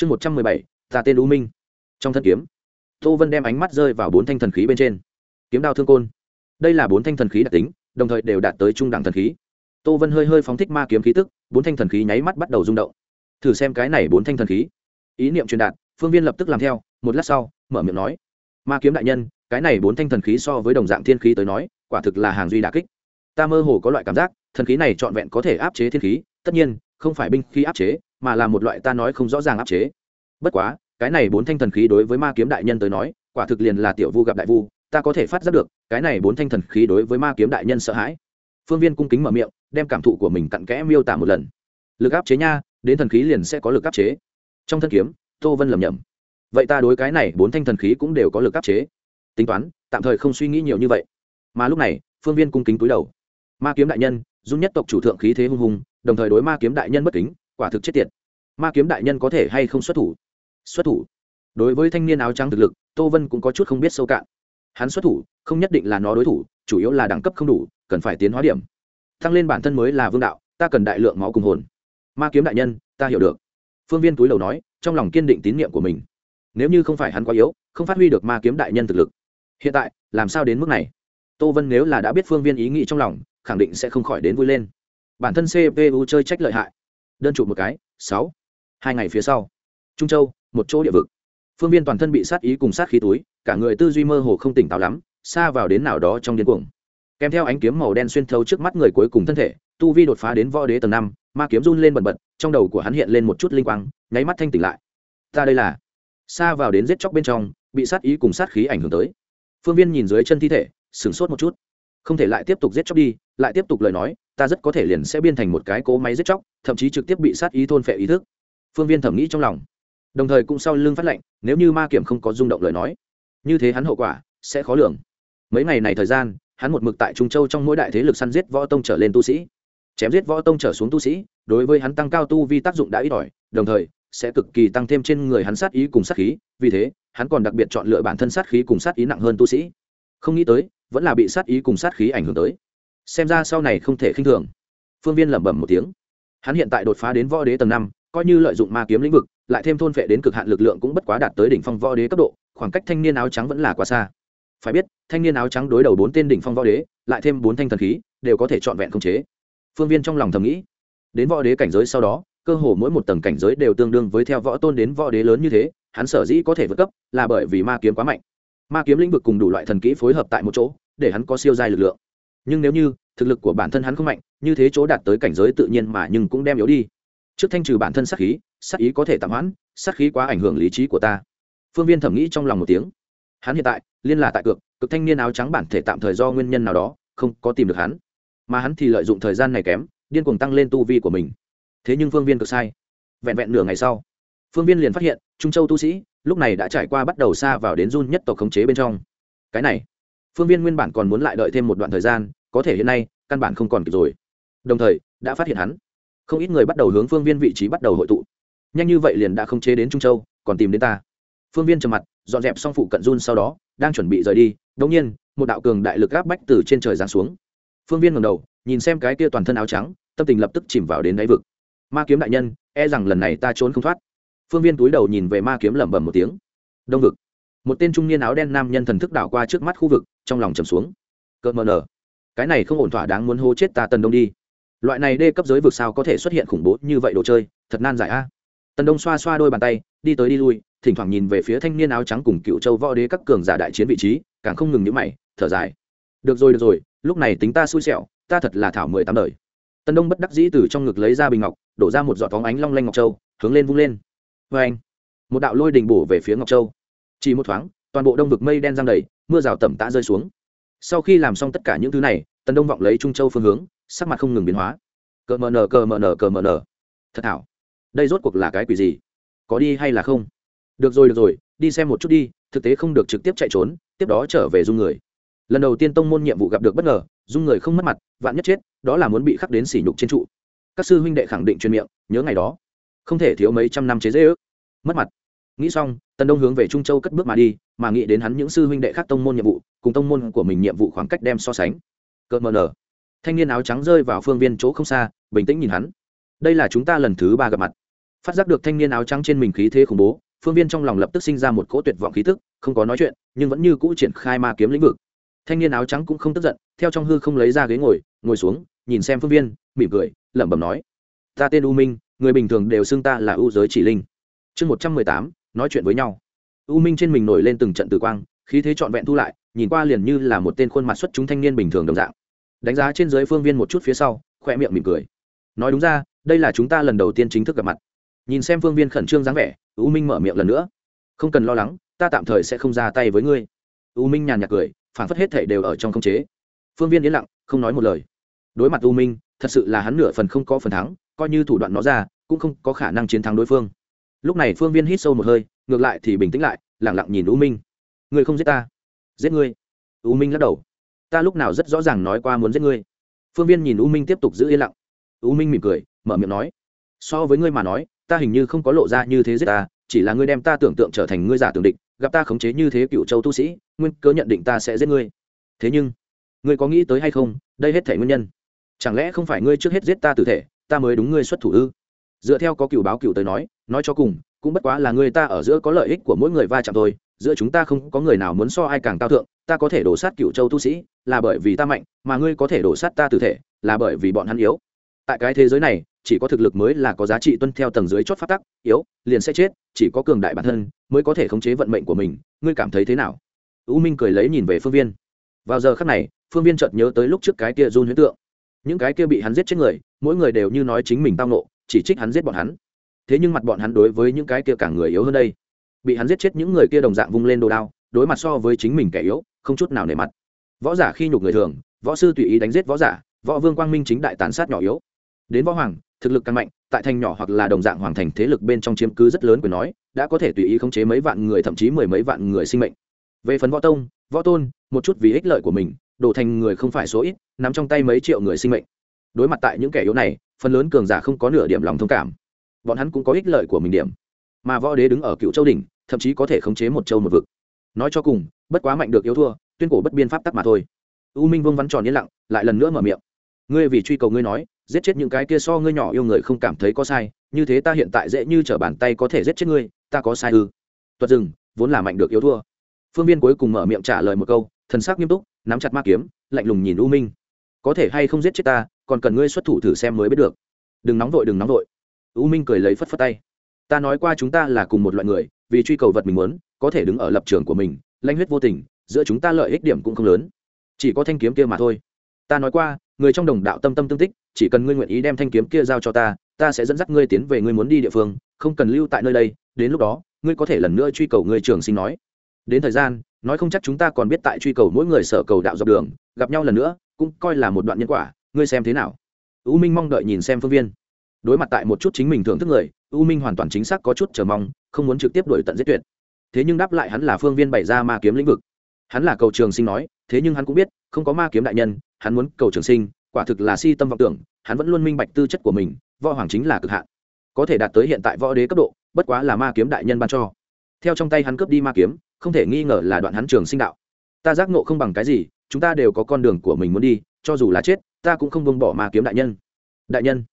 chương một trăm mười bảy, ta tên u minh. Trong thân kiếm, tô vân đem ánh mắt rơi vào bốn thanh thần khí bên trên. Kiếm đao thương côn. Đây là bốn thanh thần khí đặc tính, đồng thời đều đạt tới trung đẳng thần khí. Tô vân hơi hơi phóng thích ma kiếm khí tức, bốn thanh thần khí nháy mắt bắt đầu rung động. Thử xem cái này bốn thanh thần khí. Ý niệm truyền đạt, phương viên lập tức làm theo, một lát sau, mở miệng nói. Ma kiếm đại nhân, cái này bốn thanh thần khí so với đồng dạng thiên khí tới nói, quả thực là hàng duy đà kích. Ta mơ hồ có loại cảm giác, thần khí này trọn vẹn có thể áp chế thiên khí, tất nhiên, không phải binh khí áp chế mà là một loại ta nói không rõ ràng áp chế. Bất quá, cái này bốn thanh thần khí đối với ma kiếm đại nhân tới nói, quả thực liền là tiểu vu gặp đại vu, ta có thể phát giác được, cái này bốn thanh thần khí đối với ma kiếm đại nhân sợ hãi. Phương viên cung kính mở miệng, đem cảm thụ của mình cặn kẽ miêu tả một lần. Lực áp chế nha, đến thần khí liền sẽ có lực áp chế. Trong thân kiếm, tô vân lầm nhầm vậy ta đối cái này bốn thanh thần khí cũng đều có lực áp chế. Tính toán, tạm thời không suy nghĩ nhiều như vậy. Mà lúc này, phương viên cung kính cúi đầu. Ma kiếm đại nhân, dung nhất tộc chủ thượng khí thế hung hùng, đồng thời đối ma kiếm đại nhân bất kính, quả thực chết tiệt ma kiếm đại nhân có thể hay không xuất thủ? Xuất thủ? Đối với thanh niên áo trắng thực lực, tô vân cũng có chút không biết sâu cạn. Hắn xuất thủ, không nhất định là nó đối thủ, chủ yếu là đẳng cấp không đủ, cần phải tiến hóa điểm. Tăng lên bản thân mới là vương đạo, ta cần đại lượng máu cùng hồn. Ma kiếm đại nhân, ta hiểu được. Phương viên túi đầu nói, trong lòng kiên định tín nhiệm của mình. Nếu như không phải hắn quá yếu, không phát huy được ma kiếm đại nhân thực lực. Hiện tại, làm sao đến mức này? Tô vân nếu là đã biết phương viên ý nghĩ trong lòng, khẳng định sẽ không khỏi đến vui lên. Bản thân cpu chơi trách lợi hại. Đơn trụ một cái, sáu hai ngày phía sau, trung châu, một chỗ địa vực. Phương viên toàn thân bị sát ý cùng sát khí túi, cả người tư duy mơ hồ không tỉnh táo lắm, xa vào đến nào đó trong điên cuồng. Kèm theo ánh kiếm màu đen xuyên thấu trước mắt người cuối cùng thân thể, tu vi đột phá đến võ đế tầng năm, ma kiếm run lên bần bật, trong đầu của hắn hiện lên một chút linh quang, nháy mắt thanh tỉnh lại. Ta đây là xa vào đến giết chóc bên trong, bị sát ý cùng sát khí ảnh hưởng tới. Phương viên nhìn dưới chân thi thể, sửng sốt một chút. Không thể lại tiếp tục giết chóc đi, lại tiếp tục lời nói, ta rất có thể liền sẽ biên thành một cái cỗ máy giết chóc, thậm chí trực tiếp bị sát ý thôn phệ ý thức phương viên thẩm nghĩ trong lòng. Đồng thời cũng sau lưng phát lệnh, nếu như ma kiểm không có rung động lời nói, như thế hắn hậu quả sẽ khó lường. Mấy ngày này thời gian, hắn một mực tại trung châu trong mỗi đại thế lực săn giết võ tông trở lên tu sĩ. Chém giết võ tông trở xuống tu sĩ, đối với hắn tăng cao tu vi tác dụng đã ít ỏi, đồng thời sẽ cực kỳ tăng thêm trên người hắn sát ý cùng sát khí, vì thế, hắn còn đặc biệt chọn lựa bản thân sát khí cùng sát ý nặng hơn tu sĩ. Không nghĩ tới, vẫn là bị sát ý cùng sát khí ảnh hưởng tới. Xem ra sau này không thể khinh thường. Phương viên lẩm bẩm một tiếng. Hắn hiện tại đột phá đến võ đế tầng năm coi như lợi dụng ma kiếm lĩnh vực, lại thêm thôn phệ đến cực hạn lực lượng cũng bất quá đạt tới đỉnh phong võ đế cấp độ, khoảng cách thanh niên áo trắng vẫn là quá xa. Phải biết, thanh niên áo trắng đối đầu bốn tên đỉnh phong võ đế, lại thêm bốn thanh thần khí, đều có thể trọn vẹn khống chế. Phương viên trong lòng thầm nghĩ, đến võ đế cảnh giới sau đó, cơ hồ mỗi một tầng cảnh giới đều tương đương với theo võ tôn đến võ đế lớn như thế, hắn sở dĩ có thể vượt cấp là bởi vì ma kiếm quá mạnh. Ma kiếm lĩnh vực cùng đủ loại thần kỹ phối hợp tại một chỗ, để hắn có siêu dài lực lượng. Nhưng nếu như thực lực của bản thân hắn không mạnh, như thế chỗ đạt tới cảnh giới tự nhiên mà nhưng cũng đem yếu đi trước thanh trừ bản thân sát khí, sát ý có thể tạm hoãn, sát khí quá ảnh hưởng lý trí của ta. Phương viên thẩm nghĩ trong lòng một tiếng. Hắn hiện tại, liên là tại cược, cực thanh niên áo trắng bản thể tạm thời do nguyên nhân nào đó, không có tìm được hắn. Mà hắn thì lợi dụng thời gian này kém, điên cuồng tăng lên tu vi của mình. Thế nhưng phương viên cực sai. Vẹn vẹn nửa ngày sau, phương viên liền phát hiện, trung châu tu sĩ, lúc này đã trải qua bắt đầu xa vào đến run nhất tộc khống chế bên trong. Cái này, phương viên nguyên bản còn muốn lại đợi thêm một đoạn thời gian, có thể hiện nay, căn bản không còn kịp rồi. Đồng thời, đã phát hiện hắn không ít người bắt đầu hướng phương viên vị trí bắt đầu hội tụ. Nhanh như vậy liền đã không chế đến trung châu, còn tìm đến ta. Phương viên trầm mặt, dọn dẹp xong phụ cận run sau đó, đang chuẩn bị rời đi đông nhiên, một đạo cường đại lực gáp bách từ trên trời giáng xuống. Phương viên ngầm đầu, nhìn xem cái kia toàn thân áo trắng, tâm tình lập tức chìm vào đến đáy vực. Ma kiếm đại nhân e rằng lần này ta trốn không thoát. Phương viên túi đầu nhìn về ma kiếm lẩm bẩm một tiếng. Đông vực. Một tên trung niên áo đen nam nhân thần thức đảo qua trước mắt khu vực, trong lòng trầm xuống. Cợt mờ nở. Cái này không ổn thỏa đáng muốn hô chết ta tần đông đi loại này đê cấp giới vực sao có thể xuất hiện khủng bố như vậy đồ chơi, thật nan giải a. Tần đông xoa xoa đôi bàn tay, đi tới đi lui, thỉnh thoảng nhìn về phía thanh niên áo trắng cùng cựu châu võ đế các cường giả đại chiến vị trí, càng không ngừng nhữ mày, thở dài. Được rồi được rồi, lúc này tính ta xui xẻo, ta thật là thảo mười tám đời. Tần đông bất đắc dĩ từ trong ngực lấy ra bình ngọc, đổ ra một giọt phóng ánh long lanh ngọc châu, hướng lên vung lên. Vê anh, một đạo lôi đình bổ về phía ngọc châu. Chỉ một thoáng, toàn bộ đông vực mây đen giang đầy, mưa rào tẩm tã rơi xuống. Sau khi làm xong tất cả những thứ này, tần đông vọng lấy trung châu phương hướng sắc mặt không ngừng biến hóa. Cờ mờ nờ, cờ mờ nờ, cờ mờ nờ. Thật thảo. Đây rốt cuộc là cái quỷ gì? Có đi hay là không? Được rồi được rồi, đi xem một chút đi, thực tế không được trực tiếp chạy trốn, tiếp đó trở về dung người. Lần đầu tiên tông môn nhiệm vụ gặp được bất ngờ, dung người không mất mặt, vạn nhất chết, đó là muốn bị khắc đến sỉ nhục trên trụ. Các sư huynh đệ khẳng định truyền miệng, nhớ ngày đó. Không thể thiếu mấy trăm năm chế dễ ước. Mất mặt. Nghĩ xong, tần đông hướng về trung châu cất bước mà đi, mà nghĩ đến hắn những sư huynh đệ khác tông môn nhiệm vụ, cùng tông môn của mình nhiệm vụ khoảng cách đem so sánh. Cợt mờ nở thanh niên áo trắng rơi vào phương viên chỗ không xa, bình tĩnh nhìn hắn. Đây là chúng ta lần thứ ba gặp mặt. Phát giác được thanh niên áo trắng trên mình khí thế khủng bố, phương viên trong lòng lập tức sinh ra một cỗ tuyệt vọng khí tức, không có nói chuyện, nhưng vẫn như cũ triển khai ma kiếm lĩnh vực. Thanh niên áo trắng cũng không tức giận, theo trong hư không lấy ra ghế ngồi ngồi xuống, nhìn xem phương viên, mỉm cười, lẩm bẩm nói, ta tên u minh, người bình thường đều xưng ta là u giới chỉ linh. Chương một trăm mười tám, nói chuyện với nhau. U minh trên mình nổi lên từng trận tử quang, khí thế trọn vẹn thu lại, nhìn qua liền như là một tên khuôn mặt xuất chúng thanh niên bình thường đồng dạng đánh giá trên dưới phương viên một chút phía sau khoe miệng mỉm cười. Nói đúng ra, đây là chúng ta lần đầu tiên chính thức gặp mặt. Nhìn xem phương viên khẩn trương dáng vẻ, u minh mở miệng lần nữa. Không cần lo lắng, ta tạm thời sẽ không ra tay với ngươi. U minh nhàn nhạt cười, phản phất hết thể đều ở trong không chế. Phương viên yên lặng, không nói một lời. Đối mặt u minh, thật sự là hắn nửa phần không có phần thắng, coi như thủ đoạn nó ra, cũng không có khả năng chiến thắng đối phương. Lúc này phương viên hít sâu một hơi, ngược lại thì bình tĩnh lại lẳng lặng nhìn u minh. Ngươi không giết ta. Giết ngươi. U minh lắc đầu ta lúc nào rất rõ ràng nói qua muốn giết ngươi. Phương viên nhìn u minh tiếp tục giữ yên lặng. U minh mỉm cười, mở miệng nói, so với ngươi mà nói, ta hình như không có lộ ra như thế giết ta, chỉ là ngươi đem ta tưởng tượng trở thành ngươi giả tưởng địch gặp ta khống chế như thế cựu châu tu sĩ, nguyên cớ nhận định ta sẽ giết ngươi. Thế nhưng, ngươi có nghĩ tới hay không, đây hết thể nguyên nhân. Chẳng lẽ không phải ngươi trước hết giết ta tử thể, ta mới đúng ngươi xuất thủ ư? Dựa theo có cựu báo cựu tới nói nói cho cùng, cũng bất quá là ngươi ta ở giữa có lợi ích của mỗi người va chạm thôi, giữa chúng ta không có người nào muốn so ai càng cao thượng, ta có thể đổ sát cựu châu tu sĩ là bởi vì ta mạnh, mà ngươi có thể đổ sát ta tử thể, là bởi vì bọn hắn yếu. Tại cái thế giới này, chỉ có thực lực mới là có giá trị tuân theo tầng dưới chót phát tắc, yếu, liền sẽ chết, chỉ có cường đại bản thân mới có thể khống chế vận mệnh của mình. Ngươi cảm thấy thế nào? U minh cười lấy nhìn về phương viên. Vào giờ khắc này, phương viên chợt nhớ tới lúc trước cái kia run huyễn tượng. Những cái kia bị hắn giết chết người, mỗi người đều như nói chính mình tao nộ chỉ trích hắn giết bọn hắn. Thế nhưng mặt bọn hắn đối với những cái kia càng người yếu hơn đây. Bị hắn giết chết những người kia đồng dạng vung lên đồ đao, đối mặt so với chính mình kẻ yếu, không chút nào nề mặt võ giả khi nhục người thường, võ sư tùy ý đánh giết võ giả, võ vương quang minh chính đại tàn sát nhỏ yếu. Đến võ hoàng, thực lực càng mạnh, tại thành nhỏ hoặc là đồng dạng hoàng thành thế lực bên trong chiếm cứ rất lớn quyền nói, đã có thể tùy ý khống chế mấy vạn người, thậm chí mười mấy vạn người sinh mệnh. Về phần võ tông, võ tôn, một chút vì ích lợi của mình, đổ thành người không phải số ít, nắm trong tay mấy triệu người sinh mệnh. Đối mặt tại những kẻ yếu này, phần lớn cường giả không có nửa điểm lòng thông cảm. Bọn hắn cũng có ích lợi của mình điểm. Mà võ đế đứng ở cựu châu đình thậm chí có thể khống chế một châu một vực. Nói cho cùng, bất quá mạnh được yếu thua tuyên cổ bất biên pháp tắc mà thôi. U minh vương văn tròn yên lặng, lại lần nữa mở miệng. Ngươi vì truy cầu ngươi nói, giết chết những cái kia so ngươi nhỏ yêu người không cảm thấy có sai, như thế ta hiện tại dễ như t r ở bàn tay có thể giết chết ngươi, ta có sai ư? Tuật rừng vốn là mạnh được yếu thua. Phương viên cuối cùng mở miệng trả lời một câu, thần sắc nghiêm túc, nắm chặt ma kiếm, lạnh lùng nhìn u minh. Có thể hay không giết chết ta, còn cần ngươi xuất thủ thử xem mới biết được. Đừng nóng vội, đừng nóng vội. U minh cười lấy phất phất tay. Ta nói qua chúng ta là cùng một loại người, vì truy cầu vật mình muốn, có thể đứng ở lập trường của mình lanh huyết vô tình giữa chúng ta lợi ích điểm cũng không lớn. Chỉ có thanh kiếm kia mà thôi. Ta nói qua, người trong đồng đạo tâm tâm tương tích, chỉ cần ngươi nguyện ý đem thanh kiếm kia giao cho ta ta sẽ dẫn dắt ngươi tiến về ngươi muốn đi địa phương, không cần lưu tại nơi đây, đến lúc đó, ngươi có thể lần nữa truy cầu ngươi trường sinh nói. Đến thời gian, nói không chắc chúng ta còn biết tại truy cầu mỗi người sở cầu đạo dọc đường, gặp nhau lần nữa, cũng coi là một đoạn nhân quả, ngươi xem thế nào? U minh mong đợi nhìn xem phương viên. Đối mặt tại một chút chính mình thưởng thức người, u minh hoàn toàn chính xác có chút chờ mong, không muốn trực tiếp đổi tận giết tuyệt. Thế nhưng đáp lại hắn là phương viên bày ra ma kiếm lĩnh vực hắn là cầu trường sinh nói, thế nhưng hắn cũng biết, không có ma kiếm đại nhân, hắn muốn cầu trường sinh, quả thực là si tâm vọng tưởng, hắn vẫn luôn minh bạch tư chất của mình, võ hoàng chính là cực hạn. Có thể đạt tới hiện tại võ đế cấp độ, bất quá là ma kiếm đại nhân ban cho. Theo trong tay hắn cướp đi ma kiếm, không thể nghi ngờ là đoạn hắn trường sinh đạo. Ta giác ngộ không bằng cái gì, chúng ta đều có con đường của mình muốn đi, cho dù là chết, ta cũng không buông bỏ ma kiếm đại nhân. Đại nhân.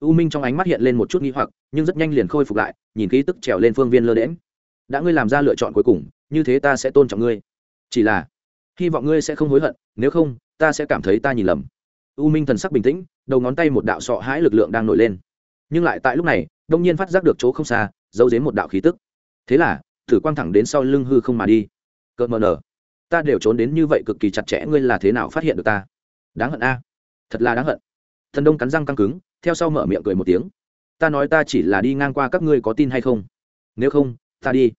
U minh trong ánh mắt hiện lên một chút nghi hoặc, nhưng rất nhanh liền khôi phục lại, nhìn ký tức trèo lên phương viên lơ đễm đã ngươi làm ra lựa chọn cuối cùng, như thế ta sẽ tôn trọng ngươi chỉ là, hy vọng ngươi sẽ không hối hận, nếu không, ta sẽ cảm thấy ta nhìn lầm. U minh thần sắc bình tĩnh, đầu ngón tay một đạo sọ hãi lực lượng đang nổi lên. Nhưng lại tại lúc này, đông nhiên phát giác được chỗ không xa, giấu dếm một đạo khí tức. Thế là thử quang thẳng đến sau lưng hư không mà đi. Cợt mờ nở. Ta đều trốn đến như vậy cực kỳ chặt chẽ, ngươi là thế nào phát hiện được ta? Đáng hận a. Thật là đáng hận. Thần đông cắn răng căng cứng, theo sau mở miệng cười một tiếng. Ta nói ta chỉ là đi ngang qua các ngươi có tin hay không? Nếu không, ta đi.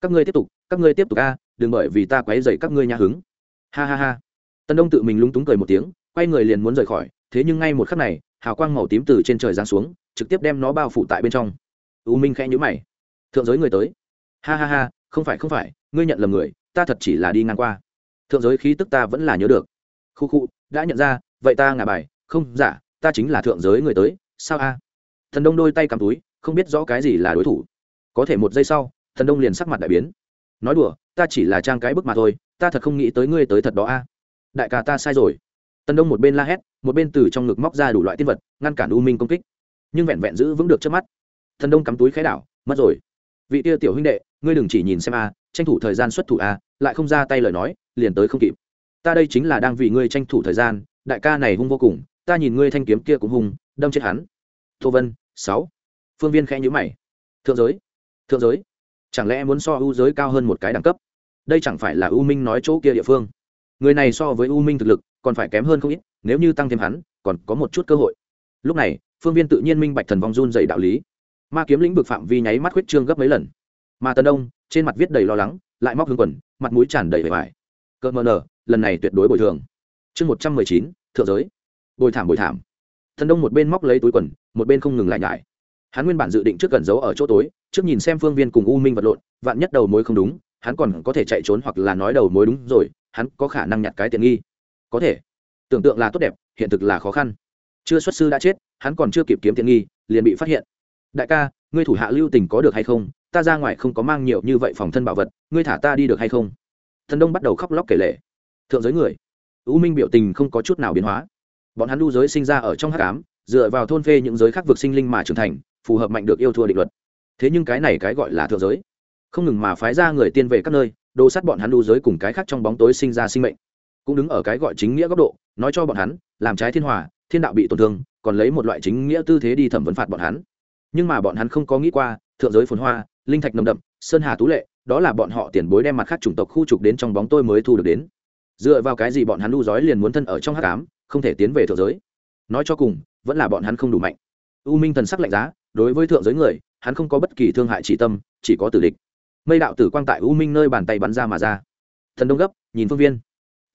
Các ngươi tiếp tục, các ngươi tiếp tục a đừng bởi vì ta quấy dậy các ngươi nhà hứng. Ha ha ha. Tân đông tự mình lúng túng cười một tiếng, quay người liền muốn rời khỏi, thế nhưng ngay một khắc này, hào quang màu tím từ trên trời giáng xuống, trực tiếp đem nó bao phủ tại bên trong. U minh khẽ nhữ mày. Thượng giới người tới. Ha ha ha, không phải không phải, ngươi nhận lầm người, ta thật chỉ là đi ngang qua. Thượng giới khí tức ta vẫn là nhớ được. Khu khu, đã nhận ra, vậy ta ngả bài, không giả ta chính là thượng giới người tới, sao a? Thần đông đôi tay cầm túi, không biết rõ cái gì là đối thủ. Có thể một giây sau, thần đông liền sắc mặt đại biến nói đùa, ta chỉ là trang cái bức mà thôi, ta thật không nghĩ tới ngươi tới thật đó a. Đại ca ta sai rồi. Tần đông một bên la hét, một bên từ trong ngực móc ra đủ loại tiên vật, ngăn cản u minh công kích. Nhưng vẹn vẹn giữ vững được trước mắt. Thần đông cắm túi khái đảo, mất rồi. Vị tia tiểu huynh đệ, ngươi đừng chỉ nhìn xem a, tranh thủ thời gian xuất thủ a, lại không ra tay lời nói, liền tới không kịp. Ta đây chính là đang vì ngươi tranh thủ thời gian, đại ca này hung vô cùng, ta nhìn ngươi thanh kiếm kia cũng hung, đâm chết hắn. Tô vân, sáu. Phương viên khẽ nhữ mày. Thượng giới thượng giới chẳng lẽ muốn so ưu giới cao hơn một cái đẳng cấp? Đây chẳng phải là u minh nói chỗ kia địa phương. Người này so với u minh thực lực, còn phải kém hơn không ít, nếu như tăng thêm hắn, còn có một chút cơ hội. Lúc này, phương viên tự nhiên minh bạch thần vong run dày đạo lý. Ma kiếm lĩnh vực phạm vi nháy mắt huyết trương gấp mấy lần. Mà tần đông, trên mặt viết đầy lo lắng, lại móc hương quần, mặt mũi tràn đầy vẻ vải. Cỡ mờ nờ, lần này tuyệt đối bồi thường. Chương một trăm mười chín, thượng giới. Bồi thảm bồi thảm. Thần đông một bên móc lấy túi quần, một bên không ngừng lại nhải. Hắn nguyên bản dự định trước gần giấu ở chỗ tối trước nhìn xem phương viên cùng u minh vật lộn, vạn nhất đầu mối không đúng, hắn còn có thể chạy trốn hoặc là nói đầu mối đúng rồi, hắn có khả năng nhặt cái tiện nghi. Có thể. Tưởng tượng là tốt đẹp, hiện thực là khó khăn. Chưa xuất sư đã chết, hắn còn chưa kịp kiếm tiện nghi, liền bị phát hiện. Đại ca, ngươi thủ hạ lưu tình có được hay không? Ta ra ngoài không có mang nhiều như vậy phòng thân bảo vật, ngươi thả ta đi được hay không? Thần đông bắt đầu khóc lóc kể lể. Thượng giới người. U minh biểu tình không có chút nào biến hóa. Bọn hắn lưu giới sinh ra ở trong hát cám dựa vào thôn phê những giới khác vực sinh linh mà trưởng thành, phù hợp mạnh được yêu thua định luật thế nhưng cái này cái gọi là thượng giới. Không ngừng mà phái ra người tiên về các nơi, đồ sát bọn hắn đu giới cùng cái khác trong bóng tối sinh ra sinh mệnh. Cũng đứng ở cái gọi chính nghĩa góc độ, nói cho bọn hắn, làm trái thiên hòa, thiên đạo bị tổn thương, còn lấy một loại chính nghĩa tư thế đi thẩm vấn phạt bọn hắn. Nhưng mà bọn hắn không có nghĩ qua, thượng giới phồn hoa, linh thạch nồng đậm, sơn hà tú lệ, đó là bọn họ tiền bối đem mặt khác chủng tộc khu trục đến trong bóng tôi mới thu được đến. Dựa vào cái gì bọn hắn đu dói liền muốn thân ở trong hát cám không thể tiến về thượng giới? Nói cho cùng, vẫn là bọn hắn không đủ mạnh. U minh thần sắc lạnh giá, đối với thượng giới người hắn không có bất kỳ thương hại chỉ tâm, chỉ có tử địch. Mây đạo tử quang tại u minh nơi bàn tay bắn ra mà ra. Thần đông gấp, nhìn phương viên.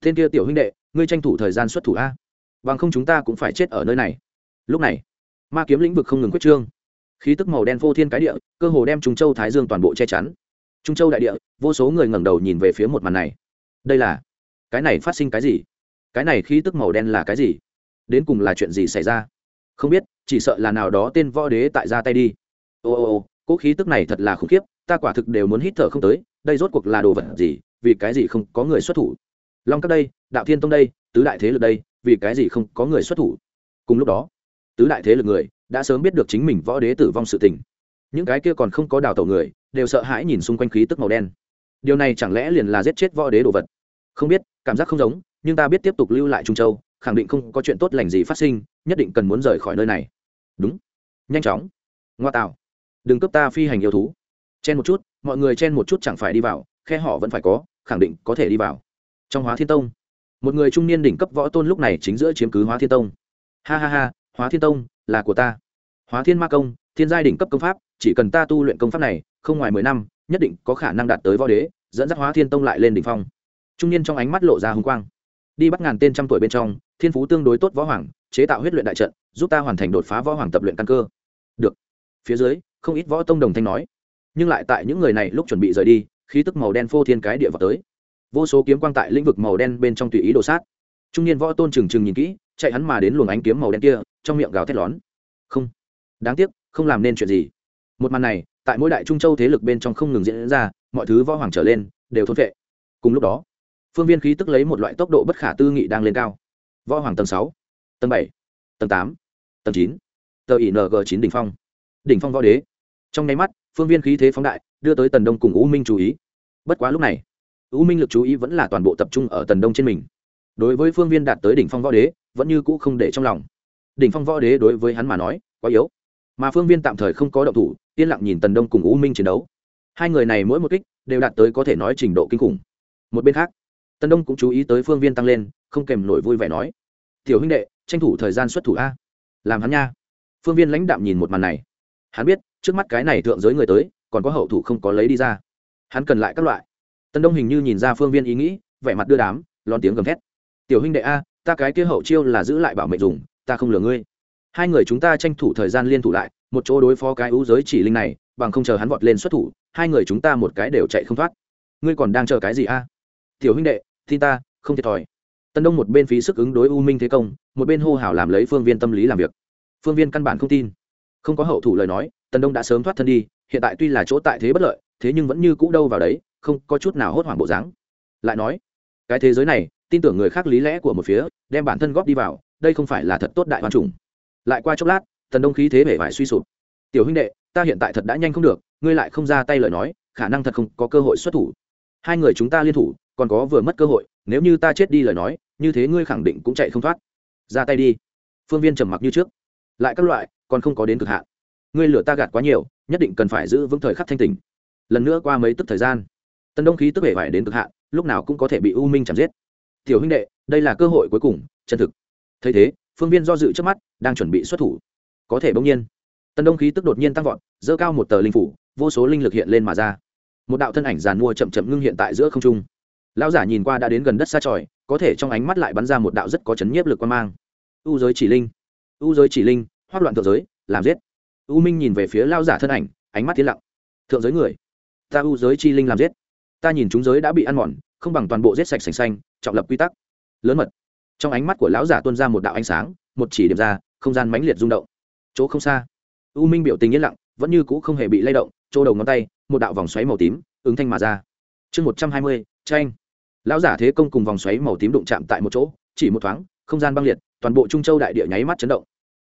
Thiên kia tiểu huynh đệ, ngươi tranh thủ thời gian xuất thủ a. Bằng không chúng ta cũng phải chết ở nơi này. Lúc này, ma kiếm lĩnh vực không ngừng quyết trương. Khí tức màu đen vô thiên cái địa, cơ hồ đem trung châu thái dương toàn bộ che chắn. Trung châu đại địa, vô số người ngẩng đầu nhìn về phía một màn này. Đây là, cái này phát sinh cái gì? Cái này khí tức màu đen là cái gì? Đến cùng là chuyện gì xảy ra? Không biết, chỉ sợ là nào đó tên võ đế tại ra tay đi ô ô ô cỗ khí tức này thật là khủng khiếp, ta quả thực đều muốn hít thở không tới, đây rốt cuộc là đồ vật gì, vì cái gì không có người xuất thủ? Long các đây, đạo thiên tông đây, tứ đại thế lực đây, vì cái gì không có người xuất thủ? Cùng lúc đó, tứ đại thế lực người đã sớm biết được chính mình võ đế tử vong sự tình. Những cái kia còn không có đào tẩu người, đều sợ hãi nhìn xung quanh khí tức màu đen. Điều này chẳng lẽ liền là giết chết võ đế đồ vật? Không biết, cảm giác không giống, nhưng ta biết tiếp tục lưu lại trung châu, khẳng định không có chuyện tốt lành gì phát sinh, nhất định cần muốn rời khỏi nơi này. Đúng. Nhanh chóng. Ngoa tạo đừng cấp ta phi hành yêu thú. Chen một chút, mọi người chen một chút chẳng phải đi vào, khe họ vẫn phải có, khẳng định có thể đi vào. Trong hóa thiên tông, một người trung niên đỉnh cấp võ tôn lúc này chính giữa chiếm cứ hóa thiên tông. Ha ha ha, hóa thiên tông, là của ta. Hóa thiên ma công, thiên giai đỉnh cấp công pháp, chỉ cần ta tu luyện công pháp này, không ngoài mười năm, nhất định có khả năng đạt tới võ đế, dẫn dắt hóa thiên tông lại lên đỉnh phong. Trung niên trong ánh mắt lộ ra hùng quang. Đi bắt ngàn tên trăm tuổi bên trong, thiên phú tương đối tốt võ hoàng, chế tạo huyết luyện đại trận, giúp ta hoàn thành đột phá võ hoàng tập luyện căn cơ. Được. Phía dưới không ít võ tông đồng thanh nói. Nhưng lại tại những người này lúc chuẩn bị rời đi, khí tức màu đen phô thiên cái địa vào tới. Vô số kiếm quang tại lĩnh vực màu đen bên trong tùy ý đồ sát. Trung niên võ tôn trừng trừng nhìn kỹ, chạy hắn mà đến luồng ánh kiếm màu đen kia, trong miệng gào thét lón. Không. Đáng tiếc, không làm nên chuyện gì. Một màn này, tại mỗi đại trung châu thế lực bên trong không ngừng diễn ra, mọi thứ võ hoàng trở lên, đều thôn vệ. Cùng lúc đó, phương viên khí tức lấy một loại tốc độ bất khả tư nghị đang lên cao. Võ hoàng tầng sáu, tầng bảy, tầng tám, tầng chín, tờ ing chín đỉnh phong. Đỉnh phong võ đế trong nháy mắt, phương viên khí thế phóng đại, đưa tới tần đông cùng u minh chú ý. Bất quá lúc này, u minh lực chú ý vẫn là toàn bộ tập trung ở tần đông trên mình. Đối với phương viên đạt tới đỉnh phong võ đế, vẫn như cũ không để trong lòng. Đỉnh phong võ đế đối với hắn mà nói, quá yếu. Mà phương viên tạm thời không có động thủ, yên lặng nhìn tần đông cùng u minh chiến đấu. Hai người này mỗi một kích đều đạt tới có thể nói trình độ kinh khủng. Một bên khác, tần đông cũng chú ý tới phương viên tăng lên, không kèm nổi vui vẻ nói, tiểu huynh đệ, tranh thủ thời gian xuất thủ a. Làm hắn nha. Phương viên lãnh đạm nhìn một màn này. Hắn biết trước mắt cái này thượng giới người tới, còn có hậu thủ không có lấy đi ra. Hắn cần lại các loại. Tần đông hình như nhìn ra phương viên ý nghĩ, vẻ mặt đưa đám lon tiếng gầm thét. Tiểu huynh đệ a, ta cái kia hậu chiêu là giữ lại bảo mệnh dùng, ta không lừa ngươi. Hai người chúng ta tranh thủ thời gian liên thủ lại, một chỗ đối phó cái ưu giới chỉ linh này, bằng không chờ hắn vọt lên xuất thủ, hai người chúng ta một cái đều chạy không thoát. Ngươi còn đang chờ cái gì a? Tiểu huynh đệ, tin ta, không thiệt thòi. Tân đông một bên phí sức ứng đối u minh thế công, một bên hô hào làm lấy phương viên tâm lý làm việc. Phương viên căn bản không tin. Không có hậu thủ lời nói tần đông đã sớm thoát thân đi, hiện tại tuy là chỗ tại thế bất lợi, thế nhưng vẫn như cũ đâu vào đấy, không có chút nào hốt hoảng bộ dáng. Lại nói, cái thế giới này, tin tưởng người khác lý lẽ của một phía, đem bản thân góp đi vào, đây không phải là thật tốt đại hoàn trùng lại qua chốc lát, tần đông khí thế bể vải suy sụp. Tiểu huynh đệ, ta hiện tại thật đã nhanh không được, ngươi lại không ra tay lời nói, khả năng thật không có cơ hội xuất thủ. Hai người chúng ta liên thủ, còn có vừa mất cơ hội, nếu như ta chết đi lời nói, như thế ngươi khẳng định cũng chạy không thoát. Ra tay đi. Phương viên trầm mặc như trước. Lại các loại, còn không có đến cực hạn ngươi lửa ta gạt quá nhiều, nhất định cần phải giữ vững thời khắc thanh tình lần nữa qua mấy tức thời gian, tân đông khí tức hể vải đến cực hạn, lúc nào cũng có thể bị u minh chạm giết. Tiểu huynh đệ, đây là cơ hội cuối cùng, chân thực. Thấy thế, phương viên do dự trước mắt, đang chuẩn bị xuất thủ. Có thể bỗng nhiên, tân đông khí tức đột nhiên tăng vọt dơ cao một tờ linh phủ, vô số linh lực hiện lên mà ra. Một đạo thân ảnh giàn mua chậm chậm ngưng hiện tại giữa không trung. Lão giả nhìn qua đã đến gần đất xa tròi, có thể trong ánh mắt lại bắn ra một đạo rất có chấn nhiếp lực quan mang. U giới chỉ linh, u giới chỉ linh, hoác loạn thượng giới, làm giết u minh nhìn về phía lao giả thân ảnh, ánh mắt tiến lặng. Thượng giới người, ta u giới chi linh làm giết. Ta nhìn chúng giới đã bị ăn mòn, không bằng toàn bộ giết sạch sành xanh, trọng lập quy tắc. Lớn mật. Trong ánh mắt của lão giả tuôn ra một đạo ánh sáng, một chỉ điểm ra, không gian mãnh liệt rung động. Chỗ không xa, u minh biểu tình yên lặng, vẫn như cũ không hề bị lay động, chỗ đầu ngón tay, một đạo vòng xoáy màu tím, ứng thanh mà ra. Chương một trăm hai mươi, tranh. Lão giả thế công cùng vòng xoáy màu tím đụng chạm tại một chỗ, chỉ một thoáng, không gian băng liệt, toàn bộ trung châu đại địa nháy mắt chấn động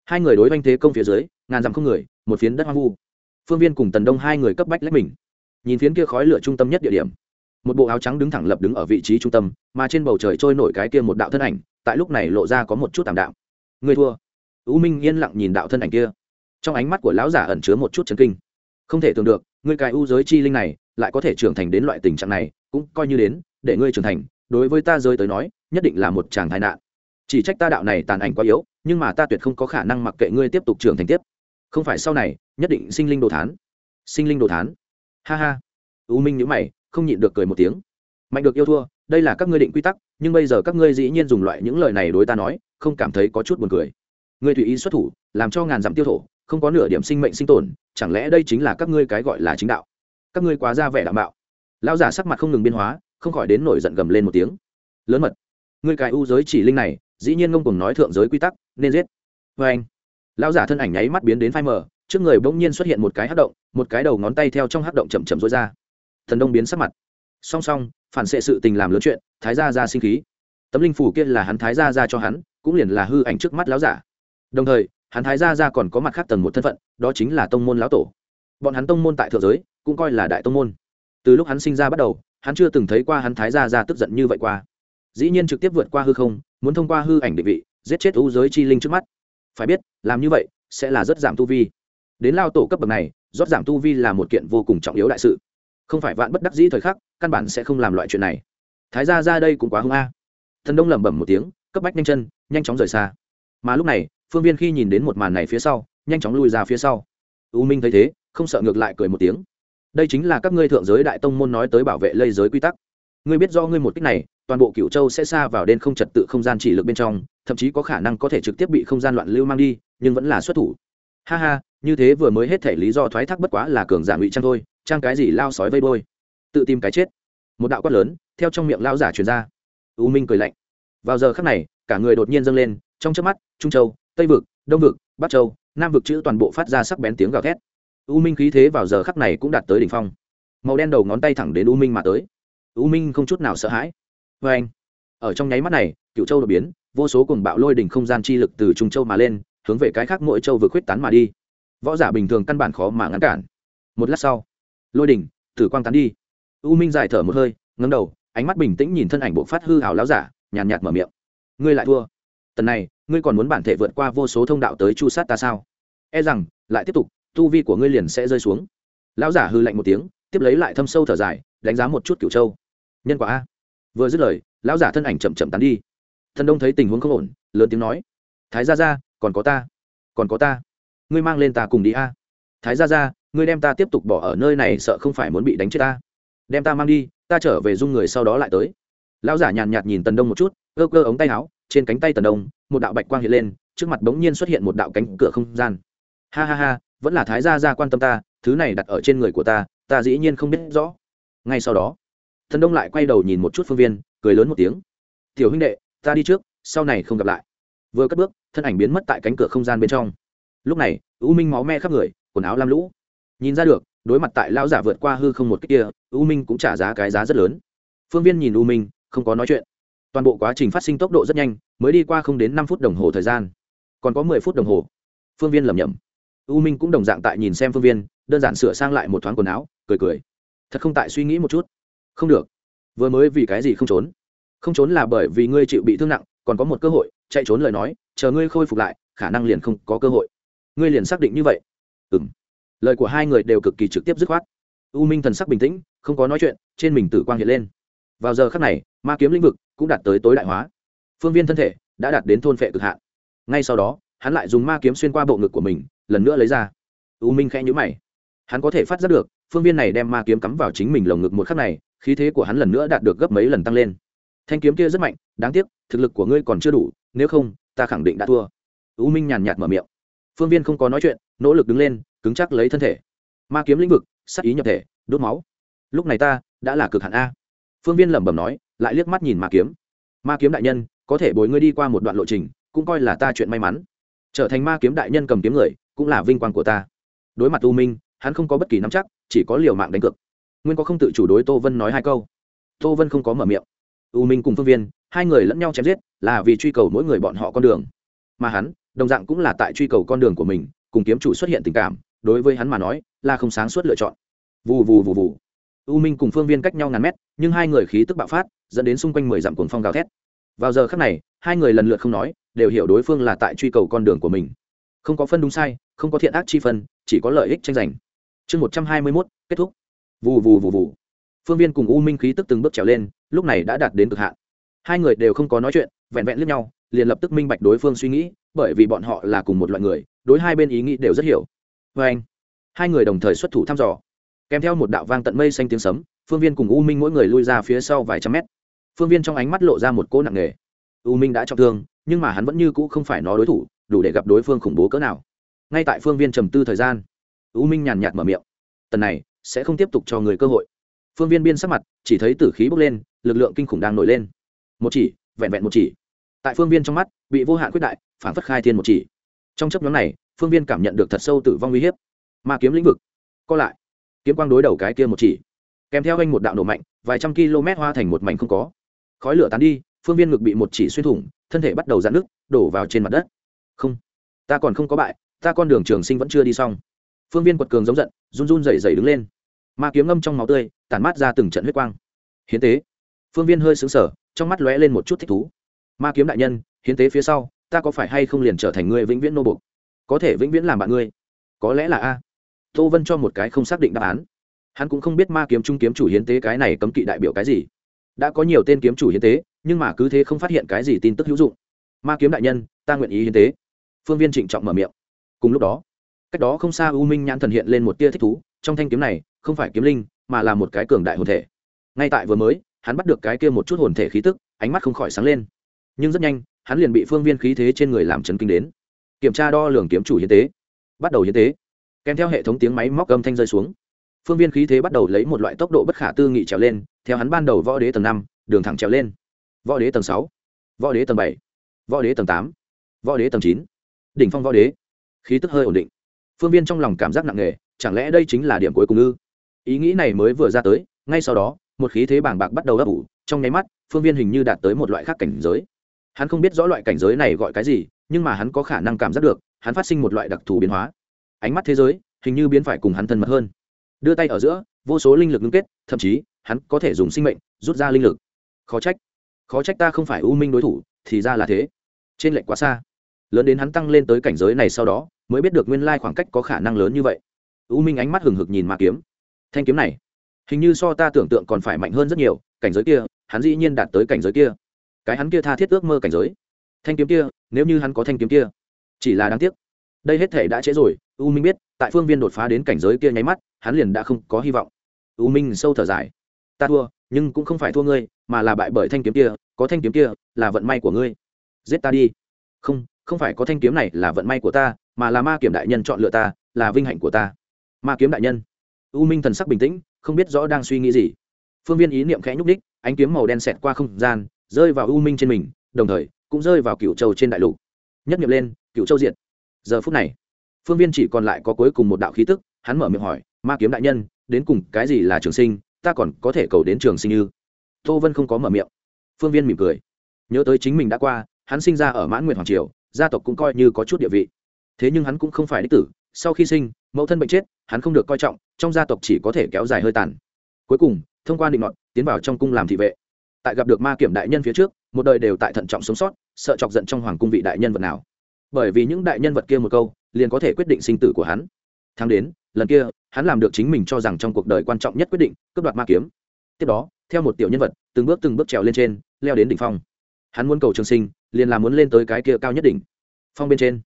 hai người đối oanh thế công phía dưới, ngàn dặm không người, một phiến đất hoang vu. Phương viên cùng tần đông hai người cấp bách lách mình. Nhìn phiến kia khói lửa trung tâm nhất địa điểm, một bộ áo trắng đứng thẳng lập đứng ở vị trí trung tâm, mà trên bầu trời trôi nổi cái kia một đạo thân ảnh, tại lúc này lộ ra có một chút tạm đạo. Người thua. U minh yên lặng nhìn đạo thân ảnh kia. Trong ánh mắt của lão giả ẩn chứa một chút chấn kinh. Không thể tưởng được, ngươi cái u giới chi linh này, lại có thể trưởng thành đến loại tình trạng này, cũng coi như đến, để ngươi trưởng thành, đối với ta giới tới nói, nhất định là một chàng tai nạn chỉ trách ta đạo này tàn ảnh quá yếu, nhưng mà ta tuyệt không có khả năng mặc kệ ngươi tiếp tục trưởng thành tiếp. Không phải sau này, nhất định sinh linh đồ thán. Sinh linh đồ thán. Ha ha. U minh nhữ mày, không nhịn được cười một tiếng. Mạnh được yêu thua, đây là các ngươi định quy tắc, nhưng bây giờ các ngươi dĩ nhiên dùng loại những lời này đối ta nói, không cảm thấy có chút buồn cười. Ngươi tùy ý xuất thủ, làm cho ngàn dặm tiêu thổ, không có nửa điểm sinh mệnh sinh tồn, chẳng lẽ đây chính là các ngươi cái gọi là chính đạo? Các ngươi quá ra vẻ đạo mạo lão giả sắc mặt không ngừng biên hóa, không khỏi đến nổi giận gầm lên một tiếng. Lớn mật, ngươi cái u giới chỉ linh này dĩ nhiên ngông cùng nói thượng giới quy tắc, nên giết. Vê anh, lão giả thân ảnh nháy mắt biến đến phai mờ, trước người bỗng nhiên xuất hiện một cái hát động, một cái đầu ngón tay theo trong hát động chậm chậm rối ra. Thần đông biến sắc mặt. Song song, phản xệ sự tình làm lớn chuyện, thái gia ra sinh khí. Tấm linh phủ kia là hắn thái gia ra cho hắn, cũng liền là hư ảnh trước mắt lão giả. Đồng thời, hắn thái gia ra còn có mặt khác tầng một thân phận, đó chính là tông môn lão tổ. Bọn hắn tông môn tại thượng giới, cũng coi là đại tông môn. Từ lúc hắn sinh ra bắt đầu, hắn chưa từng thấy qua hắn thái gia ra tức giận như vậy qua. Dĩ nhiên trực tiếp vượt qua hư không muốn thông qua hư ảnh định vị, giết chết u giới chi linh trước mắt. Phải biết, làm như vậy sẽ là rất giảm tu vi. Đến lao tổ cấp bậc này, rót giảm tu vi là một kiện vô cùng trọng yếu đại sự. Không phải vạn bất đắc dĩ thời khắc, căn bản sẽ không làm loại chuyện này. Thái gia ra đây cũng quá hung a. Thần đông lẩm bẩm một tiếng, cấp bách nhanh chân, nhanh chóng rời xa. Mà lúc này, phương viên khi nhìn đến một màn này phía sau, nhanh chóng lui ra phía sau. U minh thấy thế, không sợ ngược lại cười một tiếng. Đây chính là các ngươi thượng giới đại tông môn nói tới bảo vệ lây giới quy tắc ngươi biết do ngươi một cách này, toàn bộ cựu châu sẽ xa vào đen không trật tự không gian chỉ lực bên trong, thậm chí có khả năng có thể trực tiếp bị không gian loạn lưu mang đi, nhưng vẫn là xuất thủ. Ha ha, như thế vừa mới hết thể lý do thoái thác bất quá là cường giả ngụy trang thôi, trang cái gì lao sói vây bôi. Tự tìm cái chết. Một đạo quát lớn, theo trong miệng lao giả truyền ra. U minh cười lạnh. Vào giờ khắc này, cả người đột nhiên dâng lên, trong chớp mắt, trung châu, tây vực, đông vực, bắc châu, nam vực chữ toàn bộ phát ra sắc bén tiếng gào thét. U minh khí thế vào giờ khắc này cũng đạt tới đỉnh phong. Màu đen đầu ngón tay thẳng đến u minh mà tới u minh không chút nào sợ hãi. Vê anh, ở trong nháy mắt này, cựu châu đột biến, vô số cùng bạo lôi đỉnh không gian chi lực từ trung châu mà lên, hướng về cái khác mỗi châu vừa khuyết tán mà đi. Võ giả bình thường căn bản khó mà ngăn cản. Một lát sau, lôi đỉnh, tử quang tán đi. U minh dài thở một hơi ngấm đầu, ánh mắt bình tĩnh nhìn thân ảnh bộ phát hư hào láo giả, nhàn nhạt mở miệng. Ngươi lại thua. Tần này, ngươi còn muốn bản thể vượt qua vô số thông đạo tới chu sát ta sao? E rằng, lại tiếp tục, tu vi của ngươi liền sẽ rơi xuống. Lão giả hư lạnh một tiếng tiếp lấy lại thâm sâu thở dài, đánh giá một chút cửu châu. Nhân quả a. Vừa dứt lời, lão giả thân ảnh chậm chậm tán đi. Thần đông thấy tình huống không ổn, lớn tiếng nói, thái gia gia, còn có ta, còn có ta. Ngươi mang lên ta cùng đi a. Thái gia gia, ngươi đem ta tiếp tục bỏ ở nơi này sợ không phải muốn bị đánh chết ta. Đem ta mang đi, ta trở về dung người sau đó lại tới. Lão giả nhàn nhạt nhìn tần đông một chút, cơ cơ ống tay áo, trên cánh tay tần đông, một đạo bạch quang hiện lên, trước mặt bỗng nhiên xuất hiện một đạo cánh cửa không gian. Ha ha ha, vẫn là thái gia gia quan tâm ta thứ này đặt ở trên người của ta ta dĩ nhiên không biết rõ. Ngay sau đó, thần đông lại quay đầu nhìn một chút phương viên, cười lớn một tiếng. Tiểu huynh đệ, ta đi trước, sau này không gặp lại. Vừa cất bước, thân ảnh biến mất tại cánh cửa không gian bên trong. Lúc này, u minh máu me khắp người, quần áo lam lũ. Nhìn ra được, đối mặt tại lão giả vượt qua hư không một cách kia, u minh cũng trả giá cái giá rất lớn. Phương viên nhìn u minh, không có nói chuyện. Toàn bộ quá trình phát sinh tốc độ rất nhanh, mới đi qua không đến năm phút đồng hồ thời gian. Còn có mười phút đồng hồ. Phương viên lầm nhầm u minh cũng đồng dạng tại nhìn xem phương viên đơn giản sửa sang lại một thoáng quần áo, cười cười. Thật không tại suy nghĩ một chút. Không được. Vừa mới vì cái gì không trốn? Không trốn là bởi vì ngươi chịu bị thương nặng, còn có một cơ hội, chạy trốn lời nói, chờ ngươi khôi phục lại, khả năng liền không có cơ hội. Ngươi liền xác định như vậy. Ừ m lời của hai người đều cực kỳ trực tiếp dứt khoát. U minh thần sắc bình tĩnh, không có nói chuyện, trên mình tử quang hiện lên. Vào giờ khắc này, ma kiếm lĩnh vực cũng đạt tới tối đại hóa. Phương viên thân thể đã đạt đến thôn phệ cực hạn. Ngay sau đó, hắn lại dùng ma kiếm xuyên qua bộ ngực của mình, lần nữa lấy ra. U minh khẽ nhữ mày hắn có thể phát giác được, phương viên này đem ma kiếm cắm vào chính mình lồng ngực một khắc này, khí thế của hắn lần nữa đạt được gấp mấy lần tăng lên. Thanh kiếm kia rất mạnh, đáng tiếc, thực lực của ngươi còn chưa đủ, nếu không, ta khẳng định đã thua. U minh nhàn nhạt mở miệng. Phương viên không có nói chuyện, nỗ lực đứng lên, cứng chắc lấy thân thể. Ma kiếm lĩnh vực sắc ý nhập thể, đốt máu. Lúc này ta, đã là cực hạn a. Phương viên lẩm bẩm nói, lại liếc mắt nhìn ma kiếm. Ma kiếm đại nhân, có thể bồi ngươi đi qua một đoạn lộ trình, cũng coi là ta chuyện may mắn. Trở thành ma kiếm đại nhân cầm kiếm người, cũng là vinh quang của ta. Đối mặt u minh hắn không có bất kỳ nắm chắc, chỉ có liều mạng đánh cược. Nguyên có không tự chủ đối tô vân nói hai câu. Tô vân không có mở miệng. U minh cùng phương viên, hai người lẫn nhau chém giết, là vì truy cầu mỗi người bọn họ con đường. Mà hắn, đồng dạng cũng là tại truy cầu con đường của mình, cùng kiếm chủ xuất hiện tình cảm, đối với hắn mà nói, là không sáng suốt lựa chọn. Vù vù vù vù. U minh cùng phương viên cách nhau ngàn mét, nhưng hai người khí tức bạo phát, dẫn đến xung quanh mười dặm cuồng phong gào thét. Vào giờ khắc này, hai người lần lượt không nói, đều hiểu đối phương là tại truy cầu con đường của mình. Không có phân đúng sai, không có thiện ác chi phân, chỉ có lợi ích tranh giành chương một trăm hai mươi mốt, kết thúc. Vù vù vù vù. Phương viên cùng u minh khí tức từng bước trèo lên, lúc này đã đạt đến cực hạn. Hai người đều không có nói chuyện, vẹn vẹn lướt nhau, liền lập tức minh bạch đối phương suy nghĩ, bởi vì bọn họ là cùng một loại người, đối hai bên ý nghĩ đều rất hiểu. Vê anh, hai người đồng thời xuất thủ thăm dò. Kèm theo một đạo vang tận mây xanh tiếng sấm, phương viên cùng u minh mỗi người lui ra phía sau vài trăm mét. Phương viên trong ánh mắt lộ ra một cỗ nặng nề. U minh đã trọng thương, nhưng mà hắn vẫn như cũ không phải nó đối thủ, đủ để gặp đối phương khủng bố cỡ nào. Ngay tại phương viên trầm tư thời gian u minh nhàn nhạt mở miệng. Tần này, sẽ không tiếp tục cho người cơ hội. Phương viên biên sắc mặt, chỉ thấy tử khí bốc lên, lực lượng kinh khủng đang nổi lên. Một chỉ, vẹn vẹn một chỉ. Tại phương viên trong mắt, bị vô hạn quyết đại, phản phất khai thiên một chỉ. Trong chấp nhóm này, phương viên cảm nhận được thật sâu tử vong uy hiếp. Ma kiếm lĩnh vực, co lại. Kiếm quang đối đầu cái kia một chỉ. Kèm theo anh một đạo nổ mạnh, vài trăm km hoa thành một mảnh không có. Khói lửa tán đi, phương viên ngực bị một chỉ xuyên thủng, thân thể bắt đầu dạn nước đổ vào trên mặt đất. Không, ta còn không có bại, ta con đường trường sinh vẫn chưa đi xong phương viên quật cường giống giận, run run rẩy rẩy đứng lên. Ma kiếm ngâm trong máu tươi, tản mát ra từng trận huyết quang. Hiến tế. Phương viên hơi xứng sở trong mắt lóe lên một chút thích thú. Ma kiếm đại nhân, hiến tế phía sau, ta có phải hay không liền trở thành người vĩnh viễn nô bục có thể vĩnh viễn làm bạn ngươi. Có lẽ là a. Tô vân cho một cái không xác định đáp án. Hắn cũng không biết ma kiếm trung kiếm chủ hiến tế cái này cấm kỵ đại biểu cái gì. Đã có nhiều tên kiếm chủ hiến tế, nhưng mà cứ thế không phát hiện cái gì tin tức hữu dụng. Ma kiếm đại nhân, ta nguyện ý hiến tế. Phương viên trịnh trọng mở miệng. Cùng lúc đó cách đó không xa u minh nhãn thần hiện lên một tia thích thú, trong thanh kiếm này, không phải kiếm linh, mà là một cái cường đại hồn thể. Ngay tại vừa mới, hắn bắt được cái kia một chút hồn thể khí tức, ánh mắt không khỏi sáng lên. Nhưng rất nhanh, hắn liền bị phương viên khí thế trên người làm chấn kinh đến. Kiểm tra đo lường kiếm chủ hiến tế. Bắt đầu hiến tế. Kèm theo hệ thống tiếng máy móc âm thanh rơi xuống. Phương viên khí thế bắt đầu lấy một loại tốc độ bất khả tư nghị trèo lên, theo hắn ban đầu võ đế tầng năm, đường thẳng trèo lên. Võ đế tầng sáu, võ đế tầng bảy, võ đế tầng tám, võ đế tầng chín. Đỉnh phong võ đế. Khí tức hơi ổn định phương viên trong lòng cảm giác nặng nề, chẳng lẽ đây chính là điểm cuối cùng ư? Ý nghĩ này mới vừa ra tới, ngay sau đó, một khí thế bàng bạc bắt đầu ấp ủ, trong nháy mắt, phương viên hình như đạt tới một loại khác cảnh giới. Hắn không biết rõ loại cảnh giới này gọi cái gì, nhưng mà hắn có khả năng cảm giác được, hắn phát sinh một loại đặc thù biến hóa. Ánh mắt thế giới, hình như biến phải cùng hắn thân mật hơn. Đưa tay ở giữa, vô số linh lực ngưng kết, thậm chí, hắn có thể dùng sinh mệnh, rút ra linh lực. Khó trách khó trách ta không phải u minh đối thủ, thì ra là thế. Trên lệnh quá xa lớn đến hắn tăng lên tới cảnh giới này sau đó, mới biết được nguyên lai khoảng cách có khả năng lớn như vậy. U minh ánh mắt hừng hực nhìn mà kiếm. Thanh kiếm này, hình như so ta tưởng tượng còn phải mạnh hơn rất nhiều, cảnh giới kia, hắn dĩ nhiên đạt tới cảnh giới kia. Cái hắn kia tha thiết ước mơ cảnh giới. Thanh kiếm kia, nếu như hắn có thanh kiếm kia, chỉ là đáng tiếc. Đây hết thể đã trễ rồi, u minh biết, tại phương viên đột phá đến cảnh giới kia nháy mắt, hắn liền đã không có hy vọng. U minh sâu thở dài. Ta thua, nhưng cũng không phải thua ngươi, mà là bại bởi thanh kiếm kia, có thanh kiếm kia là vận may của ngươi. Giết ta đi. Không không phải có thanh kiếm này là vận may của ta, mà là ma kiểm đại nhân chọn lựa ta, là vinh hạnh của ta. Ma kiếm đại nhân. U minh thần sắc bình tĩnh, không biết rõ đang suy nghĩ gì. Phương viên ý niệm khẽ nhúc đích ánh kiếm màu đen xẹt qua không gian, rơi vào u minh trên mình, đồng thời, cũng rơi vào cựu châu trên đại lục. Nhất nghiệm lên cựu châu diệt. Giờ phút này, phương viên chỉ còn lại có cuối cùng một đạo khí tức, hắn mở miệng hỏi, ma kiếm đại nhân, đến cùng cái gì là trường sinh? Ta còn có thể cầu đến trường sinh như tô vân không có mở miệng. Phương viên mỉm cười. Nhớ tới chính mình đã qua, hắn sinh ra ở mãn nguyện hoàng triều gia tộc cũng coi như có chút địa vị. Thế nhưng hắn cũng không phải đích tử, sau khi sinh, mẫu thân bệnh chết, hắn không được coi trọng, trong gia tộc chỉ có thể kéo dài hơi tàn. Cuối cùng, thông qua định ngọn tiến vào trong cung làm thị vệ. Tại gặp được ma kiểm đại nhân phía trước, một đời đều tại thận trọng sống sót, sợ chọc giận trong hoàng cung vị đại nhân vật nào. Bởi vì những đại nhân vật kia một câu, liền có thể quyết định sinh tử của hắn. Tháng đến, lần kia, hắn làm được chính mình cho rằng trong cuộc đời quan trọng nhất quyết định, cướp đoạt ma kiếm. Tiếp đó, theo một tiểu nhân vật, từng bước từng bước trèo lên trên, leo đến đỉnh phong. Hắn muốn cầu trường sinh liền là muốn lên tới cái kia cao nhất đỉnh. Phong bên trên.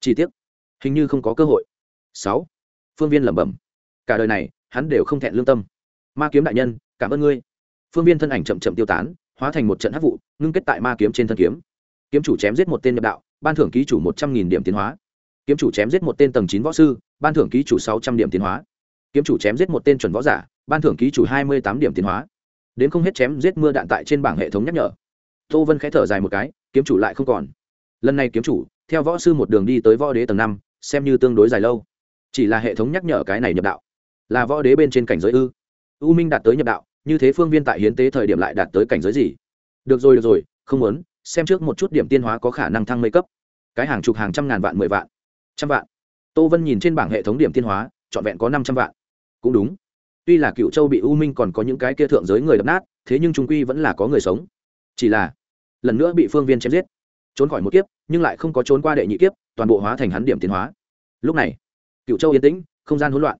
Chỉ tiếc, hình như không có cơ hội. Sáu. Phương viên lẩm bẩm. Cả đời này, hắn đều không thẹn lương tâm. Ma kiếm đại nhân, cảm ơn ngươi. Phương viên thân ảnh chậm chậm tiêu tán, hóa thành một trận hắc vụ, ngưng kết tại ma kiếm trên thân kiếm. Kiếm chủ chém giết một tên nhập đạo, ban thưởng ký chủ một trăm nghìn điểm tiến hóa. Kiếm chủ chém giết một tên tầng chín võ sư, ban thưởng ký chủ sáu trăm điểm tiến hóa. Kiếm chủ chém giết một tên chuẩn võ giả, ban thưởng ký chủ hai mươi tám điểm tiến hóa. Đến không hết chém giết mưa đạn tại trên bảng hệ thống nhắc nhở. Tô vân khẽ thở dài một cái kiếm chủ lại không còn. Lần này kiếm chủ, theo võ sư một đường đi tới võ đế tầng năm, xem như tương đối dài lâu. Chỉ là hệ thống nhắc nhở cái này nhập đạo. Là võ đế bên trên cảnh giới ư? U minh đạt tới nhập đạo, như thế phương viên tại hiến tế thời điểm lại đạt tới cảnh giới gì? Được rồi được rồi, không muốn, xem trước một chút điểm tiên hóa có khả năng thăng mây cấp. Cái hàng chục hàng trăm ngàn vạn, mười vạn, trăm vạn. Tô vân nhìn trên bảng hệ thống điểm tiên hóa, trọn vẹn có năm trăm vạn. Cũng đúng. Tuy là cựu châu bị u minh còn có những cái kia thượng giới người đập nát, thế nhưng trung quy vẫn là có người sống. Chỉ là lần nữa bị phương viên chém giết. Trốn khỏi một kiếp, nhưng lại không có trốn qua đệ nhị kiếp, toàn bộ hóa thành hắn điểm tiến hóa. Lúc này cựu châu yên tĩnh, không gian hỗn loạn.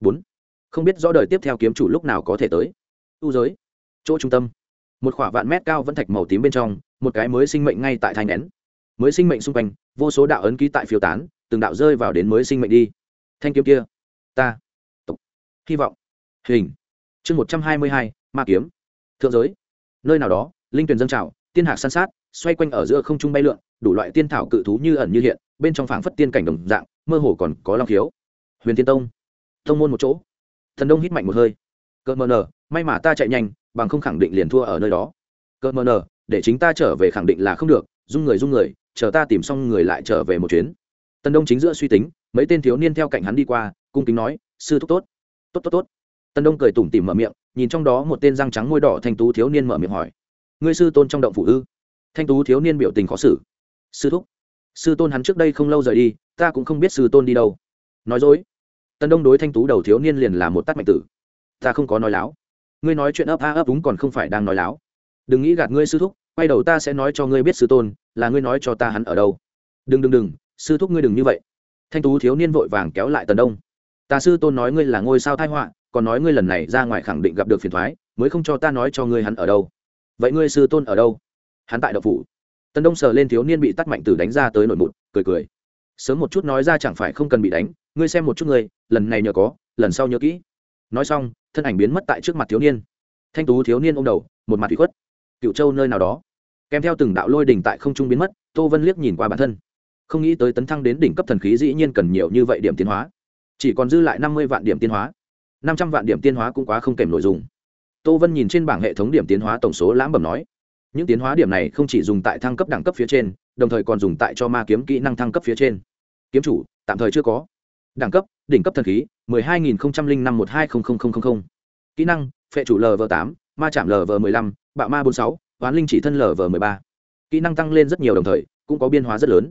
Bốn. Không biết rõ đời tiếp theo kiếm chủ lúc nào có thể tới. Tu giới. Chỗ trung tâm. Một khỏa vạn mét cao vẫn thạch màu tím bên trong, một cái mới sinh mệnh ngay tại thai nén. Mới sinh mệnh xung quanh, vô số đạo ấn ký tại phiêu tán, từng đạo rơi vào đến mới sinh mệnh đi. Thanh kiếm kia. Ta. Tục hy vọng. Hình. Chương một trăm hai mươi hai, ma kiếm. Thượng giới. Nơi nào đó, linh tuyển dân trào tiên hạc san sát, xoay quanh ở giữa không trung bay lượn, đủ loại tiên thảo cự thú như ẩn như hiện, bên trong phảng phất tiên cảnh đồng dạng, mơ hồ còn có long khiếu. Huyền tiên tông tông môn một chỗ. Thần đông hít mạnh một hơi. Cỡ mờ nờ may mà ta chạy nhanh, bằng không khẳng định liền thua ở nơi đó. Cỡ mờ nờ để chính ta trở về khẳng định là không được dung người dung người, chờ ta tìm xong người lại trở về một chuyến. Tần đông chính giữa suy tính, mấy tên thiếu niên theo cạnh hắn đi qua, cung kính nói, sư thúc tốt tốt tốt tốt. Tần đông cười tủm tỉm mở miệng, nhìn trong đó một tên răng trắng môi đỏ thanh tú thiếu niên mở miệng hỏi ngươi sư tôn trong động phủ ư? Thanh tú thiếu niên biểu tình khó xử. Sư thúc, sư tôn hắn trước đây không lâu rời đi, ta cũng không biết sư tôn đi đâu. Nói dối. Tần đông đối thanh tú đầu thiếu niên liền là một tắt mạnh tử. Ta không có nói láo. Ngươi nói chuyện ấp a ấp đúng còn không phải đang nói láo. Đừng nghĩ gạt ngươi sư thúc, quay đầu ta sẽ nói cho ngươi biết sư tôn, là ngươi nói cho ta hắn ở đâu. Đừng đừng đừng, sư thúc ngươi đừng như vậy. Thanh tú thiếu niên vội vàng kéo lại tần đông. Ta sư tôn nói ngươi là ngôi sao thai họa, còn nói ngươi lần này ra ngoài khẳng định gặp được phiền thoái, mới không cho ta nói cho ngươi hắn ở đâu vậy ngươi sư tôn ở đâu? Hắn tại độc phủ. Tần đông sờ lên thiếu niên bị tắt mạnh từ đánh ra tới nổi mụt cười cười. Sớm một chút nói ra chẳng phải không cần bị đánh, ngươi xem một chút ngươi, lần này nhờ có, lần sau nhớ kỹ. Nói xong, thân ảnh biến mất tại trước mặt thiếu niên. Thanh tú thiếu niên ô m đầu, một mặt bị khuất. Cựu châu nơi nào đó? Kèm theo từng đạo lôi đỉnh tại không trung biến mất, tô vân liếc nhìn qua bản thân. Không nghĩ tới tấn thăng đến đỉnh cấp thần khí dĩ nhiên cần nhiều như vậy điểm tiến hóa. Chỉ còn dư lại năm mươi vạn điểm tiến hóa. Năm trăm vạn điểm tiến hóa cũng quá không kèm nội dung tô vân nhìn trên bảng hệ thống điểm tiến hóa tổng số lãm bẩm nói, những tiến hóa điểm này không chỉ dùng tại thăng cấp đẳng cấp phía trên, đồng thời còn dùng tại cho ma kiếm kỹ năng thăng cấp phía trên. Kiếm chủ, tạm thời chưa có. Đẳng cấp, đỉnh cấp thần khí, mười hai nghìn năm một hai kỹ năng, phệ chủ lv tám, ma chạm lv mười lăm, bạo ma bốn sáu hoán linh chỉ thân lv mười ba. Kỹ năng tăng lên rất nhiều đồng thời, cũng có biên hóa rất lớn.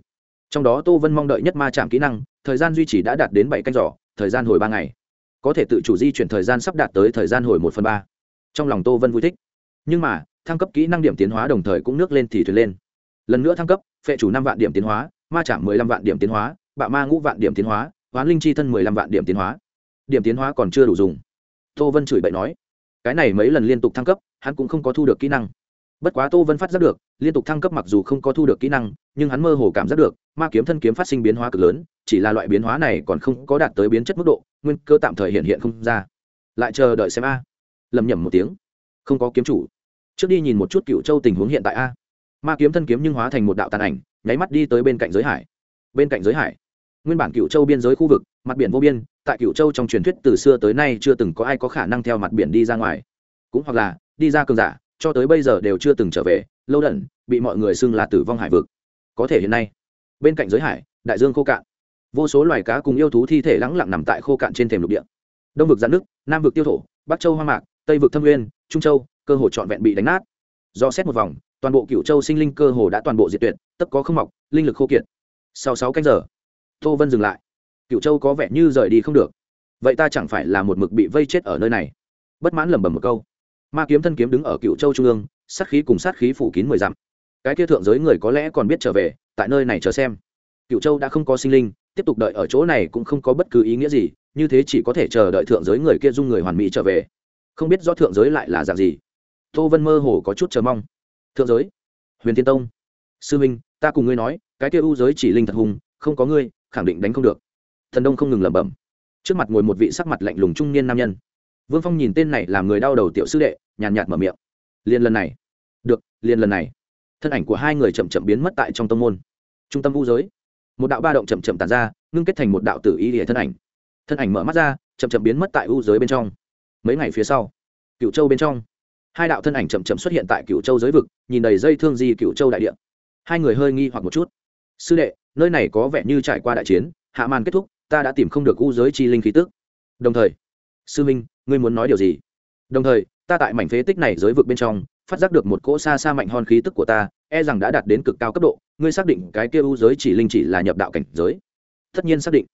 Trong đó tô vân mong đợi nhất ma chạm kỹ năng, thời gian duy trì đã đạt đến bảy canh giỏ thời gian hồi ba ngày. Có thể tự chủ di chuyển thời gian sắp đạt tới thời gian hồi một phần ba trong lòng tô vân vui thích. Nhưng mà, thăng cấp kỹ năng điểm tiến hóa đồng thời cũng nước lên thì thuyền lên. Lần nữa thăng cấp, phệ chủ năm vạn điểm tiến hóa, ma chạm mười lăm vạn điểm tiến hóa bạo ma ngũ vạn điểm tiến hóa, hoán linh chi thân mười lăm vạn điểm tiến hóa. Điểm tiến hóa còn chưa đủ dùng. Tô vân chửi bậy nói, cái này mấy lần liên tục thăng cấp, hắn cũng không có thu được kỹ năng. Bất quá tô vân phát giác được, liên tục thăng cấp mặc dù không có thu được kỹ năng, nhưng hắn mơ hồ cảm giác được, ma kiếm thân kiếm phát sinh biến hóa cực lớn, chỉ là loại biến hóa này còn không có đạt tới biến chất mức độ, nguyên cơ tạm thời hiện hiện không ra. Lại chờ đợi xem a lầm nhầm một tiếng. Không có kiếm chủ. Trước đi nhìn một chút cựu châu tình huống hiện tại a. Ma kiếm thân kiếm nhưng hóa thành một đạo tàn ảnh, nháy mắt đi tới bên cạnh giới hải. Bên cạnh giới hải. Nguyên bản cựu châu biên giới khu vực, mặt biển vô biên, tại cựu châu trong truyền thuyết từ xưa tới nay chưa từng có ai có khả năng theo mặt biển đi ra ngoài. Cũng hoặc là, đi ra cường giả, cho tới bây giờ đều chưa từng trở về, lâu đẩn bị mọi người xưng là tử vong hải vực. Có thể hiện nay, bên cạnh giới hải, đại dương khô cạn. Vô số loài cá cùng yêu thú thi thể lắng lặng nằm tại khô cạn trên thềm lục địa. Đông vực giãn nước, nam vực tiêu thổ, bắc châu hoa mạc tây vực thâm nguyên, trung châu, cơ hồ trọn vẹn bị đánh nát. Do xét một vòng, toàn bộ cựu châu sinh linh cơ hồ đã toàn bộ diệt tuyệt tất có không mọc, linh lực khô kiệt. Sau sáu canh giờ, tô vân dừng lại. Cựu châu có vẻ như rời đi không được. Vậy ta chẳng phải là một mực bị vây chết ở nơi này? Bất mãn lẩm bẩm một câu. Ma kiếm thân kiếm đứng ở cựu châu trung ương, sát khí cùng sát khí phủ kín mười dặm. Cái kia thượng giới người có lẽ còn biết trở về, tại nơi này chờ xem. Cựu châu đã không có sinh linh, tiếp tục đợi ở chỗ này cũng không có bất cứ ý nghĩa gì, như thế chỉ có thể chờ đợi thượng giới người kia dung người hoàn mỹ trở về không biết do thượng giới lại là dạng gì. Tô vân mơ hồ có chút chờ mong. Thượng giới? Huyền tiên tông. Sư minh, ta cùng ngươi nói, cái kia u giới chỉ linh thật hùng, không có ngươi, khẳng định đánh không được. Thần đông không ngừng lẩm bẩm. Trước mặt ngồi một vị sắc mặt lạnh lùng trung niên nam nhân. Vương phong nhìn tên này làm người đau đầu tiểu sư đệ, nhàn nhạt mở miệng. Liền lần này. Được liền lần này. Thân ảnh của hai người chậm chậm biến mất tại trong tâm môn. Trung tâm u giới. Một đạo ba động chậm chậm tàn ra, ngưng kết thành một đạo tử y địa thân ảnh. Thân ảnh mở mắt ra, chậm chậm biến mất tại u giới bên trong mấy ngày phía sau cựu châu bên trong, hai đạo thân ảnh chậm chậm xuất hiện tại cựu châu giới vực, nhìn đầy dây thương di cựu châu đại địa. Hai người hơi nghi hoặc một chút. Sư đệ, nơi này có vẻ như trải qua đại chiến, hạ màn kết thúc, ta đã tìm không được u giới chi linh khí tức. Đồng thời, sư minh, ngươi muốn nói điều gì? Đồng thời, ta tại mảnh phế tích này giới vực bên trong, phát giác được một cỗ xa xa mạnh hòn khí tức của ta e rằng đã đạt đến cực cao cấp độ, ngươi xác định cái kia u giới chỉ linh chỉ là nhập đạo cảnh giới? Tất nhiên xác định.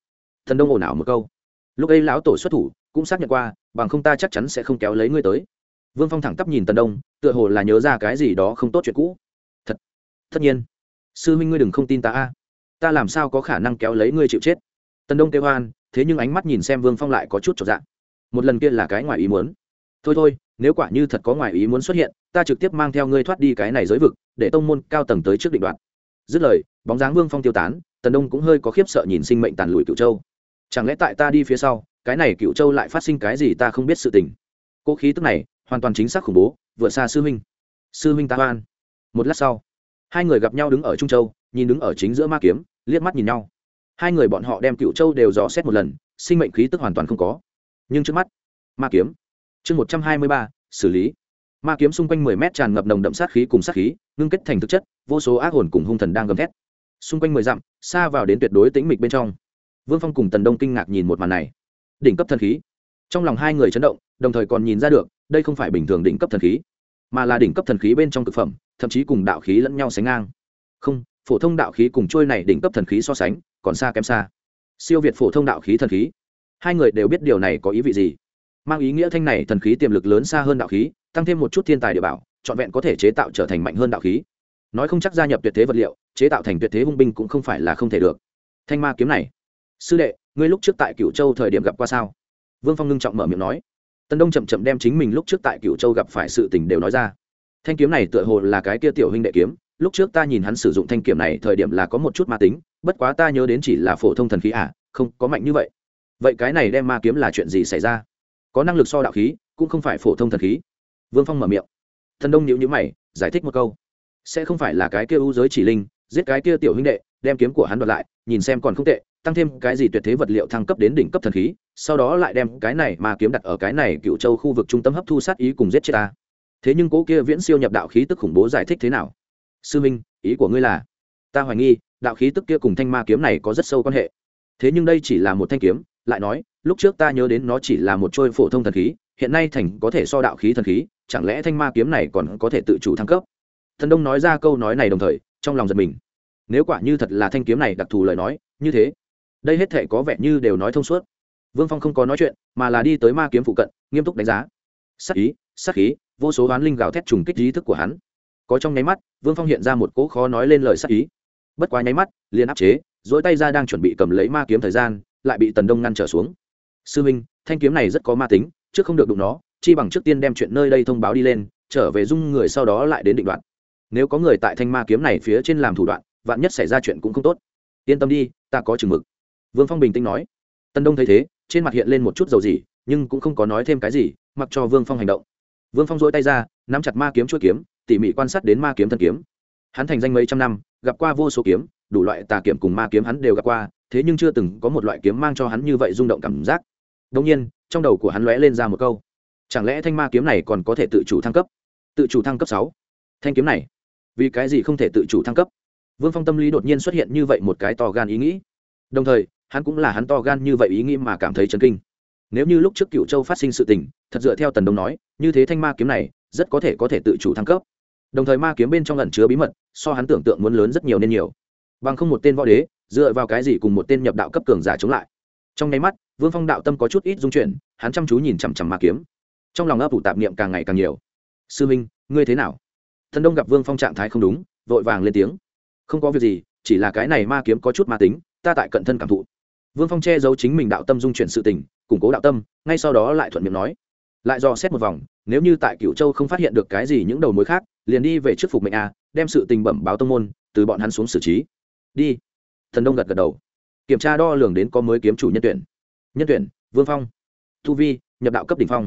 Thần đông ồn ào một câu. Lúc ấy lão tổ xuất thủ, cũng xác nhận qua bằng không ta chắc chắn sẽ không kéo lấy ngươi tới. Vương phong thẳng tắp nhìn tần đông, tựa hồ là nhớ ra cái gì đó không tốt chuyện cũ. Thật, tất nhiên. Sư minh ngươi đừng không tin ta a. Ta làm sao có khả năng kéo lấy ngươi chịu chết? Tần đông kêu hoan, thế nhưng ánh mắt nhìn xem vương phong lại có chút trọn dạng một lần kia là cái ngoài ý muốn. Thôi thôi, nếu quả như thật có ngoài ý muốn xuất hiện, ta trực tiếp mang theo ngươi thoát đi cái này giới vực, để tông môn cao tầng tới trước định đoạn dứt lời, bóng dáng vương phong tiêu tán, tần đông cũng hơi có khiếp sợ nhìn sinh mệnh tàn lùi cựu châu chẳng lẽ tại ta đi phía sau, cái này cựu châu lại phát sinh cái gì ta không biết sự tình? Cỗ khí tức này, hoàn toàn chính xác khủng bố, vượt xa sư huynh. Sư huynh ta hoan. Một lát sau, hai người gặp nhau đứng ở trung châu, nhìn đứng ở chính giữa ma kiếm, liếc mắt nhìn nhau. Hai người bọn họ đem cựu châu đều dò xét một lần, sinh mệnh khí tức hoàn toàn không có. Nhưng trước mắt, ma kiếm. Chương một trăm hai mươi ba, xử lý. Ma kiếm xung quanh mười mét tràn ngập nồng đậm sát khí cùng sát khí, ngưng kết thành thực chất, vô số ác hồn cùng hung thần đang gầm thét. Xung quanh mười dặm, xa vào đến tuyệt đối tĩnh mịch bên trong vương phong cùng tần đông kinh ngạc nhìn một màn này. Đỉnh cấp thần khí. Trong lòng hai người chấn động, đồng thời còn nhìn ra được, đây không phải bình thường đỉnh cấp thần khí, mà là đỉnh cấp thần khí bên trong thực phẩm, thậm chí cùng đạo khí lẫn nhau sánh ngang. Không, phổ thông đạo khí cùng trôi này đỉnh cấp thần khí so sánh, còn xa kém xa. Siêu việt phổ thông đạo khí thần khí. Hai người đều biết điều này có ý vị gì. Mang ý nghĩa thanh này thần khí tiềm lực lớn xa hơn đạo khí, tăng thêm một chút thiên tài địa bảo, trọn vẹn có thể chế tạo trở thành mạnh hơn đạo khí. Nói không chắc gia nhập tuyệt thế vật liệu, chế tạo thành tuyệt thế hung binh cũng không phải là không thể được. Thanh ma kiếm này sư đệ, ngươi lúc trước tại Cửu châu thời điểm gặp qua sao? Vương phong ngưng trọng mở miệng nói. Tân đông chậm chậm đem chính mình lúc trước tại Cửu châu gặp phải sự tình đều nói ra. Thanh kiếm này tựa hồ là cái kia tiểu huynh đệ kiếm, lúc trước ta nhìn hắn sử dụng thanh kiếm này thời điểm là có một chút ma tính, bất quá ta nhớ đến chỉ là phổ thông thần khí à không, có mạnh như vậy. Vậy cái này đem ma kiếm là chuyện gì xảy ra? Có năng lực so đạo khí, cũng không phải phổ thông thần khí. Vương phong mở miệng. Thần đông nhịu nhữ mày, giải thích một câu. Sẽ không phải là cái kia ưu giới chỉ linh, giết cái kia tiểu huynh đệ, đem kiếm của hắn đoạt lại nhìn xem còn không tệ, tăng thêm cái gì tuyệt thế vật liệu thăng cấp đến đỉnh cấp thần khí, sau đó lại đem cái này mà kiếm đặt ở cái này cựu châu khu vực trung tâm hấp thu sát ý cùng giết chết ta. Thế nhưng cố kia viễn siêu nhập đạo khí tức khủng bố giải thích thế nào? Sư minh, ý của ngươi là? Ta hoài nghi, đạo khí tức kia cùng thanh ma kiếm này có rất sâu quan hệ. Thế nhưng đây chỉ là một thanh kiếm, lại nói, lúc trước ta nhớ đến nó chỉ là một trôi phổ thông thần khí, hiện nay thành có thể so đạo khí thần khí, chẳng lẽ thanh ma kiếm này còn có thể tự chủ thăng cấp? Thần đông nói ra câu nói này đồng thời, trong lòng giật mình nếu quả như thật là thanh kiếm này đặc thù lời nói, như thế, đây hết thể có vẻ như đều nói thông suốt. Vương phong không có nói chuyện, mà là đi tới ma kiếm phụ cận, nghiêm túc đánh giá. Sắc ý sắc khí, vô số oán linh gào thét trùng kích ý thức của hắn. Có trong nháy mắt, vương phong hiện ra một cỗ khó nói lên lời sắc ý. Bất quá nháy mắt, liền áp chế, dỗi tay ra đang chuẩn bị cầm lấy ma kiếm thời gian, lại bị tần đông ngăn trở xuống. Sư minh, thanh kiếm này rất có ma tính, trước không được đụng nó, chi bằng trước tiên đem chuyện nơi đây thông báo đi lên, trở về dung người sau đó lại đến định đoạn. Nếu có người tại thanh ma kiếm này phía trên làm thủ đoạn vạn nhất xảy ra chuyện cũng không tốt. Yên tâm đi, ta có chừng mực. Vương phong bình tĩnh nói. Tần đông thấy thế, trên mặt hiện lên một chút dầu gì nhưng cũng không có nói thêm cái gì, mặc cho vương phong hành động. Vương phong dỗi tay ra, nắm chặt ma kiếm chuỗi kiếm, tỉ mỉ quan sát đến ma kiếm thân kiếm. Hắn thành danh mấy trăm năm, gặp qua vô số kiếm, đủ loại tà kiếm cùng ma kiếm hắn đều gặp qua, thế nhưng chưa từng có một loại kiếm mang cho hắn như vậy rung động cảm giác. Đông nhiên, trong đầu của hắn lóe lên ra một câu. Chẳng lẽ thanh ma kiếm này còn có thể tự chủ thăng cấp? Tự chủ thăng cấp sáu. Thanh kiếm này, vì cái gì không thể tự chủ thăng cấp? Vương phong tâm lý đột nhiên xuất hiện như vậy một cái to gan ý nghĩ. Đồng thời, hắn cũng là hắn to gan như vậy ý nghĩ mà cảm thấy chấn kinh. Nếu như lúc trước cựu châu phát sinh sự tình, thật dựa theo tần đông nói, như thế thanh ma kiếm này, rất có thể có thể tự chủ thăng cấp. Đồng thời ma kiếm bên trong ẩn chứa bí mật, so hắn tưởng tượng muốn lớn rất nhiều nên nhiều. Bằng không một tên võ đế, dựa vào cái gì cùng một tên nhập đạo cấp cường giả chống lại? Trong nháy mắt, vương phong đạo tâm có chút ít dung chuyển, hắn chăm chú nhìn chằm chằm ma kiếm. Trong lòng ấp ủ tạp niệm càng ngày càng nhiều. Sư minh, ngươi thế nào? Thần đông gặp vương phong trạng thái không đúng, vội vàng lên tiếng không có việc gì, chỉ là cái này ma kiếm có chút ma tính, ta tại cận thân cảm thụ. Vương phong che giấu chính mình đạo tâm dung chuyển sự tình, củng cố đạo tâm, ngay sau đó lại thuận miệng nói. Lại dò xét một vòng, nếu như tại Cửu châu không phát hiện được cái gì những đầu mối khác, liền đi về trước phục mệnh a, đem sự tình bẩm báo tông môn, từ bọn hắn xuống xử trí. Đi. Thần đông gật gật đầu. Kiểm tra đo lường đến có mới kiếm chủ nhân tuyển. Nhân tuyển, vương phong. Thu vi, nhập đạo cấp đ ỉ n h phong.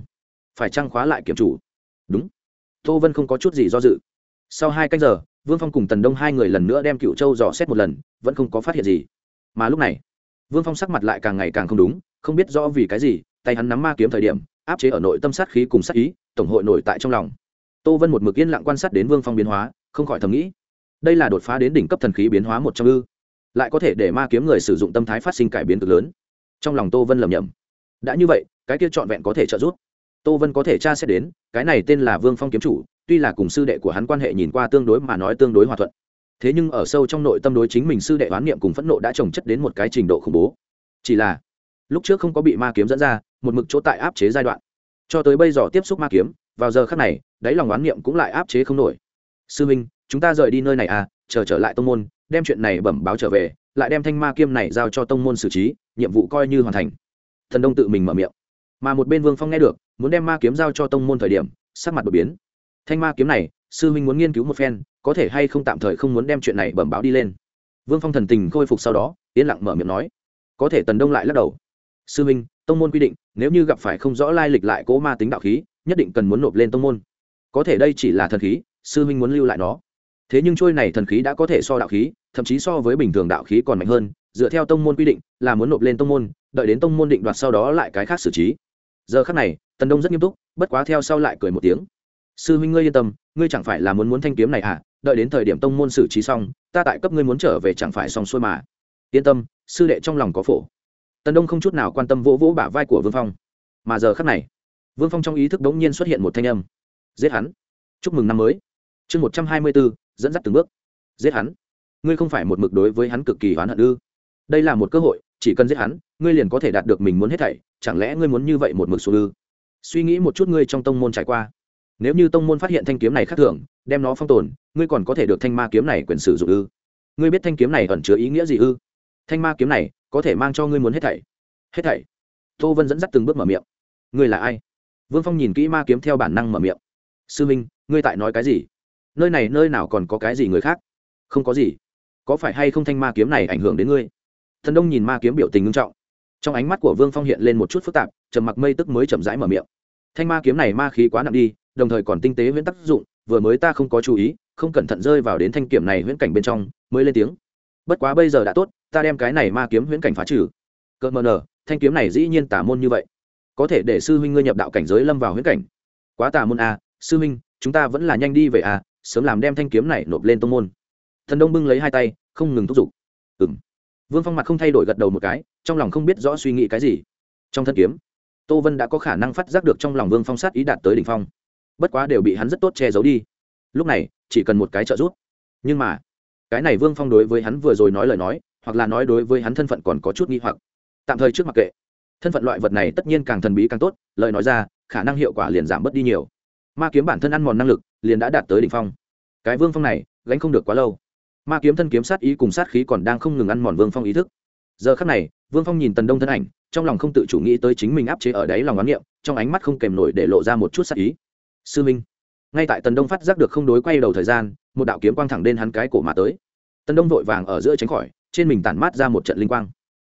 Phải trăng khóa lại kiểm chủ? Đúng. Tô vân không có chút gì do dự. Sau hai canh giờ vương phong cùng tần đông hai người lần nữa đem cựu châu dò xét một lần, vẫn không có phát hiện gì. Mà lúc này, vương phong sắc mặt lại càng ngày càng không đúng, không biết rõ vì cái gì, tay hắn nắm ma kiếm thời điểm, áp chế ở nội tâm sát khí cùng sát ý, tổng hội nổi tại trong lòng. Tô vân một mực yên lặng quan sát đến vương phong biến hóa, không khỏi thầm nghĩ, đây là đột phá đến đỉnh cấp thần khí biến hóa một trong ư? Lại có thể để ma kiếm người sử dụng tâm thái phát sinh cải biến cực lớn. Trong lòng tô vân lầm nhầm đã như vậy, cái kia trọn vẹn có thể trợ giúp. Tô vân có thể tra xét đến, cái này tên là vương phong kiếm chủ tuy là cùng sư đệ của hắn quan hệ nhìn qua tương đối mà nói tương đối hòa thuận, thế nhưng ở sâu trong nội tâm đối chính mình sư đệ oán niệm cùng phẫn nộ đã trồng chất đến một cái trình độ khủng bố. Chỉ là, lúc trước không có bị ma kiếm dẫn ra, một mực chỗ tại áp chế giai đoạn. Cho tới bây giờ tiếp xúc ma kiếm, vào giờ khắc này, đáy lòng oán niệm cũng lại áp chế không nổi. Sư minh, chúng ta rời đi nơi này à chờ trở lại tông môn, đem chuyện này bẩm báo trở về, lại đem thanh ma kiếm này giao cho tông môn xử trí, nhiệm vụ coi như hoàn thành. Thần đông tự mình mở miệng. Mà một bên vương phong nghe được, muốn đem ma kiếm giao cho tông môn thời điểm, sắc mặt đột biến thanh ma kiếm này, sư huynh muốn nghiên cứu một phen, có thể hay không tạm thời không muốn đem chuyện này bẩm báo đi lên. Vương phong thần tình khôi phục sau đó, yên lặng mở miệng nói. Có thể tần đông lại lắc đầu. Sư huynh, tông môn quy định, nếu như gặp phải không rõ lai lịch lại cố ma tính đạo khí, nhất định cần muốn nộp lên tông môn. Có thể đây chỉ là thần khí, sư huynh muốn lưu lại nó. Thế nhưng trôi này thần khí đã có thể so đạo khí, thậm chí so với bình thường đạo khí còn mạnh hơn, dựa theo tông môn quy định, là muốn nộp lên tông môn, đợi đến tông môn định đoạt sau đó lại cái khác xử trí. Giờ khác này, tần đông rất nghiêm túc, bất quá theo sau lại cười một tiếng sư huynh ngươi yên tâm, ngươi chẳng phải là muốn muốn thanh kiếm này à? Đợi đến thời điểm tông môn xử trí xong, ta tại cấp ngươi muốn trở về chẳng phải xong xuôi mà. Yên tâm, sư đệ trong lòng có phổ. Tần đông không chút nào quan tâm vỗ vỗ bả vai của vương phong. Mà giờ khắc này, vương phong trong ý thức đ ố n g nhiên xuất hiện một thanh âm. Giết hắn. Chúc mừng năm mới. Chương một trăm hai mươi bốn dẫn dắt từng bước. Giết hắn. Ngươi không phải một mực đối với hắn cực kỳ oán hận ư? Đây là một cơ hội, chỉ cần giết hắn, ngươi liền có thể đạt được mình muốn hết thảy, chẳng lẽ ngươi muốn như vậy một mực xuống ư? Suy nghĩ một chút ngươi trong tông môn trải qua nếu như tông môn phát hiện thanh kiếm này khác thường, đem nó phong tồn, ngươi còn có thể được thanh ma kiếm này quyền sử dụng ư? Ngươi biết thanh kiếm này ẩn chứa ý nghĩa gì ư? Thanh ma kiếm này có thể mang cho ngươi muốn hết thảy. Hết thảy. Tô vân dẫn dắt từng bước mở miệng. Ngươi là ai? Vương phong nhìn kỹ ma kiếm theo bản năng mở miệng. Sư minh, ngươi tại nói cái gì? Nơi này nơi nào còn có cái gì người khác? Không có gì. Có phải hay không thanh ma kiếm này ảnh hưởng đến ngươi? Thần đông nhìn ma kiếm biểu tình ngưng trọng. Trong ánh mắt của vương phong hiện lên một chút phức tạp, trầm mặc mây tức mới chậm rãi mở miệng. Thanh ma kiếm này ma khí quá nặng đi đồng thời còn tinh tế huyễn tác dụng vừa mới ta không có chú ý không cẩn thận rơi vào đến thanh kiểm này huyễn cảnh bên trong mới lên tiếng. Bất quá bây giờ đã tốt ta đem cái này ma kiếm huyễn cảnh phá trừ. Cỡ mờ nở thanh kiếm này dĩ nhiên tả môn như vậy. Có thể để sư huynh ngươi nhập đạo cảnh giới lâm vào huyễn cảnh. Quá tà môn a à, sư huynh chúng ta vẫn là nhanh đi về à sớm làm đem thanh kiếm này nộp lên tông môn. Thần đông bưng lấy hai tay không ngừng thúc giục. Ừng vương phong mặt không thay đổi gật đầu một cái trong lòng không biết rõ suy nghĩ cái gì. Trong thân kiếm tô vân đã có khả năng phát giác được trong lòng vương phong sát ý đạt tới đ ỉ n h phong bất quá đều bị hắn rất tốt che giấu đi. Lúc này, chỉ cần một cái trợ giúp. Nhưng mà, cái này vương phong đối với hắn vừa rồi nói lời nói, hoặc là nói đối với hắn thân phận còn có chút nghi hoặc. Tạm thời trước mặc kệ. Thân phận loại vật này tất nhiên càng thần bí càng tốt, lời nói ra, khả năng hiệu quả liền giảm bớt đi nhiều. Ma kiếm bản thân ăn mòn năng lực, liền đã đạt tới đ ỉ n h phong. Cái vương phong này, gánh không được quá lâu. Ma kiếm thân kiếm sát ý cùng sát khí còn đang không ngừng ăn mòn vương phong ý thức. Giờ khắc này, vương phong nhìn tần đông thân ảnh, trong lòng không tự chủ nghĩ tới chính mình áp chế ở đáy lòng oán niệm, trong ánh mắt không kèm nổi để lộ ra một chút sát ý sư minh. Ngay tại tần đông phát giác được không đối quay đầu thời gian, một đạo kiếm quang thẳng lên hắn cái cổ mà tới. Tần đông vội vàng ở giữa tránh khỏi, trên mình tản mát ra một trận linh quang.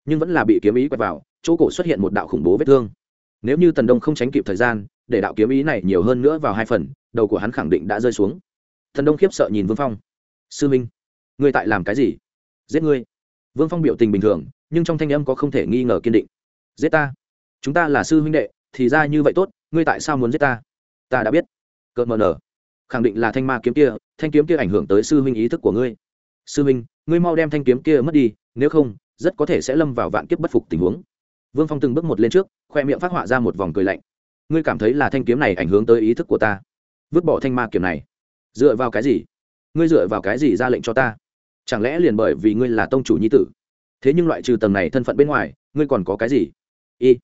Nhưng vẫn là bị kiếm ý quẹt vào, chỗ cổ xuất hiện một đạo khủng bố vết thương. Nếu như tần đông không tránh kịp thời gian, để đạo kiếm ý này nhiều hơn nữa vào hai phần, đầu của hắn khẳng định đã rơi xuống. Tần đông khiếp sợ nhìn vương phong. Sư minh, ngươi tại làm cái gì? Giết ngươi. Vương phong biểu tình bình thường, nhưng trong thanh âm có không thể nghi ngờ kiên định. Giết ta? Chúng ta là sư huynh đệ, thì ra như vậy tốt, ngươi tại sao muốn giết ta? Ta đã biết. Cợt mờ nở. Khẳng định là thanh ma kiếm kia thanh kiếm kia ảnh hưởng tới sư huynh ý thức của ngươi. Sư huynh ngươi mau đem thanh kiếm kia mất đi nếu không rất có thể sẽ lâm vào vạn kiếp bất phục tình huống. Vương phong từng bước một lên trước khoe miệng phát họa ra một vòng cười lạnh. Ngươi cảm thấy là thanh kiếm này ảnh hưởng tới ý thức của ta. Vứt bỏ thanh ma kiếm này. Dựa vào cái gì? Ngươi dựa vào cái gì ra lệnh cho ta? Chẳng lẽ liền bởi vì ngươi là tông chủ nhi tử? Thế nhưng loại trừ tầng này thân phận bên ngoài ngươi còn có cái gì? Y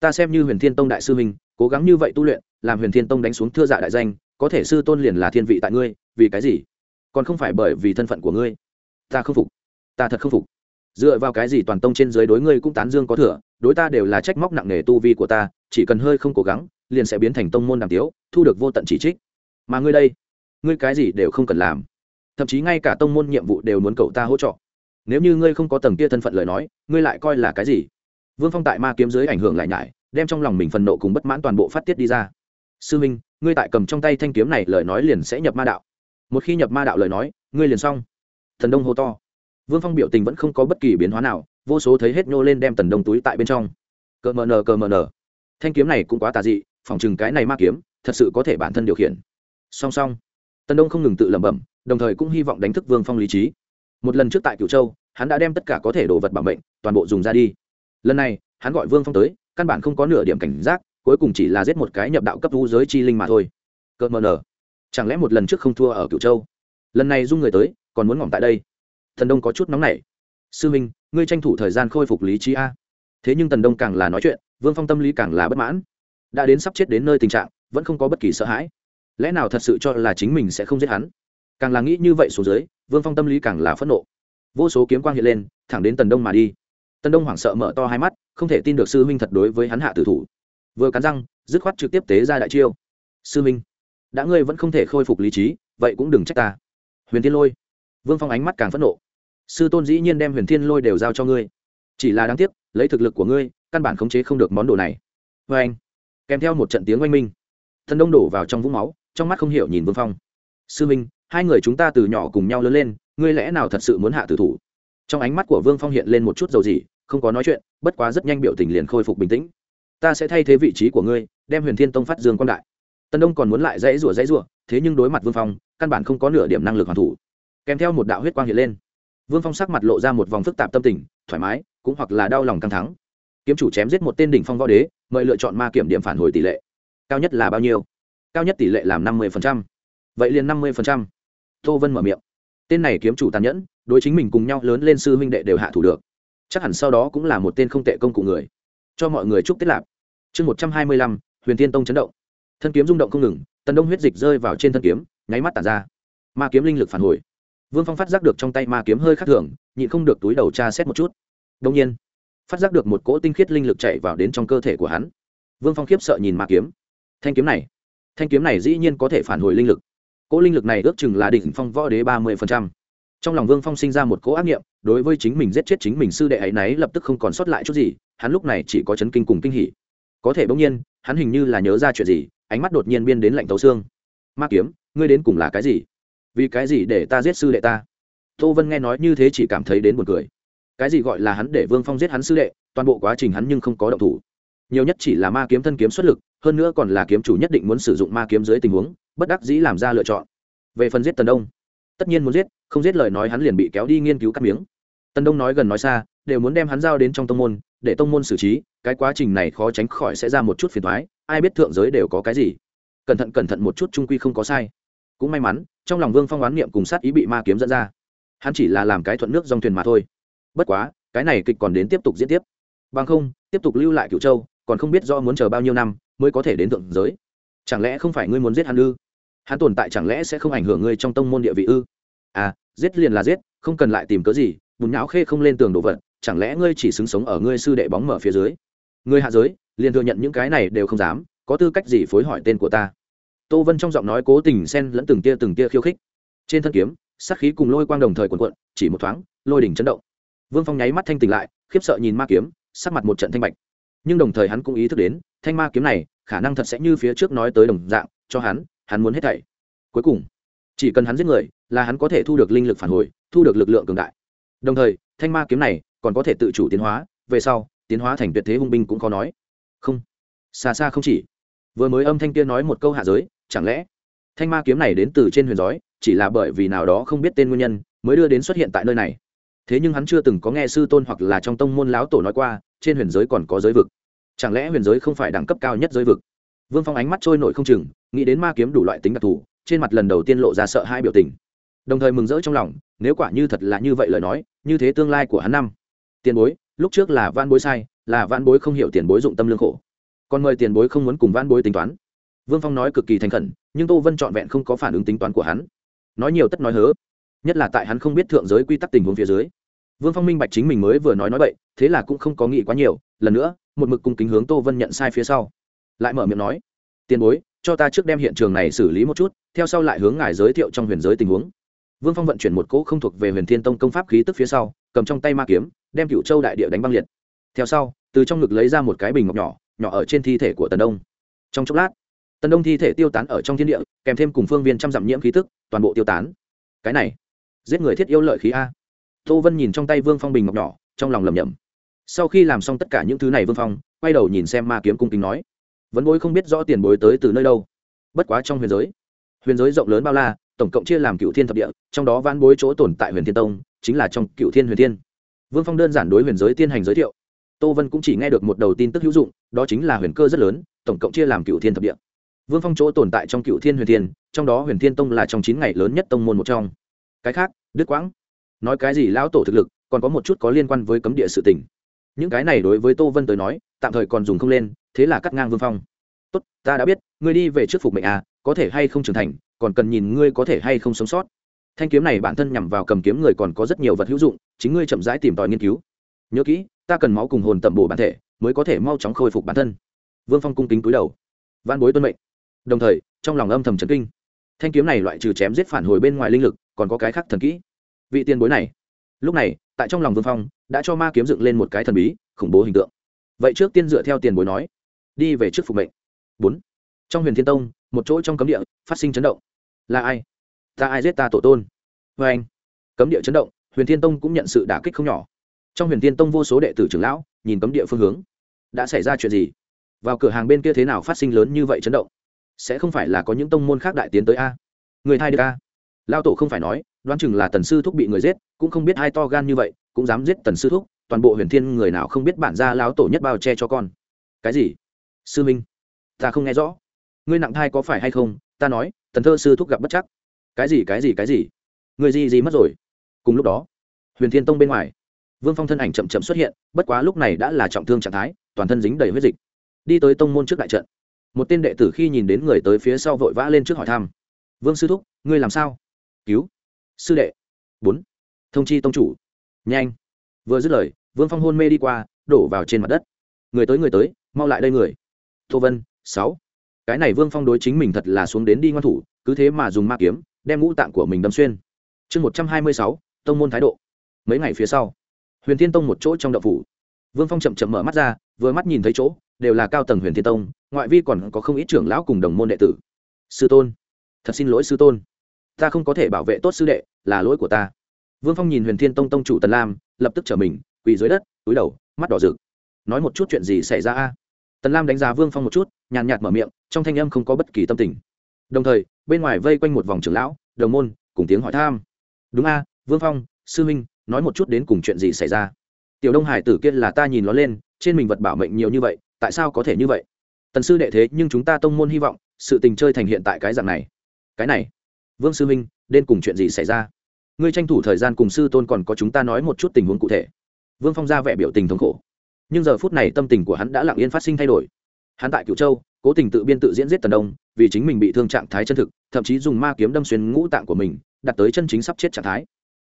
ta xem như huyền thiên tông đại sư huynh, cố gắng như vậy tu luyện làm huyền thiên tông đánh xuống thưa dạ đại danh, có thể sư tôn liền là thiên vị tại ngươi, vì cái gì? Còn không phải bởi vì thân phận của ngươi. Ta không phục. Ta thật không phục. Dựa vào cái gì toàn tông trên dưới đối ngươi cũng tán dương có thừa, đối ta đều là trách móc nặng nề tu vi của ta, chỉ cần hơi không cố gắng, liền sẽ biến thành tông môn đàm tiếu, thu được vô tận chỉ trích. Mà ngươi đây, ngươi cái gì đều không cần làm. Thậm chí ngay cả tông môn nhiệm vụ đều muốn cậu ta hỗ trợ. Nếu như ngươi không có tầng kia thân phận lời nói, ngươi lại coi là cái gì? Vương phong tại ma kiếm dưới ảnh hưởng lại nhải, đem trong lòng mình phần nộ cùng bất mãn toàn bộ phát tiết đi ra sư minh ngươi tại cầm trong tay thanh kiếm này, lời nói liền sẽ nhập ma đạo. Một khi nhập ma đạo lời nói, ngươi liền xong. Thần đông hô to. Vương phong biểu tình vẫn không có bất kỳ biến hóa nào, vô số thấy hết nhô lên đem tần đông túi tại bên trong. Cờ mờ nờ cờ mờ nờ. Thanh kiếm này cũng quá tà dị, phỏng chừng cái này ma kiếm, thật sự có thể bản thân điều khiển. Song song, tần đông không ngừng tự lẩm bẩm, đồng thời cũng hy vọng đánh thức vương phong lý trí. Một lần trước tại cửu châu, hắn đã đem tất cả có thể đồ vật bảo mệnh toàn bộ dùng ra đi. Lần này, hắn gọi vương phong tới, căn bản không có nửa điểm cảnh giác cuối cùng chỉ là giết một cái nhập đạo cấp vũ giới chi linh mà thôi. Cợt mờ nở chẳng lẽ một lần trước không thua ở cửu châu? Lần này dung người tới, còn muốn ngỏm tại đây. Thần đông có chút nóng nảy. Sư minh, ngươi tranh thủ thời gian khôi phục lý trí a. Thế nhưng tần đông càng là nói chuyện, vương phong tâm lý càng là bất mãn. Đã đến sắp chết đến nơi tình trạng, vẫn không có bất kỳ sợ hãi. Lẽ nào thật sự cho là chính mình sẽ không giết hắn? Càng là nghĩ như vậy xuống dưới, vương phong tâm lý càng là phẫn nộ. Vô số kiếm quang hiện lên, thẳng đến tần đông mà đi. Tần đông hoảng sợ mở to hai mắt, không thể tin được sư huynh thật đối với hắn hạ tử thủ vừa cắn răng, dứt khoát trực tiếp tế ra đại chiêu. Sư minh, đã ngươi vẫn không thể khôi phục lý trí, vậy cũng đừng trách ta. Huyền thiên lôi, vương phong ánh mắt càng phẫn nộ. Sư tôn dĩ nhiên đem huyền thiên lôi đều giao cho ngươi. Chỉ là đáng tiếc, lấy thực lực của ngươi, căn bản khống chế không được món đồ này. Vê anh, kèm theo một trận tiếng oanh minh thần đông đổ vào trong vũng máu, trong mắt không hiểu nhìn vương phong. Sư minh, hai người chúng ta từ nhỏ cùng nhau lớn lên, ngươi lẽ nào thật sự muốn hạ tử thủ? Trong ánh mắt của vương phong hiện lên một chút dầu gì không có nói chuyện, bất quá rất nhanh biểu tình liền khôi phục bình tĩnh ta sẽ thay thế vị trí của ngươi, đem huyền thiên tông phát dương quan đại. Tân đông còn muốn lại dãy rủa dãy rủa, thế nhưng đối mặt vương phong, căn bản không có nửa điểm năng lực hoàn thủ. Kèm theo một đạo huyết quang hiện lên. Vương phong sắc mặt lộ ra một vòng phức tạp tâm tình, thoải mái, cũng hoặc là đau lòng căng thắng kiếm chủ chém giết một tên đỉnh phong võ đế, mời lựa chọn ma kiểm điểm phản hồi tỷ lệ. Cao nhất là bao nhiêu? Cao nhất tỷ lệ làm năm mươi vậy liền năm mươi tô vân mở miệng. Tên này kiếm chủ tàn nhẫn, đối chính mình cùng nhau lớn lên sư huynh đệ đều hạ thủ được. Chắc hẳn sau đó cũng là một tên không tệ công cụ người. Cho mọi người chúc tết lạp chương một trăm hai mươi lăm, huyền tiên tông chấn động. Thân kiếm rung động không ngừng, tần đông huyết dịch rơi vào trên thân kiếm, nháy mắt tàn ra. Ma kiếm linh lực phản hồi. Vương phong phát giác được trong tay ma kiếm hơi khắc thường, nhịn không được túi đầu tra xét một chút. Đông nhiên, phát giác được một cỗ tinh khiết linh lực chạy vào đến trong cơ thể của hắn. Vương phong khiếp sợ nhìn ma kiếm. Thanh kiếm này, thanh kiếm này dĩ nhiên có thể phản hồi linh lực. Cỗ linh lực này ước chừng là đỉnh phong võ đế ba mươi trong lòng vương phong sinh ra một cỗ ác nghiệm, đối với chính mình giết chết chính mình sư đệ ấy náy lập tức không còn sót lại chút gì, hắn lúc này chỉ có chấn kinh cùng kinh hỉ có thể bỗng nhiên, hắn hình như là nhớ ra chuyện gì, ánh mắt đột nhiên biên đến lạnh tấu xương. Ma kiếm, ngươi đến cùng là cái gì? Vì cái gì để ta giết sư đệ ta? Tô vân nghe nói như thế chỉ cảm thấy đến buồn cười. Cái gì gọi là hắn để vương phong giết hắn sư đệ, toàn bộ quá trình hắn nhưng không có động thủ. Nhiều nhất chỉ là ma kiếm thân kiếm xuất lực, hơn nữa còn là kiếm chủ nhất định muốn sử dụng ma kiếm dưới tình huống, bất đắc dĩ làm ra lựa chọn. Về phần giết tần đông, tất nhiên muốn giết, không giết lời nói hắn liền bị kéo đi nghiên cứu cắt miếng. Tần đông nói gần nói xa đều muốn đem hắn giao đến trong tông môn, để tông môn xử trí, cái quá trình này khó tránh khỏi sẽ ra một chút phiền thoái ai biết thượng giới đều có cái gì. Cẩn thận cẩn thận một chút trung quy không có sai. Cũng may mắn, trong lòng vương phong oán niệm cùng sát ý bị ma kiếm dẫn ra. Hắn chỉ là làm cái thuận nước dòng thuyền mà thôi. Bất quá, cái này kịch còn đến tiếp tục diễn tiếp. Bằng không, tiếp tục lưu lại cựu châu, còn không biết do muốn chờ bao nhiêu năm mới có thể đến thượng giới. Chẳng lẽ không phải ngươi muốn giết hắn ư? Hắn tồn tại chẳng lẽ sẽ không ảnh hưởng ngươi trong tông môn địa vị ư? À giết liền là giết, không cần lại tìm cớ gì, bùn nhão khê không lên tường đồ vật chẳng lẽ ngươi chỉ xứng sống ở ngươi sư đệ bóng mở phía dưới? Ngươi hạ giới, liền thừa nhận những cái này đều không dám, có tư cách gì phối hỏi tên của ta? Tô vân trong giọng nói cố tình xen lẫn từng tia từng tia khiêu khích. Trên thân kiếm, sát khí cùng lôi quang đồng thời quần quận chỉ một thoáng, lôi đỉnh chấn động. Vương phong nháy mắt thanh tỉnh lại, khiếp sợ nhìn ma kiếm, sắc mặt một trận thanh bạch. Nhưng đồng thời hắn cũng ý thức đến, thanh ma kiếm này, khả năng thật sẽ như phía trước nói tới đồng dạng, cho hắn hắn muốn hết thảy. Cuối cùng, chỉ cần hắn giết người, là hắn có thể thu được linh lực phản hồi, thu được lực lượng cường đại. Đồng thời, thanh ma kiếm này còn có thể tự chủ tiến hóa, về sau, tiến hóa thành tuyệt thế hung binh cũng khó nói. Không. Xa xa không chỉ. Vừa mới âm thanh kia nói một câu hạ giới, chẳng lẽ thanh ma kiếm này đến từ trên huyền giói, chỉ là bởi vì nào đó không biết tên nguyên nhân, mới đưa đến xuất hiện tại nơi này? Thế nhưng hắn chưa từng có nghe sư tôn hoặc là trong tông môn lão tổ nói qua, trên huyền giới còn có giới vực. Chẳng lẽ huyền giới không phải đẳng cấp cao nhất giới vực? Vương phong ánh mắt trôi nổi không chừng, nghĩ đến ma kiếm đủ loại tính đặc thù, trên mặt lần đầu tiên lộ ra sợ hai biểu tình. Đồng thời mừng rỡ trong lòng, nếu quả như thật là như vậy lời nói, như thế tương lai của hắn năm tiền bối, lúc trước là van bối sai, là van bối không hiểu tiền bối dụng tâm lương khổ. Còn mời tiền bối không muốn cùng van bối tính toán. Vương phong nói cực kỳ thành khẩn, nhưng tô vân trọn vẹn không có phản ứng tính toán của hắn. Nói nhiều tất nói hớ. Nhất là tại hắn không biết thượng giới quy tắc tình huống phía dưới. Vương phong minh bạch chính mình mới vừa nói nói vậy thế là cũng không có nghĩ quá nhiều. Lần nữa, một mực cung kính hướng tô vân nhận sai phía sau. Lại mở miệng nói, tiền bối, cho ta trước đem hiện trường này xử lý một chút, theo sau lại hướng ngài giới thiệu trong huyền giới tình huống vương phong vận chuyển một cỗ không thuộc về huyền thiên tông công pháp khí tức phía sau, cầm trong tay ma kiếm, đem cựu châu đại địa đánh băng liệt. Theo sau, từ trong ngực lấy ra một cái bình ngọc nhỏ nhỏ ở trên thi thể của tần đông. Trong chốc lát, tần đông thi thể tiêu tán ở trong thiên địa, kèm thêm cùng phương viên trăm dặm nhiễm khí tức, toàn bộ tiêu tán. Cái này, giết người thiết yêu lợi khí a. Tô vân nhìn trong tay vương phong bình ngọc nhỏ, trong lòng lầm nhầm sau khi làm xong tất cả những thứ này vương phong, quay đầu nhìn xem ma kiếm cung kính nói, vẫn bối không biết rõ tiền bối tới từ nơi đâu. Bất quá trong huyền giới huyền giới rộng lớn bao la tổng cộng chia làm cựu thiên thập địa, trong đó van bối chỗ tồn tại huyền thiên tông, chính là trong cựu thiên huyền thiên. Vương phong đơn giản đối huyền giới tiên hành giới thiệu. Tô vân cũng chỉ nghe được một đầu tin tức hữu dụng, đó chính là huyền cơ rất lớn, tổng cộng chia làm cựu thiên thập địa. Vương phong chỗ tồn tại trong cựu thiên huyền thiên, trong đó huyền thiên tông là trong chín ngày lớn nhất tông môn một trong. Cái khác, đức quãng. Nói cái gì lão tổ thực lực, còn có một chút có liên quan với cấm địa sự tình. Những cái này đối với tô vân tới nói, tạm thời còn dùng không lên, thế là cắt ngang vương phong tốt, ta đã biết, ngươi đi về trước phục mệnh à có thể hay không trưởng thành, còn cần nhìn ngươi có thể hay không sống sót. Thanh kiếm này bản thân nhằm vào cầm kiếm người còn có rất nhiều vật hữu dụng, chính ngươi chậm rãi tìm tòi nghiên cứu. Nhớ kỹ, ta cần máu cùng hồn tẩm bổ bản thể, mới có thể mau chóng khôi phục bản thân. Vương phong cung kính cúi đầu. Văn bối tuân mệnh. Đồng thời, trong lòng âm thầm trấn kinh. Thanh kiếm này loại trừ chém giết phản hồi bên ngoài linh lực, còn có cái khác thần kỹ. Vị tiền bối này. Lúc này, tại trong lòng vương phong, đã cho ma kiếm dựng lên một cái thần bí, khủng bố hình tượng. Vậy trước tiên dựa theo tiền bối nói, đi về trước phục mệnh bốn. Trong huyền thiên tông, một chỗ trong cấm địa phát sinh chấn động. Là ai? Ta ai giết ta tổ tôn? Vê anh. Cấm địa chấn động, huyền thiên tông cũng nhận sự đả kích không nhỏ. Trong huyền thiên tông vô số đệ tử trưởng lão nhìn cấm địa phương hướng. Đã xảy ra chuyện gì? Vào cửa hàng bên kia thế nào phát sinh lớn như vậy chấn động? Sẽ không phải là có những tông môn khác đại tiến tới a? Người thai được a? Lao tổ không phải nói, đoán chừng là tần sư thúc bị người giết, cũng không biết ai to gan như vậy, cũng dám giết tần sư thúc, toàn bộ huyền thiên người nào không biết bản ra lão tổ nhất bao che cho con. Cái gì? Sư minh ta không nghe rõ. Ngươi nặng thai có phải hay không? Ta nói tần thơ sư thúc gặp bất chắc. Cái gì cái gì cái gì? Người gì gì mất rồi? Cùng lúc đó, huyền thiên tông bên ngoài, vương phong thân ảnh chậm chậm xuất hiện, bất quá lúc này đã là trọng thương trạng thái, toàn thân dính đầy huyết dịch. Đi tới tông môn trước đại trận, một tên đệ tử khi nhìn đến người tới phía sau vội vã lên trước hỏi thăm. Vương sư thúc, ngươi làm sao? Cứu. Sư đệ. Bốn. Thông chi tông chủ. Nhanh. Vừa dứt lời, vương phong hôn mê đi qua, đổ vào trên mặt đất. Người tới người tới, mau lại đây người. Tô vân sáu. Cái này vương phong đối chính mình thật là xuống đến đi ngoan thủ, cứ thế mà dùng ma kiếm, đem ngũ tạng của mình đâm xuyên. Chương một trăm hai mươi sáu, tông môn thái độ. Mấy ngày phía sau, huyền thiên tông một chỗ trong đậu phủ. Vương phong chậm chậm mở mắt ra, vừa mắt nhìn thấy chỗ, đều là cao tầng huyền thiên tông, ngoại vi còn có không ít trưởng lão cùng đồng môn đệ tử. Sư tôn, thật xin lỗi sư tôn. Ta không có thể bảo vệ tốt sư đệ, là lỗi của ta. Vương phong nhìn huyền thiên tông tông chủ tần lam, lập tức trở mình, quỳ dưới đất, túi đầu, mắt đỏ rực. Nói một chút chuyện gì xảy ra a? Tần lam đánh giá vương phong một chút nhàn nhạt mở miệng trong thanh âm không có bất kỳ tâm tình đồng thời bên ngoài vây quanh một vòng trưởng lão đồng môn cùng tiếng hỏi tham đúng a à, vương phong sư minh nói một chút đến cùng chuyện gì xảy ra tiểu đông hải tử kia là ta nhìn nó lên trên mình vật bảo mệnh nhiều như vậy tại sao có thể như vậy tần sư đệ thế nhưng chúng ta tông môn hy vọng sự tình chơi thành hiện tại cái dạng này cái này vương sư minh đến cùng chuyện gì xảy ra ngươi tranh thủ thời gian cùng sư tôn còn có chúng ta nói một chút tình huống cụ thể vương phong ra vẻ biểu tình thống khổ nhưng giờ phút này tâm tình của hắn đã lặng yên phát sinh thay đổi. Hắn tại cựu châu, cố tình tự biên tự diễn giết tần đông, vì chính mình bị thương trạng thái chân thực, thậm chí dùng ma kiếm đâm xuyên ngũ tạng của mình, đặt tới chân chính sắp chết trạng thái.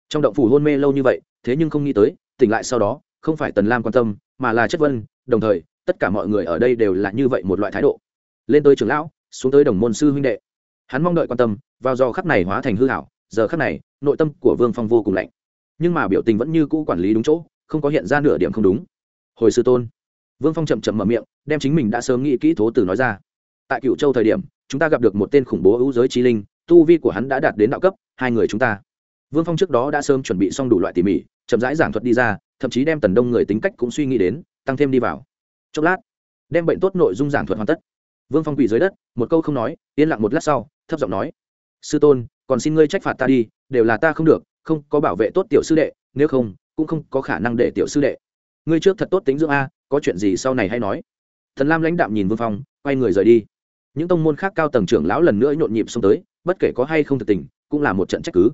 Trong động phủ hôn mê lâu như vậy, thế nhưng không nghĩ tới, tỉnh lại sau đó, không phải tần lam quan tâm, mà là chất vân, đồng thời, tất cả mọi người ở đây đều là như vậy một loại thái độ. Lên tới trưởng lão, xuống tới đồng môn sư huynh đệ. Hắn mong đợi quan tâm, vào do khắc này hóa thành hư hảo, giờ khắc này, nội tâm của vương phong vô cùng lạnh. Nhưng mà biểu tình vẫn như cũ quản lý đúng chỗ, không có hiện ra nửa điểm không đúng hồi sư tôn. Vương phong chậm chậm mở miệng, đem chính mình đã sớm nghĩ kỹ thố từ nói ra. Tại cựu châu thời điểm, chúng ta gặp được một tên khủng bố ưu giới trí linh, tu vi của hắn đã đạt đến đạo cấp, hai người chúng ta. Vương phong trước đó đã sớm chuẩn bị xong đủ loại tỉ mỉ, chậm rãi giảng thuật đi ra, thậm chí đem tần đông người tính cách cũng suy nghĩ đến, tăng thêm đi vào. Chốc lát, đem bệnh tốt nội dung giảng thuật hoàn tất. Vương phong quỳ dưới đất, một câu không nói, yên lặng một lát sau, thấp giọng nói, sư tôn, còn xin ngươi trách phạt ta đi, đều là ta không được, không có bảo vệ tốt tiểu sư đệ, nếu không, cũng không có khả năng để tiểu sư đệ ngươi trước thật tốt tính dưỡng a, có chuyện gì sau này hay nói. Thần lam lãnh đạm nhìn vương phong, quay người rời đi. Những tông môn khác cao tầng trưởng lão lần nữa nhộn nhịp xông tới, bất kể có hay không thực tình, cũng là một trận trách cứ.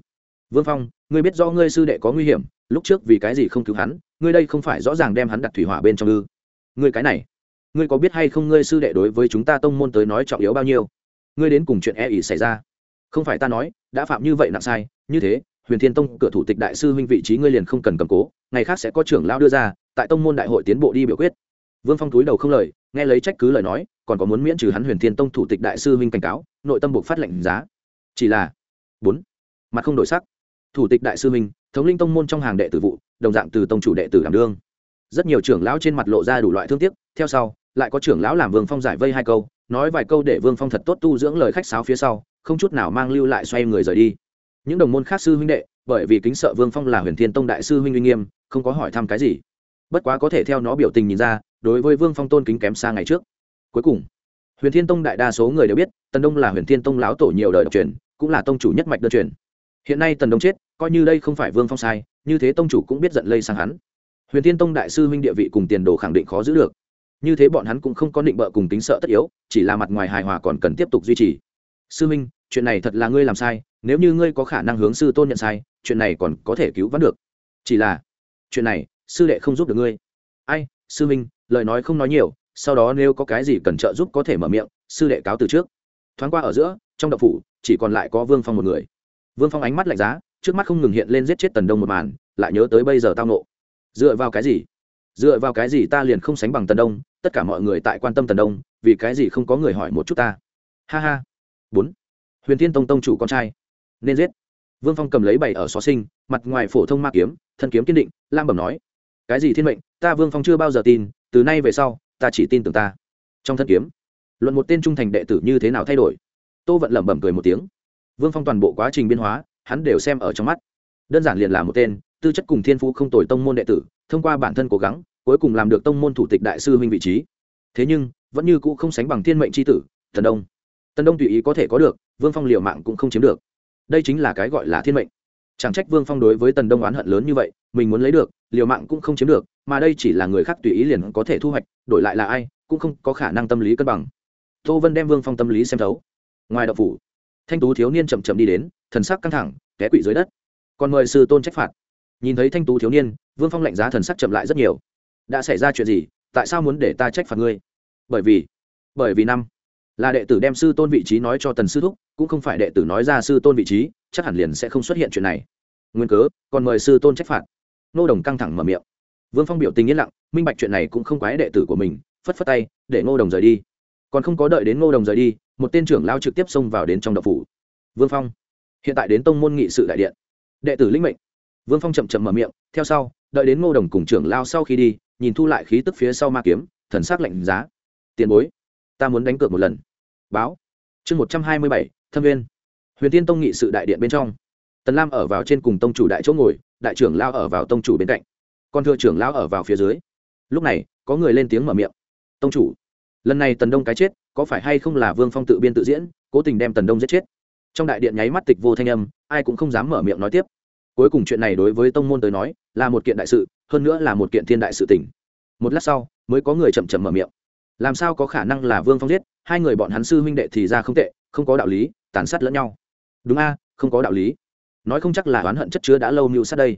Vương phong, ngươi biết do ngươi sư đệ có nguy hiểm, lúc trước vì cái gì không cứu hắn, ngươi đây không phải rõ ràng đem hắn đặt thủy hỏa bên trong ư? Ngươi cái này, ngươi có biết hay không ngươi sư đệ đối với chúng ta tông môn tới nói trọng yếu bao nhiêu? Ngươi đến cùng chuyện e ỉ xảy ra. Không phải ta nói, đã phạm như vậy nặng sai, như thế, huyền thiên tông cửa thủ tịch đại sư huynh vị trí ngươi liền không cần cầm cố, ngày khác sẽ có trưởng lão đưa ra tại tông môn đại hội tiến bộ đi biểu quyết. Vương phong túi đầu không lời, nghe lấy trách cứ lời nói, còn có muốn miễn trừ hắn huyền thiên tông thủ tịch đại sư huynh cảnh cáo, nội tâm buộc phát lệnh giá. Chỉ là bốn, mặt không đổi sắc. Thủ tịch đại sư huynh, thống linh tông môn trong hàng đệ tử vụ, đồng dạng từ tông chủ đệ tử làm đương. Rất nhiều trưởng lão trên mặt lộ ra đủ loại thương tiếc, theo sau, lại có trưởng lão làm vương phong giải vây hai câu, nói vài câu để vương phong thật tốt tu dưỡng lời khách sáo phía sau, không chút nào mang lưu lại xoay người rời đi. Những đồng môn khác sư huynh đệ, bởi vì kính sợ vương phong là huyền thiên tông đại sư huynh uy nghiêm, không có hỏi thăm cái gì bất quá có thể theo nó biểu tình nhìn ra, đối với vương phong tôn kính kém xa ngày trước. Cuối cùng, huyền thiên tông đại đa số người đều biết, tần đông là huyền thiên tông lão tổ nhiều đời độc truyền, cũng là tông chủ nhất mạch đơn truyền. Hiện nay tần đông chết, coi như đây không phải vương phong sai, như thế tông chủ cũng biết giận lây sang hắn. Huyền thiên tông đại sư huynh địa vị cùng tiền đồ khẳng định khó giữ được. Như thế bọn hắn cũng không có định bợ cùng tính sợ tất yếu, chỉ là mặt ngoài hài hòa còn cần tiếp tục duy trì. Sư minh chuyện này thật là ngươi làm sai, nếu như ngươi có khả năng hướng sư tôn nhận sai, chuyện này còn có thể cứu vãn được. Chỉ là, chuyện này sư đệ không giúp được ngươi. Ai, sư minh lời nói không nói nhiều, sau đó nếu có cái gì cần trợ giúp có thể mở miệng, sư đệ cáo từ trước. Thoáng qua ở giữa, trong đậu phủ, chỉ còn lại có vương phong một người. Vương phong ánh mắt lạnh giá, trước mắt không ngừng hiện lên giết chết tần đông một màn, lại nhớ tới bây giờ tao nộ dựa vào cái gì? Dựa vào cái gì ta liền không sánh bằng tần đông, tất cả mọi người tại quan tâm tần đông, vì cái gì không có người hỏi một chút ta? Ha ha. Bốn. Huyền thiên tông tông chủ con trai. Nên giết. Vương phong cầm lấy bày ở xó sinh mặt ngoài phổ thông ma kiếm, thân kiếm kiên định lam bẩm nói cái gì thiên mệnh, ta vương phong chưa bao giờ tin, từ nay về sau, ta chỉ tin tưởng ta. Trong thân kiếm, luận một tên trung thành đệ tử như thế nào thay đổi? Tô vận lẩm bẩm cười một tiếng. Vương phong toàn bộ quá trình biên hóa, hắn đều xem ở trong mắt. Đơn giản liền là một tên, tư chất cùng thiên phú không tồi tông môn đệ tử, thông qua bản thân cố gắng, cuối cùng làm được tông môn thủ tịch đại sư huynh vị trí. Thế nhưng, vẫn như cũ không sánh bằng thiên mệnh c h i tử, tần đông. Tần đông tùy ý có thể có được, vương phong liều mạng cũng không chiếm được. Đây chính là cái gọi là thiên mệnh chẳng trách vương phong đối với tần đông oán hận lớn như vậy, mình muốn lấy được, liều mạng cũng không chiếm được, mà đây chỉ là người khác tùy ý liền có thể thu hoạch, đổi lại là ai, cũng không có khả năng tâm lý cân bằng. Tô vân đem vương phong tâm lý xem thấu. Ngoài đậu phủ, thanh tú thiếu niên chậm chậm đi đến, thần sắc căng thẳng, té quỵ dưới đất. Còn mời sư tôn trách phạt. Nhìn thấy thanh tú thiếu niên, vương phong lạnh giá thần sắc chậm lại rất nhiều. Đã xảy ra chuyện gì, tại sao muốn để ta trách phạt ngươi? Bởi vì bởi vì năm, là đệ tử đem sư tôn vị trí nói cho tần sư thúc, cũng không phải đệ tử nói ra sư tôn vị trí chắc hẳn liền sẽ không xuất hiện chuyện này. Nguyên cớ, còn mời sư tôn trách phạt. Nô đồng căng thẳng mở miệng. Vương phong biểu tình yên lặng, minh bạch chuyện này cũng không quái đệ tử của mình, phất phất tay, để ngô đồng rời đi. Còn không có đợi đến ngô đồng rời đi, một tên trưởng lao trực tiếp xông vào đến trong đậu phủ. Vương phong, hiện tại đến tông môn nghị sự đại điện. Đệ tử linh mệnh. Vương phong chậm chậm mở miệng, theo sau, đợi đến ngô đồng cùng trưởng lao sau khi đi, nhìn thu lại khí tức phía sau ma kiếm, thần s ắ c lạnh giá. Tiền bối, ta muốn đánh cược một lần. Báo. Chương một trăm hai mươi bảy, thâm viên huyền tiên tông nghị sự đại điện bên trong. Tần lam ở vào trên cùng tông chủ đại chỗ ngồi, đại trưởng lao ở vào tông chủ bên cạnh. Còn thừa trưởng lao ở vào phía dưới. Lúc này, có người lên tiếng mở miệng. Tông chủ, lần này tần đông cái chết, có phải hay không là vương phong tự biên tự diễn, cố tình đem tần đông giết chết? Trong đại điện nháy mắt tịch vô thanh âm, ai cũng không dám mở miệng nói tiếp. Cuối cùng chuyện này đối với tông môn tới nói, là một kiện đại sự, hơn nữa là một kiện thiên đại sự tỉnh một lát sau, mới có người chậm chậm mở miệng. Làm sao có khả năng là vương phong giết? Hai người bọn hắn sư huynh đệ thì ra không tệ, không có đạo lý, tàn sát lẫn nhau đúng a, không có đạo lý. Nói không chắc là oán hận chất chứa đã lâu mưu sát đây.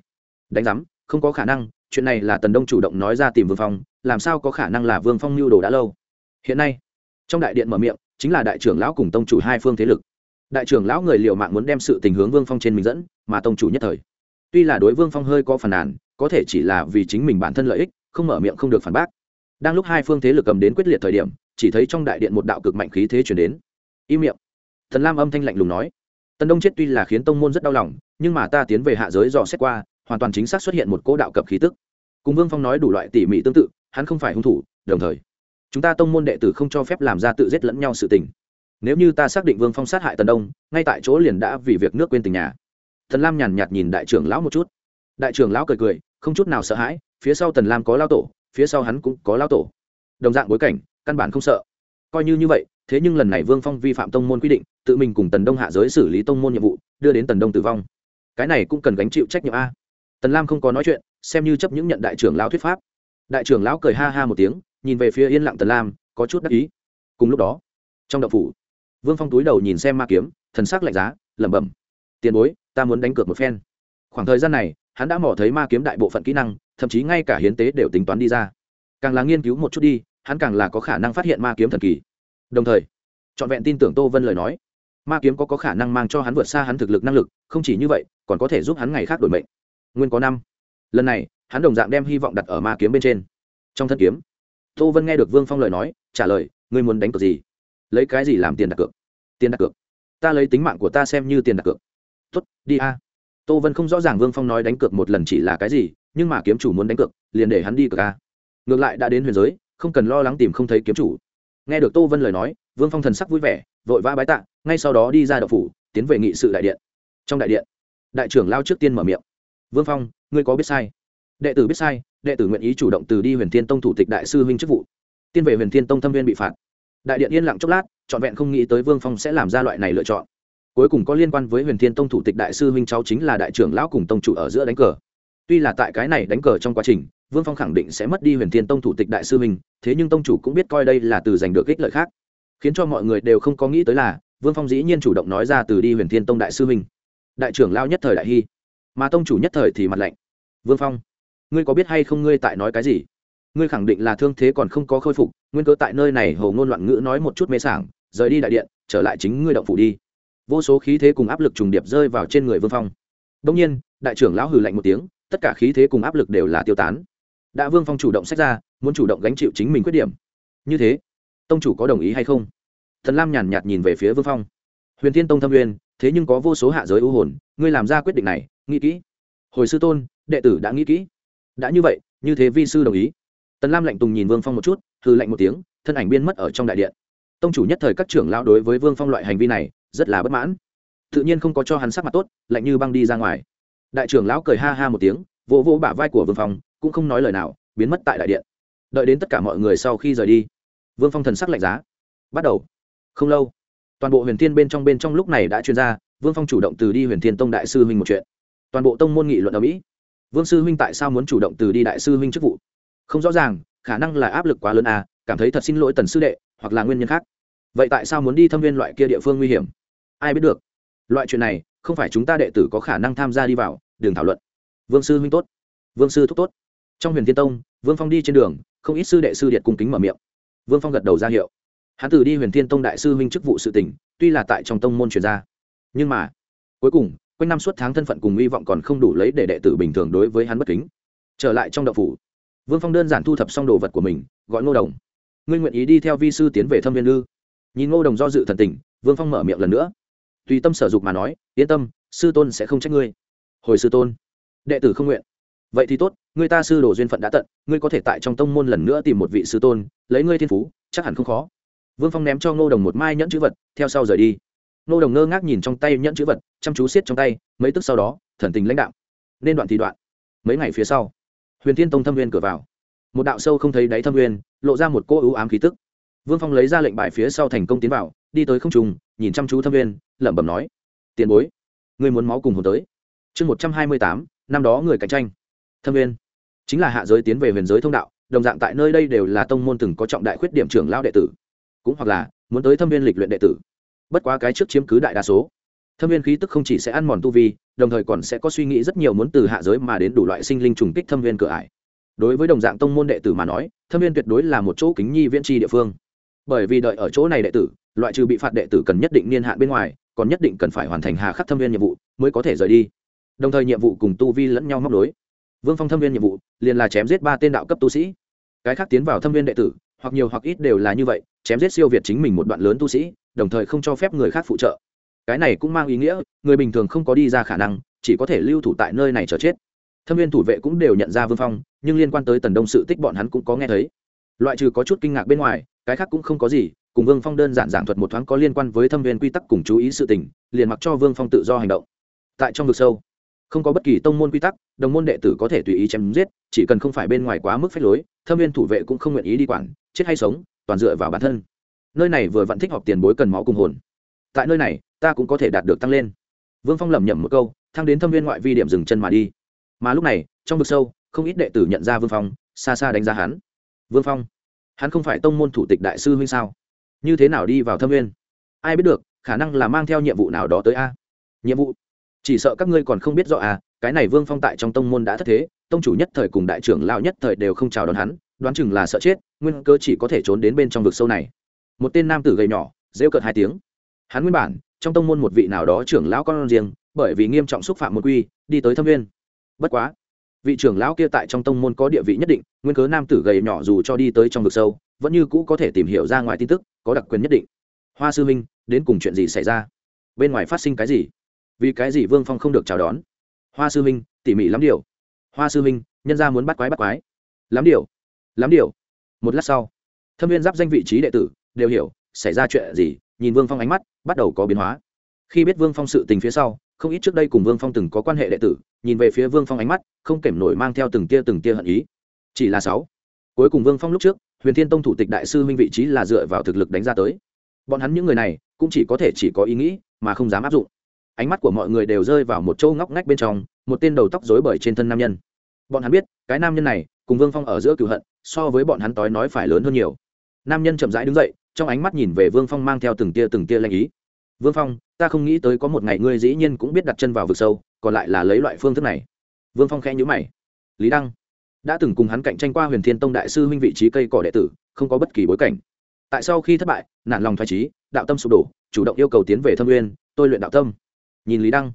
Đánh giám, không có khả năng, chuyện này là tần đông chủ động nói ra tìm vương phong, làm sao có khả năng là vương phong mưu đồ đã lâu? Hiện nay, trong đại điện mở miệng, chính là đại trưởng lão cùng tông chủ hai phương thế lực. Đại trưởng lão người liệu mạng muốn đem sự tình hướng vương phong trên mình dẫn, mà tông chủ nhất thời. Tuy là đối vương phong hơi có phản nàn, có thể chỉ là vì chính mình bản thân lợi ích, không mở miệng không được phản bác. Đang lúc hai phương thế lực cầm đến quyết liệt thời điểm, chỉ thấy trong đại điện một đạo cực mạnh khí thế chuyển đến. Im miệng. Thần lam âm thanh lạnh lùng nói tần đông chết tuy là khiến tông môn rất đau lòng, nhưng mà ta tiến về hạ giới dò xét qua, hoàn toàn chính xác xuất hiện một cỗ đạo cập khí tức. Cùng vương phong nói đủ loại tỉ mỉ tương tự, hắn không phải hung thủ, đồng thời, chúng ta tông môn đệ tử không cho phép làm ra tự giết lẫn nhau sự tình. Nếu như ta xác định vương phong sát hại tần đông, ngay tại chỗ liền đã vì việc nước quên tình nhà. Thần lam nhàn nhạt nhìn đại trưởng lão một chút. Đại trưởng lão cười cười, không chút nào sợ hãi, phía sau tần lam có lao tổ, phía sau hắn cũng có lao tổ. Đồng dạng bối cảnh, căn bản không sợ coi như như vậy, thế nhưng lần này vương phong vi phạm tông môn quy định, tự mình cùng tần đông hạ giới xử lý tông môn nhiệm vụ, đưa đến tần đông tử vong. Cái này cũng cần gánh chịu trách nhiệm a. Tần lam không có nói chuyện, xem như chấp những nhận đại trưởng lão thuyết pháp. Đại trưởng lão cười ha ha một tiếng, nhìn về phía yên lặng tần lam, có chút đắc ý. Cùng lúc đó, trong đậu phủ, vương phong túi đầu nhìn xem ma kiếm, thần sắc lạnh giá, lẩm bẩm. Tiền bối, ta muốn đánh cược một phen. Khoảng thời gian này, hắn đã mò thấy ma kiếm đại bộ phận kỹ năng, thậm chí ngay cả hiến tế đều tính toán đi ra. Càng là nghiên cứu một chút đi hắn càng là có khả năng phát hiện ma kiếm thần kỳ. Đồng thời trọn vẹn tin tưởng tô vân lời nói ma kiếm có, có khả năng mang cho hắn vượt xa hắn thực lực năng lực không chỉ như vậy còn có thể giúp hắn ngày khác đổi mệnh. Nguyên có năm. Lần này hắn đồng dạng đem hy vọng đặt ở ma kiếm bên trên. Trong thân kiếm tô vân nghe được vương phong lời nói trả lời ngươi muốn đánh cược gì? Lấy cái gì làm tiền đặt cược? Tiền đặt cược? Ta lấy tính mạng của ta xem như tiền đặt cược. Tuất đi a. Tô vân không rõ ràng vương phong nói đánh cược một lần chỉ là cái gì nhưng mà kiếm chủ muốn đánh cược liền để hắn đi cược a. Ngược lại đã đến huyền giới không cần lo lắng tìm không thấy kiếm chủ. Nghe được tô vân lời nói, vương phong thần sắc vui vẻ, vội vã bái tạ, ngay sau đó đi ra đậu phủ, tiến về nghị sự đại điện. Trong đại điện, đại trưởng lao trước tiên mở miệng. Vương phong, ngươi có biết sai? Đệ tử biết sai, đệ tử nguyện ý chủ động từ đi huyền thiên tông thủ tịch đại sư huynh chức vụ. Tiên về huyền thiên tông thâm viên bị phạt. Đại điện yên lặng chốc lát, trọn vẹn không nghĩ tới vương phong sẽ làm ra loại này lựa chọn. Cuối cùng có liên quan với huyền thiên tông thủ tịch đại sư huynh cháu chính là đại trưởng lão cùng tông chủ ở giữa đánh cờ. Tuy là tại cái này đánh cờ trong quá trình vương phong khẳng định sẽ mất đi huyền thiên tông thủ tịch đại sư mình, thế nhưng tông chủ cũng biết coi đây là từ giành được ích lợi khác. Khiến cho mọi người đều không có nghĩ tới là vương phong dĩ nhiên chủ động nói ra từ đi huyền thiên tông đại sư mình. đại trưởng lao nhất thời đại hy mà tông chủ nhất thời thì mặt lạnh. Vương phong ngươi có biết hay không ngươi tại nói cái gì? Ngươi khẳng định là thương thế còn không có khôi phục nguyên cớ tại nơi này hầu ngôn loạn ngữ nói một chút mê sảng rời đi đại điện trở lại chính ngươi động phủ đi. Vô số khí thế cùng áp lực trùng điệp rơi vào trên người vương phong. Đông nhiên đại trưởng lão hừ lạnh một tiếng tất cả khí thế cùng áp lực đều là tiêu tán đã vương phong chủ động sách ra, muốn chủ động gánh chịu chính mình khuyết điểm. Như thế, tông chủ có đồng ý hay không? Thần lam nhàn nhạt nhìn về phía vương phong. Huyền thiên tông thâm uyên, thế nhưng có vô số hạ giới ưu hồn, ngươi làm ra quyết định này, nghĩ kỹ. Hồi sư tôn, đệ tử đã nghĩ kỹ. Đã như vậy, như thế vi sư đồng ý. Tần lam lạnh tùng nhìn vương phong một chút hư lạnh một tiếng, thân ảnh biên mất ở trong đại điện. Tông chủ nhất thời các trưởng lao đối với vương phong loại hành vi này, rất là bất mãn. Tự nhiên không có cho hắn sắc mặt tốt, lạnh như băng đi ra ngoài. Đại trưởng lão cười ha ha một tiếng, vỗ vỗ bả vai của vương phong cũng không nói lời nào, biến mất tại đại điện. Đợi đến tất cả mọi người sau khi rời đi, vương phong thần sắc lạnh giá. Bắt đầu. Không lâu, toàn bộ huyền thiên bên trong bên trong lúc này đã chuyên ra, vương phong chủ động từ đi huyền thiên tông đại sư huynh một chuyện. Toàn bộ tông môn nghị luận ở mỹ. Vương sư huynh tại sao muốn chủ động từ đi đại sư huynh chức vụ? Không rõ ràng, khả năng là áp lực quá lớn à cảm thấy thật xin lỗi tần sư đệ, hoặc là nguyên nhân khác. Vậy tại sao muốn đi thâm viên loại kia địa phương nguy hiểm? Ai biết được. Loại chuyện này, không phải chúng ta đệ tử có khả năng tham gia đi vào đường thảo luận. Vương sư huynh tốt. Vương sư thúc tốt trong huyền thiên tông, vương phong đi trên đường, không ít sư đệ sư điện cùng kính mở miệng. Vương phong gật đầu ra hiệu. Hắn từ đi huyền thiên tông đại sư huynh chức vụ sự tỉnh tuy là tại trong tông môn truyền gia nhưng mà, cuối cùng, quanh năm suốt tháng thân phận cùng hy vọng còn không đủ lấy để đệ tử bình thường đối với hắn bất kính. Trở lại trong đậu phủ, vương phong đơn giản thu thập xong đồ vật của mình, gọi ngô đồng. Ngươi nguyện ý đi theo vi sư tiến về thâm viên lư? Nhìn ngô đồng do dự thần tình, vương phong mở miệng lần nữa. Tùy tâm sở dục mà nói, yên tâm, sư tôn sẽ không trách ngươi. Hồi sư tôn, đệ tử không nguyện. Vậy thì tốt người ta sư đồ duyên phận đã tận, ngươi có thể tại trong tông môn lần nữa tìm một vị sư tôn, lấy ngươi thiên phú, chắc hẳn không khó. Vương phong ném cho ngô đồng một mai nhẫn chữ vật, theo sau rời đi. Ngô đồng ngơ ngác nhìn trong tay nhẫn chữ vật, chăm chú siết trong tay, mấy tức sau đó, thần tình lãnh đạo nên đoạn thì đoạn. Mấy ngày phía sau, huyền thiên tông thâm viên cửa vào. Một đạo sâu không thấy đáy thâm viên, lộ ra một cô ưu ám khí tức. Vương phong lấy ra lệnh bài phía sau thành công tiến vào, đi tới không trùng nhìn chăm chú thâm viên, lẩm bẩm nói, tiền bối người muốn máu cùng hồn tới. Chương một trăm hai mươi tám, năm đó người cạnh tranh. Thâm viên chính là hạ giới tiến về huyền giới thông đạo, đồng dạng tại nơi đây đều là tông môn từng có trọng đại khuyết điểm trưởng lao đệ tử, cũng hoặc là muốn tới thâm viên lịch luyện đệ tử. Bất quá cái trước chiếm cứ đại đa số. Thâm viên khí tức không chỉ sẽ ăn mòn tu vi, đồng thời còn sẽ có suy nghĩ rất nhiều muốn từ hạ giới mà đến đủ loại sinh linh trùng kích thâm viên cửa ải. Đối với đồng dạng tông môn đệ tử mà nói, thâm viên tuyệt đối là một chỗ kính nhi viễn tri địa phương. Bởi vì đợi ở chỗ này đệ tử, loại trừ bị phạt đệ tử cần nhất định niên hạn bên ngoài, còn nhất định cần phải hoàn thành hà khắc thâm viên nhiệm vụ mới có thể rời đi. Đồng thời nhiệm vụ cùng tu vi lẫn nhau móc đối vương phong thâm viên nhiệm vụ, liền là chém giết ba tên đạo cấp tu sĩ. Cái khác tiến vào thâm viên đệ tử, hoặc nhiều hoặc ít đều là như vậy, chém giết siêu việt chính mình một đoạn lớn tu sĩ, đồng thời không cho phép người khác phụ trợ. Cái này cũng mang ý nghĩa, người bình thường không có đi ra khả năng, chỉ có thể lưu thủ tại nơi này chờ chết. Thâm viên thủ vệ cũng đều nhận ra vương phong, nhưng liên quan tới tần đông sự tích bọn hắn cũng có nghe thấy. Loại trừ có chút kinh ngạc bên ngoài, cái khác cũng không có gì, cùng vương phong đơn giản giảng thuật một thoáng có liên quan với thâm viên quy tắc cùng chú ý sự tình, liền mặc cho vương phong tự do hành động. Tại trong vực sâu không có bất kỳ tông môn quy tắc, đồng môn đệ tử có thể tùy ý chém giết, chỉ cần không phải bên ngoài quá mức phép lối, thâm viên thủ vệ cũng không nguyện ý đi quản, chết hay sống, toàn dựa vào bản thân. Nơi này vừa vẫn thích họp tiền bối cần máu cùng hồn. Tại nơi này, ta cũng có thể đạt được tăng lên. Vương phong lẩm nhẩm một câu, thăng đến thâm viên ngoại vi điểm dừng chân mà đi. Mà lúc này, trong vực sâu, không ít đệ tử nhận ra vương phong, xa xa đánh giá hắn. Vương phong, hắn không phải tông môn thủ tịch đại sư huynh sao? Như thế nào đi vào thâm viên? Ai biết được, khả năng là mang theo nhiệm vụ nào đó tới a? Nhiệm vụ? Chỉ sợ các ngươi còn không biết rõ à cái này vương phong tại trong tông môn đã thất thế, tông chủ nhất thời cùng đại trưởng lao nhất thời đều không chào đón hắn, đoán chừng là sợ chết, nguyên cơ chỉ có thể trốn đến bên trong vực sâu này. Một tên nam tử gầy nhỏ, rêu cợt hai tiếng. Hắn nguyên bản, trong tông môn một vị nào đó trưởng lão con riêng, bởi vì nghiêm trọng xúc phạm một quy, đi tới thâm viên bất quá, vị trưởng lão kia tại trong tông môn có địa vị nhất định, nguyên cớ nam tử gầy nhỏ dù cho đi tới trong vực sâu, vẫn như cũ có thể tìm hiểu ra ngoài tin tức, có đặc quyền nhất định. Hoa sư minh đến cùng chuyện gì xảy ra? Bên ngoài phát sinh cái gì? Vì cái gì vương phong không được chào đón? Hoa sư minh tỉ mỉ lắm điều. Hoa sư minh nhân ra muốn bắt quái bắt quái. Lắm điều lắm điều. Một lát sau, thâm viên giáp danh vị trí đệ tử đều hiểu xảy ra chuyện gì, nhìn vương phong ánh mắt bắt đầu có biến hóa. Khi biết vương phong sự tình phía sau, không ít trước đây cùng vương phong từng có quan hệ đệ tử, nhìn về phía vương phong ánh mắt không kèm nổi mang theo từng tia từng tia hận ý. Chỉ là sáu, cuối cùng vương phong lúc trước, huyền thiên tông thủ tịch đại sư minh vị trí là dựa vào thực lực đánh ra tới. Bọn hắn những người này cũng chỉ có thể chỉ có ý nghĩ mà không dám áp dụng ánh mắt của mọi người đều rơi vào một châu ngóc ngách bên trong, một tên đầu tóc rối bời trên thân nam nhân. Bọn hắn biết, cái nam nhân này cùng vương phong ở giữa cựu hận, so với bọn hắn tói nói phải lớn hơn nhiều. Nam nhân chậm rãi đứng dậy, trong ánh mắt nhìn về vương phong mang theo từng tia từng tia lanh ý. Vương phong, ta không nghĩ tới có một ngày ngươi dĩ nhiên cũng biết đặt chân vào vực sâu, còn lại là lấy loại phương thức này. Vương phong khẽ nhữ mày. Lý đăng, đã từng cùng hắn cạnh tranh qua huyền thiên tông đại sư huynh vị trí cây cỏ đệ tử, không có bất kỳ bối cảnh. Tại sau khi thất bại, nản lòng thoải trí đạo tâm sụp đổ, chủ động yêu cầu tiến về thâm nguyên tôi luyện đạo tâm nhìn lý đăng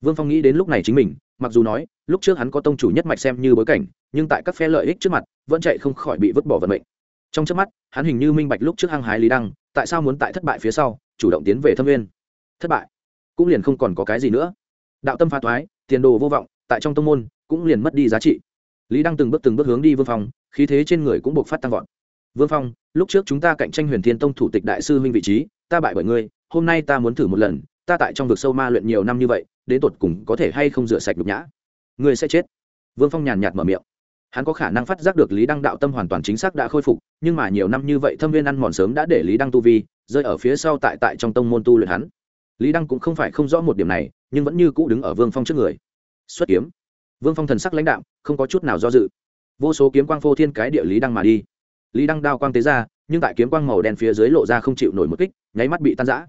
vương phong nghĩ đến lúc này chính mình mặc dù nói lúc trước hắn có tông chủ nhất mạch xem như bối cảnh nhưng tại các phe lợi ích trước mặt vẫn chạy không khỏi bị vứt bỏ vận mệnh trong trước mắt hắn hình như minh bạch lúc trước hăng hái lý đăng tại sao muốn tại thất bại phía sau chủ động tiến về thâm nguyên thất bại cũng liền không còn có cái gì nữa đạo tâm phá toái tiền đồ vô vọng tại trong tông môn cũng liền mất đi giá trị lý đăng từng bước từng bước hướng đi vương phong khí thế trên người cũng buộc phát tăng vọt vương phong lúc trước chúng ta cạnh tranh huyền thiên tông thủ tịch đại sư huynh vị trí ta bại bởi ngươi hôm nay ta muốn thử một lần ta tại trong vực sâu ma luyện nhiều năm như vậy, đến tột cùng có thể hay không rửa sạch nhục nhã? Ngươi sẽ chết. Vương phong nhàn nhạt mở miệng. Hắn có khả năng phát giác được lý đăng đạo tâm hoàn toàn chính xác đã khôi phục, nhưng mà nhiều năm như vậy thâm viên ăn mòn sớm đã để lý đăng tu vi rơi ở phía sau tại tại trong tông môn tu luyện hắn. Lý đăng cũng không phải không rõ một điểm này, nhưng vẫn như cũ đứng ở vương phong trước người. Xuất kiếm. Vương phong thần sắc lãnh đạo không có chút nào do dự. Vô số kiếm quang phô thiên cái địa lý đăng mà đi. Lý đăng đao quang tế ra, nhưng tại kiếm quang màu đen phía dưới lộ ra không chịu nổi một kích, nháy mắt bị tan rã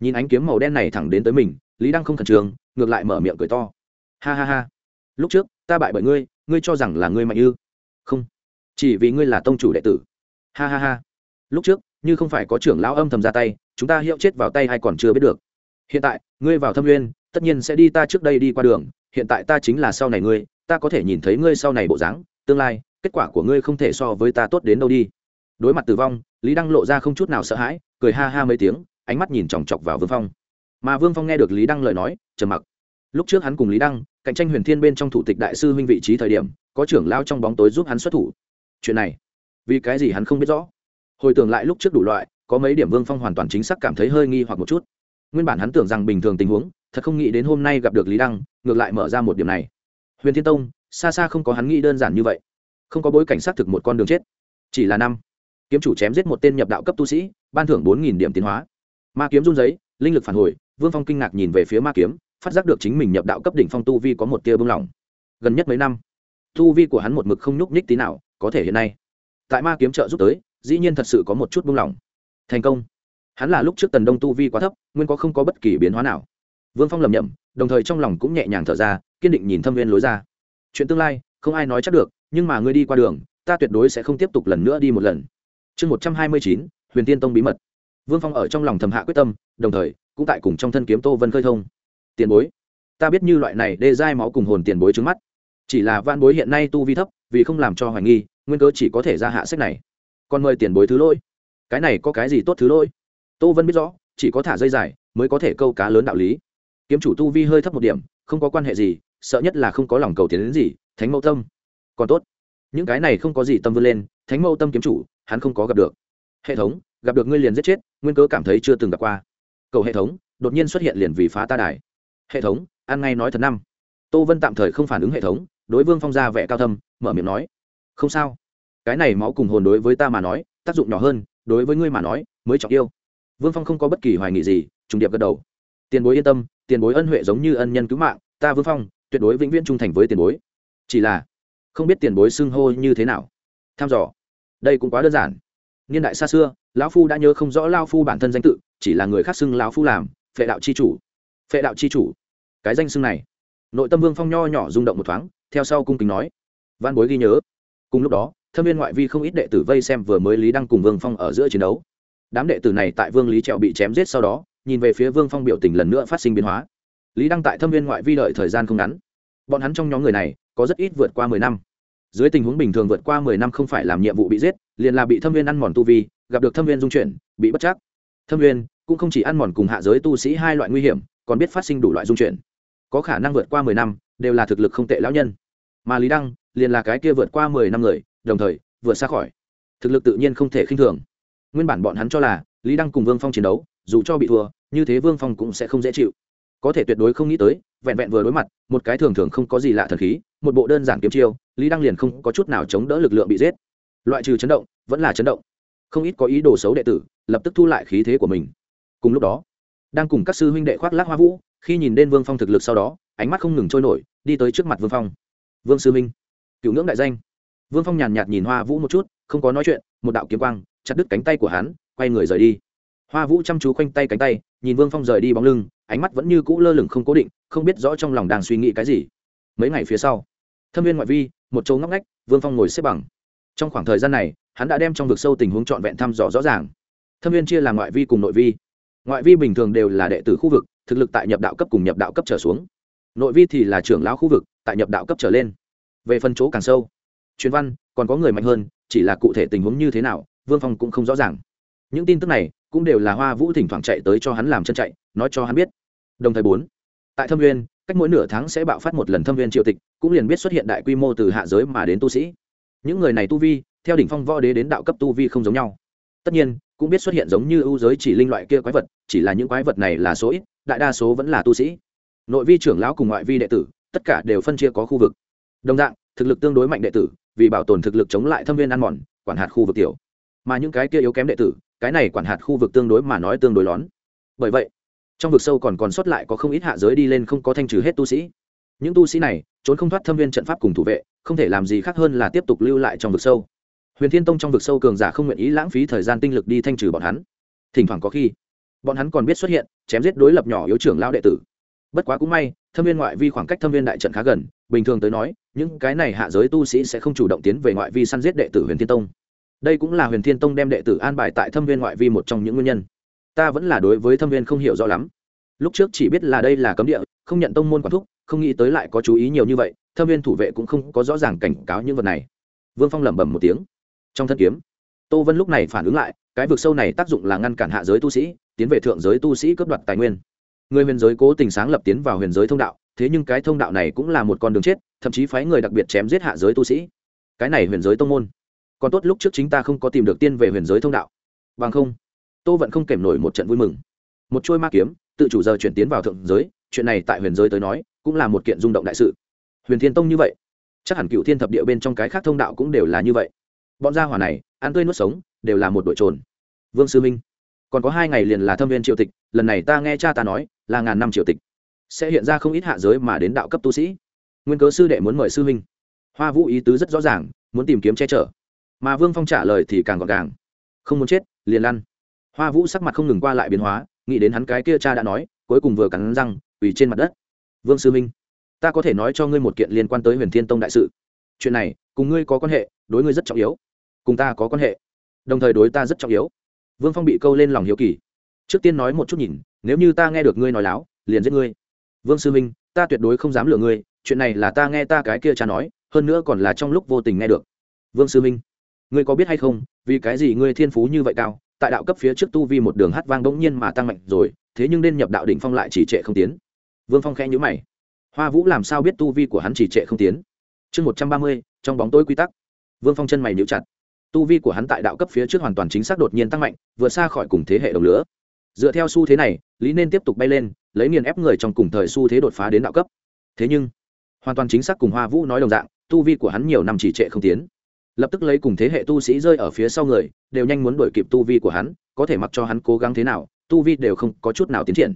nhìn ánh kiếm màu đen này thẳng đến tới mình, lý đăng không khẩn trương, ngược lại mở miệng cười to. Ha ha ha. Lúc trước, ta bại bởi ngươi ngươi cho rằng là ngươi mạnh ư? Không. Chỉ vì ngươi là tông chủ đệ tử. Ha ha ha. Lúc trước, như không phải có trưởng lão âm thầm ra tay, chúng ta hiệu chết vào tay hay còn chưa biết được. Hiện tại, ngươi vào thâm nguyên tất nhiên sẽ đi ta trước đây đi qua đường, hiện tại ta chính là sau này ngươi, ta có thể nhìn thấy ngươi sau này bộ dáng, tương lai, kết quả của ngươi không thể so với ta tốt đến đâu đi. Đối mặt tử vong, lý đăng lộ ra không chút nào sợ hãi, cười ha ha mấy tiếng ánh mắt nhìn chòng chọc vào vương phong. Mà vương phong nghe được lý đăng lời nói, trầm mặc. Lúc trước hắn cùng lý đăng, cạnh tranh huyền thiên bên trong thủ tịch đại sư huynh vị trí thời điểm, có trưởng lao trong bóng tối giúp hắn xuất thủ. Chuyện này, vì cái gì hắn không biết rõ? Hồi tưởng lại lúc trước đủ loại, có mấy điểm vương phong hoàn toàn chính xác cảm thấy hơi nghi hoặc một chút. Nguyên bản hắn tưởng rằng bình thường tình huống, thật không nghĩ đến hôm nay gặp được lý đăng, ngược lại mở ra một điểm này. Huyền thiên tông, xa xa không có hắn nghĩ đơn giản như vậy. Không có bối cảnh xác thực một con đường chết. Chỉ là năm. Kiếm chủ chém giết một tên nhập đạo cấp tu sĩ, ban thưởng bốn nghìn điểm tiến hóa ma kiếm run giấy, linh lực phản hồi, vương phong kinh ngạc nhìn về phía ma kiếm, phát giác được chính mình nhập đạo cấp đỉnh phong tu vi có một tia bưng lỏng gần nhất mấy năm, tu vi của hắn một mực không nhúc nhích tí nào, có thể hiện nay. Tại ma kiếm trợ giúp tới, dĩ nhiên thật sự có một chút bưng lỏng thành công. Hắn là lúc trước tần đông tu vi quá thấp, nguyên có không có bất kỳ biến hóa nào. Vương phong lầm nhầm đồng thời trong lòng cũng nhẹ nhàng thở ra, kiên định nhìn thâm viên lối ra. Chuyện tương lai, không ai nói chắc được, nhưng mà ngươi đi qua đường, ta tuyệt đối sẽ không tiếp tục lần nữa đi một lần. Chương một trăm hai mươi chín, huyền tiên tông bí mật vương phong ở trong lòng thầm hạ quyết tâm, đồng thời, cũng tại cùng trong thân kiếm tô vân khơi thông. Tiền bối, ta biết như loại này đê dai máu cùng hồn tiền bối trước mắt. Chỉ là van bối hiện nay tu vi thấp, vì không làm cho hoài nghi, nguyên cớ chỉ có thể ra hạ sách này. Còn mời tiền bối thứ lỗi. Cái này có cái gì tốt thứ lỗi? Tô vân biết rõ, chỉ có thả dây dài, mới có thể câu cá lớn đạo lý. Kiếm chủ tu vi hơi thấp một điểm, không có quan hệ gì, sợ nhất là không có lòng cầu tiến đến gì, thánh mẫu tâm. Còn tốt, những cái này không có gì tâm vươn lên, thánh mẫu tâm kiếm chủ, hắn không có gặp được. Hệ thống, gặp được ngươi liền giết chết nguyên cớ cảm thấy chưa từng gặp qua. Cầu hệ thống đột nhiên xuất hiện liền vì phá ta đài. Hệ thống, ăn ngay nói thật năm. Tô vân tạm thời không phản ứng hệ thống, đối vương phong ra vẻ cao thâm, mở miệng nói, không sao. Cái này máu cùng hồn đối với ta mà nói, tác dụng nhỏ hơn, đối với ngươi mà nói, mới trọng yêu. Vương phong không có bất kỳ hoài nghị gì, trùng điệp gật đầu. Tiền bối yên tâm, tiền bối ân huệ giống như ân nhân cứu mạng, ta vương phong, tuyệt đối vĩnh viễn trung thành với tiền bối. Chỉ là, không biết tiền bối xưng hô như thế nào. Tham dò. Đây cũng quá đơn giản. Niên đại xa xưa lão phu đã nhớ không rõ lao phu bản thân danh tự, chỉ là người khác xưng lão phu làm, phệ đạo c h i chủ. Phệ đạo c h i chủ. Cái danh xưng này. Nội tâm vương phong nho nhỏ rung động một thoáng, theo sau cung kính nói. Văn bối ghi nhớ. Cùng lúc đó, thâm viên ngoại vi không ít đệ tử vây xem vừa mới lý đăng cùng vương phong ở giữa chiến đấu. Đám đệ tử này tại vương lý trẹo bị chém giết sau đó, nhìn về phía vương phong biểu tình lần nữa phát sinh biến hóa. Lý đăng tại thâm viên ngoại vi đợi thời gian không ngắn. Bọn hắn trong nhóm người này, có rất ít vượt qua mười năm. Dưới tình huống bình thường vượt qua mười năm không phải làm nhiệm vụ bị giết, liền là bị thâm viên ăn mòn tu vi gặp được thâm viên dung chuyển, bị bất chắc. Thâm viên cũng không chỉ ăn mòn cùng hạ giới tu sĩ hai loại nguy hiểm, còn biết phát sinh đủ loại dung chuyển. Có khả năng vượt qua mười năm, đều là thực lực không tệ lão nhân. Mà lý đăng liền là cái kia vượt qua mười năm người, đồng thời vượt xa khỏi. Thực lực tự nhiên không thể khinh thường. Nguyên bản bọn hắn cho là lý đăng cùng vương phong chiến đấu, dù cho bị thua, như thế vương phong cũng sẽ không dễ chịu. Có thể tuyệt đối không nghĩ tới, vẹn vẹn vừa đối mặt, một cái thường thường không có gì lạ thần khí, một bộ đơn giản kiếm chiêu, lý đăng liền không có chút nào chống đỡ lực lượng bị giết. Loại trừ chấn động, vẫn là chấn động không ít có ý đồ xấu đệ tử lập tức thu lại khí thế của mình. Cùng lúc đó, đang cùng các sư huynh đệ khoác lác hoa vũ, khi nhìn đến vương phong thực lực sau đó, ánh mắt không ngừng trôi nổi, đi tới trước mặt vương phong. Vương sư minh cựu ngưỡng đại danh. Vương phong nhàn nhạt nhìn hoa vũ một chút, không có nói chuyện, một đạo kiếm quang chặt đứt cánh tay của hắn, quay người rời đi. Hoa vũ chăm chú khoanh tay cánh tay, nhìn vương phong rời đi bóng lưng, ánh mắt vẫn như cũ lơ lửng không cố định, không biết rõ trong lòng đang suy nghĩ cái gì. Mấy ngày phía sau, thâm viên ngoại vi, một chỗ ngóc ngách, vương phong ngồi xếp bằng. Trong khoảng thời gian này hắn đã đem trong vực sâu tình huống trọn vẹn thăm dò rõ ràng. Thâm viên chia làm ngoại vi cùng nội vi. Ngoại vi bình thường đều là đệ tử khu vực, thực lực tại nhập đạo cấp cùng nhập đạo cấp trở xuống. Nội vi thì là trưởng lão khu vực, tại nhập đạo cấp trở lên. Về phân chỗ càng sâu chuyên văn, còn có người mạnh hơn, chỉ là cụ thể tình huống như thế nào, vương phong cũng không rõ ràng. Những tin tức này cũng đều là hoa vũ thỉnh thoảng chạy tới cho hắn làm chân chạy, nói cho hắn biết. Đồng thời bốn, tại thâm viên cách mỗi nửa tháng sẽ bạo phát một lần thâm viên triều tịch, cũng liền biết xuất hiện đại quy mô từ hạ giới mà đến tu sĩ. Những người này tu vi theo đỉnh phong võ đế đến đạo cấp tu vi không giống nhau. Tất nhiên, cũng biết xuất hiện giống như ưu giới chỉ linh loại kia quái vật, chỉ là những quái vật này là số ít, đại đa số vẫn là tu sĩ. Nội vi trưởng lão cùng ngoại vi đệ tử, tất cả đều phân chia có khu vực. Đồng dạng, thực lực tương đối mạnh đệ tử, vì bảo tồn thực lực chống lại thâm viên ăn mòn, quản hạt khu vực tiểu. Mà những cái kia yếu kém đệ tử, cái này quản hạt khu vực tương đối mà nói tương đối lón. Bởi vậy, trong vực sâu còn còn sót lại có không ít hạ giới đi lên không có thanh trừ hết tu sĩ. Những tu sĩ này, trốn không thoát thâm viên trận pháp cùng thủ vệ, không thể làm gì khác hơn là tiếp tục lưu lại trong vực sâu huyền thiên tông trong vực sâu cường giả không nguyện ý lãng phí thời gian tinh lực đi thanh trừ bọn hắn. Thỉnh thoảng có khi, bọn hắn còn biết xuất hiện, chém giết đối lập nhỏ yếu trưởng lao đệ tử. Bất quá cũng may, thâm viên ngoại vi khoảng cách thâm viên đại trận khá gần, bình thường tới nói, những cái này hạ giới tu sĩ sẽ không chủ động tiến về ngoại vi săn giết đệ tử huyền thiên tông. Đây cũng là huyền thiên tông đem đệ tử an bài tại thâm viên ngoại vi một trong những nguyên nhân. Ta vẫn là đối với thâm viên không hiểu rõ lắm. Lúc trước chỉ biết là đây là cấm địa, không nhận tông môn quản thúc, không nghĩ tới lại có chú ý nhiều như vậy, thâm viên thủ vệ cũng không có rõ ràng cảnh cáo những vật này. Vương phong lẩm bẩm một tiếng trong thân kiếm. Tô vân lúc này phản ứng lại, cái vực sâu này tác dụng là ngăn cản hạ giới tu sĩ, tiến về thượng giới tu sĩ cướp đoạt tài nguyên. Người huyền giới cố tình sáng lập tiến vào huyền giới thông đạo, thế nhưng cái thông đạo này cũng là một con đường chết, thậm chí phái người đặc biệt chém giết hạ giới tu sĩ. Cái này huyền giới tông môn, còn tốt lúc trước chính ta không có tìm được tiên về huyền giới thông đạo. Bằng không, tô vẫn không kèm nổi một trận vui mừng. Một trôi ma kiếm, tự chủ giờ chuyển tiến vào thượng giới, chuyện này tại huyền giới tới nói, cũng là một kiện rung động đại sự. Huyền thiên tông như vậy, chắc hẳn cựu thiên thập địa bên trong cái khác thông đạo cũng đều là như vậy bọn gia hỏa này, ăn tươi nuốt sống, đều là một đội trồn. Vương sư minh, còn có hai ngày liền là thâm viên triệu tịch, lần này ta nghe cha ta nói, là ngàn năm triệu tịch. Sẽ hiện ra không ít hạ giới mà đến đạo cấp tu sĩ. Nguyên cớ sư đệ muốn mời sư minh hoa vũ ý tứ rất rõ ràng, muốn tìm kiếm che chở. Mà vương phong trả lời thì càng gọn gàng. Không muốn chết, liền lăn. Hoa vũ sắc mặt không ngừng qua lại biến hóa, nghĩ đến hắn cái kia cha đã nói, cuối cùng vừa cắn răng ủy trên mặt đất. Vương sư minh, ta có thể nói cho ngươi một kiện liên quan tới huyền thiên tông đại sự. Chuyện này, cùng ngươi có quan hệ, đối ngươi rất trọng yếu cùng ta có quan hệ. Đồng thời đối ta rất trọng yếu. Vương phong bị câu lên lòng hiếu kỳ. Trước tiên nói một chút nhìn, nếu như ta nghe được ngươi nói láo, liền giết ngươi. Vương sư minh, ta tuyệt đối không dám lừa ngươi, chuyện này là ta nghe ta cái kia cha nói, hơn nữa còn là trong lúc vô tình nghe được. Vương sư minh, ngươi có biết hay không, vì cái gì ngươi thiên phú như vậy cao, tại đạo cấp phía trước tu vi một đường hát vang bỗng nhiên mà tăng mạnh rồi, thế nhưng nên nhập đạo đỉnh phong lại chỉ trệ không tiến. Vương phong khẽ nhữ mày. Hoa vũ làm sao biết tu vi của hắn chỉ trệ không tiến? Chương một trăm ba mươi, trong bóng tối quy tắc. Vương phong chân mày nhữ chặt tu vi của hắn tại đạo cấp phía trước hoàn toàn chính xác đột nhiên tăng mạnh, vượt xa khỏi cùng thế hệ đồng lứa. Dựa theo xu thế này, lý nên tiếp tục bay lên, lấy nghiền ép người trong cùng thời xu thế đột phá đến đạo cấp. Thế nhưng, hoàn toàn chính xác cùng hoa vũ nói đồng dạng, tu vi của hắn nhiều năm chỉ trệ không tiến. Lập tức lấy cùng thế hệ tu sĩ rơi ở phía sau người, đều nhanh muốn đuổi kịp tu vi của hắn, có thể mặc cho hắn cố gắng thế nào, tu vi đều không có chút nào tiến triển.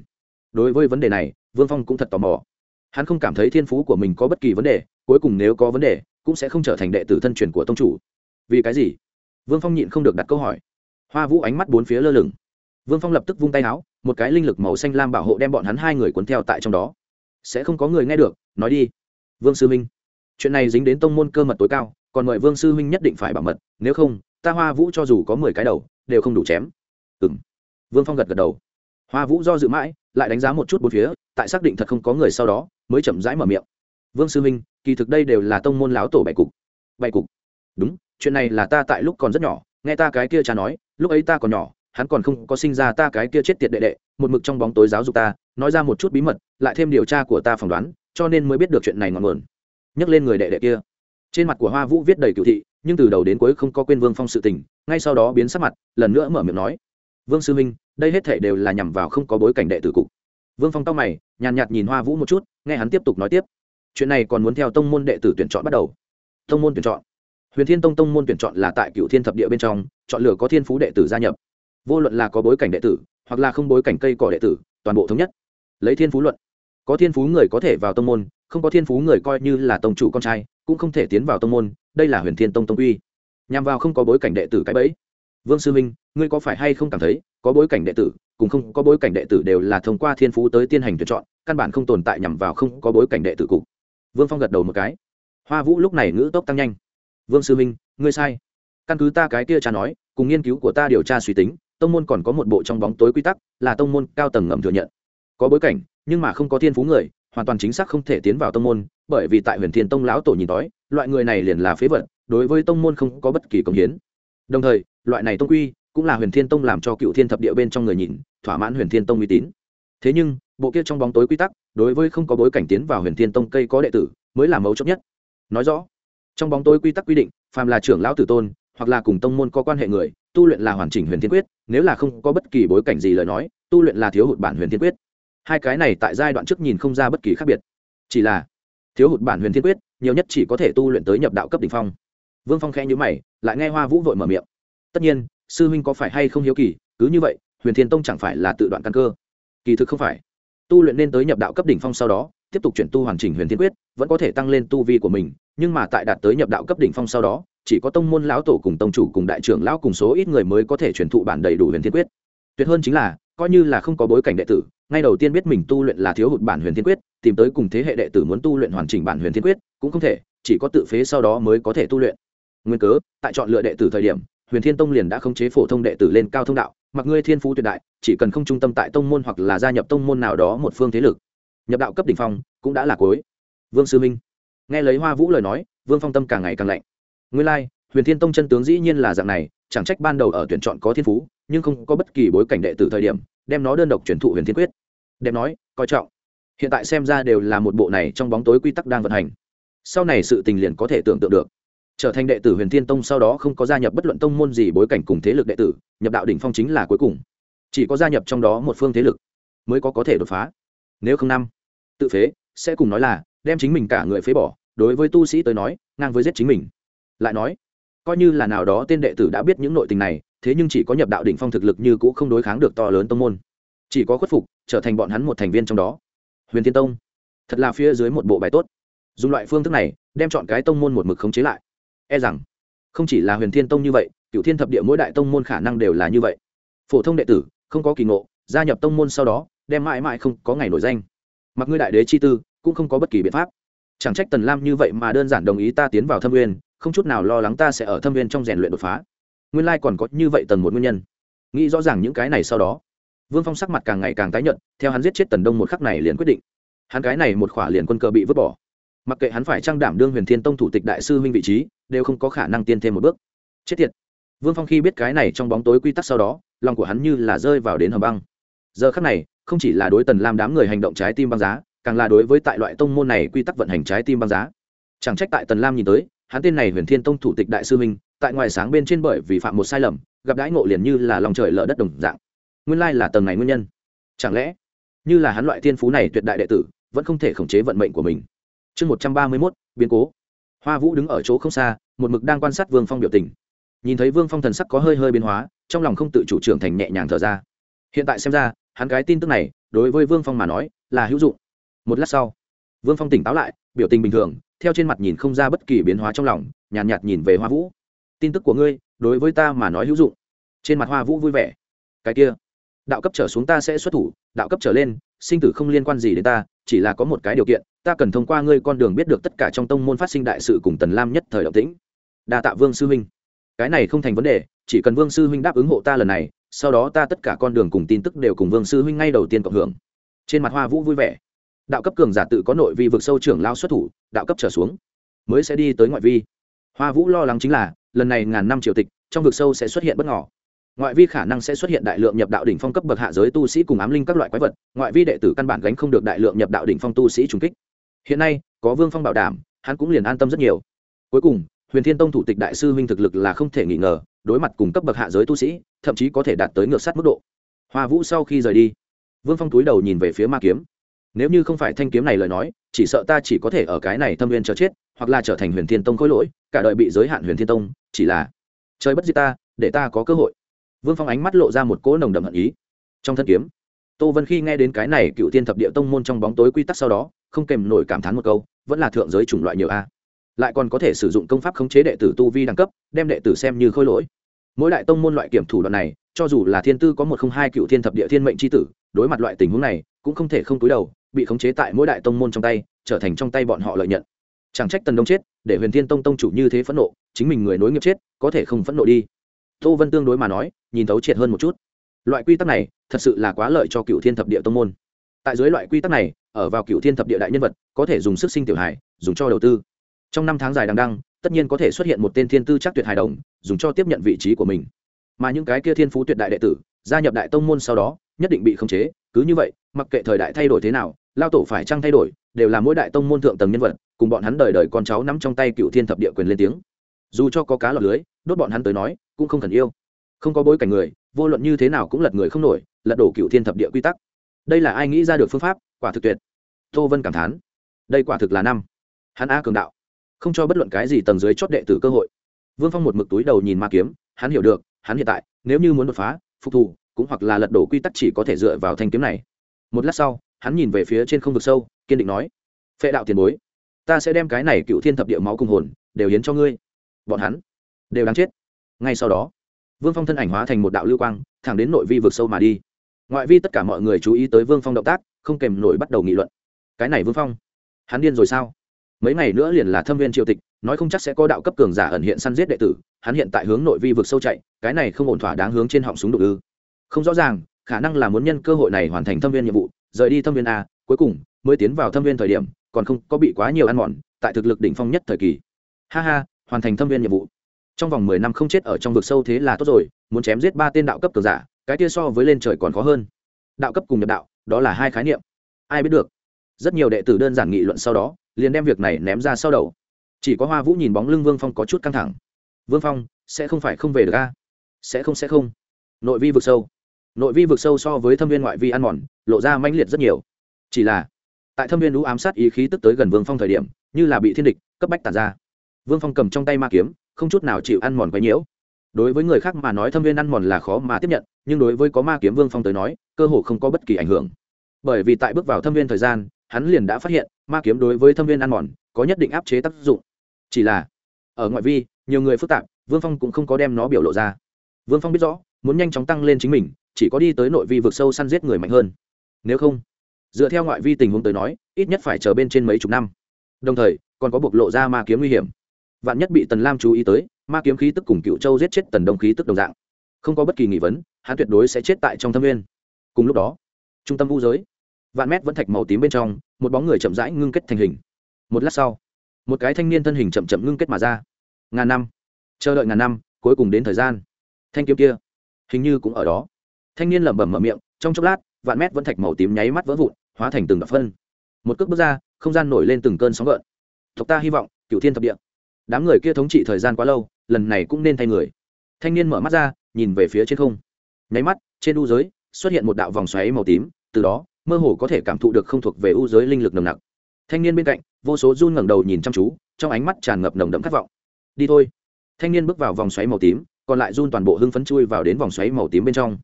Đối với vấn đề này, vương phong cũng thật tò mò. Hắn không cảm thấy thiên phú của mình có bất kỳ vấn đề, cuối cùng nếu có vấn đề, cũng sẽ không trở thành đệ tử thân truyền của tông chủ. Vì cái gì? Vương phong nhịn không được đặt câu hỏi. Hoa vũ ánh mắt bốn phía lơ lửng. Vương phong lập tức vung tay áo một cái linh lực màu xanh lam bảo hộ đem bọn hắn hai người cuốn theo tại trong đó. Sẽ không có người nghe được nói đi. Vương sư minh chuyện này dính đến tông môn cơ mật tối cao còn mời vương sư Minh nhất định phải bảo mật nếu không ta hoa vũ cho dù có mười cái đầu đều không đủ chém. Ừ m vương phong gật gật đầu. Hoa vũ do dự mãi lại đánh giá một chút bốn phía tại xác định thật không có người sau đó mới chậm rãi mở miệng. Vương sư Minh, kỳ thực đây đều là tông môn láo tổ bảy cục. Bảy cục. Đúng chuyện này là ta tại lúc còn rất nhỏ, nghe ta cái kia cha nói, lúc ấy ta còn nhỏ, hắn còn không có sinh ra ta cái kia chết tiệt đệ đệ, một mực trong bóng tối giáo dục ta, nói ra một chút bí mật, lại thêm điều tra của ta phỏng đoán, cho nên mới biết được chuyện này ngọn nguồn. Nhắc lên người đệ đệ kia. Trên mặt của hoa vũ viết đầy cựu thị, nhưng từ đầu đến cuối không có quên vương phong sự tình, ngay sau đó biến sắc mặt, lần nữa mở miệng nói, vương sư minh đây hết thể đều là nhằm vào không có bối cảnh đệ tử cục. Vương phong tóc mày, nhàn nhạt nhìn hoa vũ một chút, nghe hắn tiếp tục nói tiếp, chuyện này còn muốn theo tông môn đệ tử tuyển chọn bắt đầu. Tông môn tuyển chọn huyền thiên tông tông môn tuyển chọn là tại cựu thiên thập địa bên trong, chọn lựa có thiên phú đệ tử gia nhập. Vô luận là có bối cảnh đệ tử, hoặc là không bối cảnh cây cỏ đệ tử, toàn bộ thống nhất. Lấy thiên phú luận. Có thiên phú người có thể vào tông môn, không có thiên phú người coi như là tông chủ con trai, cũng không thể tiến vào tông môn, đây là huyền thiên tông tông uy nhằm vào không có bối cảnh đệ tử cái bẫy. Vương sư minh, ngươi có phải hay không cảm thấy, có bối cảnh đệ tử, cùng không có bối cảnh đệ tử đều là thông qua thiên phú tới tiên hành tuyển chọn, căn bản không tồn tại nhằm vào không có bối cảnh đệ tử cục vương phong gật đầu một cái. Hoa vũ lúc này ngữ tốc tăng nhanh vương sư minh ngươi sai. Căn cứ ta cái kia cha nói, cùng nghiên cứu của ta điều tra suy tính, tông môn còn có một bộ trong bóng tối quy tắc, là tông môn cao tầng ngầm thừa nhận. Có bối cảnh, nhưng mà không có thiên phú người, hoàn toàn chính xác không thể tiến vào tông môn, bởi vì tại huyền thiên tông lão tổ nhìn đói loại người này liền là phế vật, đối với tông môn không có bất kỳ công hiến. Đồng thời, loại này tông quy, cũng là huyền thiên tông làm cho cựu thiên thập địa bên trong người nhìn, thỏa mãn huyền thiên tông uy tín. Thế nhưng, bộ kia trong bóng tối quy tắc, đối với không có bối cảnh tiến vào huyền thiên tông cây có đệ tử, mới là mấu chốt nhất. Nói rõ trong bóng tối quy tắc quy định, phàm là trưởng lão tử tôn, hoặc là cùng tông môn có quan hệ người, tu luyện là hoàn chỉnh huyền thiên quyết, nếu là không có bất kỳ bối cảnh gì lời nói, tu luyện là thiếu hụt bản huyền thiên quyết. Hai cái này tại giai đoạn trước nhìn không ra bất kỳ khác biệt. Chỉ là, thiếu hụt bản huyền thiên quyết, nhiều nhất chỉ có thể tu luyện tới nhập đạo cấp đ ỉ n h phong. Vương phong khẽ nhữ mày, lại nghe hoa vũ vội mở miệng. Tất nhiên, sư huynh có phải hay không hiếu kỳ, cứ như vậy, huyền thiên tông chẳng phải là tự đoạn căn cơ. Kỳ thực không phải. Tu luyện nên tới nhập đạo cấp đỉnh phong sau đó tiếp tục chuyển tu hoàn chỉnh huyền thiên quyết, vẫn có thể tăng lên tu vi của mình, nhưng mà tại đạt tới nhập đạo cấp đỉnh phong sau đó, chỉ có tông môn lão tổ cùng tông chủ cùng đại trưởng lão cùng số ít người mới có thể truyền thụ bản đầy đủ huyền thiên quyết. Tuyệt hơn chính là, coi như là không có bối cảnh đệ tử, ngay đầu tiên biết mình tu luyện là thiếu hụt bản huyền thiên quyết, tìm tới cùng thế hệ đệ tử muốn tu luyện hoàn chỉnh bản huyền thiên quyết, cũng không thể, chỉ có tự phế sau đó mới có thể tu luyện. Nguyên cớ, tại chọn lựa đệ tử thời điểm, huyền thiên tông liền đã khống chế phổ thông đệ tử lên cao thông đạo, mặc ngươi thiên phú tuyệt đại, chỉ cần không trung tâm tại tông môn hoặc là gia nhập tông môn nào đó một phương thế lực nhập đạo cấp đỉnh phong cũng đã là cuối. Vương sư minh nghe lấy hoa vũ lời nói vương phong tâm càng ngày càng lạnh. Nguyên lai、like, huyền thiên tông chân tướng dĩ nhiên là dạng này chẳng trách ban đầu ở tuyển chọn có thiên phú nhưng không có bất kỳ bối cảnh đệ tử thời điểm đem nó đơn độc chuyển thụ huyền thiên quyết. Đẹp nói coi trọng. Hiện tại xem ra đều là một bộ này trong bóng tối quy tắc đang vận hành. Sau này sự tình liền có thể tưởng tượng được. Trở thành đệ tử huyền thiên tông sau đó không có gia nhập bất luận tông môn gì bối cảnh cùng thế lực đệ tử nhập đạo đỉnh phong chính là cuối cùng. Chỉ có gia nhập trong đó một phương thế lực mới có có thể đột phá nếu không năm, tự phế, sẽ cùng nói là, đem chính mình cả người phế bỏ, đối với tu sĩ tới nói, ngang với giết chính mình. Lại nói, coi như là nào đó tên đệ tử đã biết những nội tình này, thế nhưng chỉ có nhập đạo đỉnh phong thực lực như cũ không đối kháng được to lớn tông môn. Chỉ có khuất phục, trở thành bọn hắn một thành viên trong đó. Huyền thiên tông, thật là phía dưới một bộ bài tốt. Dùng loại phương thức này, đem chọn cái tông môn một mực khống chế lại. E rằng, không chỉ là huyền thiên tông như vậy cựu thiên thập địa mỗi đại tông môn khả năng đều là như vậy. Phổ thông đệ tử, không có kỳ ngộ, gia nhập tông môn sau đó đem mãi mãi không có ngày nổi danh. Mặc ngươi đại đế chi tư, cũng không có bất kỳ biện pháp. Chẳng trách tần lam như vậy mà đơn giản đồng ý ta tiến vào thâm nguyên, không chút nào lo lắng ta sẽ ở thâm nguyên trong rèn luyện đột phá. Nguyên lai còn có như vậy tần một nguyên nhân. Nghĩ rõ ràng những cái này sau đó, vương phong sắc mặt càng ngày càng tái nhợt, theo hắn giết chết tần đông một khắc này liền quyết định. Hắn cái này một khỏa liền quân cờ bị vứt bỏ. Mặc kệ hắn phải trang đảm đương huyền thiên tông thủ tịch đại sư huynh vị trí, đều không có khả năng tiên thêm một bước. Chết tiệt. Vương phong khi biết cái này trong bóng tối quy tắc sau đó, lòng của hắn như là rơi vào đến hầm băng giờ khắc này, không chỉ là đối tần lam đám người hành động trái tim băng giá, càng là đối với tại loại tông môn này quy tắc vận hành trái tim băng giá. Chẳng trách tại tần lam nhìn tới, hắn tên này huyền thiên tông thủ tịch đại sư minh tại ngoài sáng bên trên bởi vì phạm một sai lầm, gặp đãi ngộ liền như là lòng trời lỡ đất đồng dạng. Nguyên lai là tầng này nguyên nhân. Chẳng lẽ, như là hắn loại thiên phú này tuyệt đại đệ tử, vẫn không thể khống chế vận mệnh của mình? Chương một trăm ba mươi mốt, biến cố. Hoa vũ đứng ở chỗ không xa, một mực đang quan sát vương phong biểu tình. Nhìn thấy vương phong thần sắc có hơi hơi biến hóa, trong lòng không tự chủ trưởng thành nhẹ nhàng thở ra hiện tại xem ra hắn cái tin tức này đối với vương phong mà nói là hữu dụng. Một lát sau vương phong tỉnh táo lại biểu tình bình thường theo trên mặt nhìn không ra bất kỳ biến hóa trong lòng nhàn nhạt, nhạt nhìn về hoa vũ. Tin tức của ngươi đối với ta mà nói hữu dụng. Trên mặt hoa vũ vui vẻ. Cái kia đạo cấp trở xuống ta sẽ xuất thủ đạo cấp trở lên sinh tử không liên quan gì đến ta chỉ là có một cái điều kiện ta cần thông qua ngươi con đường biết được tất cả trong tông môn phát sinh đại sự cùng tần lam nhất thời động tĩnh. Đa tạ vương sư huynh. Cái này không thành vấn đề chỉ cần vương sư huynh đáp ứng hộ ta lần này sau đó ta tất cả con đường cùng tin tức đều cùng vương sư huynh ngay đầu tiên cộng hưởng. Trên mặt hoa vũ vui vẻ. Đạo cấp cường giả tự có nội vi vực sâu trưởng lao xuất thủ, đạo cấp trở xuống, mới sẽ đi tới ngoại vi. Hoa vũ lo lắng chính là, lần này ngàn năm triều tịch, trong vực sâu sẽ xuất hiện bất ngỏ ngoại vi khả năng sẽ xuất hiện đại lượng nhập đạo đỉnh phong cấp bậc hạ giới tu sĩ cùng ám linh các loại quái vật, ngoại vi đệ tử căn bản gánh không được đại lượng nhập đạo đỉnh phong tu sĩ trùng kích. Hiện nay, có vương phong bảo đảm, hắn cũng liền an tâm rất nhiều. Cuối cùng, huyền thiên tông thủ tịch đại sư huynh thực lực là không thể nghi ngờ đối mặt cùng cấp bậc hạ giới tu sĩ, thậm chí có thể đạt tới ngược sát mức độ. Hoa vũ sau khi rời đi, vương phong túi đầu nhìn về phía ma kiếm. Nếu như không phải thanh kiếm này lời nói, chỉ sợ ta chỉ có thể ở cái này thâm viên chờ chết, hoặc là trở thành huyền thiên tông khối lỗi, cả đời bị giới hạn huyền thiên tông, chỉ là trời bất diệt ta, để ta có cơ hội. Vương phong ánh mắt lộ ra một cỗ nồng đậm hận ý. Trong thân kiếm, tô vân khi nghe đến cái này cựu tiên thập địa tông môn trong bóng tối quy tắc sau đó, không kèm nổi cảm thán một câu, vẫn là thượng giới chủng loại nhiều a lại còn có thể sử dụng công pháp khống chế đệ tử tu vi đẳng cấp, đem đệ tử xem như khôi lỗi. Mỗi đại tông môn loại kiểm thủ đoạn này, cho dù là thiên tư có một không hai cựu thiên thập địa thiên mệnh c h i tử, đối mặt loại tình huống này, cũng không thể không túi đầu, bị khống chế tại mỗi đại tông môn trong tay, trở thành trong tay bọn họ lợi nhận. Chẳng trách tần đông chết, để huyền thiên tông tông chủ như thế phẫn nộ, chính mình người nối nghiệp chết, có thể không phẫn nộ đi. Tô vân tương đối mà nói, nhìn thấu triệt hơn một chút. Loại quy tắc này, thật sự là quá lợi cho cựu thiên thập địa tông môn. Tại dưới loại quy tắc này, ở vào cựu thiên thập địa đại nhân vật, có thể dùng sức sinh tiểu hài, dùng cho đầu tư trong năm tháng dài đằng đăng tất nhiên có thể xuất hiện một tên thiên tư chắc tuyệt hài đồng, dùng cho tiếp nhận vị trí của mình. Mà những cái kia thiên phú tuyệt đại đệ tử, gia nhập đại tông môn sau đó, nhất định bị khống chế. Cứ như vậy, mặc kệ thời đại thay đổi thế nào, lao tổ phải chăng thay đổi, đều là mỗi đại tông môn thượng tầng nhân vật, cùng bọn hắn đời đời con cháu nắm trong tay cựu thiên thập địa quyền lên tiếng. Dù cho có cá lọt lưới, đốt bọn hắn tới nói, cũng không cần yêu. Không có bối cảnh người, vô luận như thế nào cũng lật người không nổi, lật đổ cựu thiên thập địa quy tắc. Đây là ai nghĩ ra được phương pháp? Quả thực tuyệt. Tô vân cảm thán. Đây quả thực là năm. Hắn a cường đạo không cho bất luận cái gì tầng dưới chót đệ tử cơ hội. Vương phong một mực túi đầu nhìn ma kiếm, hắn hiểu được, hắn hiện tại, nếu như muốn đột phá, phục thù, cũng hoặc là lật đổ quy tắc chỉ có thể dựa vào thanh kiếm này. Một lát sau, hắn nhìn về phía trên không vực sâu, kiên định nói, phệ đạo tiền bối, ta sẽ đem cái này cựu thiên thập địa máu cùng hồn, đều hiến cho ngươi. Bọn hắn đều đáng chết. Ngay sau đó, vương phong thân ảnh hóa thành một đạo lưu quang, thẳng đến nội vi vực sâu mà đi. Ngoại vi tất cả mọi người chú ý tới vương phong động tác, không kèm nổi bắt đầu nghị luận. Cái này vương phong, hắn điên rồi sao? Mấy ngày nữa liền là thâm viên triều tịch, nói không chắc sẽ có đạo cấp cường giả ẩn hiện săn giết đệ tử, hắn hiện tại hướng nội vi vực sâu chạy, cái này không ổn thỏa đáng hướng trên họng súng đục ư. Không rõ ràng, khả năng là muốn nhân cơ hội này hoàn thành thâm viên nhiệm vụ, rời đi thâm viên a, cuối cùng mới tiến vào thâm viên thời điểm, còn không có bị quá nhiều ăn mòn, tại thực lực đỉnh phong nhất thời kỳ. Ha ha, hoàn thành thâm viên nhiệm vụ. Trong vòng mười năm không chết ở trong vực sâu thế là tốt rồi, muốn chém giết ba tên đạo cấp cường giả, cái kia so với lên trời còn khó hơn. Đạo cấp cùng nhập đạo, đó là hai khái niệm. Ai biết được? Rất nhiều đệ tử đơn giản nghị luận sau đó liền đem việc này ném ra sau đầu. Chỉ có hoa vũ nhìn bóng lưng vương phong có chút căng thẳng. Vương phong, sẽ không phải không về được a? Sẽ không sẽ không. Nội vi vực sâu. Nội vi vực sâu so với thâm viên ngoại vi ăn mòn, lộ ra mãnh liệt rất nhiều. Chỉ là, tại thâm viên lũ ám sát ý khí tức tới gần vương phong thời điểm, như là bị thiên địch, cấp bách tàn ra. Vương phong cầm trong tay ma kiếm, không chút nào chịu ăn mòn quấy nhiễu. Đối với người khác mà nói thâm viên ăn mòn là khó mà tiếp nhận, nhưng đối với có ma kiếm vương phong tới nói, cơ hồ không có bất kỳ ảnh hưởng. Bởi vì tại bước vào thâm viên thời gian hắn liền đã phát hiện, ma kiếm đối với thâm viên ăn mòn, có nhất định áp chế tác dụng. Chỉ là, ở ngoại vi, nhiều người phức tạp, vương phong cũng không có đem nó biểu lộ ra. Vương phong biết rõ, muốn nhanh chóng tăng lên chính mình, chỉ có đi tới nội vi vực sâu săn giết người mạnh hơn. Nếu không, dựa theo ngoại vi tình huống tới nói, ít nhất phải chờ bên trên mấy chục năm. Đồng thời, còn có bộc lộ ra ma kiếm nguy hiểm. Vạn nhất bị tần lam chú ý tới, ma kiếm khí tức cùng cựu châu giết chết tần đông khí tức đồng dạng. Không có bất kỳ nghi vấn, hắn tuyệt đối sẽ chết tại trong thâm viên. Cùng lúc đó, trung tâm vũ giới vạn mét vẫn thạch màu tím bên trong, một bóng người chậm rãi ngưng kết thành hình. Một lát sau, một cái thanh niên thân hình chậm chậm ngưng kết mà ra. Ngàn năm. Chờ đợi ngàn năm, cuối cùng đến thời gian. Thanh kiếm kia, hình như cũng ở đó. Thanh niên lẩm bẩm mở miệng, trong chốc lát, vạn mét vẫn thạch màu tím nháy mắt vỡ vụn, hóa thành từng đập phân. Một cước bước ra, không gian nổi lên từng cơn sóng gợn. Tộc ta hy vọng cựu thiên thập địa. Đám người kia thống trị thời gian quá lâu, lần này cũng nên thay người. Thanh niên mở mắt ra, nhìn về phía trên không. Nháy mắt, trên u giới xuất hiện một đạo vòng xoáy màu tím, từ đó mơ hồ có thể cảm thụ được không thuộc về u giới linh lực nồng nặc. Thanh niên bên cạnh, vô số run ngẩng đầu nhìn chăm chú, trong ánh mắt tràn ngập nồng đậm khát vọng. Đi thôi. Thanh niên bước vào vòng xoáy màu tím, còn lại run toàn bộ hưng phấn chui vào đến vòng xoáy màu tím bên trong.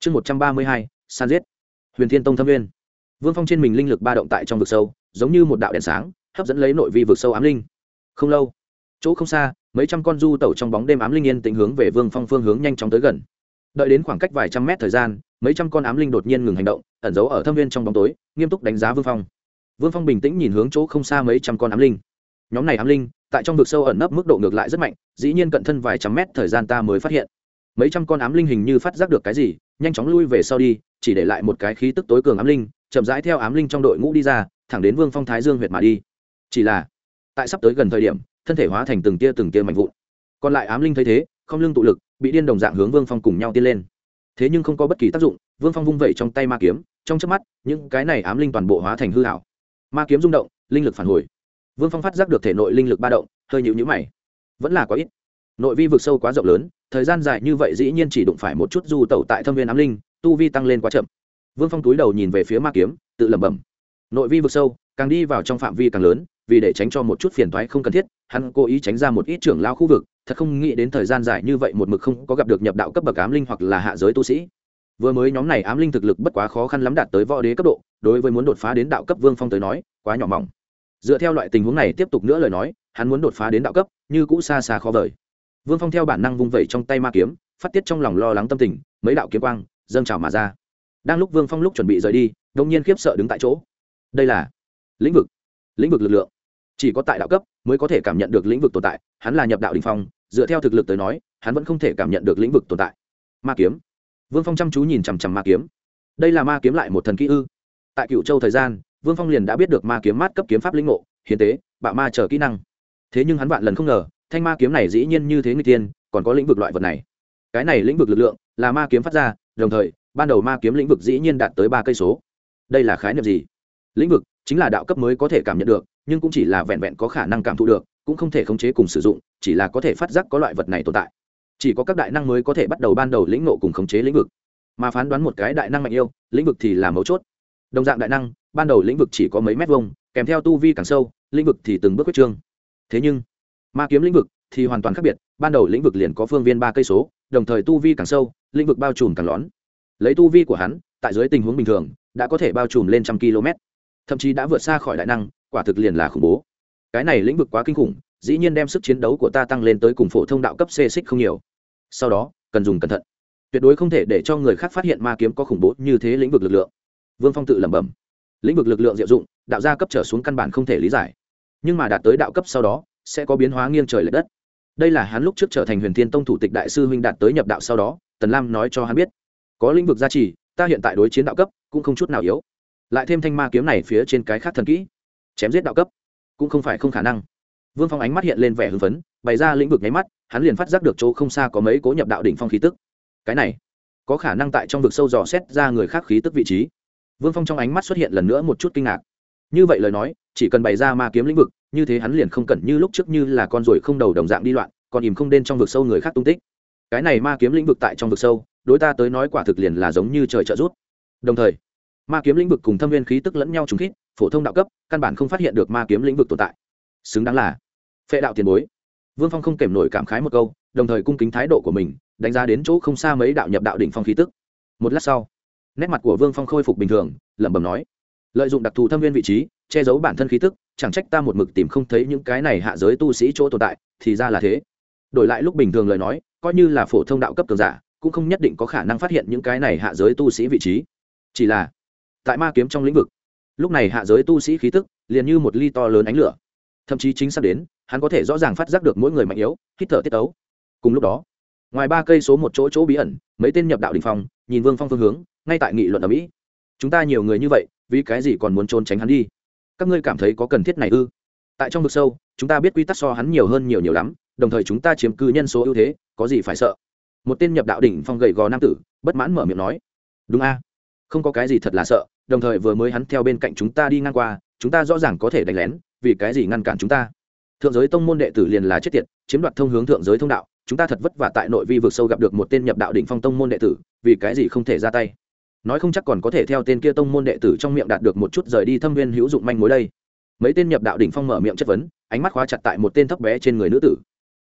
Chương một trăm ba mươi hai, san giết. Huyền thiên tông thâm viên. Vương phong trên mình linh lực ba động tại trong vực sâu, giống như một đạo đèn sáng, hấp dẫn lấy nội vi vực sâu ám linh. Không lâu, chỗ không xa, mấy trăm con du tẩu trong bóng đêm ám linh yên tĩnh hướng về vương phong phương hướng nhanh chóng tới gần. Đợi đến khoảng cách vài trăm mét thời gian mấy trăm con ám linh đột nhiên ngừng hành động, ẩn giấu ở thâm viên trong bóng tối, nghiêm túc đánh giá vương phong. Vương phong bình tĩnh nhìn hướng chỗ không xa mấy trăm con ám linh. Nhóm này ám linh, tại trong vực sâu ẩn nấp mức độ ngược lại rất mạnh, dĩ nhiên cận thân vài trăm mét thời gian ta mới phát hiện. Mấy trăm con ám linh hình như phát giác được cái gì, nhanh chóng lui về sau đi, chỉ để lại một cái khí tức tối cường ám linh, chậm rãi theo ám linh trong đội ngũ đi ra, thẳng đến vương phong thái dương huyệt mà đi. Chỉ là, tại sắp tới gần thời điểm, thân thể hóa thành từng tia từng tia mạnh vụn. Còn lại ám linh thấy thế, không lưng tụ lực, bị điên đồng dạng hướng vương phong cùng nhau tiên lên thế nhưng không có bất kỳ tác dụng, vương phong vung vẩy trong tay ma kiếm, trong chớp mắt, những cái này ám linh toàn bộ hóa thành hư hảo ma kiếm rung động, linh lực phản hồi. Vương phong phát giác được thể nội linh lực ba động, hơi nhịu nhữ mày. Vẫn là quá ít. Nội vi vực sâu quá rộng lớn, thời gian dài như vậy dĩ nhiên chỉ đụng phải một chút du tẩu tại thâm viên ám linh, tu vi tăng lên quá chậm. Vương phong túi đầu nhìn về phía ma kiếm, tự lẩm bẩm. Nội vi vực sâu, càng đi vào trong phạm vi càng lớn, vì để tránh cho một chút phiền toái không cần thiết hắn cố ý tránh ra một ít trưởng lao khu vực, thật không nghĩ đến thời gian dài như vậy một mực không có gặp được nhập đạo cấp bậc ám linh hoặc là hạ giới tu sĩ. Vừa mới nhóm này ám linh thực lực bất quá khó khăn lắm đạt tới võ đế cấp độ, đối với muốn đột phá đến đạo cấp vương phong tới nói, quá nhỏ mỏng. Dựa theo loại tình huống này tiếp tục nữa lời nói, hắn muốn đột phá đến đạo cấp, như cũ xa xa khó vời. Vương phong theo bản năng vung vẩy trong tay ma kiếm, phát tiết trong lòng lo lắng tâm tình, mấy đạo kiếm quang dâng trào mà ra. Đang lúc vương phong lúc chuẩn bị rời đi đông nhiên khiếp sợ đứng tại chỗ. Đây là lĩnh vực lĩnh vực lực lượng chỉ có tại đạo cấp mới có thể cảm nhận được lĩnh vực tồn tại, hắn là nhập đạo đình phong, dựa theo thực lực tới nói, hắn vẫn không thể cảm nhận được lĩnh vực tồn tại. Ma kiếm. Vương phong chăm chú nhìn chằm chằm ma kiếm. Đây là ma kiếm lại một thần kỹ ư? Tại cựu châu thời gian, vương phong liền đã biết được ma kiếm mát cấp kiếm pháp lĩnh ngộ, hiến tế bạo ma chờ kỹ năng. Thế nhưng hắn vạn lần không ngờ, thanh ma kiếm này dĩ nhiên như thế người tiên còn có lĩnh vực loại vật này. Cái này lĩnh vực lực lượng là ma kiếm phát ra, đồng thời, ban đầu ma kiếm lĩnh vực dĩ nhiên đạt tới ba cây số. Đây là khái niệm gì? Lĩnh vực chính là đạo cấp mới có thể cảm nhận được nhưng cũng chỉ là vẹn vẹn có khả năng cảm thụ được, cũng không thể khống chế cùng sử dụng, chỉ là có thể phát giác có loại vật này tồn tại. Chỉ có các đại năng mới có thể bắt đầu ban đầu lĩnh nộ cùng khống chế lĩnh vực. Mà phán đoán một cái đại năng mạnh yêu, lĩnh vực thì là mấu chốt. Đồng dạng đại năng, ban đầu lĩnh vực chỉ có mấy mét vông kèm theo tu vi càng sâu, lĩnh vực thì từng bước quyết trương. Thế nhưng, ma kiếm lĩnh vực thì hoàn toàn khác biệt, ban đầu lĩnh vực liền có phương viên ba cây số, đồng thời tu vi càng sâu, lĩnh vực bao trùm càng lón lấy tu vi của hắn, tại dưới tình huống bình thường, đã có thể bao trùm lên trăm km thậm chí đã vượt xa khỏi đại năng, quả thực liền là khủng bố. Cái này lĩnh vực quá kinh khủng, dĩ nhiên đem sức chiến đấu của ta tăng lên tới cùng phổ thông đạo cấp c xích không nhiều. Sau đó, cần dùng cẩn thận. Tuyệt đối không thể để cho người khác phát hiện ma kiếm có khủng bố như thế lĩnh vực lực lượng. Vương phong tự lẩm bẩm. Lĩnh vực lực lượng diệu dụng, đạo gia cấp trở xuống căn bản không thể lý giải. Nhưng mà đạt tới đạo cấp sau đó, sẽ có biến hóa nghiêng trời l ệ đất. Đây là hắn lúc trước trở thành huyền thiên tông thủ tịch đại sư huynh đạt tới nhập đạo sau đó, tần lam nói cho hắn biết. Có lĩnh vực gia trì, ta hiện tại đối chiến đạo cấp cũng không chút nào yếu lại thêm thanh ma kiếm này phía trên cái khác thần kỹ, chém giết đạo cấp, cũng không phải không khả năng. Vương phong ánh mắt hiện lên vẻ hưng phấn, bày ra lĩnh vực nháy mắt, hắn liền phát giác được chỗ không xa có mấy cố nhập đạo đỉnh phong khí tức. Cái này, có khả năng tại trong vực sâu dò xét ra người khác khí tức vị trí. Vương phong trong ánh mắt xuất hiện lần nữa một chút kinh ngạc. Như vậy lời nói, chỉ cần bày ra ma kiếm lĩnh vực, như thế hắn liền không cần như lúc trước như là con ruồi không đầu đồng dạng đi loạn, còn ìm không đen trong vực sâu người khác tung tích. Cái này ma kiếm lĩnh vực tại trong vực sâu, đối ta tới nói quả thực liền là giống như trời trợ rút đồng thời ma kiếm lĩnh vực cùng thâm viên khí tức lẫn nhau trùng khít, phổ thông đạo cấp, căn bản không phát hiện được ma kiếm lĩnh vực tồn tại. Xứng đáng là phệ đạo tiền bối. Vương phong không kèm nổi cảm khái một câu, đồng thời cung kính thái độ của mình, đánh giá đến chỗ không xa mấy đạo nhập đạo đỉnh phong khí tức. Một lát sau, nét mặt của vương phong khôi phục bình thường, lẩm bẩm nói, lợi dụng đặc thù thâm viên vị trí, che giấu bản thân khí tức, chẳng trách ta một mực tìm không thấy những cái này hạ giới tu sĩ chỗ tồn tại, thì ra là thế. Đổi lại lúc bình thường lời nói, coi như là phổ thông đạo cấp cường giả, cũng không nhất định có khả năng phát hiện những cái này hạ giới tu sĩ vị trí. Chỉ là tại ma kiếm trong lĩnh vực. Lúc này hạ giới tu sĩ khí tức liền như một ly to lớn ánh lửa. Thậm chí chính xác đến, hắn có thể rõ ràng phát giác được mỗi người mạnh yếu, hít thở tiết tấu. Cùng lúc đó, ngoài ba cây số một chỗ chỗ bí ẩn, mấy tên nhập đạo đình phong nhìn vương phong phương hướng, ngay tại nghị luận ở mỹ. Chúng ta nhiều người như vậy, vì cái gì còn muốn trốn tránh hắn đi? Các ngươi cảm thấy có cần thiết này ư? Tại trong vực sâu, chúng ta biết quy tắc so hắn nhiều hơn nhiều nhiều lắm, đồng thời chúng ta chiếm cư nhân số ưu thế, có gì phải sợ? Một tên nhập đạo đỉnh phong gầy gò nam tử bất mãn mở miệng nói. Đúng a, không có cái gì thật là sợ đồng thời vừa mới hắn theo bên cạnh chúng ta đi ngang qua, chúng ta rõ ràng có thể đánh lén, vì cái gì ngăn cản chúng ta? Thượng giới tông môn đệ tử liền là chết tiệt, chiếm đoạt thông hướng thượng giới thông đạo, chúng ta thật vất vả tại nội vi vực sâu gặp được một tên nhập đạo đỉnh phong tông môn đệ tử, vì cái gì không thể ra tay? Nói không chắc còn có thể theo tên kia tông môn đệ tử trong miệng đạt được một chút rời đi thâm viên hữu dụng manh mối đây. Mấy tên nhập đạo đỉnh phong mở miệng chất vấn, ánh mắt khóa chặt tại một tên thấp bé trên người nữ tử.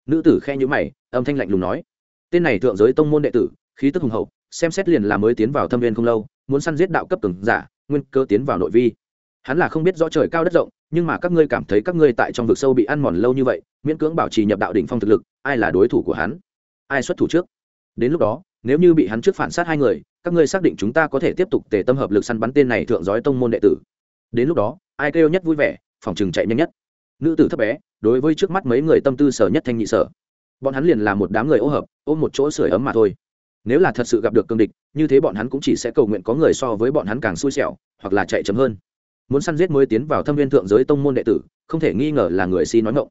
Nữ tử khe nhữ mày, âm thanh lạnh lùng nói, tên này thượng giới tông môn đệ tử, khí tức hùng hậu xem xét liền là mới tiến vào thâm viên không lâu, muốn săn giết đạo cấp từng giả, nguyên cơ tiến vào nội vi. Hắn là không biết rõ trời cao đất rộng, nhưng mà các ngươi cảm thấy các ngươi tại trong vực sâu bị ăn mòn lâu như vậy, miễn cưỡng bảo trì nhập đạo đỉnh phong thực lực, ai là đối thủ của hắn? Ai xuất thủ trước? Đến lúc đó, nếu như bị hắn trước phản sát hai người, các ngươi xác định chúng ta có thể tiếp tục tề tâm hợp lực săn bắn tên này thượng giói tông môn đệ tử. Đến lúc đó, ai kêu nhất vui vẻ, phòng chừng chạy nhanh nhất. Nữ tử thấp bé, đối với trước mắt mấy người tâm tư sở nhất thanh nhị sở. Bọn hắn liền là một đám người ô hợp, ôm một chỗ sưởi ấm mà thôi nếu là thật sự gặp được cương địch, như thế bọn hắn cũng chỉ sẽ cầu nguyện có người so với bọn hắn càng xui xẻo, hoặc là chạy chấm hơn. Muốn săn giết mới tiến vào thâm viên thượng giới tông môn đệ tử, không thể nghi ngờ là người si nói ngộng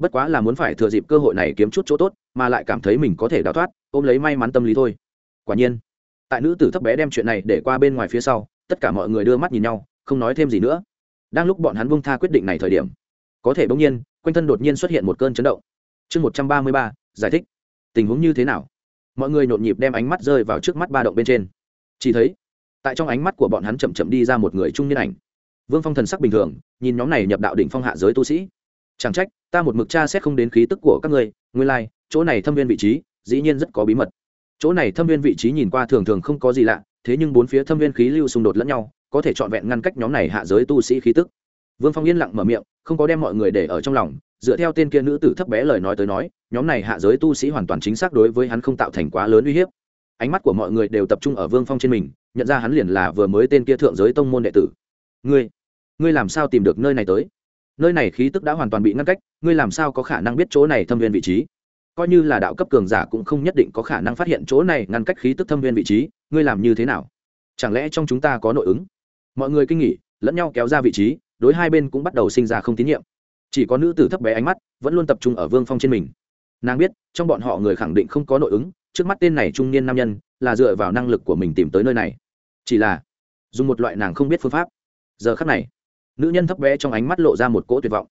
bất quá là muốn phải thừa dịp cơ hội này kiếm chút chỗ tốt, mà lại cảm thấy mình có thể đào thoát, ôm lấy may mắn tâm lý thôi. Quả nhiên, tại nữ tử thấp bé đem chuyện này để qua bên ngoài phía sau, tất cả mọi người đưa mắt nhìn nhau, không nói thêm gì nữa. Đang lúc bọn hắn bung tha quyết định này thời điểm, có thể bỗng nhiên, quanh thân đột nhiên xuất hiện một cơn chấn động. Chương một trăm ba mươi ba, giải thích. Tình huống như thế nào? Mọi người nhộn nhịp đem ánh mắt rơi vào trước mắt ba động bên trên. Chỉ thấy tại trong ánh mắt của bọn hắn chậm chậm đi ra một người trung niên ảnh. Vương phong thần sắc bình thường nhìn nhóm này nhập đạo đỉnh phong hạ giới tu sĩ. Chẳng trách ta một mực cha xét không đến khí tức của các ngươi ngươi lai、like, chỗ này thâm viên vị trí dĩ nhiên rất có bí mật. Chỗ này thâm viên vị trí nhìn qua thường thường không có gì lạ thế nhưng bốn phía thâm viên khí lưu xung đột lẫn nhau có thể trọn vẹn ngăn cách nhóm này hạ giới tu sĩ khí tức. Vương phong yên lặng mở miệng không có đem mọi người để ở trong lòng dựa theo tên kia nữ tử thấp bé lời nói tới nói, nhóm này hạ giới tu sĩ hoàn toàn chính xác đối với hắn không tạo thành quá lớn uy hiếp. Ánh mắt của mọi người đều tập trung ở vương phong trên mình, nhận ra hắn liền là vừa mới tên kia thượng giới tông môn đệ tử. Ngươi ngươi làm sao tìm được nơi này tới? Nơi này khí tức đã hoàn toàn bị ngăn cách, ngươi làm sao có khả năng biết chỗ này thâm viên vị trí? Coi như là đạo cấp cường giả cũng không nhất định có khả năng phát hiện chỗ này ngăn cách khí tức thâm viên vị trí, ngươi làm như thế nào? Chẳng lẽ trong chúng ta có nội ứng? Mọi người kinh nghỉ lẫn nhau kéo ra vị trí, đối hai bên cũng bắt đầu sinh ra không tín nhiệm chỉ có nữ tử thấp bé ánh mắt vẫn luôn tập trung ở vương phong trên mình. Nàng biết, trong bọn họ người khẳng định không có nội ứng, trước mắt tên này trung niên nam nhân là dựa vào năng lực của mình tìm tới nơi này. Chỉ là, dùng một loại nàng không biết phương pháp. Giờ khắc này, nữ nhân thấp bé trong ánh mắt lộ ra một cỗ tuyệt vọng.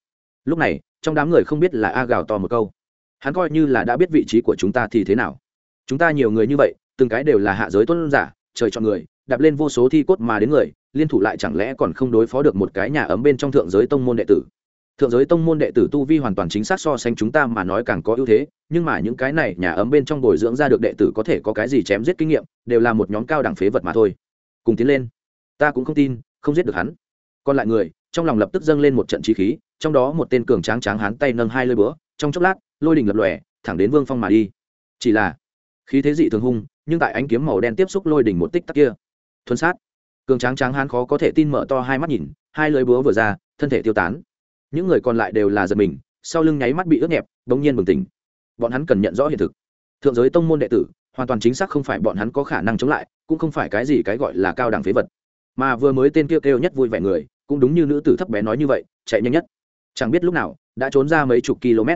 Lúc này, trong đám người không biết là a gào to một câu. Hắn coi như là đã biết vị trí của chúng ta thì thế nào. Chúng ta nhiều người như vậy, từng cái đều là hạ giới tuân giả, trời chọn người, đạp lên vô số thi cốt mà đến người, liên thủ lại chẳng lẽ còn không đối phó được một cái nhà ấm bên trong thượng giới tông môn đệ tử thượng giới tông môn đệ tử tu vi hoàn toàn chính xác so sánh chúng ta mà nói càng có ưu thế, nhưng mà những cái này nhà ấm bên trong bồi dưỡng ra được đệ tử có thể có cái gì chém giết kinh nghiệm, đều là một nhóm cao đẳng phế vật mà thôi. Cùng tiến lên. Ta cũng không tin, không giết được hắn. Còn lại người, trong lòng lập tức dâng lên một trận trí khí, trong đó một tên cường tráng tráng hán tay nâng hai lơi bữa trong chốc lát, lôi đình lập lòe, thẳng đến vương phong mà đi. Chỉ là, khí thế dị thường hung, nhưng tại ánh kiếm màu đen tiếp xúc lôi đỉnh một tích tắc kia. Thuần sát. Cường tráng tráng hán khó có thể tin mở to hai mắt nhìn, hai lưỡi búa vừa ra, thân thể tiêu tán những người còn lại đều là giật mình, sau lưng nháy mắt bị ướt nhẹp, bỗng nhiên bừng tỉnh. Bọn hắn cần nhận rõ hiện thực. Thượng giới tông môn đệ tử, hoàn toàn chính xác không phải bọn hắn có khả năng chống lại, cũng không phải cái gì cái gọi là cao đẳng phế vật. Mà vừa mới tên kêu kêu nhất vui vẻ người, cũng đúng như nữ tử thấp bé nói như vậy, chạy nhanh nhất. Chẳng biết lúc nào, đã trốn ra mấy chục km.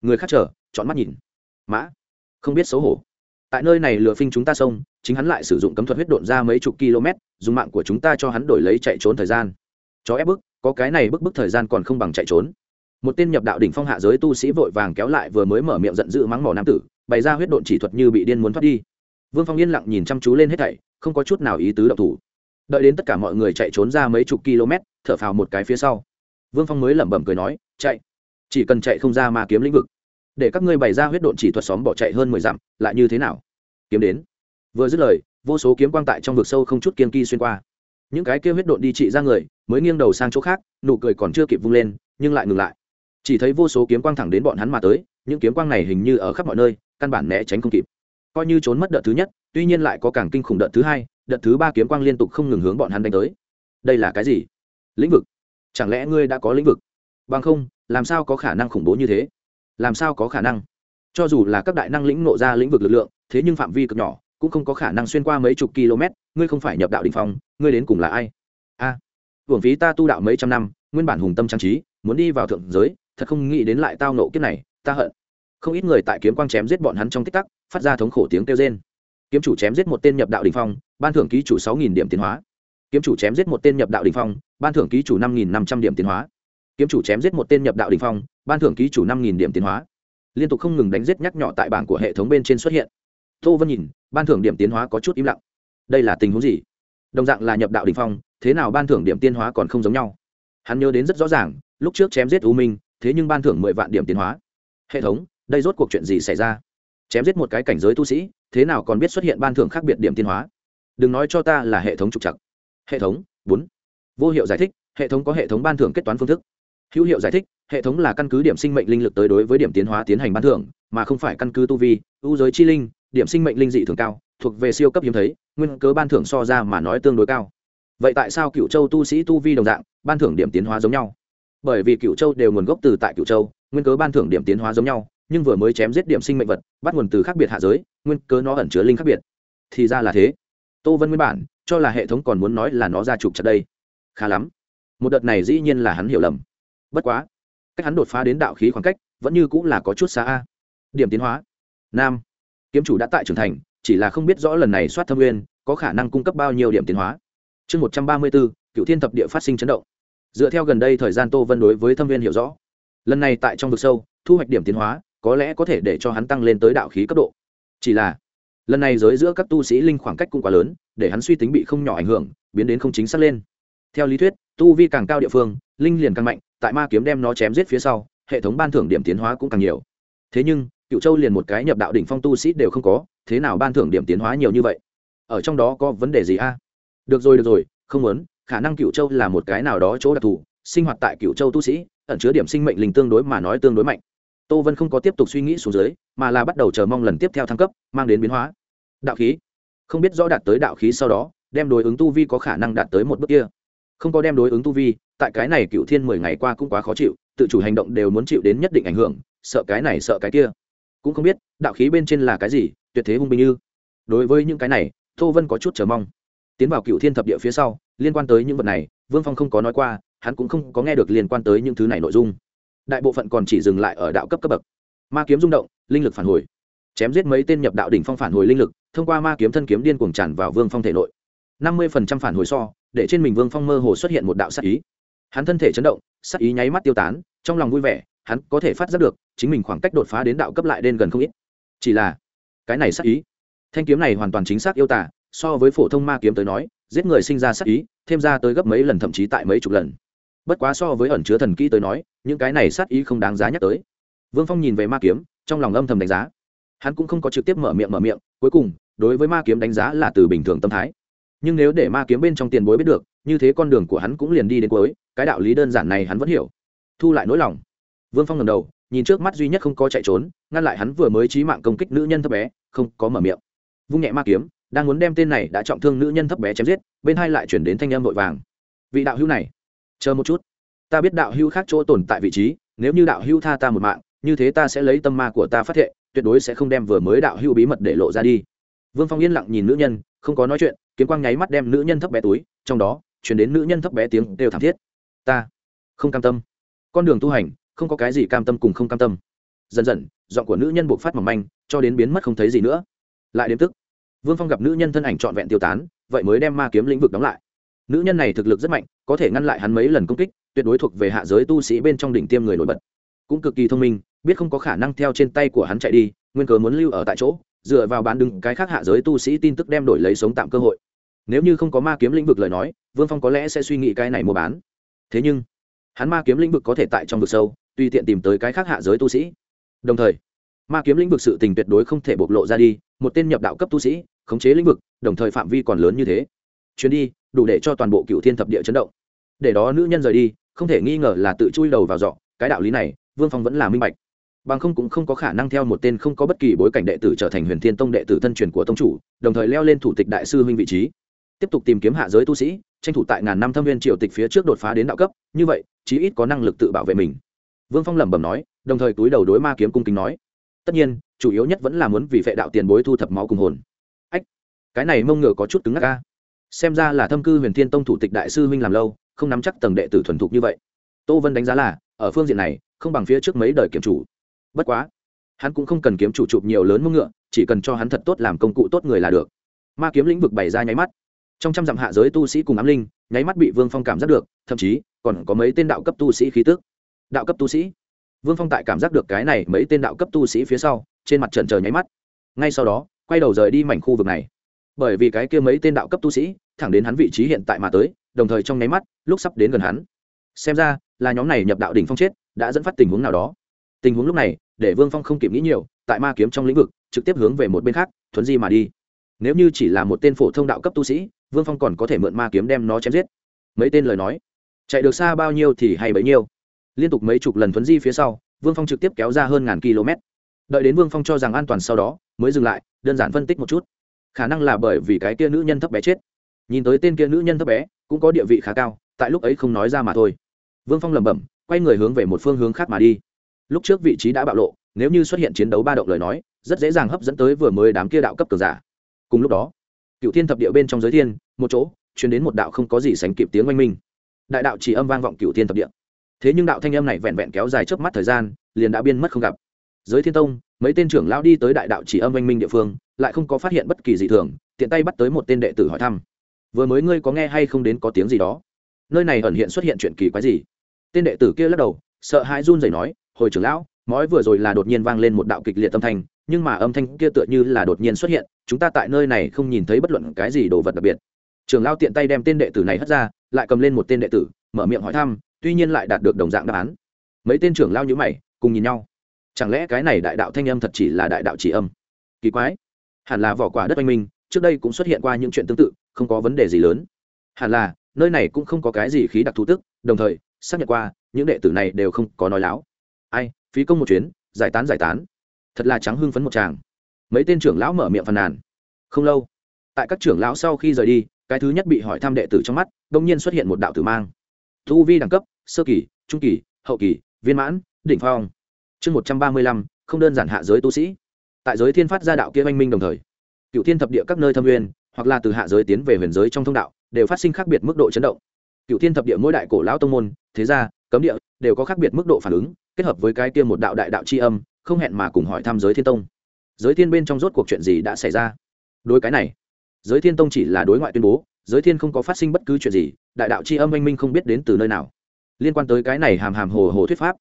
Người khác chờ, chọn mắt nhìn. Mã, không biết xấu hổ. Tại nơi này lừa phinh chúng ta xông chính hắn lại sử dụng cấm thuật huyết độn ra mấy chục km, dùng mạng của chúng ta cho hắn đổi lấy chạy trốn thời gian. Chó ép bức có cái này bức bức thời gian còn không bằng chạy trốn. Một tên nhập đạo đỉnh phong hạ giới tu sĩ vội vàng kéo lại vừa mới mở miệng giận dữ mắng mỏ nam tử, bày ra huyết độn chỉ thuật như bị điên muốn thoát đi. Vương phong yên lặng nhìn chăm chú lên hết thảy, không có chút nào ý tứ động thủ. Đợi đến tất cả mọi người chạy trốn ra mấy chục km, thở phào một cái phía sau. Vương phong mới lẩm bẩm cười nói, chạy. Chỉ cần chạy không ra mà kiếm lĩnh vực. Để các ngươi bày ra huyết độn chỉ thuật xóm bỏ chạy hơn mười dặm, lại như thế nào? Kiếm đến. Vừa dứt lời, vô số kiếm quang tại trong vực sâu không chút kiên kỳ xuyên qua. Những cái kia huyết độn đi trị ra người mới nghiêng đầu sang chỗ khác, nụ cười còn chưa kịp vung lên, nhưng lại ngừng lại. Chỉ thấy vô số kiếm quang thẳng đến bọn hắn mà tới, những kiếm quang này hình như ở khắp mọi nơi, căn bản né tránh không kịp. Coi như trốn mất đợt thứ nhất, tuy nhiên lại có càng kinh khủng đợt thứ hai, đợt thứ ba kiếm quang liên tục không ngừng hướng bọn hắn đánh tới. Đây là cái gì? Lĩnh vực? Chẳng lẽ ngươi đã có lĩnh vực? Bằng không, làm sao có khả năng khủng bố như thế? Làm sao có khả năng? Cho dù là các đại năng lĩnh nộ ra lĩnh vực lực lượng, thế nhưng phạm vi cực nhỏ, cũng không có khả năng xuyên qua mấy chục km, ngươi không phải nhập đạo đình phong, ngươi đến cùng là ai? Hưởng phí ta tu đạo mấy trăm năm, nguyên bản hùng tâm trang trí, muốn đi vào thượng giới, thật không nghĩ đến lại tao nộ kiếp này, ta hận. Không ít người tại kiếm quang chém giết bọn hắn trong tích tắc, phát ra thống khổ tiếng kêu rên. Kiếm chủ chém giết một tên nhập đạo đình phong, ban thưởng ký chủ sáu nghìn điểm tiến hóa. Kiếm chủ chém giết một tên nhập đạo đình phong, ban thưởng ký chủ năm nghìn năm trăm điểm tiến hóa. Kiếm chủ chém giết một tên nhập đạo đình phong, ban thưởng ký chủ năm nghìn điểm tiến hóa. Liên tục không ngừng đánh giết nhắc nhỏ tại bảng của hệ thống bên trên xuất hiện. Tô vân nhìn, ban thưởng điểm tiến hóa có chút im lặng. Đây là tình huống gì? Đồng dạng là nhập đạo đình phong, thế nào ban thưởng điểm tiên hóa còn không giống nhau. Hắn nhớ đến rất rõ ràng, lúc trước chém giết u minh, thế nhưng ban thưởng mười vạn điểm tiến hóa. Hệ thống, đây rốt cuộc chuyện gì xảy ra? Chém giết một cái cảnh giới tu sĩ, thế nào còn biết xuất hiện ban thưởng khác biệt điểm tiến hóa? Đừng nói cho ta là hệ thống trục chặt hệ thống, bốn. Vô hiệu giải thích, hệ thống có hệ thống ban thưởng kết toán phương thức. Hữu hiệu giải thích, hệ thống là căn cứ điểm sinh mệnh linh lực tới đối với điểm tiến hóa tiến hành ban thưởng, mà không phải căn cứ tu vi, ưu giới chi linh, điểm sinh mệnh linh dị thường cao thuộc về siêu cấp hiếm thấy, nguyên cớ ban thưởng so ra mà nói tương đối cao. Vậy tại sao cựu châu tu sĩ tu vi đồng dạng, ban thưởng điểm tiến hóa giống nhau? Bởi vì cựu châu đều nguồn gốc từ tại cựu châu, nguyên cớ ban thưởng điểm tiến hóa giống nhau, nhưng vừa mới chém giết điểm sinh mệnh vật, bắt nguồn từ khác biệt hạ giới, nguyên cớ nó ẩn chứa linh khác biệt. Thì ra là thế. Tô vân nguyên bản, cho là hệ thống còn muốn nói là nó ra trục chặt đây. Khá lắm. Một đợt này dĩ nhiên là hắn hiểu lầm. Bất quá, cách hắn đột phá đến đạo khí khoảng cách, vẫn như cũng là có chút xa a. Điểm tiến hóa. Nam. Kiếm chủ đã tại trưởng thành chỉ là không biết rõ lần này soát thâm nguyên, có khả năng cung cấp bao nhiêu điểm tiến hóa. Chương một trăm ba mươi bốn, cựu thiên thập địa phát sinh chấn động. Dựa theo gần đây thời gian tô vân đối với thâm viên hiểu rõ, lần này tại trong vực sâu, thu hoạch điểm tiến hóa, có lẽ có thể để cho hắn tăng lên tới đạo khí cấp độ. Chỉ là, lần này giới giữa các tu sĩ linh khoảng cách cũng quá lớn, để hắn suy tính bị không nhỏ ảnh hưởng, biến đến không chính xác lên. Theo lý thuyết, tu vi càng cao địa phương, linh liền càng mạnh, tại ma kiếm đem nó chém giết phía sau, hệ thống ban thưởng điểm tiến hóa cũng càng nhiều. Thế nhưng, cựu châu liền một cái nhập đạo đỉnh phong tu sĩ đều không có thế nào ban thưởng điểm tiến hóa nhiều như vậy? Ở trong đó có vấn đề gì a? Được rồi được rồi, không muốn. Khả năng cựu châu là một cái nào đó chỗ đặc thù, sinh hoạt tại cựu châu tu sĩ, ẩn chứa điểm sinh mệnh linh tương đối mà nói tương đối mạnh. Tô vân không có tiếp tục suy nghĩ xuống dưới, mà là bắt đầu chờ mong lần tiếp theo thăng cấp, mang đến biến hóa. Đạo khí. Không biết rõ đạt tới đạo khí sau đó, đem đối ứng tu vi có khả năng đạt tới một bước kia. Không có đem đối ứng tu vi, tại cái này cựu thiên mười ngày qua cũng quá khó chịu, tự chủ hành động đều muốn chịu đến nhất định ảnh hưởng, sợ cái này sợ cái kia cũng không biết đạo khí bên trên là cái gì, tuyệt thế hung binh như. Đối với những cái này, tô vân có chút chờ mong. Tiến vào cựu thiên thập địa phía sau, liên quan tới những vật này, vương phong không có nói qua, hắn cũng không có nghe được liên quan tới những thứ này nội dung. Đại bộ phận còn chỉ dừng lại ở đạo cấp cấp bậc. Ma kiếm rung động, linh lực phản hồi. Chém giết mấy tên nhập đạo đỉnh phong phản hồi linh lực, thông qua ma kiếm thân kiếm điên cuồng tràn vào vương phong thể nội. Năm mươi phần trăm phản hồi so, để trên mình vương phong mơ hồ xuất hiện một đạo sắc ý. Hắn thân thể chấn động sắc ý nháy mắt tiêu tán, trong lòng vui vẻ hắn có thể phát giác được, chính mình khoảng cách đột phá đến đạo cấp lại đến gần không ít. Chỉ là, cái này sắc ý, thanh kiếm này hoàn toàn chính xác yêu tả so với phổ thông ma kiếm tới nói, giết người sinh ra sắc ý, thêm ra tới gấp mấy lần thậm chí tại mấy chục lần. Bất quá so với ẩn chứa thần kỹ tới nói, những cái này sát ý không đáng giá nhắc tới. Vương phong nhìn về ma kiếm, trong lòng âm thầm đánh giá. Hắn cũng không có trực tiếp mở miệng mở miệng, cuối cùng, đối với ma kiếm đánh giá là từ bình thường tâm thái. Nhưng nếu để ma kiếm bên trong tiền bối biết được, như thế con đường của hắn cũng liền đi đến cuối, cái đạo lý đơn giản này hắn vẫn hiểu. Thu lại nỗi lòng vương phong ngầm đầu, nhìn trước mắt duy nhất không có chạy trốn, ngăn lại hắn vừa mới trí mạng công kích nữ nhân thấp bé, không có mở miệng. Vung nhẹ ma kiếm, đang muốn đem tên này đã trọng thương nữ nhân thấp bé chém giết, bên hai lại chuyển đến thanh âm vội vàng. Vị đạo hữu này, chờ một chút. Ta biết đạo hữu khác chỗ tồn tại vị trí, nếu như đạo hữu tha ta một mạng, như thế ta sẽ lấy tâm ma của ta phát thệ, tuyệt đối sẽ không đem vừa mới đạo hữu bí mật để lộ ra đi. Vương phong yên lặng nhìn nữ nhân, không có nói chuyện, kiếm quang nháy mắt đem nữ nhân thấp bé túi, trong đó chuyển đến nữ nhân thấp bé tiếng đều thảm thiết. Ta không cam tâm. Con đường tu hành không có cái gì cam tâm cùng không cam tâm. Dần dần, giọng của nữ nhân buộc phát mỏng manh, cho đến biến mất không thấy gì nữa. Lại đêm tức. Vương phong gặp nữ nhân thân ảnh trọn vẹn tiêu tán, vậy mới đem ma kiếm lĩnh vực đóng lại. Nữ nhân này thực lực rất mạnh, có thể ngăn lại hắn mấy lần công kích, tuyệt đối thuộc về hạ giới tu sĩ bên trong đỉnh tiêm người nổi bật. Cũng cực kỳ thông minh, biết không có khả năng theo trên tay của hắn chạy đi, nguyên cớ muốn lưu ở tại chỗ, dựa vào bán đứng cái khác hạ giới tu sĩ tin tức đem đổi lấy sống tạm cơ hội. Nếu như không có ma kiếm lĩnh vực lời nói, vương phong có lẽ sẽ suy nghĩ cái này mua bán. Thế nhưng, hắn ma kiếm lĩnh vực có thể tại trong vực sâu tùy tiện tìm tới cái khác hạ giới tu sĩ. Đồng thời, ma kiếm lĩnh vực sự tình tuyệt đối không thể bộc lộ ra đi, một tên nhập đạo cấp tu sĩ, khống chế lĩnh vực, đồng thời phạm vi còn lớn như thế. Chuyến đi, đủ để cho toàn bộ cựu thiên thập địa chấn động. Để đó nữ nhân rời đi, không thể nghi ngờ là tự chui đầu vào dọ, cái đạo lý này, vương phong vẫn là minh bạch. Bằng không cũng không có khả năng theo một tên không có bất kỳ bối cảnh đệ tử trở thành huyền thiên tông đệ tử thân truyền của tông chủ, đồng thời leo lên thủ tịch đại sư huynh vị trí. Tiếp tục tìm kiếm hạ giới tu sĩ, tranh thủ tại ngàn năm thâm viên triều tịch phía trước đột phá đến đạo cấp, như vậy, chí ít có năng lực tự bảo vệ mình vương phong lẩm bẩm nói, đồng thời túi đầu đối ma kiếm cung kính nói, tất nhiên, chủ yếu nhất vẫn là muốn vì vệ đạo tiền bối thu thập máu cùng hồn. Ách, cái này mông ngựa có chút cứng ngắc ca xem ra là thâm cư huyền thiên tông thủ tịch đại sư huynh làm lâu, không nắm chắc tầng đệ tử thuần thục như vậy. Tô vân đánh giá là, ở phương diện này, không bằng phía trước mấy đời kiểm chủ. Bất quá, hắn cũng không cần kiếm chủ chụp nhiều lớn mông ngựa, chỉ cần cho hắn thật tốt làm công cụ tốt người là được. Ma kiếm lĩnh vực bày ra nháy mắt. Trong trăm dặm hạ giới tu sĩ cùng ám linh, nháy mắt bị vương phong cảm giác được, thậm chí còn có mấy tên đạo cấp tu sĩ khí tức đạo cấp tu sĩ. Vương phong tại cảm giác được cái này mấy tên đạo cấp tu sĩ phía sau, trên mặt trần trời nháy mắt. Ngay sau đó, quay đầu rời đi mảnh khu vực này. Bởi vì cái kia mấy tên đạo cấp tu sĩ, thẳng đến hắn vị trí hiện tại mà tới, đồng thời trong nháy mắt, lúc sắp đến gần hắn. Xem ra, là nhóm này nhập đạo đỉnh phong chết, đã dẫn phát tình huống nào đó. Tình huống lúc này, để vương phong không kịp nghĩ nhiều, tại ma kiếm trong lĩnh vực, trực tiếp hướng về một bên khác, thuấn di mà đi. Nếu như chỉ là một tên phổ thông đạo cấp tu sĩ, vương phong còn có thể mượn ma kiếm đem nó chém giết. Mấy tên lời nói, chạy được xa bao nhiêu thì hay bấy nhiêu liên tục mấy chục lần thuấn di phía sau, vương phong trực tiếp kéo ra hơn ngàn km. Đợi đến vương phong cho rằng an toàn sau đó, mới dừng lại, đơn giản phân tích một chút. Khả năng là bởi vì cái kia nữ nhân thấp bé chết. Nhìn tới tên kia nữ nhân thấp bé, cũng có địa vị khá cao, tại lúc ấy không nói ra mà thôi. Vương phong lẩm bẩm, quay người hướng về một phương hướng khác mà đi. Lúc trước vị trí đã bạo lộ, nếu như xuất hiện chiến đấu ba động lời nói, rất dễ dàng hấp dẫn tới vừa mới đám kia đạo cấp cường giả. Cùng lúc đó, cựu thiên thập địa bên trong giới thiên, một chỗ chuyển đến một đạo không có gì sánh kịp tiếng oanh minh. Đại đạo chỉ âm vang vọng cựu thiên thập địa thế nhưng đạo thanh âm này vẹn vẹn kéo dài trước mắt thời gian, liền đã biên mất không gặp. Giới thiên tông, mấy tên trưởng lão đi tới đại đạo chỉ âm anh minh địa phương, lại không có phát hiện bất kỳ gì thường, tiện tay bắt tới một tên đệ tử hỏi thăm. Vừa mới ngươi có nghe hay không đến có tiếng gì đó? Nơi này ẩn hiện xuất hiện chuyện kỳ quái gì? Tên đệ tử kia lắc đầu, sợ hãi run rẩy nói, hồi trưởng lão mói vừa rồi là đột nhiên vang lên một đạo kịch liệt âm thanh, nhưng mà âm thanh kia tựa như là đột nhiên xuất hiện, chúng ta tại nơi này không nhìn thấy bất luận cái gì đồ vật đặc biệt. Trưởng lão tiện tay đem tên đệ tử này hất ra, lại cầm lên một tên đệ tử, mở miệng hỏi thăm tuy nhiên lại đạt được đồng dạng đáp án. Mấy tên trưởng lão nhữ mày, cùng nhìn nhau. Chẳng lẽ cái này đại đạo thanh âm thật chỉ là đại đạo chỉ âm? Kỳ quái. Hẳn là vỏ quả đất oanh minh, trước đây cũng xuất hiện qua những chuyện tương tự, không có vấn đề gì lớn. Hẳn là, nơi này cũng không có cái gì khí đặc thù tức, đồng thời, xác nhận qua, những đệ tử này đều không có nói láo. Ai, phí công một chuyến, giải tán giải tán. Thật là trắng hưng phấn một chàng mấy tên trưởng lão mở miệng phàn nàn. Không lâu, tại các trưởng lão sau khi rời đi, cái thứ nhất bị hỏi thăm đệ tử trong mắt đông nhiên xuất hiện một đạo tử mang. Thu vi đẳng cấp sơ kỳ, trung kỳ, hậu kỳ, viên mãn, đỉnh phong. Chương một trăm ba mươi lăm, không đơn giản hạ giới tu sĩ. Tại giới thiên phát ra đạo kia oanh minh đồng thời, cựu thiên thập địa các nơi thâm nguyên, hoặc là từ hạ giới tiến về huyền giới trong thông đạo, đều phát sinh khác biệt mức độ chấn động. Cựu thiên thập địa mỗi đại cổ lão tông môn, thế gia, cấm địa, đều có khác biệt mức độ phản ứng, kết hợp với cái kia một đạo đại đạo c âm, không hẹn mà cùng hỏi thăm giới thiên tông. Giới thiên bên trong rốt cuộc chuyện gì đã xảy ra? Đối cái này, giới thiên tông chỉ là đối ngoại tuyên bố, giới thiên không có phát sinh bất cứ chuyện gì, đại đạo c âm anh minh không biết đến từ nơi nào liên quan tới cái này hàm hàm hồ hồ thuyết pháp.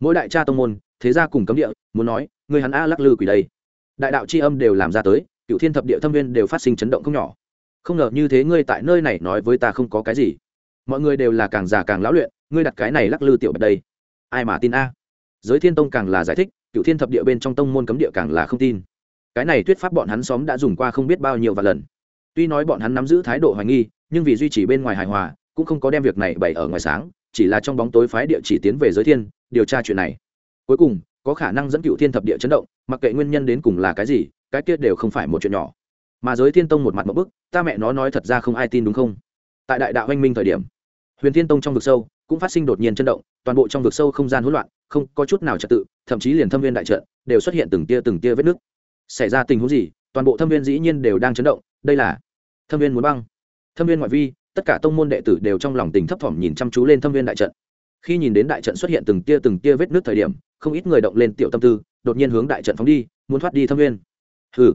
Mỗi đại cha tông môn, thế gia cùng cấm địa, muốn nói, người hắn a lắc lư quỷ đây. Đại đạo c h i âm đều làm ra tới, cựu thiên thập địa thâm viên đều phát sinh chấn động không nhỏ. Không ngờ như thế ngươi tại nơi này nói với ta không có cái gì. Mọi người đều là càng già càng lão luyện, ngươi đặt cái này lắc lư tiểu bật đây. Ai mà tin a? Giới thiên tông càng là giải thích, cựu thiên thập địa bên trong tông môn cấm địa càng là không tin. Cái này thuyết pháp bọn hắn xóm đã dùng qua không biết bao nhiêu và lần. Tuy nói bọn hắn nắm giữ thái độ hoài nghi, nhưng vì duy trì bên ngoài hài hòa, cũng không có đem việc này bày ở ngoài sáng chỉ là trong bóng tối phái địa chỉ tiến về giới thiên, điều tra chuyện này. Cuối cùng, có khả năng dẫn cựu thiên thập địa chấn động, mặc kệ nguyên nhân đến cùng là cái gì, cái kia đều không phải một chuyện nhỏ. Mà giới thiên tông một mặt một bức, ta mẹ nó nói thật ra không ai tin đúng không? Tại đại đạo anh minh thời điểm, huyền thiên tông trong vực sâu cũng phát sinh đột nhiên chấn động, toàn bộ trong vực sâu không gian hỗn loạn, không có chút nào trật tự, thậm chí liền thâm viên đại trận đều xuất hiện từng tia từng tia vết nứt. Xảy ra tình huống gì? Toàn bộ thâm viên dĩ nhiên đều đang chấn động, đây là thâm viên muốn băng, thâm viên ngoại vi tất cả tông môn đệ tử đều trong lòng tình thấp thỏm nhìn chăm chú lên thâm viên đại trận. Khi nhìn đến đại trận xuất hiện từng tia từng tia vết nước thời điểm, không ít người động lên tiểu tâm tư, đột nhiên hướng đại trận phóng đi, muốn thoát đi thâm viên. Ừ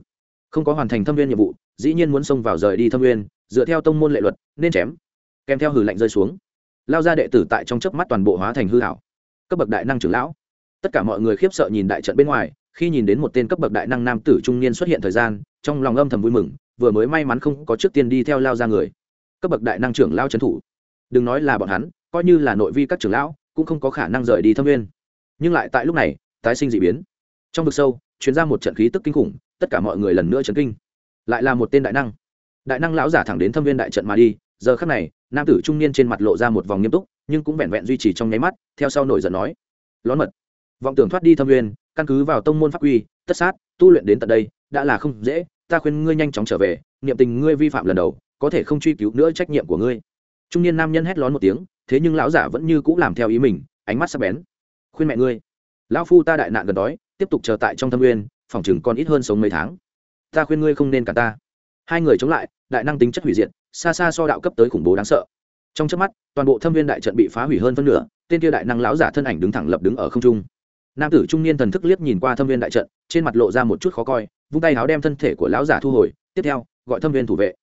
không có hoàn thành thâm viên nhiệm vụ, dĩ nhiên muốn xông vào rời đi thâm viên, dựa theo tông môn lệ luật, nên chém. Kèm theo hử lạnh rơi xuống. Lao ra đệ tử tại trong chớp mắt toàn bộ hóa thành hư hảo cấp bậc đại năng trưởng lão. Tất cả mọi người khiếp sợ nhìn đại trận bên ngoài, khi nhìn đến một tên cấp bậc đại năng nam tử trung niên xuất hiện thời gian, trong lòng âm thầm vui mừng, vừa mới may mắn không có trước tiên đi theo lao ra người cấp bậc đại năng trưởng lao trấn thủ. Đừng nói là bọn hắn, coi như là nội vi các trưởng lão, cũng không có khả năng rời đi thâm nguyên. nhưng lại tại lúc này, tái sinh d ị biến. Trong vực sâu chuyến ra một trận khí tức kinh khủng, tất cả mọi người lần nữa chấn kinh. Lại là một tên đại năng. Đại năng lão giả thẳng đến thâm viên đại trận mà đi, giờ khắc này, nam tử trung niên trên mặt lộ ra một vòng nghiêm túc, nhưng cũng vẹn vẹn duy trì trong nháy mắt, theo sau nổi giận nói. Lón mật. Vọng tưởng thoát đi thâm viên căn cứ vào tông môn pháp quy, tất sát, tu luyện đến tận đây, đã là không dễ, ta khuyên ngươi nhanh chóng trở về, niệm tình ngươi vi phạm lần đầu có thể không truy cứu nữa trách nhiệm của ngươi. Trung niên nam nhân hét lón một tiếng, thế nhưng lão giả vẫn như cũ làm theo ý mình, ánh mắt sắc bén. Khuyên mẹ ngươi, lão phu ta đại nạn gần đói, tiếp tục chờ tại trong thâm nguyên phòng chừng còn ít hơn sống mấy tháng. Ta khuyên ngươi không nên cả ta. Hai người chống lại, đại năng tính chất hủy diệt, xa xa so đạo cấp tới khủng bố đáng sợ. Trong trước mắt, toàn bộ thâm viên đại trận bị phá hủy hơn phân nửa, tên kia đại năng lão giả thân ảnh đứng thẳng lập đứng ở không trung. Nam tử trung niên thần thức liếc nhìn qua thâm viên đại trận, trên mặt lộ ra một chút khó coi, vung tay áo đem thân thể của lão giả thu hồi, tiếp theo, gọi thâm viên thủ vệ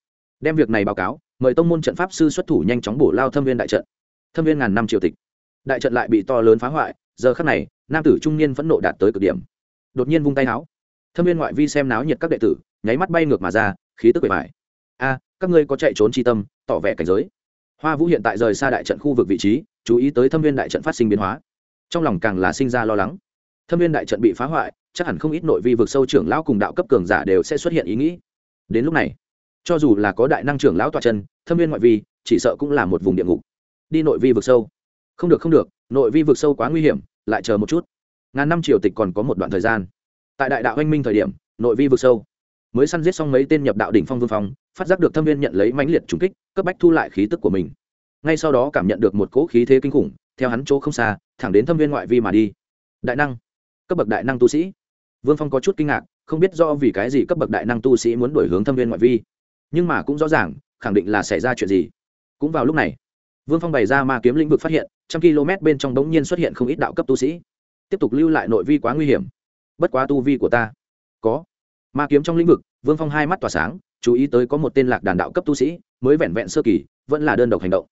đem việc này báo cáo, mời tông môn trận pháp sư xuất thủ nhanh chóng bổ lao thâm viên đại trận. Thâm viên ngàn năm triều tịch. Đại trận lại bị to lớn phá hoại, giờ khắc này, nam tử trung niên phẫn nộ đạt tới cực điểm. Đột nhiên vung tay áo thâm viên ngoại vi xem náo nhiệt các đệ tử, nháy mắt bay ngược mà ra, khí tức bề mại a, các ngươi có chạy trốn tri tâm, tỏ vẻ cảnh giới. Hoa vũ hiện tại rời xa đại trận khu vực vị trí, chú ý tới thâm viên đại trận phát sinh biến hóa. Trong lòng càng là sinh ra lo lắng. Thâm viên đại trận bị phá hoại, chắc hẳn không ít nội vi vực sâu trưởng lão cùng đạo cấp cường giả đều sẽ xuất hiện ý nghĩ. Đến lúc này cho dù là có đại năng trưởng lão tọa chân, thâm viên ngoại vi, chỉ sợ cũng là một vùng địa ngục. Đi nội vi vực sâu. Không được không được, nội vi vực sâu quá nguy hiểm, lại chờ một chút. Ngàn năm triều tịch còn có một đoạn thời gian. Tại đại đạo oanh minh thời điểm, nội vi vực sâu. Mới săn giết xong mấy tên nhập đạo đỉnh phong vương phong phát giác được thâm viên nhận lấy mãnh liệt trùng kích, cấp bách thu lại khí tức của mình. Ngay sau đó cảm nhận được một cỗ khí thế kinh khủng, theo hắn chỗ không xa, thẳng đến thâm viên ngoại vi mà đi. Đại năng. Cấp bậc đại năng tu sĩ. Vương phong có chút kinh ngạc, không biết do vì cái gì cấp bậc đại năng tu sĩ muốn đổi hướng thâm viên ngoại vi nhưng mà cũng rõ ràng, khẳng định là xảy ra chuyện gì. Cũng vào lúc này, vương phong bày ra ma kiếm lĩnh vực phát hiện, trăm km bên trong đống nhiên xuất hiện không ít đạo cấp tu sĩ. Tiếp tục lưu lại nội vi quá nguy hiểm. Bất quá tu vi của ta có. Ma kiếm trong lĩnh vực, vương phong hai mắt tỏa sáng, chú ý tới có một tên lạc đàn đạo cấp tu sĩ, mới vẹn vẹn sơ kỳ, vẫn là đơn độc hành động.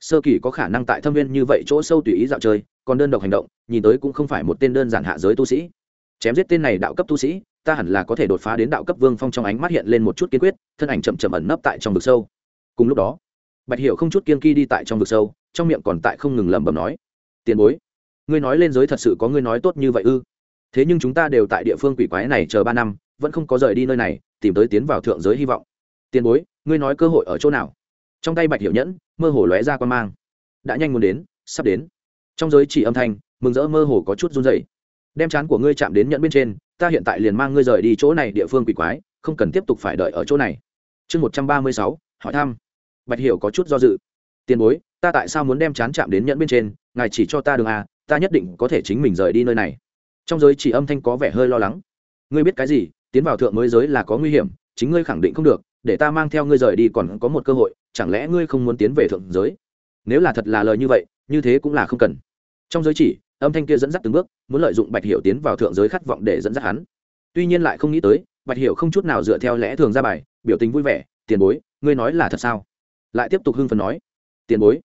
Sơ kỳ có khả năng tại thâm viên như vậy chỗ sâu tùy ý dạo chơi, còn đơn độc hành động, nhìn tới cũng không phải một tên đơn giản hạ giới tu sĩ. Chém giết tên này đạo cấp tu sĩ ta hẳn là có thể đột phá đến đạo cấp vương phong trong ánh mắt hiện lên một chút kiên quyết, thân ảnh chậm chậm ẩn nấp tại trong vực sâu. Cùng lúc đó, bạch hiểu không chút kiên kỳ đi tại trong vực sâu, trong miệng còn tại không ngừng lẩm bẩm nói, tiền bối, ngươi nói lên giới thật sự có ngươi nói tốt như vậy ư? Thế nhưng chúng ta đều tại địa phương quỷ quái này chờ ba năm, vẫn không có rời đi nơi này, tìm tới tiến vào thượng giới hy vọng. Tiền bối, ngươi nói cơ hội ở chỗ nào? Trong tay bạch hiểu nhẫn, mơ hồ lóe ra quan mang. Đã nhanh muốn đến, sắp đến. Trong giới chỉ âm thanh, mừng rỡ mơ hồ có chút run dày đem chán của ngươi chạm đến nhẫn bên trên ta hiện tại liền mang ngươi rời đi chỗ này địa phương quỷ quái, không cần tiếp tục phải đợi ở chỗ này. Chương một trăm ba mươi sáu, hỏi thăm. Bạch hiểu có chút do dự. Tiền bối, ta tại sao muốn đem chán chạm đến nhẫn bên trên? Ngài chỉ cho ta đường à ta nhất định có thể chính mình rời đi nơi này. Trong giới chỉ âm thanh có vẻ hơi lo lắng. Ngươi biết cái gì, tiến vào thượng mới giới là có nguy hiểm, chính ngươi khẳng định không được, để ta mang theo ngươi rời đi còn có một cơ hội, chẳng lẽ ngươi không muốn tiến về thượng giới? Nếu là thật là lời như vậy, như thế cũng là không cần. Trong giới chỉ âm thanh kia dẫn dắt từng bước, muốn lợi dụng bạch hiểu tiến vào thượng giới khát vọng để dẫn dắt hắn. Tuy nhiên lại không nghĩ tới, bạch hiểu không chút nào dựa theo lẽ thường ra bài, biểu tình vui vẻ, tiền bối, ngươi nói là thật sao? Lại tiếp tục hưng phấn nói, tiền bối,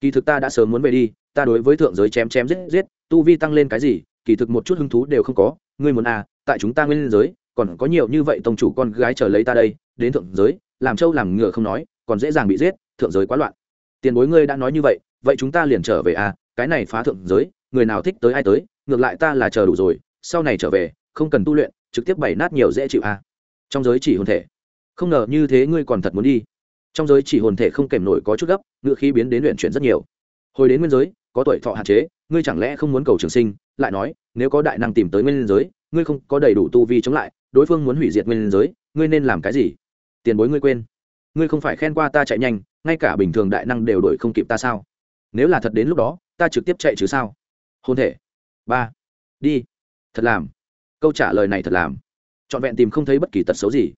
kỳ thực ta đã sớm muốn về đi, ta đối với thượng giới chém chém giết giết, tu vi tăng lên cái gì, kỳ thực một chút hứng thú đều không có. Ngươi muốn à tại chúng ta nguyên giới, còn có nhiều như vậy tông chủ con gái chờ lấy ta đây, đến thượng giới, làm trâu làm ngựa không nói, còn dễ dàng bị giết, thượng giới quá loạn. Tiền bối, ngươi đã nói như vậy vậy chúng ta liền trở về à cái này phá thượng giới người nào thích tới ai tới, ngược lại ta là chờ đủ rồi, sau này trở về, không cần tu luyện, trực tiếp bày nát nhiều dễ chịu à trong giới chỉ hồn thể. Không ngờ như thế ngươi còn thật muốn đi. Trong giới chỉ hồn thể không kèm nổi có chút gấp, ngựa khí biến đến luyện chuyển rất nhiều. Hồi đến nguyên giới, có tuổi thọ hạn chế, ngươi chẳng lẽ không muốn cầu trường sinh? Lại nói, nếu có đại năng tìm tới nguyên giới, ngươi không có đầy đủ tu vi chống lại, đối phương muốn hủy diệt nguyên giới, ngươi nên làm cái gì? Tiền bối ngươi quên. Ngươi không phải khen qua ta chạy nhanh, ngay cả bình thường đại năng đều đổi không kịp ta sao? Nếu là thật đến lúc đó, ta trực tiếp chạy chứ sao? Hôn thể. Ba. Đi. Thật làm. Câu trả lời này thật làm. Trọn vẹn tìm không thấy bất kỳ tật xấu gì.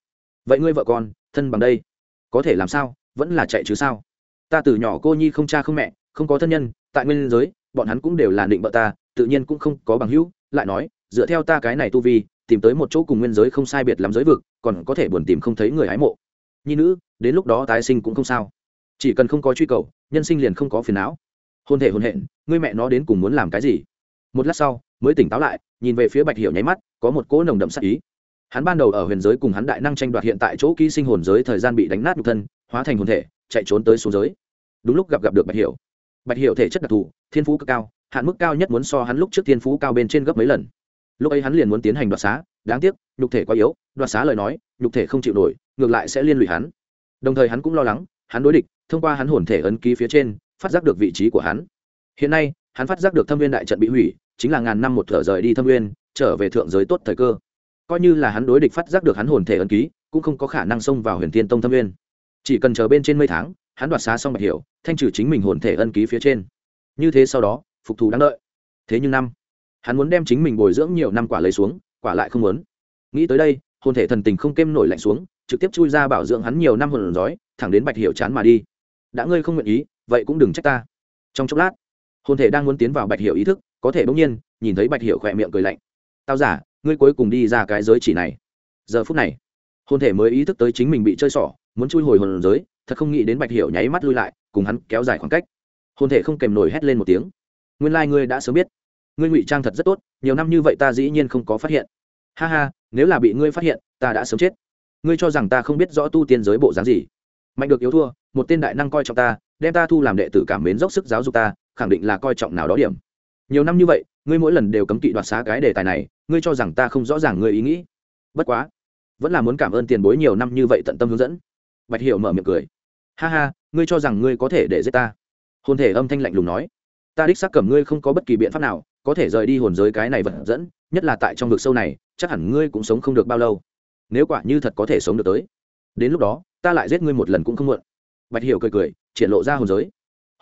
Vậy ngươi vợ con, thân bằng đây. Có thể làm sao? Vẫn là chạy chứ sao? Ta từ nhỏ cô nhi không cha không mẹ, không có thân nhân, tại nguyên giới, bọn hắn cũng đều là định vợ ta, tự nhiên cũng không có bằng hữu. Lại nói, dựa theo ta cái này tu vi, tìm tới một chỗ cùng nguyên giới không sai biệt lắm giới vực, còn có thể buồn tìm không thấy người hái mộ. Nhi nữ, đến lúc đó tái sinh cũng không sao. Chỉ cần không có truy cầu, nhân sinh liền không có phiền não hôn thể hôn hẹn, ngươi mẹ nó đến cùng muốn làm cái gì? Một lát sau, mới tỉnh táo lại, nhìn về phía bạch hiểu nháy mắt, có một cỗ nồng đậm sắc ý. Hắn ban đầu ở huyền giới cùng hắn đại năng tranh đoạt hiện tại chỗ ký sinh hồn giới thời gian bị đánh nát nhục thân, hóa thành hồn thể, chạy trốn tới xuống giới. Đúng lúc gặp gặp được bạch hiểu. Bạch hiểu thể chất đặc thù, thiên phú cực cao, hạn mức cao nhất muốn so hắn lúc trước thiên phú cao bên trên gấp mấy lần. Lúc ấy hắn liền muốn tiến hành đoạt xá, đáng tiếc, nhục thể quá yếu, đoạt xá lời nói, nhục thể không chịu nổi, ngược lại sẽ liên lụy hắn. Đồng thời hắn cũng lo lắng, hắn đối địch, thông qua hắn hồn thể ấn ký phía trên phát giác được vị trí của hắn. Hiện nay, hắn phát giác được thâm viên đại trận bị hủy, chính là ngàn năm một thở rời đi thâm viên, trở về thượng giới tốt thời cơ. Coi như là hắn đối địch phát giác được hắn hồn thể ấn ký, cũng không có khả năng xông vào huyền thiên tông thâm viên. Chỉ cần chờ bên trên mấy tháng, hắn đoạt xá xong bạch hiểu, thanh trừ chính mình hồn thể ân ký phía trên. Như thế sau đó, phục thù đáng đợi. Thế nhưng năm, hắn muốn đem chính mình bồi dưỡng nhiều năm quả lấy xuống, quả lại không muốn. Nghĩ tới đây, hồn thể thần tình không kêm nổi lạnh xuống, trực tiếp chui ra bảo dưỡng hắn nhiều năm hồn rói thẳng đến bạch hiểu chán mà đi. Đã ngươi không nguyện ý vậy cũng đừng trách ta. Trong chốc lát, hồn thể đang muốn tiến vào bạch hiệu ý thức, có thể bỗng nhiên, nhìn thấy bạch hiệu khỏe miệng cười lạnh. Tao giả, ngươi cuối cùng đi ra cái giới chỉ này. Giờ phút này, hồn thể mới ý thức tới chính mình bị chơi xỏ, muốn chui hồi hồn giới, thật không nghĩ đến bạch hiệu nháy mắt lui lại, cùng hắn kéo dài khoảng cách. Hồn thể không kèm nổi hét lên một tiếng. Nguyên lai、like、ngươi đã sớm biết, ngươi ngụy trang thật rất tốt, nhiều năm như vậy ta dĩ nhiên không có phát hiện. Ha ha, nếu là bị ngươi phát hiện, ta đã sớm chết. Ngươi cho rằng ta không biết rõ tu tiên giới bộ dáng gì. Mạnh được yếu thua, một tên đại năng coi trọng ta đem ta thu làm đệ tử cảm mến dốc sức giáo dục ta, khẳng định là coi trọng nào đó điểm. Nhiều năm như vậy, ngươi mỗi lần đều cấm kỵ đoạt xá cái đề tài này, ngươi cho rằng ta không rõ ràng ngươi ý nghĩ. Bất quá, vẫn là muốn cảm ơn tiền bối nhiều năm như vậy tận tâm hướng dẫn. Bạch hiệu mở miệng cười. Ha ha, ngươi cho rằng ngươi có thể để giết ta? Hồn thể âm thanh lạnh lùng nói. Ta đích xác cầm ngươi không có bất kỳ biện pháp nào, có thể rời đi hồn giới cái này vật dẫn, nhất là tại trong vực sâu này, chắc hẳn ngươi cũng sống không được bao lâu. Nếu quả như thật có thể sống được tới, đến lúc đó, ta lại giết ngươi một lần cũng không muộn bạch hiểu cười cười, triển lộ ra hồn giới.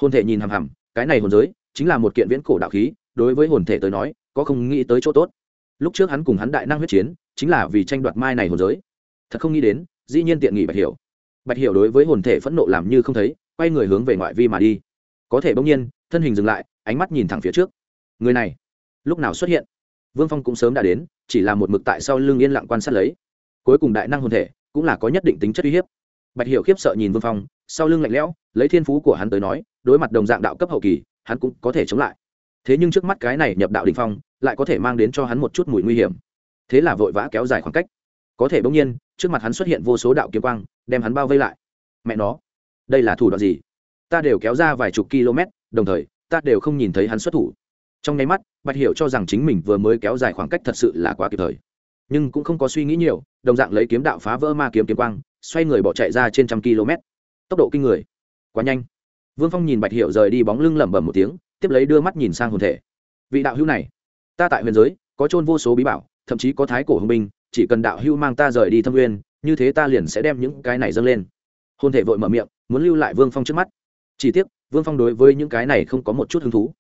Hồn thể nhìn hằm hằm, cái này hồn giới chính là một kiện viễn cổ đạo khí, đối với hồn thể tới nói, có không nghĩ tới chỗ tốt. Lúc trước hắn cùng hắn đại năng huyết chiến, chính là vì tranh đoạt mai này hồn giới. Thật không nghĩ đến, dĩ nhiên tiện nghị bạch hiểu. Bạch hiểu đối với hồn thể phẫn nộ làm như không thấy, quay người hướng về ngoại vi mà đi. Có thể bỗng nhiên, thân hình dừng lại, ánh mắt nhìn thẳng phía trước. Người này, lúc nào xuất hiện? Vương phong cũng sớm đã đến, chỉ là một mực tại sau lưng yên lặng quan sát lấy. Cuối cùng đại năng hồn thể cũng là có nhất định tính chất uy hiếp bạch hiểu khiếp sợ nhìn vương phong, sau lưng lạnh lẽo, lấy thiên phú của hắn tới nói, đối mặt đồng dạng đạo cấp hậu kỳ, hắn cũng có thể chống lại. Thế nhưng trước mắt cái này nhập đạo đình phong, lại có thể mang đến cho hắn một chút mùi nguy hiểm. Thế là vội vã kéo dài khoảng cách. Có thể bỗng nhiên, trước mặt hắn xuất hiện vô số đạo kiếm quang, đem hắn bao vây lại. Mẹ nó, đây là thủ đoạn gì? Ta đều kéo ra vài chục km, đồng thời, ta đều không nhìn thấy hắn xuất thủ. Trong nháy mắt, bạch hiểu cho rằng chính mình vừa mới kéo dài khoảng cách thật sự là quá kịp thời. Nhưng cũng không có suy nghĩ nhiều, đồng dạng lấy kiếm đạo phá vỡ ma kiếm kiếm quang xoay người bỏ chạy ra trên trăm km. Tốc độ kinh người. Quá nhanh. Vương phong nhìn bạch hiệu rời đi bóng lưng lẩm bẩm một tiếng, tiếp lấy đưa mắt nhìn sang hồn thể. Vị đạo hữu này, ta tại huyền giới, có trôn vô số bí bảo, thậm chí có thái cổ hùng binh, chỉ cần đạo hữu mang ta rời đi thâm nguyên như thế ta liền sẽ đem những cái này dâng lên. Hồn thể vội mở miệng, muốn lưu lại vương phong trước mắt. Chỉ tiếc, vương phong đối với những cái này không có một chút hứng thú.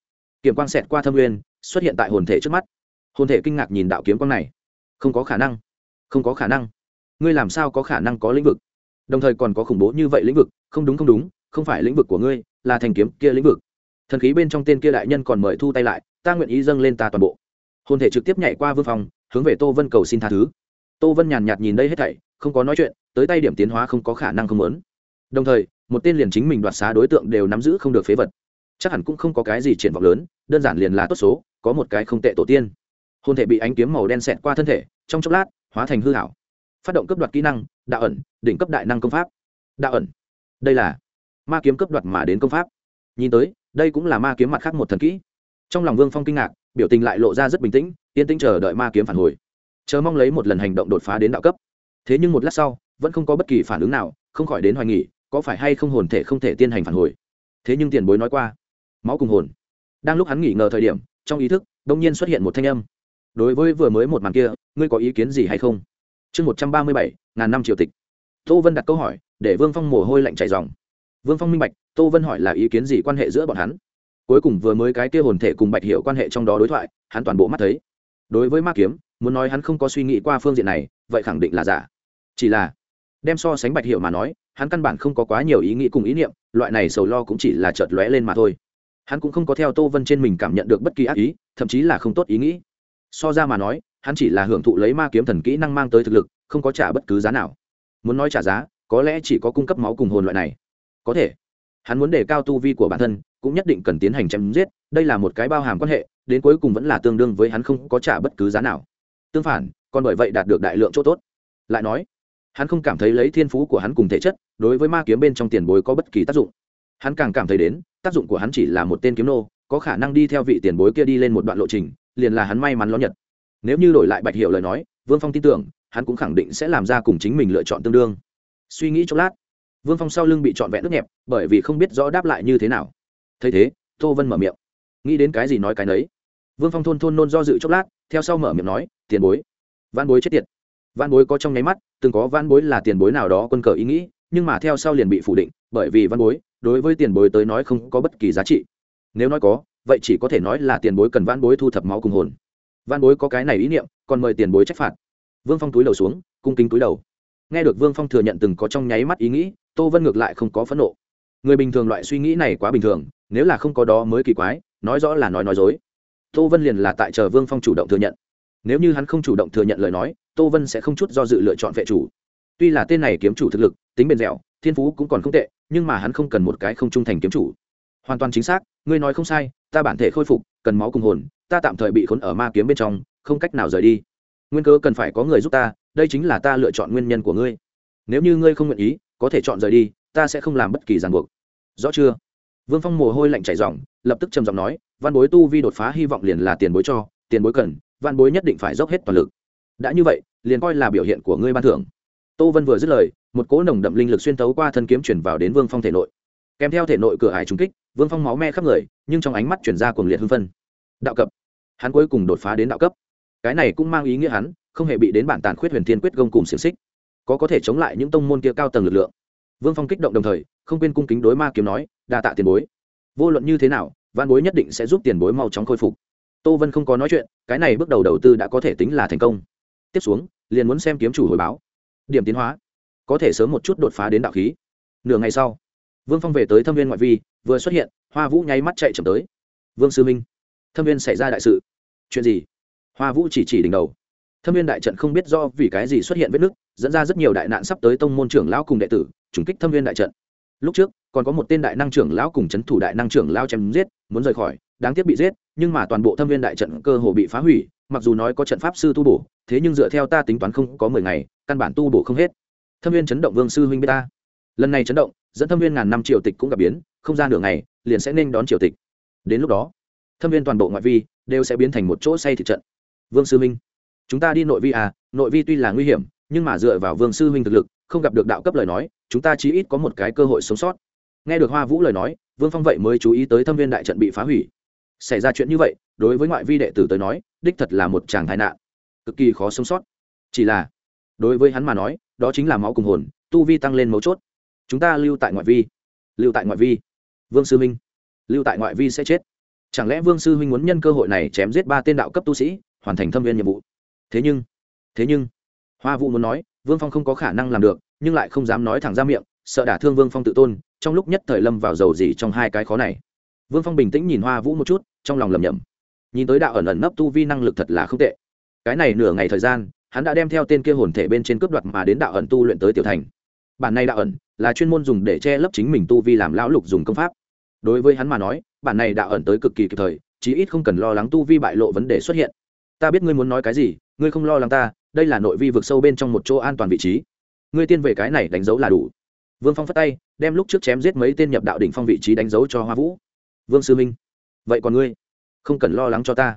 Kiểm quang xẹt qua thâm nguyên xuất hiện tại hồn thể trước mắt. Hồn thể kinh ngạc nhìn đạo kiếm quang này. Không có khả năng. Không có khả năng ngươi làm sao có khả năng có lĩnh vực? Đồng thời còn có khủng bố như vậy lĩnh vực, không đúng không đúng, không phải lĩnh vực của ngươi, là thành kiếm kia lĩnh vực. Thần khí bên trong tên kia đại nhân còn mời thu tay lại, ta nguyện ý dâng lên ta toàn bộ. Hồn thể trực tiếp nhảy qua vương phòng, hướng về tô vân cầu xin tha thứ. Tô vân nhàn nhạt nhìn đây hết thảy, không có nói chuyện, tới tay điểm tiến hóa không có khả năng không lớn đồng thời, một tên liền chính mình đoạt xá đối tượng đều nắm giữ không được phế vật. Chắc hẳn cũng không có cái gì triển vọng lớn, đơn giản liền là tốt số, có một cái không tệ tổ tiên. Hồn thể bị ánh kiếm màu đen xẹt qua thân thể, trong chốc lát, hóa thành hư hảo phát động cấp đoạt kỹ năng, đạo ẩn, đỉnh cấp đại năng công pháp. Đạo ẩn. Đây là ma kiếm cấp đoạt mà đến công pháp. Nhìn tới, đây cũng là ma kiếm mặt khác một thần kỹ. Trong lòng vương phong kinh ngạc, biểu tình lại lộ ra rất bình tĩnh, yên tĩnh chờ đợi ma kiếm phản hồi. Chờ mong lấy một lần hành động đột phá đến đạo cấp. Thế nhưng một lát sau, vẫn không có bất kỳ phản ứng nào, không khỏi đến hoài nghỉ có phải hay không hồn thể không thể tiên hành phản hồi. Thế nhưng tiền bối nói qua, máu cùng hồn. Đang lúc hắn nghỉ ngờ thời điểm, trong ý thức đông nhiên xuất hiện một thanh âm. Đối với vừa mới một màn kia, ngươi có ý kiến gì hay không? Chương một trăm ba mươi bảy, ngàn năm triều tịch. Tô vân đặt câu hỏi, để vương phong mồ hôi lạnh chảy dòng. Vương phong minh bạch, tô vân hỏi là ý kiến gì quan hệ giữa bọn hắn? Cuối cùng vừa mới cái kia hồn thể cùng bạch hiểu quan hệ trong đó đối thoại, hắn toàn bộ mắt thấy. Đối với ma kiếm, muốn nói hắn không có suy nghĩ qua phương diện này, vậy khẳng định là giả. Chỉ là, đem so sánh bạch hiểu mà nói, hắn căn bản không có quá nhiều ý nghĩ cùng ý niệm, loại này sầu lo cũng chỉ là chợt lóe lên mà thôi. Hắn cũng không có theo tô vân trên mình cảm nhận được bất kỳ ác ý, thậm chí là không tốt ý nghĩ. So ra mà nói hắn chỉ là hưởng thụ lấy ma kiếm thần kỹ năng mang tới thực lực, không có trả bất cứ giá nào. Muốn nói trả giá, có lẽ chỉ có cung cấp máu cùng hồn loại này. Có thể. Hắn muốn đề cao tu vi của bản thân, cũng nhất định cần tiến hành chém giết, đây là một cái bao hàm quan hệ, đến cuối cùng vẫn là tương đương với hắn không có trả bất cứ giá nào. Tương phản, còn bởi vậy đạt được đại lượng chỗ tốt. Lại nói, hắn không cảm thấy lấy thiên phú của hắn cùng thể chất, đối với ma kiếm bên trong tiền bối có bất kỳ tác dụng. Hắn càng cảm thấy đến, tác dụng của hắn chỉ là một tên kiếm nô, có khả năng đi theo vị tiền bối kia đi lên một đoạn lộ trình, liền là hắn may mắn lo nhật nếu như đổi lại bạch hiệu lời nói, vương phong tin tưởng, hắn cũng khẳng định sẽ làm ra cùng chính mình lựa chọn tương đương. Suy nghĩ chốc lát, vương phong sau lưng bị trọn vẹn nước nhẹp, bởi vì không biết rõ đáp lại như thế nào. Thấy thế, tô vân mở miệng. Nghĩ đến cái gì nói cái nấy. Vương phong thôn thôn nôn do dự chốc lát, theo sau mở miệng nói, tiền bối. Văn bối chết tiệt. Văn bối có trong nháy mắt, từng có văn bối là tiền bối nào đó quân cờ ý nghĩ, nhưng mà theo sau liền bị phủ định, bởi vì văn bối, đối với tiền bối tới nói không có bất kỳ giá trị. Nếu nói có, vậy chỉ có thể nói là tiền bối cần văn bối thu thập máu cùng hồn văn bối có cái này ý niệm, còn mời tiền bối trách phạt. Vương phong túi đầu xuống, cung kính túi đầu. Nghe được vương phong thừa nhận từng có trong nháy mắt ý nghĩ, tô vân ngược lại không có phẫn nộ. Người bình thường loại suy nghĩ này quá bình thường, nếu là không có đó mới kỳ quái, nói rõ là nói nói dối. Tô vân liền là tại chờ vương phong chủ động thừa nhận. Nếu như hắn không chủ động thừa nhận lời nói, tô vân sẽ không chút do dự lựa chọn vệ chủ. Tuy là tên này kiếm chủ thực lực, tính bền dẻo, thiên phú cũng còn không tệ, nhưng mà hắn không cần một cái không trung thành kiếm chủ. Hoàn toàn chính xác, ngươi nói không sai, ta bản thể khôi phục, cần máu cùng hồn ta tạm thời bị khốn ở ma kiếm bên trong, không cách nào rời đi. Nguyên cơ cần phải có người giúp ta, đây chính là ta lựa chọn nguyên nhân của ngươi. Nếu như ngươi không nguyện ý, có thể chọn rời đi, ta sẽ không làm bất kỳ ràng buộc. Rõ chưa? Vương phong mồ hôi lạnh chảy dòng lập tức trầm giọng nói, văn bối tu vi đột phá hy vọng liền là tiền bối cho, tiền bối cần, văn bối nhất định phải dốc hết toàn lực. Đã như vậy, liền coi là biểu hiện của ngươi ban thưởng. Tô vân vừa dứt lời, một cỗ nồng đậm linh lực xuyên tấu qua thân kiếm chuyển vào đến vương phong thể nội. Kèm theo thể nội cửa hải trúng kích, vương phong máu me khắp người, nhưng trong ánh mắt chuyển ra cuồng liệt hưng phân đạo cập hắn cuối cùng đột phá đến đạo cấp. Cái này cũng mang ý nghĩa hắn không hề bị đến bản tàn khuyết huyền thiên quyết gông cùng xiềng xích, có có thể chống lại những tông môn kia cao tầng lực lượng. Vương phong kích động đồng thời, không quên cung kính đối ma kiếm nói, đa tạ tiền bối. Vô luận như thế nào, văn bối nhất định sẽ giúp tiền bối mau chóng khôi phục. Tô vân không có nói chuyện, cái này bước đầu đầu tư đã có thể tính là thành công. Tiếp xuống, liền muốn xem kiếm chủ hồi báo. Điểm tiến hóa. Có thể sớm một chút đột phá đến đạo khí. Nửa ngày sau, vương phong về tới thâm viên ngoại vi, vừa xuất hiện, hoa vũ nháy mắt chạy chậm tới. Vương sư minh, thâm viên xảy ra đại sự chuyện gì? Hoa vũ chỉ chỉ đỉnh đầu. Thâm viên đại trận không biết do vì cái gì xuất hiện vết nứt, dẫn ra rất nhiều đại nạn sắp tới tông môn trưởng lão cùng đệ tử, trùng kích thâm viên đại trận. Lúc trước, còn có một tên đại năng trưởng lão cùng c h ấ n thủ đại năng trưởng lao chém giết, muốn rời khỏi, đáng tiếc bị giết, nhưng mà toàn bộ thâm viên đại trận cơ hồ bị phá hủy, mặc dù nói có trận pháp sư tu bổ, thế nhưng dựa theo ta tính toán không có mười ngày, căn bản tu bổ không hết. Thâm viên chấn động vương sư huynh b ta. Lần này chấn động, dẫn thâm viên ngàn năm triều tịch cũng gặp biến, không ra nửa ngày, liền sẽ nên đón triều tịch. Đến lúc đó thâm viên toàn bộ ngoại vi đều sẽ biến thành một chỗ say thị trận. Vương sư Minh, chúng ta đi nội vi à nội vi tuy là nguy hiểm nhưng mà dựa vào vương sư Minh thực lực không gặp được đạo cấp lời nói chúng ta chí ít có một cái cơ hội sống sót. Nghe được hoa vũ lời nói vương phong vậy mới chú ý tới thâm viên đại trận bị phá hủy. Xảy ra chuyện như vậy đối với ngoại vi đệ tử tới nói đích thật là một chàng tai nạn cực kỳ khó sống sót. Chỉ là đối với hắn mà nói đó chính là máu cùng hồn tu vi tăng lên mấu chốt. Chúng ta lưu tại ngoại vi lưu tại ngoại vi. Vương sư Minh, lưu tại ngoại vi sẽ chết chẳng lẽ vương sư huynh muốn nhân cơ hội này chém giết ba tên đạo cấp tu sĩ, hoàn thành thâm viên nhiệm vụ? Thế nhưng thế nhưng, hoa vũ muốn nói, vương phong không có khả năng làm được, nhưng lại không dám nói thẳng ra miệng, sợ đả thương vương phong tự tôn, trong lúc nhất thời lâm vào dầu gì trong hai cái khó này. Vương phong bình tĩnh nhìn hoa vũ một chút, trong lòng lầm nhầm nhìn tới đạo ẩn ẩn nấp tu vi năng lực thật là không tệ. Cái này nửa ngày thời gian, hắn đã đem theo tên kia hồn thể bên trên cướp đoạt mà đến đạo ẩn tu luyện tới tiểu thành. Bản này đạo ẩn là chuyên môn dùng để che lấp chính mình tu vi làm lão lục dùng công pháp. Đối với hắn mà nói bản này đã ẩn tới cực kỳ kịp thời, chí ít không cần lo lắng tu vi bại lộ vấn đề xuất hiện. Ta biết ngươi muốn nói cái gì, ngươi không lo lắng ta, đây là nội vi vực sâu bên trong một chỗ an toàn vị trí. Ngươi tiên về cái này đánh dấu là đủ. Vương phong phất tay, đem lúc trước chém giết mấy tên nhập đạo đỉnh phong vị trí đánh dấu cho hoa vũ. Vương sư minh, vậy còn ngươi? Không cần lo lắng cho ta.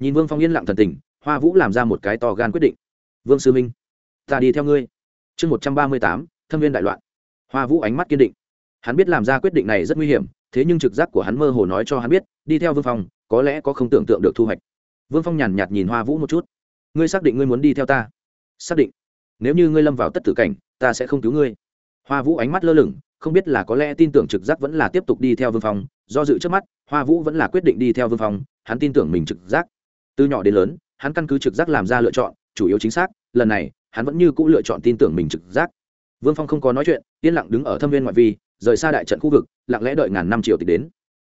Nhìn vương phong yên lặng thần tình, hoa vũ làm ra một cái to gan quyết định. Vương sư minh, ta đi theo ngươi. Chương một trăm ba mươi tám, thâm viên đại loạn. Hoa vũ ánh mắt kiên định. Hắn biết làm ra quyết định này rất nguy hiểm thế nhưng trực giác của hắn mơ hồ nói cho hắn biết, đi theo vương phong, có lẽ có không tưởng tượng được thu hoạch. Vương phong nhàn nhạt nhìn hoa vũ một chút. Ngươi xác định ngươi muốn đi theo ta? Xác định. Nếu như ngươi lâm vào tất tử cảnh, ta sẽ không cứu ngươi. Hoa vũ ánh mắt lơ lửng, không biết là có lẽ tin tưởng trực giác vẫn là tiếp tục đi theo vương phong, do dự trước mắt, hoa vũ vẫn là quyết định đi theo vương phong, hắn tin tưởng mình trực giác. Từ nhỏ đến lớn, hắn căn cứ trực giác làm ra lựa chọn, chủ yếu chính xác, lần này, hắn vẫn như c ũ lựa chọn tin tưởng mình trực giác. Vương phong không có nói chuyện, yên lặng đứng ở thâm viên ngoại vi rời xa đại trận khu vực, lặng lẽ đợi ngàn năm triệu tịch đến.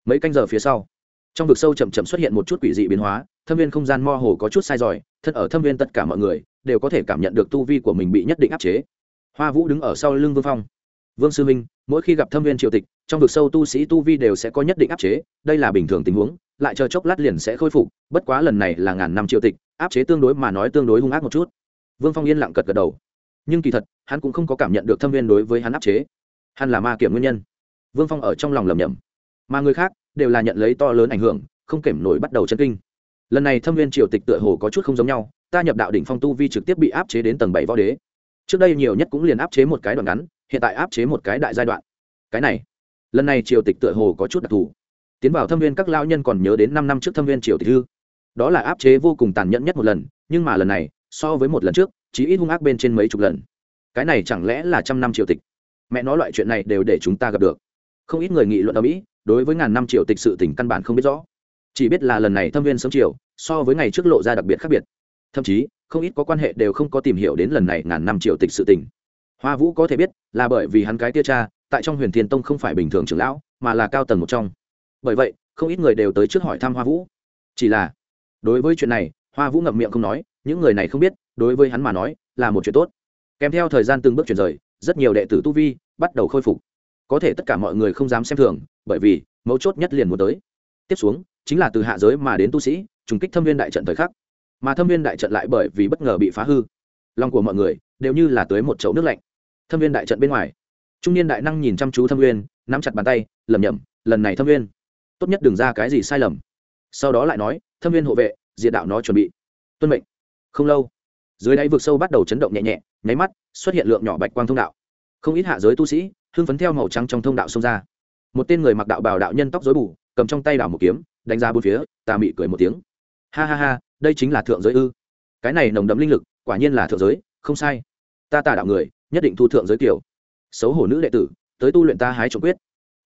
Mấy canh giờ phía sau, trong vực sâu chậm chậm xuất hiện một chút quỷ dị biến hóa, thâm viên không gian mo hồ có chút sai giỏi thân ở thâm viên tất cả mọi người đều có thể cảm nhận được tu vi của mình bị nhất định áp chế. Hoa vũ đứng ở sau lưng vương phong. Vương sư minh mỗi khi gặp thâm viên triều tịch, trong vực sâu tu sĩ tu vi đều sẽ có nhất định áp chế, đây là bình thường tình huống, lại chờ chốc lát liền sẽ khôi phục, bất quá lần này là ngàn năm triều tịch, áp chế tương đối mà nói tương đối hung ác một chút. Vương phong yên lặng cật gật đầu. Nhưng kỳ thật, hắn cũng không có cảm nhận được thâm viên đối với hắn áp chế hắn là ma kiểm nguyên nhân. Vương phong ở trong lòng lầm nhầm mà người khác đều là nhận lấy to lớn ảnh hưởng, không kèm nổi bắt đầu chân kinh. Lần này thâm viên triều tịch tựa hồ có chút không giống nhau, ta nhập đạo đỉnh phong tu vi trực tiếp bị áp chế đến tầng bảy võ đế. Trước đây nhiều nhất cũng liền áp chế một cái đoạn ngắn, hiện tại áp chế một cái đại giai đoạn. Cái này, lần này triều tịch tựa hồ có chút đặc thù. Tiến vào thâm viên các lao nhân còn nhớ đến năm năm trước thâm viên triều tịch thư đó là áp chế vô cùng tàn nhẫn nhất một lần, nhưng mà lần này, so với một lần trước chỉ ít hung ác bên trên mấy chục lần. Cái này chẳng lẽ là trăm năm triều tịch? Mẹ nói loại chuyện này đều để chúng ta gặp được. Không ít người nghị luận ở mỹ, đối với ngàn năm triều tịch sự tỉnh căn bản không biết rõ. Chỉ biết là lần này thâm viên sớm chiều, so với ngày trước lộ ra đặc biệt khác biệt. Thậm chí, không ít có quan hệ đều không có tìm hiểu đến lần này ngàn năm triều tịch sự tỉnh. hoa vũ có thể biết, là bởi vì hắn cái tia cha, tại trong huyền thiên tông không phải bình thường trưởng lão, mà là cao tầng một trong. Bởi vậy, không ít người đều tới trước hỏi thăm hoa vũ. Chỉ là, đối với chuyện này, hoa vũ ngậm miệng không nói, những người này không biết, đối với hắn mà nói, là một chuyện tốt. Kèm theo thời gian từng bước chuyển rời rất nhiều đệ tử tu vi bắt đầu khôi phục. Có thể tất cả mọi người không dám xem thường, bởi vì mấu chốt nhất liền muốn tới. Tiếp xuống, chính là từ hạ giới mà đến tu sĩ, trùng kích thâm viên đại trận thời khắc. Mà thâm viên đại trận lại bởi vì bất ngờ bị phá hư. Lòng của mọi người đều như là tới một chậu nước lạnh. Thâm viên đại trận bên ngoài, trung niên đại năng nhìn chăm chú thâm viên, nắm chặt bàn tay lầm nhầm lần này thâm viên, tốt nhất đừng ra cái gì sai lầm. Sau đó lại nói, thâm viên hộ vệ, diệt đạo nó chuẩn bị. Tuân mệnh. Không lâu dưới đáy vực sâu bắt đầu chấn động nhẹ nhẹ, nháy mắt, xuất hiện lượng nhỏ bạch quang thông đạo. Không ít hạ giới tu sĩ, hưng phấn theo màu trắng trong thông đạo xông ra. Một tên người mặc đạo bào đạo nhân tóc dối bù, cầm trong tay đảo một kiếm, đánh ra bốn phía, tà mị cười một tiếng. Ha ha ha, đây chính là thượng giới ư? Cái này nồng đấm linh lực, quả nhiên là thượng giới, không sai. Ta tà đạo người, nhất định thu thượng giới kiểu. Xấu hổ nữ đệ tử, tới tu luyện ta hái trộm quyết.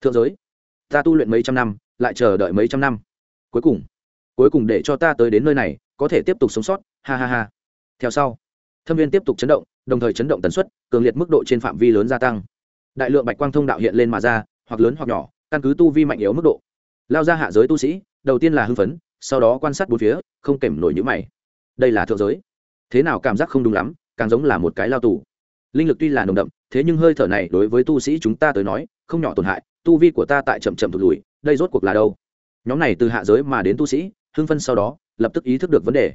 Thượng giới? Ta tu luyện mấy trăm năm, lại chờ đợi mấy trăm năm. Cuối cùng cuối cùng để cho ta tới đến nơi này, có thể tiếp tục sống sót. Ha ha ha theo sau, thâm viên tiếp tục chấn động, đồng thời chấn động tần suất, cường liệt mức độ trên phạm vi lớn gia tăng. Đại lượng bạch quang thông đạo hiện lên mà ra, hoặc lớn hoặc nhỏ, căn cứ tu vi mạnh yếu mức độ. Lao ra hạ giới tu sĩ, đầu tiên là hưng phấn, sau đó quan sát bốn phía, không kèm nổi nhữ mày. Đây là thượng giới. Thế nào cảm giác không đúng lắm, càng giống là một cái lao tù. Linh lực tuy là nồng đậm, thế nhưng hơi thở này đối với tu sĩ chúng ta tới nói, không nhỏ tổn hại, tu vi của ta tại chậm chậm thụt lùi, đây rốt cuộc là đâu? Nhóm này từ hạ giới mà đến tu sĩ, hưng phân sau đó, lập tức ý thức được vấn đề.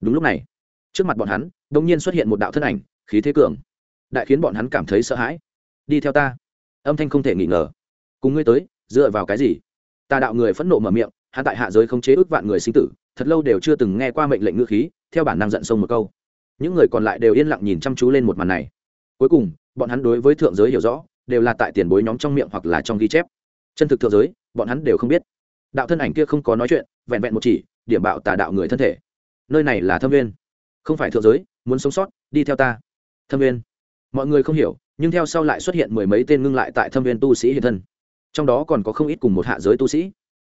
Đúng lúc này trước mặt bọn hắn đ ỗ n g nhiên xuất hiện một đạo thân ảnh, khí thế cường. Đại khiến bọn hắn cảm thấy sợ hãi. Đi theo ta. Âm thanh không thể nghỉ ngờ. Cùng ngươi tới, dựa vào cái gì? Ta đạo người phẫn nộ mở miệng hạ tại hạ giới không chế ước vạn người sinh tử, thật lâu đều chưa từng nghe qua mệnh lệnh ngữ khí, theo bản năng giận sông một câu. Những người còn lại đều yên lặng nhìn chăm chú lên một màn này. Cuối cùng, bọn hắn đối với thượng giới hiểu rõ, đều là tại tiền bối nhóm trong miệng hoặc là trong ghi chép. Chân thực thượng giới, bọn hắn đều không biết. Đạo thân ảnh kia không có nói chuyện, vẹn vẹn một chỉ, điểm bạo tà đạo người thân thể. Nơi này là thâm viên không phải thượng giới, muốn sống sót, đi theo ta. Thâm viên mọi người không hiểu, nhưng theo sau lại xuất hiện mười mấy tên ngưng lại tại thâm viên tu sĩ hiện thân. Trong đó còn có không ít cùng một hạ giới tu sĩ.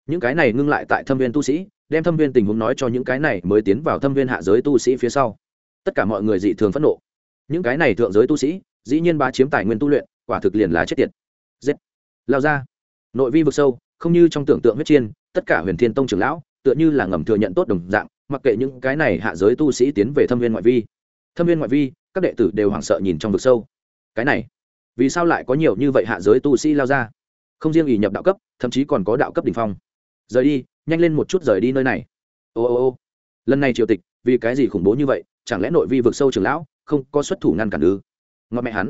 Những cái này ngưng lại tại thâm viên tu sĩ, đem thâm viên tình huống nói cho những cái này mới tiến vào thâm viên hạ giới tu sĩ phía sau. Tất cả mọi người dị thường phẫn nộ. Những cái này thượng giới tu sĩ, dĩ nhiên ba chiếm tài nguyên tu luyện, quả thực liền là chết tiệt. Giết. Lao ra. Nội vi vực sâu, không như trong tưởng tượng huyết chiên, tất cả huyền thiên tông trưởng lão, tựa như là ngầm thừa nhận tốt đồng dạng mặc kệ những cái này hạ giới tu sĩ tiến về thâm viên ngoại vi. Thâm viên ngoại vi, các đệ tử đều hoảng sợ nhìn trong vực sâu. Cái này, vì sao lại có nhiều như vậy hạ giới tu sĩ lao ra? Không riêng ỷ nhập đạo cấp, thậm chí còn có đạo cấp đ ỉ n h phong. Rời đi, nhanh lên một chút rời đi nơi này. Ô ô ô. Lần này triều tịch, vì cái gì khủng bố như vậy, chẳng lẽ nội vi vực sâu trường lão không có xuất thủ ngăn cản ư? Ngọ mẹ hắn.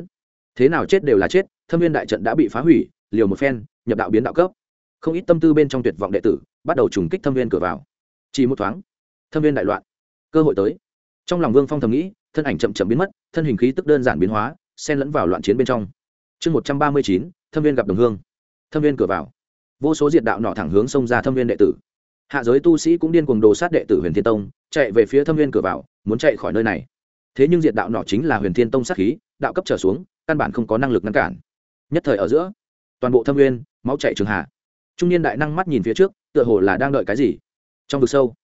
Thế nào chết đều là chết, thâm viên đại trận đã bị phá hủy, liều một phen, nhập đạo biến đạo cấp. Không ít tâm tư bên trong tuyệt vọng đệ tử bắt đầu trùng kích thâm viên cửa vào. Chỉ một thoáng thâm viên đại loạn. Cơ hội tới. Trong lòng vương phong thầm nghĩ, thân ảnh chậm chậm biến mất, thân hình khí tức đơn giản biến hóa, xen lẫn vào loạn chiến bên trong. Chương một trăm ba mươi chín, thâm viên gặp đồng hương. Thâm viên cửa vào. Vô số diệt đạo nọ thẳng hướng xông ra thâm viên đệ tử. Hạ giới tu sĩ cũng điên cuồng đồ sát đệ tử huyền thiên tông, chạy về phía thâm viên cửa vào, muốn chạy khỏi nơi này. Thế nhưng diệt đạo nọ chính là huyền thiên tông sát khí, đạo cấp trở xuống, căn bản không có năng lực ngăn cản. Nhất thời ở giữa, toàn bộ thâm viên, máu chạy trường hạ. Trung niên đại năng mắt nhìn phía trước, tựa hồ là đang đợi cái gì? Trong vực sâu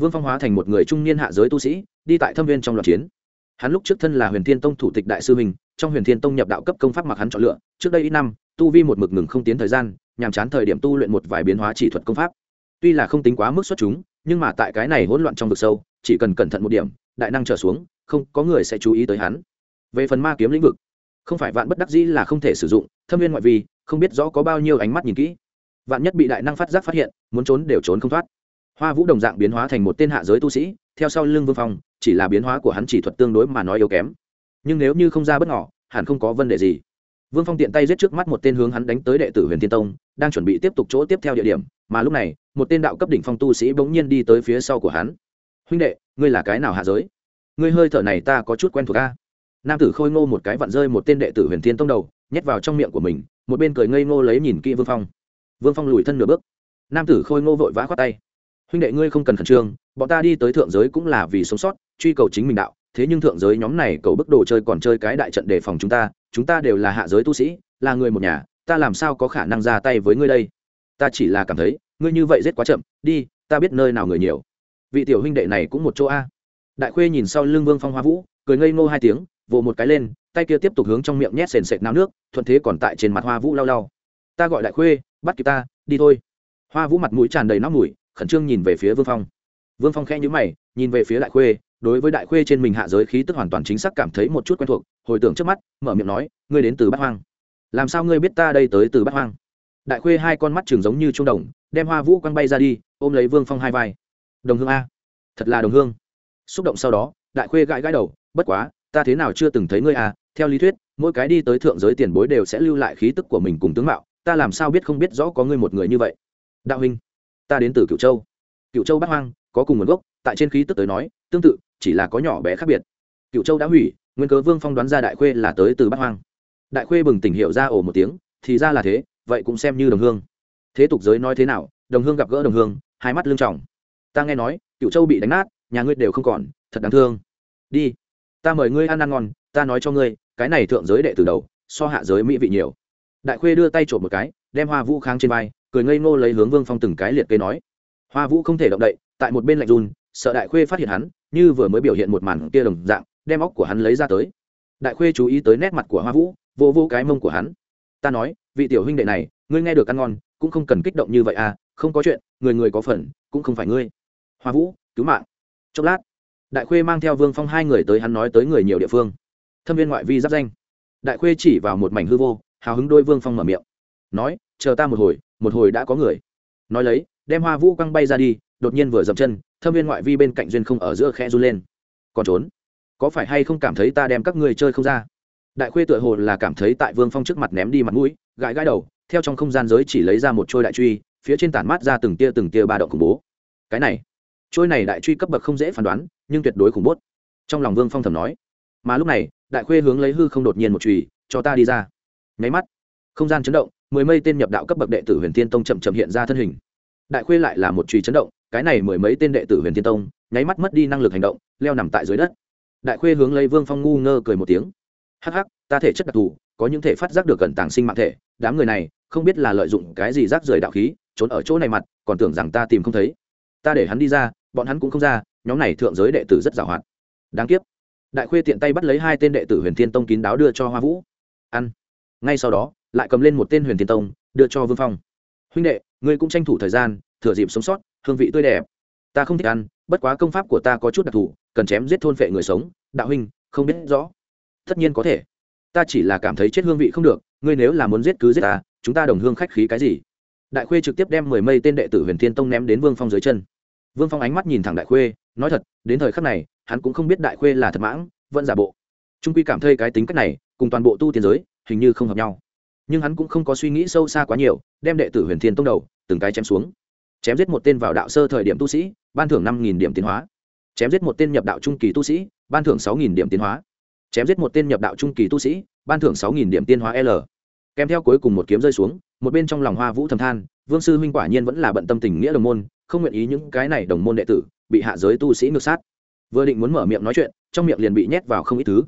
vương phong hóa thành một người trung niên hạ giới tu sĩ, đi tại thâm viên trong loạt chiến. Hắn lúc trước thân là huyền thiên tông thủ tịch đại sư mình trong huyền thiên tông nhập đạo cấp công pháp mặc hắn chọn lựa, trước đây ít năm, tu vi một mực ngừng không tiến thời gian nhằm chán thời điểm tu luyện một vài biến hóa chỉ thuật công pháp. Tuy là không tính quá mức xuất chúng, nhưng mà tại cái này hỗn loạn trong vực sâu, chỉ cần cẩn thận một điểm, đại năng trở xuống, không có người sẽ chú ý tới hắn. Về phần ma kiếm lĩnh vực, không phải vạn bất đắc dĩ là không thể sử dụng, thâm viên ngoại vi, không biết rõ có bao nhiêu ánh mắt nhìn kỹ. Vạn nhất bị đại năng phát giác phát hiện, muốn trốn đều trốn không thoát hoa vũ đồng dạng biến hóa thành một tên hạ giới tu sĩ, theo sau lưng vương phong, chỉ là biến hóa của hắn chỉ thuật tương đối mà nói yếu kém. Nhưng nếu như không ra bất ngỏ hẳn không có vấn đề gì. Vương phong tiện tay giết trước mắt một tên hướng hắn đánh tới đệ tử huyền thiên tông, đang chuẩn bị tiếp tục chỗ tiếp theo địa điểm, mà lúc này, một tên đạo cấp đỉnh phong tu sĩ bỗng nhiên đi tới phía sau của hắn. Huynh đệ, ngươi là cái nào hạ giới? Ngươi hơi thở này ta có chút quen thuộc ca nam tử khôi ngô một cái vặn rơi một tên đệ tử huyền thiên tông đầu, nhét vào trong miệng của mình, một bên cười ngây ngô lấy nhìn kỹ vương phong. Vương phong lùi thân nửa bước. Nam tử khôi ngô vội vã khoát tay huynh đệ ngươi không cần khẩn trương, bọn ta đi tới thượng giới cũng là vì sống sót, truy cầu chính mình đạo. Thế nhưng thượng giới nhóm này cầu bức đồ chơi còn chơi cái đại trận đề phòng chúng ta chúng ta đều là hạ giới tu sĩ, là người một nhà, ta làm sao có khả năng ra tay với ngươi đây? Ta chỉ là cảm thấy, ngươi như vậy rất quá chậm, đi, ta biết nơi nào người nhiều. Vị tiểu huynh đệ này cũng một chỗ a. Đại khuê nhìn sau lưng vương phong hoa vũ, cười ngây ngô hai tiếng vỗ một cái lên, tay kia tiếp tục hướng trong miệng nhét sền sệt nao nước, thuận thế còn tại trên mặt hoa vũ lau lau. Ta gọi đại khuê, bắt kịp ta, đi thôi. Hoa vũ mặt mũi tràn đầy nóc mùi khẩn trương nhìn về phía vương phong. Vương phong khẽ nhữ mày, nhìn về phía đại khuê, đối với đại khuê trên mình hạ giới khí tức hoàn toàn chính xác cảm thấy một chút quen thuộc, hồi tưởng trước mắt, mở miệng nói, ngươi đến từ bát hoang. Làm sao ngươi biết ta đây tới từ bát hoang? Đại khuê hai con mắt trường giống như trung đồng, đem hoa vũ quăng bay ra đi, ôm lấy vương phong hai vai. Đồng hương a, thật là đồng hương. Xúc động sau đó, đại khuê gãi gãi đầu, bất quá, ta thế nào chưa từng thấy ngươi a, theo lý thuyết, mỗi cái đi tới thượng giới tiền bối đều sẽ lưu lại khí tức của mình cùng tướng mạo, ta làm sao biết không biết rõ có ngươi một người như vậy? Đạo huynh ta đến từ cựu châu. Cựu châu bát hoang, có cùng nguồn gốc, tại trên khí tức tới nói, tương tự, chỉ là có nhỏ bé khác biệt. Cựu châu đã hủy, nguyên cớ vương phong đoán ra đại khuê là tới từ bát hoang. Đại khuê bừng tỉnh hiệu ra ổ một tiếng, thì ra là thế, vậy cũng xem như đồng hương. Thế tục giới nói thế nào, đồng hương gặp gỡ đồng hương, hai mắt lương trọng ta nghe nói, cựu châu bị đánh nát, nhà ngươi đều không còn, thật đáng thương. Đi, ta mời ngươi ăn ăn ngon, ta nói cho ngươi, cái này thượng giới đệ từ đầu, so hạ giới mỹ vị nhiều. Đại khuê đưa tay trộm một cái, đem hoa vũ kháng trên vai cười ngây ngô lấy hướng vương phong từng cái liệt kê nói. Hoa vũ không thể động đậy, tại một bên lạnh run, sợ đại khuê phát hiện hắn, như vừa mới biểu hiện một màn kia đồng dạng, đem óc của hắn lấy ra tới. Đại khuê chú ý tới nét mặt của hoa vũ, vô vô cái mông của hắn. Ta nói, vị tiểu huynh đệ này, ngươi nghe được ăn ngon, cũng không cần kích động như vậy à không có chuyện, người người có phần, cũng không phải ngươi. Hoa vũ, cứu mạng. Chốc lát, đại khuê mang theo vương phong hai người tới hắn nói tới người nhiều địa phương. Thâm viên ngoại vi giáp danh. Đại khuê chỉ vào một mảnh hư vô, hào hứng đôi vương phong mở miệng. Nói, chờ ta một hồi một hồi đã có người. Nói lấy, đem hoa vũ quăng bay ra đi, đột nhiên vừa dậm chân, thâm viên ngoại vi bên cạnh duyên không ở giữa khe run lên. Còn trốn? Có phải hay không cảm thấy ta đem các người chơi không ra? Đại khuê tựa hồ là cảm thấy tại vương phong trước mặt ném đi mặt mũi, gãi gãi đầu, theo trong không gian giới chỉ lấy ra một trôi đại truy, phía trên tản mát ra từng tia từng tia ba động khủng bố. Cái này, trôi này đại truy cấp bậc không dễ phán đoán, nhưng tuyệt đối khủng bố. Trong lòng vương phong thầm nói. Mà lúc này, đại khuê hướng lấy hư không đột nhiên một chùy, cho ta đi ra. Nháy mắt, không gian chấn động mười mây tên nhập đạo cấp bậc đệ tử huyền thiên tông chậm chậm hiện ra thân hình. Đại khuê lại là một trùy chấn động, cái này mười mấy tên đệ tử huyền thiên tông, nháy mắt mất đi năng lực hành động, leo nằm tại dưới đất. Đại khuê hướng lấy vương phong ngu ngơ cười một tiếng. Hắc hắc, ta thể chất đặc thù, có những thể phát giác được gần tàng sinh mạng thể, đám người này, không biết là lợi dụng cái gì rác rưởi đạo khí, trốn ở chỗ này mặt, còn tưởng rằng ta tìm không thấy. Ta để hắn đi ra, bọn hắn cũng không ra, nhóm này thượng giới đệ tử rất giàu hoạt. Đáng tiếc đại khuê tiện tay bắt lấy hai tên đệ tử huyền thiên tông kín đáo đưa cho hoa vũ. Ăn. Ngay sau đó lại cầm lên một tên huyền thiên tông, đưa cho vương phong. Huynh đệ, ngươi cũng tranh thủ thời gian, thừa dịp sống sót, hương vị tươi đẹp. Ta không thích ăn, bất quá công pháp của ta có chút đặc thù, cần chém giết thôn phệ người sống. Đạo huynh, không biết rõ. Tất nhiên có thể. Ta chỉ là cảm thấy chết hương vị không được, ngươi nếu là muốn giết cứ giết ta, chúng ta đồng hương khách khí cái gì? Đại khuê trực tiếp đem mười mây tên đệ tử huyền thiên tông ném đến vương phong dưới chân. Vương phong ánh mắt nhìn thẳng đại khuê, nói thật, đến thời khắc này, hắn cũng không biết đại khuê là thật mãng, vẫn giả bộ. Trung quy cảm thấy cái tính cách này, cùng toàn bộ tu tiên giới, hình như không hợp nhau nhưng hắn cũng không có suy nghĩ sâu xa quá nhiều, đem đệ tử huyền thiên tông đầu từng cái chém xuống. Chém giết một tên vào đạo sơ thời điểm tu sĩ, ban thưởng năm nghìn điểm tiến hóa. Chém giết một tên nhập đạo trung kỳ tu sĩ, ban thưởng sáu nghìn điểm tiến hóa. Chém giết một tên nhập đạo trung kỳ tu sĩ, ban thưởng sáu nghìn điểm tiên hóa l. Kèm theo cuối cùng một kiếm rơi xuống, một bên trong lòng hoa vũ thầm than, vương sư huynh quả nhiên vẫn là bận tâm tình nghĩa đồng môn, không nguyện ý những cái này đồng môn đệ tử bị hạ giới tu sĩ ngược sát. Vừa định muốn mở miệng nói chuyện, trong miệng liền bị nhét vào không ít thứ.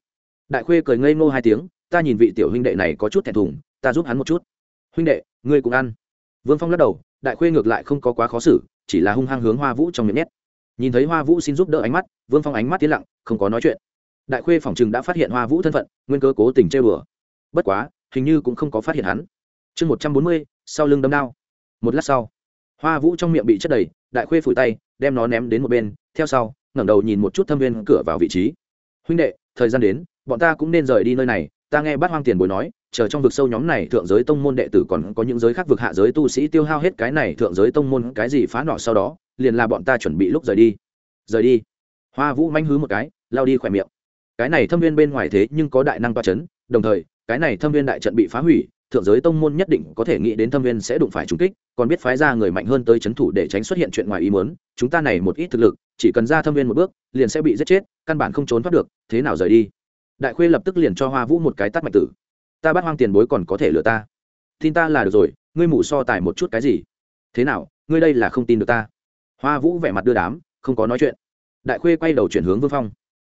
Đại khuê cười ngây ngô hai tiếng, ta nhìn vị tiểu huynh đệ này có chút thẹn thùng ta giúp hắn một chút. Huynh đệ, ngươi cũng ăn. Vương phong lắc đầu, đại khuê ngược lại không có quá khó xử, chỉ là hung hăng hướng hoa vũ trong miệng nhét. Nhìn thấy hoa vũ xin giúp đỡ ánh mắt, vương phong ánh mắt tiến lặng, không có nói chuyện. Đại khuê phòng chừng đã phát hiện hoa vũ thân phận, nguyên cơ cố tình chơi bừa bất quá, hình như cũng không có phát hiện hắn. Chương một trăm bốn mươi, sau lưng đâm đao. Một lát sau, hoa vũ trong miệng bị chất đầy, đại khuê phủi tay, đem nó ném đến một bên, theo sau, ngẩng đầu nhìn một chút thâm viên cửa vào vị trí. Huynh đệ, thời gian đến, bọn ta cũng nên rời đi nơi này ta nghe bát hoang tiền bối nói, chờ trong vực sâu nhóm này thượng giới tông môn đệ tử còn có những giới khác vực hạ giới tu sĩ tiêu hao hết cái này thượng giới tông môn cái gì phá nọ sau đó, liền là bọn ta chuẩn bị lúc rời đi. Rời đi. Hoa vũ manh hứ một cái, lao đi khỏe miệng. Cái này thâm viên bên ngoài thế nhưng có đại năng toa c h ấ n đồng thời, cái này thâm viên đại trận bị phá hủy, thượng giới tông môn nhất định có thể nghĩ đến thâm viên sẽ đụng phải trung kích, còn biết phái ra người mạnh hơn tới c h ấ n thủ để tránh xuất hiện chuyện ngoài ý muốn, chúng ta này một ít thực lực, chỉ cần ra thâm viên một bước, liền sẽ bị giết chết, căn bản không trốn thoát được, thế nào rời đi? Đại khuê lập tức liền cho hoa vũ một cái tắt mạch tử. Ta bắt hoang tiền bối còn có thể lừa ta. Tin ta là được rồi, ngươi mủ so tài một chút cái gì? Thế nào, ngươi đây là không tin được ta? Hoa vũ vẻ mặt đưa đám, không có nói chuyện. Đại khuê quay đầu chuyển hướng vương phong.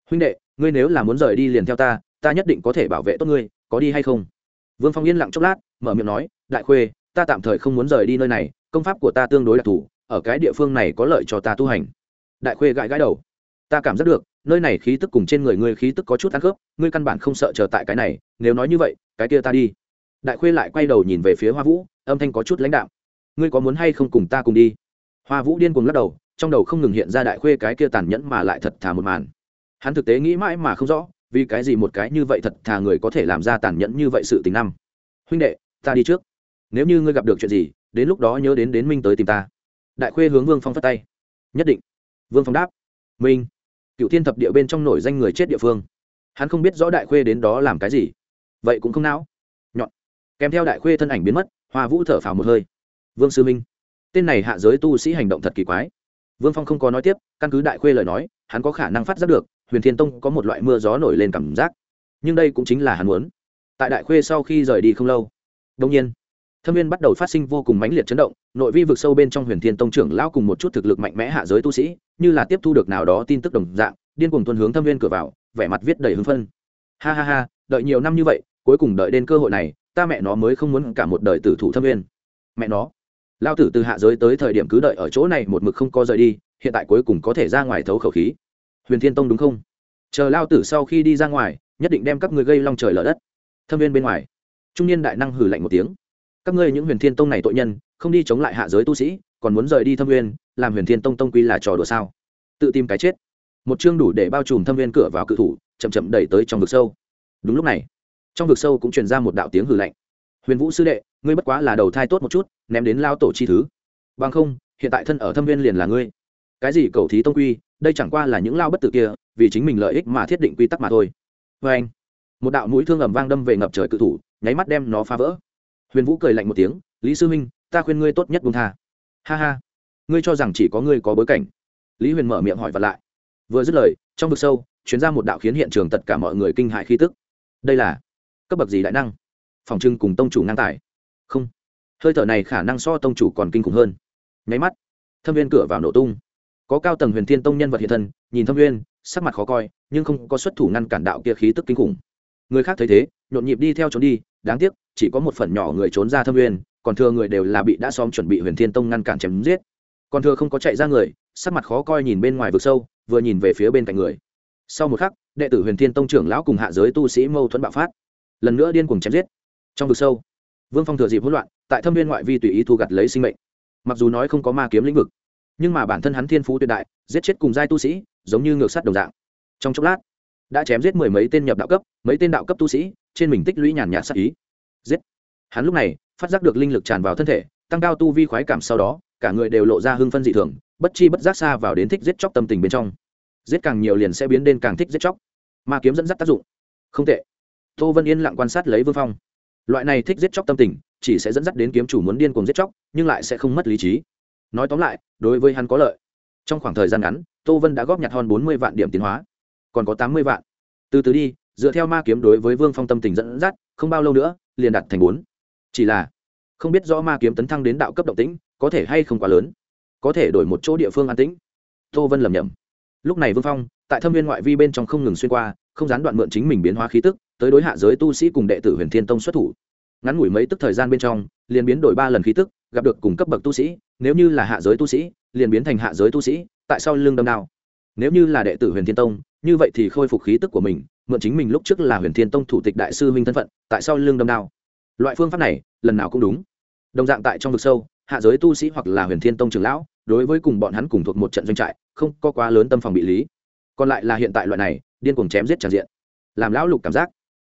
Huynh đệ, ngươi nếu là muốn rời đi liền theo ta ta nhất định có thể bảo vệ tốt ngươi, có đi hay không? Vương phong yên lặng chốc lát, mở miệng nói, đại khuê, ta tạm thời không muốn rời đi nơi này, công pháp của ta tương đối đặc thù, ở cái địa phương này có lợi cho ta tu hành. Đại khuê gãi gãi đầu, ta cảm giác được nơi này khí tức cùng trên người ngươi khí tức có chút ăn khớp, ngươi căn bản không sợ chờ tại cái này, nếu nói như vậy, cái kia ta đi. Đại khuê lại quay đầu nhìn về phía hoa vũ, âm thanh có chút lãnh đạo ngươi có muốn hay không cùng ta cùng đi? Hoa vũ điên cuồng lắc đầu, trong đầu không ngừng hiện ra đại khuê cái kia tàn nhẫn mà lại thật thà một màn. Hắn thực tế nghĩ mãi mà không rõ, vì cái gì một cái như vậy thật thà người có thể làm ra tàn nhẫn như vậy sự tình năm. Huynh đệ, ta đi trước. Nếu như ngươi gặp được chuyện gì, đến lúc đó nhớ đến đến minh tới tìm ta. Đại khuê hướng vương phong phất tay. Nhất định. Vương phong đáp. Minh cựu thiên thập địa bên trong nổi danh người chết địa phương. Hắn không biết rõ đại khuê đến đó làm cái gì. Vậy cũng không não. Nhọn. Kèm theo đại khuê thân ảnh biến mất, hoa vũ thở phào một hơi. Vương sư minh. Tên này hạ giới tu sĩ hành động thật kỳ quái. Vương phong không có nói tiếp, căn cứ đại khuê lời nói, hắn có khả năng phát giác được, huyền thiên tông có một loại mưa gió nổi lên cảm giác. Nhưng đây cũng chính là hắn muốn. Tại đại khuê sau khi rời đi không lâu đông nhiên thâm viên bắt đầu phát sinh vô cùng mãnh liệt chấn động, nội vi vực sâu bên trong huyền thiên tông trưởng lão cùng một chút thực lực mạnh mẽ hạ giới tu sĩ, như là tiếp thu được nào đó tin tức đồng dạng, điên cùng tuân hướng thâm viên cửa vào, vẻ mặt viết đầy hưng phân ha ha ha, đợi nhiều năm như vậy, cuối cùng đợi đến cơ hội này, ta mẹ nó mới không muốn cả một đời tử thủ thâm viên. Mẹ nó, lao tử từ hạ giới tới thời điểm cứ đợi ở chỗ này một mực không có rời đi, hiện tại cuối cùng có thể ra ngoài thấu khẩu khí. Huyền thiên tông đúng không? Chờ lao tử sau khi đi ra ngoài, nhất định đem các người gây long trời lở đất. Thâm viên bên ngoài, trung niên đại năng hử lạnh một tiếng các ngươi những huyền thiên tông này tội nhân không đi chống lại hạ giới tu sĩ còn muốn rời đi thâm nguyên, làm huyền thiên tông tông quy là trò đùa sao? Tự tìm cái chết. Một chương đủ để bao trùm thâm nguyên cửa vào cự thủ chậm chậm đẩy tới trong vực sâu. Đúng lúc này trong vực sâu cũng truyền ra một đạo tiếng hử lạnh. Huyền vũ sư đệ ngươi bất quá là đầu thai tốt một chút ném đến lao tổ chi thứ. Bằng không hiện tại thân ở thâm viên liền là ngươi. Cái gì cầu thí tông quy đây chẳng qua là những lao bất tử kia vì chính mình lợi ích mà thiết định quy tắc mà thôi. Vê anh một đạo mũi thương ẩm vang đâm về ngập trời cự thủ nháy mắt đem nó phá vỡ huyền vũ cười lạnh một tiếng, lý sư minh ta khuyên ngươi tốt nhất buông tha. Ha ha, ngươi cho rằng chỉ có ngươi có bối cảnh. Lý huyền mở miệng hỏi vật lại. Vừa dứt lời, trong vực sâu chuyến ra một đạo khiến hiện trường tất cả mọi người kinh hại khí tức. Đây là cấp bậc gì đại năng? Phòng trưng cùng tông chủ ngang tài. Không. Hơi thở này khả năng so tông chủ còn kinh khủng hơn. Nháy mắt, thâm viên cửa vào nổ tung. Có cao tầng huyền thiên tông nhân vật hiện thân, nhìn thâm viên, sắc mặt khó coi, nhưng không có xuất thủ ngăn cản đạo kia khí tức kinh khủng. Người khác thấy thế nhộn nhịp đi theo trốn đi, đáng tiếc, chỉ có một phần nhỏ người trốn ra thâm viên còn thừa người đều là bị đã xóm chuẩn bị huyền thiên tông ngăn cản chém giết. Còn thừa không có chạy ra người, sắc mặt khó coi nhìn bên ngoài vực sâu, vừa nhìn về phía bên cạnh người. Sau một khắc, đệ tử huyền thiên tông trưởng lão cùng hạ giới tu sĩ mâu thuẫn bạo phát. Lần nữa điên cuồng chém giết. Trong vực sâu, vương phong thừa dịp hỗn loạn, tại thâm viên ngoại vi tùy ý thu gặt lấy sinh mệnh. Mặc dù nói không có ma kiếm lĩnh vực, nhưng mà bản thân hắn thiên phú tuyệt đại, giết chết cùng giai tu sĩ, giống như ngược sắt đồng dạng. Trong chốc lát, đã chém giết mười mấy tên nhập đạo cấp, mấy tên đạo cấp tu sĩ trên mình tích lũy nhàn nhạt sắc ý. Giết. Hắn lúc này, phát giác được linh lực tràn vào thân thể, tăng cao tu vi khoái cảm sau đó, cả người đều lộ ra hưng phân dị thường, bất chi bất giác xa vào đến thích giết chóc tâm tình bên trong. Giết càng nhiều liền sẽ biến đến càng thích giết chóc. Ma kiếm dẫn dắt tác dụng. Không tệ. Tô vân yên lặng quan sát lấy vương phong. Loại này thích giết chóc tâm tình, chỉ sẽ dẫn dắt đến kiếm chủ muốn điên cuồng giết chóc, nhưng lại sẽ không mất lý trí. Nói tóm lại, đối với hắn có lợi. Trong khoảng thời gian ngắn, tô vân đã góp nhặt hơn bốn mươi vạn điểm tiến hóa. Còn có tám mươi vạn. Từ từ đi dựa theo ma kiếm đối với vương phong tâm tình dẫn dắt, không bao lâu nữa, liền đặt thành bốn. Chỉ là, không biết rõ ma kiếm tấn thăng đến đạo cấp động tĩnh, có thể hay không quá lớn. Có thể đổi một chỗ địa phương an tĩnh. Tô vân lầm nhầm lúc này vương phong, tại thâm viên ngoại vi bên trong không ngừng xuyên qua, không gián đoạn mượn chính mình biến hóa khí tức, tới đối hạ giới tu sĩ cùng đệ tử huyền thiên tông xuất thủ. Ngắn ngủi mấy tức thời gian bên trong, liền biến đổi ba lần khí tức, gặp được cùng cấp bậc tu sĩ, nếu như là hạ giới tu sĩ, liền biến thành hạ giới tu sĩ, tại sao lương đâm nào nếu như là đệ tử huyền thiên tông, như vậy thì khôi phục khí tức của mình mượn chính mình lúc trước là huyền thiên tông thủ tịch đại sư Minh thân phận, tại sao lương đâm đao. Loại phương pháp này, lần nào cũng đúng. Đồng dạng tại trong vực sâu, hạ giới tu sĩ hoặc là huyền thiên tông trường lão, đối với cùng bọn hắn cùng thuộc một trận doanh trại, không có quá lớn tâm phòng bị lý. Còn lại là hiện tại loại này, điên cuồng chém giết tràn diện. Làm lão lục cảm giác.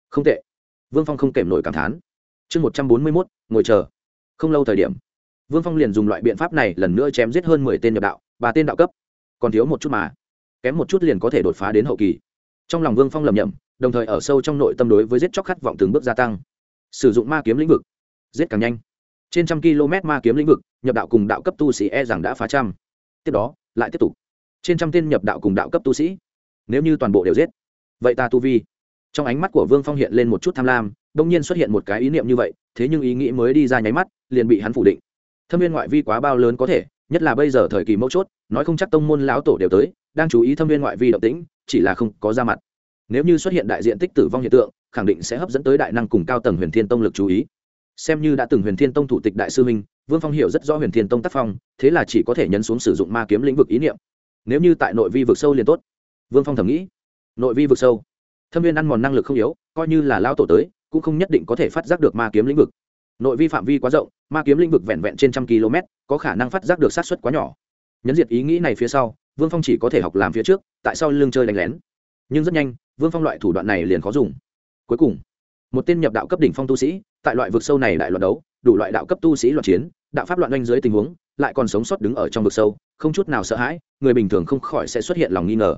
Không tệ. Vương phong không kèm nổi cảm thán. Chương một trăm bốn mươi mốt, ngồi chờ. Không lâu thời điểm, vương phong liền dùng loại biện pháp này lần nữa chém giết hơn mười tên nhập đạo và tên đạo cấp. Còn thiếu một chút mà. Kém một chút liền có thể đột phá đến hậu kỳ trong lòng vương phong lầm nhầm đồng thời ở sâu trong nội tâm đối với giết chóc khát vọng từng bước gia tăng. Sử dụng ma kiếm lĩnh vực, giết càng nhanh. Trên trăm km ma kiếm lĩnh vực, nhập đạo cùng đạo cấp tu sĩ e rằng đã phá trăm. Tiếp đó, lại tiếp tục. Trên trăm tên nhập đạo cùng đạo cấp tu sĩ, nếu như toàn bộ đều giết, vậy ta tu vi. Trong ánh mắt của vương phong hiện lên một chút tham lam đông nhiên xuất hiện một cái ý niệm như vậy, thế nhưng ý nghĩ mới đi ra nháy mắt, liền bị hắn phủ định. Thâm viên ngoại vi quá bao lớn có thể nhất là bây giờ thời kỳ mấu chốt, nói không chắc tông môn lão tổ đều tới, đang chú ý thâm viên ngoại vi động tĩnh, chỉ là không có ra mặt. Nếu như xuất hiện đại diện tích tử vong hiện tượng, khẳng định sẽ hấp dẫn tới đại năng cùng cao tầng huyền thiên tông lực chú ý. Xem như đã từng huyền thiên tông thủ tịch đại sư minh vương phong hiểu rất rõ huyền thiên tông tác phong, thế là chỉ có thể nhấn xuống sử dụng ma kiếm lĩnh vực ý niệm. Nếu như tại nội vi vực sâu liền tốt. Vương phong thầm nghĩ. Nội vi vực sâu. Thâm viên ăn mòn năng lực không yếu, coi như là lao tổ tới, cũng không nhất định có thể phát giác được ma kiếm lĩnh vực nội vi phạm vi quá rộng, ma kiếm lĩnh vực vẹn vẹn trên trăm km, có khả năng phát giác được sát xuất quá nhỏ. Nhấn diệt ý nghĩ này phía sau, vương phong chỉ có thể học làm phía trước, tại sao lưng chơi đánh lén. Nhưng rất nhanh, vương phong loại thủ đoạn này liền khó dùng. Cuối cùng, một tên nhập đạo cấp đỉnh phong tu sĩ, tại loại vực sâu này đại loạt đấu, đủ loại đạo cấp tu sĩ loạn chiến, đạo pháp loạn oanh dưới tình huống, lại còn sống sót đứng ở trong vực sâu, không chút nào sợ hãi, người bình thường không khỏi sẽ xuất hiện lòng nghi ngờ.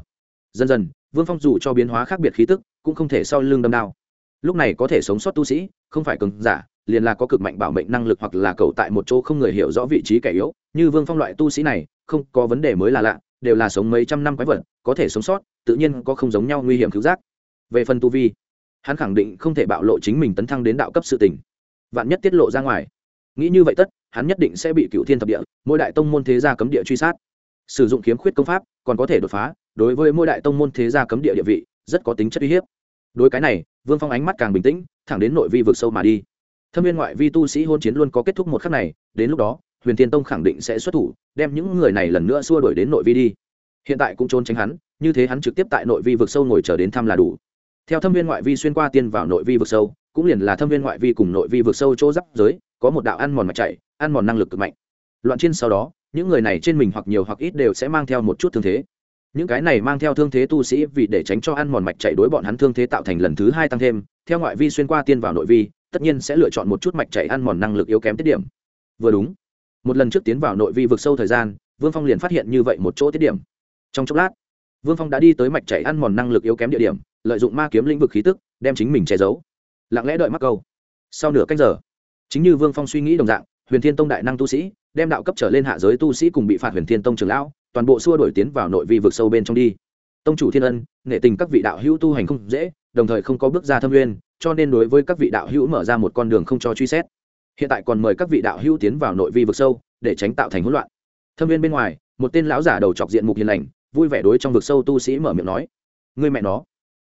Dần dần, vương phong dù cho biến hóa khác biệt khí tức, cũng không thể sau lưng đâm đao. Lúc này có thể sống sót tu sĩ, không phải cường giả liền là có cực mạnh bảo mệnh năng lực hoặc là cầu tại một chỗ không người hiểu rõ vị trí kẻ yếu. Như vương phong loại tu sĩ này, không có vấn đề mới là lạ, đều là sống mấy trăm năm quái vật, có thể sống sót, tự nhiên có không giống nhau nguy hiểm cứu giác. Về phần tu vi, hắn khẳng định không thể bạo lộ chính mình tấn thăng đến đạo cấp sự tình. Vạn nhất tiết lộ ra ngoài. Nghĩ như vậy tất, hắn nhất định sẽ bị cựu thiên thập địa, mỗi đại tông môn thế gia cấm địa truy sát. Sử dụng kiếm khuyết công pháp, còn có thể đột phá, đối với mỗi đại tông môn thế gia cấm địa địa vị, rất có tính chất uy hiếp. Đối cái này, vương phong ánh mắt càng bình tĩnh, thẳng đến nội vi vực sâu mà đi thâm viên ngoại vi tu sĩ hôn chiến luôn có kết thúc một khắc này, đến lúc đó, huyền thiên tông khẳng định sẽ xuất thủ, đem những người này lần nữa xua đuổi đến nội vi đi. Hiện tại cũng trốn tránh hắn, như thế hắn trực tiếp tại nội vi vực sâu ngồi chờ đến thăm là đủ. Theo thâm viên ngoại vi xuyên qua tiên vào nội vi vực sâu, cũng liền là thâm viên ngoại vi cùng nội vi vực sâu chỗ giáp giới, có một đạo ăn mòn mạch chạy, ăn mòn năng lực cực mạnh. Loạn trên sau đó, những người này trên mình hoặc nhiều hoặc ít đều sẽ mang theo một chút thương thế. Những cái này mang theo thương thế tu sĩ vì để tránh cho ăn mòn mạch chạy đối bọn hắn thương thế tạo thành lần thứ hai tăng thêm, theo ngoại vi xuyên qua tiên vào nội vi tất nhiên sẽ lựa chọn một chút mạch chảy ăn mòn năng lực yếu kém tiết điểm. Vừa đúng. Một lần trước tiến vào nội vi vực sâu thời gian, vương phong liền phát hiện như vậy một chỗ tiết điểm. Trong chốc lát, vương phong đã đi tới mạch chảy ăn mòn năng lực yếu kém địa điểm, lợi dụng ma kiếm lĩnh vực khí tức, đem chính mình che giấu. Lặng lẽ đợi mắc câu. Sau nửa cách giờ, chính như vương phong suy nghĩ đồng dạng, huyền thiên tông đại năng tu sĩ, đem đạo cấp trở lên hạ giới tu sĩ cùng bị phạt huyền thiên tông trường lão, toàn bộ xua đổi tiến vào nội vi vực sâu bên trong đi. Tông chủ thiên ân nghệ tình các vị đạo hữu tu hành không dễ, đồng thời không có bước ra thâm nguyên cho nên đối với các vị đạo hữu mở ra một con đường không cho truy xét. Hiện tại còn mời các vị đạo hữu tiến vào nội vi vực sâu, để tránh tạo thành hỗn loạn. Thâm viên bên ngoài, một tên lão giả đầu chọc diện mục hiền lành, vui vẻ đối trong vực sâu tu sĩ mở miệng nói, ngươi mẹ nó,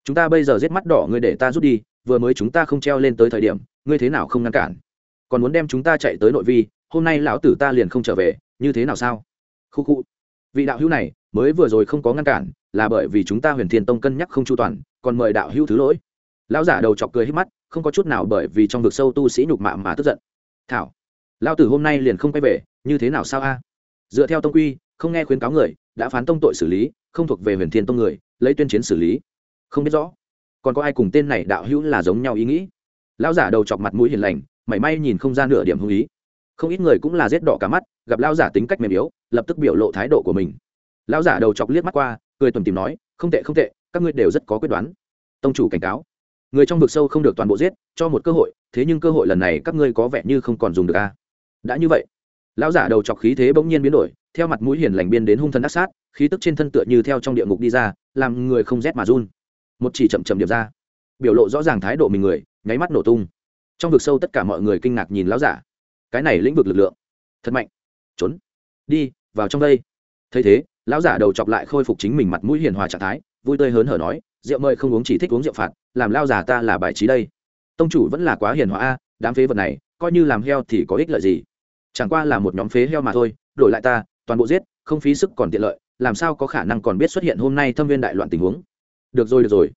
chúng ta bây giờ giết mắt đỏ ngươi để ta rút đi, vừa mới chúng ta không treo lên tới thời điểm, ngươi thế nào không ngăn cản? Còn muốn đem chúng ta chạy tới nội vi, hôm nay lão tử ta liền không trở về, như thế nào sao? Khu khu. Vị đạo hữu này, mới vừa rồi không có ngăn cản, là bởi vì chúng ta huyền thiên tông cân nhắc không chu toàn, còn mời đạo hữu thứ lỗi lão giả đầu chọc cười hết mắt, không có chút nào bởi vì trong vực sâu tu sĩ nhục mạ mà tức giận. Thảo, lão tử hôm nay liền không quay về, như thế nào sao a? Dựa theo tông quy, không nghe khuyến cáo người, đã phán tông tội xử lý, không thuộc về huyền thiên tông người, lấy tuyên chiến xử lý. Không biết rõ, còn có ai cùng tên này đạo hữu là giống nhau ý nghĩ? Lão giả đầu chọc mặt mũi hiền lành, mảy may nhìn không ra nửa điểm hung ý. Không ít người cũng là rét đỏ cả mắt, gặp lão giả tính cách mềm yếu, lập tức biểu lộ thái độ của mình. Lão giả đầu chọc liếc mắt qua, cười tuần tìm nói, không tệ không tệ, các ngươi đều rất có quyết đoán. Tông chủ cảnh cáo người trong vực sâu không được toàn bộ giết, cho một cơ hội, thế nhưng cơ hội lần này các ngươi có vẻ như không còn dùng được a à? đã như vậy, lão giả đầu chọc khí thế bỗng nhiên biến đổi, theo mặt mũi hiền lành biên đến hung thân đắc sát, khí tức trên thân tựa như theo trong địa ngục đi ra, làm người không rét mà run. Một chỉ chậm chậm điệp ra, biểu lộ rõ ràng thái độ mình người, nháy mắt nổ tung. Trong vực sâu tất cả mọi người kinh ngạc nhìn lão giả. Cái này lĩnh vực lực lượng, thật mạnh. Trốn, đi, vào trong đây. Thấy thế, lão giả đầu chọc lại khôi phục chính mình mặt mũi hiền hòa trạng thái, vui tươi hớn hở nói rượu mời không uống chỉ thích uống rượu phạt, làm lao già ta là bài trí đây. Tông chủ vẫn là quá hiền hòa a, đám phế vật này, coi như làm heo thì có ích lợi gì? Chẳng qua là một nhóm phế heo mà thôi, đổi lại ta, toàn bộ giết, không phí sức còn tiện lợi, làm sao có khả năng còn biết xuất hiện hôm nay thâm viên đại loạn tình huống? Được rồi được rồi.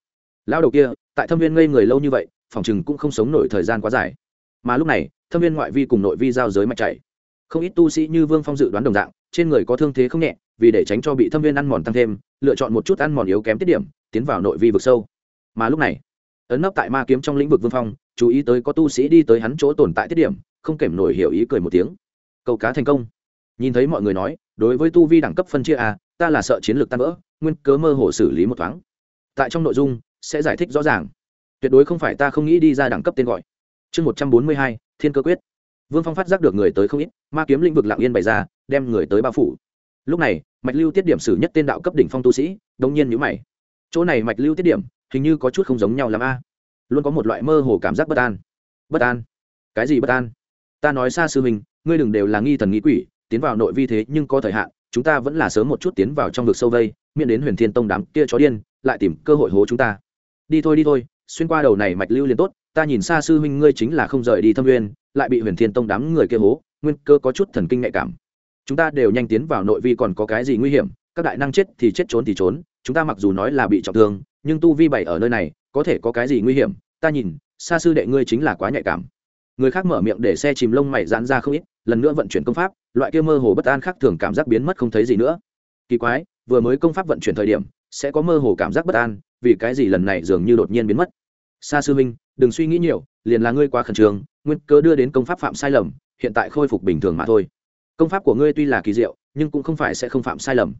Lão đầu kia, tại thâm viên ngây người lâu như vậy, phòng chừng cũng không sống nổi thời gian quá dài. Mà lúc này, thâm viên ngoại vi cùng nội vi giao giới mạch chảy. Không ít tu sĩ như vương phong dự đoán đồng dạng, trên người có thương thế không nhẹ vì để tránh cho bị thâm viên ăn mòn tăng thêm, lựa chọn một chút ăn mòn yếu kém tiết điểm, tiến vào nội vi vực sâu. Mà lúc này, ấn nấp tại ma kiếm trong lĩnh vực vương phong, chú ý tới có tu sĩ đi tới hắn chỗ tồn tại tiết điểm, không kèm nổi hiểu ý cười một tiếng. Câu cá thành công. Nhìn thấy mọi người nói, đối với tu vi đẳng cấp phân chia a ta là sợ chiến lược tan vỡ, nguyên cớ mơ hồ xử lý một thoáng. Tại trong nội dung, sẽ giải thích rõ ràng. Tuyệt đối không phải ta không nghĩ đi ra đẳng cấp tên gọi. Chương một trăm bốn mươi hai, thiên cơ quyết. Vương phong phát giác được người tới không ít, ma kiếm lĩnh vực lạng yên bày ra, đem người tới bao phủ lúc này, mạch lưu tiết điểm xử nhất tên đạo cấp đỉnh phong tu sĩ đông nhiên nhữ mày. Chỗ này mạch lưu tiết điểm, hình như có chút không giống nhau l a. Luôn có một loại mơ hồ cảm giác bất an. Bất an? Cái gì bất an? Ta nói xa sư mình ngươi đừng đều là nghi thần nghĩ quỷ, tiến vào nội vi thế nhưng có thời hạn, chúng ta vẫn là sớm một chút tiến vào trong vực sâu vây, miễn đến huyền thiên tông đám kia chó điên, lại tìm cơ hội hố chúng ta. Đi thôi đi thôi, xuyên qua đầu này mạch lưu liền tốt, ta nhìn xa sư huynh ngươi chính là không rời đi thâm nguyên, lại bị huyền thiên tông đám người kia hố, nguyên cơ có chút thần kinh nhạy cảm chúng ta đều nhanh tiến vào nội vi còn có cái gì nguy hiểm, các đại năng chết thì chết trốn thì trốn, chúng ta mặc dù nói là bị trọng thương, nhưng tu vi bảy ở nơi này, có thể có cái gì nguy hiểm? Ta nhìn, xa sư đệ ngươi chính là quá nhạy cảm. Người khác mở miệng để xe chìm lông mày giãn ra không ít, lần nữa vận chuyển công pháp, loại kia mơ hồ bất an khác thường cảm giác biến mất không thấy gì nữa. Kỳ quái, vừa mới công pháp vận chuyển thời điểm, sẽ có mơ hồ cảm giác bất an, vì cái gì lần này dường như đột nhiên biến mất? Xa sư minh đừng suy nghĩ nhiều, liền là ngươi quá khẩn trương, nguyên cớ đưa đến công pháp phạm sai lầm, hiện tại khôi phục bình thường mà thôi công pháp của ngươi tuy là kỳ diệu, nhưng cũng không phải sẽ không phạm sai lầm.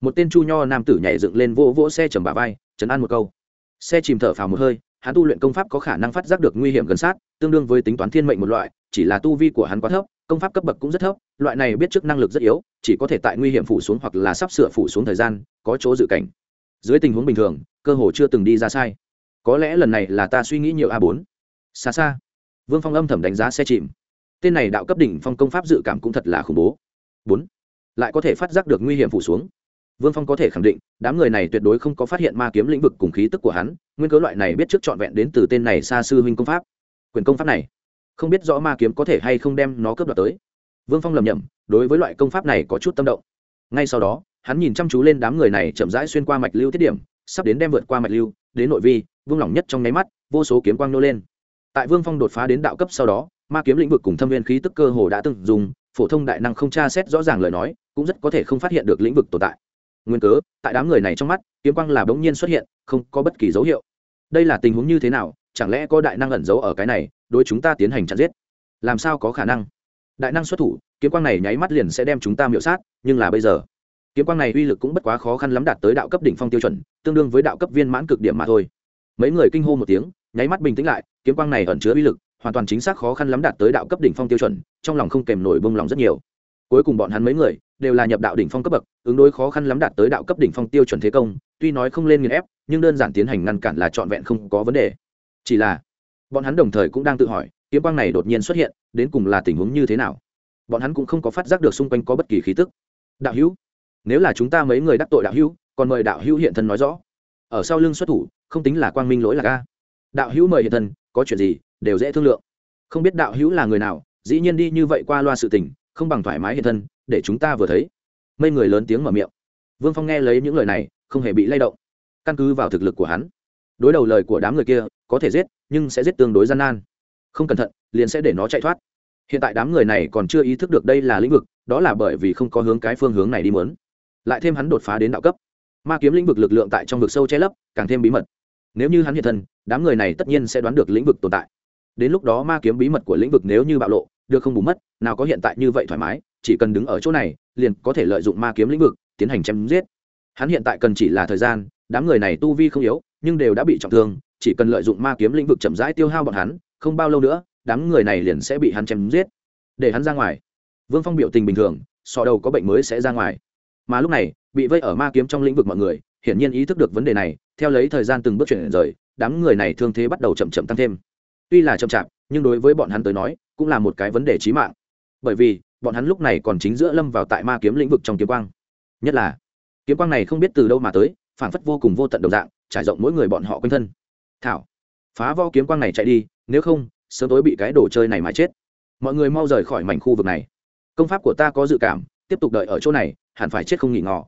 Một tên chu nho nam tử nhảy dựng lên vỗ vỗ xe chầm bà vai chấn an một câu. Xe chìm thở phào một hơi, hắn tu luyện công pháp có khả năng phát giác được nguy hiểm gần sát, tương đương với tính toán thiên mệnh một loại, chỉ là tu vi của hắn quá thấp, công pháp cấp bậc cũng rất thấp, loại này biết trước năng lực rất yếu, chỉ có thể tại nguy hiểm phủ xuống hoặc là sắp sửa phủ xuống thời gian, có chỗ dự cảnh. Dưới tình huống bình thường, cơ hồ chưa từng đi ra sai. Có lẽ lần này là ta suy nghĩ nhiều a bốn. Xa xa. Vương phong âm thầm đánh giá xe chìm tên này đạo cấp đỉnh phong công pháp dự cảm cũng thật là khủng bố. Bốn, lại có thể phát giác được nguy hiểm phủ xuống. Vương phong có thể khẳng định, đám người này tuyệt đối không có phát hiện ma kiếm lĩnh vực cùng khí tức của hắn, nguyên cớ loại này biết trước trọn vẹn đến từ tên này xa sư huynh công pháp. Quyền công pháp này, không biết rõ ma kiếm có thể hay không đem nó cướp đoạt tới. Vương phong lầm nhầm đối với loại công pháp này có chút tâm động. Ngay sau đó, hắn nhìn chăm chú lên đám người này chậm rãi xuyên qua mạch lưu tiết điểm, sắp đến đem vượt qua mạch lưu, đến nội vi vương lỏng nhất trong nháy mắt, vô số kiếm quang nô lên. Tại vương phong đột phá đến đạo cấp sau đó ma kiếm lĩnh vực cùng thâm viên khí tức cơ hồ đã từng dùng, phổ thông đại năng không tra xét rõ ràng lời nói, cũng rất có thể không phát hiện được lĩnh vực tồn tại. Nguyên cớ, tại đám người này trong mắt, kiếm quang là bỗng nhiên xuất hiện, không có bất kỳ dấu hiệu. Đây là tình huống như thế nào, chẳng lẽ có đại năng ẩn giấu ở cái này, đối chúng ta tiến hành chặn giết? Làm sao có khả năng? Đại năng xuất thủ, kiếm quang này nháy mắt liền sẽ đem chúng ta miễu sát, nhưng là bây giờ, kiếm quang này uy lực cũng bất quá khó khăn lắm đạt tới đạo cấp đỉnh phong tiêu chuẩn, tương đương với đạo cấp viên mãn cực điểm mà thôi. Mấy người kinh hô một tiếng, nháy mắt bình tĩnh lại, kiếm quang này ẩn chứa uy lực hoàn toàn chính xác khó khăn lắm đạt tới đạo cấp đỉnh phong tiêu chuẩn, trong lòng không kèm nổi bông lòng rất nhiều. Cuối cùng bọn hắn mấy người đều là nhập đạo đỉnh phong cấp bậc, ứng đối khó khăn lắm đạt tới đạo cấp đỉnh phong tiêu chuẩn thế công, tuy nói không lên nghiền ép, nhưng đơn giản tiến hành ngăn cản là trọn vẹn không có vấn đề. Chỉ là, bọn hắn đồng thời cũng đang tự hỏi, kiếm quang này đột nhiên xuất hiện, đến cùng là tình huống như thế nào? Bọn hắn cũng không có phát giác được xung quanh có bất kỳ khí tức. Đạo hữu, nếu là chúng ta mấy người đắc tội đạo hữu, còn mời đạo hữu hiện thân nói rõ. Ở sau lưng xuất thủ, không tính là quang minh lỗi là ca đạo hữu mời hiện thân, có chuyện gì? Đều dễ thương lượng. Không biết đạo hữu là người nào, dĩ nhiên đi như vậy qua loa sự tình, không bằng thoải mái hiện thân, để chúng ta vừa thấy. Mấy người lớn tiếng mở miệng. Vương phong nghe lấy những lời này, không hề bị lay động. Căn cứ vào thực lực của hắn, đối đầu lời của đám người kia, có thể giết, nhưng sẽ giết tương đối gian nan. Không cẩn thận, liền sẽ để nó chạy thoát. Hiện tại đám người này còn chưa ý thức được đây là lĩnh vực, đó là bởi vì không có hướng cái phương hướng này đi mớn lại thêm hắn đột phá đến đạo cấp. Ma kiếm lĩnh vực lực lượng tại trong vực sâu che lấp, càng thêm bí mật. Nếu như hắn hiện thân, đám người này tất nhiên sẽ đoán được lĩnh vực tồn tại đến lúc đó ma kiếm bí mật của lĩnh vực nếu như bạo lộ, được không bù mất, nào có hiện tại như vậy thoải mái, chỉ cần đứng ở chỗ này, liền có thể lợi dụng ma kiếm lĩnh vực, tiến hành chém giết. Hắn hiện tại cần chỉ là thời gian, đám người này tu vi không yếu, nhưng đều đã bị trọng thương, chỉ cần lợi dụng ma kiếm lĩnh vực chậm rãi tiêu hao bọn hắn, không bao lâu nữa, đám người này liền sẽ bị hắn chém giết, để hắn ra ngoài. Vương phong biểu tình bình thường, sọ đầu có bệnh mới sẽ ra ngoài. Mà lúc này, bị vây ở ma kiếm trong lĩnh vực mọi người, hiển nhiên ý thức được vấn đề này, theo lấy thời gian từng bước chuyển rời, đám người này thương thế bắt đầu chậm chậm tăng thêm tuy là chậm chạp, nhưng đối với bọn hắn tới nói, cũng là một cái vấn đề chí mạng. Bởi vì, bọn hắn lúc này còn chính giữa lâm vào tại ma kiếm lĩnh vực trong kiếm quang. Nhất là, kiếm quang này không biết từ đâu mà tới phản phất vô cùng vô tận đồng dạng, trải rộng mỗi người bọn họ quanh thân. Thảo, phá vo kiếm quang này chạy đi, nếu không, sớm tối bị cái đồ chơi này mà chết. Mọi người mau rời khỏi mảnh khu vực này. Công pháp của ta có dự cảm, tiếp tục đợi ở chỗ này, hẳn phải chết không nghỉ ngỏ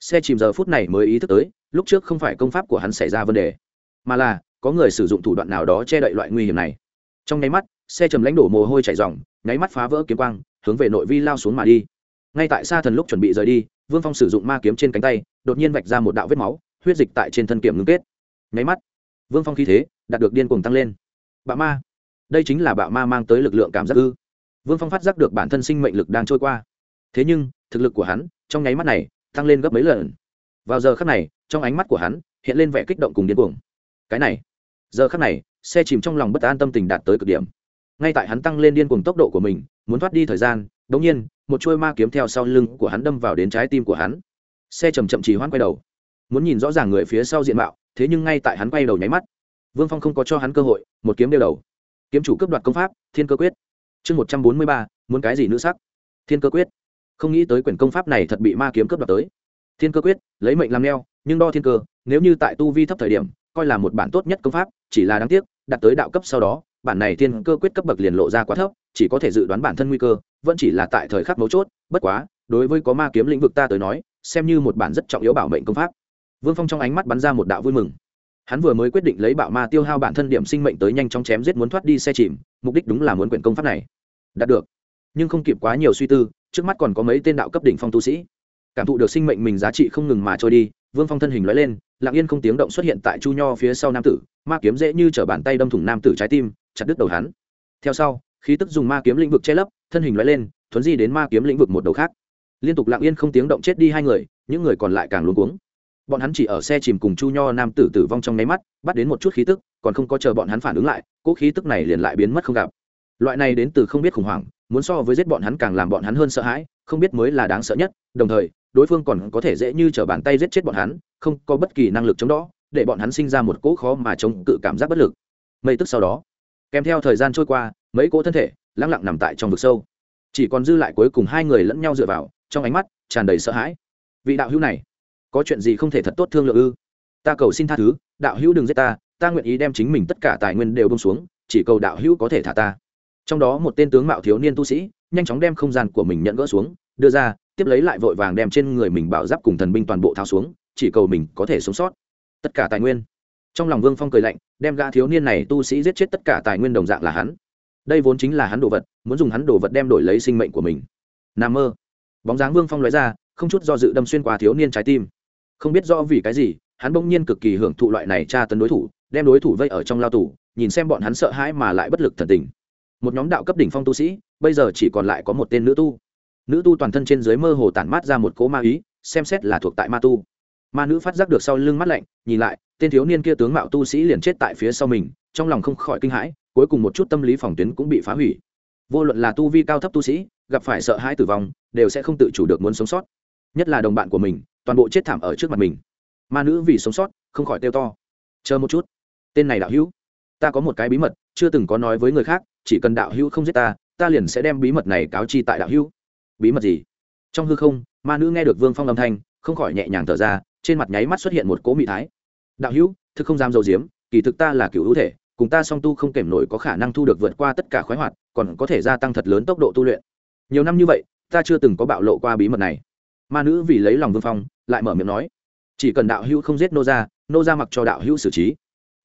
xe chìm giờ phút này mới ý thức tới, lúc trước không phải công pháp của hắn xảy ra vấn đề, mà là có người sử dụng thủ đoạn nào đó che đậy loại nguy hiểm này. Trong nháy mắt, xe chầm lãnh đổ mồ hôi chảy dòng nháy mắt phá vỡ kiếm quang, hướng về nội vi lao xuống mà đi. Ngay tại xa thần lúc chuẩn bị rời đi, vương phong sử dụng ma kiếm trên cánh tay, đột nhiên vạch ra một đạo vết máu, huyết dịch tại trên thân kiểm ngưng kết. Nháy mắt, vương phong khí thế đạt được điên cuồng tăng lên. Bạo ma, đây chính là bạo ma mang tới lực lượng cảm giác ư. Vương phong phát giác được bản thân sinh mệnh lực đang trôi qua. Thế nhưng, thực lực của hắn trong nháy mắt này tăng lên gấp mấy lần. Vào giờ khắc này, trong ánh mắt của hắn hiện lên vẻ kích động cùng điên cuồng. Cái này giờ khắc này, xe chìm trong lòng bất an tâm tình đạt tới cực điểm. Ngay tại hắn tăng lên điên cuồng tốc độ của mình, muốn thoát đi thời gian đ ỗ n g nhiên, một chuôi ma kiếm theo sau lưng của hắn đâm vào đến trái tim của hắn. Xe chầm chậm chỉ hoãn quay đầu. Muốn nhìn rõ ràng người phía sau diện mạo, thế nhưng ngay tại hắn quay đầu nháy mắt, vương phong không có cho hắn cơ hội, một kiếm đeo đầu. Kiếm chủ cấp đoạt công pháp, thiên cơ quyết. Chương một trăm bốn mươi ba, muốn cái gì nữ sắc? Thiên cơ quyết. Không nghĩ tới quyển công pháp này thật bị ma kiếm cướp đoạt tới. Thiên cơ quyết, lấy mệnh làm neo, nhưng đo thiên cơ, nếu như tại tu vi thấp thời điểm coi là một bản tốt nhất công pháp, chỉ là đáng tiếc, đạt tới đạo cấp sau đó, bản này thiên cơ quyết cấp bậc liền lộ ra quá thấp, chỉ có thể dự đoán bản thân nguy cơ, vẫn chỉ là tại thời khắc mấu chốt, bất quá, đối với có ma kiếm lĩnh vực ta tới nói, xem như một bản rất trọng yếu bảo mệnh công pháp. Vương phong trong ánh mắt bắn ra một đạo vui mừng. Hắn vừa mới quyết định lấy bạo ma tiêu hao bản thân điểm sinh mệnh tới nhanh chóng chém giết muốn thoát đi xe chìm, mục đích đúng là muốn quyển công pháp này. Đạt được. Nhưng không kịp quá nhiều suy tư, trước mắt còn có mấy tên đạo cấp đỉnh phong tu sĩ. Cảm thụ được sinh mệnh mình giá trị không ngừng mà trôi đi, vương phong thân hình nói lên lặng yên không tiếng động xuất hiện tại chu nho phía sau nam tử, ma kiếm dễ như t r ở bàn tay đâm thủng nam tử trái tim, chặt đứt đầu hắn. Theo sau, khí tức dùng ma kiếm lĩnh vực che lấp, thân hình loại lên, thuấn di đến ma kiếm lĩnh vực một đầu khác. Liên tục lặng yên không tiếng động chết đi hai người, những người còn lại càng luống cuống. Bọn hắn chỉ ở xe chìm cùng chu nho nam tử tử vong trong nháy mắt, bắt đến một chút khí tức, còn không có chờ bọn hắn phản ứng lại, cỗ khí tức này liền lại biến mất không gặp. Loại này đến từ không biết khủng hoảng, muốn so với giết bọn hắn càng làm bọn hắn hơn sợ hãi, không biết mới là đáng sợ nhất, đồng thời, đối phương còn có thể dễ như t r ở bàn tay giết chết bọn hắn không có bất kỳ năng lực chống đó, để bọn hắn sinh ra một cỗ khó mà chống cự cảm giác bất lực. Mây tức sau đó, kèm theo thời gian trôi qua, mấy cỗ thân thể lặng lặng nằm tại trong vực sâu. Chỉ còn dư lại cuối cùng hai người lẫn nhau dựa vào, trong ánh mắt tràn đầy sợ hãi. Vị đạo hữu này, có chuyện gì không thể thật tốt thương lượng ư? Ta cầu xin tha thứ, đạo hữu đừng giết ta ta nguyện ý đem chính mình tất cả tài nguyên đều bông xuống, chỉ cầu đạo hữu có thể thả ta. Trong đó một tên tướng mạo thiếu niên tu sĩ, nhanh chóng đem không gian của mình nhận gỡ xuống, đưa ra, tiếp lấy lại vội vàng đem trên người mình bảo giáp cùng thần binh toàn bộ tháo xuống chỉ cầu mình có thể sống sót. Tất cả tài nguyên. Trong lòng vương phong cười lạnh, đem gã thiếu niên này tu sĩ giết chết tất cả tài nguyên đồng dạng là hắn. Đây vốn chính là hắn đồ vật, muốn dùng hắn đồ vật đem đổi lấy sinh mệnh của mình. N a mơ. Bóng dáng vương phong nói ra, không chút do dự đâm xuyên qua thiếu niên trái tim. Không biết do vì cái gì, hắn bỗng nhiên cực kỳ hưởng thụ loại này tra tấn đối thủ, đem đối thủ vây ở trong lao tù, nhìn xem bọn hắn sợ hãi mà lại bất lực thần tình. Một nhóm đạo cấp đỉnh phong tu sĩ, bây giờ chỉ còn lại có một tên nữ tu. Nữ tu toàn thân trên dưới mơ hồ tản mát ra một cố ma ý, xem xét là thuộc tại ma tu ma nữ phát giác được sau lưng mắt lạnh, nhìn lại, tên thiếu niên kia tướng mạo tu sĩ liền chết tại phía sau mình, trong lòng không khỏi kinh hãi, cuối cùng một chút tâm lý phòng tuyến cũng bị phá hủy. Vô luận là tu vi cao thấp tu sĩ, gặp phải sợ hãi tử vong, đều sẽ không tự chủ được muốn sống sót. Nhất là đồng bạn của mình, toàn bộ chết thảm ở trước mặt mình. Ma nữ vì sống sót, không khỏi tiêu to. Chờ một chút. Tên này đạo hữu, ta có một cái bí mật, chưa từng có nói với người khác, chỉ cần đạo hữu không giết ta ta liền sẽ đem bí mật này cáo chi tại đạo hữu. Bí mật gì? Trong hư không, ma nữ nghe được vương phong âm thanh, không khỏi nhẹ nhàng thở ra trên mặt nháy mắt xuất hiện một cỗ mị thái. Đạo hữu, thực không dám dầu diếm, kỳ thực ta là cựu hữu thể, cùng ta song tu không kèm nổi có khả năng thu được vượt qua tất cả khoái hoạt, còn có thể gia tăng thật lớn tốc độ tu luyện. Nhiều năm như vậy, ta chưa từng có bạo lộ qua bí mật này. Ma nữ vì lấy lòng vương phong, lại mở miệng nói, chỉ cần đạo hữu không giết nô ra nô ra mặc cho đạo hữu xử trí.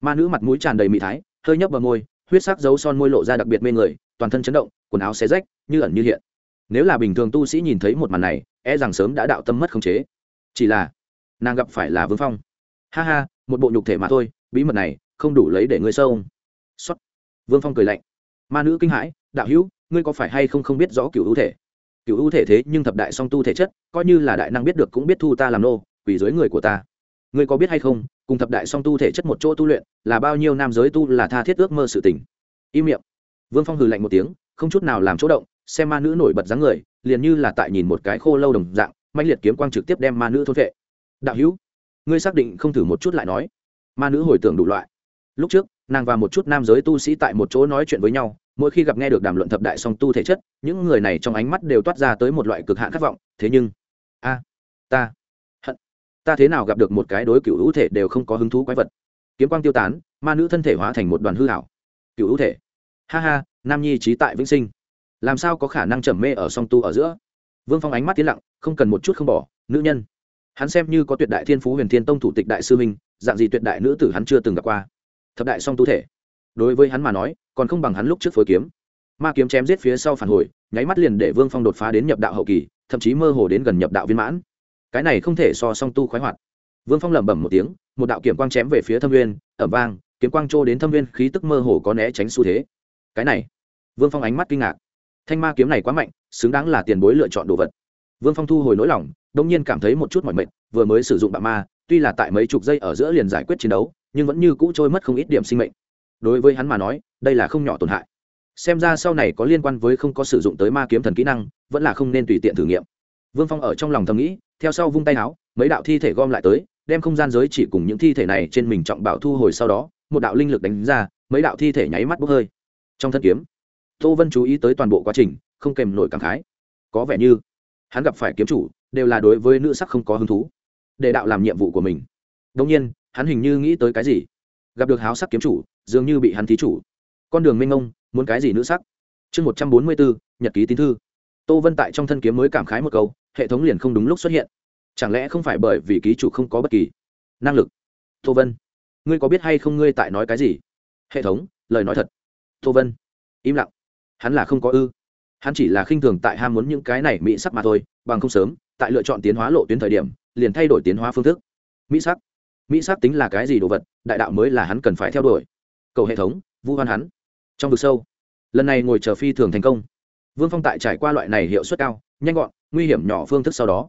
Ma nữ mặt mũi tràn đầy mị thái, hơi nhấp vào môi, huyết sắc dấu son môi lộ ra đặc biệt mê người, toàn thân chấn động, quần áo xé rách, như ẩn như hiện. Nếu là bình thường tu sĩ nhìn thấy một màn này e rằng sớm đã đạo tâm mất khống chế. Chỉ là nàng gặp phải là vương phong. Ha ha, một bộ nhục thể mà thôi, bí mật này không đủ lấy để ngươi sâu. Xuất vương phong cười lạnh. Ma nữ kinh hãi, đạo hữu, ngươi có phải hay không không biết rõ cựu ưu thể? Cựu ưu thể thế nhưng thập đại song tu thể chất, coi như là đại năng biết được cũng biết thu ta làm nô quỷ dưới người của ta. Ngươi có biết hay không, cùng thập đại song tu thể chất một chỗ tu luyện, là bao nhiêu nam giới tu là tha thiết ước mơ sự tình? Im miệng. Vương phong hừ lạnh một tiếng, không chút nào làm chỗ động, xem ma nữ nổi bật dáng người, liền như là tại nhìn một cái khô lâu đồng dạng mạnh liệt kiếm quang trực tiếp đem ma nữ thôn vệ đạo hữu, ngươi xác định không thử một chút lại nói. Ma nữ hồi tưởng đủ loại. Lúc trước, nàng và một chút nam giới tu sĩ tại một chỗ nói chuyện với nhau, mỗi khi gặp nghe được đàm luận thập đại song tu thể chất, những người này trong ánh mắt đều toát ra tới một loại cực hạn khát vọng, thế nhưng, a, ta, hận, ta thế nào gặp được một cái đối cựu hữu thể đều không có hứng thú quái vật. Kiếm quang tiêu tán, ma nữ thân thể hóa thành một đoàn hư hảo cựu hữu thể. Ha ha, nam nhi trí tại vĩnh sinh. Làm sao có khả năng trầm mê ở song tu ở giữa? Vương phong ánh mắt tiến lặng, không cần một chút không bỏ, nữ nhân hắn xem như có tuyệt đại thiên phú huyền thiên tông thủ tịch đại sư minh dạng gì tuyệt đại nữ tử hắn chưa từng gặp qua. Thập đại song tu thể. Đối với hắn mà nói, còn không bằng hắn lúc trước phối kiếm. Ma kiếm chém giết phía sau phản hồi, nháy mắt liền để vương phong đột phá đến nhập đạo hậu kỳ, thậm chí mơ hồ đến gần nhập đạo viên mãn. Cái này không thể so song tu khoái hoạt. Vương phong lẩm bẩm một tiếng, một đạo kiểm quang chém về phía thâm viên ẩm vang, kiếm quang trô đến thâm viên khí tức mơ hồ có né tránh xu thế. Cái này, vương phong ánh mắt kinh ngạc. Thanh ma kiếm này quá mạnh, xứng đáng là tiền bối lựa chọn đồ vật. Vương phong thu hồi nỗi lòng đông nhiên cảm thấy một chút mỏi mệt, vừa mới sử dụng bạo ma, tuy là tại mấy chục giây ở giữa liền giải quyết chiến đấu, nhưng vẫn như cũ trôi mất không ít điểm sinh mệnh. Đối với hắn mà nói, đây là không nhỏ tổn hại. Xem ra sau này có liên quan với không có sử dụng tới ma kiếm thần kỹ năng, vẫn là không nên tùy tiện thử nghiệm. Vương phong ở trong lòng thầm nghĩ, theo sau vung tay áo, mấy đạo thi thể gom lại tới, đem không gian giới chỉ cùng những thi thể này trên mình trọng bảo thu hồi sau đó, một đạo linh lực đánh ra, mấy đạo thi thể nháy mắt bốc hơi. Trong thân kiếm, tô vân chú ý tới toàn bộ quá trình, không kèm nổi cảm khái. Có vẻ như hắn gặp phải kiếm chủ đều là đối với nữ sắc không có hứng thú, để đạo làm nhiệm vụ của mình. Đông nhiên, hắn hình như nghĩ tới cái gì? Gặp được háo sắc kiếm chủ, dường như bị hắn thí chủ. Con đường mênh mông, muốn cái gì nữ sắc? Chương một trăm bốn mươi bốn, nhật ký tín thư. Tô vân tại trong thân kiếm mới cảm khái một câu, hệ thống liền không đúng lúc xuất hiện. Chẳng lẽ không phải bởi vì ký chủ không có bất kỳ năng lực? Tô vân, ngươi có biết hay không ngươi tại nói cái gì? Hệ thống, lời nói thật. Tô vân, im lặng. Hắn là không có ư hắn chỉ là khinh thường tại ham muốn những cái này mỹ sắc mà thôi, bằng không sớm, tại lựa chọn tiến hóa lộ tuyến thời điểm, liền thay đổi tiến hóa phương thức. Mỹ sắc. Mỹ sắc tính là cái gì đồ vật, đại đạo mới là hắn cần phải theo đuổi. Cầu hệ thống, vu hoan hắn. Trong vực sâu. Lần này ngồi chờ phi thường thành công. Vương phong tại trải qua loại này hiệu suất cao, nhanh gọn, nguy hiểm nhỏ phương thức sau đó.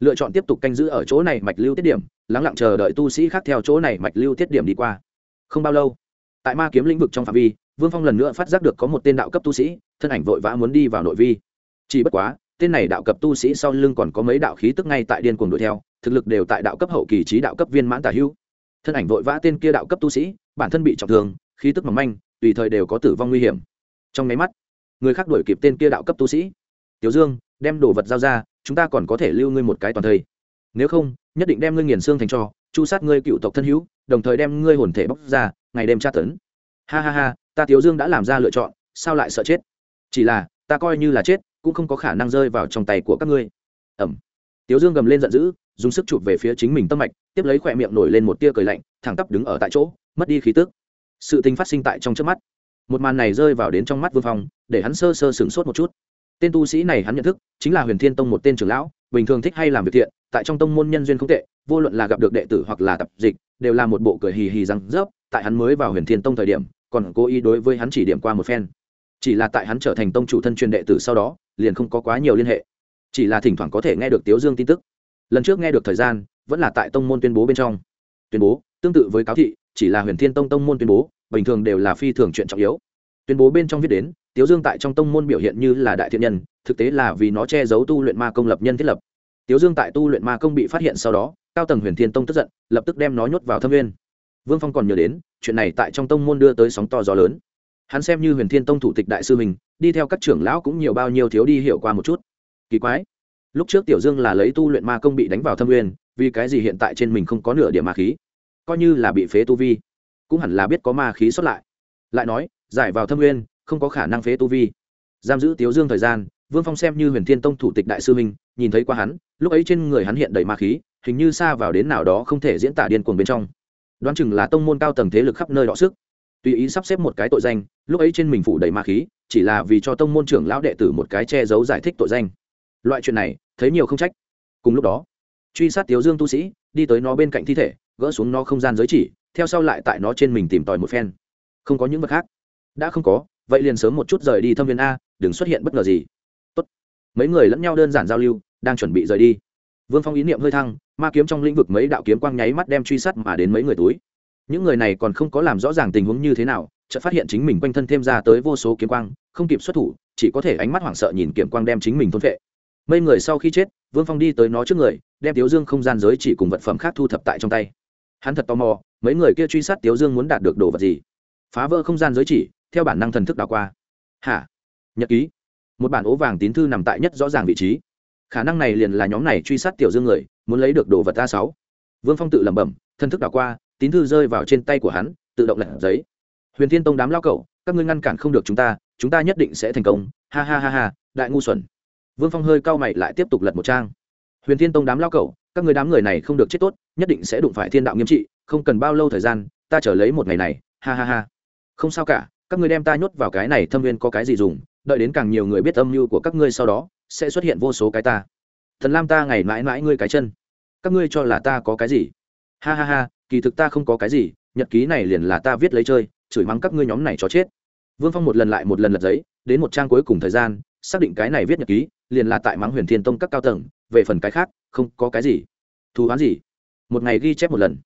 Lựa chọn tiếp tục canh giữ ở chỗ này mạch lưu tiết điểm, lắng lặng chờ đợi tu sĩ khác theo chỗ này mạch lưu tiết điểm đi qua. Không bao lâu, tại ma kiếm lĩnh vực trong phạm vi vương phong lần nữa phát giác được có một tên đạo cấp tu sĩ, thân ảnh vội vã muốn đi vào nội vi. Chỉ bất quá, tên này đạo cấp tu sĩ sau lưng còn có mấy đạo khí tức ngay tại điên cuồng đuổi theo, thực lực đều tại đạo cấp hậu kỳ trí đạo cấp viên mãn tả hữu. Thân ảnh vội vã tên kia đạo cấp tu sĩ, bản thân bị trọng thương, khí tức mỏng manh, tùy thời đều có tử vong nguy hiểm. Trong máy mắt, người khác đuổi kịp tên kia đạo cấp tu sĩ. Tiểu dương, đem đồ vật giao ra, chúng ta còn có thể lưu ngươi một cái toàn thây nếu không, nhất định đem ngươi nghiền xương thành cho, chu sát ngươi cựu tộc thân hữu, đồng thời đem ngươi hồn thể bóc ra, ngày đêm tra tấn. Ha ha ha ta tiểu dương đã làm ra lựa chọn, sao lại sợ chết? Chỉ là, ta coi như là chết, cũng không có khả năng rơi vào trong tay của các ngươi. Ẩm. Tiếu dương gầm lên giận dữ, dùng sức chụp về phía chính mình tâm mạch, tiếp lấy khỏe miệng nổi lên một tia cười lạnh, thẳng tắp đứng ở tại chỗ, mất đi khí tức. Sự tình phát sinh tại trong trước mắt. Một màn này rơi vào đến trong mắt vương phong, để hắn sơ sơ sửng sốt một chút. Tên tu sĩ này hắn nhận thức, chính là huyền thiên tông một tên trưởng lão, bình thường thích hay làm việc thiện, tại trong tông môn nhân duyên không tệ, vô luận là gặp được đệ tử hoặc là tập dịch, đều là một bộ cười hì hì răng rớp, tại hắn mới vào huyền thiên tông thời điểm còn cố ý đối với hắn chỉ điểm qua một phen. Chỉ là tại hắn trở thành tông chủ thân truyền đệ tử sau đó, liền không có quá nhiều liên hệ. Chỉ là thỉnh thoảng có thể nghe được tiếu dương tin tức. Lần trước nghe được thời gian, vẫn là tại tông môn tuyên bố bên trong. Tuyên bố, tương tự với cáo thị, chỉ là huyền thiên tông tông môn tuyên bố, bình thường đều là phi thường chuyện trọng yếu. Tuyên bố bên trong viết đến, tiếu dương tại trong tông môn biểu hiện như là đại thiện nhân, thực tế là vì nó che giấu tu luyện ma công lập nhân thiết lập. Tiếu dương tại tu luyện ma công bị phát hiện sau đó, cao tầng huyền thiên tông tức giận, lập tức đem nó nhốt vào thâm nguyên vương phong còn nhớ đến, chuyện này tại trong tông môn đưa tới sóng to gió lớn. Hắn xem như huyền thiên tông thủ tịch đại sư mình, đi theo các trưởng lão cũng nhiều bao nhiêu thiếu đi hiểu qua một chút. Kỳ quái, lúc trước tiểu dương là lấy tu luyện ma công bị đánh vào thâm nguyên, vì cái gì hiện tại trên mình không có nửa điểm ma khí? Coi như là bị phế tu vi, cũng hẳn là biết có ma khí xuất lại. Lại nói, giải vào thâm nguyên, không có khả năng phế tu vi. Giam giữ tiểu dương thời gian, vương phong xem như huyền thiên tông thủ tịch đại sư minh nhìn thấy qua hắn, lúc ấy trên người hắn hiện đầy ma khí, hình như xa vào đến nào đó không thể diễn tả điên cuồng bên trong đoán chừng là tông môn cao tầng thế lực khắp nơi đọ sức. Tùy ý sắp xếp một cái tội danh, lúc ấy trên mình phủ đầy ma khí, chỉ là vì cho tông môn trưởng lão đệ tử một cái che giấu giải thích tội danh. Loại chuyện này, thấy nhiều không trách. Cùng lúc đó, truy sát tiếu dương tu sĩ, đi tới nó bên cạnh thi thể, gỡ xuống nó không gian giới chỉ, theo sau lại tại nó trên mình tìm tòi một phen. Không có những vật khác. Đã không có, vậy liền sớm một chút rời đi thâm viên a, đừng xuất hiện bất ngờ gì. Tốt. mấy người lẫn nhau đơn giản giao lưu, đang chuẩn bị rời đi. Vương phong ý niệm hơi thăng ma kiếm trong lĩnh vực mấy đạo kiếm quang nháy mắt đem truy sát mà đến mấy người túi. Những người này còn không có làm rõ ràng tình huống như thế nào, chợt phát hiện chính mình quanh thân thêm ra tới vô số kiếm quang, không kịp xuất thủ, chỉ có thể ánh mắt hoảng sợ nhìn kiếm quang đem chính mình thôn vệ mấy người sau khi chết, vương phong đi tới nó trước người, đem tiếu dương không gian giới chỉ cùng vật phẩm khác thu thập tại trong tay. Hắn thật tò mò, mấy người kia truy sát tiếu dương muốn đạt được đồ vật gì? Phá vỡ không gian giới chỉ, theo bản năng thần thức đảo qua. Hả? Nhật ký. Một bản ố vàng tín thư nằm tại nhất rõ ràng vị trí khả năng này liền là nhóm này truy sát tiểu dương người, muốn lấy được đồ vật a sáu. Vương phong tự lẩm bẩm, thân thức đảo qua, tín thư rơi vào trên tay của hắn, tự động lật giấy. Huyền thiên tông đám lao cậu các ngươi ngăn cản không được chúng ta chúng ta nhất định sẽ thành công. Ha ha ha ha, đại ngu xuẩn. Vương phong hơi cau mày lại tiếp tục lật một trang. Huyền thiên tông đám lao cậu các người đám người này không được chết tốt, nhất định sẽ đụng phải thiên đạo nghiêm trị, không cần bao lâu thời gian, ta trở lấy một ngày này. Ha ha ha. Không sao cả, các ngươi đem ta nhốt vào cái này thâm viên có cái gì dùng, đợi đến càng nhiều người biết âm mưu của các ngươi sau đó sẽ xuất hiện vô số cái ta. Thần lam ta ngày mãi mãi ngươi cái chân. Các ngươi cho là ta có cái gì? Ha ha ha, kỳ thực ta không có cái gì, nhật ký này liền là ta viết lấy chơi, chửi mắng các ngươi nhóm này cho chết. Vương phong một lần lại một lần lật giấy, đến một trang cuối cùng thời gian, xác định cái này viết nhật ký, liền là tại mắng huyền thiên tông các cao tầng, về phần cái khác, không có cái gì. Thù hoán gì? Một ngày ghi chép một lần.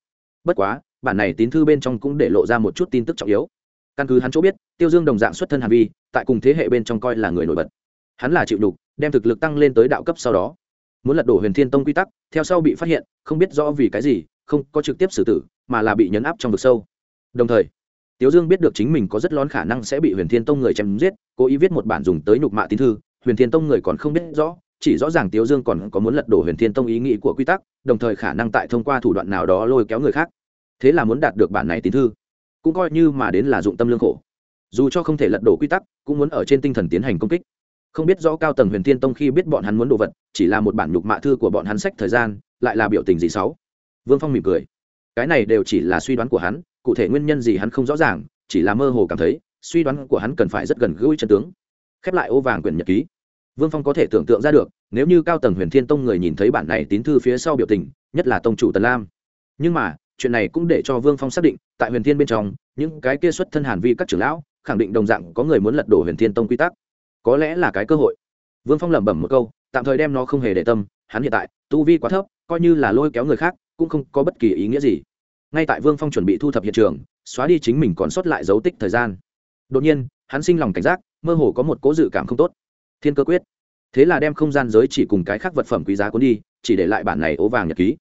Bất quá, bản này tín thư bên trong cũng để lộ ra một chút tin tức trọng yếu. Căn cứ hắn chỗ biết, tiêu dương đồng dạng xuất thân hàn vi, tại cùng thế hệ bên trong coi là người nổi bật. Hắn là chịu đục đem thực lực tăng lên tới đạo cấp sau đó muốn lật đổ huyền thiên tông quy tắc theo sau bị phát hiện không biết rõ vì cái gì không có trực tiếp xử tử mà là bị nhấn áp trong vực sâu đồng thời Tiêu Dương biết được chính mình có rất lớn khả năng sẽ bị Huyền Thiên Tông người chém giết, cố ý viết một bản dùng tới nhục mạ tín thư, Huyền Thiên Tông người còn không biết rõ, chỉ rõ ràng Tiêu Dương còn có muốn lật đổ Huyền Thiên Tông ý nghĩ của quy tắc, đồng thời khả năng tại thông qua thủ đoạn nào đó lôi kéo người khác. Thế là muốn đạt được bản này tín thư, cũng coi như mà đến là dụng tâm lương khổ. Dù cho không thể lật đổ quy tắc, cũng muốn ở trên tinh thần tiến hành công kích. Không biết rõ cao tầng Huyền Thiên Tông khi biết bọn hắn muốn đồ vật, chỉ là một bản nhục mạ thư của bọn hắn sách thời gian, lại là biểu tình gì sáu. Vương Phong mỉm cười. Cái này đều chỉ là suy đoán của hắn, cụ thể nguyên nhân gì hắn không rõ ràng, chỉ là mơ hồ cảm thấy suy đoán của hắn cần phải rất gần gũi chân tướng khép lại ô vàng quyển nhật ký vương phong có thể tưởng tượng ra được nếu như cao tầng huyền thiên tông người nhìn thấy bản này tín thư phía sau biểu tình nhất là tông chủ tần lam nhưng mà chuyện này cũng để cho vương phong xác định tại huyền thiên bên trong những cái kia xuất thân hàn vi các trưởng lão khẳng định đồng dạng có người muốn lật đổ huyền thiên tông quy tắc có lẽ là cái cơ hội. Vương phong lẩm bẩm một câu, tạm thời đem nó không hề để tâm, hắn hiện tại, tu vi quá thấp, coi như là lôi kéo người khác, cũng không có bất kỳ ý nghĩa gì. Ngay tại vương phong chuẩn bị thu thập hiện trường, xóa đi chính mình còn sót lại dấu tích thời gian. Đột nhiên, hắn sinh lòng cảnh giác, mơ hồ có một cố dự cảm không tốt. Thiên cơ quyết. Thế là đem không gian giới chỉ cùng cái khác vật phẩm quý giá cuốn đi, chỉ để lại bản này ố vàng nhật ký.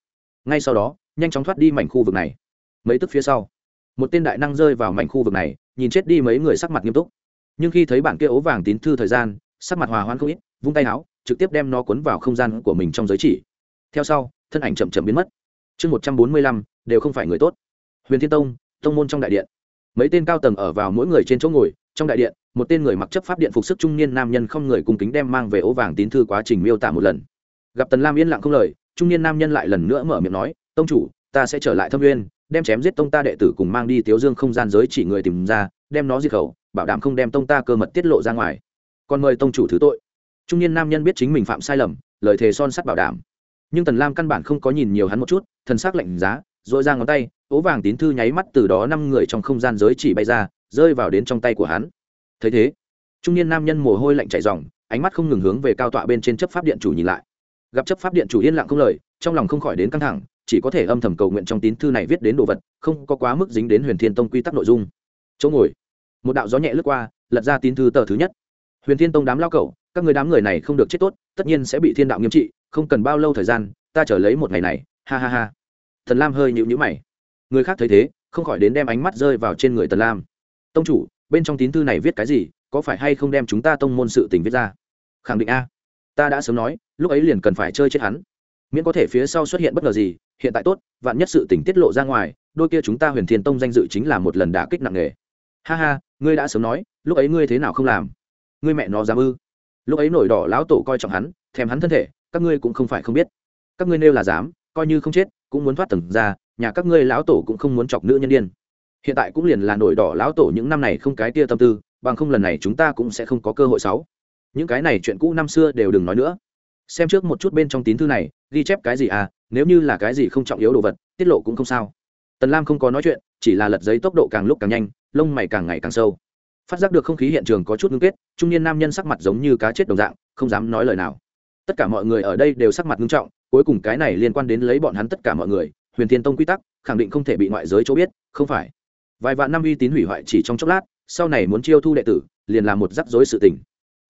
Ngay sau đó, nhanh chóng thoát đi mảnh khu vực này. Mấy tức phía sau, một tên đại năng rơi vào mảnh khu vực này, nhìn chết đi mấy người sắc mặt nghiêm túc nhưng khi thấy bản kia ố vàng tín thư thời gian, sắc mặt hòa hoan không ít, vung tay áo, trực tiếp đem nó cuốn vào không gian của mình trong giới chỉ. Theo sau, thân ảnh chậm chậm biến mất. Chương một trăm bốn mươi lăm, đều không phải người tốt. Huyền thiên tông tông môn trong đại điện. Mấy tên cao tầng ở vào mỗi người trên chỗ ngồi, trong đại điện, một tên người mặc chấp pháp điện phục sức trung niên nam nhân không người cùng kính đem mang về ố vàng tín thư quá trình miêu tả một lần. Gặp tần lam yên lặng không lời, trung niên nam nhân lại lần nữa mở miệng nói, tông chủ, ta sẽ trở lại thâm nguyên, đem chém giết tông ta đệ tử cùng mang đi tiếu dương không gian giới chỉ người tìm ra, đem nó diệt khẩu bảo đảm không đem tông ta cơ mật tiết lộ ra ngoài. Còn mời tông chủ thứ tội. Trung niên nam nhân biết chính mình phạm sai lầm, lời thề son sắt bảo đảm. Nhưng tần lam căn bản không có nhìn nhiều hắn một chút, thần s ắ c lạnh giá dội ra ngón tay, ố vàng tín thư nháy mắt từ đó năm người trong không gian giới chỉ bay ra, rơi vào đến trong tay của hắn. Thấy thế, trung niên nam nhân mồ hôi lạnh chảy dòng ánh mắt không ngừng hướng về cao tọa bên trên chấp pháp điện chủ nhìn lại. Gặp chấp pháp điện chủ yên lặng không lời, trong lòng không khỏi đến căng thẳng, chỉ có thể âm thầm cầu nguyện trong tín thư này viết đến đồ vật, không có quá mức dính đến huyền thiên tông quy tắc nội dung. Chỗ ngồi một đạo gió nhẹ lướt qua lật ra tín thư tờ thứ nhất. Huyền thiên tông đám lao cẩu, các người đám người này không được chết tốt tất nhiên sẽ bị thiên đạo nghiêm trị không cần bao lâu thời gian ta trở lấy một ngày này ha ha ha. Thần lam hơi nhịu nhữ mày. Người khác thấy thế không khỏi đến đem ánh mắt rơi vào trên người tần lam. Tông chủ bên trong tín thư này viết cái gì có phải hay không đem chúng ta tông môn sự tình viết ra? Khẳng định a. Ta đã sớm nói lúc ấy liền cần phải chơi chết hắn. Miễn có thể phía sau xuất hiện bất ngờ gì hiện tại tốt vạn nhất sự tình tiết lộ ra ngoài đôi kia chúng ta huyền thiên tông danh dự chính là một lần đả kích nặng nề ha ha, ngươi đã sớm nói, lúc ấy ngươi thế nào không làm? Ngươi mẹ nó dám ư? Lúc ấy nổi đỏ lão tổ coi trọng hắn, thèm hắn thân thể, các ngươi cũng không phải không biết. Các ngươi nêu là dám, coi như không chết, cũng muốn thoát tầng ra, nhà các ngươi lão tổ cũng không muốn chọc nữ nhân đ i ê n hiện tại cũng liền là nổi đỏ lão tổ những năm này không cái tia tâm tư, bằng không lần này chúng ta cũng sẽ không có cơ hội sáu. Những cái này chuyện cũ năm xưa đều đừng nói nữa. Xem trước một chút bên trong tín thư này, ghi chép cái gì à nếu như là cái gì không trọng yếu đồ vật, tiết lộ cũng không sao. Tần lam không có nói chuyện, chỉ là lật giấy tốc độ càng lúc càng nhanh lông mày càng ngày càng sâu. Phát giác được không khí hiện trường có chút ngưng kết, trung niên nam nhân sắc mặt giống như cá chết đồng dạng, không dám nói lời nào. Tất cả mọi người ở đây đều sắc mặt nghiêm trọng, cuối cùng cái này liên quan đến lấy bọn hắn tất cả mọi người, huyền thiên tông quy tắc, khẳng định không thể bị ngoại giới chỗ biết, không phải. Vài vạn năm uy tín hủy hoại chỉ trong chốc lát, sau này muốn chiêu thu đệ tử, liền là một rắc rối sự tình.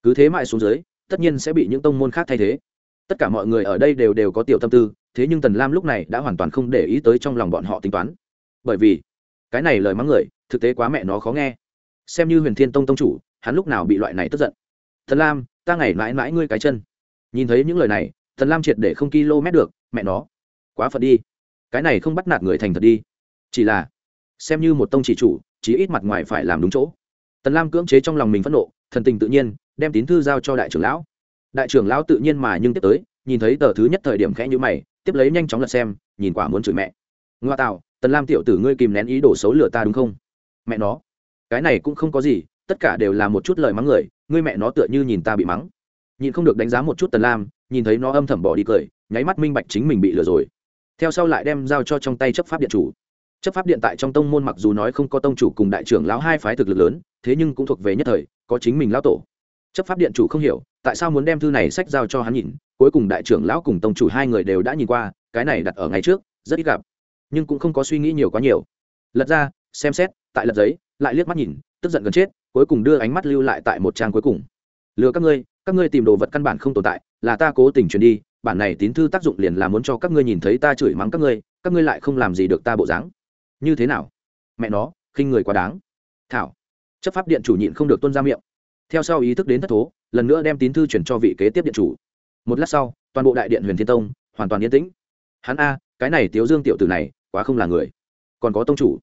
Cứ thế mãi xuống dưới, tất nhiên sẽ bị những tông môn khác thay thế. Tất cả mọi người ở đây đều đều có tiểu tâm tư, thế nhưng tần lam lúc này đã hoàn toàn không để ý tới trong lòng bọn họ tính toán. Bởi vì, cái này lời mắng người thực tế quá mẹ nó khó nghe. Xem như huyền thiên tông tông chủ, hắn lúc nào bị loại này tức giận. Thần lam, ta ngày mãi mãi ngươi cái chân. Nhìn thấy những lời này, thần lam triệt để không km được, mẹ nó. Quá phật đi. Cái này không bắt nạt người thành thật đi. Chỉ là, xem như một tông chỉ chủ, chí ít mặt ngoài phải làm đúng chỗ. Tần lam cưỡng chế trong lòng mình phẫn nộ, thần tình tự nhiên, đem tín thư giao cho đại trưởng lão. Đại trưởng lão tự nhiên mà nhưng tiếp tới, nhìn thấy tờ thứ nhất thời điểm khẽ nhữ mày, tiếp lấy nhanh chóng lật xem, nhìn quả muốn chửi mẹ. Ngoa tạo tần lam tiểu tử ngươi kìm nén ý đồ xấu lửa ta đúng không? Mẹ nó. Cái này cũng không có gì, tất cả đều là một chút lời mắng người, ngươi mẹ nó tựa như nhìn ta bị mắng. Nhìn không được đánh giá một chút tần lam, nhìn thấy nó âm thầm bỏ đi cười, nháy mắt minh bạch chính mình bị lừa rồi. Theo sau lại đem giao cho trong tay chấp pháp điện chủ. Chấp pháp điện tại trong tông môn mặc dù nói không có tông chủ cùng đại trưởng lão hai phái thực lực lớn, thế nhưng cũng thuộc về nhất thời, có chính mình lão tổ. Chấp pháp điện chủ không hiểu, tại sao muốn đem thư này sách giao cho hắn nhìn, cuối cùng đại trưởng lão cùng tông chủ hai người đều đã nhìn qua, cái này đặt ở ngày trước, rất ít gặp. Nhưng cũng không có suy nghĩ nhiều quá nhiều. Lật ra, xem xét tại lật giấy, lại liếc mắt nhìn, tức giận gần chết, cuối cùng đưa ánh mắt lưu lại tại một trang cuối cùng. Lừa các ngươi các ngươi tìm đồ vật căn bản không tồn tại, là ta cố tình truyền đi, bản này tín thư tác dụng liền là muốn cho các ngươi nhìn thấy ta chửi mắng các ngươi các ngươi lại không làm gì được ta bộ dáng. Như thế nào? Mẹ nó, khinh người quá đáng. Thảo, chấp pháp điện chủ nhịn không được tuân ra miệng. Theo sau ý thức đến thất thố, lần nữa đem tín thư chuyển cho vị kế tiếp điện chủ. Một lát sau, toàn bộ đại điện huyền thiên tông hoàn toàn yên tĩnh. Hắn a, cái này tiếu dương tiểu tử này, quá không là người. Còn có tông chủ.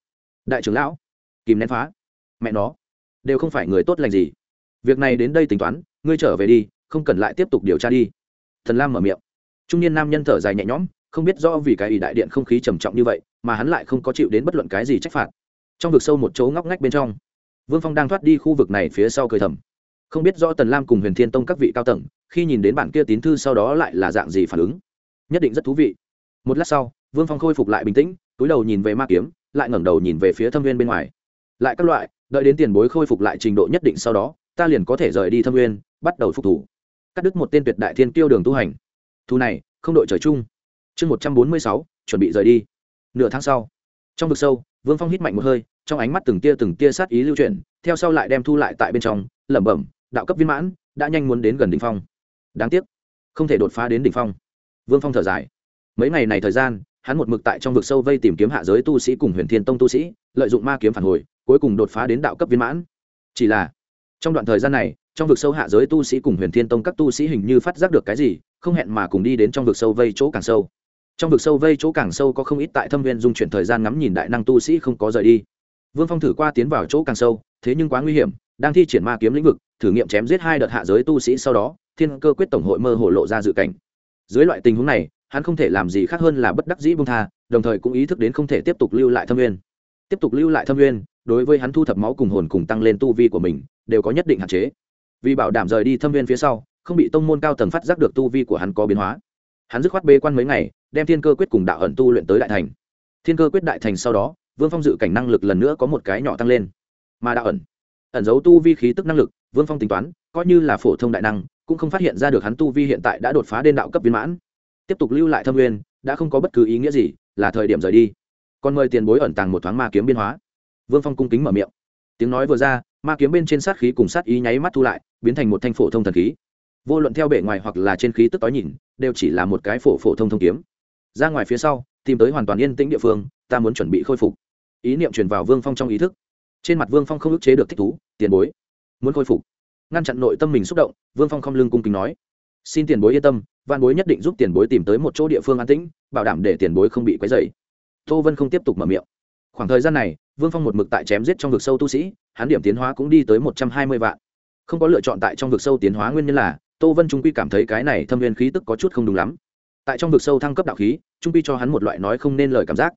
Đại trưởng lão kìm nén phá. Mẹ nó, đều không phải người tốt lành gì. Việc này đến đây tính toán, ngươi trở về đi, không cần lại tiếp tục điều tra đi. Thần lam mở miệng. Trung niên nam nhân thở dài nhẹ nhõm, không biết do vì cái ủy đại điện không khí trầm trọng như vậy, mà hắn lại không có chịu đến bất luận cái gì trách phạt. Trong vực sâu một chỗ ngóc ngách bên trong, vương phong đang thoát đi khu vực này phía sau cười thầm. Không biết do tần lam cùng huyền thiên tông các vị cao tầng, khi nhìn đến bản kia tín thư sau đó lại là dạng gì phản ứng? Nhất định rất thú vị. Một lát sau, vương phong khôi phục lại bình tĩnh, túi đầu nhìn về ma kiếm, lại ngẩng đầu nhìn về phía thâm viên bên ngoài lại các loại, đợi đến tiền bối khôi phục lại trình độ nhất định sau đó, ta liền có thể rời đi thâm nguyên bắt đầu phục thủ. Cắt đứt một tên tuyệt đại thiên tiêu đường tu hành. Thu này, không đội trời chung. Chương một trăm bốn mươi sáu, chuẩn bị rời đi. Nửa tháng sau, trong vực sâu, vương phong hít mạnh một hơi, trong ánh mắt từng tia từng tia sát ý lưu chuyển, theo sau lại đem thu lại tại bên trong, lẩm bẩm, đạo cấp viên mãn, đã nhanh muốn đến gần đ ỉ n h phong. Đáng tiếc, không thể đột phá đến đ ỉ n h phong. Vương phong thở dài. Mấy ngày này thời gian hắn một mực tại trong vực sâu vây tìm kiếm hạ giới tu sĩ cùng huyền thiên tông tu sĩ, lợi dụng ma kiếm phản hồi, cuối cùng đột phá đến đạo cấp viên mãn. Chỉ là, trong đoạn thời gian này, trong vực sâu hạ giới tu sĩ cùng huyền thiên tông các tu sĩ hình như phát giác được cái gì, không hẹn mà cùng đi đến trong vực sâu vây chỗ càng sâu. Trong vực sâu vây chỗ càng sâu có không ít tại thâm viên dung chuyển thời gian ngắm nhìn đại năng tu sĩ không có rời đi. Vương phong thử qua tiến vào chỗ càng sâu, thế nhưng quá nguy hiểm, đang thi triển ma kiếm lĩnh vực, thử nghiệm chém giết hai đợt hạ giới tu sĩ sau đó, thiên cơ quyết tổng hội mơ hồ lộ ra dự cảnh. Dưới loại tình huống này hắn không thể làm gì khác hơn là bất đắc dĩ buông tha, đồng thời cũng ý thức đến không thể tiếp tục lưu lại thâm nguyên. Tiếp tục lưu lại thâm nguyên, đối với hắn thu thập máu cùng hồn cùng tăng lên tu vi của mình, đều có nhất định hạn chế. Vì bảo đảm rời đi thâm viên phía sau, không bị tông môn cao tầng phát giác được tu vi của hắn có biến hóa. Hắn dứt khoát bê quan mấy ngày, đem thiên cơ quyết cùng đạo ẩn tu luyện tới đại thành. Thiên cơ quyết đại thành sau đó, vương phong dự cảnh năng lực lần nữa có một cái nhỏ tăng lên. Mà đạo ẩn ẩn giấu tu vi khí tức năng lực, vương phong tính toán, coi như là phổ thông đại năng, cũng không phát hiện ra được hắn tu vi hiện tại đã đột phá đến đạo cấp viên mãn tiếp tục lưu lại thâm nguyên, đã không có bất cứ ý nghĩa gì, là thời điểm rời đi. Còn mời tiền bối ẩn tàng một thoáng ma kiếm biên hóa. Vương phong cung kính mở miệng. Tiếng nói vừa ra, ma kiếm bên trên sát khí cùng sát ý nháy mắt thu lại, biến thành một thanh phổ thông thần khí. Vô luận theo bể ngoài hoặc là trên khí tức tối nhìn, đều chỉ là một cái phổ phổ thông thông kiếm. Ra ngoài phía sau, tìm tới hoàn toàn yên tĩnh địa phương, ta muốn chuẩn bị khôi phục. Ý niệm truyền vào vương phong trong ý thức. Trên mặt vương phong không ức chế được thích thú, tiền bối, muốn khôi phục. Ngăn chặn nội tâm mình xúc động, vương phong không lưng cung kính nói, xin tiền bối yên tâm văn bối nhất định giúp tiền bối tìm tới một chỗ địa phương an tĩnh, bảo đảm để tiền bối không bị quấy dày tô vân không tiếp tục mở miệng. Khoảng thời gian này, vương phong một mực tại chém giết trong vực sâu tu sĩ, hắn điểm tiến hóa cũng đi tới một trăm hai mươi vạn. Không có lựa chọn tại trong vực sâu tiến hóa nguyên nhân là, tô vân trung quy cảm thấy cái này thâm viên khí tức có chút không đúng lắm. Tại trong vực sâu thăng cấp đạo khí, trung quy cho hắn một loại nói không nên lời cảm giác.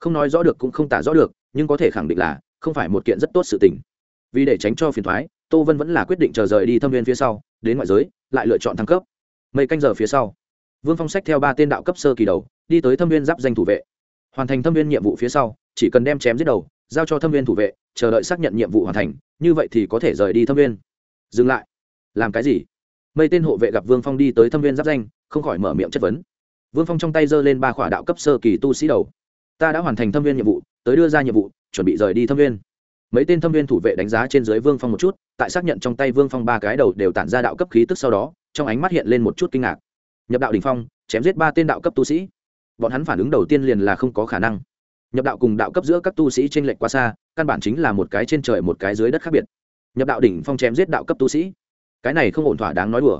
Không nói rõ được cũng không tả rõ được, nhưng có thể khẳng định là, không phải một kiện rất tốt sự tình. Vì để tránh cho phiền thoái, tô vân vẫn là quyết định chờ rời đi thâm viên phía sau, đến ngoại giới, lại lựa chọn thăng cấp mấy canh giờ phía sau. Vương phong sách theo ba tên đạo cấp sơ kỳ đầu, đi tới thâm viên giáp danh thủ vệ. Hoàn thành thâm viên nhiệm vụ phía sau, chỉ cần đem chém giết đầu, giao cho thâm viên thủ vệ, chờ đợi xác nhận nhiệm vụ hoàn thành, như vậy thì có thể rời đi thâm viên. Dừng lại. Làm cái gì? Mấy tên hộ vệ gặp vương phong đi tới thâm viên giáp danh, không khỏi mở miệng chất vấn. Vương phong trong tay giơ lên ba khỏa đạo cấp sơ kỳ tu sĩ đầu. Ta đã hoàn thành thâm viên nhiệm vụ, tới đưa ra nhiệm vụ, chuẩn bị rời đi thâm viên. Mấy tên thâm viên thủ vệ đánh giá trên dưới vương phong một chút, tại xác nhận trong tay vương phong ba cái đầu đều tản ra đạo cấp khí tức sau đó trong ánh mắt hiện lên một chút kinh ngạc. Nhập đạo đỉnh phong, chém giết ba tên đạo cấp tu sĩ. Bọn hắn phản ứng đầu tiên liền là không có khả năng. Nhập đạo cùng đạo cấp giữa các tu sĩ t r ê n lệch quá xa, căn bản chính là một cái trên trời một cái dưới đất khác biệt. Nhập đạo đỉnh phong chém giết đạo cấp tu sĩ. Cái này không ổn thỏa đáng nói đùa.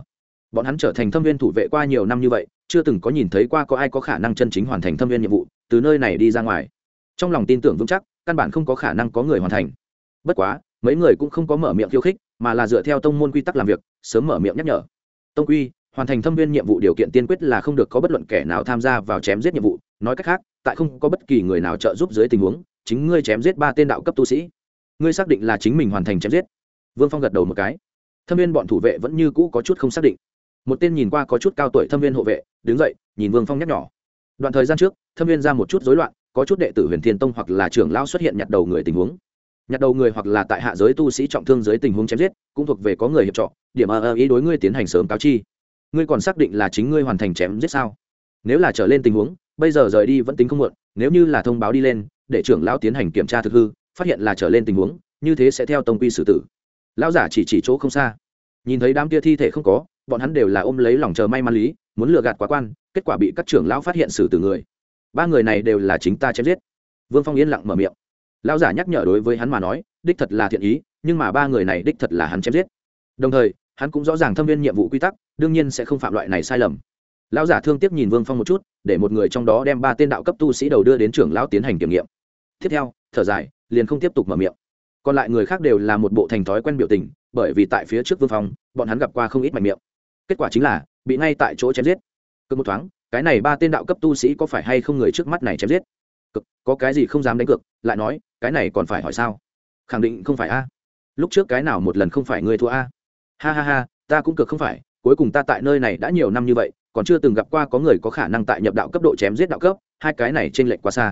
Bọn hắn trở thành thâm viên thủ vệ qua nhiều năm như vậy, chưa từng có nhìn thấy qua có ai có khả năng chân chính hoàn thành thâm viên nhiệm vụ, từ nơi này đi ra ngoài. Trong lòng tin tưởng vững chắc, căn bản không có khả năng có người hoàn thành. Bất quá, mấy người cũng không có mở miệng khiêu khích, mà là dựa theo tông môn quy tắc làm việc, sớm mở miệng nhắc nhở tông quy, hoàn thành thâm viên nhiệm vụ điều kiện tiên quyết là không được có bất luận kẻ nào tham gia vào chém giết nhiệm vụ. Nói cách khác, tại không có bất kỳ người nào trợ giúp dưới tình huống, chính ngươi chém giết ba tên đạo cấp tu sĩ. Ngươi xác định là chính mình hoàn thành chém giết. Vương phong gật đầu một cái. Thâm viên bọn thủ vệ vẫn như cũ có chút không xác định. Một tên nhìn qua có chút cao tuổi thâm viên hộ vệ, đứng dậy, nhìn vương phong nhắc nhỏ đoạn thời gian trước, thâm viên ra một chút rối loạn, có chút đệ tử huyền thiên tông hoặc là trưởng lao xuất hiện nhặt đầu người tình huống nhặt đầu người hoặc là tại hạ giới tu sĩ trọng thương dưới tình huống chém giết, cũng thuộc về có người hiệp trọ. Điểm ở ý đối ngươi tiến hành sớm cáo chi. Ngươi còn xác định là chính ngươi hoàn thành chém giết sao? Nếu là trở lên tình huống, bây giờ rời đi vẫn tính không muộn, nếu như là thông báo đi lên, để trưởng lão tiến hành kiểm tra thực hư, phát hiện là trở lên tình huống, như thế sẽ theo tông quy xử tử. Lão giả chỉ chỉ chỗ không xa. Nhìn thấy đám kia thi thể không có, bọn hắn đều là ôm lấy lòng chờ may mắn lý, muốn lừa gạt quá quan, kết quả bị các trưởng lão phát hiện xử tử người. Ba người này đều là chính ta chém giết. Vương phong yên lặng mở miệng lão giả nhắc nhở đối với hắn mà nói, đích thật là thiện ý, nhưng mà ba người này đích thật là hắn chém giết. Đồng thời, hắn cũng rõ ràng thâm viên nhiệm vụ quy tắc, đương nhiên sẽ không phạm loại này sai lầm. Lão giả thương tiếc nhìn vương phong một chút, để một người trong đó đem ba tên đạo cấp tu sĩ đầu đưa đến trưởng lão tiến hành kiểm nghiệm. Tiếp theo, thở dài, liền không tiếp tục mở miệng. Còn lại người khác đều là một bộ thành thói quen biểu tình, bởi vì tại phía trước vương phong, bọn hắn gặp qua không ít mạnh miệng. Kết quả chính là, bị ngay tại chỗ chém giết. Cứ một thoáng, cái này ba tên đạo cấp tu sĩ có phải hay không người trước mắt này chém giết? Cực, có cái gì không dám đánh cược, lại nói, cái này còn phải hỏi sao? Khẳng định không phải a. Lúc trước cái nào một lần không phải ngươi thua a? Ha ha ha, ta cũng cực không phải, cuối cùng ta tại nơi này đã nhiều năm như vậy, còn chưa từng gặp qua có người có khả năng tại nhập đạo cấp độ chém giết đạo cấp, hai cái này t r ê n lệch quá xa.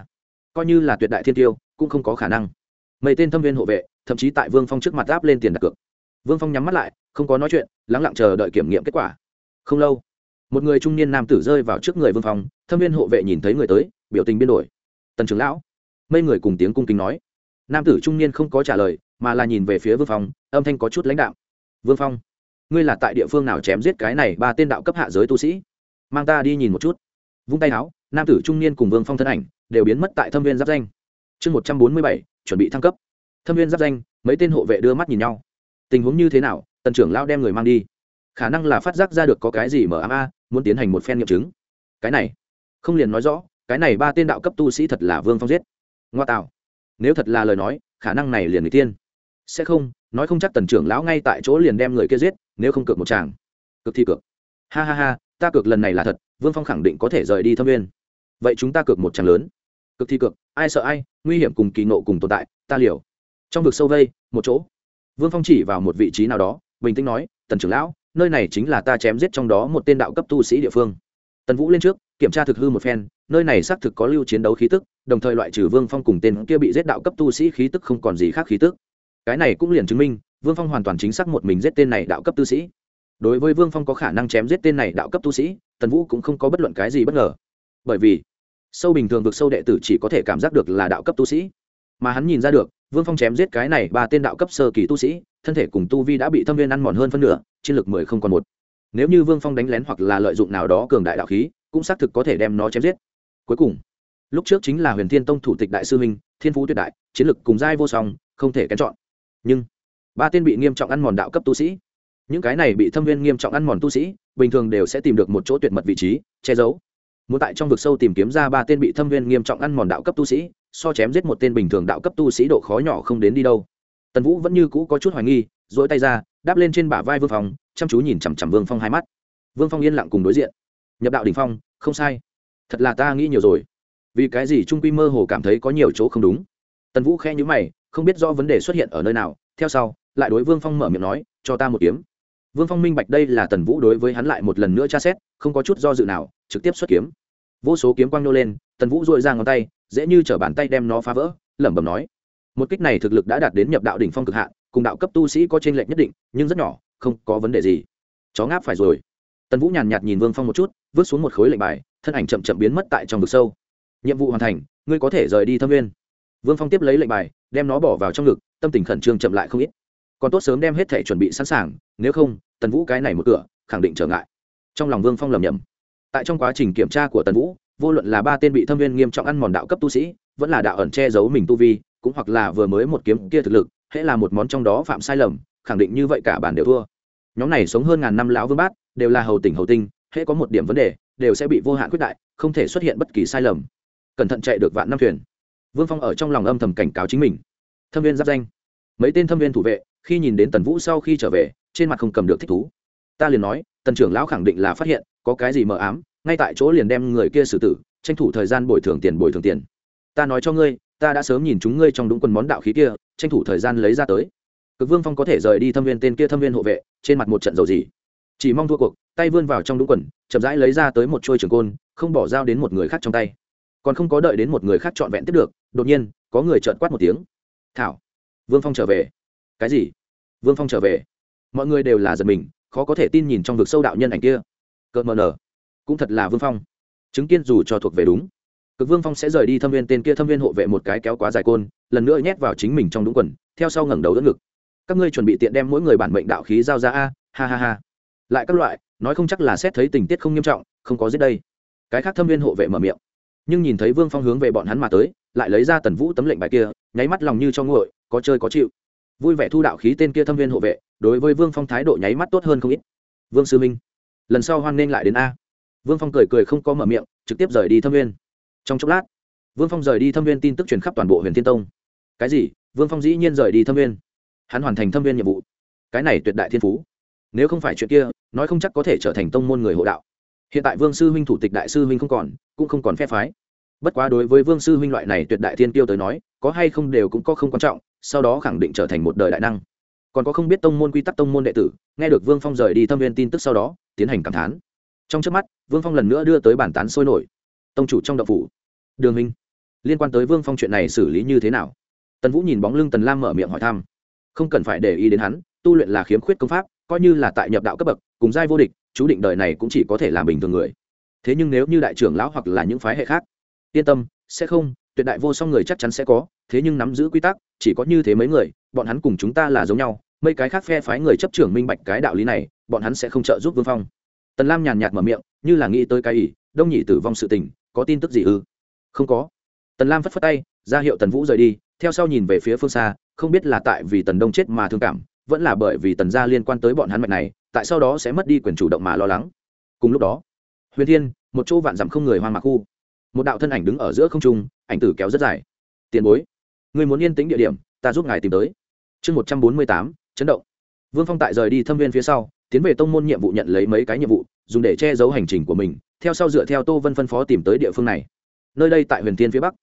Coi như là tuyệt đại thiên tiêu, cũng không có khả năng. Mấy tên thâm viên hộ vệ, thậm chí tại vương phong trước mặt áp lên tiền đặt cược. Vương phong nhắm mắt lại, không có nói chuyện, lắng lặng chờ đợi kiểm nghiệm kết quả. Không lâu, một người trung niên nam tử rơi vào trước người vương phong, thâm viên hộ vệ nhìn thấy người tới, biểu tình biến đổi tần trưởng lão. Mấy người cùng tiếng cung kính nói. Nam tử trung niên không có trả lời, mà là nhìn về phía vương phong, âm thanh có chút lãnh đạo vương phong, ngươi là tại địa phương nào chém giết cái này ba tên đạo cấp hạ giới tu sĩ? Mang ta đi nhìn một chút. Vung tay áo, nam tử trung niên cùng vương phong thân ảnh đều biến mất tại thâm viên giáp danh. Chương một trăm bốn mươi bảy, chuẩn bị thăng cấp. Thâm viên giáp danh, mấy tên hộ vệ đưa mắt nhìn nhau. Tình huống như thế nào? Tần trưởng lao đem người mang đi. Khả năng là phát giác ra được có cái gì mở ám a, muốn tiến hành một phen nghiệm chứng. Cái này, không liền nói rõ cái này ba tên đạo cấp tu sĩ thật là vương phong giết. Ngoa tạo. Nếu thật là lời nói, khả năng này liền người tiên sẽ không, nói không chắc tần trưởng lão ngay tại chỗ liền đem người kia giết, nếu không cược một chàng cực thì cược. Ha ha ha, ta cược lần này là thật, vương phong khẳng định có thể rời đi thâm viên vậy chúng ta cược một chàng lớn. Cực thi cược, ai sợ ai, nguy hiểm cùng kỳ nộ cùng tồn tại, ta liều. Trong vực sâu vây, một chỗ. Vương phong chỉ vào một vị trí nào đó, bình tĩnh nói, tần trưởng lão, nơi này chính là ta chém giết trong đó một tên đạo cấp tu sĩ địa phương. Tần vũ lên trước kiểm tra thực hư một phen, nơi này xác thực có lưu chiến đấu khí tức, đồng thời loại trừ vương phong cùng tên kia bị giết đạo cấp tu sĩ khí tức không còn gì khác khí tức. Cái này cũng liền chứng minh, vương phong hoàn toàn chính xác một mình giết tên này đạo cấp tu sĩ. Đối với vương phong có khả năng chém giết tên này đạo cấp tu sĩ, tần vũ cũng không có bất luận cái gì bất ngờ. Bởi vì, sâu bình thường vực sâu đệ tử chỉ có thể cảm giác được là đạo cấp tu sĩ. Mà hắn nhìn ra được, vương phong chém giết cái này ba tên đạo cấp sơ kỳ tu sĩ, thân thể cùng tu vi đã bị thâm viên ăn mòn hơn phân nửa, chiến lược mười không còn một. Nếu như vương phong đánh lén hoặc là lợi dụng nào đó cường đại đạo khí cũng xác thực có thể đem nó chém giết. Cuối cùng, lúc trước chính là huyền thiên tông thủ tịch đại sư minh thiên phú tuyệt đại, chiến lược cùng giai vô song, không thể kén chọn. Nhưng, ba tên bị nghiêm trọng ăn mòn đạo cấp tu sĩ, những cái này bị thâm viên nghiêm trọng ăn mòn tu sĩ, bình thường đều sẽ tìm được một chỗ tuyệt mật vị trí, che giấu. Muốn tại trong vực sâu tìm kiếm ra ba tên bị thâm viên nghiêm trọng ăn mòn đạo cấp tu sĩ, so chém giết một tên bình thường đạo cấp tu sĩ độ khó nhỏ không đến đi đâu. Tần vũ vẫn như cũ có chút hoài nghi dỗi tay ra, đáp lên trên bả vai vương phong, chăm chú nhìn chằm chằm vương phong hai mắt. Vương phong yên lặng cùng đối diện nhập đạo đ ỉ n h phong, không sai. Thật là ta nghĩ nhiều rồi. Vì cái gì trung quy mơ hồ cảm thấy có nhiều chỗ không đúng? Tần vũ khe nhữ mày, không biết do vấn đề xuất hiện ở nơi nào. Theo sau, lại đối vương phong mở miệng nói, cho ta một kiếm. Vương phong minh bạch đây là tần vũ đối với hắn lại một lần nữa tra xét, không có chút do dự nào, trực tiếp xuất kiếm. Vô số kiếm quang nô lên, tần vũ dội ra ngón tay, dễ như chở bàn tay đem nó phá vỡ, lẩm bẩm nói, một kích này thực lực đã đạt đến nhập đạo đỉnh phong cực hạn, cùng đạo cấp tu sĩ có t r ê n lệch nhất định, nhưng rất nhỏ, không có vấn đề gì. Chó ngáp phải rồi tần vũ nhàn nhạt nhìn vương phong một chút vứt xuống một khối lệnh bài thân ảnh chậm chậm biến mất tại trong vực sâu nhiệm vụ hoàn thành ngươi có thể rời đi thâm viên vương phong tiếp lấy lệnh bài đem nó bỏ vào trong ngực tâm tình khẩn trương chậm lại không ít còn tốt sớm đem hết thể chuẩn bị sẵn sàng nếu không tần vũ cái này một cửa khẳng định trở ngại trong lòng vương phong lầm nhầm tại trong quá trình kiểm tra của tần vũ vô luận là ba tên bị thâm viên nghiêm trọng ăn mòn đạo cấp tu sĩ vẫn là đạo ẩn che giấu mình tu vi cũng hoặc là vừa mới một kiếm kia thực lực hễ là một món trong đó phạm sai lầm khẳng định như vậy cả bản đều thua nhóm này sống hơn ngàn năm lão vương bát đều là hầu tỉnh hầu tinh, hễ có một điểm vấn đề, đều sẽ bị vô hạn quyết đại, không thể xuất hiện bất kỳ sai lầm. Cẩn thận chạy được vạn năm thuyền. Vương phong ở trong lòng âm thầm cảnh cáo chính mình. Thâm viên giáp danh. Mấy tên thâm viên thủ vệ, khi nhìn đến tần vũ sau khi trở về, trên mặt không cầm được thích thú. Ta liền nói, tần trưởng lão khẳng định là phát hiện, có cái gì mờ ám, ngay tại chỗ liền đem người kia xử tử, tranh thủ thời gian bồi thường tiền, bồi thường tiền. Ta nói cho ngươi, ta đã sớm nhìn chúng ngươi trong đúng quần món đạo khí kia, tranh thủ thời gian lấy ra tới. Cực vương phong có thể rời đi thâm viên tên kia thâm viên hộ vệ, trên mặt một trận dầu gì chỉ mong thua cuộc, tay vươn vào trong đúng quần, chậm rãi lấy ra tới một trôi trường côn, không bỏ dao đến một người khác trong tay. Còn không có đợi đến một người khác trọn vẹn tiếp được, đột nhiên, có người trợn quát một tiếng. Thảo, vương phong trở về. Cái gì? Vương phong trở về. Mọi người đều là giật mình, khó có thể tin nhìn trong vực sâu đạo nhân ảnh kia. Cợt mờ nở. Cũng thật là vương phong. Chứng kiến dù cho thuộc về đúng, cực vương phong sẽ rời đi thâm viên tên kia thâm viên hộ vệ một cái kéo quá dài côn, lần nữa nhét vào chính mình trong đúng quần, theo sau ngẩng đầu đỡ ngực. Các ngươi chuẩn bị tiện đem mỗi người bản mệnh đạo khí giao ra a, ha ha ha lại các loại, nói không chắc là xét thấy tình tiết không nghiêm trọng, không có giết đây. Cái khác thâm viên hộ vệ mở miệng. Nhưng nhìn thấy vương phong hướng về bọn hắn mà tới, lại lấy ra tần vũ tấm lệnh bài kia, nháy mắt lòng như cho nguội, có chơi có chịu. Vui vẻ thu đạo khí tên kia thâm viên hộ vệ, đối với vương phong thái độ nháy mắt tốt hơn không ít. Vương sư minh, lần sau hoan nghênh lại đến a. Vương phong cười cười không có mở miệng, trực tiếp rời đi thâm viên. Trong chốc lát, vương phong rời đi thâm viên tin tức truyền khắp toàn bộ huyền thiên tông. Cái gì? Vương phong dĩ nhiên rời đi thâm viên. Hắn hoàn thành thâm viên nhiệm vụ. Cái này tuyệt đại thiên phú nếu không phải chuyện kia, nói không chắc có thể trở thành tông môn người hộ đạo. Hiện tại vương sư huynh thủ tịch đại sư huynh không còn, cũng không còn phe phái. Bất quá đối với vương sư huynh loại này tuyệt đại thiên tiêu tới nói, có hay không đều cũng có không quan trọng, sau đó khẳng định trở thành một đời đại năng. Còn có không biết tông môn quy tắc tông môn đệ tử, nghe được vương phong rời đi thâm viên tin tức sau đó, tiến hành cảm thán. Trong trước mắt, vương phong lần nữa đưa tới bản tán sôi nổi. Tông chủ trong đậu phủ. Đường minh, liên quan tới vương phong chuyện này xử lý như thế nào? Tần vũ nhìn bóng lưng tần lam mở miệng hỏi thăm. Không cần phải để ý đến hắn, tu luyện là khiếm khuyết công pháp coi như là tại nhập đạo cấp bậc, cùng giai vô địch, chú định đời này cũng chỉ có thể làm bình thường người. Thế nhưng nếu như đại trưởng lão hoặc là những phái hệ khác, yên tâm, sẽ không, tuyệt đại vô song người chắc chắn sẽ có, thế nhưng nắm giữ quy tắc, chỉ có như thế mấy người, bọn hắn cùng chúng ta là giống nhau, mấy cái khác phe phái người chấp trưởng minh bạch cái đạo lý này, bọn hắn sẽ không trợ giúp vương phong. Tần lam nhàn nhạt mở miệng, như là nghĩ tới cái ỷ đông nhị tử vong sự tình, có tin tức gì ư? Không có. Tần lam phất phất tay, ra hiệu tần vũ rời đi, theo sau nhìn về phía phương xa, không biết là tại vì tần đông chết mà thương cảm vẫn là bởi vì tần gia liên quan tới bọn hắn mạch này, tại sau đó sẽ mất đi quyền chủ động mà lo lắng. Cùng lúc đó, huyền thiên, một chỗ vạn dặm không người hoang mạc khu, một đạo thân ảnh đứng ở giữa không trung, ảnh tử kéo rất dài. Tiền bối người muốn yên tĩnh địa điểm, ta giúp ngài tìm tới. Chương một trăm bốn mươi tám, chấn động. Vương phong tại rời đi thâm viên phía sau, tiến về tông môn nhiệm vụ nhận lấy mấy cái nhiệm vụ, dùng để che giấu hành trình của mình, theo sau dựa theo tô vân phân phó tìm tới địa phương này. Nơi đây tại huyền thiên phía bắc.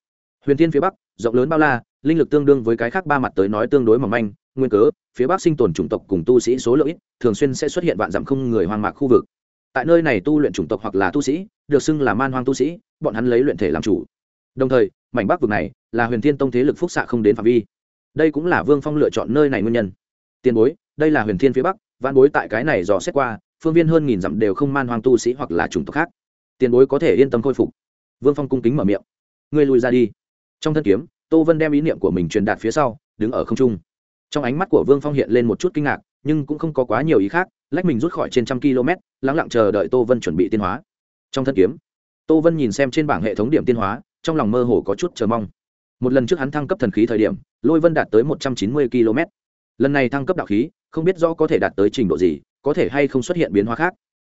Huyền thiên phía bắc, rộng lớn bao la, linh lực tương đương với cái khác ba mặt tới nói tương đối mỏng manh nguyên cớ, phía bắc sinh tồn chủng tộc cùng tu sĩ số lượng ít, thường xuyên sẽ xuất hiện vạn dặm không người hoang mạc khu vực. Tại nơi này tu luyện chủng tộc hoặc là tu sĩ, được xưng là man hoang tu sĩ, bọn hắn lấy luyện thể làm chủ. Đồng thời, mảnh bắc vực này là huyền thiên tông thế lực phúc xạ không đến phạm vi. Đây cũng là vương phong lựa chọn nơi này nguyên nhân. Tiền bối, đây là huyền thiên phía bắc văn bối tại cái này dò xét qua, phương viên hơn nghìn dặm đều không man hoang tu sĩ hoặc là chủng tộc khác. Tiền bối có thể yên tâm khôi phục. Vương phong cung kính mở miệng. Ngươi lùi ra đi. Trong thân kiếm, tô vân đem ý niệm của mình truyền đạt phía sau, đứng ở không trung trong ánh mắt của vương phong hiện lên một chút kinh ngạc, nhưng cũng không có quá nhiều ý khác, lách mình rút khỏi trên trăm km, lắng lặng chờ đợi tô vân chuẩn bị tiên hóa. Trong thân kiếm, tô vân nhìn xem trên bảng hệ thống điểm tiên hóa, trong lòng mơ hồ có chút chờ mong. Một lần trước hắn thăng cấp thần khí thời điểm, lôi vân đạt tới một trăm chín mươi km. Lần này thăng cấp đạo khí, không biết rõ có thể đạt tới trình độ gì, có thể hay không xuất hiện biến hóa khác.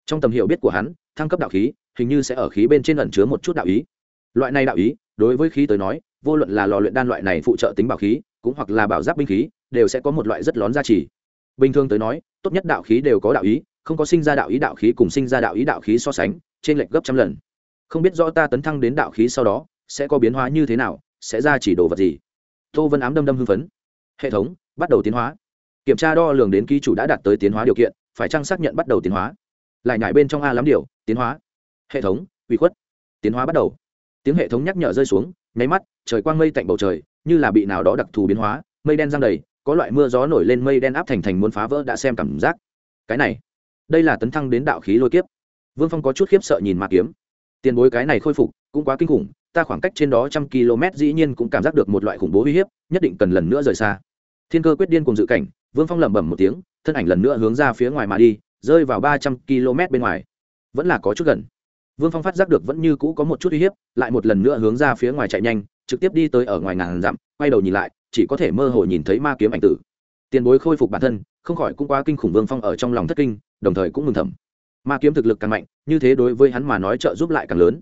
Trong tầm hiểu biết của hắn, thăng cấp đạo khí, hình như sẽ ở khí bên trên ẩn chứa một chút đạo ý. Loại này đạo ý đối với khí tới nói, vô luận là lò luyện đan loại này phụ trợ tính bảo khí, cũng hoặc là bảo giáp binh khí, đều sẽ có một loại rất lón gia trì bình thường tới nói, tốt nhất đạo khí đều có đạo ý, không có sinh ra đạo ý đạo khí cùng sinh ra đạo ý đạo khí so sánh, trên lệch gấp trăm lần. Không biết rõ ta tấn thăng đến đạo khí sau đó, sẽ có biến hóa như thế nào, sẽ ra chỉ đồ vật gì? Tô vân ám đâm đâm hưng phấn. Hệ thống, bắt đầu tiến hóa. Kiểm tra đo lường đến ký chủ đã đạt tới tiến hóa điều kiện, phải chăng xác nhận bắt đầu tiến hóa? Lại nhảy bên trong a lắm điều, tiến hóa. Hệ thống, uy khuất. Tiến hóa bắt đầu tiếng hệ thống nhắc nhở rơi xuống, nháy mắt, trời quang mây tạnh bầu trời, như là bị nào đó đặc thù biến hóa, mây đen giang đầy, có loại mưa gió nổi lên mây đen áp thành thành muốn phá vỡ đã xem cảm giác. Cái này, đây là tấn thăng đến đạo khí lôi kiếp. Vương phong có chút khiếp sợ nhìn ma kiếm. Tiền bối cái này khôi phục, cũng quá kinh khủng, ta khoảng cách trên đó trăm km dĩ nhiên cũng cảm giác được một loại khủng bố uy hiếp, nhất định cần lần nữa rời xa. Thiên cơ quyết điên cùng dự cảnh, vương phong lẩm bẩm một tiếng, thân ảnh lần nữa hướng ra phía ngoài mà đi, rơi vào ba trăm km bên ngoài. Vẫn là có chút gần vương phong phát giác được vẫn như cũ có một chút uy hiếp, lại một lần nữa hướng ra phía ngoài chạy nhanh, trực tiếp đi tới ở ngoài ngàn dặm, quay đầu nhìn lại, chỉ có thể mơ hồ nhìn thấy ma kiếm ảnh tử. Tiền bối khôi phục bản thân, không khỏi cũng quá kinh khủng vương phong ở trong lòng thất kinh, đồng thời cũng mừng thầm. Ma kiếm thực lực càng mạnh, như thế đối với hắn mà nói trợ giúp lại càng lớn.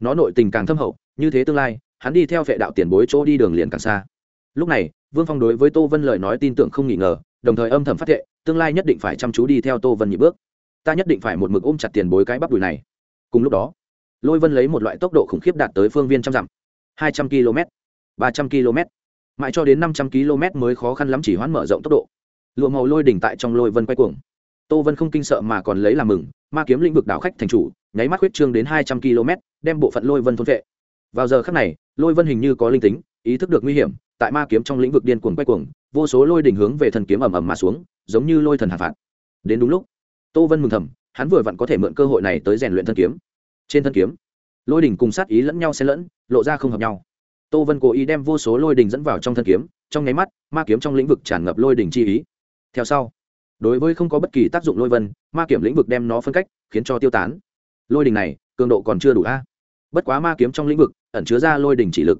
Nó nội tình càng thâm hậu, như thế tương lai, hắn đi theo vệ đạo tiền bối chỗ đi đường liền càng xa. Lúc này, vương phong đối với tô vân lời nói tin tưởng không nghi ngờ, đồng thời âm thầm phát thệ, tương lai nhất định phải chăm chú đi theo tô vân nhị bước. Ta nhất định phải một mực ôm chặt tiền bối cái bắp đùi này cùng lúc đó, lôi vân lấy một loại tốc độ khủng khiếp đạt tới phương viên trăm dặm, hai trăm km ba trăm km mãi cho đến năm trăm km mới khó khăn lắm chỉ hoãn mở rộng tốc độ. Lụa màu lôi đỉnh tại trong lôi vân quay cuồng. Tô vân không kinh sợ mà còn lấy làm mừng, ma kiếm lĩnh vực đảo khách thành chủ, nháy mắt huyết trương đến hai trăm km đem bộ phận lôi vân thôn vệ. Vào giờ khắc này, lôi vân hình như có linh tính, ý thức được nguy hiểm, tại ma kiếm trong lĩnh vực điên cuồng quay cuồng, vô số lôi đỉnh hướng về thần kiếm ầm ầm mà xuống, giống như lôi thần hạ phạt. Đến đúng lúc, tô vân mừng thầm hắn vừa vặn có thể mượn cơ hội này tới rèn luyện thân kiếm. Trên thân kiếm, lôi đỉnh cùng sát ý lẫn nhau xen lẫn, lộ ra không hợp nhau. Tô vân cố ý đem vô số lôi đỉnh dẫn vào trong thân kiếm, trong nháy mắt, ma kiếm trong lĩnh vực tràn ngập lôi đỉnh chi ý. Theo sau, đối với không có bất kỳ tác dụng lôi vân, ma kiểm lĩnh vực đem nó phân cách, khiến cho tiêu tán. Lôi đỉnh này, cường độ còn chưa đủ a. Bất quá ma kiếm trong lĩnh vực, ẩn chứa ra lôi đỉnh chỉ lực.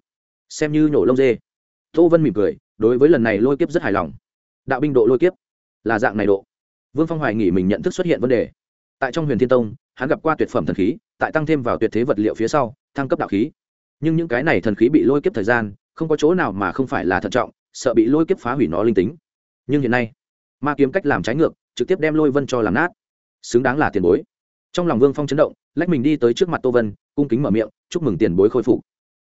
Xem như nhổ lông dê. Tô vân mỉm cười, đối với lần này lôi kiếp rất hài lòng. Đạo binh độ lôi kiếp là dạng này độ. Vương phong hoài nghĩ mình nhận thức xuất hiện vấn đề tại trong huyền thiên tông, hắn gặp qua tuyệt phẩm thần khí, tại tăng thêm vào tuyệt thế vật liệu phía sau, thăng cấp đạo khí. Nhưng những cái này thần khí bị lôi kiếp thời gian, không có chỗ nào mà không phải là thận trọng, sợ bị lôi kiếp phá hủy nó linh tính. Nhưng hiện nay, ma kiếm cách làm trái ngược, trực tiếp đem lôi vân cho làm nát. Xứng đáng là tiền bối. Trong lòng vương phong chấn động, lách mình đi tới trước mặt tô vân, cung kính mở miệng, chúc mừng tiền bối khôi phục.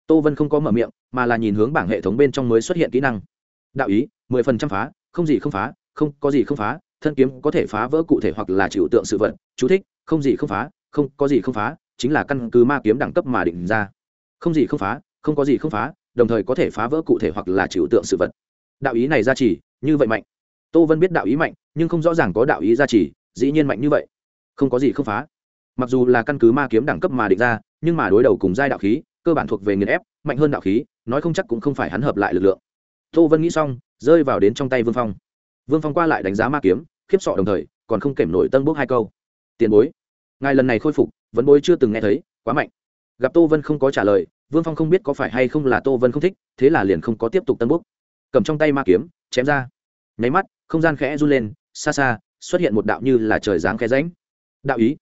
Tô vân không có mở miệng, mà là nhìn hướng bảng hệ thống bên trong mới xuất hiện kỹ năng. Đạo ý, mười phần trăm phá, không gì không phá, không có gì không phá thân kiếm có thể phá vỡ cụ thể hoặc là chịu tượng sự vật, chú thích, không gì không phá, không có gì không phá, chính là căn cứ ma kiếm đẳng cấp mà định ra. Không gì không phá, không có gì không phá, đồng thời có thể phá vỡ cụ thể hoặc là chịu tượng sự vật. Đạo ý này ra chỉ, như vậy mạnh. Tô vân biết đạo ý mạnh, nhưng không rõ ràng có đạo ý ra chỉ, dĩ nhiên mạnh như vậy. Không có gì không phá. Mặc dù là căn cứ ma kiếm đẳng cấp mà định ra, nhưng mà đối đầu cùng giai đạo khí, cơ bản thuộc về nghiền ép, mạnh hơn đạo khí, nói không chắc cũng không phải hắn hợp lại lực lượng. Tô vân nghĩ xong, rơi vào đến trong tay vương phong vương phong qua lại đánh giá ma kiếm, khiếp sọ đồng thời, còn không kèm nổi tân bốc hai câu. Tiền bối, ngài lần này khôi phục vấn bối chưa từng nghe thấy, quá mạnh. Gặp tô vân không có trả lời, vương phong không biết có phải hay không là tô vân không thích, thế là liền không có tiếp tục tân bốc cầm trong tay ma kiếm, chém ra. Nháy mắt, không gian khẽ run lên, xa xa, xuất hiện một đạo như là trời dáng khẽ ránh đạo ý.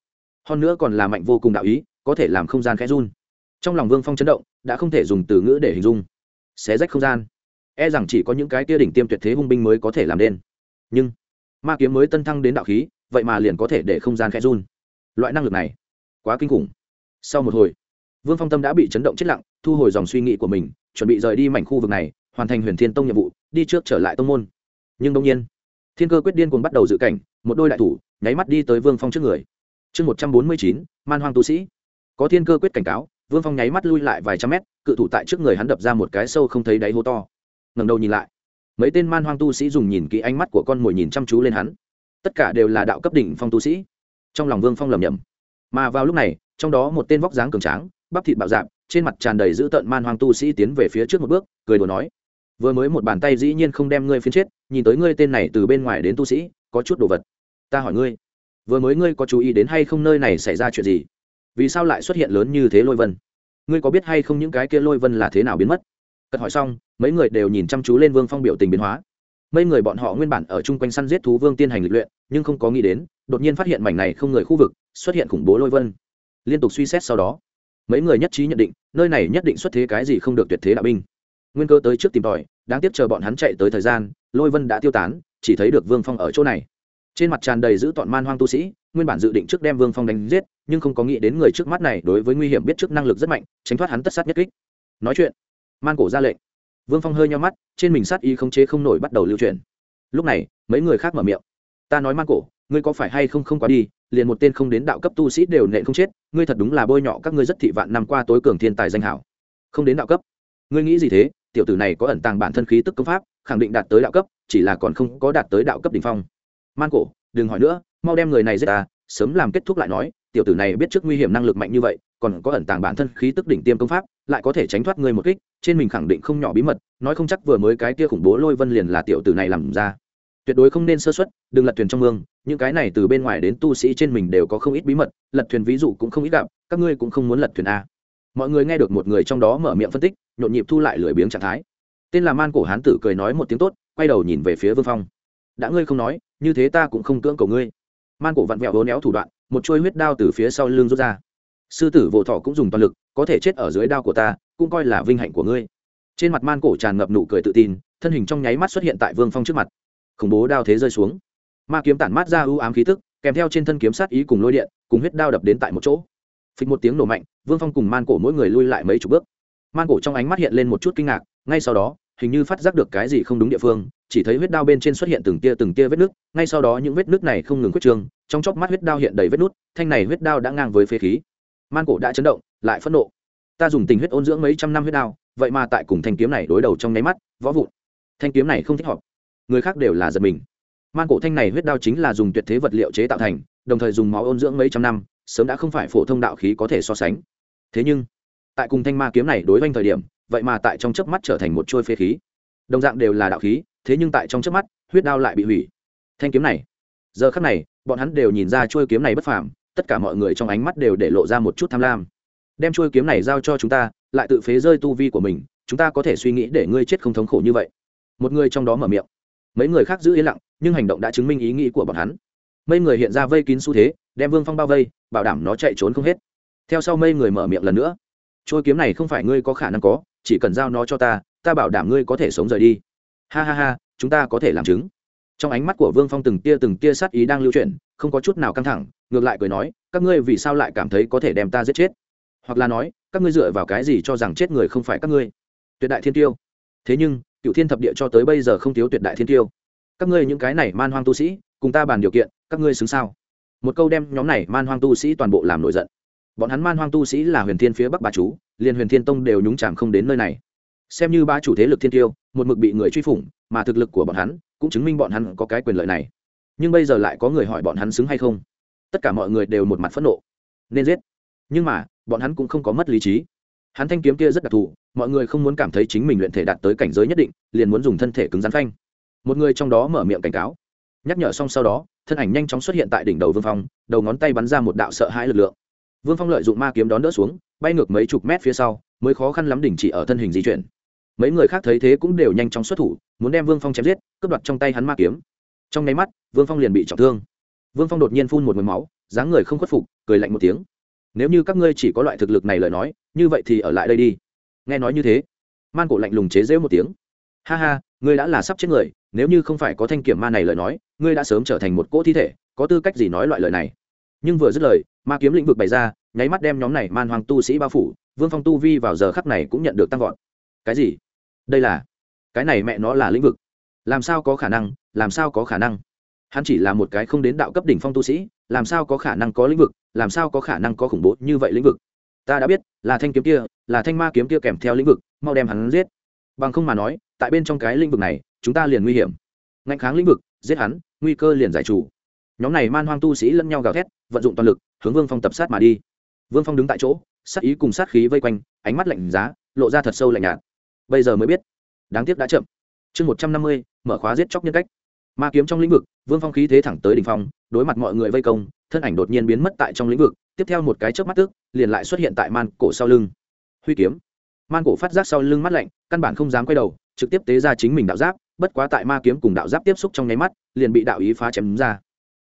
Hơn nữa còn là mạnh vô cùng đạo ý, có thể làm không gian khẽ run. Trong lòng vương phong chấn động, đã không thể dùng từ ngữ để hình dung. Xé rách không gian. E rằng chỉ có những cái tia đỉnh tiêm tuyệt thế hung binh mới có thể làm nên nhưng ma kiếm mới tân thăng đến đạo khí, vậy mà liền có thể để không gian khẽ run. Loại năng lực này, quá kinh khủng. Sau một hồi, vương phong tâm đã bị chấn động chết lặng, thu hồi dòng suy nghĩ của mình, chuẩn bị rời đi mảnh khu vực này, hoàn thành huyền thiên tông nhiệm vụ, đi trước trở lại tông môn. Nhưng đông nhiên, thiên cơ quyết điên cùng bắt đầu dự cảnh, một đôi đại thủ nháy mắt đi tới vương phong trước người. Chương một trăm bốn mươi chín, man hoang tu sĩ. Có thiên cơ quyết cảnh cáo, vương phong nháy mắt lui lại vài trăm mét, cự thủ tại trước người hắn đập ra một cái sâu không thấy đáy hố to. Ngầm đầu nhìn lại mấy tên man hoang tu sĩ dùng nhìn kỹ ánh mắt của con mồi nhìn chăm chú lên hắn. Tất cả đều là đạo cấp đỉnh phong tu sĩ. Trong lòng vương phong lầm nhầm mà vào lúc này, trong đó một tên vóc dáng cường tráng, bắp thịt bạo dạp, trên mặt tràn đầy dữ tợn man hoang tu sĩ tiến về phía trước một bước, cười đùa nói, vừa mới một bàn tay dĩ nhiên không đem ngươi phiến chết, nhìn tới ngươi tên này từ bên ngoài đến tu sĩ, có chút đồ vật. Ta hỏi ngươi, vừa mới ngươi có chú ý đến hay không nơi này xảy ra chuyện gì? Vì sao lại xuất hiện lớn như thế lôi vân? Ngươi có biết hay không những cái kia lôi vân là thế nào biến mất? Cật hỏi xong, mấy người đều nhìn chăm chú lên vương phong biểu tình biến hóa. Mấy người bọn họ nguyên bản ở chung quanh săn giết thú vương tiên hành lịch luyện, nhưng không có nghĩ đến, đột nhiên phát hiện mảnh này không người khu vực, xuất hiện khủng bố lôi vân. Liên tục suy xét sau đó, mấy người nhất trí nhận định, nơi này nhất định xuất thế cái gì không được tuyệt thế đạo binh. Nguyên cơ tới trước tìm tòi, đáng tiếc chờ bọn hắn chạy tới thời gian, lôi vân đã tiêu tán, chỉ thấy được vương phong ở chỗ này. Trên mặt tràn đầy giữ tọn man hoang tu sĩ, nguyên bản dự định trước đem vương phong đánh giết, nhưng không có nghĩ đến người trước mắt này đối với nguy hiểm biết trước năng lực rất mạnh, tránh thoát hắn tất sát nhất kích. Nói chuyện man cổ ra lệnh. Vương phong hơi nhau mắt, trên mình sát y không chế không nổi bắt đầu lưu truyền lúc này, mấy người khác mở miệng. Ta nói man cổ, ngươi có phải hay không không quá đi, liền một tên không đến đạo cấp tu sĩ đều nện không chết, ngươi thật đúng là bôi nhọ các ngươi rất thị vạn năm qua tối cường thiên tài danh hảo. Không đến đạo cấp? Ngươi nghĩ gì thế? Tiểu tử này có ẩn tàng bản thân khí tức công pháp, khẳng định đạt tới đạo cấp, chỉ là còn không có đạt tới đạo cấp đ ỉ n h phong. Man cổ, đừng hỏi nữa, mau đem người này giết ta, sớm làm kết thúc lại nói, tiểu tử này biết trước nguy hiểm năng lực mạnh như vậy còn có ẩn tàng bản thân khí tức đỉnh tiêm công pháp, lại có thể tránh thoát ngươi một kích, trên mình khẳng định không nhỏ bí mật, nói không chắc vừa mới cái kia khủng bố lôi vân liền là tiểu tử này làm ra. Tuyệt đối không nên sơ xuất đừng lật thuyền trong mương, những cái này từ bên ngoài đến tu sĩ trên mình đều có không ít bí mật, lật thuyền ví dụ cũng không ít gặp, các ngươi cũng không muốn lật thuyền a. Mọi người nghe được một người trong đó mở miệng phân tích, nhộn nhịp thu lại lười biếng trạng thái. Tên là man cổ hán tử cười nói một tiếng tốt, quay đầu nhìn về phía vương phong. Đã ngươi không nói, như thế ta cũng không cưỡng cầu ngươi. Man cổ vặn vẹo hố néo thủ đoạn, một chuôi huyết đao từ phía sau lưng rút ra sư tử vỗ thọ cũng dùng toàn lực, có thể chết ở dưới đao của ta, cũng coi là vinh hạnh của ngươi. Trên mặt man cổ tràn ngập nụ cười tự tin, thân hình trong nháy mắt xuất hiện tại vương phong trước mặt. Khủng bố đao thế rơi xuống. Ma kiếm tản mát ra ưu ám khí tức, kèm theo trên thân kiếm sát ý cùng lôi điện, cùng huyết đao đập đến tại một chỗ. Phịch một tiếng nổ mạnh, vương phong cùng man cổ mỗi người lui lại mấy chục bước. Man cổ trong ánh mắt hiện lên một chút kinh ngạc, ngay sau đó, hình như phát giác được cái gì không đúng địa phương, chỉ thấy huyết đao bên trên xuất hiện từng tia từng tia vết nước ngay sau đó những vết nước này không ngừng quyết trương, trong chóc mắt huyết đao hiện đầy vết nút, thanh này huyết đao đã ngang với phế khí man cổ đã chấn động, lại phẫn nộ. Ta dùng tình huyết ôn dưỡng mấy trăm năm huyết đao, vậy mà tại cùng thanh kiếm này đối đầu trong nháy mắt, võ vụn. Thanh kiếm này không thích hợp. Người khác đều là giật mình. Man cổ thanh này huyết đao chính là dùng tuyệt thế vật liệu chế tạo thành, đồng thời dùng máu ôn dưỡng mấy trăm năm, sớm đã không phải phổ thông đạo khí có thể so sánh. Thế nhưng, tại cùng thanh ma kiếm này đối với thời điểm, vậy mà tại trong chớp mắt trở thành một trôi phế khí. Đồng dạng đều là đạo khí, thế nhưng tại trong chớp mắt, huyết đao lại bị hủy. Thanh kiếm này, giờ khắc này, bọn hắn đều nhìn ra trôi kiếm này bất phàm tất cả mọi người trong ánh mắt đều để lộ ra một chút tham lam. Đem trôi kiếm này giao cho chúng ta, lại tự phế rơi tu vi của mình, chúng ta có thể suy nghĩ để ngươi chết không thống khổ như vậy. Một người trong đó mở miệng. Mấy người khác giữ yên lặng, nhưng hành động đã chứng minh ý nghĩ của bọn hắn. Mấy người hiện ra vây kín xu thế, đem vương phong bao vây, bảo đảm nó chạy trốn không hết. Theo sau mấy người mở miệng lần nữa. Trôi kiếm này không phải ngươi có khả năng có, chỉ cần giao nó cho ta ta bảo đảm ngươi có thể sống rời đi. Ha ha ha, chúng ta có thể làm chứng. Trong ánh mắt của vương phong từng tia từng tia sát ý đang lưu chuyển không có chút nào căng thẳng, ngược lại cười nói, các ngươi vì sao lại cảm thấy có thể đem ta giết chết? Hoặc là nói, các ngươi dựa vào cái gì cho rằng chết người không phải các ngươi? Tuyệt đại thiên tiêu. Thế nhưng, cựu thiên thập địa cho tới bây giờ không thiếu tuyệt đại thiên tiêu. Các ngươi những cái này man hoang tu sĩ, cùng ta bàn điều kiện, các ngươi xứng sao? Một câu đem nhóm này man hoang tu sĩ toàn bộ làm nổi giận. Bọn hắn man hoang tu sĩ là huyền thiên phía bắc bà chú, liền huyền thiên tông đều nhúng chạm không đến nơi này. Xem như ba chủ thế lực thiên tiêu, một mực bị người truy phủng, mà thực lực của bọn hắn cũng chứng minh bọn hắn có cái quyền lợi này nhưng bây giờ lại có người hỏi bọn hắn xứng hay không? Tất cả mọi người đều một mặt phẫn nộ. Nên giết. Nhưng mà, bọn hắn cũng không có mất lý trí. Hắn thanh kiếm kia rất đặc thù, mọi người không muốn cảm thấy chính mình luyện thể đạt tới cảnh giới nhất định, liền muốn dùng thân thể cứng rắn phanh. Một người trong đó mở miệng cảnh cáo. Nhắc nhở xong sau đó, thân ảnh nhanh chóng xuất hiện tại đỉnh đầu vương phong, đầu ngón tay bắn ra một đạo sợ hãi lực lượng. Vương phong lợi dụng ma kiếm đón đỡ xuống, bay ngược mấy chục mét phía sau, mới khó khăn lắm đỉnh chỉ ở thân hình di chuyển. Mấy người khác thấy thế cũng đều nhanh chóng xuất thủ, muốn đem vương phong chém giết, cướp đoạt trong tay hắn ma kiếm trong nháy mắt, vương phong liền bị trọng thương. Vương phong đột nhiên phun một mực máu, dáng người không khuất phục, cười lạnh một tiếng. Nếu như các ngươi chỉ có loại thực lực này lời nói, như vậy thì ở lại đây đi. Nghe nói như thế, man cổ lạnh lùng chế dễu một tiếng. Ha ha, ngươi đã là sắp chết người, nếu như không phải có thanh kiểm ma này lời nói, ngươi đã sớm trở thành một cỗ thi thể, có tư cách gì nói loại lời này? Nhưng vừa dứt lời, ma kiếm lĩnh vực bày ra, nháy mắt đem nhóm này man hoàng tu sĩ bao phủ, vương phong tu vi vào giờ khắc này cũng nhận được tăng vọt. Cái gì? Đây là, cái này mẹ nó là lĩnh vực làm sao có khả năng, làm sao có khả năng? Hắn chỉ là một cái không đến đạo cấp đỉnh phong tu sĩ, làm sao có khả năng có lĩnh vực, làm sao có khả năng có khủng bố như vậy lĩnh vực? Ta đã biết, là thanh kiếm kia, là thanh ma kiếm kia kèm theo lĩnh vực, mau đem hắn giết. Bằng không mà nói, tại bên trong cái lĩnh vực này, chúng ta liền nguy hiểm. Ngạnh kháng lĩnh vực, giết hắn, nguy cơ liền giải trù nhóm này man hoang tu sĩ lẫn nhau gào thét, vận dụng toàn lực, hướng vương phong tập sát mà đi. Vương phong đứng tại chỗ, sát ý cùng sát khí vây quanh, ánh mắt lạnh giá, lộ ra thật sâu lạnh nhạt. Bây giờ mới biết, đáng tiếc đã chậm chương một trăm năm mươi, mở khóa giết chóc nhân cách. Ma kiếm trong lĩnh vực, vương phong khí thế thẳng tới đ ỉ n h phong, đối mặt mọi người vây công, thân ảnh đột nhiên biến mất tại trong lĩnh vực, tiếp theo một cái chớp mắt tức, liền lại xuất hiện tại man cổ sau lưng. Huy kiếm. Man cổ phát giác sau lưng mắt lạnh, căn bản không dám quay đầu, trực tiếp tế ra chính mình đạo giáp, bất quá tại ma kiếm cùng đạo giáp tiếp xúc trong nháy mắt, liền bị đạo ý phá chém ra.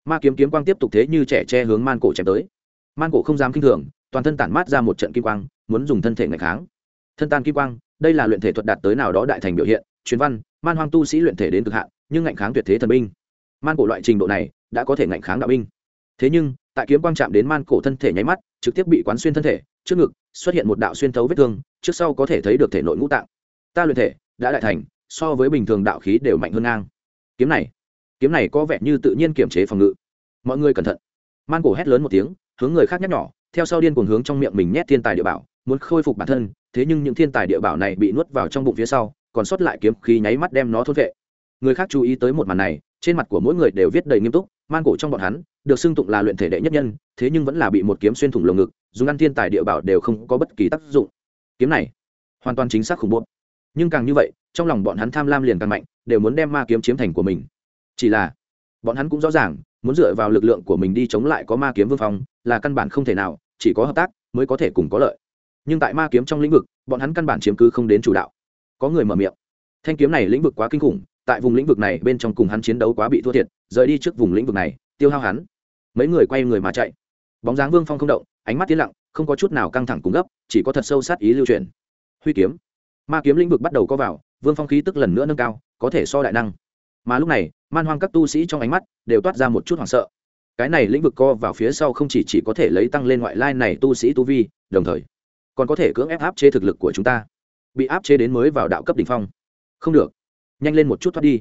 Ma kiếm kiếm quang tiếp tục thế như trẻ che hướng man cổ chém tới. Man cổ không dám kinh thường, toàn thân tản mát ra một trận kim quang, muốn dùng thân thể ngày kháng. Thân tan kim quang, đây là luyện thể thuật đạt tới nào đó đại thành biểu hiện, truyền văn man hoang tu sĩ luyện thể đến cực hạn, nhưng ngạnh kháng tuyệt thế thần binh. Man cổ loại trình độ này đã có thể ngạnh kháng đạo binh. Thế nhưng, tại kiếm quang chạm đến man cổ thân thể nháy mắt, trực tiếp bị quán xuyên thân thể, trước ngực xuất hiện một đạo xuyên thấu vết thương, trước sau có thể thấy được thể nội ngũ tạng. Ta luyện thể đã đại thành, so với bình thường đạo khí đều mạnh hơn ngang. Kiếm này kiếm này có vẻ như tự nhiên kiểm chế phòng ngự. Mọi người cẩn thận. Man cổ hét lớn một tiếng, hướng người khác nhắc nhỏ theo sau điên cuồng hướng trong miệng mình nhét thiên tài địa bảo, muốn khôi phục bản thân, thế nhưng những thiên tài địa bảo này bị nuốt vào trong bụng phía sau còn sót lại kiếm khí nháy mắt đem nó thôn vệ. Người khác chú ý tới một màn này, trên mặt của mỗi người đều viết đầy nghiêm túc man cổ trong bọn hắn, được xưng tụng là luyện thể đệ nhất nhân, thế nhưng vẫn là bị một kiếm xuyên thủng lồng ngực, dùng ăn thiên tài địa bảo đều không có bất kỳ tác dụng. Kiếm này, hoàn toàn chính xác khủng bố. Nhưng càng như vậy, trong lòng bọn hắn tham lam liền càng mạnh, đều muốn đem ma kiếm chiếm thành của mình. Chỉ là, bọn hắn cũng rõ ràng, muốn dựa vào lực lượng của mình đi chống lại có ma kiếm vương phong, là căn bản không thể nào, chỉ có hợp tác mới có thể cùng có lợi. Nhưng tại ma kiếm trong lĩnh vực, bọn hắn căn bản chiếm cứ không đến chủ đạo có người mở miệng. Thanh kiếm này lĩnh vực quá kinh khủng tại vùng lĩnh vực này bên trong cùng hắn chiến đấu quá bị thua thiệt rời đi trước vùng lĩnh vực này tiêu hao hắn. Mấy người quay người mà chạy. Bóng dáng vương phong không động ánh mắt tiến lặng không có chút nào căng thẳng cúng gấp chỉ có thật sâu sát ý lưu truyền. Huy kiếm. Ma kiếm lĩnh vực bắt đầu có vào vương phong khí tức lần nữa nâng cao có thể so đại năng. Mà lúc này man hoang các tu sĩ trong ánh mắt đều toát ra một chút hoảng sợ. Cái này lĩnh vực co vào phía sau không chỉ, chỉ có thể lấy tăng lên ngoại lai này tu sĩ tu vi đồng thời còn có thể cưỡng ép áp chế thực lực của chúng ta bị áp chế đến mới vào đạo cấp đ ỉ n h phong. Không được. Nhanh lên một chút thoát đi.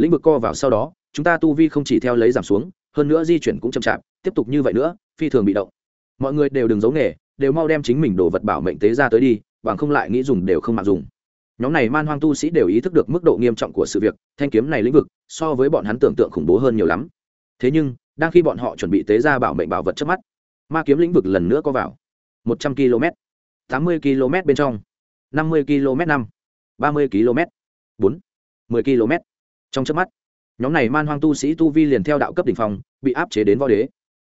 Lĩnh vực co vào sau đó, chúng ta tu vi không chỉ theo lấy giảm xuống, hơn nữa di chuyển cũng chậm chạp, tiếp tục như vậy nữa, phi thường bị động. Mọi người đều đừng giấu nghề, đều mau đem chính mình đồ vật bảo mệnh tế ra tới đi, bằng không lại nghĩ dùng đều không mặc dùng. Nhóm này man hoang tu sĩ đều ý thức được mức độ nghiêm trọng của sự việc, thanh kiếm này lĩnh vực, so với bọn hắn tưởng tượng khủng bố hơn nhiều lắm. Thế nhưng, đang khi bọn họ chuẩn bị tế ra bảo mệnh bảo vật trước mắt, ma kiếm lĩnh vực lần nữa có vào. Một trăm km tám mươi km bên trong năm mươi km năm, ba mươi km bốn mươi km. Trong trước mắt, nhóm này man hoang tu sĩ tu vi liền theo đạo cấp đ ỉ n h phòng bị áp chế đến võ đế.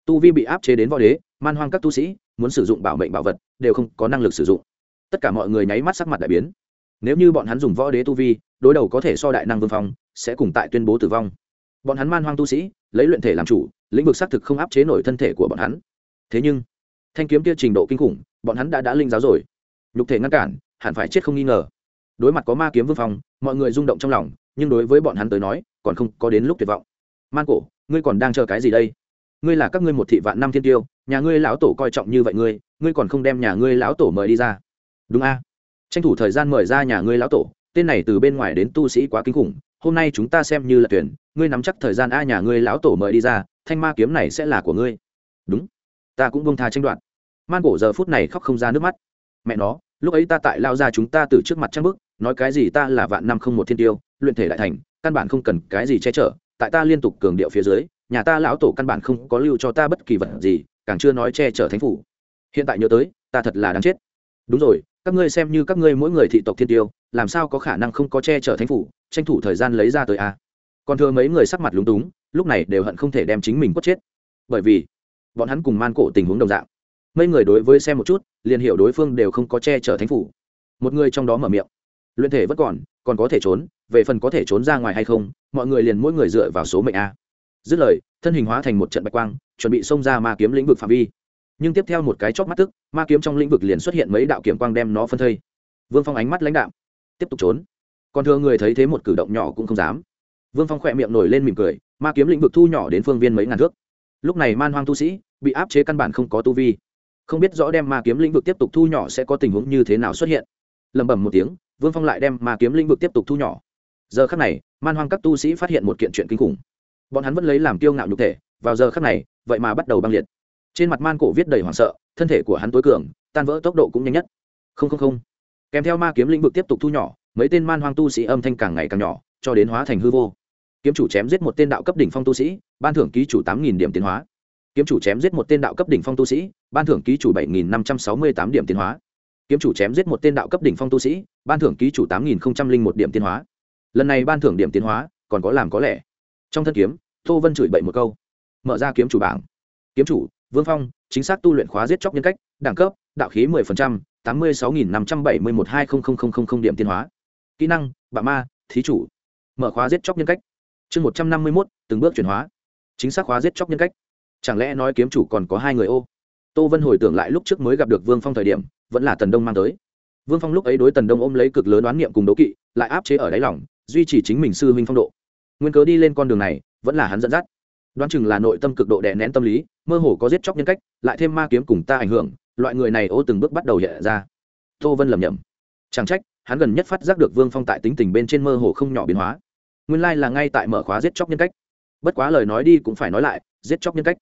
Tu vi bị áp chế đến võ đế, man hoang các tu sĩ muốn sử dụng bảo mệnh bảo vật đều không có năng lực sử dụng. Tất cả mọi người nháy mắt sắc mặt đại biến. Nếu như bọn hắn dùng võ đế tu vi, đối đầu có thể so đại năng vương phong, sẽ cùng tại tuyên bố tử vong. Bọn hắn man hoang tu sĩ, lấy luyện thể làm chủ, lĩnh vực xác thực không áp chế nổi thân thể của bọn hắn. Thế nhưng, thanh kiếm kia trình độ kinh khủng, bọn hắn đã đã linh giáo rồi. Nhục thể ngăn cản hẳn phải chết không nghi ngờ. Đối mặt có ma kiếm vương phong, mọi người rung động trong lòng, nhưng đối với bọn hắn tới nói, còn không có đến lúc tuyệt vọng. Man cổ, ngươi còn đang chờ cái gì đây? Ngươi là các ngươi một thị vạn năm thiên tiêu, nhà ngươi lão tổ coi trọng như vậy ngươi ngươi còn không đem nhà ngươi lão tổ mời đi ra. Đúng a. Tranh thủ thời gian mời ra nhà ngươi lão tổ, tên này từ bên ngoài đến tu sĩ quá kinh khủng, hôm nay chúng ta xem như là tuyển, ngươi nắm chắc thời gian a nhà ngươi lão tổ mời đi ra, thanh ma kiếm này sẽ là của ngươi. Đúng. Ta cũng bông tha tranh đoạt. Man cổ giờ phút này khóc không ra nước mắt. Mẹ nó lúc ấy ta tại lao ra chúng ta từ trước mặt trang bức nói cái gì ta là vạn năm không một thiên tiêu, luyện thể đại thành, căn bản không cần cái gì che chở, tại ta liên tục cường điệu phía dưới, nhà ta lão tổ căn bản không có lưu cho ta bất kỳ vật gì, càng chưa nói che chở thánh phủ. Hiện tại nhớ tới, ta thật là đáng chết. Đúng rồi, các ngươi xem như các ngươi mỗi người thị tộc thiên tiêu, làm sao có khả năng không có che chở thánh phủ, tranh thủ thời gian lấy ra tới a à? còn thừa mấy người sắc mặt lúng túng, lúc này đều hận không thể đem chính mình quất chết. Bởi vì, bọn hắn cùng man cổ tình huống đồng dạng mấy người đối với xem một chút, liền hiểu đối phương đều không có che chở thánh phủ. Một người trong đó mở miệng, luyện thể vẫn còn còn có thể trốn, về phần có thể trốn ra ngoài hay không, mọi người liền mỗi người dựa vào số mệnh a. Dứt lời, thân hình hóa thành một trận bạch quang, chuẩn bị xông ra ma kiếm lĩnh vực phạm vi. Nhưng tiếp theo một cái chóp mắt tức, ma kiếm trong lĩnh vực liền xuất hiện mấy đạo kiểm quang đem nó phân thây. Vương phong ánh mắt lãnh đạo tiếp tục trốn. Còn thừa người thấy thế một cử động nhỏ cũng không dám. Vương phong khỏe miệng nổi lên mỉm cười, ma kiếm lĩnh vực thu nhỏ đến phương viên mấy ngàn thước. Lúc này man hoang tu sĩ bị áp chế căn bản không có tu vi không biết rõ đem ma kiếm lĩnh vực tiếp tục thu nhỏ sẽ có tình huống như thế nào xuất hiện. Lẩm bẩm một tiếng, vương phong lại đem ma kiếm lĩnh vực tiếp tục thu nhỏ. Giờ khắc này, man hoang các tu sĩ phát hiện một kiện chuyện kinh khủng. Bọn hắn vẫn lấy làm kiêu ngạo nhục thể, vào giờ khắc này, vậy mà bắt đầu băng liệt. Trên mặt man cổ viết đầy hoảng sợ, thân thể của hắn tối cường, tan vỡ tốc độ cũng nhanh nhất. Không không không. Kèm theo ma kiếm lĩnh vực tiếp tục thu nhỏ, mấy tên man hoang tu sĩ âm thanh càng ngày càng nhỏ, cho đến hóa thành hư vô. Kiếm chủ chém giết một tên đạo cấp đỉnh phong tu sĩ, ban thưởng ký chủ tám nghìn điểm tiến hóa kiếm chủ chém giết một tên đạo cấp đỉnh phong tu sĩ, ban thưởng ký chủ bảy nghìn năm trăm sáu mươi tám điểm tiến hóa. Kiếm chủ chém giết một tên đạo cấp đỉnh phong tu sĩ, ban thưởng ký chủ tám nghìn một điểm tiến hóa. Lần này ban thưởng điểm tiến hóa, còn có làm có lẽ. Trong thân kiếm, tô vân chửi bậy một câu. Mở ra kiếm chủ bảng. Kiếm chủ, vương phong, chính xác tu luyện khóa giết chóc nhân cách, đẳng cấp, đạo khí mười phần trăm, tám mươi sáu nghìn năm trăm bảy mươi một hai không không không không điểm tiến hóa. Kỹ năng, bạ ma, thí chủ. Mở khóa giết chóc nhân cách. Chương một trăm năm mươi mốt, từng bước chuyển hóa. Chính xác khóa giết chóc nhân cách chẳng lẽ nói kiếm chủ còn có hai người ô? Tô vân hồi tưởng lại lúc trước mới gặp được vương phong thời điểm, vẫn là tần đông mang tới. Vương phong lúc ấy đối tần đông ôm lấy cực lớn đoán niệm cùng đố kỵ, lại áp chế ở đáy lòng, duy trì chính mình sư huynh phong độ. Nguyên cớ đi lên con đường này, vẫn là hắn dẫn dắt. Đoán chừng là nội tâm cực độ đè nén tâm lý, mơ hồ có giết chóc nhân cách, lại thêm ma kiếm cùng ta ảnh hưởng, loại người này ô từng bước bắt đầu hiện ra. Tô vân lầm nhầm chẳng trách, hắn gần nhất phát giác được vương phong tại tính tình bên trên mơ hồ không nhỏ biến hóa. Nguyên lai là ngay tại mở khóa giết chóc nhân cách. Bất quá lời nói đi cũng phải nói lại, giết chóc nhân cách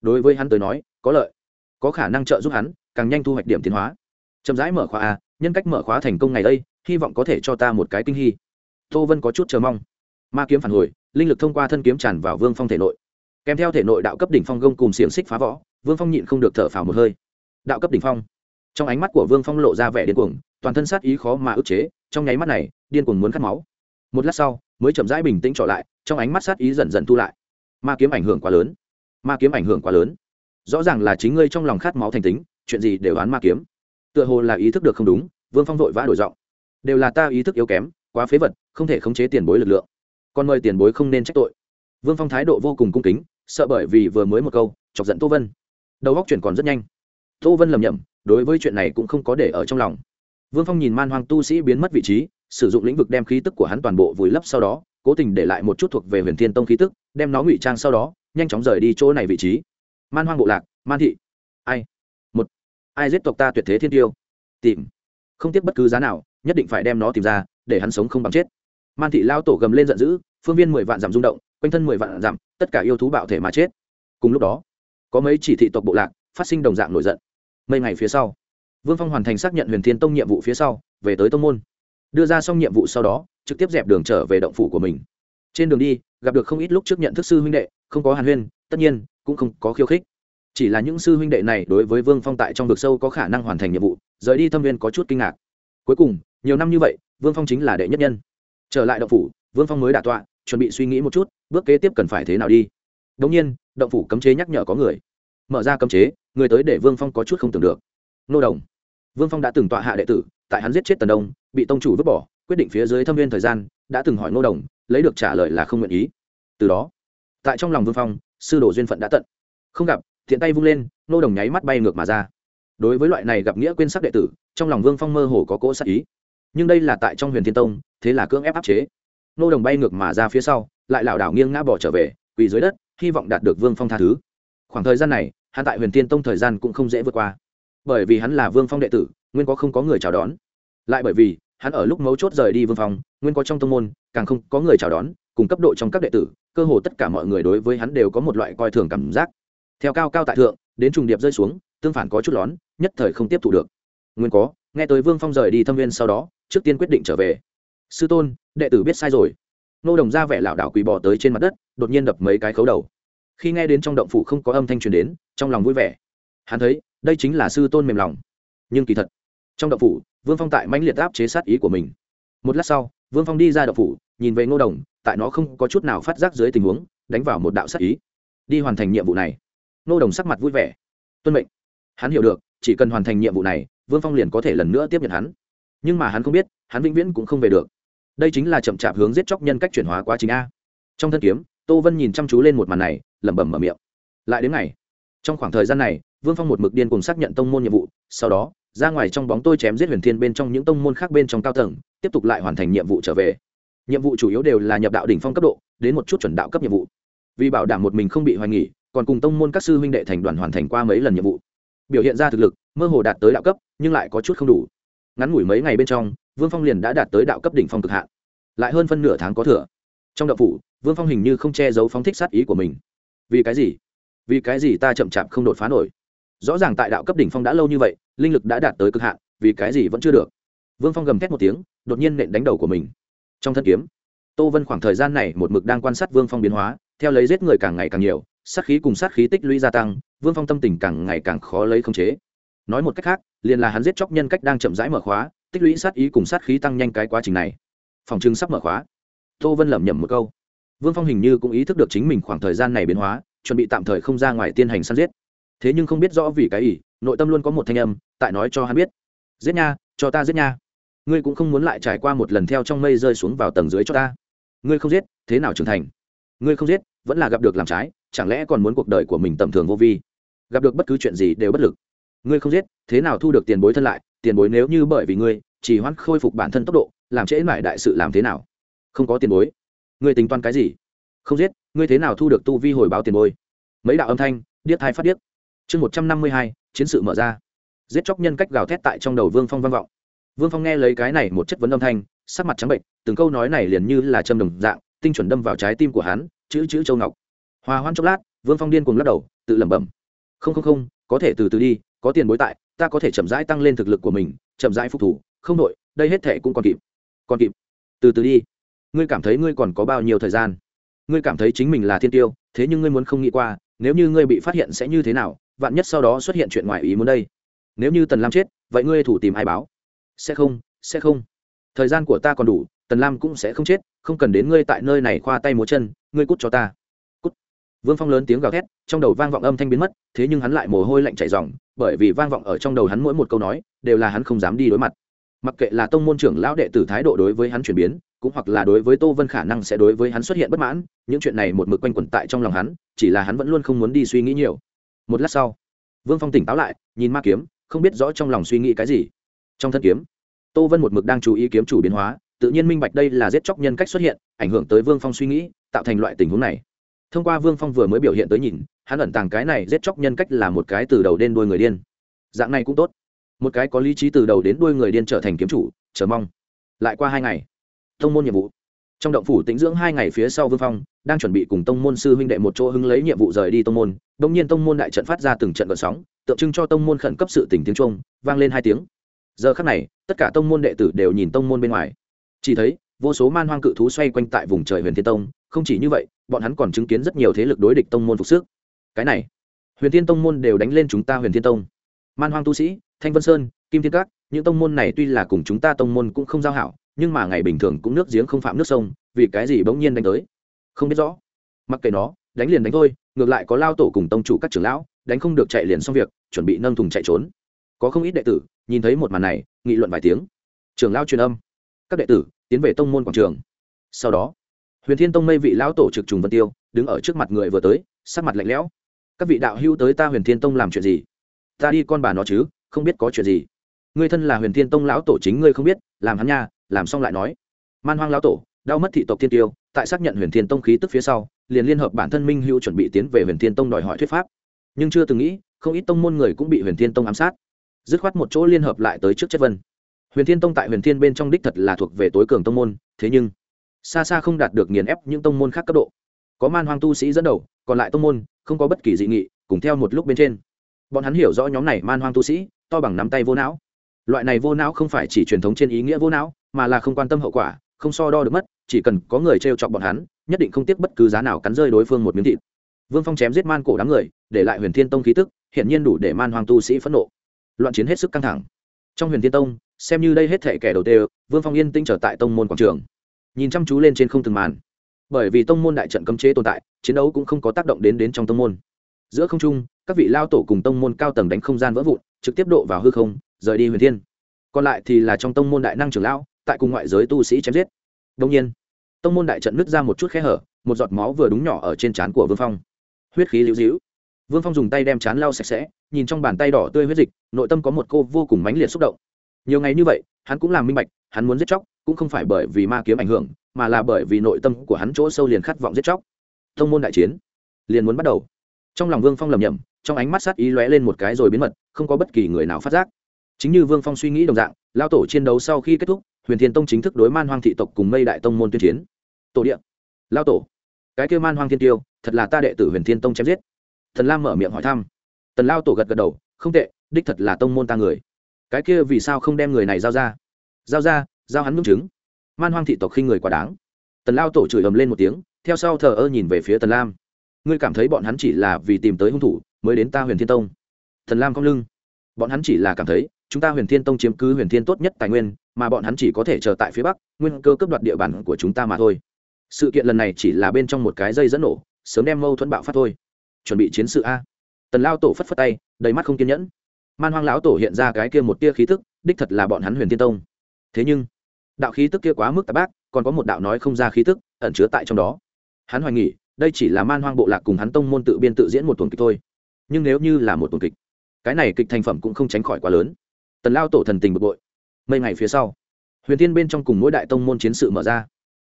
đối với hắn tới nói, có lợi. Có khả năng trợ giúp hắn, càng nhanh thu hoạch điểm tiến hóa. Chậm rãi mở khóa a, nhân cách mở khóa thành công ngày đây, hy vọng có thể cho ta một cái kinh hy tô vân có chút chờ mong. Ma kiếm phản hồi, linh lực thông qua thân kiếm tràn vào vương phong thể nội. Kèm theo thể nội đạo cấp đỉnh phong gông cùng xiềng xích phá võ vương phong nhịn không được thở phào một hơi. Đạo cấp đỉnh phong. Trong ánh mắt của vương phong lộ ra vẻ điên cuồng, toàn thân sát ý khó mà ức chế, trong nháy mắt này, điên cuồng muốn cắt máu. Một lát sau, mới chậm rãi bình tĩnh trở lại, trong ánh mắt sát ý dần dần thu lại. Ma kiếm ảnh hưởng quá lớn ma kiếm ảnh hưởng quá lớn. Rõ ràng là chính ngươi trong lòng khát máu thành tính, chuyện gì đều đoán ma kiếm. Tựa hồ là ý thức được không đúng, vương phong vội vã đổi giọng. Đều là ta ý thức yếu kém, quá phế vật, không thể khống chế tiền bối lực lượng. Còn mời tiền bối không nên trách tội. Vương phong thái độ vô cùng cung kính, sợ bởi vì vừa mới một câu, chọc giận tô vân. Đầu góc chuyển còn rất nhanh. Tô vân lầm nhầm đối với chuyện này cũng không có để ở trong lòng. Vương phong nhìn man hoang tu sĩ biến mất vị trí, sử dụng lĩnh vực đem khí tức của hắn toàn bộ vùi lấp sau đó, cố tình để lại một chút thuộc về huyền thiên tông khí tức, đem nó ngụy trang sau đó nhanh chóng rời đi chỗ này vị trí. Man hoang bộ lạc man thị. Ai? Một. Ai giết tộc ta tuyệt thế thiên tiêu? Tìm. Không tiếc bất cứ giá nào nhất định phải đem nó tìm ra để hắn sống không bằng chết. Man thị lao tổ gầm lên giận dữ phương viên mười vạn giảm rung động quanh thân mười vạn giảm, tất cả yêu thú bạo thể mà chết. Cùng lúc đó có mấy chỉ thị tộc bộ lạc phát sinh đồng dạng nổi giận. Mấy ngày phía sau vương phong hoàn thành xác nhận huyền thiên tông nhiệm vụ phía sau về tới tông môn. Đưa ra xong nhiệm vụ sau đó trực tiếp dẹp đường trở về động phủ của mình. Trên đường đi gặp được không ít lúc trước nhận thức sư huynh đệ không có hàn huyên, tất nhiên, cũng không có khiêu khích. Chỉ là những sư huynh đệ này đối với vương phong tại trong vực sâu có khả năng hoàn thành nhiệm vụ, rời đi thâm viên có chút kinh ngạc. Cuối cùng, nhiều năm như vậy, vương phong chính là đệ nhất nhân. Trở lại động phủ, vương phong mới đả tọa, chuẩn bị suy nghĩ một chút, bước kế tiếp cần phải thế nào đi. Đống nhiên, động phủ cấm chế nhắc nhở có người. Mở ra cấm chế, người tới để vương phong có chút không tưởng được. Nô đồng. Vương phong đã từng tọa hạ đệ tử, tại hắn giết chết tần đông, bị tông chủ vứt bỏ, quyết định phía dưới thâm viên thời gian, đã từng hỏi nô đồng, lấy được trả lời là không nguyện ý. Từ đó tại trong lòng vương phong, sư đồ duyên phận đã tận. Không gặp thiện tay vung lên, nô đồng nháy mắt bay ngược mà ra. Đối với loại này gặp nghĩa quên sắc đệ tử, trong lòng vương phong mơ hồ có cỗ sắc ý. Nhưng đây là tại trong huyền thiên tông, thế là cưỡng ép áp chế. Nô đồng bay ngược mà ra phía sau, lại lảo đảo nghiêng ngã bỏ trở về, quỳ dưới đất, hy vọng đạt được vương phong tha thứ. Khoảng thời gian này, hắn tại huyền thiên tông thời gian cũng không dễ vượt qua. Bởi vì hắn là vương phong đệ tử, nguyên có không có người chào đón. Lại bởi vì, hắn ở lúc mấu chốt rời đi vương phong, nguyên có trong tông môn, càng không có người chào đón cùng cấp độ trong các đệ tử, cơ hồ tất cả mọi người đối với hắn đều có một loại coi thường cảm giác. Theo cao cao tại thượng, đến trùng điệp rơi xuống, tương phản có chút lón, nhất thời không tiếp thu được. Nguyên có, nghe tới vương phong rời đi thâm viên sau đó, trước tiên quyết định trở về. Sư tôn, đệ tử biết sai rồi. Nô đồng ra vẻ lảo đảo quỳ bỏ tới trên mặt đất, đột nhiên đập mấy cái khấu đầu. Khi nghe đến trong động phủ không có âm thanh truyền đến, trong lòng vui vẻ. Hắn thấy, đây chính là sư tôn mềm lòng. Nhưng kỳ thật, trong động phủ, vương phong tại mãnh liệt áp chế sát ý của mình. Một lát sau, vương phong đi ra động phủ, nhìn về ngô đồng tại nó không có chút nào phát giác dưới tình huống, đánh vào một đạo sát ý. Đi hoàn thành nhiệm vụ này. Nô đồng sắc mặt vui vẻ. Tuân mệnh. Hắn hiểu được, chỉ cần hoàn thành nhiệm vụ này, vương phong liền có thể lần nữa tiếp nhận hắn. Nhưng mà hắn không biết, hắn vĩnh viễn cũng không về được. Đây chính là chậm chạp hướng giết chóc nhân cách chuyển hóa quá trình a. Trong thân kiếm, tô vân nhìn chăm chú lên một màn này, lẩm bẩm mở miệng. Lại đến ngày. Trong khoảng thời gian này, vương phong một mực điên cùng xác nhận tông môn nhiệm vụ, sau đó, ra ngoài trong bóng tôi chém giết huyền thiên bên trong những tông môn khác bên trong cao tầng, tiếp tục lại hoàn thành nhiệm vụ trở về nhiệm vụ chủ yếu đều là nhập đạo đỉnh phong cấp độ, đến một chút chuẩn đạo cấp nhiệm vụ. Vì bảo đảm một mình không bị hoài nghỉ, còn cùng tông môn các sư huynh đệ thành đoàn hoàn thành qua mấy lần nhiệm vụ. Biểu hiện ra thực lực, mơ hồ đạt tới đạo cấp, nhưng lại có chút không đủ. Ngắn ngủi mấy ngày bên trong, vương phong liền đã đạt tới đạo cấp đỉnh phong cực hạn. Lại hơn phân nửa tháng có thừa. Trong đậu phủ, vương phong hình như không che giấu phóng thích sát ý của mình. Vì cái gì? Vì cái gì ta chậm chạp không đột phá nổi? Rõ ràng tại đạo cấp đỉnh phong đã lâu như vậy, linh lực đã đạt tới cực hạn, vì cái gì vẫn chưa được? Vương phong gầm thét một tiếng, đột nhiên nện đánh đầu của mình trong thân kiếm. Tô vân khoảng thời gian này một mực đang quan sát vương phong biến hóa, theo lấy giết người càng ngày càng nhiều, sát khí cùng sát khí tích lũy gia tăng, vương phong tâm tình càng ngày càng khó lấy khống chế. Nói một cách khác, liền là hắn giết chóc nhân cách đang chậm rãi mở khóa, tích lũy sát ý cùng sát khí tăng nhanh cái quá trình này. Phòng trưng sắp mở khóa. Tô vân lẩm nhẩm một câu. Vương phong hình như cũng ý thức được chính mình khoảng thời gian này biến hóa, chuẩn bị tạm thời không ra ngoài tiên hành săn giết. Thế nhưng không biết rõ vì cái ý nội tâm luôn có một thanh âm, tại nói cho hắn biết. Giết nha, cho ta giết nha ngươi cũng không muốn lại trải qua một lần theo trong mây rơi xuống vào tầng dưới cho ta. Ngươi không giết, thế nào trưởng thành? Ngươi không giết, vẫn là gặp được làm trái, chẳng lẽ còn muốn cuộc đời của mình tầm thường vô vi? Gặp được bất cứ chuyện gì đều bất lực. Ngươi không giết, thế nào thu được tiền bối thân lại? Tiền bối nếu như bởi vì ngươi, chỉ hoãn khôi phục bản thân tốc độ, làm trễ mãi đại sự làm thế nào? Không có tiền bối. Ngươi tính toán cái gì? Không giết, ngươi thế nào thu được tu vi hồi báo tiền bối? Mấy đạo âm thanh, điếc thai phát điếc. Chương một trăm năm mươi hai, chiến sự mở ra. Giết chóc nhân cách gào thét tại trong đầu vương phong vang vọng vương phong nghe lấy cái này một chất vấn âm thanh, sắc mặt trắng bệnh, từng câu nói này liền như là châm đồng dạng, tinh chuẩn đâm vào trái tim của hắn, chữ chữ châu ngọc. Hòa hoan chốc lát, vương phong điên cùng lắc đầu, tự lẩm bẩm. Không không không, có thể từ từ đi, có tiền bối tại, ta có thể chậm rãi tăng lên thực lực của mình, chậm rãi phục thủ, không đội đây hết thệ cũng còn kịp. Còn kịp. Từ từ đi. Ngươi cảm thấy ngươi còn có bao nhiêu thời gian? Ngươi cảm thấy chính mình là thiên tiêu, thế nhưng ngươi muốn không nghĩ qua, nếu như ngươi bị phát hiện sẽ như thế nào, vạn nhất sau đó xuất hiện chuyện ngoài ý muốn đây. Nếu như tần lam chết, vậy ngươi thủ tìm ai báo? Sẽ không sẽ không. Thời gian của ta còn đủ, tần lam cũng sẽ không chết, không cần đến ngươi tại nơi này khoa tay múa chân, ngươi cút cho ta. Cút. Vương phong lớn tiếng gào thét, trong đầu vang vọng âm thanh biến mất, thế nhưng hắn lại mồ hôi lạnh chảy dòng bởi vì vang vọng ở trong đầu hắn mỗi một câu nói, đều là hắn không dám đi đối mặt. Mặc kệ là tông môn trưởng lão đệ tử thái độ đối với hắn chuyển biến, cũng hoặc là đối với tô vân khả năng sẽ đối với hắn xuất hiện bất mãn, những chuyện này một mực quanh quẩn tại trong lòng hắn, chỉ là hắn vẫn luôn không muốn đi suy nghĩ nhiều. Một lát sau, vương phong tỉnh táo lại, nhìn ma kiếm, không biết rõ trong lòng suy nghĩ cái gì trong thân kiếm. Tô vân một mực đang chú ý kiếm chủ biến hóa, tự nhiên minh bạch đây là giết chóc nhân cách xuất hiện, ảnh hưởng tới vương phong suy nghĩ, tạo thành loại tình huống này. Thông qua vương phong vừa mới biểu hiện tới nhìn, hắn ẩn tàng cái này giết chóc nhân cách là một cái từ đầu đến đuôi người điên. Dạng này cũng tốt. Một cái có lý trí từ đầu đến đuôi người điên trở thành kiếm chủ, chờ mong. Lại qua hai ngày thông môn nhiệm vụ. Trong động phủ tĩnh dưỡng hai ngày phía sau vương phong, đang chuẩn bị cùng tông môn sư huynh đệ một chỗ hứng lấy nhiệm vụ rời đi tông môn đông nhiên tông môn đại trận phát ra từng trận gợn sóng, tượng trưng cho tông môn khẩn cấp sự tình tiếng trung vang lên hai tiếng giờ khắc này, tất cả tông môn đệ tử đều nhìn tông môn bên ngoài. Chỉ thấy, vô số man hoang cự thú xoay quanh tại vùng trời huyền thiên tông. Không chỉ như vậy, bọn hắn còn chứng kiến rất nhiều thế lực đối địch tông môn phục sức. Cái này, huyền thiên tông môn đều đánh lên chúng ta huyền thiên tông. Man hoang tu sĩ, thanh vân sơn, kim thiên các, những tông môn này tuy là cùng chúng ta tông môn cũng không giao hảo, nhưng mà ngày bình thường cũng nước giếng không phạm nước sông, vì cái gì bỗng nhiên đánh tới? Không biết rõ. Mặc kệ nó, đánh liền đánh thôi, ngược lại có lao tổ cùng tông chủ các trưởng lão, đánh không được chạy liền xong việc, chuẩn bị nâng thùng chạy trốn. Có không ít đệ tử nhìn thấy một màn này, nghị luận vài tiếng. Trưởng lao truyền âm. Các đệ tử, tiến về tông môn quảng trường. Sau đó, huyền thiên tông mây vị lão tổ trực trùng vân tiêu, đứng ở trước mặt người vừa tới, sắc mặt lạnh lẽo. Các vị đạo hữu tới ta huyền thiên tông làm chuyện gì? Ta đi con bà nó chứ, không biết có chuyện gì. Ngươi thân là huyền thiên tông lão tổ chính ngươi không biết, làm hắn nha, làm xong lại nói. Man hoang lão tổ, đau mất thị tộc thiên tiêu, tại xác nhận huyền thiên tông khí tức phía sau, liền liên hợp bản thân minh hữu chuẩn bị tiến về huyền thiên tông đòi hỏi thuyết pháp. Nhưng chưa từng nghĩ, không ít tông môn người cũng bị huyền thiên tông ám sát dứt khoát một chỗ liên hợp lại tới trước chất vân. Huyền thiên tông tại huyền thiên bên trong đích thật là thuộc về tối cường tông môn, thế nhưng, xa xa không đạt được nghiền ép những tông môn khác cấp độ. Có man hoang tu sĩ dẫn đầu, còn lại tông môn, không có bất kỳ dị nghị, cùng theo một lúc bên trên. Bọn hắn hiểu rõ nhóm này man hoang tu sĩ, to bằng nắm tay vô não. Loại này vô não không phải chỉ truyền thống trên ý nghĩa vô não, mà là không quan tâm hậu quả, không so đo được mất, chỉ cần có người t r e o chọc bọn hắn, nhất định không tiếc bất cứ giá nào cắn rơi đối phương một miếng thịt. Vương phong chém giết man cổ đám người, để lại huyền thiên tông khí tức hiện nhiên đủ để man hoang tu sĩ phẫn nộ loạn chiến hết sức căng thẳng. Trong huyền thiên tông, xem như đây hết thảy kẻ đầu tiên vương phong yên tĩnh trở tại tông môn quảng trường. Nhìn chăm chú lên trên không từng màn. Bởi vì tông môn đại trận cấm chế tồn tại, chiến đấu cũng không có tác động đến đến trong tông môn. Giữa không trung, các vị lao tổ cùng tông môn cao tầng đánh không gian vỡ vụn, trực tiếp độ vào hư không, rời đi huyền thiên. Còn lại thì là trong tông môn đại năng trưởng lão, tại cùng ngoại giới tu sĩ chém giết. Đông nhiên, tông môn đại trận nứt ra một chút khe hở, một giọt máu vừa đúng nhỏ ở trên trán của vương phong. Huyết khí lưu dĩu vương phong dùng tay đem chán lau sạch sẽ, nhìn trong bàn tay đỏ tươi huyết dịch, nội tâm có một cô vô cùng mãnh liệt xúc động. Nhiều ngày như vậy, hắn cũng làm minh bạch, hắn muốn giết chóc, cũng không phải bởi vì ma kiếm ảnh hưởng, mà là bởi vì nội tâm của hắn chỗ sâu liền khát vọng giết chóc. Thông môn đại chiến, liền muốn bắt đầu. Trong lòng vương phong lầm nhầm trong ánh mắt sát ý lóe lên một cái rồi biến mật, không có bất kỳ người nào phát giác. Chính như vương phong suy nghĩ đồng dạng, lao tổ chiến đấu sau khi kết thúc, huyền thiên tông chính thức đối man hoang thị tộc cùng mây đại tông môn tuyên chiến. Tổ điện lao tổ. Cái kêu man hoang thiên tiêu, thật là ta đệ tử huyền thiên tông chém giết thần lam mở miệng hỏi thăm. Tần lao tổ gật gật đầu, không tệ, đích thật là tông môn ta người. Cái kia vì sao không đem người này giao ra? Giao ra, giao hắn minh chứng. Man hoang thị tộc khi người quá đáng. Tần lao tổ chửi ầm lên một tiếng, theo sau thờ ơ nhìn về phía tần lam. Ngươi cảm thấy bọn hắn chỉ là vì tìm tới hung thủ mới đến ta huyền thiên tông? Thần lam cong lưng. Bọn hắn chỉ là cảm thấy chúng ta huyền thiên tông chiếm cứ huyền thiên tốt nhất tài nguyên, mà bọn hắn chỉ có thể chờ tại phía bắc, nguyên cơ cấp đoạt địa bàn của chúng ta mà thôi. Sự kiện lần này chỉ là bên trong một cái dây dẫn nổ, sớm đem mâu thuẫn bạo phát thôi chuẩn bị chiến sự a. Tần lao tổ phất phất tay, đầy mắt không kiên nhẫn. Man hoang lão tổ hiện ra cái kia một tia khí tức, đích thật là bọn hắn huyền thiên tông. Thế nhưng, đạo khí tức kia quá mức tạp bác, còn có một đạo nói không ra khí tức ẩn chứa tại trong đó. Hắn hoài nghỉ đây chỉ là man hoang bộ lạc cùng hắn tông môn tự biên tự diễn một tuần kịch thôi. Nhưng nếu như là một tuần kịch, cái này kịch thành phẩm cũng không tránh khỏi quá lớn. Tần lao tổ thần tình bực bội. Mấy ngày phía sau, huyền tiên bên trong cùng mỗi đại tông môn chiến sự mở ra.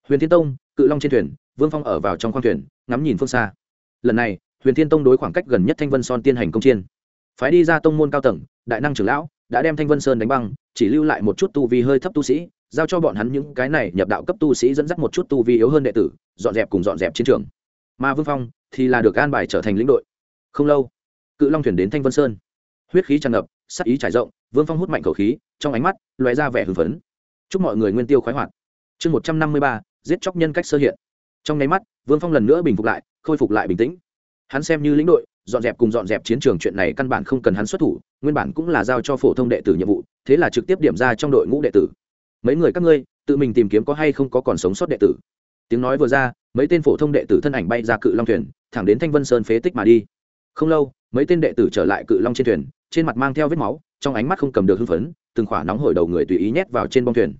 Huyền thiên tông, cự long trên thuyền, vương phong ở vào trong khoang thuyền, ngắm nhìn phương xa. Lần này huyền thiên tông đối khoảng cách gần nhất thanh vân son tiên hành công chiên. Phái đi ra tông môn cao tầng, đại năng trưởng lão, đã đem thanh vân sơn đánh băng, chỉ lưu lại một chút tu vi hơi thấp tu sĩ, giao cho bọn hắn những cái này nhập đạo cấp tu sĩ dẫn dắt một chút tu vi yếu hơn đệ tử, dọn dẹp cùng dọn dẹp chiến trường. Mà vương phong thì là được an bài trở thành lĩnh đội. Không lâu, cự long thuyền đến thanh vân sơn. Huyết khí tràn ngập sắc ý trải rộng, vương phong hút mạnh khẩu khí, trong ánh mắt loé ra vẻ hưng phấn. Chúc mọi người nguyên tiêu khoái hoạt. Chương một trăm năm mươi ba, giết chóc nhân cách sơ hiện. Trong nháy mắt, vương phong lần nữa bình phục lại, khôi phục lại bình tĩnh hắn xem như lĩnh đội, dọn dẹp cùng dọn dẹp chiến trường chuyện này căn bản không cần hắn xuất thủ, nguyên bản cũng là giao cho phổ thông đệ tử nhiệm vụ, thế là trực tiếp điểm ra trong đội ngũ đệ tử. Mấy người các ngươi, tự mình tìm kiếm có hay không có còn sống sót đệ tử. Tiếng nói vừa ra, mấy tên phổ thông đệ tử thân ảnh bay ra cự long thuyền, thẳng đến thanh vân sơn phế tích mà đi. Không lâu, mấy tên đệ tử trở lại cự long trên thuyền, trên mặt mang theo vết máu, trong ánh mắt không cầm được hưng phấn, từng khỏa nóng hổi đầu người tùy ý nhét vào trên bông thuyền.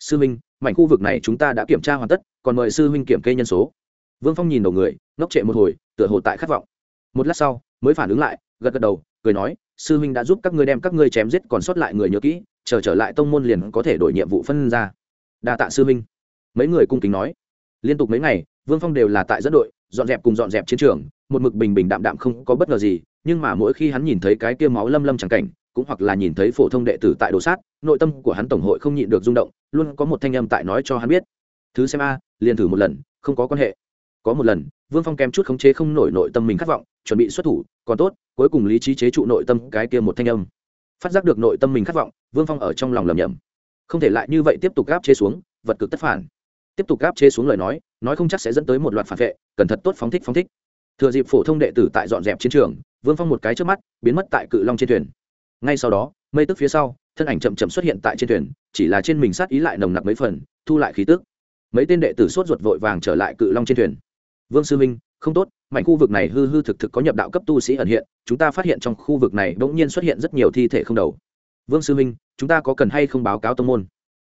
Sư minh, mảnh khu vực này chúng ta đã kiểm tra hoàn tất, còn mời sư huynh kiểm kê nhân số vương phong nhìn đầu người, ngốc trệ một hồi, tựa hồ tại khát vọng. Một lát sau, mới phản ứng lại, gật gật đầu, cười nói, sư huynh đã giúp các ngươi đem các ngươi chém giết còn sót lại người nhớ kỹ, chờ trở lại tông môn liền có thể đổi nhiệm vụ phân ra. Đa tạ sư huynh. Mấy người cung kính nói. Liên tục mấy ngày, vương phong đều là tại dẫn đội, dọn dẹp cùng dọn dẹp chiến trường, một mực bình bình đạm đạm không có bất ngờ gì, nhưng mà mỗi khi hắn nhìn thấy cái kia máu lâm lâm chẳng cảnh, cũng hoặc là nhìn thấy phổ thông đệ tử tại đồ sát, nội tâm của hắn tổng hội không nhịn được rung động, luôn có một thanh âm tại nói cho hắn biết. Thứ xem a, liền thử một lần, không có quan hệ có một lần, vương phong kém chút khống chế không nổi nội tâm mình khát vọng, chuẩn bị xuất thủ, còn tốt, cuối cùng lý trí chế trụ nội tâm cái kia một thanh âm. Phát giác được nội tâm mình khát vọng, vương phong ở trong lòng lầm nhầm không thể lại như vậy tiếp tục gáp chế xuống, vật cực tất phản. Tiếp tục gáp chế xuống lời nói nói không chắc sẽ dẫn tới một loạt phản vệ, cần thật tốt phóng thích phóng thích. Thừa dịp phổ thông đệ tử tại dọn dẹp chiến trường, vương phong một cái trước mắt, biến mất tại cự long trên thuyền. Ngay sau đó, mây tức phía sau, thân ảnh chậm chậm xuất hiện tại trên thuyền, chỉ là trên mình sát ý lại nồng nặc mấy phần, thu lại khí tức. Mấy tên đệ tử sốt ruột vội vàng trở lại cự long trên thuyền vương sư minh, không tốt mạnh khu vực này hư hư thực thực có nhập đạo cấp tu sĩ ẩn hiện, chúng ta phát hiện trong khu vực này bỗng nhiên xuất hiện rất nhiều thi thể không đầu. Vương sư minh, chúng ta có cần hay không báo cáo tông môn?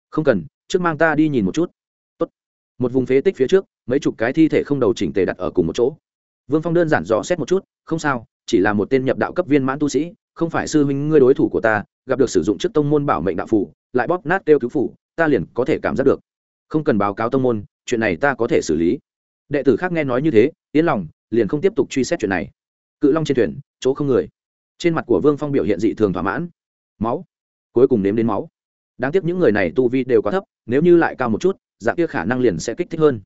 Không cần, trước mang ta đi nhìn một chút. Tốt. một vùng phế tích phía trước, mấy chục cái thi thể không đầu chỉnh tề đặt ở cùng một chỗ. Vương phong đơn giản dò xét một chút, không sao, chỉ là một tên nhập đạo cấp viên mãn tu sĩ, không phải sư huynh ngươi đối thủ của ta, gặp được sử dụng trước tông môn bảo mệnh đạo phủ, lại bóp nát kêu cứu phủ, ta liền có thể cảm giác được. Không cần báo cáo tông môn, chuyện này ta có thể xử lý đệ tử khác nghe nói như thế, yên lòng, liền không tiếp tục truy xét chuyện này. Cự long trên thuyền, chỗ không người. Trên mặt của vương phong biểu hiện dị thường thỏa mãn. Máu. Cuối cùng nếm đến máu. Đáng tiếc những người này tu vi đều quá thấp, nếu như lại cao một chút, dạng kia khả năng liền sẽ kích thích hơn.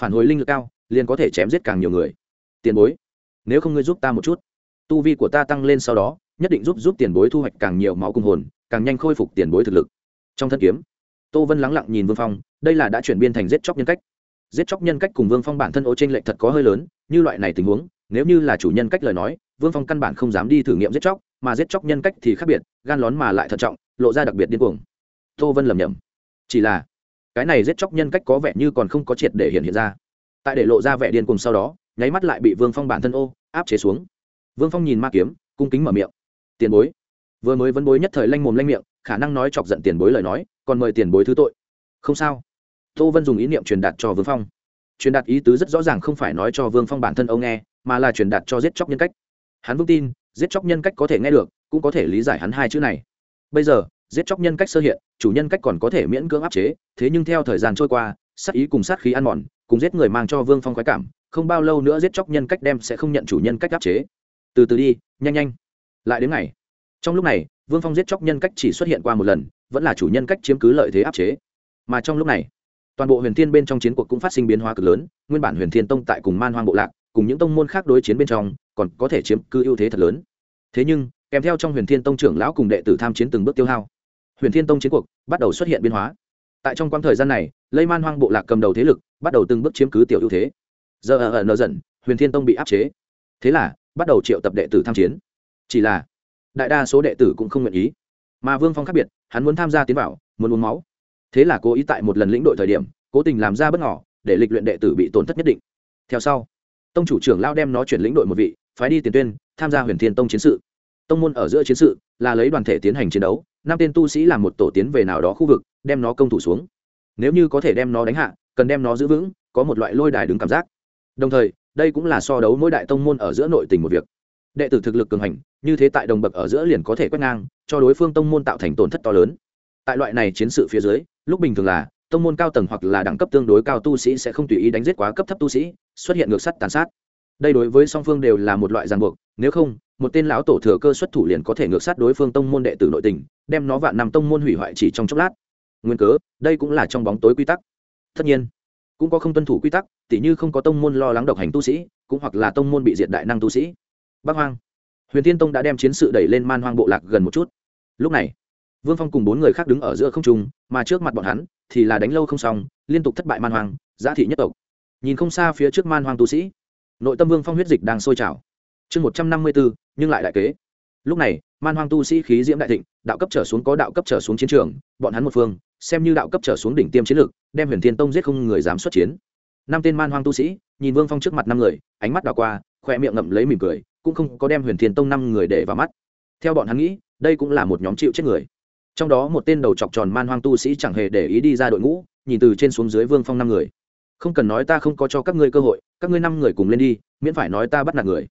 Phản hồi linh lực cao, liền có thể chém giết càng nhiều người. Tiền bối, nếu không ngươi giúp ta một chút. Tu vi của ta tăng lên sau đó, nhất định giúp giúp tiền bối thu hoạch càng nhiều máu cùng hồn, càng nhanh khôi phục tiền bối thực lực. Trong thân kiếm, tô vân lắng lặng nhìn vương phong, đây là đã chuyển biên thành giết chóc nhân cách giết chóc nhân cách cùng vương phong bản thân ô t r ê n lệch thật có hơi lớn, như loại này tình huống, nếu như là chủ nhân cách lời nói, vương phong căn bản không dám đi thử nghiệm giết chóc, mà giết chóc nhân cách thì khác biệt, gan lón mà lại thận trọng, lộ ra đặc biệt điên cuồng. Tô vân lầm nhầm chỉ là, cái này giết chóc nhân cách có vẻ như còn không có triệt để hiện hiện ra. Tại để lộ ra vẻ điên cuồng sau đó, nháy mắt lại bị vương phong bản thân ô, áp chế xuống. Vương phong nhìn ma kiếm, cung kính mở miệng. Tiền bối. Vừa mới vấn bối nhất thời lanh mồm lanh miệng, khả năng nói chọc giận tiền bối lời nói, còn mời tiền bối thứ tội. Không sao tô vân dùng ý niệm truyền đạt cho vương phong. Truyền đạt ý tứ rất rõ ràng không phải nói cho vương phong bản thân ông nghe, mà là truyền đạt cho giết chóc nhân cách. Hắn vững tin, giết chóc nhân cách có thể nghe được, cũng có thể lý giải hắn hai chữ này. Bây giờ, giết chóc nhân cách sơ hiện, chủ nhân cách còn có thể miễn cưỡng áp chế, thế nhưng theo thời gian trôi qua, sát ý cùng sát khí ăn mòn, cùng giết người mang cho vương phong khoái cảm, không bao lâu nữa giết chóc nhân cách đem sẽ không nhận chủ nhân cách áp chế. Từ từ đi, nhanh nhanh. Lại đến ngày. Trong lúc này, vương phong giết chóc nhân cách chỉ xuất hiện qua một lần, vẫn là chủ nhân cách chiếm cứ lợi thế áp chế. Mà trong lúc này toàn bộ huyền thiên bên trong chiến cuộc cũng phát sinh biến hóa cực lớn, nguyên bản huyền thiên tông tại cùng man hoang bộ lạc, cùng những tông môn khác đối chiến bên trong, còn có thể chiếm cứ ưu thế thật lớn. Thế nhưng, kèm theo trong huyền thiên tông trưởng lão cùng đệ tử tham chiến từng bước tiêu hao, huyền thiên tông chiến cuộc bắt đầu xuất hiện biến hóa. Tại trong quãng thời gian này, lây man hoang bộ lạc cầm đầu thế lực bắt đầu từng bước chiếm cứ tiểu ưu thế. Giờ ở ở nợ dần huyền thiên tông bị áp chế. Thế là, bắt đầu triệu tập đệ tử tham chiến. Chỉ là, đại đa số đệ tử cũng không nguyện ý. Mà vương phong khác biệt, hắn muốn tham gia tiến vào, muốn uống máu thế là cố ý tại một lần lĩnh đội thời điểm, cố tình làm ra bất ngỏ để lịch luyện đệ tử bị tổn thất nhất định. Theo sau, tông chủ trưởng lao đem nó chuyển lĩnh đội một vị, phái đi tiền tuyên, tham gia huyền thiên tông chiến sự. Tông môn ở giữa chiến sự là lấy đoàn thể tiến hành chiến đấu, năm tên tu sĩ làm một tổ tiến về nào đó khu vực, đem nó công thủ xuống. Nếu như có thể đem nó đánh hạ, cần đem nó giữ vững, có một loại lôi đài đứng cảm giác. Đồng thời, đây cũng là so đấu mỗi đại tông môn ở giữa nội tình một việc. Đệ tử thực lực cường hành, như thế tại đồng bậc ở giữa liền có thể quét ngang, cho đối phương tông môn tạo thành tổn thất to lớn. Tại loại này chiến sự phía dưới lúc bình thường là, tông môn cao tầng hoặc là đẳng cấp tương đối cao tu sĩ sẽ không tùy ý đánh giết quá cấp thấp tu sĩ, xuất hiện ngược sắt tàn sát. Đây đối với song phương đều là một loại ràng buộc, nếu không, một tên lão tổ thừa cơ xuất thủ liền có thể ngược sát đối phương tông môn đệ tử nội tình, đem nó vạn nằm tông môn hủy hoại chỉ trong chốc lát. Nguyên cớ, đây cũng là trong bóng tối quy tắc. Tất nhiên, cũng có không tuân thủ quy tắc, tỉ như không có tông môn lo lắng độc hành tu sĩ, cũng hoặc là tông môn bị diệt đại năng tu sĩ. Bắc hoang, huyền tiên tông đã đem chiến sự đẩy lên man hoang bộ lạc gần một chút. Lúc này vương phong cùng bốn người khác đứng ở giữa không trung, mà trước mặt bọn hắn thì là đánh lâu không xong, liên tục thất bại man hoang, giã thị nhất tộc. Nhìn không xa phía trước man hoang tu sĩ, nội tâm vương phong huyết dịch đang sôi trào. Chương một trăm năm mươi bốn nhưng lại đại kế. Lúc này, man hoang tu sĩ khí diễm đại thịnh, đạo cấp trở xuống có đạo cấp trở xuống chiến trường, bọn hắn một phương, xem như đạo cấp trở xuống đỉnh tiêm chiến lược, đem huyền thiên tông giết không người dám xuất chiến. Năm tên man hoang tu sĩ, nhìn vương phong trước mặt năm người, ánh mắt đảo qua, khoe miệng ngậm lấy mỉm cười, cũng không có đem huyền thiên tông năm người để vào mắt. Theo bọn hắn nghĩ, đây cũng là một nhóm chịu chết người trong đó một tên đầu chọc tròn man hoang tu sĩ chẳng hề để ý đi ra đội ngũ, nhìn từ trên xuống dưới vương phong năm người. Không cần nói ta không có cho các ngươi cơ hội, các ngươi năm người cùng lên đi, miễn phải nói ta bắt nạt người.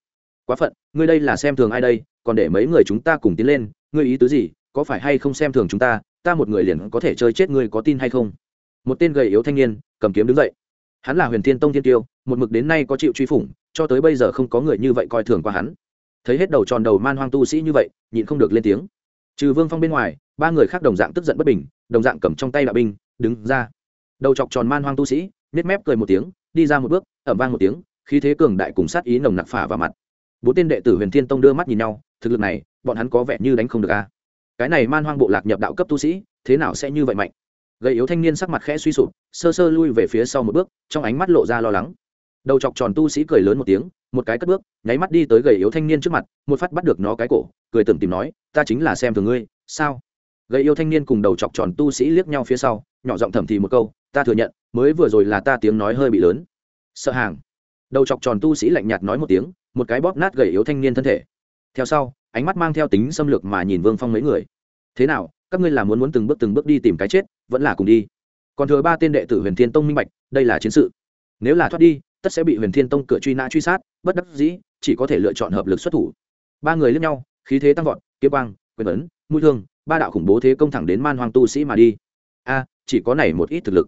Quá phận, ngươi đây là xem thường ai đây, còn để mấy người chúng ta cùng tiến lên, ngươi ý tứ gì, có phải hay không xem thường chúng ta ta một người liền có thể chơi chết ngươi có tin hay không? Một tên gầy yếu thanh niên, cầm kiếm đứng dậy. Hắn là huyền thiên tông thiên tiêu, một mực đến nay có chịu truy phủng, cho tới bây giờ không có người như vậy coi thường qua hắn. Thấy hết đầu tròn đầu man hoang tu sĩ như vậy, nhịn không được lên tiếng. Trừ vương phong bên ngoài ba người khác đồng dạng tức giận bất bình, đồng dạng cầm trong tay đạo binh, đứng ra. Đầu chọc tròn man hoang tu sĩ nết mép cười một tiếng, đi ra một bước, ẩm vang một tiếng, khí thế cường đại cùng sát ý nồng nặc phả vào mặt. Bốn tên đệ tử huyền thiên tông đưa mắt nhìn nhau, thực lực này, bọn hắn có vẻ như đánh không được a. Cái này man hoang bộ lạc nhập đạo cấp tu sĩ, thế nào sẽ như vậy mạnh? Gầy yếu thanh niên sắc mặt khẽ suy sụp, sơ sơ lui về phía sau một bước, trong ánh mắt lộ ra lo lắng. Đầu chọc tròn tu sĩ cười lớn một tiếng, một cái cất bước, nháy mắt đi tới gầy yếu thanh niên trước mặt, một phát bắt được nó cái cổ, cười tưởng tìm nói, ta chính là xem thường ngươi, sao? Gây yêu thanh niên cùng đầu chọc tròn tu sĩ liếc nhau phía sau, nhỏ giọng thầm thì một câu, ta thừa nhận, mới vừa rồi là ta tiếng nói hơi bị lớn. Sợ hàng. Đầu chọc tròn tu sĩ lạnh nhạt nói một tiếng, một cái bóp nát gầy yếu thanh niên thân thể. Theo sau, ánh mắt mang theo tính xâm lược mà nhìn vương phong mấy người. Thế nào, các ngươi là muốn muốn từng bước từng bước đi tìm cái chết, vẫn là cùng đi? Còn thừa ba tên đệ tử huyền thiên tông minh bạch, đây là chiến sự. Nếu là thoát đi, tất sẽ bị huyền thiên tông cửa truy nã truy sát, bất đắc dĩ, chỉ có thể lựa chọn hợp lực xuất thủ. Ba người lướt nhau, khí thế tăng vọt, kiếm quang, quyền ấn, mũi thương ba đạo khủng bố thế công thẳng đến man hoang tu sĩ mà đi. A, chỉ có này một ít thực lực.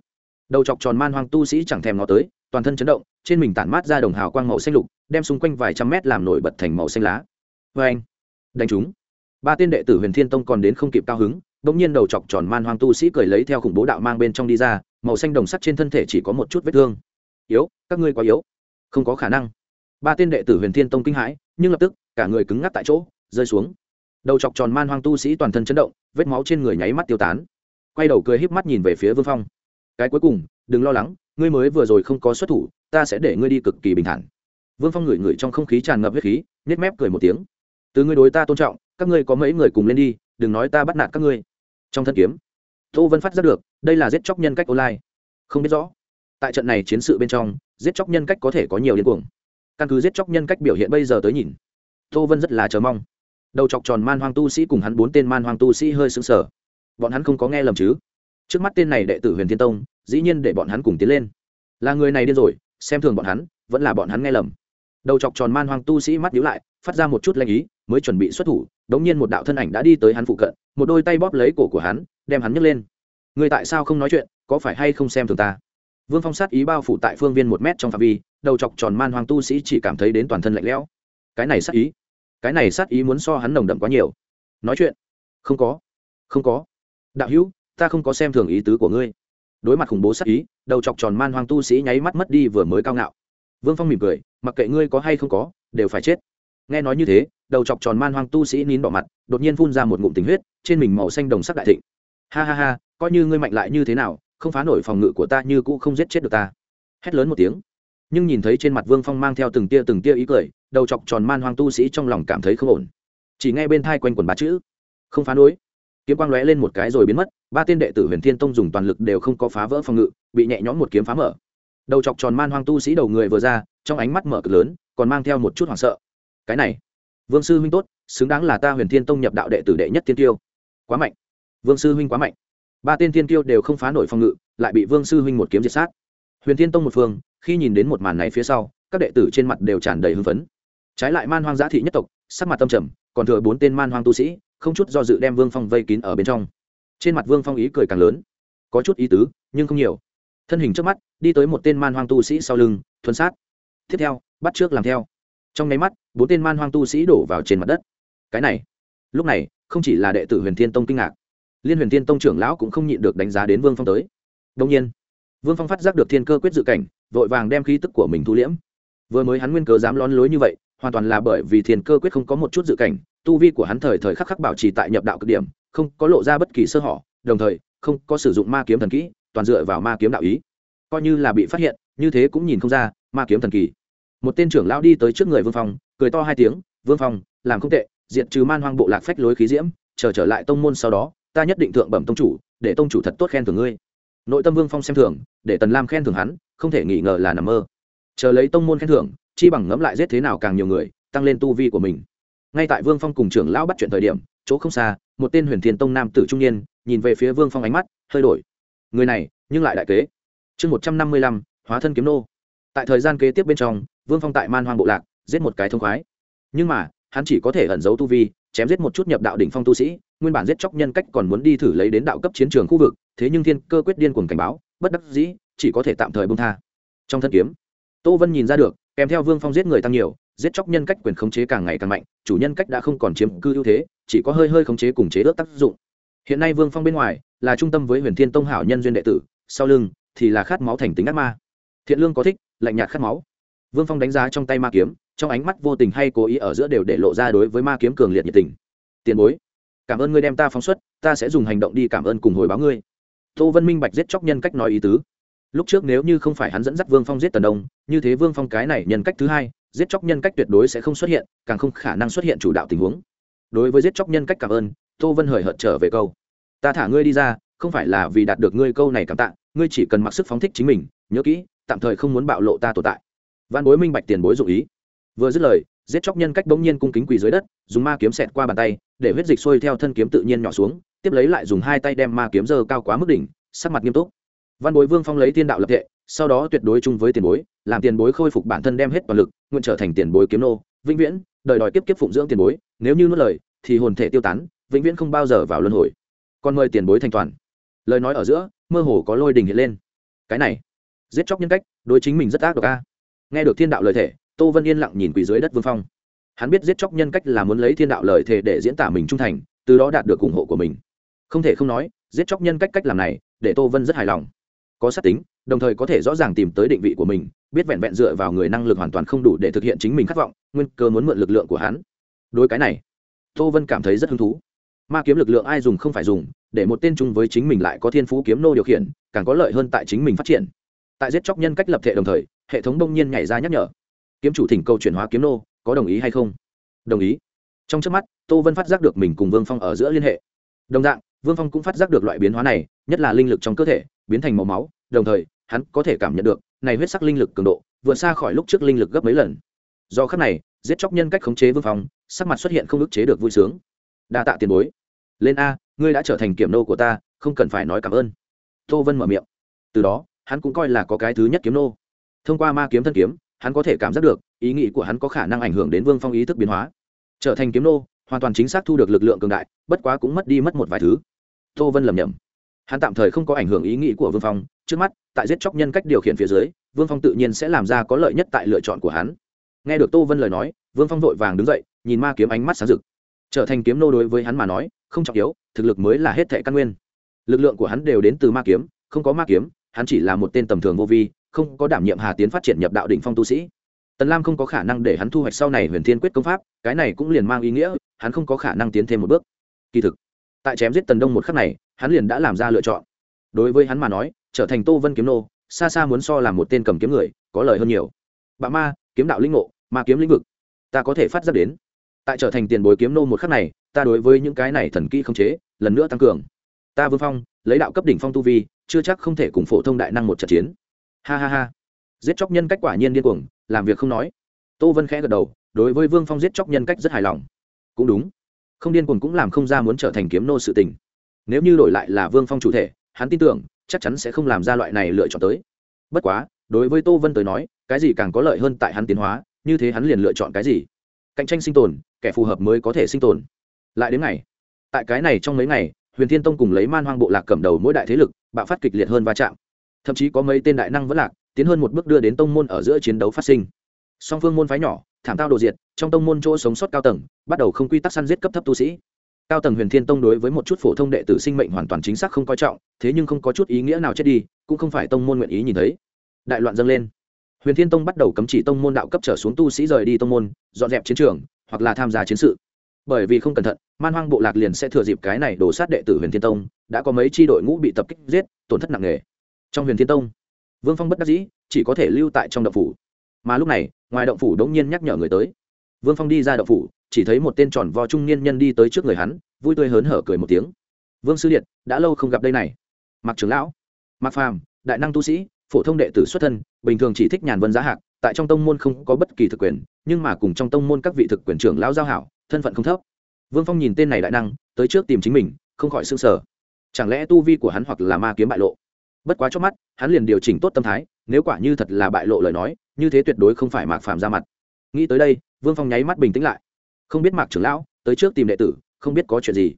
Đầu chọc tròn man hoang tu sĩ chẳng thèm ngó tới, toàn thân chấn động, trên mình tản mát ra đồng hào quang màu xanh lục, đem xung quanh vài trăm mét làm nổi bật thành màu xanh lá. Vê anh, đánh chúng. Ba tên đệ tử huyền thiên tông còn đến không kịp cao hứng đ ỗ n g nhiên đầu chọc tròn man hoang tu sĩ cười lấy theo khủng bố đạo mang bên trong đi ra, màu xanh đồng sắt trên thân thể chỉ có một chút vết thương. Yếu, các ngươi quá yếu. Không có khả năng. Ba tên đệ tử huyền thiên tông kinh hãi, nhưng lập tức, cả người cứng ngắc tại chỗ, rơi xuống đầu chọc tròn man hoang tu sĩ toàn thân chấn động, vết máu trên người nháy mắt tiêu tán. Quay đầu cười híp mắt nhìn về phía vương phong. Cái cuối cùng, đừng lo lắng, ngươi mới vừa rồi không có xuất thủ, ta sẽ để ngươi đi cực kỳ bình thản. Vương phong ngửi ngửi trong không khí tràn ngập huyết khí nhét mép cười một tiếng. Từ ngươi đối ta tôn trọng, các ngươi có mấy người cùng lên đi, đừng nói ta bắt nạt các ngươi. Trong thân kiếm, tô vân phát giác được, đây là giết chóc nhân cách online. Không biết rõ, tại trận này chiến sự bên trong, giết chóc nhân cách có thể có nhiều điên cuồng. Căn cứ giết chóc nhân cách biểu hiện bây giờ tới nhìn, tô vân rất là chờ mong đầu chọc tròn man hoang tu sĩ cùng hắn bốn tên man hoang tu sĩ hơi sững sờ. Bọn hắn không có nghe lầm chứ? Trước mắt tên này đệ tử huyền thiên tông, dĩ nhiên để bọn hắn cùng tiến lên. Là người này điên rồi, xem thường bọn hắn, vẫn là bọn hắn nghe lầm. Đầu chọc tròn man hoang tu sĩ mắt nhíu lại, phát ra một chút lanh ý, mới chuẩn bị xuất thủ, đống nhiên một đạo thân ảnh đã đi tới hắn phụ cận, một đôi tay bóp lấy cổ của hắn, đem hắn nhấc lên. Người tại sao không nói chuyện, có phải hay không xem thường ta? Vương phong sát ý bao phủ tại phương viên một mét trong phạm vi, đầu chọc tròn man hoang tu sĩ chỉ cảm thấy đến toàn thân lạnh lẽo. Cái này sát ý cái này sát ý muốn so hắn nồng đậm quá nhiều. Nói chuyện. Không có. Không có. Đạo hữu, ta không có xem thường ý tứ của ngươi. Đối mặt khủng bố sát ý, đầu chọc tròn man hoang tu sĩ nháy mắt mất đi vừa mới cao ngạo. Vương phong mỉm cười, mặc kệ ngươi có hay không có, đều phải chết. Nghe nói như thế, đầu chọc tròn man hoang tu sĩ nín đỏ mặt, đột nhiên phun ra một ngụm tình huyết, trên mình màu xanh đồng sắc đại thịnh. Ha ha ha, coi như ngươi mạnh lại như thế nào, không phá nổi phòng ngự của ta như cũ không giết chết được ta. Hét lớn một tiếng nhưng nhìn thấy trên mặt vương phong mang theo từng tia từng tia ý cười, đầu chọc tròn man hoang tu sĩ trong lòng cảm thấy không ổn. Chỉ nghe bên thai quanh quần ba chữ, không phá nổi kiếm quang lóe lên một cái rồi biến mất, ba tên đệ tử huyền thiên tông dùng toàn lực đều không có phá vỡ phòng ngự, bị nhẹ nhõm một kiếm phá mở. Đầu chọc tròn man hoang tu sĩ đầu người vừa ra, trong ánh mắt mở cực lớn, còn mang theo một chút hoảng sợ. Cái này, vương sư huynh tốt, xứng đáng là ta huyền thiên tông nhập đạo đệ tử đệ nhất tiên tiêu quá mạnh, vương sư huynh quá mạnh. Ba tên tiên tiêu đều không phá nổi phòng ngự, lại bị vương sư huynh một kiếm diệt sát. Huyền thiên tông một phương khi nhìn đến một màn này phía sau, các đệ tử trên mặt đều tràn đầy hưng phấn. Trái lại man hoang giã thị nhất tộc, sắc mặt tâm trầm, còn thừa bốn tên man hoang tu sĩ, không chút do dự đem vương phong vây kín ở bên trong. Trên mặt vương phong ý cười càng lớn. Có chút ý tứ, nhưng không nhiều. Thân hình trước mắt, đi tới một tên man hoang tu sĩ sau lưng, thuần sát. Tiếp theo, bắt trước làm theo. Trong nháy mắt, bốn tên man hoang tu sĩ đổ vào trên mặt đất. Cái này, lúc này, không chỉ là đệ tử huyền thiên tông kinh ngạc, liên huyền thiên tông trưởng lão cũng không nhịn được đánh giá đến vương phong tới. Đông nhiên vương phong phát giác được thiên cơ quyết dự cảnh vội vàng đem khí tức của mình thu liễm. Vừa mới hắn nguyên cớ dám lón lối như vậy hoàn toàn là bởi vì thiên cơ quyết không có một chút dự cảnh tu vi của hắn thời thời khắc khắc bảo trì tại nhập đạo cực điểm không có lộ ra bất kỳ sơ hở đồng thời không có sử dụng ma kiếm thần kỹ toàn dựa vào ma kiếm đạo ý. Coi như là bị phát hiện như thế cũng nhìn không ra ma kiếm thần kỳ. Một tên trưởng lão đi tới trước người vương phong cười to hai tiếng vương phong làm không tệ diệt trừ man hoang bộ lạc phách lối khí diễm chờ trở, trở lại tông môn sau đó ta nhất định thượng bẩm tông chủ để tông chủ thật tốt khen thưởng ngươi nội tâm vương phong xem thường, để tần lam khen thưởng hắn, không thể nghi ngờ là nằm mơ. Chờ lấy tông môn khen thưởng, chi bằng ngẫm lại giết thế nào càng nhiều người, tăng lên tu vi của mình. Ngay tại vương phong cùng trưởng lão bắt chuyện thời điểm, chỗ không xa, một tên huyền thiên tông nam tử trung niên, nhìn về phía vương phong ánh mắt, hơi đổi. Người này, nhưng lại đại kế. Chương một trăm năm mươi lăm, hóa thân kiếm nô. Tại thời gian kế tiếp bên trong, vương phong tại man hoang bộ lạc, giết một cái thông khoái. Nhưng mà, hắn chỉ có thể ẩn giấu tu vi, chém giết một chút nhập đạo đỉnh phong tu sĩ nguyên bản giết chóc nhân cách còn muốn đi thử lấy đến đạo cấp chiến trường khu vực, thế nhưng thiên cơ quyết điên cuồng cảnh báo, bất đắc dĩ, chỉ có thể tạm thời bông tha. Trong thân kiếm, tô vân nhìn ra được, kèm theo vương phong giết người tăng nhiều, giết chóc nhân cách quyền khống chế càng ngày càng mạnh, chủ nhân cách đã không còn chiếm cư ưu thế, chỉ có hơi hơi khống chế cùng chế ước tác dụng. Hiện nay vương phong bên ngoài, là trung tâm với huyền thiên tông hảo nhân duyên đệ tử, sau lưng thì là khát máu thành tính ác ma. Thiện lương có thích, lạnh nhạt khát máu. Vương phong đánh giá trong tay ma kiếm, trong ánh mắt vô tình hay cố ý ở giữa đều để lộ ra đối với ma kiếm cường liệt nhiệt tình. Tiền bối cảm ơn ngươi đem ta phóng xuất, ta sẽ dùng hành động đi cảm ơn cùng hồi báo ngươi. Tô vân minh bạch giết chóc nhân cách nói ý tứ. Lúc trước nếu như không phải hắn dẫn dắt vương phong giết tần đông, như thế vương phong cái này nhân cách thứ hai, giết chóc nhân cách tuyệt đối sẽ không xuất hiện, càng không khả năng xuất hiện chủ đạo tình huống. Đối với giết chóc nhân cách cảm ơn, tô vân hời hợt trở về câu. Ta thả ngươi đi ra, không phải là vì đạt được ngươi câu này cảm tạ, ngươi chỉ cần mặc sức phóng thích chính mình, nhớ kỹ, tạm thời không muốn bạo lộ ta tồn tại. Văn bối minh bạch tiền bối dụ ý. Vừa dứt lời giết chóc nhân cách bỗng nhiên cung kính quỳ dưới đất, dùng ma kiếm xẹt qua bàn tay, để huyết dịch sôi theo thân kiếm tự nhiên nhỏ xuống, tiếp lấy lại dùng hai tay đem ma kiếm dơ cao quá mức đỉnh, sắc mặt nghiêm túc. Văn bối vương phong lấy tiên đạo lập tệ sau đó tuyệt đối chung với tiền bối, làm tiền bối khôi phục bản thân đem hết toàn lực, nguyện trở thành tiền bối kiếm nô. Vĩnh viễn, đời đòi tiếp kiếp phụng dưỡng tiền bối, nếu như nuốt lời, thì hồn thể tiêu tán, vĩnh viễn không bao giờ vào luân hồi. Còn mời tiền bối thanh toàn. Lời nói ở giữa, mơ hồ có lôi đình hiện lên. Cái này, giết chóc nhân cách, đối chính mình rất ác độc a. Nghe được thiên đạo lời thể tô vân yên lặng nhìn quỳ dưới đất vương phong. Hắn biết giết chóc nhân cách là muốn lấy thiên đạo lời thề để diễn tả mình trung thành, từ đó đạt được ủng hộ của mình. Không thể không nói, giết chóc nhân cách cách làm này, để tô vân rất hài lòng. Có sát tính, đồng thời có thể rõ ràng tìm tới định vị của mình, biết vẹn vẹn dựa vào người năng lực hoàn toàn không đủ để thực hiện chính mình khát vọng, nguyên cơ muốn mượn lực lượng của hắn. Đối cái này, tô vân cảm thấy rất hứng thú. Ma kiếm lực lượng ai dùng không phải dùng, để một tên chung với chính mình lại có thiên phú kiếm nô điều khiển, càng có lợi hơn tại chính mình phát triển. Tại giết chóc nhân cách lập thể đồng thời, hệ thống đông nhiên nhảy ra nhắc nhở kiếm chủ thỉnh cầu chuyển hóa kiếm nô, có đồng ý hay không? Đồng ý. Trong trước mắt, tô vân phát giác được mình cùng vương phong ở giữa liên hệ. Đồng dạng, vương phong cũng phát giác được loại biến hóa này, nhất là linh lực trong cơ thể, biến thành màu máu, đồng thời, hắn có thể cảm nhận được, này huyết sắc linh lực cường độ, vượt xa khỏi lúc trước linh lực gấp mấy lần. Do khắc này, giết chóc nhân cách khống chế vương phong, sắc mặt xuất hiện không ức chế được vui sướng. Đa tạ tiền bối. Lên a, ngươi đã trở thành kiểm nô của ta, không cần phải nói cảm ơn. Tô vân mở miệng. Từ đó, hắn cũng coi là có cái thứ nhất kiếm nô. Thông qua ma kiếm thân kiếm hắn có thể cảm giác được, ý nghĩ của hắn có khả năng ảnh hưởng đến vương phong ý thức biến hóa. Trở thành kiếm nô, hoàn toàn chính xác thu được lực lượng cường đại, bất quá cũng mất đi mất một vài thứ. Tô vân lầm nhầm hắn tạm thời không có ảnh hưởng ý nghĩ của vương phong, trước mắt, tại giết chóc nhân cách điều khiển phía dưới, vương phong tự nhiên sẽ làm ra có lợi nhất tại lựa chọn của hắn. Nghe được tô vân lời nói, vương phong vội vàng đứng dậy, nhìn ma kiếm ánh mắt sáng rực. Trở thành kiếm nô đối với hắn mà nói, không trọng yếu, thực lực mới là hết thệ căn nguyên. Lực lượng của hắn đều đến từ ma kiếm, không có ma kiếm, hắn chỉ là một tên tầm thường vô vi không có đảm nhiệm hà tiến phát triển nhập đạo đỉnh phong tu sĩ. Tần lam không có khả năng để hắn thu hoạch sau này huyền thiên quyết công pháp, cái này cũng liền mang ý nghĩa, hắn không có khả năng tiến thêm một bước. Kỳ thực, tại chém giết tần đông một khắc này, hắn liền đã làm ra lựa chọn. Đối với hắn mà nói, trở thành tô vân kiếm nô, xa xa muốn so làm một tên cầm kiếm người, có lời hơn nhiều. Bạ ma, kiếm đạo linh ngộ, ma kiếm lĩnh vực, ta có thể phát giác đến. Tại trở thành tiền bối kiếm nô một khắc này, ta đối với những cái này thần kỹ không chế, lần nữa tăng cường. Ta vương phong, lấy đạo cấp đỉnh phong tu vi, chưa chắc không thể cùng phổ thông đại năng một trận chiến ha ha ha. Giết chóc nhân cách quả nhiên điên cuồng, làm việc không nói. Tô vân khẽ gật đầu, đối với vương phong giết chóc nhân cách rất hài lòng. Cũng đúng. Không điên cuồng cũng làm không ra muốn trở thành kiếm nô sự tình. Nếu như đổi lại là vương phong chủ thể, hắn tin tưởng, chắc chắn sẽ không làm ra loại này lựa chọn tới. Bất quá, đối với tô vân tới nói, cái gì càng có lợi hơn tại hắn tiến hóa, như thế hắn liền lựa chọn cái gì? Cạnh tranh sinh tồn, kẻ phù hợp mới có thể sinh tồn. Lại đến ngày, tại cái này trong mấy ngày, huyền thiên tông cùng lấy man hoang bộ lạc cầm đầu mỗi đại thế lực, bạo phát kịch liệt hơn va chạm thậm chí có mấy tên đại năng vẫn lạc, tiến hơn một bước đưa đến tông môn ở giữa chiến đấu phát sinh. Song phương môn phái nhỏ, thảm tao đồ diệt, trong tông môn chỗ sống sót cao tầng, bắt đầu không quy tắc săn giết cấp thấp tu sĩ. Cao tầng huyền thiên tông đối với một chút phổ thông đệ tử sinh mệnh hoàn toàn chính xác không coi trọng, thế nhưng không có chút ý nghĩa nào chết đi, cũng không phải tông môn nguyện ý nhìn thấy. Đại loạn dâng lên. Huyền thiên tông bắt đầu cấm chỉ tông môn đạo cấp trở xuống tu sĩ rời đi tông môn, dọn dẹp chiến trường, hoặc là tham gia chiến sự. Bởi vì không cẩn thận, man hoang bộ lạc liền sẽ thừa dịp cái này đổ sát đệ tử huyền thiên tông, đã có mấy tri đội ngũ bị tập kích giết, tổn thất nặng nề trong huyền thiên tông. Vương phong bất đắc dĩ, chỉ có thể lưu tại trong động phủ. Mà lúc này, ngoài động phủ đống nhiên nhắc nhở người tới. Vương phong đi ra động phủ, chỉ thấy một tên tròn vo trung niên nhân đi tới trước người hắn, vui tươi hớn hở cười một tiếng. Vương sư điện, đã lâu không gặp đây này. Mặc trưởng lão. Mặc phàm, đại năng tu sĩ, phổ thông đệ tử xuất thân, bình thường chỉ thích nhàn vân giá hạc, tại trong tông môn không có bất kỳ thực quyền, nhưng mà cùng trong tông môn các vị thực quyền trưởng lão giao hảo, thân phận không thấp. Vương phong nhìn tên này đại năng, tới trước tìm chính mình, không khỏi s ư n g sở chẳng lẽ tu vi của hắn hoặc là ma kiếm bại lộ? Bất quá chót mắt, hắn liền điều chỉnh tốt tâm thái, nếu quả như thật là bại lộ lời nói, như thế tuyệt đối không phải mạc phàm ra mặt. Nghĩ tới đây, vương phong nháy mắt bình tĩnh lại. Không biết mạc trưởng lão, tới trước tìm đệ tử, không biết có chuyện gì.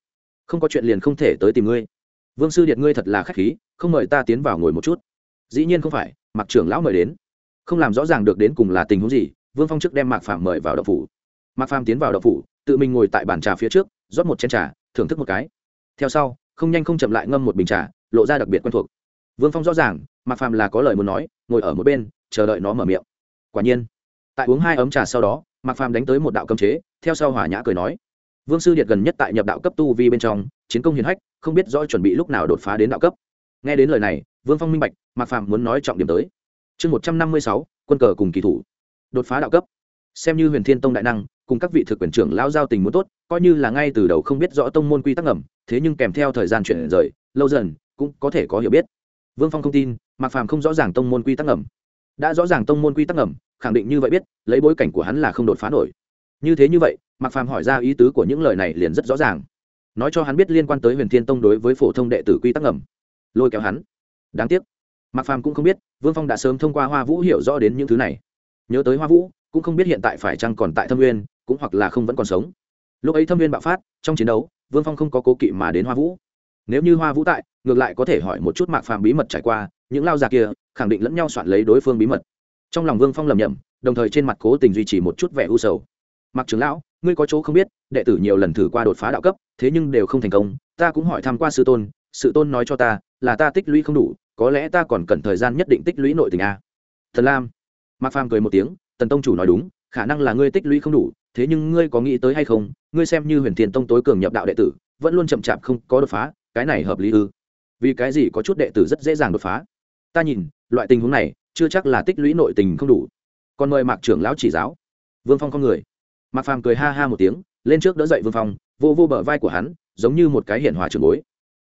Không có chuyện liền không thể tới tìm ngươi. Vương sư điện ngươi thật là k h á c h khí, không mời ta tiến vào ngồi một chút. Dĩ nhiên không phải, mạc trưởng lão mời đến. Không làm rõ ràng được đến cùng là tình huống gì, vương phong trước đem mạc phạm mời vào đậu phủ. Mạc phạm tiến vào đậu phủ, tự mình ngồi tại bàn trà phía trước, rót một chén trà, thưởng thức một cái. Theo sau, không nhanh không chậm lại ngâm một bình trà, lộ ra đặc biệt quen thuộc vương phong rõ ràng, mạc phàm là có lời muốn nói, ngồi ở một bên, chờ đợi nó mở miệng. Quả nhiên, tại uống hai ấm trà sau đó, mạc phàm đánh tới một đạo cấm chế, theo sau hỏa nhã cười nói, vương sư điệt gần nhất tại nhập đạo cấp tu vi bên trong, chiến công hiền hách, không biết rõ chuẩn bị lúc nào đột phá đến đạo cấp. Nghe đến lời này, vương phong minh bạch, mạc phàm muốn nói trọng điểm tới. Chương một trăm năm mươi sáu, quân cờ cùng kỳ thủ. Đột phá đạo cấp. Xem như huyền thiên tông đại năng, cùng các vị thực quyền trưởng lao giao tình muốn tốt, coi như là ngay từ đầu không biết rõ tông môn quy tắc ngầm, thế nhưng kèm theo thời gian chuyển rời, lâu dần, cũng có thể có hiểu biết vương phong không tin, mạc phàm không rõ ràng tông môn quy tắc ngầm. Đã rõ ràng tông môn quy tắc ngầm, khẳng định như vậy biết, lấy bối cảnh của hắn là không đột phá nổi. Như thế như vậy, mạc phàm hỏi ra ý tứ của những lời này liền rất rõ ràng. Nói cho hắn biết liên quan tới huyền thiên tông đối với phổ thông đệ tử quy tắc ngầm. Lôi kéo hắn. Đáng tiếc. Mạc phàm cũng không biết, vương phong đã sớm thông qua hoa vũ hiểu rõ đến những thứ này. Nhớ tới hoa vũ, cũng không biết hiện tại phải chăng còn tại thâm nguyên, cũng hoặc là không vẫn còn sống. Lúc ấy thâm viên bạo phát, trong chiến đấu, vương phong không có cố kỵ mà đến hoa vũ nếu như hoa vũ tại, ngược lại có thể hỏi một chút mạc phàm bí mật trải qua, những lao già kia khẳng định lẫn nhau soạn lấy đối phương bí mật. Trong lòng vương phong lầm nhầm đồng thời trên mặt cố tình duy trì một chút vẻ u sầu. Mặc trưởng lão, ngươi có chỗ không biết, đệ tử nhiều lần thử qua đột phá đạo cấp, thế nhưng đều không thành công, ta cũng hỏi tham q u a sư tôn sự tôn nói cho ta là ta tích lũy không đủ, có lẽ ta còn cần thời gian nhất định tích lũy nội tình a. Thần lam. Mạc phàm cười một tiếng, tần tông chủ nói đúng, khả năng là ngươi tích lũy không đủ, thế nhưng ngươi có nghĩ tới hay không? Ngươi xem như huyền tiền tông tối cường nhập đạo đệ tử, vẫn luôn chậm chạp không có đột phá cái này hợp lý ư? Vì cái gì có chút đệ tử rất dễ dàng đột phá? Ta nhìn, loại tình huống này, chưa chắc là tích lũy nội tình không đủ. Còn mời mạc trưởng lão chỉ giáo. Vương phong con người. Mạc phàm cười ha ha một tiếng, lên trước đỡ dậy vương phong, vô vô bờ vai của hắn, giống như một cái hiển hòa trường bối.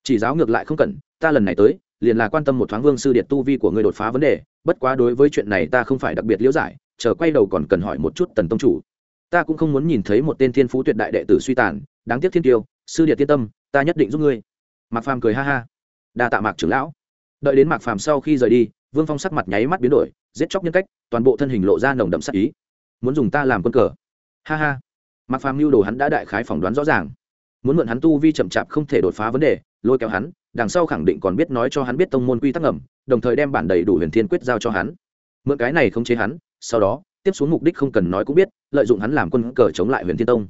Chỉ giáo ngược lại không cần, ta lần này tới, liền là quan tâm một thoáng vương sư điện tu vi của ngươi đột phá vấn đề, bất quá đối với chuyện này ta không phải đặc biệt liễu giải, chờ quay đầu còn cần hỏi một chút tần tông chủ. Ta cũng không muốn nhìn thấy một tên thiên phú tuyệt đại đệ tử suy tàn, đáng tiếc thiên tiêu, sư điện tiên tâm, ta nhất định giúp ngươi mạc phàm cười ha ha. Đa tạ mạc trưởng lão. Đợi đến mạc phàm sau khi rời đi, vương phong sắc mặt nháy mắt biến đổi, giết chóc nhân cách, toàn bộ thân hình lộ ra nồng đậm sắc ý. Muốn dùng ta làm quân cờ. Ha ha. Mạc phàm mưu đồ hắn đã đại khái phỏng đoán rõ ràng. Muốn mượn hắn tu vi chậm chạp không thể đột phá vấn đề, lôi kéo hắn, đằng sau khẳng định còn biết nói cho hắn biết tông môn quy tắc ngầm, đồng thời đem bản đầy đủ huyền thiên quyết giao cho hắn. Mượn cái này không chế hắn, sau đó, tiếp xuống mục đích không cần nói cũng biết, lợi dụng hắn làm quân cờ chống lại huyền thiên tông.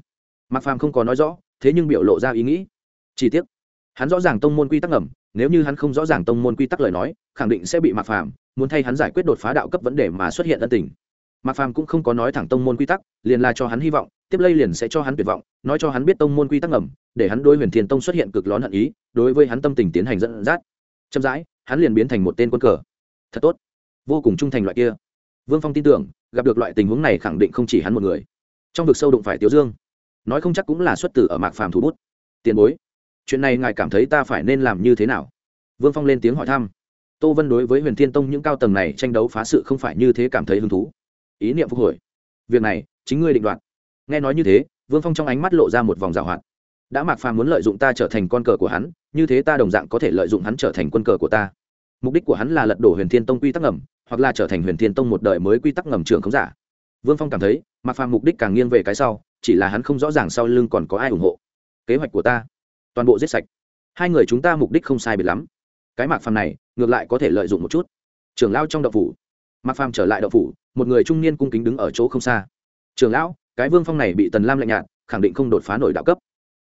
Mạc phàm không có nói rõ, thế nhưng biểu lộ ra ý nghĩ. Chi tiết hắn rõ ràng tông môn quy tắc ngầm, nếu như hắn không rõ ràng tông môn quy tắc lời nói, khẳng định sẽ bị mạc phàm muốn thay hắn giải quyết đột phá đạo cấp vấn đề mà xuất hiện ân tình. Mạc phàm cũng không có nói thẳng tông môn quy tắc, liền là cho hắn hy vọng, tiếp lây liền sẽ cho hắn tuyệt vọng, nói cho hắn biết tông môn quy tắc ngầm, để hắn đối huyền thiền tông xuất hiện cực lón hận ý, đối với hắn tâm tình tiến hành dẫn dắt. Chậm rãi, hắn liền biến thành một tên quân cờ. Thật tốt. Vô cùng trung thành loại kia. Vương phong tin tưởng, gặp được loại tình huống này khẳng định không chỉ hắn một người. Trong vực sâu đụng phải tiểu dương, nói không chắc cũng là xuất tử ở mạc phàm thủ bút. Tiền bối chuyện này ngài cảm thấy ta phải nên làm như thế nào? Vương phong lên tiếng hỏi thăm. Tô vân đối với huyền thiên tông những cao tầng này tranh đấu phá sự không phải như thế cảm thấy hứng thú. Ý niệm phục hồi. Việc này, chính ngươi định đoạt. Nghe nói như thế, vương phong trong ánh mắt lộ ra một vòng rào hoạt. Đã mạc phàm muốn lợi dụng ta trở thành con cờ của hắn, như thế ta đồng dạng có thể lợi dụng hắn trở thành quân cờ của ta. Mục đích của hắn là lật đổ huyền thiên tông quy tắc ngầm, hoặc là trở thành huyền thiên tông một đời mới quy tắc ngầm trường không giả. Vương phong cảm thấy, mạc phàm mục đích càng nghiêng về cái sau, chỉ là hắn không rõ ràng sau lưng còn có ai ủng hộ. Kế hoạch của ta toàn bộ giết sạch. Hai người chúng ta mục đích không sai biệt lắm. Cái mạc phàm này, ngược lại có thể lợi dụng một chút. Trưởng lao trong đậu phủ. Mạc phàm trở lại đậu phủ, một người trung niên cung kính đứng ở chỗ không xa. Trưởng lão, cái vương phong này bị tần lam lạnh nhạt, khẳng định không đột phá nổi đạo cấp.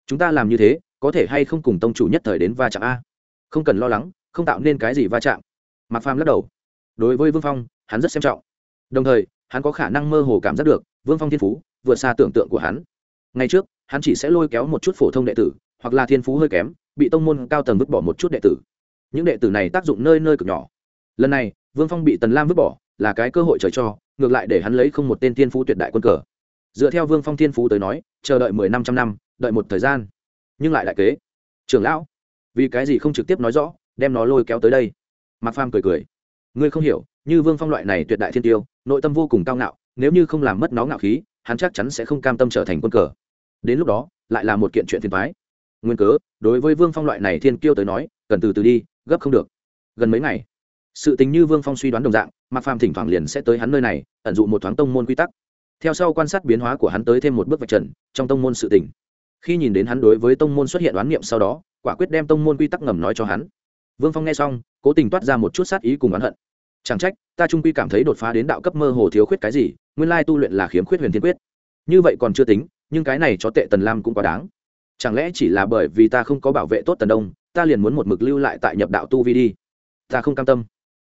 Chúng ta làm như thế, có thể hay không cùng tông chủ nhất thời đến va chạm a? Không cần lo lắng, không tạo nên cái gì va chạm. Mạc phàm lắc đầu. Đối với vương phong, hắn rất xem trọng. Đồng thời, hắn có khả năng mơ hồ cảm giác được, vương phong thiên phú, vượt xa tưởng tượng của hắn. Ngay trước, hắn chỉ sẽ lôi kéo một chút phổ thông đệ tử hoặc là thiên phú hơi kém, bị tông môn cao tầng vứt bỏ một chút đệ tử. Những đệ tử này tác dụng nơi nơi cực nhỏ. Lần này, vương phong bị tần lam vứt bỏ, là cái cơ hội trời cho, ngược lại để hắn lấy không một tên thiên phú tuyệt đại quân cờ. Dựa theo vương phong thiên phú tới nói, chờ đợi mười năm trăm năm, đợi một thời gian. Nhưng lại đại kế. Trưởng lão, vì cái gì không trực tiếp nói rõ, đem nó lôi kéo tới đây? Mạc pham cười cười. Ngươi không hiểu, như vương phong loại này tuyệt đại thiên tiêu, nội tâm vô cùng cao ngạo, nếu như không làm mất nó ngạo khí, hắn chắc chắn sẽ không cam tâm trở thành quân cờ. Đến lúc đó, lại là một kiện chuyện phiền thoái nguyên cớ, đối với vương phong loại này thiên kiêu tới nói, cần từ từ đi, gấp không được. Gần mấy ngày, sự tình như vương phong suy đoán đồng dạng, mạc phàm thỉnh thoảng liền sẽ tới hắn nơi này, ẩn dụ một thoáng tông môn quy tắc. Theo sau quan sát biến hóa của hắn tới thêm một bước vạch trần trong tông môn sự tình. Khi nhìn đến hắn đối với tông môn xuất hiện đoán niệm sau đó, quả quyết đem tông môn quy tắc ngầm nói cho hắn. Vương phong nghe xong, cố tình toát ra một chút sát ý cùng oán hận. Chẳng trách, ta trung quy cảm thấy đột phá đến đạo cấp mơ hồ thiếu khuyết cái gì, nguyên lai tu luyện là khiếm khuyết huyền thiên quyết. Như vậy còn chưa tính, nhưng cái này cho tệ tần lam cũng quá đáng chẳng lẽ chỉ là bởi vì ta không có bảo vệ tốt tần đông, ta liền muốn một mực lưu lại tại nhập đạo tu vi đi? Ta không cam tâm.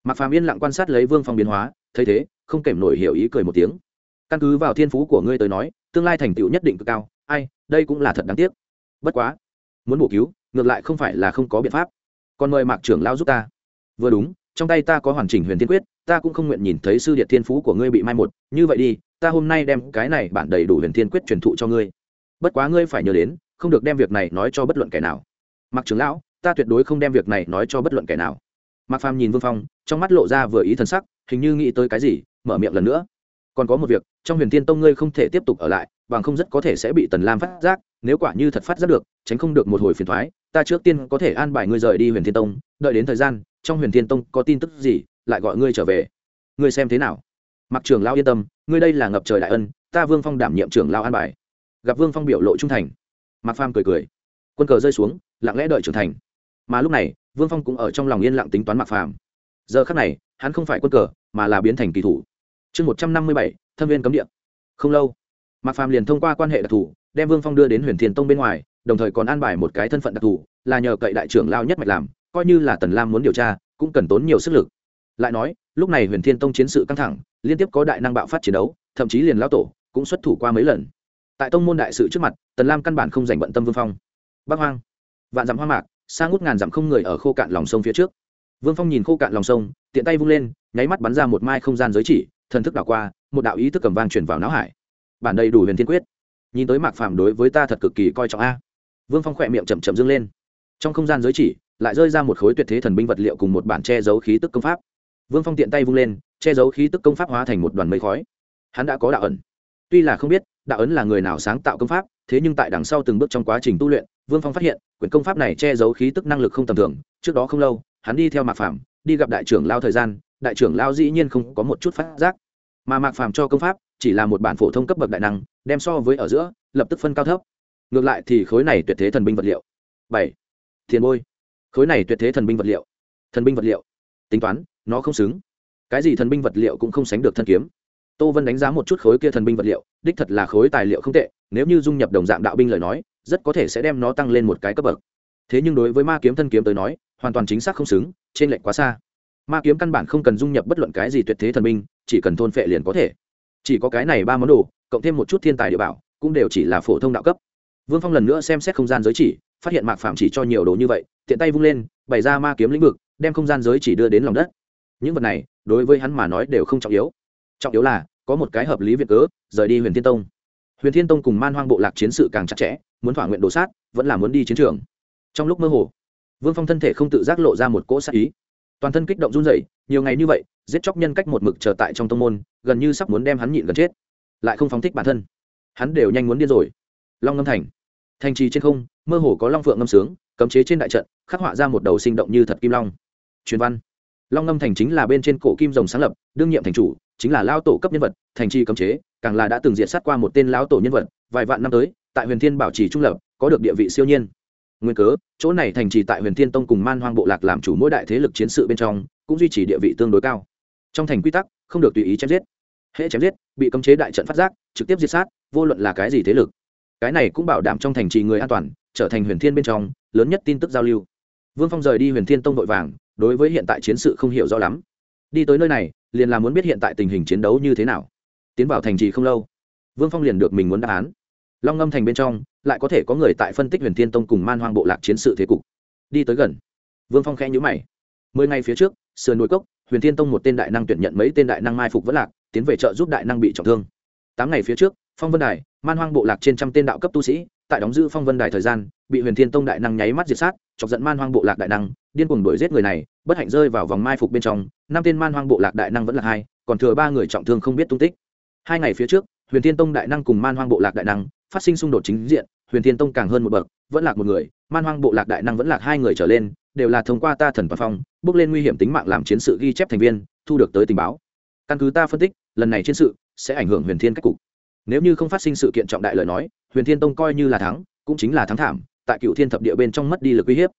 Mạc phàm yên lặng quan sát lấy vương phong biến hóa, thấy thế, không kèm nổi hiểu ý cười một tiếng. Căn cứ vào thiên phú của ngươi tới nói, tương lai thành tựu nhất định cực cao. Ai, đây cũng là thật đáng tiếc. Bất quá, muốn bổ cứu, ngược lại không phải là không có biện pháp. Còn mời mạc trưởng lao giúp ta. Vừa đúng, trong tay ta có hoàn chỉnh huyền thiên quyết, ta cũng không nguyện nhìn thấy sư điện thiên phú của ngươi bị mai một. Như vậy đi, ta hôm nay đem cái này bản đầy đủ huyền thiên quyết truyền thụ cho ngươi. Bất quá ngươi phải nhớ đến không được đem việc này nói cho bất luận kẻ nào. Mặc trưởng lão, ta tuyệt đối không đem việc này nói cho bất luận kẻ nào. Mặc phàm nhìn vương phong, trong mắt lộ ra vừa ý thần sắc, hình như nghĩ tới cái gì, mở miệng lần nữa. Còn có một việc, trong huyền thiên tông ngươi không thể tiếp tục ở lại, bằng không rất có thể sẽ bị tần lam phát giác, nếu quả như thật phát giác được, tránh không được một hồi phiền thoái ta trước tiên có thể an bài ngươi rời đi huyền thiên tông, đợi đến thời gian, trong huyền thiên tông có tin tức gì, lại gọi ngươi trở về. Ngươi xem thế nào? Mặc trưởng lao yên tâm, ngươi đây là ngập trời đại ân, ta vương phong đảm nhiệm trưởng lao an bài. Gặp vương phong biểu lộ trung thành. Mạc phàm cười cười. Quân cờ rơi xuống, lặng lẽ đợi trưởng thành. Mà lúc này, vương phong cũng ở trong lòng yên lặng tính toán Mạc phàm. Giờ khắc này, hắn không phải quân cờ, mà là biến thành kỳ thủ. Chương một trăm năm mươi bảy, thâm viên cấm địa. Không lâu, Mạc phàm liền thông qua quan hệ đặc thù, đem vương phong đưa đến huyền thiên tông bên ngoài, đồng thời còn an bài một cái thân phận đặc thù, là nhờ cậy đại trưởng lao nhất mạch làm, coi như là tần lam muốn điều tra, cũng cần tốn nhiều sức lực. Lại nói, lúc này huyền thiên tông chiến sự căng thẳng, liên tiếp có đại năng bạo phát chiến đấu, thậm chí liền lao tổ cũng xuất thủ qua mấy lần tại tông môn đại sự trước mặt, tần lam căn bản không dành bận tâm vương phong. Bắc hoang, vạn dặm hoa mạc, xa ngút ngàn dặm không người ở khô cạn lòng sông phía trước. Vương phong nhìn khô cạn lòng sông, tiện tay vung lên, nháy mắt bắn ra một mai không gian giới chỉ, thần thức đảo qua, một đạo ý thức cầm vang chuyển vào não hải. Bản đầy đủ huyền thiên quyết. Nhìn tới mạc phàm đối với ta thật cực kỳ coi trọng a. Vương phong khỏe miệng chậm chậm dâng lên. Trong không gian giới chỉ, lại rơi ra một khối tuyệt thế thần binh vật liệu cùng một bản che giấu khí tức công pháp. Vương phong tiện tay vung lên, che giấu khí tức công pháp hóa thành một đoàn mây khói. Hắn đã có đạo ẩn. Tuy là không biết đạo ấn là người nào sáng tạo công pháp, thế nhưng tại đằng sau từng bước trong quá trình tu luyện, vương phong phát hiện, quyển công pháp này che giấu khí tức năng lực không tầm thường, trước đó không lâu, hắn đi theo mạc phàm, đi gặp đại trưởng lao thời gian, đại trưởng lao dĩ nhiên không có một chút phát giác. Mà mạc phàm cho công pháp chỉ là một bản phổ thông cấp bậc đại năng, đem so với ở giữa, lập tức phân cao thấp. Ngược lại thì khối này tuyệt thế thần binh vật liệu. Bảy. Thiền bôi. Khối này tuyệt thế thần binh vật liệu. Thần binh vật liệu. Tính toán, nó không xứng. Cái gì thần binh vật liệu cũng không sánh được thân kiếm tô vân đánh giá một chút khối kia thần binh vật liệu, đích thật là khối tài liệu không tệ, nếu như dung nhập đồng dạng đạo binh lời nói, rất có thể sẽ đem nó tăng lên một cái cấp bậc. Thế nhưng đối với ma kiếm thân kiếm tới nói, hoàn toàn chính xác không xứng, trên lệnh quá xa. Ma kiếm căn bản không cần dung nhập bất luận cái gì tuyệt thế thần binh, chỉ cần thôn phệ liền có thể. Chỉ có cái này ba món đồ, cộng thêm một chút thiên tài địa bảo, cũng đều chỉ là phổ thông đạo cấp. Vương phong lần nữa xem xét không gian giới chỉ, phát hiện mạc phạm chỉ cho nhiều đồ như vậy, tiện tay vung lên, bày ra ma kiếm lĩnh vực, đem không gian giới chỉ đưa đến lòng đất. Những vật này, đối với hắn mà nói đều không trọng yếu trọng yếu là, có một cái hợp lý việc cớ, rời đi huyền thiên tông. Huyền thiên tông cùng man hoang bộ lạc chiến sự càng chặt chẽ, muốn thỏa nguyện đồ sát, vẫn là muốn đi chiến trường. Trong lúc mơ hồ, vương phong thân thể không tự giác lộ ra một cỗ sát ý. Toàn thân kích động run rẩy, nhiều ngày như vậy, giết chóc nhân cách một mực chờ tại trong tông môn, gần như sắp muốn đem hắn nhịn gần chết. Lại không phóng thích bản thân. Hắn đều nhanh muốn điên rồi. Long ngâm thành. Thành trì trên không, mơ hồ có long phượng ngâm sướng, cấm chế trên đại trận, khắc họa ra một đầu sinh động như thật kim long. Truyền văn. Long ngâm thành chính là bên trên cổ kim rồng sáng lập, đương nhiệm thành chủ chính là lao tổ cấp nhân vật, thành trì cấm chế, càng là đã từng diệt sát qua một tên lão tổ nhân vật, vài vạn năm tới, tại huyền thiên bảo trì trung lập, có được địa vị siêu nhiên. Nguyên cớ, chỗ này thành trì tại huyền thiên tông cùng man hoang bộ lạc làm chủ mỗi đại thế lực chiến sự bên trong, cũng duy trì địa vị tương đối cao. Trong thành quy tắc, không được tùy ý chém giết. Hễ chém giết, bị cấm chế đại trận phát giác, trực tiếp diệt sát, vô luận là cái gì thế lực. Cái này cũng bảo đảm trong thành trì người an toàn, trở thành huyền thiên bên trong, lớn nhất tin tức giao lưu. Vương phong rời đi huyền thiên tông vội vàng, đối với hiện tại chiến sự không hiểu rõ lắm. Đi tới nơi này liền là muốn biết hiện tại tình hình chiến đấu như thế nào. Tiến vào thành trì không lâu, vương phong liền được mình muốn đáp án. Long ngâm thành bên trong, lại có thể có người tại phân tích huyền thiên tông cùng man hoang bộ lạc chiến sự thế cục. Đi tới gần, vương phong khẽ nhữ mày. Mười ngày phía trước, sườn núi cốc, huyền thiên tông một tên đại năng tuyển nhận mấy tên đại năng mai phục vẫn lạc, tiến về trợ giúp đại năng bị trọng thương. Tám ngày phía trước, phong vân đài, man hoang bộ lạc trên trăm tên đạo cấp tu sĩ, tại đóng giữ phong vân đài thời gian bị huyền thiên tông đại năng nháy mắt diệt sát, chọc giận man hoang bộ lạc đại năng, điên cuồng đuổi giết người này, bất hạnh rơi vào vòng mai phục bên trong, năm tên man hoang bộ lạc đại năng vẫn là hai, còn thừa ba người trọng thương không biết tung tích. Hai ngày phía trước, huyền thiên tông đại năng cùng man hoang bộ lạc đại năng phát sinh xung đột chính diện, huyền thiên tông càng hơn một bậc, vẫn lạc một người, man hoang bộ lạc đại năng vẫn lạc hai người trở lên, đều là thông qua ta thần toàn phong, bước lên nguy hiểm tính mạng làm chiến sự ghi chép thành viên, thu được tới tình báo. Căn cứ ta phân tích, lần này chiến sự sẽ ảnh hưởng huyền thiên cách cục. Nếu như không phát sinh sự kiện trọng đại lời nói, huyền thiên tông coi như là thắng, cũng chính là thắng thảm tại cựu thiên thập địa bên trong mất đi lực uy hiếp.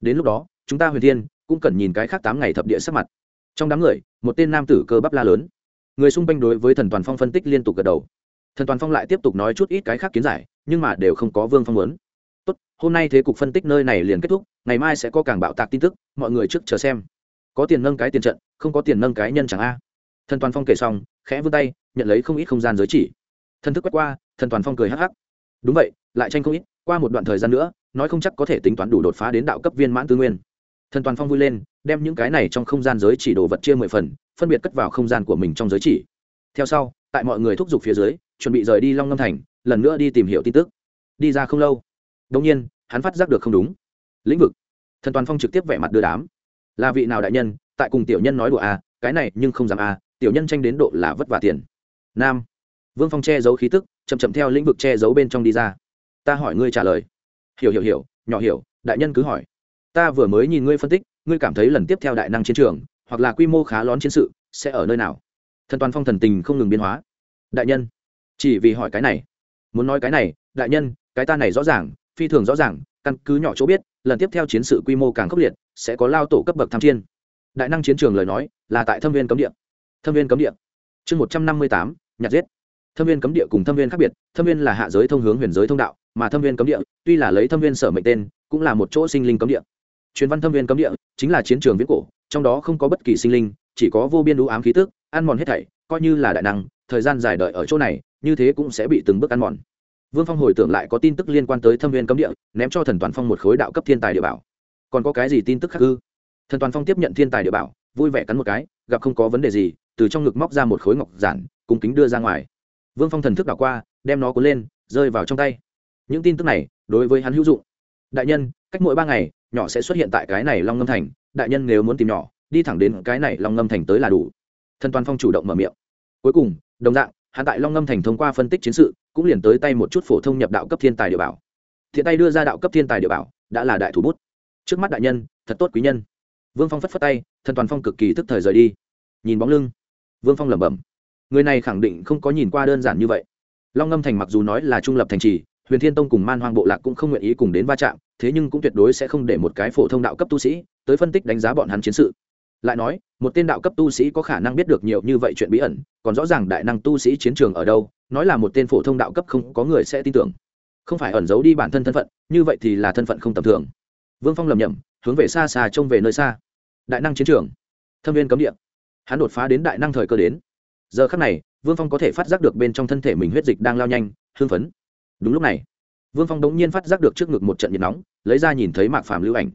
Đến lúc đó, chúng ta huyền thiên cũng cần nhìn cái khác tám ngày thập địa sắc mặt. Trong đám người, một tên nam tử cơ bắp la lớn. Người xung quanh đối với thần toàn phong phân tích liên tục gật đầu. Thần toàn phong lại tiếp tục nói chút ít cái khác kiến giải, nhưng mà đều không có vương phong muốn. Tốt, hôm nay thế cục phân tích nơi này liền kết thúc, ngày mai sẽ có càng bạo tạc tin tức, mọi người trước chờ xem. Có tiền nâng cái tiền trận, không có tiền nâng cái nhân chẳng a. Thần toàn phong kể xong, khẽ vươn tay, nhận lấy không ít không gian giới chỉ. Thần thức quét qua, thần toàn phong cười hắc hắc. Đúng vậy lại tranh không ít, qua một đoạn thời gian nữa, nói không chắc có thể tính toán đủ đột phá đến đạo cấp viên mãn tư nguyên. Thần toàn phong vui lên, đem những cái này trong không gian giới chỉ đồ vật chia mười phần, phân biệt cất vào không gian của mình trong giới chỉ. Theo sau, tại mọi người thúc giục phía dưới, chuẩn bị rời đi long ngâm thành, lần nữa đi tìm hiểu tin tức. Đi ra không lâu đông nhiên, hắn phát giác được không đúng. Lĩnh vực. Thần toàn phong trực tiếp vẻ mặt đưa đám. Là vị nào đại nhân, tại cùng tiểu nhân nói đùa à cái này nhưng không dám à tiểu nhân tranh đến độ là vất vả tiền. Nam. Vương phong che giấu khí tức, chậm chậm theo lĩnh vực che giấu bên trong đi ra ta hỏi ngươi trả lời. Hiểu hiểu hiểu, nhỏ hiểu, đại nhân cứ hỏi. Ta vừa mới nhìn ngươi phân tích, ngươi cảm thấy lần tiếp theo đại năng chiến trường, hoặc là quy mô khá lón chiến sự, sẽ ở nơi nào? Thần toàn phong thần tình không ngừng biến hóa. Đại nhân, chỉ vì hỏi cái này. Muốn nói cái này, đại nhân, cái ta này rõ ràng, phi thường rõ ràng, căn cứ nhỏ chỗ biết, lần tiếp theo chiến sự quy mô càng khốc liệt, sẽ có lao tổ cấp bậc tham chiên đại năng chiến trường lời nói, là tại thâm viên cấm địa. Thâm viên cấm địa. Chương một trăm năm mươi tám, nhặt giết. Thâm viên cấm địa cùng thâm viên khác biệt, thâm viên là hạ giới thông hướng huyền giới thông đạo mà thâm viên cấm địa, tuy là lấy thâm viên sở mệnh tên, cũng là một chỗ sinh linh cấm địa. Truyền văn thâm viên cấm địa chính là chiến trường viễn cổ, trong đó không có bất kỳ sinh linh, chỉ có vô biên đũ ám khí tức, ăn mòn hết thảy, coi như là đại năng, thời gian dài đợi ở chỗ này, như thế cũng sẽ bị từng bước ăn mòn. Vương phong hồi tưởng lại có tin tức liên quan tới thâm viên cấm địa, ném cho thần toàn phong một khối đạo cấp thiên tài địa bảo. Còn có cái gì tin tức khác ư? Thần toàn phong tiếp nhận thiên tài địa bảo, vui vẻ cắn một cái, gặp không có vấn đề gì, từ trong ngực móc ra một khối ngọc giản cùng kính đưa ra ngoài. Vương phong thần thức đảo qua, đem nó cuốn lên, rơi vào trong tay những tin tức này, đối với hắn hữu dụng. Đại nhân, cách mỗi ba ngày, nhỏ sẽ xuất hiện tại cái này long ngâm thành. Đại nhân nếu muốn tìm nhỏ, đi thẳng đến cái này long ngâm thành tới là đủ. Thần toàn phong chủ động mở miệng. Cuối cùng, đồng dạng, hắn tại long ngâm thành thông qua phân tích chiến sự, cũng liền tới tay một chút phổ thông nhập đạo cấp thiên tài địa bảo. Thiện tay đưa ra đạo cấp thiên tài địa bảo, đã là đại thủ bút. Trước mắt đại nhân, thật tốt quý nhân. Vương phong phất phất tay, thần toàn phong cực kỳ thức thời rời đi. Nhìn bóng lưng, vương phong lẩm bẩm. Người này khẳng định không có nhìn qua đơn giản như vậy. Long ngâm thành mặc dù nói là trung lập thành trì huyền thiên tông cùng man hoang bộ lạc cũng không nguyện ý cùng đến va chạm, thế nhưng cũng tuyệt đối sẽ không để một cái phổ thông đạo cấp tu sĩ tới phân tích đánh giá bọn hắn chiến sự. Lại nói, một tên đạo cấp tu sĩ có khả năng biết được nhiều như vậy chuyện bí ẩn, còn rõ ràng đại năng tu sĩ chiến trường ở đâu, nói là một tên phổ thông đạo cấp không có người sẽ tin tưởng. Không phải ẩn giấu đi bản thân thân phận, như vậy thì là thân phận không tầm thường. Vương phong lầm nhầm hướng về xa xa trông về nơi xa. Đại năng chiến trường. Thâm viên cấm địa. Hắn đột phá đến đại năng thời cơ đến. Giờ khắc này, vương phong có thể phát giác được bên trong thân thể mình huyết dịch đang lao nhanh hương phấn đúng lúc này, vương phong đống nhiên phát giác được trước ngực một trận nhiệt nóng, lấy ra nhìn thấy mạc phàm lưu ảnh.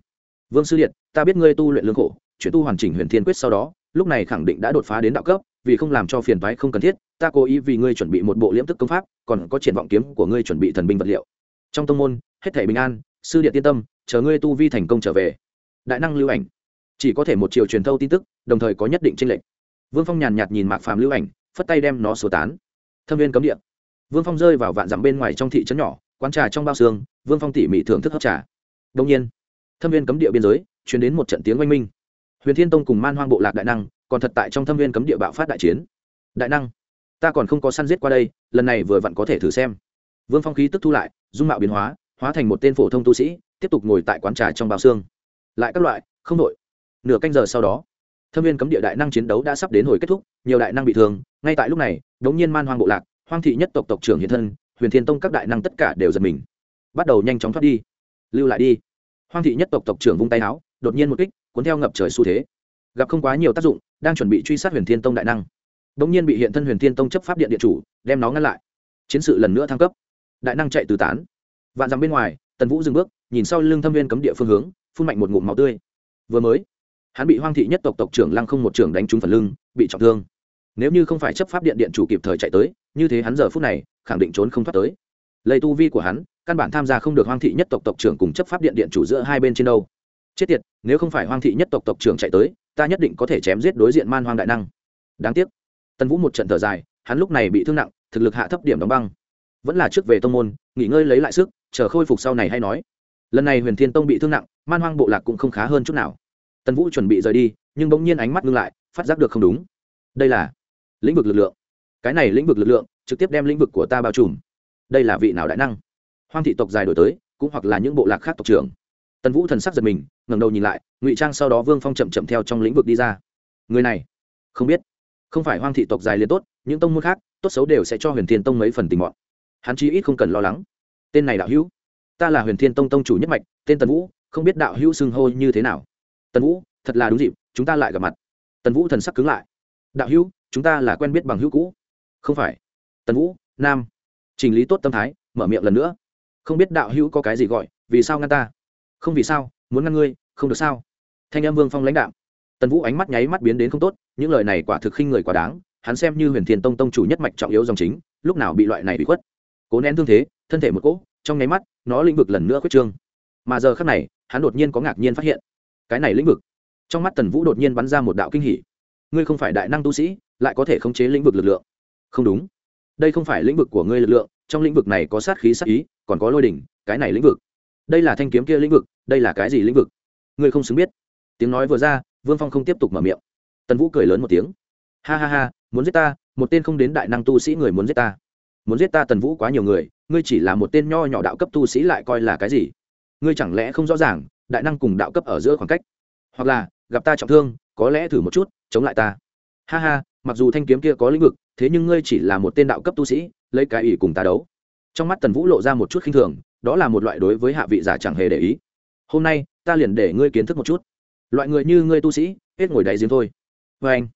Vương sư điện, ta biết ngươi tu luyện lương khổ, chuyển tu hoàn chỉnh huyền thiên quyết sau đó, lúc này khẳng định đã đột phá đến đạo cấp, vì không làm cho phiền toái không cần thiết, ta cố ý vì ngươi chuẩn bị một bộ liễm tức công pháp, còn có triển vọng kiếm của ngươi chuẩn bị thần binh vật liệu. Trong tông môn, hết thể bình an, sư điện tiên tâm, chờ ngươi tu vi thành công trở về. Đại năng lưu ảnh, chỉ có thể một chiều truyền thâu tin tức, đồng thời có nhất định tranh lệch. Vương phong nhàn nhạt nhìn mạc phàm lưu ảnh, phất tay đem nó sổ tán. Thâm viên cấm địa vương phong rơi vào vạn dặm bên ngoài trong thị trấn nhỏ, quán trà trong bao xương, vương phong tỉ mỉ thưởng thức hấp trà. Đông nhiên, thâm viên cấm địa biên giới chuyển đến một trận tiếng oanh minh. Huyền thiên tông cùng man hoang bộ lạc đại năng còn thật tại trong thâm viên cấm địa bạo phát đại chiến. Đại năng, ta còn không có săn giết qua đây, lần này vừa vặn có thể thử xem. Vương phong khí tức thu lại, dung mạo biến hóa hóa thành một tên phổ thông tu sĩ, tiếp tục ngồi tại quán trà trong bao xương. Lại các loại, không đội nửa canh giờ sau đó, thâm viên cấm địa đại năng chiến đấu đã sắp đến hồi kết thúc, nhiều đại năng bị thương, ngay tại lúc này đống nhiên man hoang bộ lạc hoang thị nhất tộc tộc trưởng hiện thân, huyền thiên tông các đại năng tất cả đều giật mình. Bắt đầu nhanh chóng thoát đi. Lưu lại đi. Hoang thị nhất tộc tộc trưởng vung tay áo, đột nhiên một kích, cuốn theo ngập trời xu thế. Gặp không quá nhiều tác dụng, đang chuẩn bị truy sát huyền thiên tông đại năng. Đống nhiên bị hiện thân huyền thiên tông chấp pháp điện điện chủ, đem nó ngăn lại. Chiến sự lần nữa thăng cấp. Đại năng chạy từ tán. Vạn dặm bên ngoài, tần vũ dừng bước, nhìn sau lưng thâm viên cấm địa phương hướng, phun mạnh một ngụm máu tươi. Vừa mới, hắn bị hoang thị nhất tộc tộc trưởng lăng không một trưởng đánh trúng phần lưng, bị trọng thương nếu như không phải chấp pháp điện điện chủ kịp thời chạy tới, như thế hắn giờ phút này, khẳng định trốn không thoát tới. Lây tu vi của hắn, căn bản tham gia không được hoang thị nhất tộc tộc trưởng cùng chấp pháp điện điện chủ giữa hai bên trên đâu. Chết tiệt, nếu không phải hoang thị nhất tộc tộc trưởng chạy tới, ta nhất định có thể chém giết đối diện man hoang đại năng. Đáng tiếc. Tân vũ một trận thở dài, hắn lúc này bị thương nặng, thực lực hạ thấp điểm đóng băng. Vẫn là trước về tông môn, nghỉ ngơi lấy lại sức, chờ khôi phục sau này hay nói. Lần này huyền thiên tông bị thương nặng, man hoang bộ lạc cũng không khá hơn chút nào. Tần vũ chuẩn bị rời đi, nhưng bỗng nhiên ánh mắt ngưng lại, phát giác được không đúng. Đây là lĩnh vực lực lượng. Cái này lĩnh vực lực lượng trực tiếp đem lĩnh vực của ta bao trùm. Đây là vị nào đại năng? Hoang thị tộc dài đổi tới, cũng hoặc là những bộ lạc khác tộc trưởng. Tần vũ thần sắc giật mình, ngẩng đầu nhìn lại, ngụy trang sau đó vương phong chậm chậm theo trong lĩnh vực đi ra. Người này, không biết. Không phải hoang thị tộc dài liền tốt, những tông môn khác, tốt xấu đều sẽ cho huyền thiên tông mấy phần tình mọn. Hắn chí ít không cần lo lắng. Tên này đạo hữu, ta là huyền thiên tông tông chủ nhất mạch, tên tần vũ, không biết đạo hữu xưng hô như thế nào. Tần vũ, thật là đúng dịp, chúng ta lại gặp mặt. Tần vũ thần sắc cứng lại. Đạo hữu chúng ta là quen biết bằng hữu cũ. Không phải. Tần vũ, nam. Chỉnh lý tốt tâm thái, mở miệng lần nữa. Không biết đạo hữu có cái gì gọi, vì sao ngăn ta? Không vì sao, muốn ngăn ngươi, không được sao? Thanh em vương phong lãnh đạo tần vũ ánh mắt nháy mắt biến đến không tốt, những lời này quả thực khinh người quá đáng, hắn xem như huyền thiên tông tông chủ nhất mạch trọng yếu dòng chính, lúc nào bị loại này bị khuất. Cố nén thương thế, thân thể một cỗ, trong nháy mắt, nó lĩnh vực lần nữa khuyết trương. Mà giờ khác này, hắn đột nhiên có ngạc nhiên phát hiện, cái này lĩnh vực. Trong mắt tần vũ đột nhiên bắn ra một đạo kinh hỉ. Ngươi không phải đại năng tu sĩ lại có thể khống chế lĩnh vực lực lượng. Không đúng. Đây không phải lĩnh vực của ngươi lực lượng, trong lĩnh vực này có sát khí sát ý, còn có lôi đỉnh, cái này lĩnh vực. Đây là thanh kiếm kia lĩnh vực, đây là cái gì lĩnh vực? Ngươi không xứng biết. Tiếng nói vừa ra, vương phong không tiếp tục mở miệng. Tần vũ cười lớn một tiếng. Ha ha ha, muốn giết ta, một tên không đến đại năng tu sĩ người muốn giết ta. Muốn giết ta tần vũ quá nhiều người, ngươi chỉ là một tên nho nhỏ đạo cấp tu sĩ lại coi là cái gì? Ngươi chẳng lẽ không rõ ràng, đại năng cùng đạo cấp ở giữa khoảng cách? Hoặc là, gặp ta trọng thương, có lẽ thử một chút, chống lại ta. Ha ha mặc dù thanh kiếm kia có lĩnh vực, thế nhưng ngươi chỉ là một tên đạo cấp tu sĩ, lấy cái ủy cùng ta đấu. Trong mắt tần vũ lộ ra một chút khinh thường, đó là một loại đối với hạ vị giả chẳng hề để ý. Hôm nay, ta liền để ngươi kiến thức một chút. Loại người như ngươi tu sĩ, hết ngồi đáy giếng thôi. Vê anh,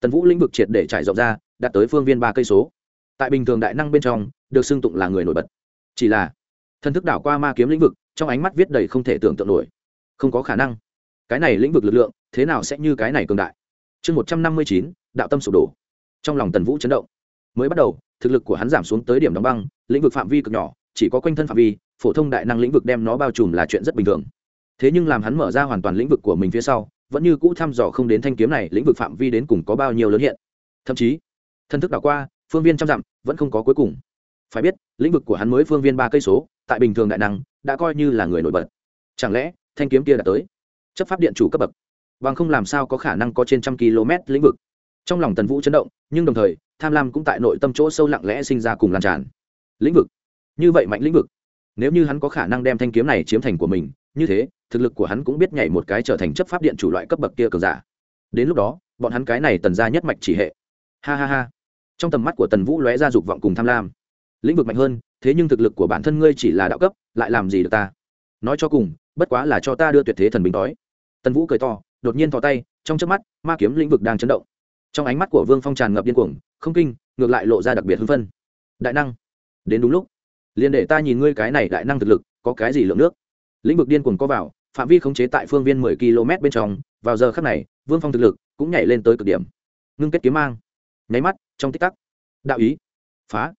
tần vũ lĩnh vực triệt để trải rộng ra, đạt tới phương viên ba cây số. Tại bình thường đại năng bên trong, được xưng tụng là người nổi bật. Chỉ là thân thức đảo qua ma kiếm lĩnh vực, trong ánh mắt viết đầy không thể tưởng tượng nổi. Không có khả năng. Cái này lĩnh vực lực lượng, thế nào sẽ như cái này cường đại? Chương một trăm năm mươi chín đạo tâm sụp đổ. Trong lòng tần vũ chấn động. Mới bắt đầu, thực lực của hắn giảm xuống tới điểm đóng băng, lĩnh vực phạm vi cực nhỏ, chỉ có quanh thân phạm vi, phổ thông đại năng lĩnh vực đem nó bao trùm là chuyện rất bình thường. Thế nhưng làm hắn mở ra hoàn toàn lĩnh vực của mình phía sau, vẫn như cũ thăm dò không đến thanh kiếm này, lĩnh vực phạm vi đến cùng có bao nhiêu lớn hiện. Thậm chí, thân thức đảo qua, phương viên trăm dặm, vẫn không có cuối cùng. Phải biết, lĩnh vực của hắn mới phương viên ba cây số, tại bình thường đại năng, đã coi như là người nổi bật. Chẳng lẽ, thanh kiếm kia đã tới? Chấp pháp điện chủ cấp bậc. Bằng không làm sao có khả năng có trên trăm km lĩnh vực? Trong lòng tần vũ chấn động, nhưng đồng thời, tham lam cũng tại nội tâm chỗ sâu lặng lẽ sinh ra cùng lan tràn. Lĩnh vực. Như vậy mạnh lĩnh vực. Nếu như hắn có khả năng đem thanh kiếm này chiếm thành của mình, như thế, thực lực của hắn cũng biết nhảy một cái trở thành chấp pháp điện chủ loại cấp bậc kia cường giả. Đến lúc đó, bọn hắn cái này tần ra nhất mạch chỉ hệ. Ha ha ha. Trong tầm mắt của tần vũ lóe ra dục vọng cùng tham lam. Lĩnh vực mạnh hơn, thế nhưng thực lực của bản thân ngươi chỉ là đạo cấp, lại làm gì được ta? Nói cho cùng, bất quá là cho ta đưa tuyệt thế thần bình đói. Tần vũ cười to, đột nhiên thò tay, trong trước mắt, ma kiếm lĩnh vực đang chấn động trong ánh mắt của vương phong tràn ngập điên cuồng, không kinh, ngược lại lộ ra đặc biệt hưng phân đại năng, đến đúng lúc. Liền để ta nhìn ngươi cái này đại năng thực lực, có cái gì lượng nước? Lĩnh vực điên cuồng có vào, phạm vi khống chế tại phương viên mười km bên trong, vào giờ khắc này, vương phong thực lực cũng nhảy lên tới cực điểm. Ngưng kết kiếm mang. Nháy mắt, trong tích tắc. Đạo ý. Phá.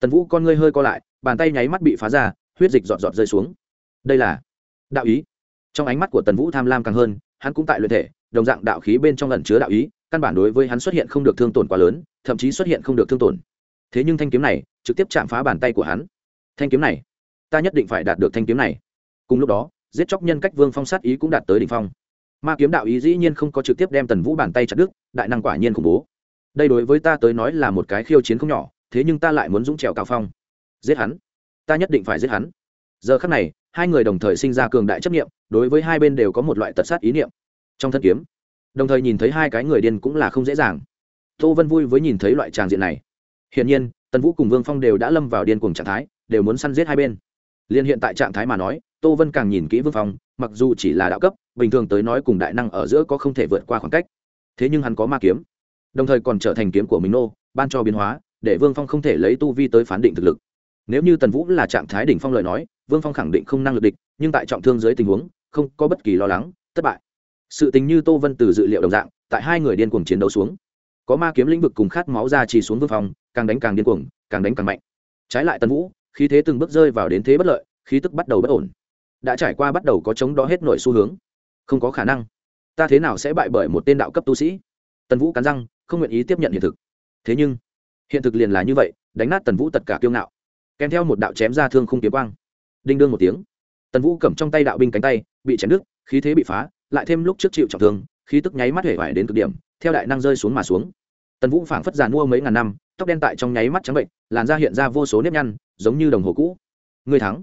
Tần vũ con ngươi hơi co lại, bàn tay nháy mắt bị phá ra, huyết dịch giọt giọt rơi xuống. Đây là đạo ý. Trong ánh mắt của tần vũ tham lam càng hơn, hắn cũng tại luyện thể, đồng dạng đạo khí bên trong lần chứa đạo ý căn bản đối với hắn xuất hiện không được thương tổn quá lớn, thậm chí xuất hiện không được thương tổn. Thế nhưng thanh kiếm này trực tiếp chạm phá bàn tay của hắn. Thanh kiếm này, ta nhất định phải đạt được thanh kiếm này. Cùng lúc đó, giết chóc nhân cách vương phong sát ý cũng đạt tới đ ỉ n h phong. Ma kiếm đạo ý dĩ nhiên không có trực tiếp đem tần vũ bàn tay chặt đứt, đại năng quả nhiên khủng bố. Đây đối với ta tới nói là một cái khiêu chiến không nhỏ, thế nhưng ta lại muốn dũng trèo cao phong. Giết hắn. Ta nhất định phải giết hắn. Giờ khắc này, hai người đồng thời sinh ra cường đại chấp nghiệm đối với hai bên đều có một loại tật sát ý niệm. Trong thân kiếm đồng thời nhìn thấy hai cái người điên cũng là không dễ dàng. Tô vân vui với nhìn thấy loại tràng diện này. Hiển nhiên, tần vũ cùng vương phong đều đã lâm vào điên cuồng trạng thái, đều muốn săn giết hai bên. Liên hiện tại trạng thái mà nói, tô vân càng nhìn kỹ vương phong, mặc dù chỉ là đạo cấp, bình thường tới nói cùng đại năng ở giữa có không thể vượt qua khoảng cách. Thế nhưng hắn có ma kiếm, đồng thời còn trở thành kiếm của mình nô, ban cho biến hóa, để vương phong không thể lấy tu vi tới phán định thực lực. Nếu như tần vũ là trạng thái đỉnh phong lời nói, vương phong khẳng định không năng lực địch, nhưng tại trọng thương dưới tình huống, không có bất kỳ lo lắng, thất bại sự tình như tô vân từ dự liệu đồng dạng, tại hai người điên cuồng chiến đấu xuống. Có ma kiếm lĩnh vực cùng khát máu ra chỉ xuống vương phong càng đánh càng điên cuồng, càng đánh càng mạnh. Trái lại tần vũ, khí thế từng bước rơi vào đến thế bất lợi, khí tức bắt đầu bất ổn. Đã trải qua bắt đầu có chống đó hết nội xu hướng. Không có khả năng. Ta thế nào sẽ bại bởi một tên đạo cấp tu sĩ? Tần vũ cắn răng, không nguyện ý tiếp nhận hiện thực. Thế nhưng, hiện thực liền là như vậy, đánh nát tần vũ tất cả kiêu ngạo. Kèm theo một đạo chém ra thương không kiếm quang. Đinh đương một tiếng. Tần vũ cầm trong tay đạo binh cánh tay bị chém đứt, khí thế bị phá, lại thêm lúc trước chịu trọng thương, khí tức nháy mắt hể vải đến cực điểm, theo đại năng rơi xuống mà xuống. Tần vũ phảng phất giàn mua mấy ngàn năm, tóc đen tại trong nháy mắt trắng bệnh, làn da hiện ra vô số nếp nhăn, giống như đồng hồ cũ. Người thắng.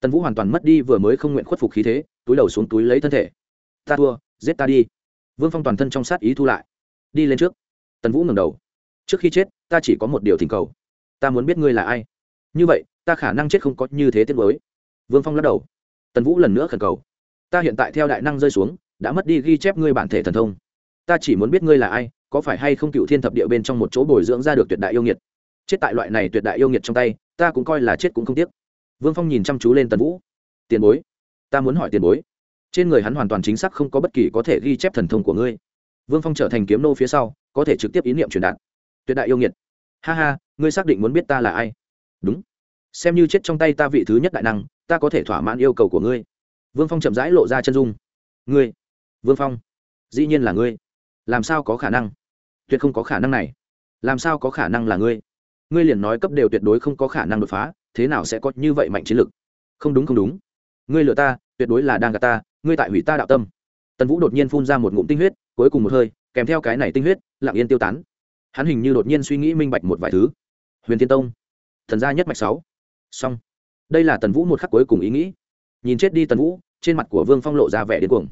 Tần vũ hoàn toàn mất đi vừa mới không nguyện khuất phục khí thế, túi đầu xuống túi lấy thân thể. Ta thua, giết ta đi. Vương phong toàn thân trong sát ý thu lại. Đi lên trước. Tần vũ ngẩng đầu. Trước khi chết, ta chỉ có một điều thỉnh cầu. Ta muốn biết ngươi là ai. Như vậy, ta khả năng chết không có như thế tiết mới vương phong lắc đầu. Tần vũ lần nữa khẩn cầu ta hiện tại theo đại năng rơi xuống, đã mất đi ghi chép ngươi bản thể thần thông. Ta chỉ muốn biết ngươi là ai, có phải hay không cựu thiên thập địa bên trong một chỗ bồi dưỡng ra được tuyệt đại yêu nghiệt. Chết tại loại này tuyệt đại yêu nghiệt trong tay, ta cũng coi là chết cũng không tiếc. Vương phong nhìn chăm chú lên tần vũ. Tiền bối, ta muốn hỏi tiền bối, trên người hắn hoàn toàn chính xác không có bất kỳ có thể ghi chép thần thông của ngươi. Vương phong trở thành kiếm nô phía sau, có thể trực tiếp ý niệm truyền đạt. Tuyệt đại yêu nghiệt. Ha ha, ngươi xác định muốn biết ta là ai? Đúng. Xem như chết trong tay ta vị thứ nhất đại năng, ta có thể thỏa mãn yêu cầu của ngươi vương phong chậm rãi lộ ra chân dung. Ngươi, vương phong, dĩ nhiên là ngươi. Làm sao có khả năng? Tuyệt không có khả năng này. Làm sao có khả năng là ngươi? Ngươi liền nói cấp đều tuyệt đối không có khả năng đột phá, thế nào sẽ có như vậy mạnh chiến lực? Không đúng không đúng. Ngươi lừa ta, tuyệt đối là đang gạt ta, ngươi tại hủy ta đạo tâm. Tần vũ đột nhiên phun ra một ngụm tinh huyết, cuối cùng một hơi, kèm theo cái này tinh huyết, lặng yên tiêu tán. Hắn hình như đột nhiên suy nghĩ minh bạch một vài thứ. Huyền thiên tông, thần gia nhất mạch sáu. Xong. Đây là tần vũ một khắc cuối cùng ý nghĩ. Nhìn chết đi tần vũ trên mặt của vương phong lộ ra vẻ điên cuồng.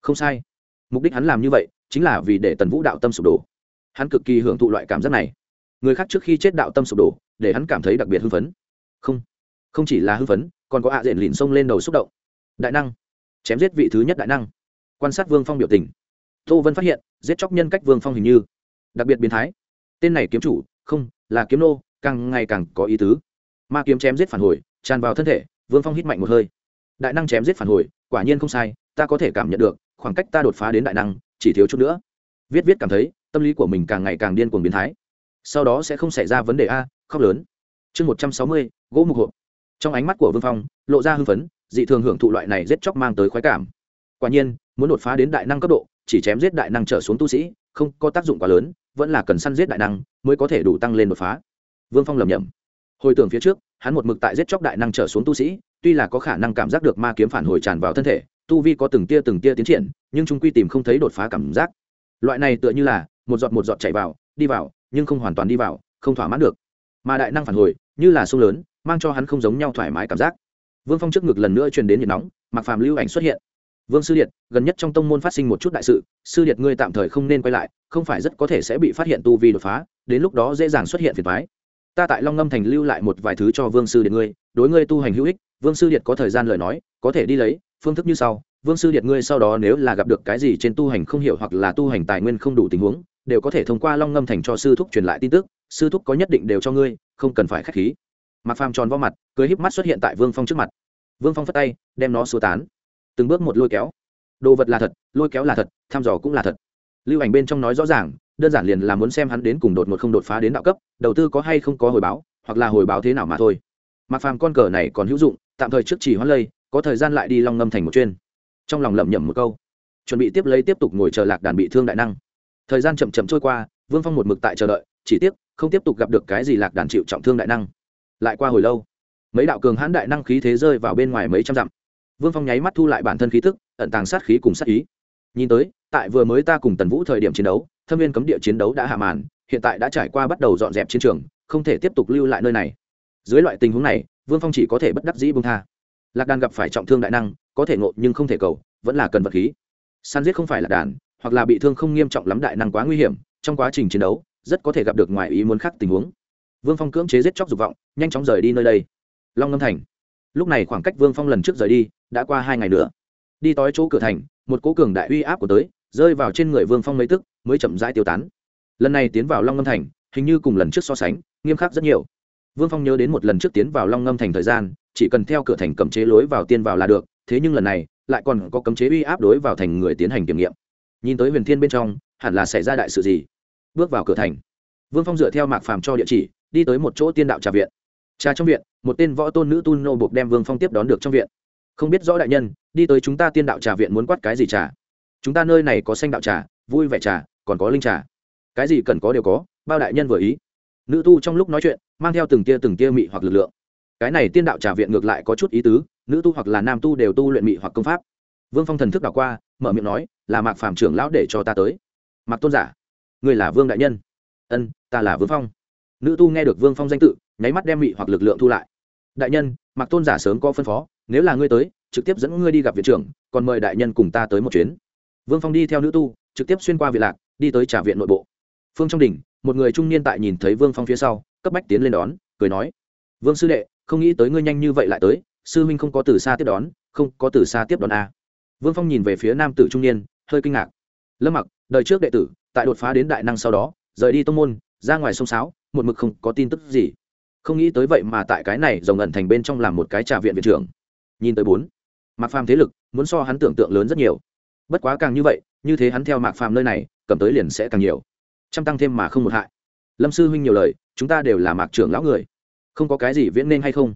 Không sai. Mục đích hắn làm như vậy chính là vì để tần vũ đạo tâm sụp đổ. Hắn cực kỳ hưởng thụ loại cảm giác này. Người khác trước khi chết đạo tâm sụp đổ, để hắn cảm thấy đặc biệt hưng phấn. Không không chỉ là hưng phấn, còn có ạ diện lìn xông lên đầu xúc động. Đại năng, chém giết vị thứ nhất đại năng. Quan sát vương phong biểu tình. Tô vân phát hiện, giết chóc nhân cách vương phong hình như đặc biệt biến thái. Tên này kiếm chủ, không, là kiếm nô, càng ngày càng có ý tứ. Ma kiếm chém giết phản hồi, tràn vào thân thể, vương phong hít mạnh một hơi đại năng chém giết phản hồi, quả nhiên không sai, ta có thể cảm nhận được, khoảng cách ta đột phá đến đại năng, chỉ thiếu chút nữa. Viết viết cảm thấy, tâm lý của mình càng ngày càng điên cuồng biến thái. Sau đó sẽ không xảy ra vấn đề a, khóc lớn. Chương một trăm sáu mươi, gỗ mục hộp. Trong ánh mắt của vương phong, lộ ra hưng phấn, dị thường hưởng thụ loại này giết chóc mang tới khoái cảm. Quả nhiên, muốn đột phá đến đại năng cấp độ, chỉ chém giết đại năng trở xuống tu sĩ, không có tác dụng quá lớn, vẫn là cần săn giết đại năng mới có thể đủ tăng lên đột phá. Vương phong lầm nhầm hồi tưởng phía trước hắn một mực tại giết chóc đại năng trở xuống tu sĩ, tuy là có khả năng cảm giác được ma kiếm phản hồi tràn vào thân thể, tu vi có từng tia từng tia tiến triển, nhưng chúng quy tìm không thấy đột phá cảm giác. Loại này tựa như là, một giọt một giọt chảy vào, đi vào, nhưng không hoàn toàn đi vào, không thỏa mãn được. Mà đại năng phản hồi, như là sông lớn, mang cho hắn không giống nhau thoải mái cảm giác. Vương phong trước ngực lần nữa truyền đến nhiệt nóng mặc phàm lưu ảnh xuất hiện. Vương sư điện, gần nhất trong tông môn phát sinh một chút đại sự, sư điện ngươi tạm thời không nên quay lại, không phải rất có thể sẽ bị phát hiện tu vi đột phá, đến lúc đó dễ dàng xuất hiện phiền thoái ta tại long ngâm thành lưu lại một vài thứ cho vương sư điện ngươi, đối ngươi tu hành hữu ích, vương sư điện có thời gian lời nói, có thể đi lấy, phương thức như sau. Vương sư điện ngươi sau đó nếu là gặp được cái gì trên tu hành không hiểu hoặc là tu hành tài nguyên không đủ tình huống, đều có thể thông qua long ngâm thành cho sư thúc truyền lại tin tức, sư thúc có nhất định đều cho ngươi, không cần phải k h á c h khí. Mặc phàm tròn vo mặt, cưới híp mắt xuất hiện tại vương phong trước mặt. Vương phong phất tay, đem nó xua tán. Từng bước một lôi kéo. Đồ vật là thật, lôi kéo là thật, thăm dò cũng là thật. Lưu ảnh bên trong nói rõ ràng đơn giản liền là muốn xem hắn đến cùng đột một không đột phá đến đạo cấp, đầu tư có hay không có hồi báo, hoặc là hồi báo thế nào mà thôi. Mặc phàm con cờ này còn hữu dụng, tạm thời trước chỉ hoãn lây, có thời gian lại đi long ngâm thành một chuyên trong lòng lẩm nhẩm một câu, chuẩn bị tiếp lấy tiếp tục ngồi chờ lạc đàn bị thương đại năng. Thời gian chậm chậm trôi qua, vương phong một mực tại chờ đợi, chỉ tiếc, không tiếp tục gặp được cái gì lạc đàn chịu trọng thương đại năng. Lại qua hồi lâu, mấy đạo cường hãn đại năng khí thế rơi vào bên ngoài mấy trăm dặm. Vương phong nháy mắt thu lại bản thân khí tức, ẩn tàng sát khí cùng sát ý. Nhìn tới, tại vừa mới ta cùng tần vũ thời điểm chiến đấu thâm viên cấm địa chiến đấu đã hạ màn, hiện tại đã trải qua bắt đầu dọn dẹp chiến trường, không thể tiếp tục lưu lại nơi này. Dưới loại tình huống này, vương phong chỉ có thể bất đắc dĩ bông tha. Lạc đàn gặp phải trọng thương đại năng, có thể ngộ nhưng không thể cầu, vẫn là cần vật khí. Săn giết không phải là đàn, hoặc là bị thương không nghiêm trọng lắm đại năng quá nguy hiểm, trong quá trình chiến đấu, rất có thể gặp được ngoài ý muốn khác tình huống. Vương phong cưỡng chế giết chóc dục vọng, nhanh chóng rời đi nơi đây. Long ngâm thành. Lúc này khoảng cách vương phong lần trước rời đi, đã qua hai ngày nữa. Đi tới chỗ cửa thành, một cố cường đại uy áp của tới rơi vào trên người vương phong mấy tức, mới chậm rãi tiêu tán. Lần này tiến vào long ngâm thành, hình như cùng lần trước so sánh, nghiêm khắc rất nhiều. Vương phong nhớ đến một lần trước tiến vào long ngâm thành thời gian, chỉ cần theo cửa thành cấm chế lối vào tiên vào là được, thế nhưng lần này, lại còn có cấm chế uy áp đối vào thành người tiến hành kiểm nghiệm. Nhìn tới huyền thiên bên trong, hẳn là xảy ra đại sự gì? Bước vào cửa thành. Vương phong dựa theo mạc phàm cho địa chỉ, đi tới một chỗ tiên đạo trà viện. Trà trong viện, một tên võ tôn nữ tu nô buộc đem vương phong tiếp đón được trong viện. Không biết rõ đại nhân, đi tới chúng ta tiên đạo trà viện muốn quát cái gì trà? Chúng ta nơi này có xanh đạo trà, vui vẻ trà, còn có linh trà. Cái gì cần có đều có, bao đại nhân vừa ý. Nữ tu trong lúc nói chuyện, mang theo từng tia từng tia mị hoặc lực lượng. Cái này tiên đạo trà viện ngược lại có chút ý tứ, nữ tu hoặc là nam tu đều tu luyện mị hoặc công pháp. Vương phong thần thức đảo qua, mở miệng nói, là mạc phạm trưởng lão để cho ta tới. Mạc tôn giả người là vương đại nhân. Ân, ta là vương phong. Nữ tu nghe được vương phong danh tự, nháy mắt đem mị hoặc lực lượng thu lại. Đại nhân, mạc tôn giả sớm có phân phó, nếu là ngươi tới, trực tiếp dẫn ngươi đi gặp viện trưởng, còn mời đại nhân cùng ta tới một chuyến vương phong đi theo nữ tu, trực tiếp xuyên qua viện lạc, đi tới trả viện nội bộ. Phương trong đỉnh, một người trung niên tại nhìn thấy vương phong phía sau, cấp bách tiến lên đón, cười nói, vương sư đệ, không nghĩ tới ngươi nhanh như vậy lại tới, sư huynh không có từ xa tiếp đón, không có từ xa tiếp đón a vương phong nhìn về phía nam tử trung niên, hơi kinh ngạc. Lâm mặc, đời trước đệ tử, tại đột phá đến đại năng sau đó, rời đi tông môn, ra ngoài sông sáo, một mực không có tin tức gì. Không nghĩ tới vậy mà tại cái này rồng ẩn thành bên trong làm một cái trà viện viện trưởng. Nhìn tới bốn mặc phàm thế lực, muốn so hắn tưởng tượng lớn rất nhiều bất quá càng như vậy, như thế hắn theo mạc phàm nơi này, cầm tới liền sẽ càng nhiều. Chăm tăng thêm mà không một hại. Lâm sư huynh nhiều lời, chúng ta đều là mạc trưởng lão người. Không có cái gì viễn nên hay không?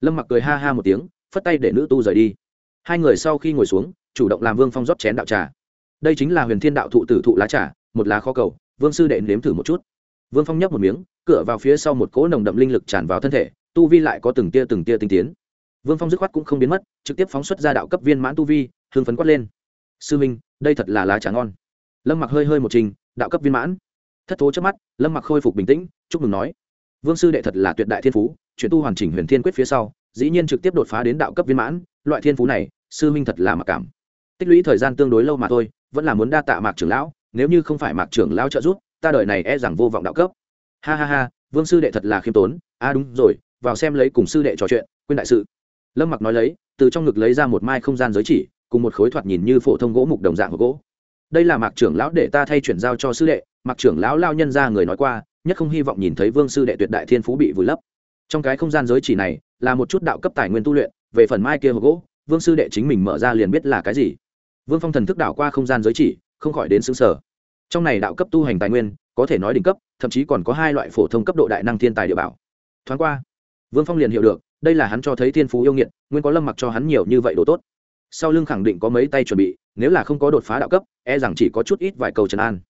Lâm mặc cười ha ha một tiếng, phất tay để nữ tu rời đi. Hai người sau khi ngồi xuống, chủ động làm vương phong rót chén đạo trà. Đây chính là huyền thiên đạo thụ tử thụ lá trà, một lá kho cầu, vương sư đệ nếm thử một chút. Vương phong nhấp một miếng, cửa vào phía sau một cỗ nồng đậm linh lực tràn vào thân thể, tu vi lại có từng tia từng tia tinh tiến. Vương phong dứt khoát cũng không biến mất, trực tiếp phóng xuất ra đạo cấp viên mãn tu vi hương phấn quát lên sư minh đây thật là lá trà ngon. Lâm mặc hơi hơi một trình, đạo cấp viên mãn. Thất thố trước mắt, lâm mặc khôi phục bình tĩnh, chúc mừng nói. Vương sư đệ thật là tuyệt đại thiên phú chuyển tu hoàn chỉnh huyền thiên quyết phía sau, dĩ nhiên trực tiếp đột phá đến đạo cấp viên mãn, loại thiên phú này, sư minh thật là mặc cảm. Tích lũy thời gian tương đối lâu mà thôi, vẫn là muốn đa tạ mạc trưởng lão, nếu như không phải mạc trưởng lão trợ giúp, ta đời này e rằng vô vọng đạo cấp. Ha ha ha, vương sư đệ thật là khiêm tốn. A à đúng rồi, vào xem lấy cùng sư đệ trò chuyện, quên đại sự. Lâm mặc nói lấy, từ trong ngực lấy ra một mai không gian giới chỉ cùng một khối thoạt nhìn như phổ thông gỗ mục đồng dạng gỗ. Đây là mạc trưởng lão để ta thay chuyển giao cho sư đệ, mạc trưởng lão lao nhân ra người nói qua, nhất không hy vọng nhìn thấy vương sư đệ tuyệt đại thiên phú bị vùi lấp. Trong cái không gian giới chỉ này, là một chút đạo cấp tài nguyên tu luyện, về phần mai kia hộp gỗ, vương sư đệ chính mình mở ra liền biết là cái gì. Vương phong thần thức đảo qua không gian giới chỉ, không khỏi đến xứng sở trong này đạo cấp tu hành tài nguyên, có thể nói đỉnh cấp, thậm chí còn có hai loại phổ thông cấp độ đại năng thiên tài địa bảo. Thoáng qua, vương phong liền hiểu được, đây là hắn cho thấy thiên phú yêu nghiệt, nguyên có lâm mặc cho hắn nhiều như vậy đồ tốt sau lưng khẳng định có mấy tay chuẩn bị, nếu là không có đột phá đạo cấp e rằng chỉ có chút ít vài cầu trần an.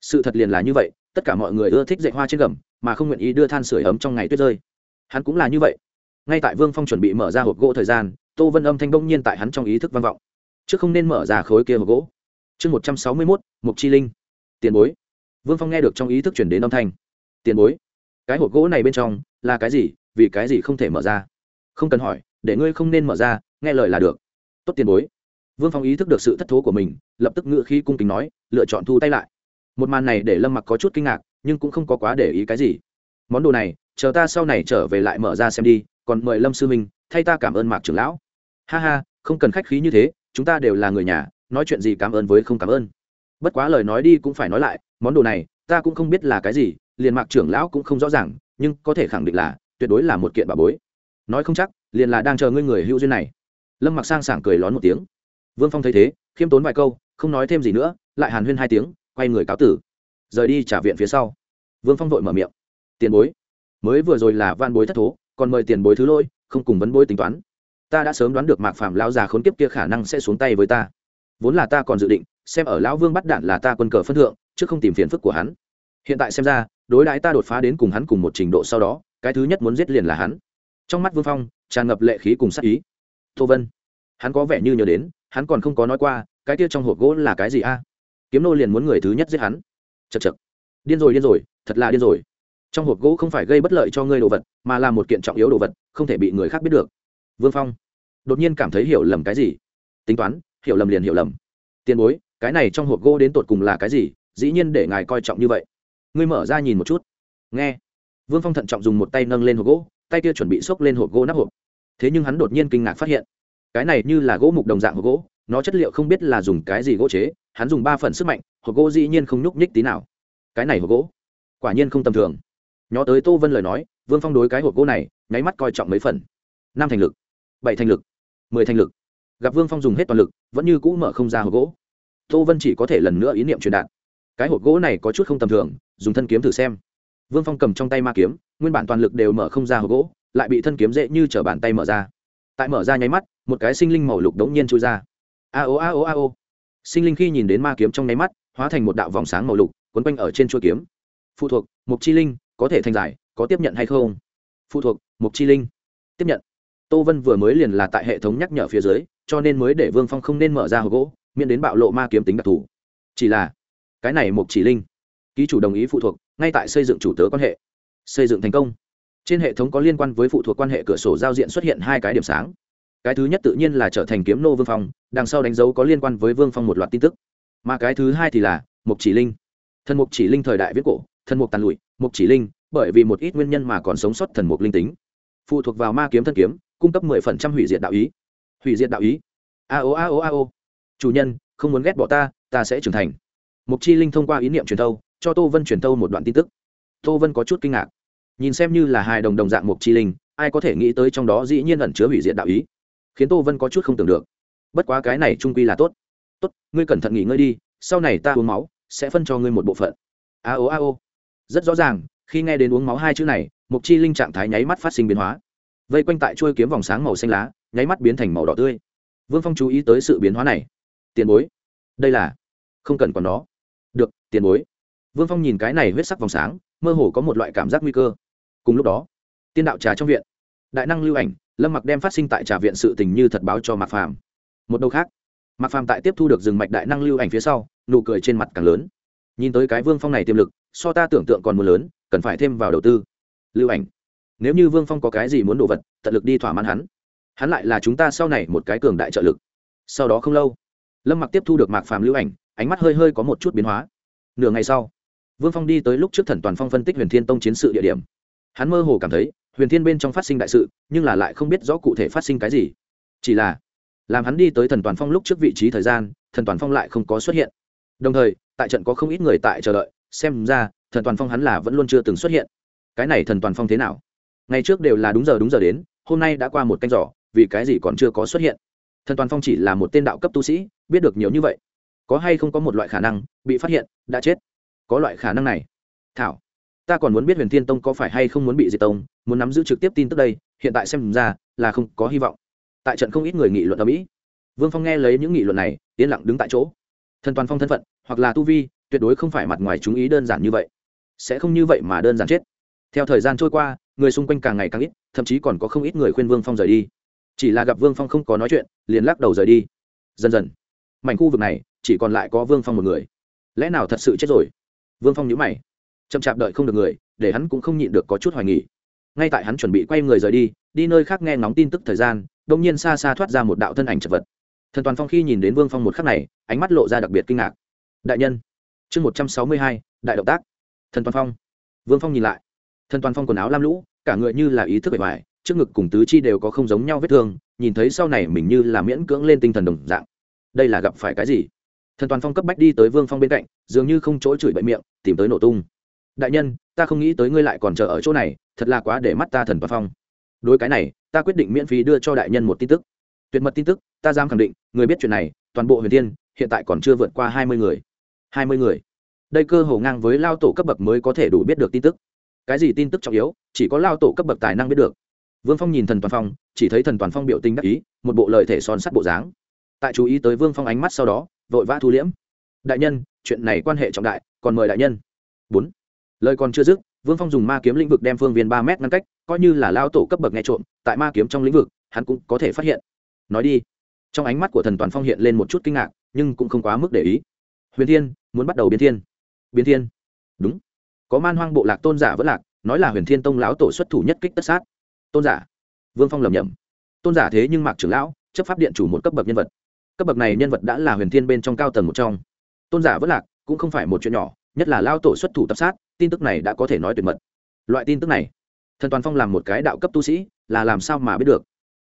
Sự thật liền là như vậy, tất cả mọi người ưa thích dạy hoa trên gầm, mà không nguyện ý đưa than sửa ấm trong ngày tuyết rơi. Hắn cũng là như vậy. Ngay tại vương phong chuẩn bị mở ra hộp gỗ thời gian, tô vân âm thanh bỗng nhiên tại hắn trong ý thức vang vọng. Chứ không nên mở ra khối kia hộp gỗ. Chương một trăm sáu mươi mốt, mục chi linh. Tiền bối. Vương phong nghe được trong ý thức chuyển đến âm thanh. Tiền bối, cái hộp gỗ này bên trong là cái gì, vì cái gì không thể mở ra? Không cần hỏi, để ngươi không nên mở ra, nghe lời là được tốt tiền bối. Vương phong ý thức được sự thất thố của mình, lập tức ngựa khi cung kính nói, lựa chọn thu tay lại. Một màn này để lâm mặc có chút kinh ngạc, nhưng cũng không có quá để ý cái gì. Món đồ này, chờ ta sau này trở về lại mở ra xem đi, còn mời lâm sư minh, thay ta cảm ơn mạc trưởng lão. Ha ha, không cần khách khí như thế, chúng ta đều là người nhà, nói chuyện gì cảm ơn với không cảm ơn. Bất quá lời nói đi cũng phải nói lại, món đồ này, ta cũng không biết là cái gì, liền mạc trưởng lão cũng không rõ ràng, nhưng có thể khẳng định là, tuyệt đối là một kiện bà bối. Nói không chắc, liền là đang chờ ngươi người hữu duyên này lâm mặc sang sảng cười lón một tiếng vương phong thấy thế khiêm tốn vài câu không nói thêm gì nữa lại hàn huyên hai tiếng quay người cáo tử rời đi trả viện phía sau vương phong vội mở miệng tiền bối mới vừa rồi là van bối thất thố còn mời tiền bối thứ lỗi không cùng vấn bối tính toán ta đã sớm đoán được mạc phạm lao già khốn kiếp kia khả năng sẽ xuống tay với ta vốn là ta còn dự định xem ở lão vương bắt đạn là ta quân cờ phân thượng chứ không tìm phiền phức của hắn hiện tại xem ra đối đãi ta đột phá đến cùng hắn cùng một trình độ sau đó cái thứ nhất muốn giết liền là hắn trong mắt vương phong tràn ngập lệ khí cùng sắc ý tô vân. Hắn có vẻ như nhớ đến, hắn còn không có nói qua, cái kia trong hộp gỗ là cái gì a? Kiếm nô liền muốn người thứ nhất giết hắn. Chật chật điên rồi điên rồi, thật là điên rồi. Trong hộp gỗ không phải gây bất lợi cho ngươi đồ vật, mà là một kiện trọng yếu đồ vật, không thể bị người khác biết được. Vương phong. Đột nhiên cảm thấy hiểu lầm cái gì? Tính toán, hiểu lầm liền hiểu lầm. Tiền bối, cái này trong hộp gỗ đến tột cùng là cái gì? Dĩ nhiên để ngài coi trọng như vậy. Ngươi mở ra nhìn một chút. Nghe. Vương phong thận trọng dùng một tay nâng lên hộp gỗ, tay kia chuẩn bị xốc lên hộp gỗ nắp hộp thế nhưng hắn đột nhiên kinh ngạc phát hiện, cái này như là gỗ mục đồng dạng hộp gỗ, nó chất liệu không biết là dùng cái gì gỗ chế, hắn dùng ba phần sức mạnh, hộp gỗ dĩ nhiên không nhúc nhích tí nào. Cái này hộp gỗ, quả nhiên không tầm thường. Nhó tới tô vân lời nói, vương phong đối cái hộp gỗ này, nháy mắt coi trọng mấy phần. Năm thành lực, bảy thành lực, mười thành lực. Gặp vương phong dùng hết toàn lực, vẫn như cũ mở không ra hộp gỗ. Tô vân chỉ có thể lần nữa ý niệm truyền đạt. Cái hộp gỗ này có chút không tầm thường, dùng thân kiếm thử xem. Vương phong cầm trong tay ma kiếm, nguyên bản toàn lực đều mở không ra hộp gỗ lại bị thân kiếm dễ như chở bàn tay mở ra. Tại mở ra nháy mắt, một cái sinh linh màu lục đống nhiên trôi ra. A ô a ô a ô sinh linh khi nhìn đến ma kiếm trong nháy mắt, hóa thành một đạo vòng sáng màu lục, quấn quanh ở trên chuôi kiếm. Phụ thuộc mục chi linh, có thể thành giải, có tiếp nhận hay không? Phụ thuộc mục chi linh. Tiếp nhận. Tô vân vừa mới liền là tại hệ thống nhắc nhở phía dưới, cho nên mới để vương phong không nên mở ra hộp gỗ, miễn đến bạo lộ ma kiếm tính đặc thù. Chỉ là, cái này mục chỉ linh. Ký chủ đồng ý phụ thuộc, ngay tại xây dựng chủ tớ quan hệ. Xây dựng thành công trên hệ thống có liên quan với phụ thuộc quan hệ cửa sổ giao diện xuất hiện hai cái điểm sáng. Cái thứ nhất tự nhiên là trở thành kiếm nô vương phong, đằng sau đánh dấu có liên quan với vương phong một loạt tin tức. Mà cái thứ hai thì là mục chỉ linh. Thần mục chỉ linh thời đại viết cổ, thần mục tàn lụi mục chỉ linh, bởi vì một ít nguyên nhân mà còn sống sót thần mục linh tính. Phụ thuộc vào ma kiếm thân kiếm, cung cấp mười phần trăm hủy diệt đạo ý. Hủy diệt đạo ý. A o a o a o chủ nhân, không muốn ghét bỏ ta ta sẽ trưởng thành. Mục chi linh thông qua ý niệm truyền thâu, cho tô vân truyền thâu một đoạn tin tức. Tô vân có chút kinh ngạc nhìn xem như là hai đồng đồng dạng mục chi linh, ai có thể nghĩ tới trong đó dĩ nhiên ẩn chứa hủy diệt đạo ý. Khiến tô vân có chút không tưởng được. Bất quá cái này trung quy là tốt. Tốt, ngươi cẩn thận nghỉ ngơi đi, sau này ta uống máu, sẽ phân cho ngươi một bộ phận. A o a o rất rõ ràng, khi nghe đến uống máu hai chữ này, mục chi linh trạng thái nháy mắt phát sinh biến hóa. Vây quanh tại chuôi kiếm vòng sáng màu xanh lá, nháy mắt biến thành màu đỏ tươi. Vương phong chú ý tới sự biến hóa này. Tiền bối. Đây là. Không cần còn đó được, tiền bối. Vương phong nhìn cái này huyết sắc vòng sáng, mơ hồ có một loại cảm giác nguy cơ cùng lúc đó, tiên đạo trà trong viện, đại năng lưu ảnh, lâm mặc đem phát sinh tại trà viện sự tình như thật báo cho mạc phàm. Một đầu khác, mạc phàm tại tiếp thu được rừng mạch đại năng lưu ảnh phía sau, nụ cười trên mặt càng lớn. Nhìn tới cái vương phong này tiềm lực, so ta tưởng tượng còn muốn lớn, cần phải thêm vào đầu tư. Lưu ảnh, nếu như vương phong có cái gì muốn đồ vật, tận lực đi thỏa mãn hắn. Hắn lại là chúng ta sau này một cái cường đại trợ lực. Sau đó không lâu, lâm mặc tiếp thu được mạc phàm lưu ảnh, ánh mắt hơi hơi có một chút biến hóa. Nửa ngày sau, vương phong đi tới lúc trước thần toàn phong phân tích huyền thiên tông chiến sự địa điểm hắn mơ hồ cảm thấy, huyền thiên bên trong phát sinh đại sự, nhưng là lại không biết rõ cụ thể phát sinh cái gì. Chỉ là, làm hắn đi tới thần toàn phong lúc trước vị trí thời gian, thần toàn phong lại không có xuất hiện. Đồng thời, tại trận có không ít người tại chờ đợi, xem ra, thần toàn phong hắn là vẫn luôn chưa từng xuất hiện. Cái này thần toàn phong thế nào? Ngày trước đều là đúng giờ đúng giờ đến, hôm nay đã qua một canh giỏ vì cái gì còn chưa có xuất hiện? Thần toàn phong chỉ là một tên đạo cấp tu sĩ, biết được nhiều như vậy. Có hay không có một loại khả năng, bị phát hiện, đã chết. Có loại khả năng này. Thảo ta còn muốn biết huyền thiên tông có phải hay không muốn bị diệt tông, muốn nắm giữ trực tiếp tin tức đây, hiện tại xem ra là không có hy vọng. Tại trận không ít người nghị luận ở mỹ, vương phong nghe lấy những nghị luận này, yên lặng đứng tại chỗ. Thần toàn phong thân phận, hoặc là tu vi, tuyệt đối không phải mặt ngoài chúng ý đơn giản như vậy. Sẽ không như vậy mà đơn giản chết. Theo thời gian trôi qua, người xung quanh càng ngày càng ít, thậm chí còn có không ít người khuyên vương phong rời đi. Chỉ là gặp vương phong không có nói chuyện, liền lắc đầu rời đi. Dần dần, mảnh khu vực này, chỉ còn lại có vương phong một người. Lẽ nào thật sự chết rồi? Vương phong nhữ mày chậm chạp đợi không được người, để hắn cũng không nhịn được có chút hoài nghỉ ngay tại hắn chuẩn bị quay người rời đi đi nơi khác nghe ngóng tin tức thời gian đông nhiên xa xa thoát ra một đạo thân ảnh chật vật. Thần toàn phong khi nhìn đến vương phong một khắc này, ánh mắt lộ ra đặc biệt kinh ngạc. Đại nhân, chương một trăm sáu mươi hai, đại động tác. Thần toàn phong. Vương phong nhìn lại. Thần toàn phong quần áo lam lũ, cả người như là ý thức bề ngoài, trước ngực cùng tứ chi đều có không giống nhau vết thương, nhìn thấy sau này mình như là miễn cưỡng lên tinh thần đồng dạng. Đây là gặp phải cái gì? Thần toàn phong cấp bách đi tới vương phong bên cạnh, dường như không chỗ chửi bậy miệng, tìm tới nổ tung đại nhân, ta không nghĩ tới ngươi lại còn chờ ở chỗ này, thật là quá để mắt ta thần toàn phong. Đối cái này, ta quyết định miễn phí đưa cho đại nhân một tin tức. Tuyệt mật tin tức, ta dám khẳng định, người biết chuyện này, toàn bộ huyền tiên hiện tại còn chưa vượt qua hai mươi người. hai mươi người. Đây cơ hồ ngang với lao tổ cấp bậc mới có thể đủ biết được tin tức. Cái gì tin tức trọng yếu, chỉ có lao tổ cấp bậc tài năng biết được. Vương phong nhìn thần toàn phong, chỉ thấy thần toàn phong biểu tình đắc ý, một bộ lời thể son sắt bộ dáng. Tại chú ý tới vương phong ánh mắt sau đó, vội vã thu liễm. Đại nhân, chuyện này quan hệ trọng đại, còn mời đại nhân. Bốn lời còn chưa dứt, vương phong dùng ma kiếm lĩnh vực đem phương viên ba mét ngăn cách, coi như là lao tổ cấp bậc nghe trộm, tại ma kiếm trong lĩnh vực, hắn cũng có thể phát hiện. Nói đi. Trong ánh mắt của thần toàn phong hiện lên một chút kinh ngạc, nhưng cũng không quá mức để ý. Huyền thiên, muốn bắt đầu biến thiên. Biến thiên. Đúng. Có man hoang bộ lạc tôn giả vẫn lạc, nói là huyền thiên tông lão tổ xuất thủ nhất kích tất sát. Tôn giả. Vương phong lầm nhầm tôn giả thế nhưng mạc trưởng lão, chấp pháp điện chủ một cấp bậc nhân vật. Cấp bậc này nhân vật đã là huyền thiên bên trong cao tầng một trong. Tôn giả vẫn lạc, cũng không phải một chuyện nhỏ, nhất là lao tổ xuất thủ tập sát tin tức này đã có thể nói tuyệt mật. Loại tin tức này, thần toàn phong làm một cái đạo cấp tu sĩ, là làm sao mà biết được?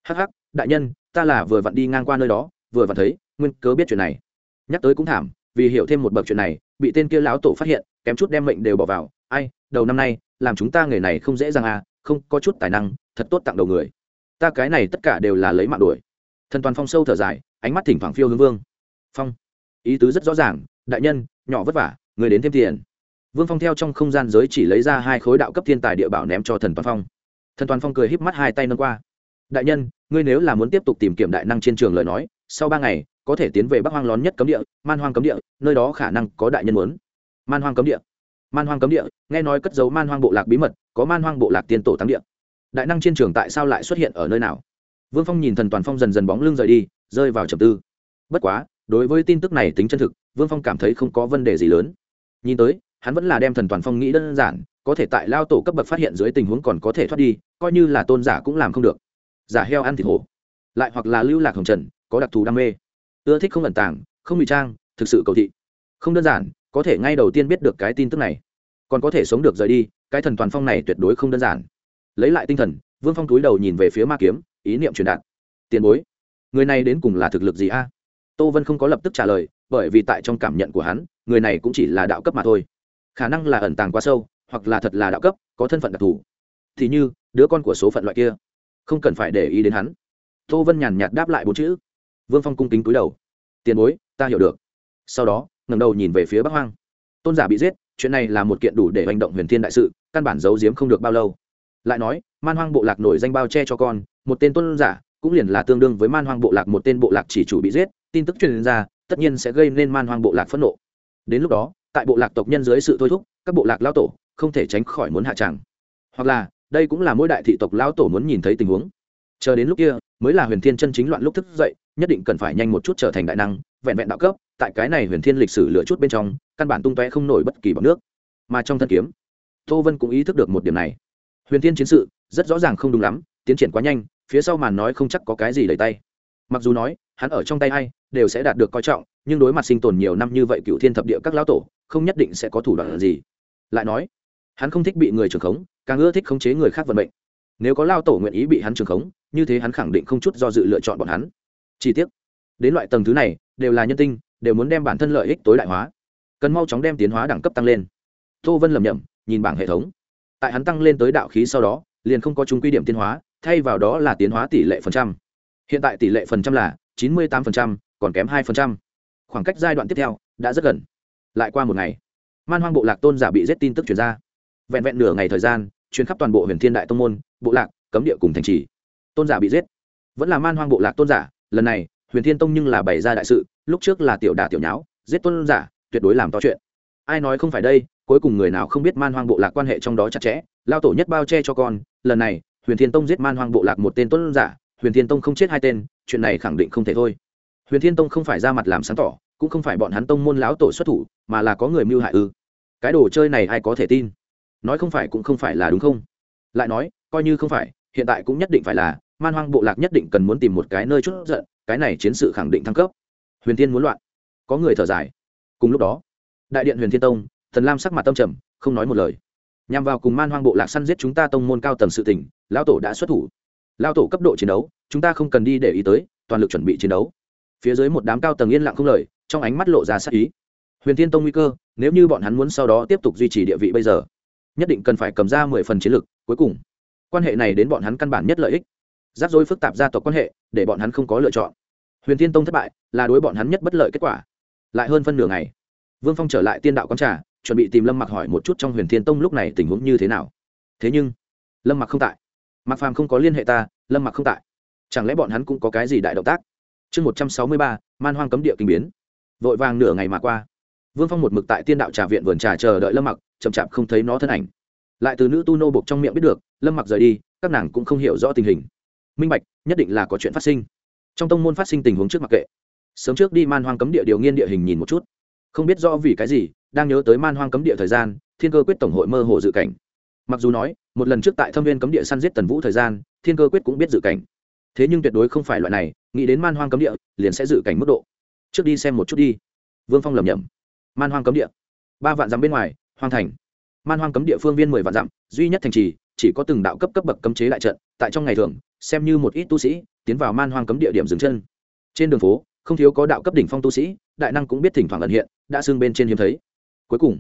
Hh ắ c ắ c đại nhân, ta là vừa vặn đi ngang qua nơi đó, vừa vặn thấy, nguyên cớ biết chuyện này. Nhắc tới cũng thảm, vì hiểu thêm một bậc chuyện này, bị tên kia lão tổ phát hiện, kém chút đem mệnh đều bỏ vào. Ai, đầu năm nay, làm chúng ta nghề này không dễ dàng à không có chút tài năng, thật tốt tặng đầu người. Ta cái này tất cả đều là lấy mạng đuổi. Thần toàn phong sâu thở dài, ánh mắt thỉnh thoảng phiêu hướng vương. Phong, ý tứ rất rõ ràng, đại nhân, nhỏ vất vả, người đến thêm tiền vương phong theo trong không gian giới chỉ lấy ra hai khối đạo cấp thiên tài địa bảo ném cho thần toàn phong. Thần toàn phong cười híp mắt hai tay nâng qua. Đại nhân, ngươi nếu là muốn tiếp tục tìm kiếm đại năng trên trường lời nói, sau ba ngày, có thể tiến về bắc hoang lón nhất cấm địa, man hoang cấm địa, nơi đó khả năng có đại nhân muốn. Man hoang cấm địa? Man hoang cấm địa? Nghe nói cất giấu man hoang bộ lạc bí mật, có man hoang bộ lạc tiên tổ tăng địa. Đại năng trên trường tại sao lại xuất hiện ở nơi nào? Vương phong nhìn thần toàn phong dần dần bóng lưng rời đi, rơi vào trầm tư. Bất quá, đối với tin tức này tính chân thực, vương phong cảm thấy không có vấn đề gì lớn. Nhìn tới hắn vẫn là đem thần toàn phong nghĩ đơn giản, có thể tại lao tổ cấp bậc phát hiện dưới tình huống còn có thể thoát đi, coi như là tôn giả cũng làm không được. Giả heo ăn thịt hổ. Lại hoặc là lưu lạc hồng trần, có đặc thù đam mê. Ưa thích không ẩn tàng, không bị trang, thực sự cầu thị. Không đơn giản, có thể ngay đầu tiên biết được cái tin tức này. Còn có thể sống được rời đi, cái thần toàn phong này tuyệt đối không đơn giản. Lấy lại tinh thần, vương phong túi đầu nhìn về phía ma kiếm, ý niệm truyền đạt. Tiền bối, người này đến cùng là thực lực gì a? Tô vân không có lập tức trả lời, bởi vì tại trong cảm nhận của hắn, người này cũng chỉ là đạo cấp mà thôi khả năng là ẩn tàng quá sâu, hoặc là thật là đạo cấp, có thân phận đặc thù. Thì như, đứa con của số phận loại kia. Không cần phải để ý đến hắn. Tô vân nhàn nhạt đáp lại bốn chữ. Vương phong cung kính cúi đầu. Tiền bối, ta hiểu được. Sau đó, ngẩng đầu nhìn về phía bắc hoang. Tôn giả bị giết, chuyện này là một kiện đủ để hành động huyền thiên đại sự, căn bản giấu giếm không được bao lâu. Lại nói, man hoang bộ lạc nổi danh bao che cho con, một tên tôn giả, cũng liền là tương đương với man hoang bộ lạc một tên bộ lạc chỉ chủ bị giết, tin tức truyền ra, tất nhiên sẽ gây nên man hoang bộ lạc phẫn nộ. Đến lúc đó tại bộ lạc tộc nhân dưới sự thôi thúc, các bộ lạc lao tổ không thể tránh khỏi muốn hạ tràng. Hoặc là, đây cũng là mỗi đại thị tộc lao tổ muốn nhìn thấy tình huống. Chờ đến lúc kia, mới là huyền thiên chân chính loạn lúc thức dậy, nhất định cần phải nhanh một chút trở thành đại năng, vẹn vẹn đạo cấp, tại cái này huyền thiên lịch sử lựa chút bên trong, căn bản tung toe không nổi bất kỳ bằng nước. Mà trong thân kiếm, tô vân cũng ý thức được một điểm này. Huyền thiên chiến sự, rất rõ ràng không đúng lắm, tiến triển quá nhanh, phía sau màn nói không chắc có cái gì đầy tay. Mặc dù nói, hắn ở trong tay hay đều sẽ đạt được coi trọng, nhưng đối mặt sinh tồn nhiều năm như vậy cựu thiên thập địa các lão tổ không nhất định sẽ có thủ đoạn gì. Lại nói, hắn không thích bị người trường khống, càng ưa thích khống chế người khác vận mệnh. Nếu có lao tổ nguyện ý bị hắn trường khống, như thế hắn khẳng định không chút do dự lựa chọn bọn hắn. Chi tiết đến loại tầng thứ này, đều là nhân tinh, đều muốn đem bản thân lợi ích tối đại hóa. Cần mau chóng đem tiến hóa đẳng cấp tăng lên. Tô vân lầm nhầm nhìn bảng hệ thống. Tại hắn tăng lên tới đạo khí sau đó, liền không có chung quy điểm tiến hóa, thay vào đó là tiến hóa tỷ lệ phần trăm. Hiện tại tỷ lệ phần trăm là chín mươi tám phần trăm, còn kém hai phần trăm. Khoảng cách giai đoạn tiếp theo, đã rất gần lại qua một ngày, man hoang bộ lạc tôn giả bị giết tin tức chuyển ra. Vẹn vẹn nửa ngày thời gian chuyến khắp toàn bộ huyền thiên đại tông môn, bộ lạc, cấm địa cùng thành trì. Tôn giả bị giết. Vẫn là man hoang bộ lạc tôn giả, lần này, huyền thiên tông nhưng là bày ra đại sự, lúc trước là tiểu đả tiểu nháo, giết tôn giả, tuyệt đối làm to chuyện. Ai nói không phải đây, cuối cùng người nào không biết man hoang bộ lạc quan hệ trong đó chặt chẽ, lao tổ nhất bao che cho con, lần này, huyền thiên tông giết man hoang bộ lạc một tên tôn giả, huyền thiên tông không chết hai tên, chuyện này khẳng định không thể thôi. Huyền thiên tông không phải ra mặt làm sáng tỏ cũng không phải bọn hắn tông môn lão tổ xuất thủ, mà là có người mưu hại ư? Cái đồ chơi này ai có thể tin? Nói không phải cũng không phải là đúng không? Lại nói, coi như không phải, hiện tại cũng nhất định phải là, man hoang bộ lạc nhất định cần muốn tìm một cái nơi chút giận, cái này chiến sự khẳng định thăng cấp. Huyền thiên muốn loạn. Có người thở dài. Cùng lúc đó, đại điện huyền thiên tông, thần lam sắc mặt tâm trầm, không nói một lời. Nhằm vào cùng man hoang bộ lạc săn giết chúng ta tông môn cao tầng sự tỉnh lão tổ đã xuất thủ. Lão tổ cấp độ chiến đấu, chúng ta không cần đi để ý tới, toàn lực chuẩn bị chiến đấu. Phía dưới một đám cao tầng yên lặng không lời trong ánh mắt lộ ra sắc ý. Huyền thiên tông nguy cơ, nếu như bọn hắn muốn sau đó tiếp tục duy trì địa vị bây giờ, nhất định cần phải cầm ra mười phần chiến lược cuối cùng, quan hệ này đến bọn hắn căn bản nhất lợi ích. Rắc rối phức tạp gia tộc quan hệ, để bọn hắn không có lựa chọn. Huyền thiên tông thất bại, là đối bọn hắn nhất bất lợi kết quả. Lại hơn phân nửa ngày, vương phong trở lại tiên đạo quán trà, chuẩn bị tìm lâm mặc hỏi một chút trong huyền thiên tông lúc này tình huống như thế nào. Thế nhưng, lâm mặc không tại. Mặc phàm không có liên hệ ta, lâm mặc không tại. Chẳng lẽ bọn hắn cũng có cái gì đại động tác? Chương một trăm sáu mươi ba, man hoang cấm địa kinh biến vội vàng nửa ngày mà qua. Vương phong một mực tại tiên đạo trà viện vườn trà chờ đợi lâm mặc, chậm chạp không thấy nó thân ảnh. Lại từ nữ tu nô bộc trong miệng biết được, lâm mặc rời đi, các nàng cũng không hiểu rõ tình hình. Minh bạch, nhất định là có chuyện phát sinh. Trong tông môn phát sinh tình huống trước mặc kệ. Sớm trước đi man hoang cấm địa điều nghiên địa hình nhìn một chút. Không biết rõ vì cái gì, đang nhớ tới man hoang cấm địa thời gian, thiên cơ quyết tổng hội mơ hồ dự cảnh. Mặc dù nói, một lần trước tại thâm viên cấm địa săn giết tần vũ thời gian, thiên cơ quyết cũng biết dự cảnh. Thế nhưng tuyệt đối không phải loại này, nghĩ đến man hoang cấm địa, liền sẽ dự cảnh mức độ trước đi xem một chút đi. Vương phong lầm nhầm man hoang cấm địa. Ba vạn dặm bên ngoài, hoang thành. Man hoang cấm địa phương viên mười vạn dặm, duy nhất thành trì, chỉ có từng đạo cấp cấp bậc cấm chế đại trận, tại trong ngày thường, xem như một ít tu sĩ, tiến vào man hoang cấm địa điểm dừng chân. Trên đường phố, không thiếu có đạo cấp đỉnh phong tu sĩ, đại năng cũng biết thỉnh thoảng ẩn hiện, đã xương bên trên hiếm thấy. Cuối cùng,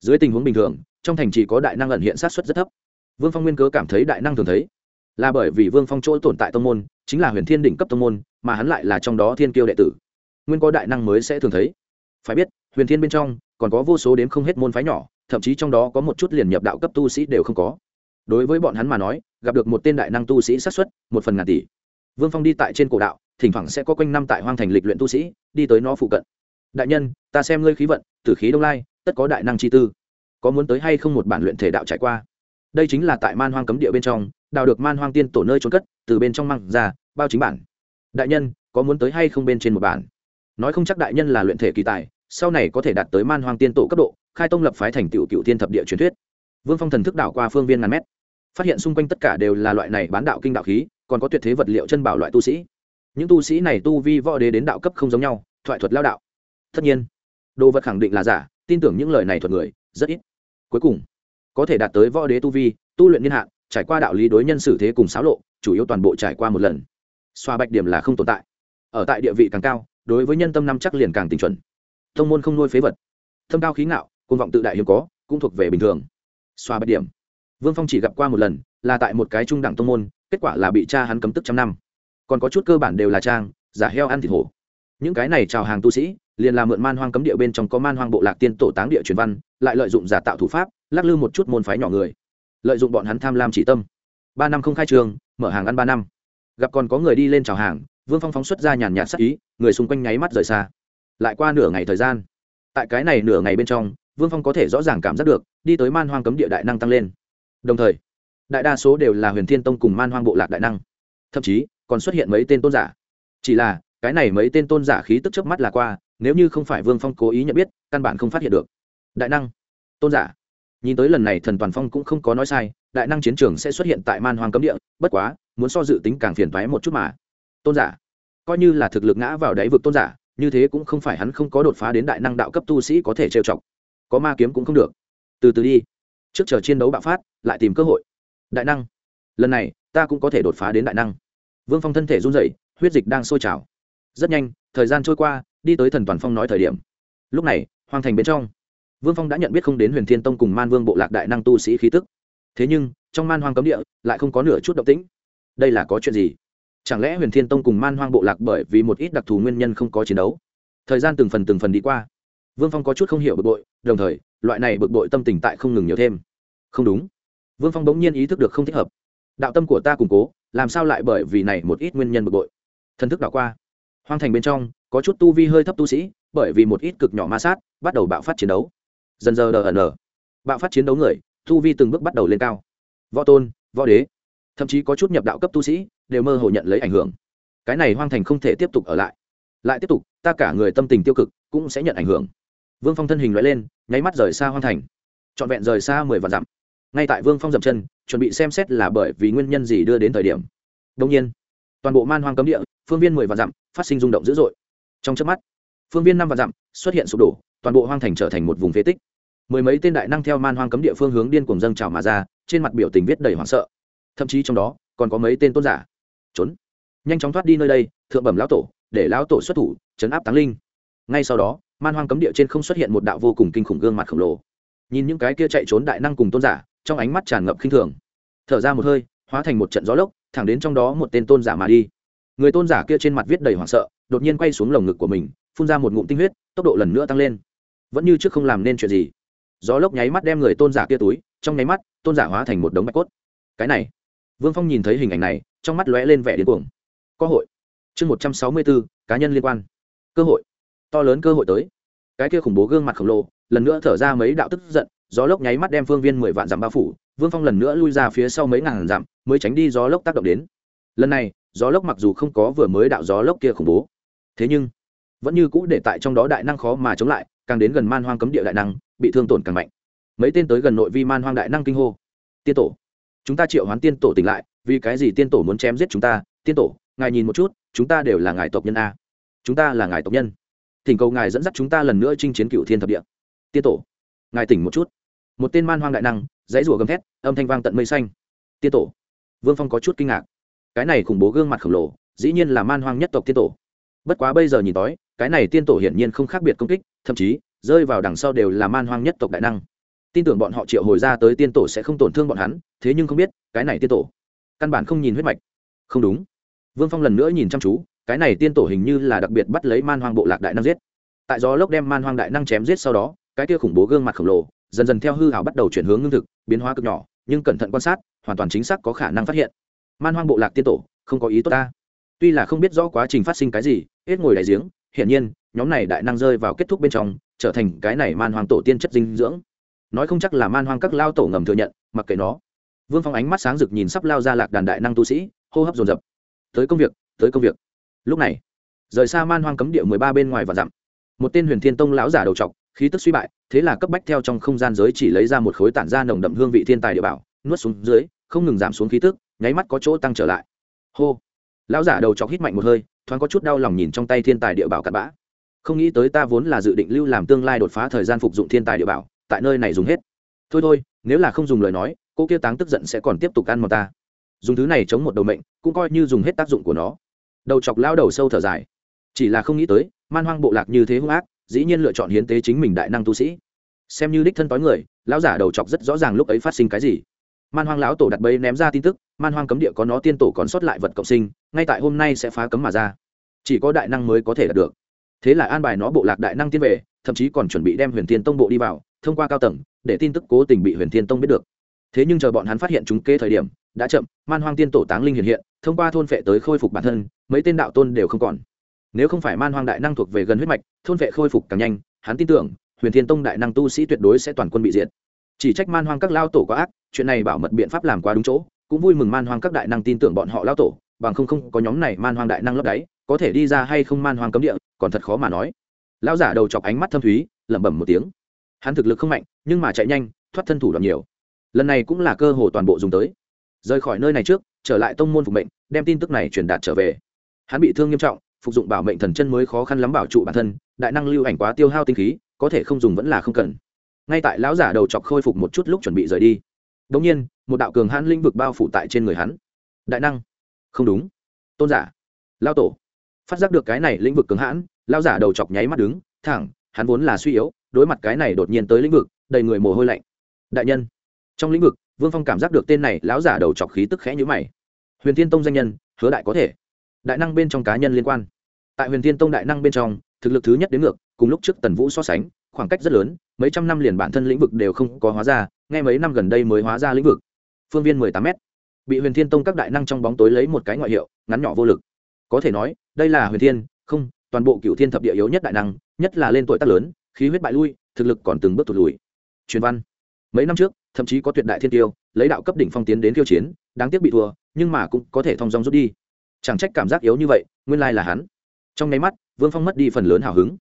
dưới tình huống bình thường, trong thành trì có đại năng ẩn hiện sát xuất rất thấp. Vương phong nguyên cớ cảm thấy đại năng thường thấy. Là bởi vì vương phong chỗ tồn tại tông môn, chính là huyền thiên đỉnh cấp tông môn, mà hắn lại là trong đó thiên kiêu đệ tử nguyên có đại năng mới sẽ thường thấy. Phải biết, huyền thiên bên trong, còn có vô số đếm không hết môn phái nhỏ, thậm chí trong đó có một chút liền nhập đạo cấp tu sĩ đều không có. Đối với bọn hắn mà nói, gặp được một tên đại năng tu sĩ sát xuất một phần ngàn tỷ. Vương phong đi tại trên cổ đạo, thỉnh thoảng sẽ có quanh năm tại hoang thành lịch luyện tu sĩ, đi tới nó phụ cận. Đại nhân, ta xem ngươi khí vận, tử khí đông lai, tất có đại năng chi tư. Có muốn tới hay không một bản luyện thể đạo trải qua? Đây chính là tại man hoang cấm địa bên trong, đào được man hoang tiên tổ nơi trốn cất, từ bên trong măng ra, bao chính bản. Đại nhân, có muốn tới hay không bên trên một bản? Nói không chắc đại nhân là luyện thể kỳ tài, sau này có thể đạt tới man hoang tiên tổ cấp độ, khai tông lập phái thành tựu cựu tiên thập địa truyền thuyết. Vương phong thần thức đảo qua phương viên ngàn mét, phát hiện xung quanh tất cả đều là loại này bán đạo kinh đạo khí, còn có tuyệt thế vật liệu chân bảo loại tu sĩ. Những tu sĩ này tu vi võ đế đến đạo cấp không giống nhau, thoại thuật lao đạo. Tất nhiên, đồ vật khẳng định là giả, tin tưởng những lời này thuật người, rất ít. Cuối cùng, có thể đạt tới võ đế tu vi, tu luyện niên hạn, trải qua đạo lý đối nhân xử thế cùng xáo lộ, chủ yếu toàn bộ trải qua một lần. Xoa bạch điểm là không tồn tại. Ở tại địa vị càng cao đối với nhân tâm năm chắc liền càng tình chuẩn. Thông môn không nuôi phế vật. Thâm cao khí ngạo côn vọng tự đại hiếm có, cũng thuộc về bình thường. Xoa bất điểm. Vương phong chỉ gặp qua một lần, là tại một cái trung đẳng tông môn, kết quả là bị cha hắn cấm tức trăm năm. Còn có chút cơ bản đều là trang, giả heo ăn thịt hổ. Những cái này chào hàng tu sĩ, liền là mượn man hoang cấm địa bên trong có man hoang bộ lạc tiên tổ táng địa truyền văn, lại lợi dụng giả tạo thủ pháp, lắc lư một chút môn phái nhỏ người. Lợi dụng bọn hắn tham lam chỉ tâm. Ba năm không khai trường, mở hàng ăn ba năm. Gặp còn có người đi lên chào hàng vương phong phóng xuất ra nhàn nhạt sắc ý, người xung quanh nháy mắt rời xa. Lại qua nửa ngày thời gian, tại cái này nửa ngày bên trong, vương phong có thể rõ ràng cảm giác được, đi tới man hoang cấm địa đại năng tăng lên. Đồng thời, đại đa số đều là huyền thiên tông cùng man hoang bộ lạc đại năng. Thậm chí, còn xuất hiện mấy tên tôn giả. Chỉ là, cái này mấy tên tôn giả khí tức trước mắt là qua, nếu như không phải vương phong cố ý nhận biết, căn bản không phát hiện được. Đại năng, tôn giả. Nhìn tới lần này thần toàn phong cũng không có nói sai, đại năng chiến trường sẽ xuất hiện tại man hoang cấm địa, bất quá, muốn so dự tính càng phiền thoái một chút mà tôn giả. Coi như là thực lực ngã vào đáy vực tôn giả, như thế cũng không phải hắn không có đột phá đến đại năng đạo cấp tu sĩ có thể trêu chọc. Có ma kiếm cũng không được. Từ từ đi. Trước chờ chiến đấu bạo phát, lại tìm cơ hội. Đại năng. Lần này, ta cũng có thể đột phá đến đại năng. Vương phong thân thể run rẩy, huyết dịch đang sôi trào. Rất nhanh, thời gian trôi qua, đi tới thần toàn phong nói thời điểm. Lúc này hoàng thành bên trong, vương phong đã nhận biết không đến huyền thiên tông cùng man vương bộ lạc đại năng tu sĩ khí tức. Thế nhưng, trong man hoang cấm địa, lại không có nửa chút động tĩnh. Đây là có chuyện gì? Chẳng lẽ huyền thiên tông cùng man hoang bộ lạc bởi vì một ít đặc thù nguyên nhân không có chiến đấu? Thời gian từng phần từng phần đi qua. Vương phong có chút không hiểu bực bội, đồng thời, loại này bực bội tâm tình tại không ngừng nhiều thêm. Không đúng. Vương phong bỗng nhiên ý thức được không thích hợp. Đạo tâm của ta củng cố, làm sao lại bởi vì này một ít nguyên nhân bực bội? Thân thức đảo qua. Hoang thành bên trong, có chút tu vi hơi thấp tu sĩ, bởi vì một ít cực nhỏ ma sát, bắt đầu bạo phát chiến đấu. Dần giờ đờ ẩn bạo phát chiến đấu người, tu vi từng bước bắt đầu lên cao. Võ tôn, võ đế thậm chí có chút nhập đạo cấp tu sĩ, đều mơ hồ nhận lấy ảnh hưởng. Cái này hoang thành không thể tiếp tục ở lại. Lại tiếp tục, ta cả người tâm tình tiêu cực cũng sẽ nhận ảnh hưởng. Vương phong thân hình loại lên, nháy mắt rời xa hoang thành. Trọn vẹn rời xa mười vạn dặm. Ngay tại vương phong dậm chân, chuẩn bị xem xét là bởi vì nguyên nhân gì đưa đến thời điểm. Đông nhiên, toàn bộ man hoang cấm địa, phương viên mười vạn dặm, phát sinh rung động dữ dội. Trong trước mắt, phương viên năm vạn dặm xuất hiện sụp đổ, toàn bộ hoang thành trở thành một vùng phế tích. Mười mấy tên đại năng theo man hoang cấm địa phương hướng điên cùng dâng trào mà ra, trên mặt biểu tình viết đầy hoảng sợ thậm chí trong đó còn có mấy tên tôn giả. Trốn. Nhanh chóng thoát đi nơi đây, thượng bẩm lão tổ, để lão tổ xuất thủ, chấn áp táng linh. Ngay sau đó, man hoang cấm địa trên không xuất hiện một đạo vô cùng kinh khủng gương mặt khổng lồ. Nhìn những cái kia chạy trốn đại năng cùng tôn giả, trong ánh mắt tràn ngập khinh thường. Thở ra một hơi, hóa thành một trận gió lốc, thẳng đến trong đó một tên tôn giả mà đi. Người tôn giả kia trên mặt viết đầy hoảng sợ, đột nhiên quay xuống lồng ngực của mình, phun ra một ngụm tinh huyết, tốc độ lần nữa tăng lên. Vẫn như trước không làm nên chuyện gì. Gió lốc nháy mắt đem người tôn giả kia túi, trong nháy mắt, tôn giả hóa thành một đống bạch cốt. Cái này vương phong nhìn thấy hình ảnh này, trong mắt lóe lên vẻ điên cuồng. Cơ hội. Chương một trăm sáu mươi bốn cá nhân liên quan. Cơ hội. To lớn cơ hội tới. Cái kia khủng bố gương mặt khổng lồ, lần nữa thở ra mấy đạo tức giận, gió lốc nháy mắt đem phương viên mười vạn dặm bao phủ, vương phong lần nữa lui ra phía sau mấy ngàn dặm, mới tránh đi gió lốc tác động đến. Lần này, gió lốc mặc dù không có vừa mới đạo gió lốc kia khủng bố, thế nhưng, vẫn như cũ để tại trong đó đại năng khó mà chống lại, càng đến gần man hoang cấm địa đại năng, bị thương tổn càng mạnh. Mấy tên tới gần nội vi man hoang đại năng kinh hô. Tiên tổ chúng ta triệu hoán tiên tổ tỉnh lại, vì cái gì tiên tổ muốn chém giết chúng ta? Tiên tổ, ngài nhìn một chút, chúng ta đều là ngài tộc nhân a. Chúng ta là ngài tộc nhân. Thỉnh cầu ngài dẫn dắt chúng ta lần nữa chinh chiến cựu thiên thập địa. Tiên tổ, ngài tỉnh một chút. Một tên man hoang đại năng, dãy rủa gầm thét, âm thanh vang tận mây xanh. Tiên tổ, vương phong có chút kinh ngạc. Cái này khủng bố gương mặt khổng lồ, dĩ nhiên là man hoang nhất tộc tiên tổ. Bất quá bây giờ nhìn tối cái này tiên tổ hiển nhiên không khác biệt công kích, thậm chí, rơi vào đằng sau đều là man hoang nhất tộc đại năng tin tưởng bọn họ triệu hồi ra tới tiên tổ sẽ không tổn thương bọn hắn, thế nhưng không biết, cái này tiên tổ, căn bản không nhìn huyết mạch. Không đúng. Vương phong lần nữa nhìn chăm chú, cái này tiên tổ hình như là đặc biệt bắt lấy man hoang bộ lạc đại năng giết. Tại gió lốc đem man hoang đại năng chém giết sau đó, cái kia khủng bố gương mặt khổng lồ, dần dần theo hư hảo bắt đầu chuyển hướng ngưng thực, biến hóa cực nhỏ, nhưng cẩn thận quan sát, hoàn toàn chính xác có khả năng phát hiện. Man hoang bộ lạc tiên tổ, không có ý tốt ta. Tuy là không biết rõ quá trình phát sinh cái gì, hết ngồi đại giếng, hiển nhiên, nhóm này đại năng rơi vào kết thúc bên trong, trở thành cái này man hoang tổ tiên chất dinh dưỡng nói không chắc là man hoang các lao tổ ngầm thừa nhận, mặc kệ nó. Vương phong ánh mắt sáng rực nhìn sắp lao ra lạc đàn đại năng tu sĩ, hô hấp dồn dập. Tới công việc, tới công việc. Lúc này, rời xa man hoang cấm địa mười ba bên ngoài và dặm, một tên huyền thiên tông lão giả đầu t khí tức suy bại, thế là cấp bách theo trong không gian giới chỉ lấy ra một khối tản ra nồng đậm hương vị thiên tài địa bảo, nuốt xuống dưới, không ngừng giảm xuống khí tức, nháy mắt có chỗ tăng trở lại. Hô. Lão giả đầu chọc hít mạnh một hơi, thoáng có chút đau lòng nhìn trong tay thiên tài địa bảo cặn bã. Không nghĩ tới ta vốn là dự định lưu làm tương lai đột phá thời gian phục dụng thiên tài địa bảo tại nơi này dùng hết. Thôi thôi, nếu là không dùng lời nói, cô kia táng tức giận sẽ còn tiếp tục ăn một ta. Dùng thứ này chống một đầu mệnh, cũng coi như dùng hết tác dụng của nó. Đầu chọc lao đầu sâu thở dài. Chỉ là không nghĩ tới, man hoang bộ lạc như thế hung ác, dĩ nhiên lựa chọn hiến tế chính mình đại năng tu sĩ. Xem như đích thân tối người, lão giả đầu chọc rất rõ ràng lúc ấy phát sinh cái gì. Man hoang lão tổ đặt bẫy ném ra tin tức, man hoang cấm địa có nó tiên tổ còn sót lại vật cộng sinh, ngay tại hôm nay sẽ phá cấm mà ra. Chỉ có đại năng mới có thể đạt được. Thế là an bài nó bộ lạc đại năng tiên về, thậm chí còn chuẩn bị đem huyền tiên tông bộ đi vào thông qua cao tầng, để tin tức cố tình bị huyền thiên tông biết được. Thế nhưng chờ bọn hắn phát hiện chúng kê thời điểm, đã chậm, man hoang tiên tổ táng linh hiện hiện, thông qua thôn phệ tới khôi phục bản thân, mấy tên đạo tôn đều không còn. Nếu không phải man hoang đại năng thuộc về gần huyết mạch, thôn vệ khôi phục càng nhanh, hắn tin tưởng, huyền thiên tông đại năng tu sĩ tuyệt đối sẽ toàn quân bị diệt. Chỉ trách man hoang các lao tổ quá ác, chuyện này bảo mật biện pháp làm quá đúng chỗ, cũng vui mừng man hoang các đại năng tin tưởng bọn họ lao tổ, bằng không không có nhóm này man hoang đại năng lấp đáy, có thể đi ra hay không man hoang cấm địa, còn thật khó mà nói. Lão giả đầu chọc ánh mắt thâm thúy, lẩm bẩm một tiếng hắn thực lực không mạnh, nhưng mà chạy nhanh, thoát thân thủ đoạn nhiều. Lần này cũng là cơ hội toàn bộ dùng tới. Rời khỏi nơi này trước, trở lại tông môn phục mệnh, đem tin tức này truyền đạt trở về. Hắn bị thương nghiêm trọng, phục dụng bảo mệnh thần chân mới khó khăn lắm bảo trụ bản thân, đại năng lưu ảnh quá tiêu hao tinh khí, có thể không dùng vẫn là không cần. Ngay tại lão giả đầu chọc khôi phục một chút lúc chuẩn bị rời đi. Đ nhiên, một đạo cường hãn linh vực bao phủ tại trên người hắn. Đại năng. Không đúng. Tôn giả. Lao tổ. Phát giác được cái này lĩnh vực cường hãn lao giả đầu chọc nháy mắt đứng, thẳng, hắn vốn là suy yếu đối mặt cái này đột nhiên tới lĩnh vực, đầy người mồ hôi lạnh. Đại nhân, trong lĩnh vực, vương phong cảm giác được tên này lão giả đầu chọc khí tức khẽ nhữ mày. Huyền thiên tông danh nhân, hứa đại có thể. Đại năng bên trong cá nhân liên quan. Tại huyền thiên tông đại năng bên trong, thực lực thứ nhất đến ngược, cùng lúc trước tần vũ so sánh, khoảng cách rất lớn, mấy trăm năm liền bản thân lĩnh vực đều không có hóa ra ngay mấy năm gần đây mới hóa ra lĩnh vực. Phương viên mười tám m bị huyền thiên tông các đại năng trong bóng tối lấy một cái ngoại hiệu, ngắn nhỏ vô lực. Có thể nói, đây là huyền thiên, không, toàn bộ cựu thiên thập địa yếu nhất đại năng, nhất là lên tuổi tác lớn khí huyết bại lui, thực lực còn từng bước tụt lùi. Truyền văn. Mấy năm trước, thậm chí có tuyệt đại thiên tiêu, lấy đạo cấp đỉnh phong tiến đến khiêu chiến, đáng tiếc bị thua, nhưng mà cũng có thể thong dong rút đi. Chẳng trách cảm giác yếu như vậy, nguyên lai là hắn. Trong nháy mắt, vương phong mất đi phần lớn hào hứng.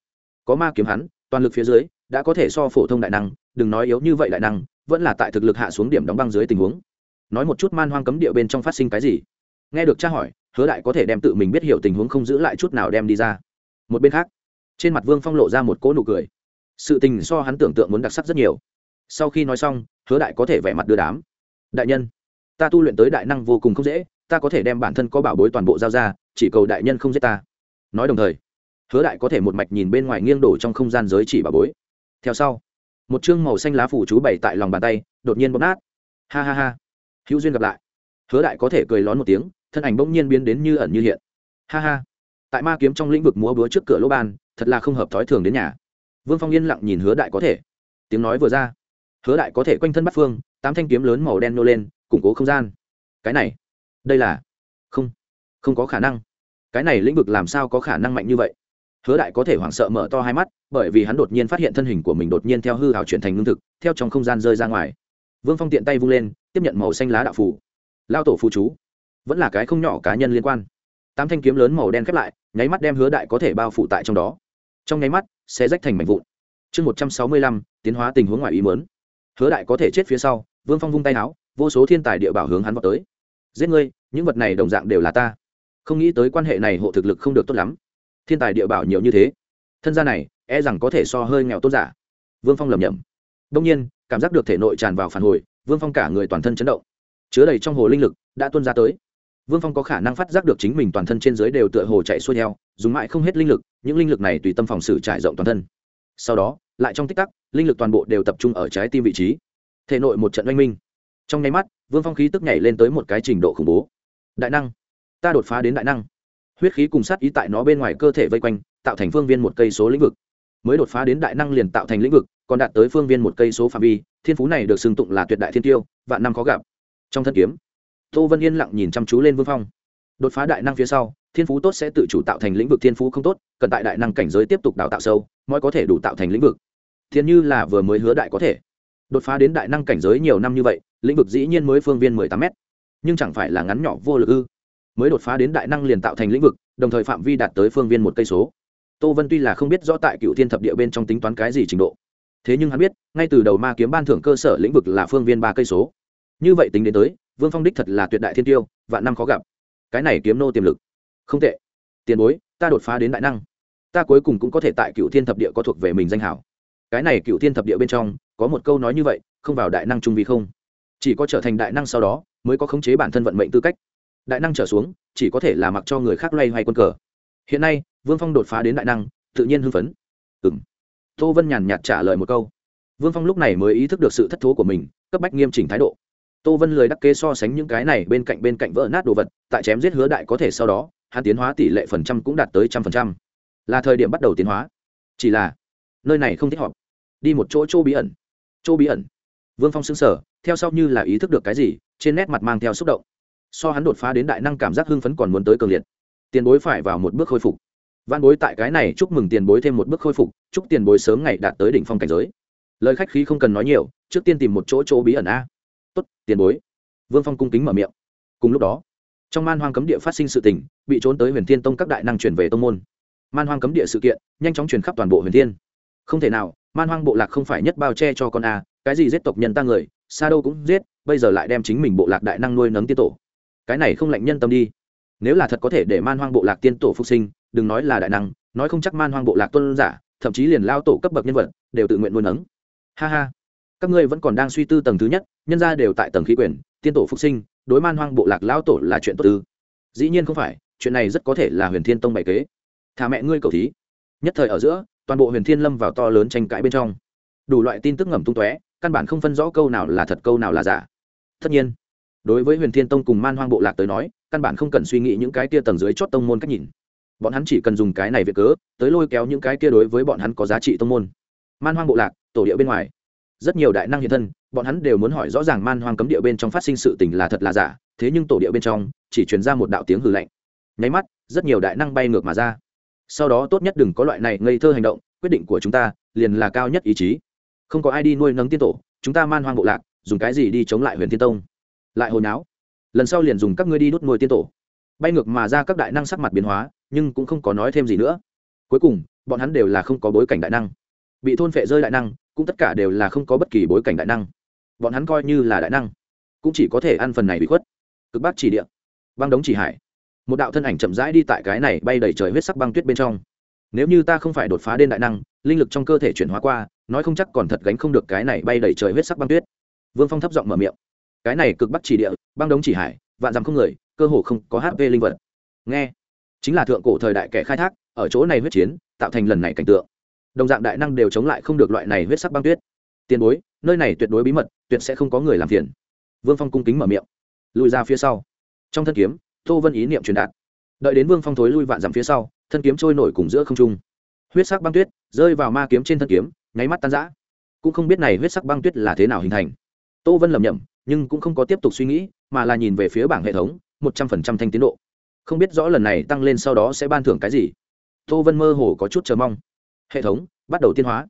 Có ma kiếm hắn, toàn lực phía dưới, đã có thể so phổ thông đại năng, đừng nói yếu như vậy đại năng, vẫn là tại thực lực hạ xuống điểm đóng băng dưới tình huống. Nói một chút man hoang cấm địa bên trong phát sinh cái gì? Nghe được tra hỏi, hứa đại có thể đem tự mình biết hiểu tình huống không giữ lại chút nào đem đi ra. Một bên khác, trên mặt vương phong lộ ra một cỗ nụ cười sự tình so hắn tưởng tượng muốn đặc sắc rất nhiều. Sau khi nói xong, hứa đại có thể vẻ mặt đưa đám. Đại nhân, ta tu luyện tới đại năng vô cùng không dễ, ta có thể đem bản thân có bảo bối toàn bộ giao ra, chỉ cầu đại nhân không giết ta. Nói đồng thời, hứa đại có thể một mạch nhìn bên ngoài nghiêng đổ trong không gian giới chỉ bảo bối. Theo sau, một chương màu xanh lá phủ chú bày tại lòng bàn tay, đột nhiên bóp nát. Ha ha ha. Hữu duyên gặp lại. Hứa đại có thể cười lón một tiếng, thân ảnh bỗng nhiên biến đến như ẩn như hiện. Ha ha. Tại ma kiếm trong lĩnh vực múa búa trước cửa lỗ ban, thật là không hợp thói thường đến nhà vương phong yên lặng nhìn hứa đại có thể. Tiếng nói vừa ra, hứa đại có thể quanh thân bắt phương, tám thanh kiếm lớn màu đen nô lên, củng cố không gian. Cái này, đây là, không không có khả năng. Cái này lĩnh vực làm sao có khả năng mạnh như vậy? Hứa đại có thể hoảng sợ mở to hai mắt, bởi vì hắn đột nhiên phát hiện thân hình của mình đột nhiên theo hư hào chuyển thành ngưng thực, theo trong không gian rơi ra ngoài. Vương phong tiện tay vung lên, tiếp nhận màu xanh lá đạo phủ lao tổ phù chú, vẫn là cái không nhỏ cá nhân liên quan. Tám thanh kiếm lớn màu đen khép lại, nháy mắt đem hứa đại có thể bao phủ tại trong đó trong nháy mắt, sẽ rách thành mảnh vụn. Chương một trăm sáu mươi lăm, tiến hóa tình huống ngoài ý mớn hứa đại có thể chết phía sau, vương phong vung tay áo, vô số thiên tài địa bảo hướng hắn vào tới. Giết ngươi, những vật này đồng dạng đều là ta. Không nghĩ tới quan hệ này hộ thực lực không được tốt lắm. Thiên tài địa bảo nhiều như thế. Thân gia này e rằng có thể so hơi nghèo tốt giả. Vương phong lầm nhầm đông nhiên, cảm giác được thể nội tràn vào phản hồi, vương phong cả người toàn thân chấn động. Chứa đầy trong hồ linh lực, đã tuân ra tới vương phong có khả năng phát giác được chính mình toàn thân trên dưới đều tựa hồ chạy xuôi theo, dùng mãi không hết linh lực, những linh lực này tùy tâm phòng xử trải rộng toàn thân. Sau đó, lại trong tích tắc, linh lực toàn bộ đều tập trung ở trái tim vị trí. Thể nội một trận oanh minh. Trong nháy mắt, vương phong khí tức nhảy lên tới một cái trình độ khủng bố. Đại năng. Ta đột phá đến đại năng. Huyết khí cùng sát ý tại nó bên ngoài cơ thể vây quanh, tạo thành phương viên một cây số lĩnh vực. Mới đột phá đến đại năng liền tạo thành lĩnh vực, còn đạt tới phương viên một cây số phạm vi, thiên phú này được xưng tụng là tuyệt đại thiên tiêu, vạn năm khó gặp. Trong thân kiếm tô vân yên lặng nhìn chăm chú lên vương phong. Đột phá đại năng phía sau, thiên phú tốt sẽ tự chủ tạo thành lĩnh vực thiên phú không tốt, cần tại đại năng cảnh giới tiếp tục đào tạo sâu, mới có thể đủ tạo thành lĩnh vực. Thiên như là vừa mới hứa đại có thể. Đột phá đến đại năng cảnh giới nhiều năm như vậy, lĩnh vực dĩ nhiên mới phương viên mười tám m nhưng chẳng phải là ngắn nhỏ vô lực ư? Mới đột phá đến đại năng liền tạo thành lĩnh vực, đồng thời phạm vi đạt tới phương viên một cây số. Tô vân tuy là không biết rõ tại cựu thiên thập địa bên trong tính toán cái gì trình độ. Thế nhưng hắn biết, ngay từ đầu ma kiếm ban thưởng cơ sở lĩnh vực là phương viên ba cây số. Như vậy tính đến tới vương phong đích thật là tuyệt đại thiên tiêu, vạn năm khó gặp. Cái này kiếm nô tiềm lực. Không tệ. Tiền bối, ta đột phá đến đại năng. Ta cuối cùng cũng có thể tại cựu thiên thập địa có thuộc về mình danh hảo. Cái này cựu thiên thập địa bên trong, có một câu nói như vậy, không vào đại năng trung vì không. Chỉ có trở thành đại năng sau đó, mới có khống chế bản thân vận mệnh tư cách. Đại năng trở xuống, chỉ có thể là mặc cho người khác loay hoay quân cờ. Hiện nay, vương phong đột phá đến đại năng, tự nhiên hưng phấn. Ừng tô vân nhàn nhạt trả lời một câu. Vương phong lúc này mới ý thức được sự thất thố của mình, cấp bách nghiêm chỉnh thái độ tô vân lười đắc kế so sánh những cái này bên cạnh bên cạnh vỡ nát đồ vật, tại chém giết hứa đại có thể sau đó, hắn tiến hóa tỷ lệ phần trăm cũng đạt tới trăm phần trăm. Là thời điểm bắt đầu tiến hóa. Chỉ là, nơi này không thích hợp. Đi một chỗ chỗ bí ẩn. Chỗ bí ẩn. Vương phong xứng sở theo sau như là ý thức được cái gì, trên nét mặt mang theo xúc động. So hắn đột phá đến đại năng cảm giác hưng phấn còn muốn tới cường liệt. Tiền bối phải vào một bước khôi phục. Văn bối tại cái này chúc mừng tiền bối thêm một bước khôi phục, chúc tiền bối sớm ngày đạt tới đỉnh phong cảnh giới. Lời khách khí không cần nói nhiều, trước tiên tìm một chỗ chỗ bí ẩn a tiền bối. Vương phong cung kính mở miệng. Cùng lúc đó, trong man hoang cấm địa phát sinh sự tình, bị trốn tới huyền thiên tông các đại năng chuyển về tông môn. Man hoang cấm địa sự kiện, nhanh chóng truyền khắp toàn bộ huyền thiên. Không thể nào, man hoang bộ lạc không phải nhất bao che cho con a, cái gì giết tộc nhân ta người, xa đâu cũng giết, bây giờ lại đem chính mình bộ lạc đại năng nuôi nấng tiên tổ. Cái này không lạnh nhân tâm đi. Nếu là thật có thể để man hoang bộ lạc tiên tổ phục sinh, đừng nói là đại năng, nói không chắc man hoang bộ lạc tuân giả, thậm chí liền lao tổ cấp bậc nhân vật, đều tự nguyện nuôi nấng. Ha ha các ngươi vẫn còn đang suy tư tầng thứ nhất, nhân ra đều tại tầng khí quyển tiên tổ phục sinh, đối man hoang bộ lạc lao tổ là chuyện tốt tư dĩ nhiên không phải, chuyện này rất có thể là huyền thiên tông bày kế. Thả mẹ ngươi cầu thí. Nhất thời ở giữa, toàn bộ huyền thiên lâm vào to lớn tranh cãi bên trong. Đủ loại tin tức ngầm tung tóe, căn bản không phân rõ câu nào là thật, câu nào là giả. Tất nhiên, đối với huyền thiên tông cùng man hoang bộ lạc tới nói, căn bản không cần suy nghĩ những cái kia tầng dưới chót tông môn cách nhìn. Bọn hắn chỉ cần dùng cái này việc cớ, tới lôi kéo những cái kia đối với bọn hắn có giá trị tông môn. Man hoang bộ lạc, tổ địa bên ngoài rất nhiều đại năng hiện thân, bọn hắn đều muốn hỏi rõ ràng man hoang cấm địa bên trong phát sinh sự tình là thật là giả, thế nhưng tổ địa bên trong chỉ truyền ra một đạo tiếng hư lạnh. Nháy mắt, rất nhiều đại năng bay ngược mà ra. Sau đó tốt nhất đừng có loại này ngây thơ hành động, quyết định của chúng ta liền là cao nhất ý chí. Không có ai đi nuôi nấng tiên tổ, chúng ta man hoang bộ lạc, dùng cái gì đi chống lại huyền thiên tông? Lại hồi náo. Lần sau liền dùng các ngươi đi đốt nuôi tiên tổ. Bay ngược mà ra các đại năng sắc mặt biến hóa, nhưng cũng không có nói thêm gì nữa. Cuối cùng, bọn hắn đều là không có bối cảnh đại năng. Bị thôn phệ rơi đại năng cũng tất cả đều là không có bất kỳ bối cảnh đại năng. Bọn hắn coi như là đại năng, cũng chỉ có thể ăn phần này bị khuất. Cực bắc chỉ địa, băng đống chỉ hải. Một đạo thân ảnh chậm rãi đi tại cái này bay đầy trời huyết sắc băng tuyết bên trong. Nếu như ta không phải đột phá đến đại năng, linh lực trong cơ thể chuyển hóa qua, nói không chắc còn thật gánh không được cái này bay đầy trời huyết sắc băng tuyết. Vương phong thấp giọng mở miệng. Cái này cực bắc chỉ địa, băng đống chỉ hải, vạn dặm không người, cơ hồ không có hp linh vật. Nghe, chính là thượng cổ thời đại kẻ khai thác, ở chỗ này huyết chiến, tạo thành lần này cảnh tượng đồng dạng đại năng đều chống lại không được loại này huyết sắc băng tuyết. Tiền bối, nơi này tuyệt đối bí mật, tuyệt sẽ không có người làm phiền. Vương phong cung kính mở miệng. Lùi ra phía sau. Trong thân kiếm, tô vân ý niệm truyền đạt. Đợi đến vương phong thối lui vạn dặm phía sau, thân kiếm trôi nổi cùng giữa không trung. Huyết sắc băng tuyết rơi vào ma kiếm trên thân kiếm, nháy mắt tan rã. Cũng không biết này huyết sắc băng tuyết là thế nào hình thành. Tô vân lầm nhầm nhưng cũng không có tiếp tục suy nghĩ, mà là nhìn về phía bảng hệ thống, một trăm phần trăm thanh tiến độ. Không biết rõ lần này tăng lên sau đó sẽ ban thưởng cái gì. Tô vân mơ hồ có chút chờ mong hệ thống, bắt đầu tiến hóa.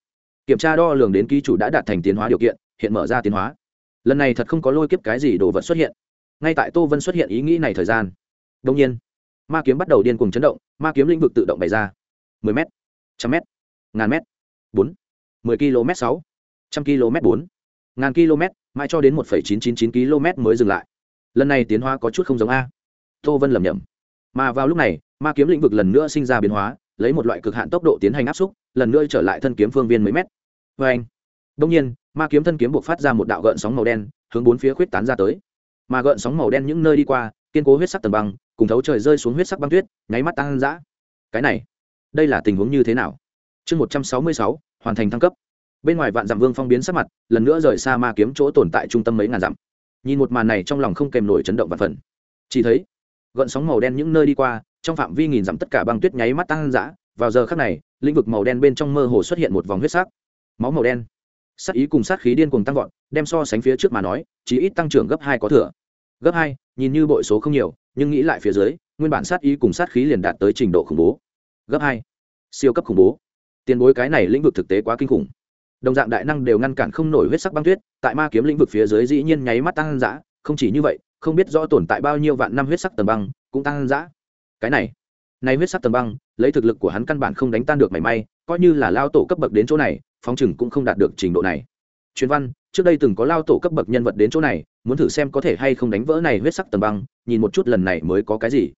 Kiểm tra đo lường đến ký chủ đã đạt thành tiến hóa điều kiện, hiện mở ra tiến hóa. Lần này thật không có lôi kiếp cái gì đồ vật xuất hiện. Ngay tại tô vân xuất hiện ý nghĩ này thời gian. Đông nhiên, ma kiếm bắt đầu điên cuồng chấn động, ma kiếm lĩnh vực tự động bày ra. mười m trăm m ngàn m bốn, mười km sáu, trăm km bốn, ngàn km, mãi cho đến một phẩy chín chín chín km mới dừng lại. Lần này tiến hóa có chút không giống a. Tô vân lầm nhầm mà vào lúc này, ma kiếm lĩnh vực lần nữa sinh ra biến hóa, lấy một loại cực hạn tốc độ tiến hành áp xúc lần nữa trở lại thân kiếm phương viên mấy mét. Vê anh đông nhiên, ma kiếm thân kiếm buộc phát ra một đạo gợn sóng màu đen, hướng bốn phía khuyết tán ra tới. Mà gợn sóng màu đen những nơi đi qua, kiên cố huyết sắc tầng băng, cùng thấu trời rơi xuống huyết sắc băng tuyết, nháy mắt tăng dã cái này, đây là tình huống như thế nào? Chương một trăm sáu mươi sáu, hoàn thành thăng cấp. Bên ngoài vạn dặm vương phong biến sắc mặt, lần nữa rời xa ma kiếm chỗ tồn tại trung tâm mấy ngàn dặm. Nhìn một màn này trong lòng không kèm nổi chấn động và phần chỉ thấy, gợn sóng màu đen những nơi đi qua, trong phạm vi nghìn dặm tất cả băng tuyết nháy mắt tăng dã vào giờ khắc này lĩnh vực màu đen bên trong mơ hồ xuất hiện một vòng huyết sắc. Máu màu đen. Sát ý cùng sát khí điên cùng tăng vọt, đem so sánh phía trước mà nói chỉ ít tăng trưởng gấp hai có thừa. Gấp hai, nhìn như bội số không nhiều, nhưng nghĩ lại phía dưới, nguyên bản sát ý cùng sát khí liền đạt tới trình độ khủng bố. Gấp hai, siêu cấp khủng bố. Tiền bối cái này lĩnh vực thực tế quá kinh khủng. Đồng dạng đại năng đều ngăn cản không nổi huyết sắc băng tuyết, tại ma kiếm lĩnh vực phía dưới dĩ nhiên nháy mắt tăng dã, không chỉ như vậy, không biết rõ tồn tại bao nhiêu vạn năm huyết sắc tầng băng, cũng tăng dã. Cái này nay huyết sắc tầng băng, lấy thực lực của hắn căn bản không đánh tan được mảy may, coi như là lao tổ cấp bậc đến chỗ này, phóng chừng cũng không đạt được trình độ này. Truyền văn, trước đây từng có lao tổ cấp bậc nhân vật đến chỗ này, muốn thử xem có thể hay không đánh vỡ này huyết sắc tầng băng, nhìn một chút lần này mới có cái gì.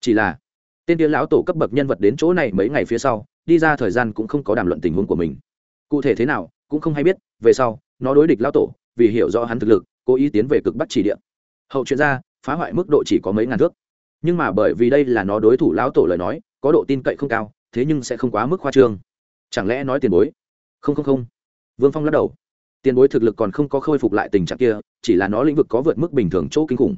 Chỉ là, tên tiên lão tổ cấp bậc nhân vật đến chỗ này mấy ngày phía sau, đi ra thời gian cũng không có đàm luận tình huống của mình. Cụ thể thế nào, cũng không hay biết, về sau, nó đối địch lão tổ, vì hiểu rõ hắn thực lực, cố ý tiến về cực bắc chỉ địa. Hậu chuyện ra, phá hoại mức độ chỉ có mấy ngàn thước nhưng mà bởi vì đây là nó đối thủ lão tổ lời nói, có độ tin cậy không cao, thế nhưng sẽ không quá mức khoa trương. Chẳng lẽ nói tiền bối? Không không không. Vương phong lắc đầu. Tiền bối thực lực còn không có khôi phục lại tình trạng kia, chỉ là nó lĩnh vực có vượt mức bình thường chỗ kinh khủng.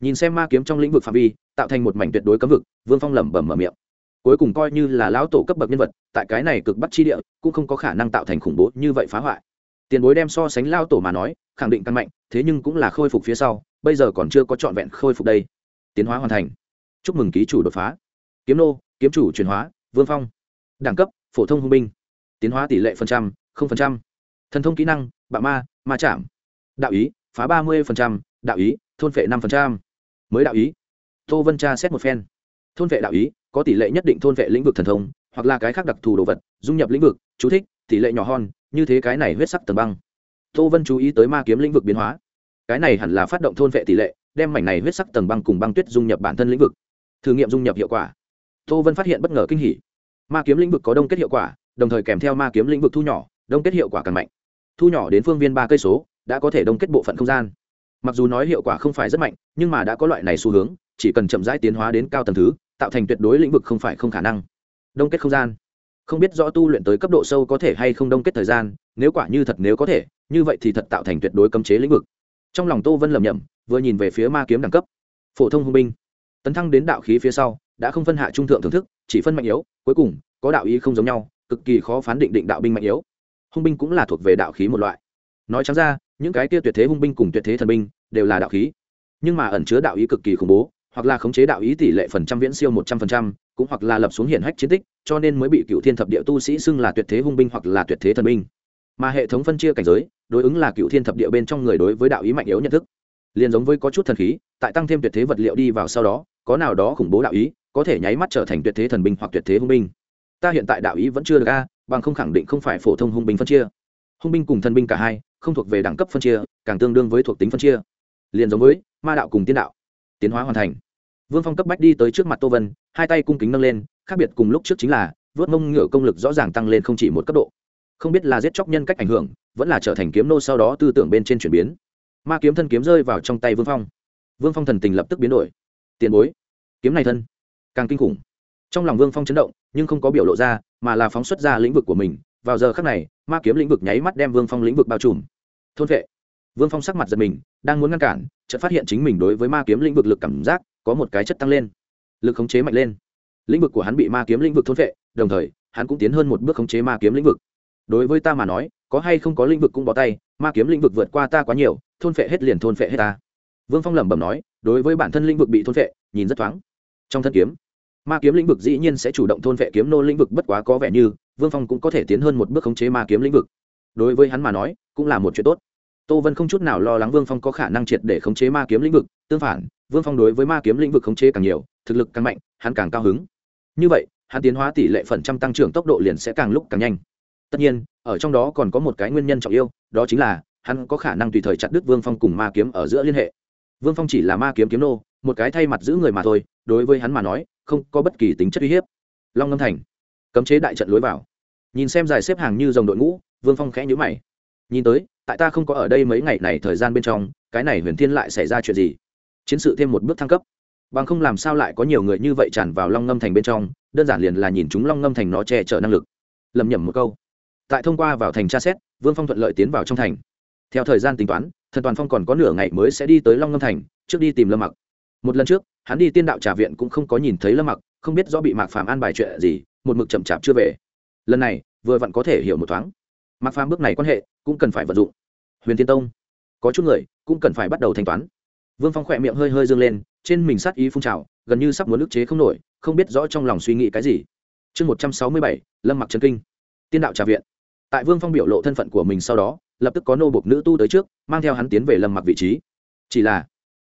Nhìn xem ma kiếm trong lĩnh vực phạm vi, tạo thành một mảnh tuyệt đối cấm vực, vương phong lẩm bẩm mở miệng. Cuối cùng coi như là lão tổ cấp bậc nhân vật, tại cái này cực bắt chi địa, cũng không có khả năng tạo thành khủng bố như vậy phá hoại. Tiền bối đem so sánh lao tổ mà nói, khẳng định căn mạnh, thế nhưng cũng là khôi phục phía sau, bây giờ còn chưa có trọn vẹn khôi phục đây. Tiến hóa hoàn thành chúc mừng ký chủ đột phá. Kiếm nô, kiếm chủ chuyển hóa, vương phong. Đẳng cấp, phổ thông hung binh. Tiến hóa tỷ lệ phần trăm, không phần trăm. Thần thông kỹ năng bạo ma ma chạm. Đạo ý, phá ba mươi phần trăm, đạo ý, thôn phệ năm phần trăm. Mới đạo ý. Tô vân tra xét một phen. Thôn vệ đạo ý, có tỷ lệ nhất định thôn vệ lĩnh vực thần thông, hoặc là cái khác đặc thù đồ vật, dung nhập lĩnh vực, chú thích, tỷ lệ nhỏ hon, như thế cái này huyết sắc tầng băng. Tô vân chú ý tới ma kiếm lĩnh vực biến hóa. Cái này hẳn là phát động thôn vệ tỷ lệ, đem mảnh này huyết sắc tầng băng cùng băng tuyết dung nhập bản thân lĩnh vực thử nghiệm dung nhập hiệu quả. Tô vân phát hiện bất ngờ kinh hỉ. Ma kiếm lĩnh vực có đông kết hiệu quả, đồng thời kèm theo ma kiếm lĩnh vực thu nhỏ, đông kết hiệu quả càng mạnh. Thu nhỏ đến phương viên ba cây số, đã có thể đông kết bộ phận không gian. Mặc dù nói hiệu quả không phải rất mạnh, nhưng mà đã có loại này xu hướng, chỉ cần chậm rãi tiến hóa đến cao tầng thứ, tạo thành tuyệt đối lĩnh vực không phải không khả năng. Đông kết không gian. Không biết rõ tu luyện tới cấp độ sâu có thể hay không đông kết thời gian, nếu quả như thật nếu có thể, như vậy thì thật tạo thành tuyệt đối cấm chế lĩnh vực. Trong lòng tô vân lầm nhầm vừa nhìn về phía ma kiếm đẳng cấp. Phổ thông hung binh tấn thăng đến đạo khí phía sau, đã không phân hạ trung thượng thưởng thức, chỉ phân mạnh yếu, cuối cùng, có đạo ý không giống nhau, cực kỳ khó phán định định đạo binh mạnh yếu. Hung binh cũng là thuộc về đạo khí một loại. Nói chẳng ra, những cái kia tuyệt thế hung binh cùng tuyệt thế thần binh, đều là đạo khí. Nhưng mà ẩn chứa đạo ý cực kỳ khủng bố, hoặc là khống chế đạo ý tỷ lệ phần trăm viễn siêu một trăm phần trăm, cũng hoặc là lập xuống hiển hách chiến tích, cho nên mới bị cựu thiên thập địa tu sĩ xưng là tuyệt thế hung binh hoặc là tuyệt thế thần binh. Mà hệ thống phân chia cảnh giới, đối ứng là cựu thiên thập địa bên trong người đối với đạo ý mạnh yếu nhận thức liền giống với có chút thần khí, tại tăng thêm tuyệt thế vật liệu đi vào sau đó, có nào đó khủng bố đạo ý, có thể nháy mắt trở thành tuyệt thế thần binh hoặc tuyệt thế hung binh. Ta hiện tại đạo ý vẫn chưa được a, bằng không khẳng định không phải phổ thông hung binh phân chia. Hung binh cùng thần binh cả hai, không thuộc về đẳng cấp phân chia, càng tương đương với thuộc tính phân chia. Liền giống với ma đạo cùng tiên đạo, tiến hóa hoàn thành. Vương phong cấp bách đi tới trước mặt tô vân, hai tay cung kính nâng lên, khác biệt cùng lúc trước chính là, vớt mông ngựa công lực rõ ràng tăng lên không chỉ một cấp độ. Không biết là giết chóc nhân cách ảnh hưởng, vẫn là trở thành kiếm nô sau đó tư tưởng bên trên chuyển biến ma kiếm thân kiếm rơi vào trong tay vương phong vương phong thần tình lập tức biến đổi tiền bối kiếm này thân càng kinh khủng trong lòng vương phong chấn động nhưng không có biểu lộ ra mà là phóng xuất ra lĩnh vực của mình vào giờ khác này ma kiếm lĩnh vực nháy mắt đem vương phong lĩnh vực bao trùm thôn vệ vương phong sắc mặt giật mình đang muốn ngăn cản chợt phát hiện chính mình đối với ma kiếm lĩnh vực lực cảm giác có một cái chất tăng lên lực khống chế mạnh lên lĩnh vực của hắn bị ma kiếm lĩnh vực thôn vệ đồng thời hắn cũng tiến hơn một bước khống chế ma kiếm lĩnh vực đối với ta mà nói có hay không có lĩnh vực cũng bỏ tay ma kiếm lĩnh vực vượt qua ta quá nhiều thôn phệ hết liền thôn phệ hết ta. Vương phong lẩm bẩm nói đối với bản thân lĩnh vực bị thôn phệ, nhìn rất thoáng. Trong thân kiếm ma kiếm lĩnh vực dĩ nhiên sẽ chủ động thôn phệ kiếm nô lĩnh vực bất quá có vẻ như vương phong cũng có thể tiến hơn một bước khống chế ma kiếm lĩnh vực. Đối với hắn mà nói cũng là một chuyện tốt. Tô vân không chút nào lo lắng vương phong có khả năng triệt để khống chế ma kiếm lĩnh vực tương phản vương phong đối với ma kiếm lĩnh vực khống chế càng nhiều thực lực càng mạnh hắn càng cao hứng. Như vậy hắn tiến hóa tỷ lệ phần trăm tăng trưởng tốc độ liền sẽ càng lúc càng nhanh. Tất nhiên ở trong đó còn có một cái nguyên nhân trọng yêu đó chính là hắn có khả năng tùy thời chặt đứt vương phong cùng ma kiếm ở giữa liên hệ. Vương phong chỉ là ma kiếm kiếm nô, một cái thay mặt giữ người mà thôi, đối với hắn mà nói, không có bất kỳ tính chất uy hiếp. Long ngâm thành. Cấm chế đại trận lối vào. Nhìn xem dài xếp hàng như dòng đội ngũ, vương phong khẽ nhữ mày. Nhìn tới, tại ta không có ở đây mấy ngày này thời gian bên trong, cái này huyền thiên lại xảy ra chuyện gì? Chiến sự thêm một bước thăng cấp. Bằng không làm sao lại có nhiều người như vậy tràn vào long ngâm thành bên trong, đơn giản liền là nhìn chúng long ngâm thành nó che chở năng lực. Lầm nhầm một câu. Tại thông qua vào thành tra xét, vương phong thuận lợi tiến vào trong thành theo thời gian tính toán, thần toàn phong còn có nửa ngày mới sẽ đi tới long ngâm thành, trước đi tìm lâm mặc. Một lần trước, hắn đi tiên đạo trà viện cũng không có nhìn thấy lâm mặc, không biết do bị mạc phàm an bài chuyện gì, một mực chậm chạp chưa về. Lần này, vừa vặn có thể hiểu một thoáng. Mạc phàm bước này quan hệ, cũng cần phải vận dụng. Huyền tiên tông. Có chút người, cũng cần phải bắt đầu thanh toán. Vương phong khỏe miệng hơi hơi dương lên, trên mình sát ý phun trào, gần như sắp muốn ức chế không nổi, không biết rõ trong lòng suy nghĩ cái gì. Chương một trăm sáu mươi bảy, lâm mặc trần kinh. Tiên đạo trà viện. Tại vương phong biểu lộ thân phận của mình sau đó lập tức có nô bộc nữ tu tới trước, mang theo hắn tiến về lâm mặc vị trí. Chỉ là,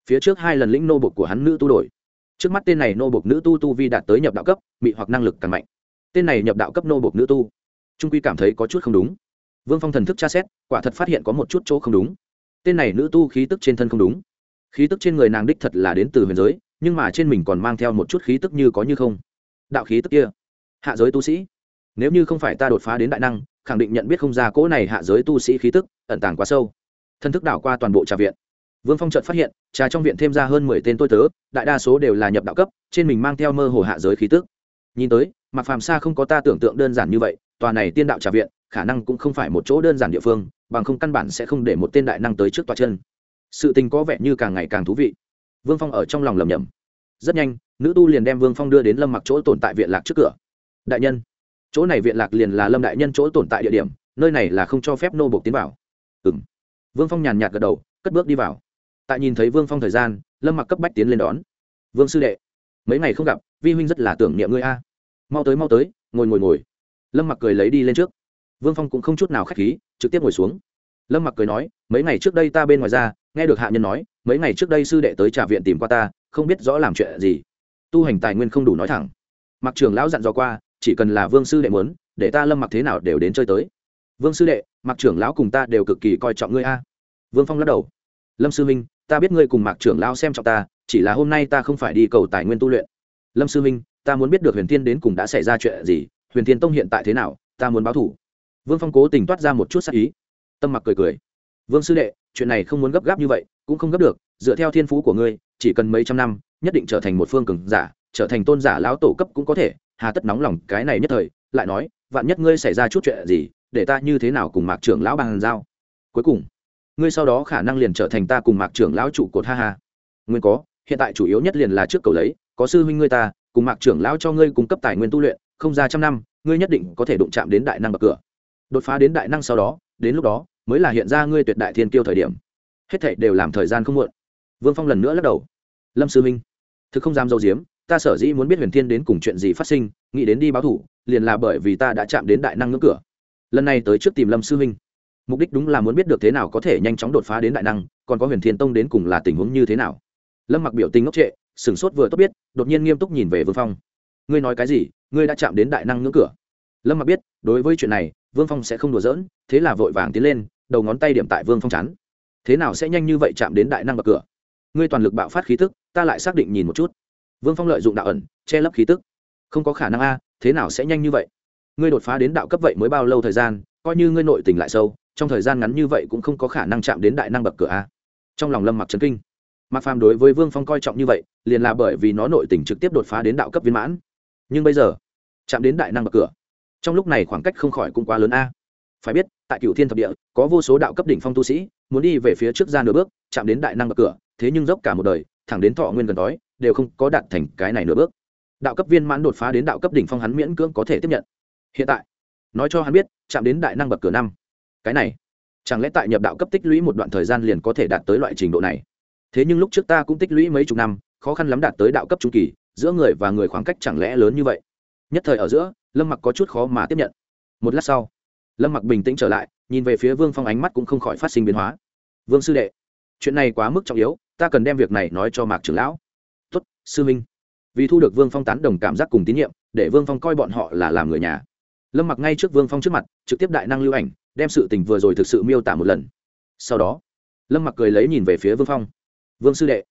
phía trước hai lần lĩnh nô bộc của hắn nữ tu đổi. Trước mắt tên này nô bộc nữ tu tu vi đạt tới nhập đạo cấp bị hoặc năng lực càng mạnh. Tên này nhập đạo cấp nô bộc nữ tu, trung quy cảm thấy có chút không đúng. Vương phong thần thức tra xét, quả thật phát hiện có một chút chỗ không đúng. Tên này nữ tu khí tức trên thân không đúng. Khí tức trên người nàng đích thật là đến từ huyền giới, nhưng mà trên mình còn mang theo một chút khí tức như có như không. Đạo khí tức kia. Hạ giới tu sĩ, nếu như không phải ta đột phá đến đại năng khẳng định nhận biết không ra cỗ này hạ giới tu sĩ khí tức, ẩn tàng quá sâu. Thân thức đảo qua toàn bộ trà viện. Vương phong trợt phát hiện, trà trong viện thêm ra hơn mười tên tôi tớ, đại đa số đều là nhập đạo cấp, trên mình mang theo mơ hồ hạ giới khí tức. Nhìn tới mặc phàm xa không có ta tưởng tượng đơn giản như vậy, tòa này tiên đạo trà viện, khả năng cũng không phải một chỗ đơn giản địa phương, bằng không căn bản sẽ không để một tên đại năng tới trước tòa chân. Sự tình có vẻ như càng ngày càng thú vị. Vương phong ở trong lòng lầm nhầm rất nhanh, nữ tu liền đem vương phong đưa đến lâm mặc chỗ tồn tại viện lạc trước cửa. Đại nhân chỗ này viện lạc liền là lâm đại nhân chỗ tồn tại địa điểm, nơi này là không cho phép nô bộc tiến vào. Ừng vương phong nhàn nhạt gật đầu, cất bước đi vào. Tại nhìn thấy vương phong thời gian, lâm mặc cấp bách tiến lên đón. Vương sư đệ, mấy ngày không gặp, vi huynh rất là tưởng niệm ngươi a. Mau tới mau tới, ngồi ngồi ngồi. Lâm mặc cười lấy đi lên trước. Vương phong cũng không chút nào k h á c h khí, trực tiếp ngồi xuống. Lâm mặc cười nói, mấy ngày trước đây ta bên ngoài ra, nghe được hạ nhân nói, mấy ngày trước đây sư đệ tới trà viện tìm qua ta, không biết rõ làm chuyện gì. Tu hành tài nguyên không đủ nói thẳng. Mặc trường lão dặn dò qua chỉ cần là vương sư đệ muốn, để ta lâm mặc thế nào đều đến chơi tới. Vương sư đệ mặc trưởng lão cùng ta đều cực kỳ coi trọng ngươi a. Vương phong lắc đầu. Lâm sư minh ta biết ngươi cùng mạc trưởng lão xem trọng ta, chỉ là hôm nay ta không phải đi cầu tài nguyên tu luyện. Lâm sư minh ta muốn biết được huyền thiên đến cùng đã xảy ra chuyện gì, huyền thiên tông hiện tại thế nào, ta muốn báo thủ. Vương phong cố tình toát ra một chút sắc ý. Tâm mặc cười cười. Vương sư đệ, chuyện này không muốn gấp gáp như vậy, cũng không gấp được, dựa theo thiên phú của ngươi, chỉ cần mấy trăm năm, nhất định trở thành một phương cường giả, trở thành tôn giả lão tổ cấp cũng có thể hà tất nóng lòng cái này nhất thời, lại nói, vạn nhất ngươi xảy ra chút chuyện gì, để ta như thế nào cùng mạc trưởng lão bàn giao? Cuối cùng, ngươi sau đó khả năng liền trở thành ta cùng mạc trưởng lão trụ cột, ha ha. Nguyên có, hiện tại chủ yếu nhất liền là trước cầu lấy, có sư huynh ngươi ta, cùng mạc trưởng lão cho ngươi cung cấp tài nguyên tu luyện, không ra trăm năm, ngươi nhất định có thể đụng chạm đến đại năng bậc cửa. Đột phá đến đại năng sau đó, đến lúc đó, mới là hiện ra ngươi tuyệt đại thiên kiêu thời điểm. Hết thảy đều làm thời gian không muộn. Vương phong lần nữa lắc đầu. Lâm sư huynh, thực không dám dâu diếm ta sở dĩ muốn biết huyền thiên đến cùng chuyện gì phát sinh, nghĩ đến đi báo thủ, liền là bởi vì ta đã chạm đến đại năng ngưỡng cửa. Lần này tới trước tìm lâm sư huynh. Mục đích đúng là muốn biết được thế nào có thể nhanh chóng đột phá đến đại năng, còn có huyền thiên tông đến cùng là tình huống như thế nào. Lâm mặc biểu tình ngốc trệ, sửng sốt vừa tốt biết, đột nhiên nghiêm túc nhìn về vương phong. Ngươi nói cái gì? Ngươi đã chạm đến đại năng ngưỡng cửa. Lâm mặc biết, đối với chuyện này, vương phong sẽ không đùa giỡn, thế là vội vàng tiến lên, đầu ngón tay điểm tại vương phong chắn thế nào sẽ nhanh như vậy chạm đến đại năng bậc cửa? Ngươi toàn lực bạo phát khí tức, ta lại xác định nhìn một chút vương phong lợi dụng đạo ẩn, che lấp khí tức. Không có khả năng a, thế nào sẽ nhanh như vậy? Ngươi đột phá đến đạo cấp vậy mới bao lâu thời gian, coi như ngươi nội tình lại sâu, trong thời gian ngắn như vậy cũng không có khả năng chạm đến đại năng bậc cửa a. Trong lòng lâm mặc trấn kinh. Mặc phàm đối với vương phong coi trọng như vậy, liền là bởi vì nó nội tình trực tiếp đột phá đến đạo cấp viên mãn. Nhưng bây giờ, chạm đến đại năng bậc cửa, trong lúc này khoảng cách không khỏi cũng quá lớn a. Phải biết, tại cựu thiên thập địa, có vô số đạo cấp đỉnh phong tu sĩ, muốn đi về phía trước ra nửa bước, chạm đến đại năng bậc cửa, thế nhưng dốc cả một đời, thẳng đến thọ nguyên gần đói đều không có đạt thành cái này nửa bước. Đạo cấp viên mãn đột phá đến đạo cấp đỉnh phong hắn miễn cưỡng có thể tiếp nhận. Hiện tại, nói cho hắn biết, chạm đến đại năng bậc cửa năm. Cái này, chẳng lẽ tại nhập đạo cấp tích lũy một đoạn thời gian liền có thể đạt tới loại trình độ này? Thế nhưng lúc trước ta cũng tích lũy mấy chục năm, khó khăn lắm đạt tới đạo cấp trung kỳ, giữa người và người khoảng cách chẳng lẽ lớn như vậy? Nhất thời ở giữa, lâm mặc có chút khó mà tiếp nhận. Một lát sau, lâm mặc bình tĩnh trở lại, nhìn về phía vương phong ánh mắt cũng không khỏi phát sinh biến hóa. Vương sư đệ, chuyện này quá mức trọng yếu, ta cần đem việc này nói cho mạc trưởng lão sư minh, vì thu được vương phong tán đồng cảm giác cùng tín nhiệm, để vương phong coi bọn họ là làm người nhà. Lâm mặc ngay trước vương phong trước mặt, trực tiếp đại năng lưu ảnh, đem sự tình vừa rồi thực sự miêu tả một lần. Sau đó, lâm mặc cười lấy nhìn về phía vương phong. Vương sư đệ,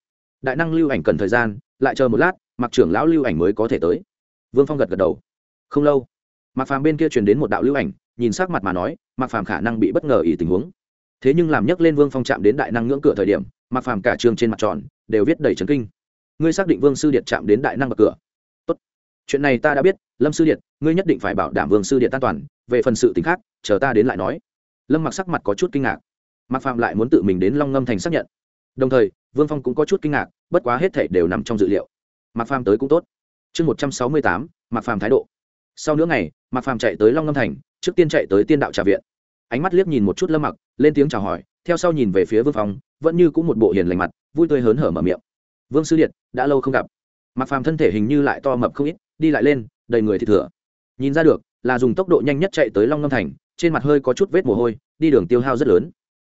đại năng lưu ảnh cần thời gian, lại chờ một lát, mặc trưởng lão lưu ảnh mới có thể tới. Vương phong gật gật đầu. Không lâu mặc phàm bên kia truyền đến một đạo lưu ảnh, nhìn sắc mặt mà nói mặc phàm khả năng bị bất ngờ ý tình huống. Thế nhưng làm nhấc lên vương phong chạm đến đại năng ngưỡng cửa thời điểm mặc phàm cả trường trên mặt tròn, đều viết đầy trấn kinh ngươi xác định vương sư điện chạm đến đại năng bậc cửa. Tốt. Chuyện này ta đã biết, lâm sư điện, ngươi nhất định phải bảo đảm vương sư điện an toàn, về phần sự t khác, chờ ta đến lại nói. Lâm mặc sắc mặt có chút kinh ngạc. Mặc phàm lại muốn tự mình đến long ngâm thành xác nhận. Đồng thời, vương phong cũng có chút kinh ngạc, bất quá hết thể đều nằm trong dự liệu. Mặc phàm tới cũng tốt. Chương một trăm sáu mươi tám mặc phàm thái độ. Sau nửa ngày mặc phàm chạy tới long ngâm thành, trước tiên chạy tới tiên đạo trà viện. Ánh mắt liếc nhìn một chút lâm mặc, lên tiếng chào hỏi, theo sau nhìn về phía vương phong, vẫn như cũng một bộ hiền lành mặt, vui tươi hớn hở mở miệng vương sư điện, đã lâu không gặp. Mặc phàm thân thể hình như lại to mập không ít, đi lại lên, đầy người thì thừa. Nhìn ra được, là dùng tốc độ nhanh nhất chạy tới long ngâm thành, trên mặt hơi có chút vết mồ hôi, đi đường tiêu hao rất lớn.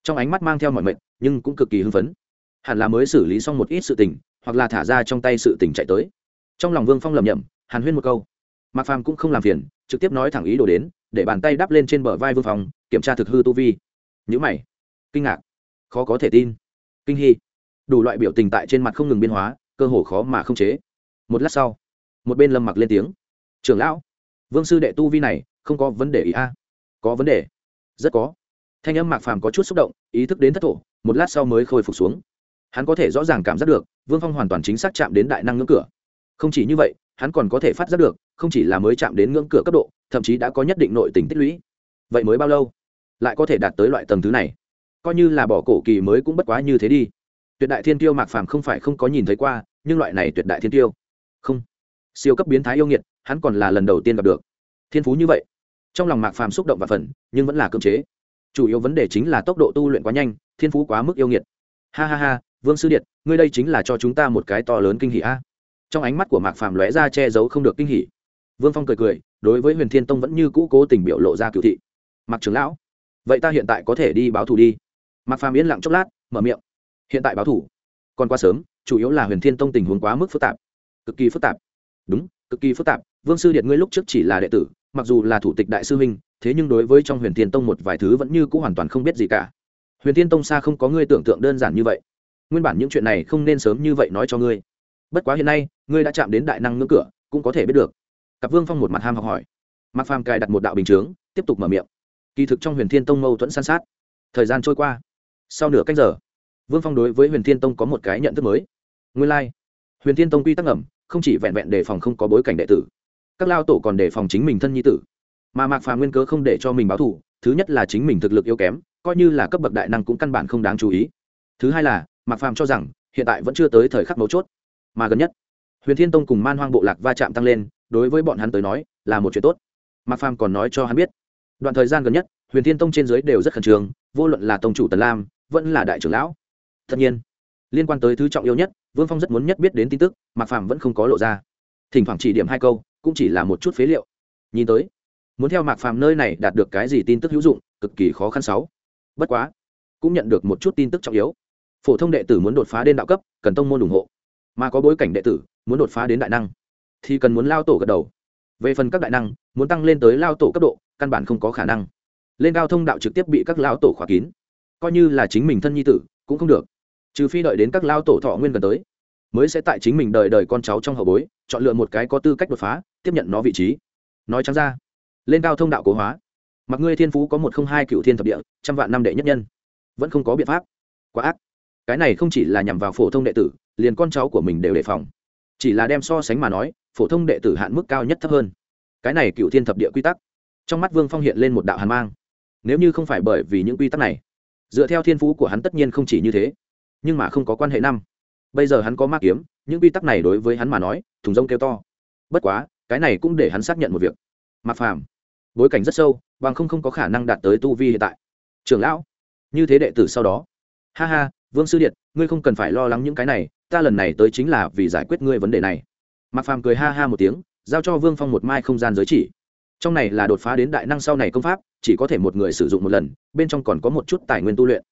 Trong ánh mắt mang theo mọi mệnh nhưng cũng cực kỳ hưng phấn. Hẳn là mới xử lý xong một ít sự tình, hoặc là thả ra trong tay sự tình chạy tới. Trong lòng vương phong lầm nhầm hàn huyên một câu. Mạc phàm cũng không làm phiền, trực tiếp nói thẳng ý đồ đến, để bàn tay đắp lên trên bờ vai vương phong, kiểm tra thực hư tu vi. Nhữ mày. Kinh ngạc. Khó có thể tin. Kinh hy đủ loại biểu tình tại trên mặt không ngừng biến hóa, cơ hồ khó mà không chế. Một lát sau, một bên lâm mặc lên tiếng. Trưởng lão, vương sư đệ tu vi này, không có vấn đề ý a. Có vấn đề? Rất có. Thanh âm mạc phàm có chút xúc động, ý thức đến thất thổ, một lát sau mới khôi phục xuống. Hắn có thể rõ ràng cảm giác được, vương phong hoàn toàn chính xác chạm đến đại năng ngưỡng cửa. Không chỉ như vậy, hắn còn có thể phát giác được, không chỉ là mới chạm đến ngưỡng cửa cấp độ, thậm chí đã có nhất định nội tình tích lũy. Vậy mới bao lâu? Lại có thể đạt tới loại tầng thứ này? Coi như là bỏ cổ kỳ mới cũng bất quá như thế đi tuyệt đại thiên tiêu mạc phàm không phải không có nhìn thấy qua, nhưng loại này tuyệt đại thiên tiêu. Không. Siêu cấp biến thái yêu nghiệt, hắn còn là lần đầu tiên gặp được. Thiên phú như vậy. Trong lòng mạc phàm xúc động và phần nhưng vẫn là cưỡng chế. Chủ yếu vấn đề chính là tốc độ tu luyện quá nhanh, thiên phú quá mức yêu nghiệt. Ha ha ha, vương sư điện, ngươi đây chính là cho chúng ta một cái to lớn kinh hỷ a. Trong ánh mắt của mạc phàm lóe ra che giấu không được kinh hỷ vương phong cười cười, đối với huyền thiên tông vẫn như cũ cố tình biểu lộ ra cựu thị. Mạc trưởng lão, vậy ta hiện tại có thể đi báo thù đi. Mạc phàm yên lặng chốc lát, mở miệng hiện tại báo thủ. Còn quá sớm, chủ yếu là huyền thiên tông tình huống quá mức phức tạp. Cực kỳ phức tạp. Đúng, cực kỳ phức tạp. Vương sư điện ngươi lúc trước chỉ là đệ tử, mặc dù là thủ tịch đại sư huynh, thế nhưng đối với trong huyền thiên tông một vài thứ vẫn như c ũ hoàn toàn không biết gì cả. Huyền thiên tông xa không có ngươi tưởng tượng đơn giản như vậy. Nguyên bản những chuyện này không nên sớm như vậy nói cho ngươi. Bất quá hiện nay, ngươi đã chạm đến đại năng ngưỡng cửa, cũng có thể biết được. Cặp vương phong một mặt ham học hỏi. Mặc phàm cài đặt một đạo bình chướng, tiếp tục mở miệng. Kỳ thực trong huyền thiên tông mâu thuẫn san sát. Thời gian trôi qua. Sau nửa cách giờ vương phong đối với huyền thiên tông có một cái nhận thức mới. Nguyên lai、like. huyền thiên tông quy tắc ẩm không chỉ vẹn vẹn đề phòng không có bối cảnh đệ tử, các lao tổ còn đề phòng chính mình thân nhi tử. Mà mạc phàm nguyên cớ không để cho mình báo thù, thứ nhất là chính mình thực lực yếu kém, coi như là cấp bậc đại năng cũng căn bản không đáng chú ý. Thứ hai là, mạc phàm cho rằng, hiện tại vẫn chưa tới thời khắc mấu chốt. Mà gần nhất, huyền thiên tông cùng man hoang bộ lạc va chạm tăng lên, đối với bọn hắn tới nói, là một chuyện tốt. Mạc phàm còn nói cho hắn biết, đoạn thời gian gần nhất, huyền thiên tông trên dưới đều rất khẩn trương, vô luận là tông chủ tần lam, vẫn là đại trưởng lão tất nhiên, liên quan tới thứ trọng yếu nhất, vương phong rất muốn nhất biết đến tin tức, mạc phàm vẫn không có lộ ra. Thỉnh thoảng chỉ điểm hai câu, cũng chỉ là một chút phế liệu. Nhìn tới, muốn theo mạc phàm nơi này đạt được cái gì tin tức hữu dụng, cực kỳ khó khăn sáu. Bất quá, cũng nhận được một chút tin tức trọng yếu. Phổ thông đệ tử muốn đột phá đến đạo cấp, cần tông môn ủng hộ. Mà có bối cảnh đệ tử, muốn đột phá đến đại năng, thì cần muốn lao tổ gật đầu. Về phần các đại năng, muốn tăng lên tới lao tổ cấp độ, căn bản không có khả năng. Lên cao thông đạo trực tiếp bị các lao tổ khóa kín. Coi như là chính mình thân nhi tử, cũng không được trừ phi đợi đến các lao tổ thọ nguyên gần tới, mới sẽ tại chính mình đời đời con cháu trong hậu bối, chọn lựa một cái có tư cách đột phá, tiếp nhận nó vị trí. Nói trắng ra, lên cao thông đạo cố hóa, mặc ngươi thiên phú có một không hai cựu thiên thập địa, trăm vạn năm đệ nhất nhân, vẫn không có biện pháp. Quá ác. Cái này không chỉ là nhằm vào phổ thông đệ tử, liền con cháu của mình đều đề phòng. Chỉ là đem so sánh mà nói, phổ thông đệ tử hạn mức cao nhất thấp hơn. Cái này cựu thiên thập địa quy tắc, trong mắt vương phong hiện lên một đạo hàn mang. Nếu như không phải bởi vì những quy tắc này, dựa theo thiên phú của hắn tất nhiên không chỉ như thế nhưng mà không có quan hệ năm. Bây giờ hắn có ma kiếm, những quy tắc này đối với hắn mà nói, thùng rông kêu to. Bất quá, cái này cũng để hắn xác nhận một việc. Mặc phàm, bối cảnh rất sâu, bằng không không có khả năng đạt tới tu vi hiện tại. Trưởng lão, như thế đệ tử sau đó. Ha ha, vương sư điện, ngươi không cần phải lo lắng những cái này, ta lần này tới chính là vì giải quyết ngươi vấn đề này. Mặc phàm cười ha ha một tiếng, giao cho vương phong một mai không gian giới chỉ. Trong này là đột phá đến đại năng sau này công pháp, chỉ có thể một người sử dụng một lần, bên trong còn có một chút tài nguyên tu luyện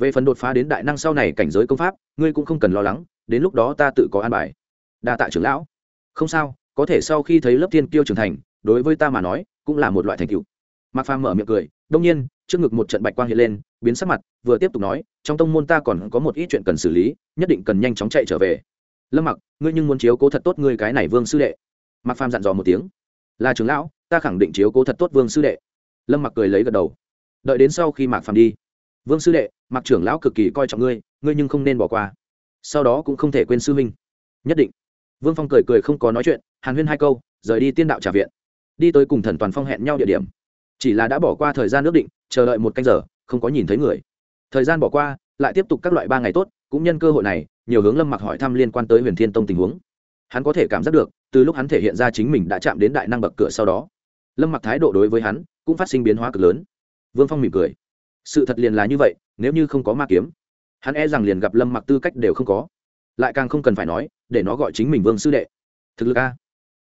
về phần đột phá đến đại năng sau này cảnh giới công pháp, ngươi cũng không cần lo lắng, đến lúc đó ta tự có an bài. Đa tạ trưởng lão. Không sao, có thể sau khi thấy lớp thiên kiêu trưởng thành, đối với ta mà nói, cũng là một loại thành tựu. Mạc phàm mở miệng cười, đông nhiên, trước ngực một trận bạch quang hiện lên, biến sắc mặt, vừa tiếp tục nói, trong tông môn ta còn có một ít chuyện cần xử lý, nhất định cần nhanh chóng chạy trở về. Lâm mặc, ngươi nhưng muốn chiếu cố thật tốt ngươi cái này vương sư đệ. Mạc phàm dặn dò một tiếng. Là trưởng lão, ta khẳng định chiếu cố thật tốt vương sư đệ. Lâm mặc cười lấy gật đầu. Đợi đến sau khi mạc phàm đi vương sư đệ, Mặc trưởng lão cực kỳ coi trọng ngươi ngươi nhưng không nên bỏ qua. Sau đó cũng không thể quên sư huynh. Nhất định. Vương phong cười cười không có nói chuyện, hàn huyên hai câu, rời đi tiên đạo trà viện. Đi tới cùng thần toàn phong hẹn nhau địa điểm. Chỉ là đã bỏ qua thời gian ước định, chờ đợi một canh giờ, không có nhìn thấy người. Thời gian bỏ qua, lại tiếp tục các loại ba ngày tốt, cũng nhân cơ hội này, nhiều hướng lâm mặc hỏi thăm liên quan tới huyền thiên tông tình huống. Hắn có thể cảm giác được, từ lúc hắn thể hiện ra chính mình đã chạm đến đại năng bậc cửa sau đó, lâm mặc thái độ đối với hắn cũng phát sinh biến hóa cực lớn. Vương phong mỉm cười sự thật liền là như vậy, nếu như không có ma kiếm, hắn e rằng liền gặp lâm mặc tư cách đều không có. Lại càng không cần phải nói, để nó gọi chính mình vương sư đệ. Thực lực a.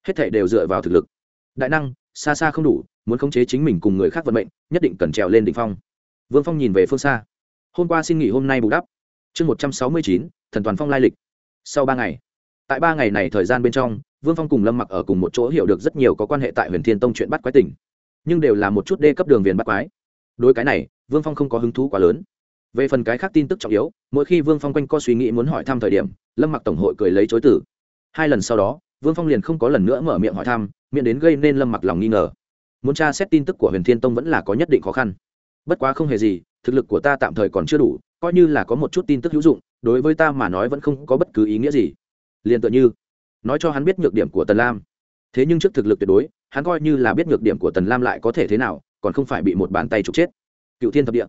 Hết thể đều dựa vào thực lực. Đại năng, xa xa không đủ, muốn khống chế chính mình cùng người khác vận mệnh, nhất định cần trèo lên đỉnh phong. Vương phong nhìn về phương xa. Hôm qua xin nghỉ hôm nay bù đắp. Chương một trăm sáu mươi chín, thần toàn phong lai lịch. Sau ba ngày. Tại ba ngày này thời gian bên trong, vương phong cùng lâm mặc ở cùng một chỗ hiểu được rất nhiều có quan hệ tại huyền thiên tông chuyện bắt quái tỉnh nhưng đều là một chút đê cấp đường viền bắt quái. Đối cái này vương phong không có hứng thú quá lớn. Về phần cái khác tin tức trọng yếu, mỗi khi vương phong quanh co suy nghĩ muốn hỏi thăm thời điểm, lâm mặc tổng hội cười lấy chối tử hai lần sau đó, vương phong liền không có lần nữa mở miệng hỏi thăm, miệng đến gây nên lâm mặc lòng nghi ngờ. Muốn tra xét tin tức của huyền thiên tông vẫn là có nhất định khó khăn. Bất quá không hề gì, thực lực của ta tạm thời còn chưa đủ, coi như là có một chút tin tức hữu dụng, đối với ta mà nói vẫn không có bất cứ ý nghĩa gì. Liền tựa như, nói cho hắn biết nhược điểm của tần lam. Thế nhưng trước thực lực tuyệt đối, hắn coi như là biết nhược điểm của tần lam lại có thể thế nào, còn không phải bị một bàn tay trục chết cựu thiên thập địa.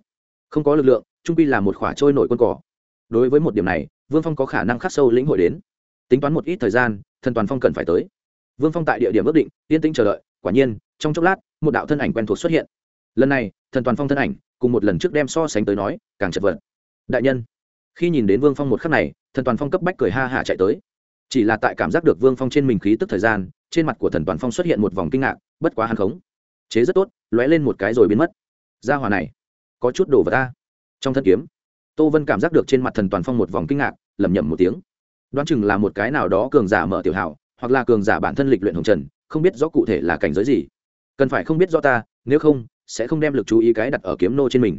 Không có lực lượng, trung pi là một khỏa trôi nổi quân cỏ. Đối với một điểm này, vương phong có khả năng khắc sâu lĩnh hội đến. Tính toán một ít thời gian, thần toàn phong cần phải tới. Vương phong tại địa điểm ước định, yên tĩnh chờ đợi, quả nhiên, trong chốc lát, một đạo thân ảnh quen thuộc xuất hiện. Lần này, thần toàn phong thân ảnh, cùng một lần trước đem so sánh tới nói, càng chật vật. Đại nhân, khi nhìn đến vương phong một khắc này, thần toàn phong cấp bách cười ha hả chạy tới. Chỉ là tại cảm giác được vương phong trên mình khí tức thời gian, trên mặt của thần toàn phong xuất hiện một vòng kinh ngạc, bất quá hàn khống. Chế rất tốt, lóe lên một cái rồi biến mất. Ra hòa này có chút đồ vật ta. Trong thân kiếm, tô vân cảm giác được trên mặt thần toàn phong một vòng kinh ngạc, lẩm nhẩm một tiếng. Đoán chừng là một cái nào đó cường giả mở tiểu hảo hoặc là cường giả bản thân lịch luyện hồng trần, không biết rõ cụ thể là cảnh giới gì. Cần phải không biết rõ ta, nếu không, sẽ không đem lực chú ý cái đặt ở kiếm nô trên mình.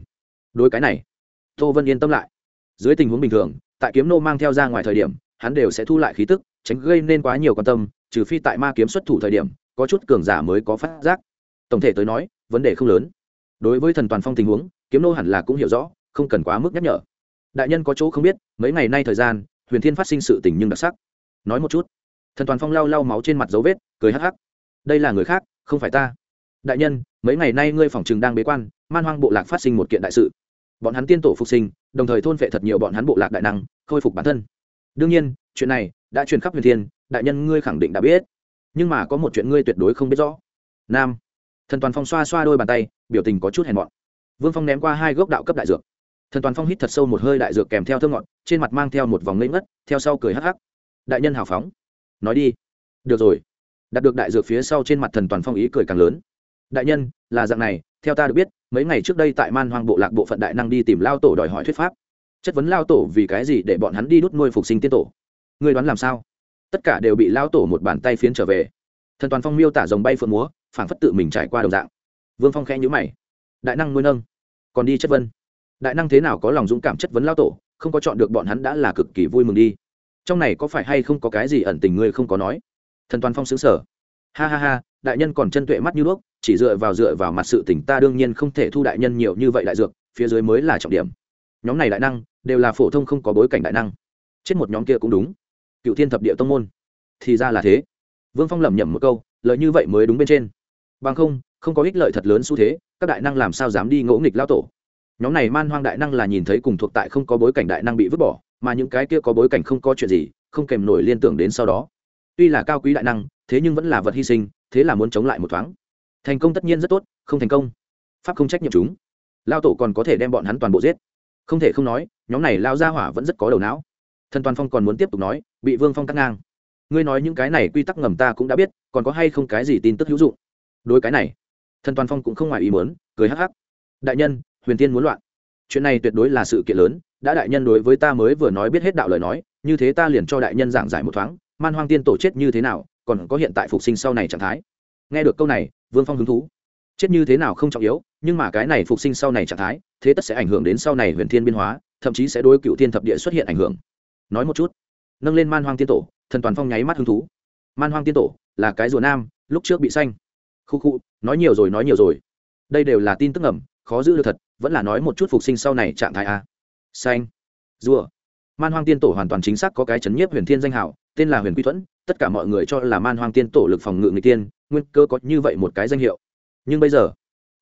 Đối cái này, tô vân yên tâm lại. Dưới tình huống bình thường, tại kiếm nô mang theo ra ngoài thời điểm, hắn đều sẽ thu lại khí tức, tránh gây nên quá nhiều quan tâm, trừ phi tại ma kiếm xuất thủ thời điểm, có chút cường giả mới có phát giác. Tổng thể tới nói, vấn đề không lớn. Đối với thần toàn phong tình huống kiếm nô hẳn là cũng hiểu rõ, không cần quá mức nhắc nhở. Đại nhân có chỗ không biết, mấy ngày nay thời gian, huyền thiên phát sinh sự tình nhưng đặc sắc. Nói một chút. Thần toàn phong lau lau máu trên mặt dấu vết, cười hắc hắc. Đây là người khác, không phải ta. Đại nhân, mấy ngày nay ngươi phòng trừng đang bế quan, man hoang bộ lạc phát sinh một kiện đại sự. Bọn hắn tiên tổ phục sinh, đồng thời thôn vệ thật nhiều bọn hắn bộ lạc đại năng, khôi phục bản thân. Đương nhiên, chuyện này đã truyền khắp huyền thiên, đại nhân ngươi khẳng định đã biết. Nhưng mà có một chuyện ngươi tuyệt đối không biết rõ. Nam. Thần toàn phong xoa xoa đôi bàn tay, biểu tình có chút hèn mọn vương phong ném qua hai gốc đạo cấp đại dược. Thần toàn phong hít thật sâu một hơi đại dược kèm theo thơ ngọt, trên mặt mang theo một vòng ngây ngất, theo sau cười hắc hắc. Đại nhân hào phóng. Nói đi. Được rồi. Đặt được đại dược phía sau trên mặt thần toàn phong ý cười càng lớn. Đại nhân, là dạng này, theo ta được biết, mấy ngày trước đây tại man hoang bộ lạc bộ phận đại năng đi tìm lao tổ đòi hỏi thuyết pháp. Chất vấn lao tổ vì cái gì để bọn hắn đi đút nuôi phục sinh tiên tổ. Ngươi đoán làm sao? Tất cả đều bị lao tổ một bàn tay phiến trở về. Thần toàn phong miêu tả dòng bay phượng múa, phảng phất tự mình trải qua đồng dạng. Vương phong khẽ nhữ mày đại năng nuôi nâng, còn đi chất vấn. Đại năng thế nào có lòng dũng cảm chất vấn lao tổ, không có chọn được bọn hắn đã là cực kỳ vui mừng đi. Trong này có phải hay không có cái gì ẩn tình ngươi không có nói? Thần toàn phong xứng sở ha ha ha, đại nhân còn chân tuệ mắt như đuốc, chỉ dựa vào dựa vào mặt sự tỉnh ta đương nhiên không thể thu đại nhân nhiều như vậy đại dược, phía dưới mới là trọng điểm. Nhóm này đại năng, đều là phổ thông không có bối cảnh đại năng. Chết một nhóm kia cũng đúng. Cựu thiên thập địa tông môn. Thì ra là thế. Vương phong lẩm nhẩm một câu lợi như vậy mới đúng bên trên. Bằng không không có ích lợi thật lớn xu thế, các đại năng làm sao dám đi ngỗ nghịch lao tổ? Nhóm này man hoang đại năng là nhìn thấy cùng thuộc tại không có bối cảnh đại năng bị vứt bỏ, mà những cái kia có bối cảnh không có chuyện gì, không kèm nổi liên tưởng đến sau đó. Tuy là cao quý đại năng, thế nhưng vẫn là vật hy sinh, thế là muốn chống lại một thoáng. Thành công tất nhiên rất tốt, không thành công, pháp không trách nhiệm chúng. Lao tổ còn có thể đem bọn hắn toàn bộ giết. Không thể không nói, nhóm này lao ra hỏa vẫn rất có đầu não. Thần toàn phong còn muốn tiếp tục nói, bị vương phong cắt ngang. Ngươi nói những cái này quy tắc ngầm ta cũng đã biết, còn có hay không cái gì tin tức hữu dụng? Đối cái này thần toàn phong cũng không ngoài ý muốn, cười hắc hắc. Đại nhân, huyền tiên muốn loạn. Chuyện này tuyệt đối là sự kiện lớn, đã đại nhân đối với ta mới vừa nói biết hết đạo lời nói, như thế ta liền cho đại nhân giảng giải một thoáng, man hoang tiên tổ chết như thế nào, còn có hiện tại phục sinh sau này trạng thái. Nghe được câu này, vương phong hứng thú. Chết như thế nào không trọng yếu, nhưng mà cái này phục sinh sau này trạng thái, thế tất sẽ ảnh hưởng đến sau này huyền thiên biên hóa, thậm chí sẽ đối cựu thiên thập địa xuất hiện ảnh hưởng. Nói một chút. Nâng lên man hoang tiên tổ, thần toàn phong nháy mắt hứng thú. Man hoang tiên tổ là cái rùa nam, lúc trước bị xanh khu khu, nói nhiều rồi, nói nhiều rồi. Đây đều là tin tức ẩm khó giữ được thật, vẫn là nói một chút phục sinh sau này trạng thái a. Xanh. Rùa. Man hoang tiên tổ hoàn toàn chính xác có cái chấn nhiếp huyền thiên danh hảo tên là huyền quy thuẫn, tất cả mọi người cho là man hoang tiên tổ lực phòng ngự người tiên nguyên cơ có như vậy một cái danh hiệu. Nhưng bây giờ,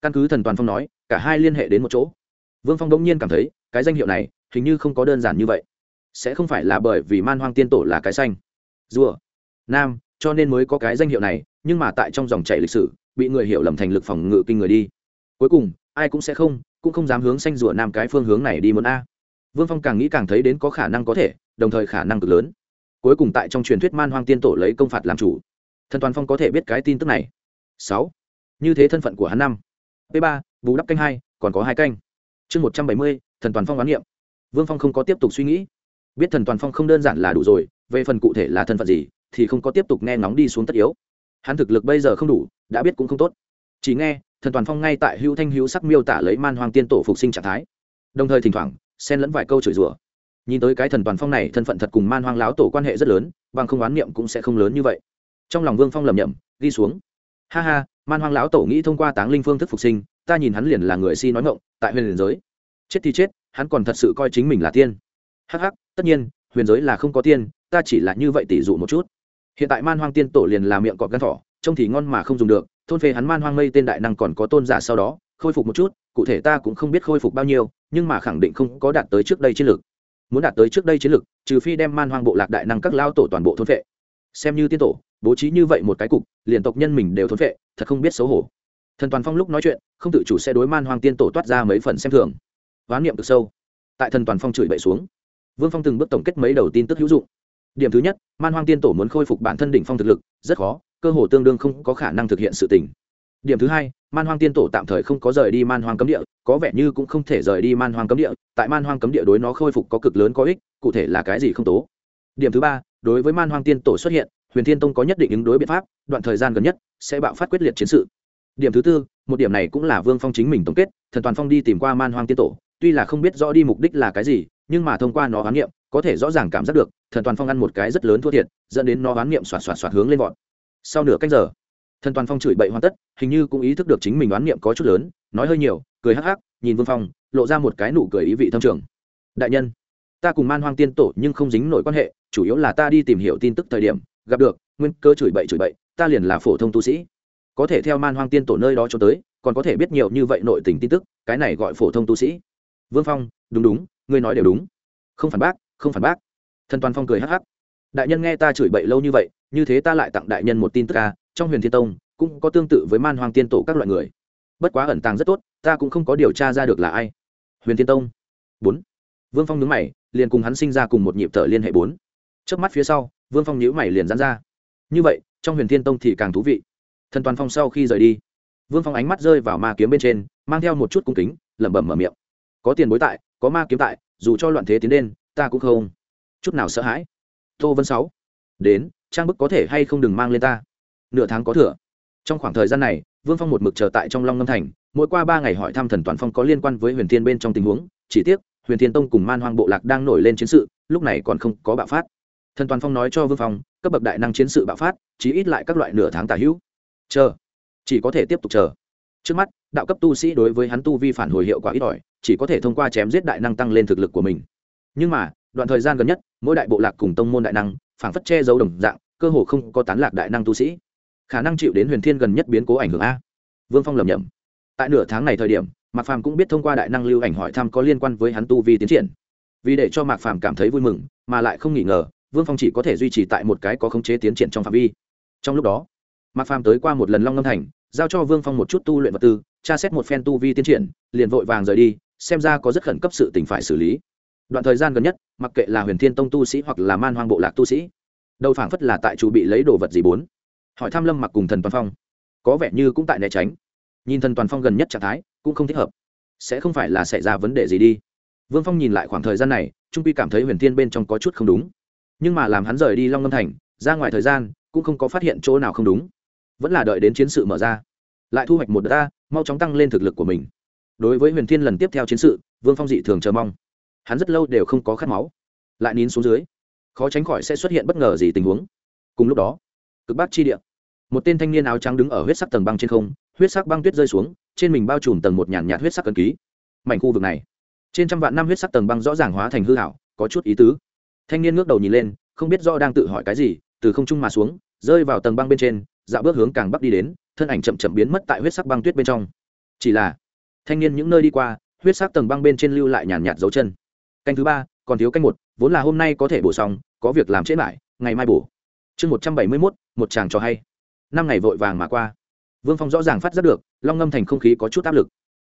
căn cứ thần toàn phong nói, cả hai liên hệ đến một chỗ. Vương phong đông nhiên cảm thấy, cái danh hiệu này, hình như không có đơn giản như vậy. Sẽ không phải là bởi vì man hoang tiên tổ là cái xanh. Rùa. Nam, cho nên mới có cái danh hiệu này, nhưng mà tại trong dòng chảy lịch sử bị người hiểu lầm thành lực phòng ngự kinh người đi. Cuối cùng, ai cũng sẽ không, cũng không dám hướng xanh rủa nam cái phương hướng này đi muốn a. Vương phong càng nghĩ càng thấy đến có khả năng có thể, đồng thời khả năng cực lớn. Cuối cùng tại trong truyền thuyết man hoang tiên tổ lấy công phạt làm chủ. Thần toàn phong có thể biết cái tin tức này. Sáu. Như thế thân phận của hắn năm. P ba, bù đắp canh hai, còn có hai canh. Chương một trăm bảy mươi, thần toàn phong đoán niệm. Vương phong không có tiếp tục suy nghĩ. Biết thần toàn phong không đơn giản là đủ rồi, về phần cụ thể là thân phận gì, thì không có tiếp tục nghe ngóng đi xuống tất yếu hắn thực lực bây giờ không đủ, đã biết cũng không tốt. Chỉ nghe, thần toàn phong ngay tại hữu thanh hữu sắc miêu tả lấy man hoang tiên tổ phục sinh trạng thái. Đồng thời thỉnh thoảng, xen lẫn vài câu chửi rủa. Nhìn tới cái thần toàn phong này, thân phận thật cùng man hoang láo tổ quan hệ rất lớn, bằng không oán niệm cũng sẽ không lớn như vậy. Trong lòng vương phong lầm nhầm ghi xuống. Ha ha, man hoang lão tổ nghĩ thông qua táng linh phương thức phục sinh, ta nhìn hắn liền là người si nói ngộng tại huyền liền giới. Chết thì chết, hắn còn thật sự coi chính mình là tiên. Hh tất nhiên, huyền giới là không có tiên, ta chỉ là như vậy tỷ dụ một chút hiện tại man hoang tiên tổ liền là miệng cọp gan thỏ, trông thì ngon mà không dùng được, thôn phê hắn man hoang mây tên đại năng còn có tôn giả sau đó, khôi phục một chút, cụ thể ta cũng không biết khôi phục bao nhiêu, nhưng mà khẳng định không có đạt tới trước đây chiến lược. Muốn đạt tới trước đây chiến lược, trừ phi đem man hoang bộ lạc đại năng các lao tổ toàn bộ thôn phệ. Xem như tiên tổ, bố trí như vậy một cái cục, liền tộc nhân mình đều thôn phệ, thật không biết xấu hổ. Thần toàn phong lúc nói chuyện, không tự chủ sẽ đối man hoang tiên tổ toát ra mấy phần xem thường. Ván niệm cực sâu. Tại thần toàn phong chửi bậy xuống, vương phong từng bước tổng kết mấy đầu tin tức hữu dụng điểm thứ nhất, man hoang tiên tổ muốn khôi phục bản thân đỉnh phong thực lực, rất khó, cơ hồ tương đương không có khả năng thực hiện sự tình. Điểm thứ hai, man hoang tiên tổ tạm thời không có rời đi man hoang cấm địa, có vẻ như cũng không thể rời đi man hoang cấm địa, tại man hoang cấm địa đối nó khôi phục có cực lớn có ích, cụ thể là cái gì không tố. Điểm thứ ba, đối với man hoang tiên tổ xuất hiện, huyền thiên tông có nhất định ứng đối biện pháp, đoạn thời gian gần nhất sẽ bạo phát quyết liệt chiến sự. Điểm thứ tư, một điểm này cũng là vương phong chính mình tổng kết, thần toàn phong đi tìm qua man hoang tiên tổ, tuy là không biết rõ đi mục đích là cái gì, nhưng mà thông qua nó khám nghiệm có thể rõ ràng cảm giác được, thần toàn phong ăn một cái rất lớn thua thiệt, dẫn đến nó oán niệm xoạt xoạt xoạt hướng lên vọt. Sau nửa cách giờ, thần toàn phong chửi bậy hoàn tất, hình như cũng ý thức được chính mình oán niệm có chút lớn, nói hơi nhiều, cười hắc hắc, nhìn vương phong, lộ ra một cái nụ cười ý vị thâm trường. Đại nhân, ta cùng man hoang tiên tổ nhưng không dính nổi quan hệ, chủ yếu là ta đi tìm hiểu tin tức thời điểm, gặp được, nguyên cơ chửi bậy chửi bậy, ta liền là phổ thông tu sĩ. Có thể theo man hoang tiên tổ nơi đó cho tới, còn có thể biết nhiều như vậy nội tình tin tức, cái này gọi phổ thông tu sĩ. Vương phong, đúng đúng, ngươi nói đều đúng. Không phản bác không phản bác. Thần toàn phong cười hắc hắc. Đại nhân nghe ta chửi bậy lâu như vậy, như thế ta lại tặng đại nhân một tin tức ca, trong huyền thiên tông cũng có tương tự với man hoang tiên tổ các loại người. Bất quá ẩn tàng rất tốt, ta cũng không có điều tra ra được là ai. Huyền thiên tông. Bốn. Vương phong nhướng mày, liền cùng hắn sinh ra cùng một nhịp thở liên hệ bốn. Trước mắt phía sau, vương phong nhíu mày liền dán ra. Như vậy, trong huyền thiên tông thì càng thú vị. Thần toàn phong sau khi rời đi, vương phong ánh mắt rơi vào ma kiếm bên trên, mang theo một chút cung kính, lẩm bẩm mở miệng. Có tiền bối tại, có ma kiếm tại, dù cho loạn thế tiến lên ta cũng không. Chút nào sợ hãi. Tô vân sáu. Đến, trang bức có thể hay không đừng mang lên ta. Nửa tháng có thừa. Trong khoảng thời gian này, vương phong một mực chờ tại trong long ngâm thành, mỗi qua ba ngày hỏi thăm thần toàn phong có liên quan với huyền thiên bên trong tình huống, chỉ tiếc, huyền thiên tông cùng man hoang bộ lạc đang nổi lên chiến sự, lúc này còn không có bạo phát. Thần toàn phong nói cho vương phong, cấp bậc đại năng chiến sự bạo phát, chí ít lại các loại nửa tháng tả hữu. Chờ. Chỉ có thể tiếp tục chờ. Trước mắt, đạo cấp tu sĩ đối với hắn tu vi phản hồi hiệu quả ít ỏi, chỉ có thể thông qua chém giết đại năng tăng lên thực lực của mình nhưng mà, đoạn thời gian gần nhất, mỗi đại bộ lạc cùng tông môn đại năng, phảng phất che giấu đồng dạng, cơ hồ không có tán lạc đại năng tu sĩ. Khả năng chịu đến huyền thiên gần nhất biến cố ảnh hưởng a. Vương phong lầm nhầm tại nửa tháng này thời điểm, mạc phàm cũng biết thông qua đại năng lưu ảnh hỏi thăm có liên quan với hắn tu vi tiến triển. Vì để cho mạc phàm cảm thấy vui mừng, mà lại không nghỉ ngờ, vương phong chỉ có thể duy trì tại một cái có khống chế tiến triển trong phạm vi. Trong lúc đó, mạc phàm tới qua một lần long ngâm thành, giao cho vương phong một chút tu luyện vật tư, tra xét một phen tu vi tiến triển, liền vội vàng rời đi, xem ra có rất khẩn cấp sự tình phải xử lý đoạn thời gian gần nhất, mặc kệ là huyền thiên tông tu sĩ hoặc là man hoang bộ lạc tu sĩ, đầu phảng phất là tại chủ bị lấy đồ vật gì bốn. Hỏi tham lâm mặc cùng thần toàn phong, có vẻ như cũng tại né tránh. Nhìn thần toàn phong gần nhất trạng thái, cũng không thích hợp. Sẽ không phải là xảy ra vấn đề gì đi. Vương phong nhìn lại khoảng thời gian này trung pi cảm thấy huyền thiên bên trong có chút không đúng. Nhưng mà làm hắn rời đi long ngâm thành, ra ngoài thời gian, cũng không có phát hiện chỗ nào không đúng. Vẫn là đợi đến chiến sự mở ra. Lại thu hoạch một đợt ta, mau chóng tăng lên thực lực của mình. Đối với huyền thiên lần tiếp theo chiến sự, vương phong dị thường chờ mong hắn rất lâu đều không có khát máu, lại nín xuống dưới, khó tránh khỏi sẽ xuất hiện bất ngờ gì tình huống. Cùng lúc đó, cực bắc chi địa, một tên thanh niên áo trắng đứng ở huyết sắc tầng băng trên không, huyết sắc băng tuyết rơi xuống, trên mình bao trùm tầng một nhàn nhạt huyết sắc cần ký. Mảnh khu vực này, trên trăm vạn năm huyết sắc tầng băng rõ ràng hóa thành hư hảo có chút ý tứ. Thanh niên ngước đầu nhìn lên, không biết do đang tự hỏi cái gì, từ không trung mà xuống, rơi vào tầng băng bên trên, dạo bước hướng càng bắc đi đến, thân ảnh chậm chậm biến mất tại huyết sắc băng tuyết bên trong. Chỉ là, thanh niên những nơi đi qua, huyết sắc tầng băng bên trên lưu lại nhàn nhạt dấu chân canh thứ ba, còn thiếu canh một, vốn là hôm nay có thể bổ xong, có việc làm trễ lại, ngày mai bổ. Chương một trăm bảy mươi mốt, một chàng cho hay. Năm ngày vội vàng mà qua. Vương phong rõ ràng phát giác được, long ngâm thành không khí có chút áp lực.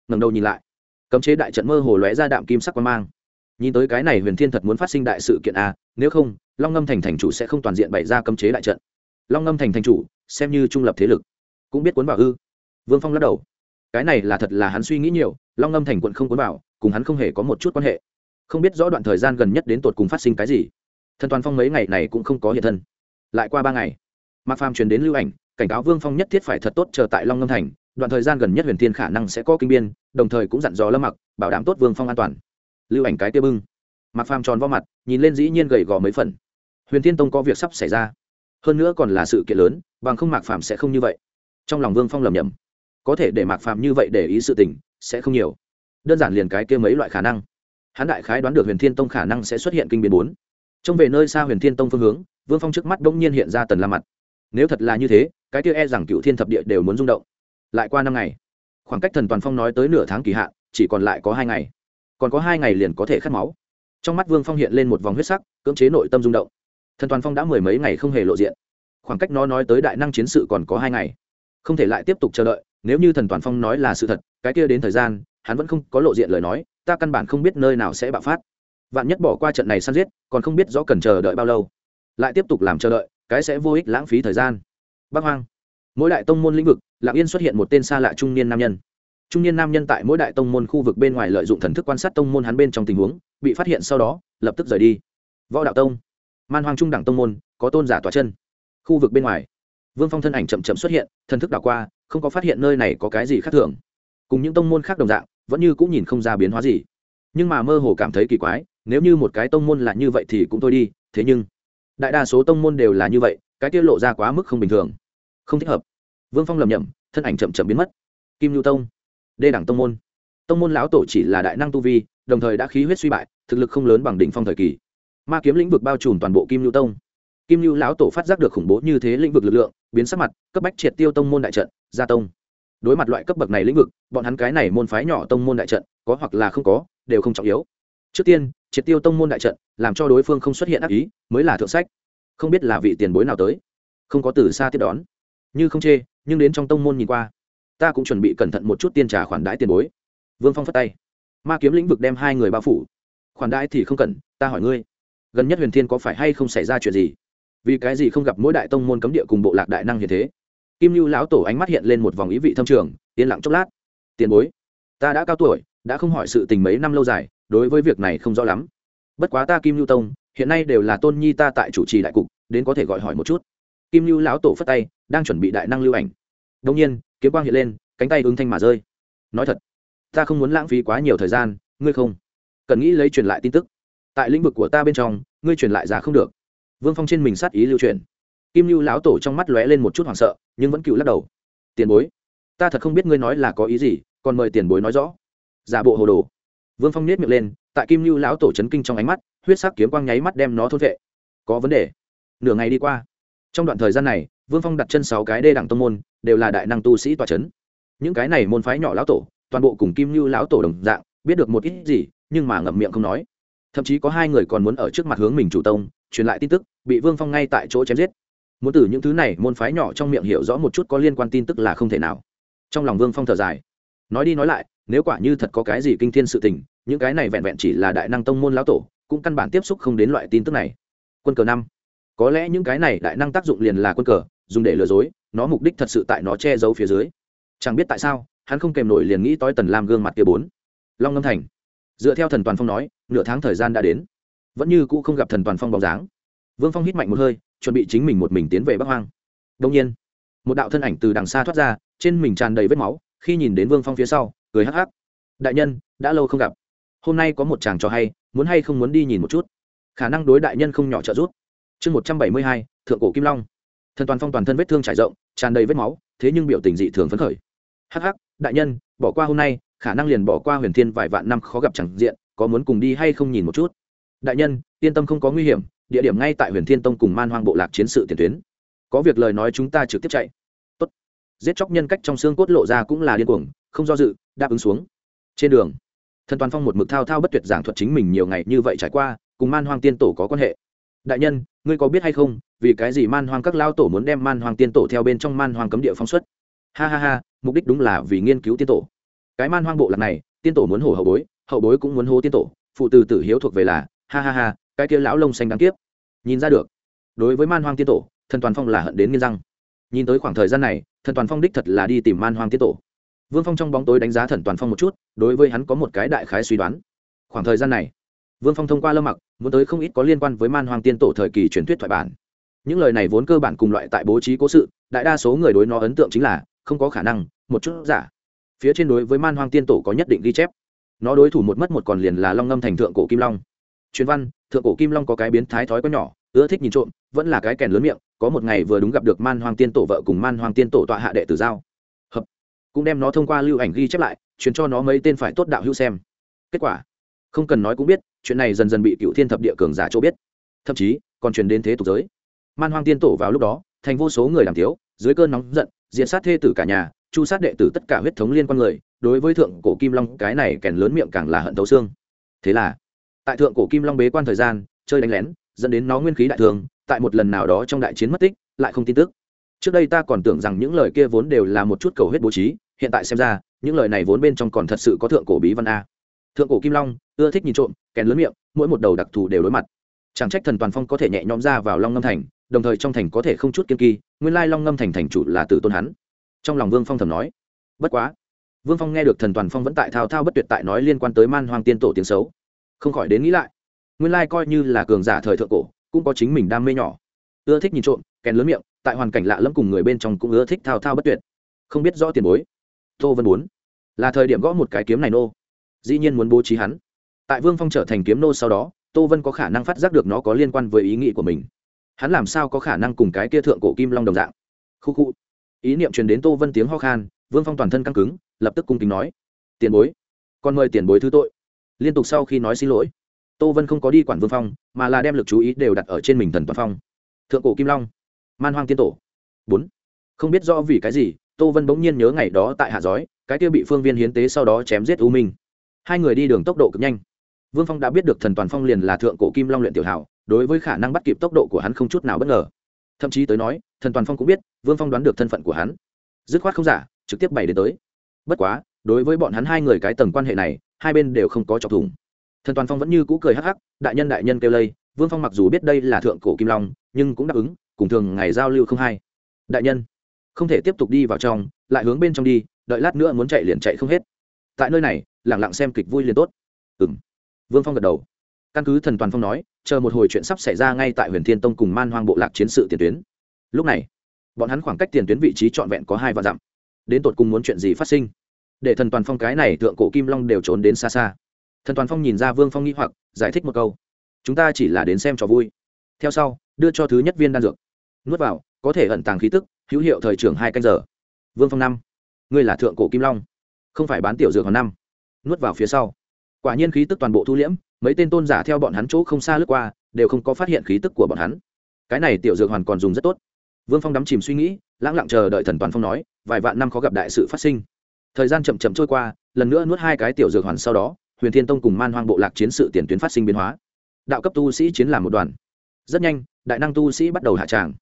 Ngầm đầu nhìn lại, cấm chế đại trận mơ hồ lóe ra đạm kim sắc quan mang. Nhìn tới cái này huyền thiên thật muốn phát sinh đại sự kiện a nếu không, long ngâm thành thành chủ sẽ không toàn diện bày ra cấm chế đại trận. Long ngâm thành thành chủ, xem như trung lập thế lực, cũng biết cuốn vào ư. Vương phong lắc đầu. Cái này là thật là hắn suy nghĩ nhiều, long ngâm thành quận không cuốn vào, cùng hắn không hề có một chút quan hệ không biết rõ đoạn thời gian gần nhất đến tột cùng phát sinh cái gì. Thần toàn phong mấy ngày này cũng không có hiện thân. Lại qua ba ngày, mạc phàm truyền đến lưu ảnh, cảnh cáo vương phong nhất thiết phải thật tốt chờ tại long ngâm thành, đoạn thời gian gần nhất huyền thiên khả năng sẽ có kinh biên, đồng thời cũng dặn dò lâm mặc, bảo đảm tốt vương phong an toàn. Lưu ảnh cái tiêu bưng. Mạc phàm tròn vo mặt, nhìn lên dĩ nhiên gầy gò mấy phần. Huyền thiên tông có việc sắp xảy ra. Hơn nữa còn là sự kiện lớn, bằng không mạc phàm sẽ không như vậy. Trong lòng vương phong lầm nhầm có thể để mạc phàm như vậy để ý sự tình, sẽ không nhiều. Đơn giản liền cái kia mấy loại khả năng hắn đại khái đoán được huyền thiên tông khả năng sẽ xuất hiện kinh biến bốn. Trông về nơi xa huyền thiên tông phương hướng, vương phong trước mắt bỗng nhiên hiện ra tần la mặt. Nếu thật là như thế, cái kia e rằng cựu thiên thập địa đều muốn rung động. Lại qua năm ngày, khoảng cách thần toàn phong nói tới nửa tháng kỳ hạn, chỉ còn lại có hai ngày. Còn có hai ngày liền có thể khát máu. Trong mắt vương phong hiện lên một vòng huyết sắc, cưỡng chế nội tâm rung động. Thần toàn phong đã mười mấy ngày không hề lộ diện. Khoảng cách nó nói tới đại năng chiến sự còn có hai ngày. Không thể lại tiếp tục chờ đợi, nếu như thần toàn phong nói là sự thật, cái kia đến thời gian, hắn vẫn không có lộ diện lời nói ta căn bản không biết nơi nào sẽ bạo phát. Vạn nhất bỏ qua trận này săn giết, còn không biết rõ cần chờ đợi bao lâu. Lại tiếp tục làm chờ đợi, cái sẽ vô ích lãng phí thời gian. Bắc hoang. Mỗi đại tông môn lĩnh vực, lạng yên xuất hiện một tên xa lạ trung niên nam nhân. Trung niên nam nhân tại mỗi đại tông môn khu vực bên ngoài lợi dụng thần thức quan sát tông môn hắn bên trong tình huống, bị phát hiện sau đó, lập tức rời đi. Võ đạo tông. Man hoang trung đẳng tông môn, có tôn giả tòa chân. Khu vực bên ngoài, vương phong thân ảnh chậm chậm xuất hiện, thần thức đảo qua, không có phát hiện nơi này có cái gì khác thường. Cùng những tông môn khác đồng dạng vẫn như cũng nhìn không ra biến hóa gì. Nhưng mà mơ hồ cảm thấy kỳ quái, nếu như một cái tông môn là như vậy thì cũng thôi đi, thế nhưng, đại đa số tông môn đều là như vậy, cái tiết lộ ra quá mức không bình thường. Không thích hợp. Vương phong lầm nhầm thân ảnh chậm chậm biến mất. Kim nhu tông, đê đẳng tông môn. Tông môn lão tổ chỉ là đại năng tu vi, đồng thời đã khí huyết suy bại, thực lực không lớn bằng đỉnh phong thời kỳ. Ma kiếm lĩnh vực bao trùm toàn bộ kim nhu tông. Kim nhu lão tổ phát giác được khủng bố như thế lĩnh vực lực lượng, biến sắc mặt, cấp bách triệt tiêu tông môn đại trận, gia tông đối mặt loại cấp bậc này lĩnh vực, bọn hắn cái này môn phái nhỏ tông môn đại trận, có hoặc là không có, đều không trọng yếu. Trước tiên, triệt tiêu tông môn đại trận, làm cho đối phương không xuất hiện ác ý, mới là thượng sách. Không biết là vị tiền bối nào tới. Không có từ xa tiếp đón. Như không chê, nhưng đến trong tông môn nhìn qua, ta cũng chuẩn bị cẩn thận một chút tiên trả khoản đãi tiền bối. Vương phong phất tay. Ma kiếm lĩnh vực đem hai người bao phủ. Khoản đãi thì không cần, ta hỏi ngươi. Gần nhất huyền thiên có phải hay không xảy ra chuyện gì? Vì cái gì không gặp mỗi đại tông môn cấm địa cùng bộ lạc đại năng như thế? Kim lưu lão tổ ánh mắt hiện lên một vòng ý vị thâm trường, yên lặng chốc lát. Tiền bối, ta đã cao tuổi, đã không hỏi sự tình mấy năm lâu dài, đối với việc này không rõ lắm. Bất quá ta kim lưu tông, hiện nay đều là tôn nhi ta tại chủ trì đại cục, đến có thể gọi hỏi một chút. Kim lưu lão tổ phất tay, đang chuẩn bị đại năng lưu ảnh. Đông nhiên, kiếm quang hiện lên, cánh tay ứng thanh mà rơi. Nói thật, ta không muốn lãng phí quá nhiều thời gian, ngươi không cần nghĩ lấy truyền lại tin tức. Tại lĩnh vực của ta bên trong, ngươi truyền lại ra không được. Vương phong trên mình sát ý lưu truyền kim lưu lão tổ trong mắt lóe lên một chút hoảng sợ, nhưng vẫn cựu lắc đầu. Tiền bối, ta thật không biết ngươi nói là có ý gì, còn mời tiền bối nói rõ. Giả bộ hồ đồ. Vương phong nết miệng lên, tại kim lưu lão tổ chấn kinh trong ánh mắt, huyết sắc kiếm quang nháy mắt đem nó thôn vệ. Có vấn đề. Nửa ngày đi qua. Trong đoạn thời gian này, vương phong đặt chân sáu cái đê đẳng tông môn, đều là đại năng tu sĩ tòa c h ấ n những cái này môn phái nhỏ lão tổ, toàn bộ cùng kim lưu lão tổ đồng dạng, biết được một ít gì, nhưng mà ngậm miệng không nói. Thậm chí có hai người còn muốn ở trước mặt hướng mình chủ tông, truyền lại tin tức, bị vương phong ngay tại chỗ chém giết muốn từ những thứ này môn phái nhỏ trong miệng hiểu rõ một chút có liên quan tin tức là không thể nào. Trong lòng vương phong thở dài. Nói đi nói lại, nếu quả như thật có cái gì kinh thiên sự tình, những cái này vẹn vẹn chỉ là đại năng tông môn lão tổ, cũng căn bản tiếp xúc không đến loại tin tức này. Quân cờ năm. Có lẽ những cái này đại năng tác dụng liền là quân cờ, dùng để lừa dối, nó mục đích thật sự tại nó che giấu phía dưới. Chẳng biết tại sao, hắn không kèm nổi liền nghĩ tối tần lam gương mặt kia bốn. Long ngâm thành. Dựa theo thần toàn phong nói, nửa tháng thời gian đã đến. Vẫn như cũ không gặp thần toàn phong bóng dáng. Vương phong hít mạnh một hơi chuẩn bị chính mình một mình tiến về bắc hoang. Đông nhiên, một đạo thân ảnh từ đằng xa thoát ra, trên mình tràn đầy vết máu, khi nhìn đến vương phong phía sau, cười hắc hắc. Đại nhân, đã lâu không gặp. Hôm nay có một chàng trò hay, muốn hay không muốn đi nhìn một chút. Khả năng đối đại nhân không nhỏ trợ giúp. Chương một trăm bảy mươi hai, thượng cổ kim long. Thần toàn phong toàn thân vết thương trải rộng, tràn đầy vết máu, thế nhưng biểu tình dị thường phấn khởi. Hắc hắc, đại nhân, bỏ qua hôm nay, khả năng liền bỏ qua huyền thiên vài vạn năm khó gặp chẳng diện, có muốn cùng đi hay không nhìn một chút? Đại nhân, yên tâm không có nguy hiểm địa điểm ngay tại huyền thiên tông cùng man hoang bộ lạc chiến sự tiền tuyến. Có việc lời nói chúng ta trực tiếp chạy. Tốt. giết chóc nhân cách trong xương cốt lộ ra cũng là điên cuồng, không do dự, đáp ứng xuống. Trên đường, thần toàn phong một mực thao thao bất tuyệt giảng thuật chính mình nhiều ngày như vậy trải qua, cùng man hoang tiên tổ có quan hệ. Đại nhân, ngươi có biết hay không, vì cái gì man hoang các lao tổ muốn đem man hoang tiên tổ theo bên trong man hoang cấm địa phóng xuất? Ha ha ha, mục đích đúng là vì nghiên cứu tiên tổ. Cái man hoang bộ lạc này, tiên tổ muốn hổ hậu bối hậu bối cũng muốn hô tiên tổ, phụ từ tử hiếu thuộc về là, ha ha ha cái kia lão lông xanh đáng kiếp. Nhìn ra được, đối với man hoang tiên tổ, thần toàn phong là hận đến nghiên răng. Nhìn tới khoảng thời gian này, thần toàn phong đích thật là đi tìm man hoang tiên tổ. Vương phong trong bóng tối đánh giá thần toàn phong một chút, đối với hắn có một cái đại khái suy đoán. Khoảng thời gian này, vương phong thông qua lâm mặc, muốn tới không ít có liên quan với man hoang tiên tổ thời kỳ truyền thuyết thoại bản. Những lời này vốn cơ bản cùng loại tại bố trí cố sự, đại đa số người đối nó ấn tượng chính là, không có khả năng, một chút giả. Phía trên đối với man hoang tiên tổ có nhất định ghi chép. Nó đối thủ một mất một còn liền là long ngâm thành thượng cổ kim long. Truyền văn thượng cổ kim long có cái biến thái thói có nhỏ, ưa thích nhìn trộm, vẫn là cái kèn lớn miệng, có một ngày vừa đúng gặp được man Hoàng tiên tổ vợ cùng man Hoàng tiên tổ tọa hạ đệ tử giao. Hợp. Cũng đem nó thông qua lưu ảnh ghi chép lại, truyền cho nó mấy tên phải tốt đạo hữu xem. Kết quả, không cần nói cũng biết, chuyện này dần dần bị cựu thiên thập địa cường giả chỗ biết. Thậm chí, còn truyền đến thế tục giới. Man hoang tiên tổ vào lúc đó, thành vô số người làm thiếu, dưới cơn nóng giận diện sát thê tử cả nhà, chu sát đệ tử tất cả huyết thống liên quan người, đối với thượng cổ kim long, cái này kèn lớn miệng càng là hận thấu xương. Thế là tại thượng cổ kim long bế quan thời gian, chơi đánh lén, dẫn đến nó nguyên khí đại thường, tại một lần nào đó trong đại chiến mất tích, lại không tin tức. Trước đây ta còn tưởng rằng những lời kia vốn đều là một chút cầu huyết bố trí, hiện tại xem ra, những lời này vốn bên trong còn thật sự có thượng cổ bí văn a. Thượng cổ kim long, ưa thích nhìn trộm, kèn lớn miệng, mỗi một đầu đặc thù đều đối mặt. Chẳng trách thần toàn phong có thể nhẹ nhõm ra vào long ngâm thành, đồng thời trong thành có thể không chút kiên kỳ nguyên lai long ngâm thành thành chủ là tử tôn hắn. Trong lòng vương phong thầm nói. Bất quá. Vương phong nghe được thần toàn phong vẫn tại thao thao bất tuyệt tại nói liên quan tới man hoang tiên tổ tiếng xấu không khỏi đến nghĩ lại. Nguyên lai coi như là cường giả thời thượng cổ, cũng có chính mình đam mê nhỏ. Ưa thích nhìn trộm, kèn lớn miệng, tại hoàn cảnh lạ lẫm cùng người bên trong cũng ưa thích thao thao bất tuyệt. Không biết rõ tiền bối. Tô vân muốn. Là thời điểm gõ một cái kiếm này nô. Dĩ nhiên muốn bố trí hắn. Tại vương phong trở thành kiếm nô sau đó, tô vân có khả năng phát giác được nó có liên quan với ý nghĩ của mình. Hắn làm sao có khả năng cùng cái kia thượng cổ kim long đồng dạng? Khu khu ý niệm truyền đến tô vân tiếng ho khan, vương phong toàn thân căng cứng, lập tức cung kính nói. Tiền bối còn mời tiền bối thứ tội liên tục sau khi nói xin lỗi, tô vân không có đi quản vương phong, mà là đem l ự c chú ý đều đặt ở trên mình thần toàn phong. Thượng cổ kim long, man hoang tiên tổ. Bốn. Không biết do vì cái gì, tô vân bỗng nhiên nhớ ngày đó tại hạ giói, cái kia bị phương viên hiến tế sau đó chém giết u minh. Hai người đi đường tốc độ cực nhanh. Vương phong đã biết được thần toàn phong liền là thượng cổ kim long luyện tiểu hảo, đối với khả năng bắt kịp tốc độ của hắn không chút nào bất ngờ. Thậm chí tới nói, thần toàn phong cũng biết, vương phong đoán được thân phận của hắn. Dứt khoát không giả, trực tiếp bày đến tới. Bất quá, đối với bọn hắn hai người cái tầng quan hệ này hai bên đều không có chọc thủng. Thần toàn phong vẫn như cũ cười hắc hắc, đại nhân đại nhân kêu lây, vương phong mặc dù biết đây là thượng cổ kim long, nhưng cũng đáp ứng, cùng thường ngày giao lưu không hay. Đại nhân, không thể tiếp tục đi vào trong, lại hướng bên trong đi, đợi lát nữa muốn chạy liền chạy không hết. Tại nơi này lẳng lặng xem kịch vui liền tốt. Ừ m vương phong gật đầu. Căn cứ thần toàn phong nói, chờ một hồi chuyện sắp xảy ra ngay tại huyền thiên tông cùng man hoang bộ lạc chiến sự tiền tuyến. Lúc này, bọn hắn khoảng cách tiền tuyến vị trí trọn vẹn có hai vạn dặm. Đến tột cùng muốn chuyện gì phát sinh? Để thần toàn phong cái này thượng cổ kim long đều trốn đến xa xa. Thần toàn phong nhìn ra vương phong nghĩ hoặc, giải thích một câu. Chúng ta chỉ là đến xem trò vui. Theo sau, đưa cho thứ nhất viên đan dược. Nuốt vào, có thể ẩn tàng khí tức, hữu hiệu thời trưởng hai canh giờ. Vương phong năm, ngươi là thượng cổ kim long, không phải bán tiểu dược hoàn năm. Nuốt vào phía sau. Quả nhiên khí tức toàn bộ thu liễm, mấy tên tôn giả theo bọn hắn chỗ không xa lướt qua, đều không có phát hiện khí tức của bọn hắn. Cái này tiểu dược hoàn còn dùng rất tốt. Vương phong đắm chìm suy nghĩ lãng lặng chờ đợi thần toàn phong nói, vài vạn năm khó gặp đại sự phát sinh thời gian chậm chậm trôi qua, lần nữa nuốt hai cái tiểu dược hoàn sau đó, huyền thiên tông cùng man hoang bộ lạc chiến sự tiền tuyến phát sinh biến hóa. Đạo cấp tu sĩ chiến làm một đoàn. Rất nhanh, đại năng tu sĩ bắt đầu hạ tràng.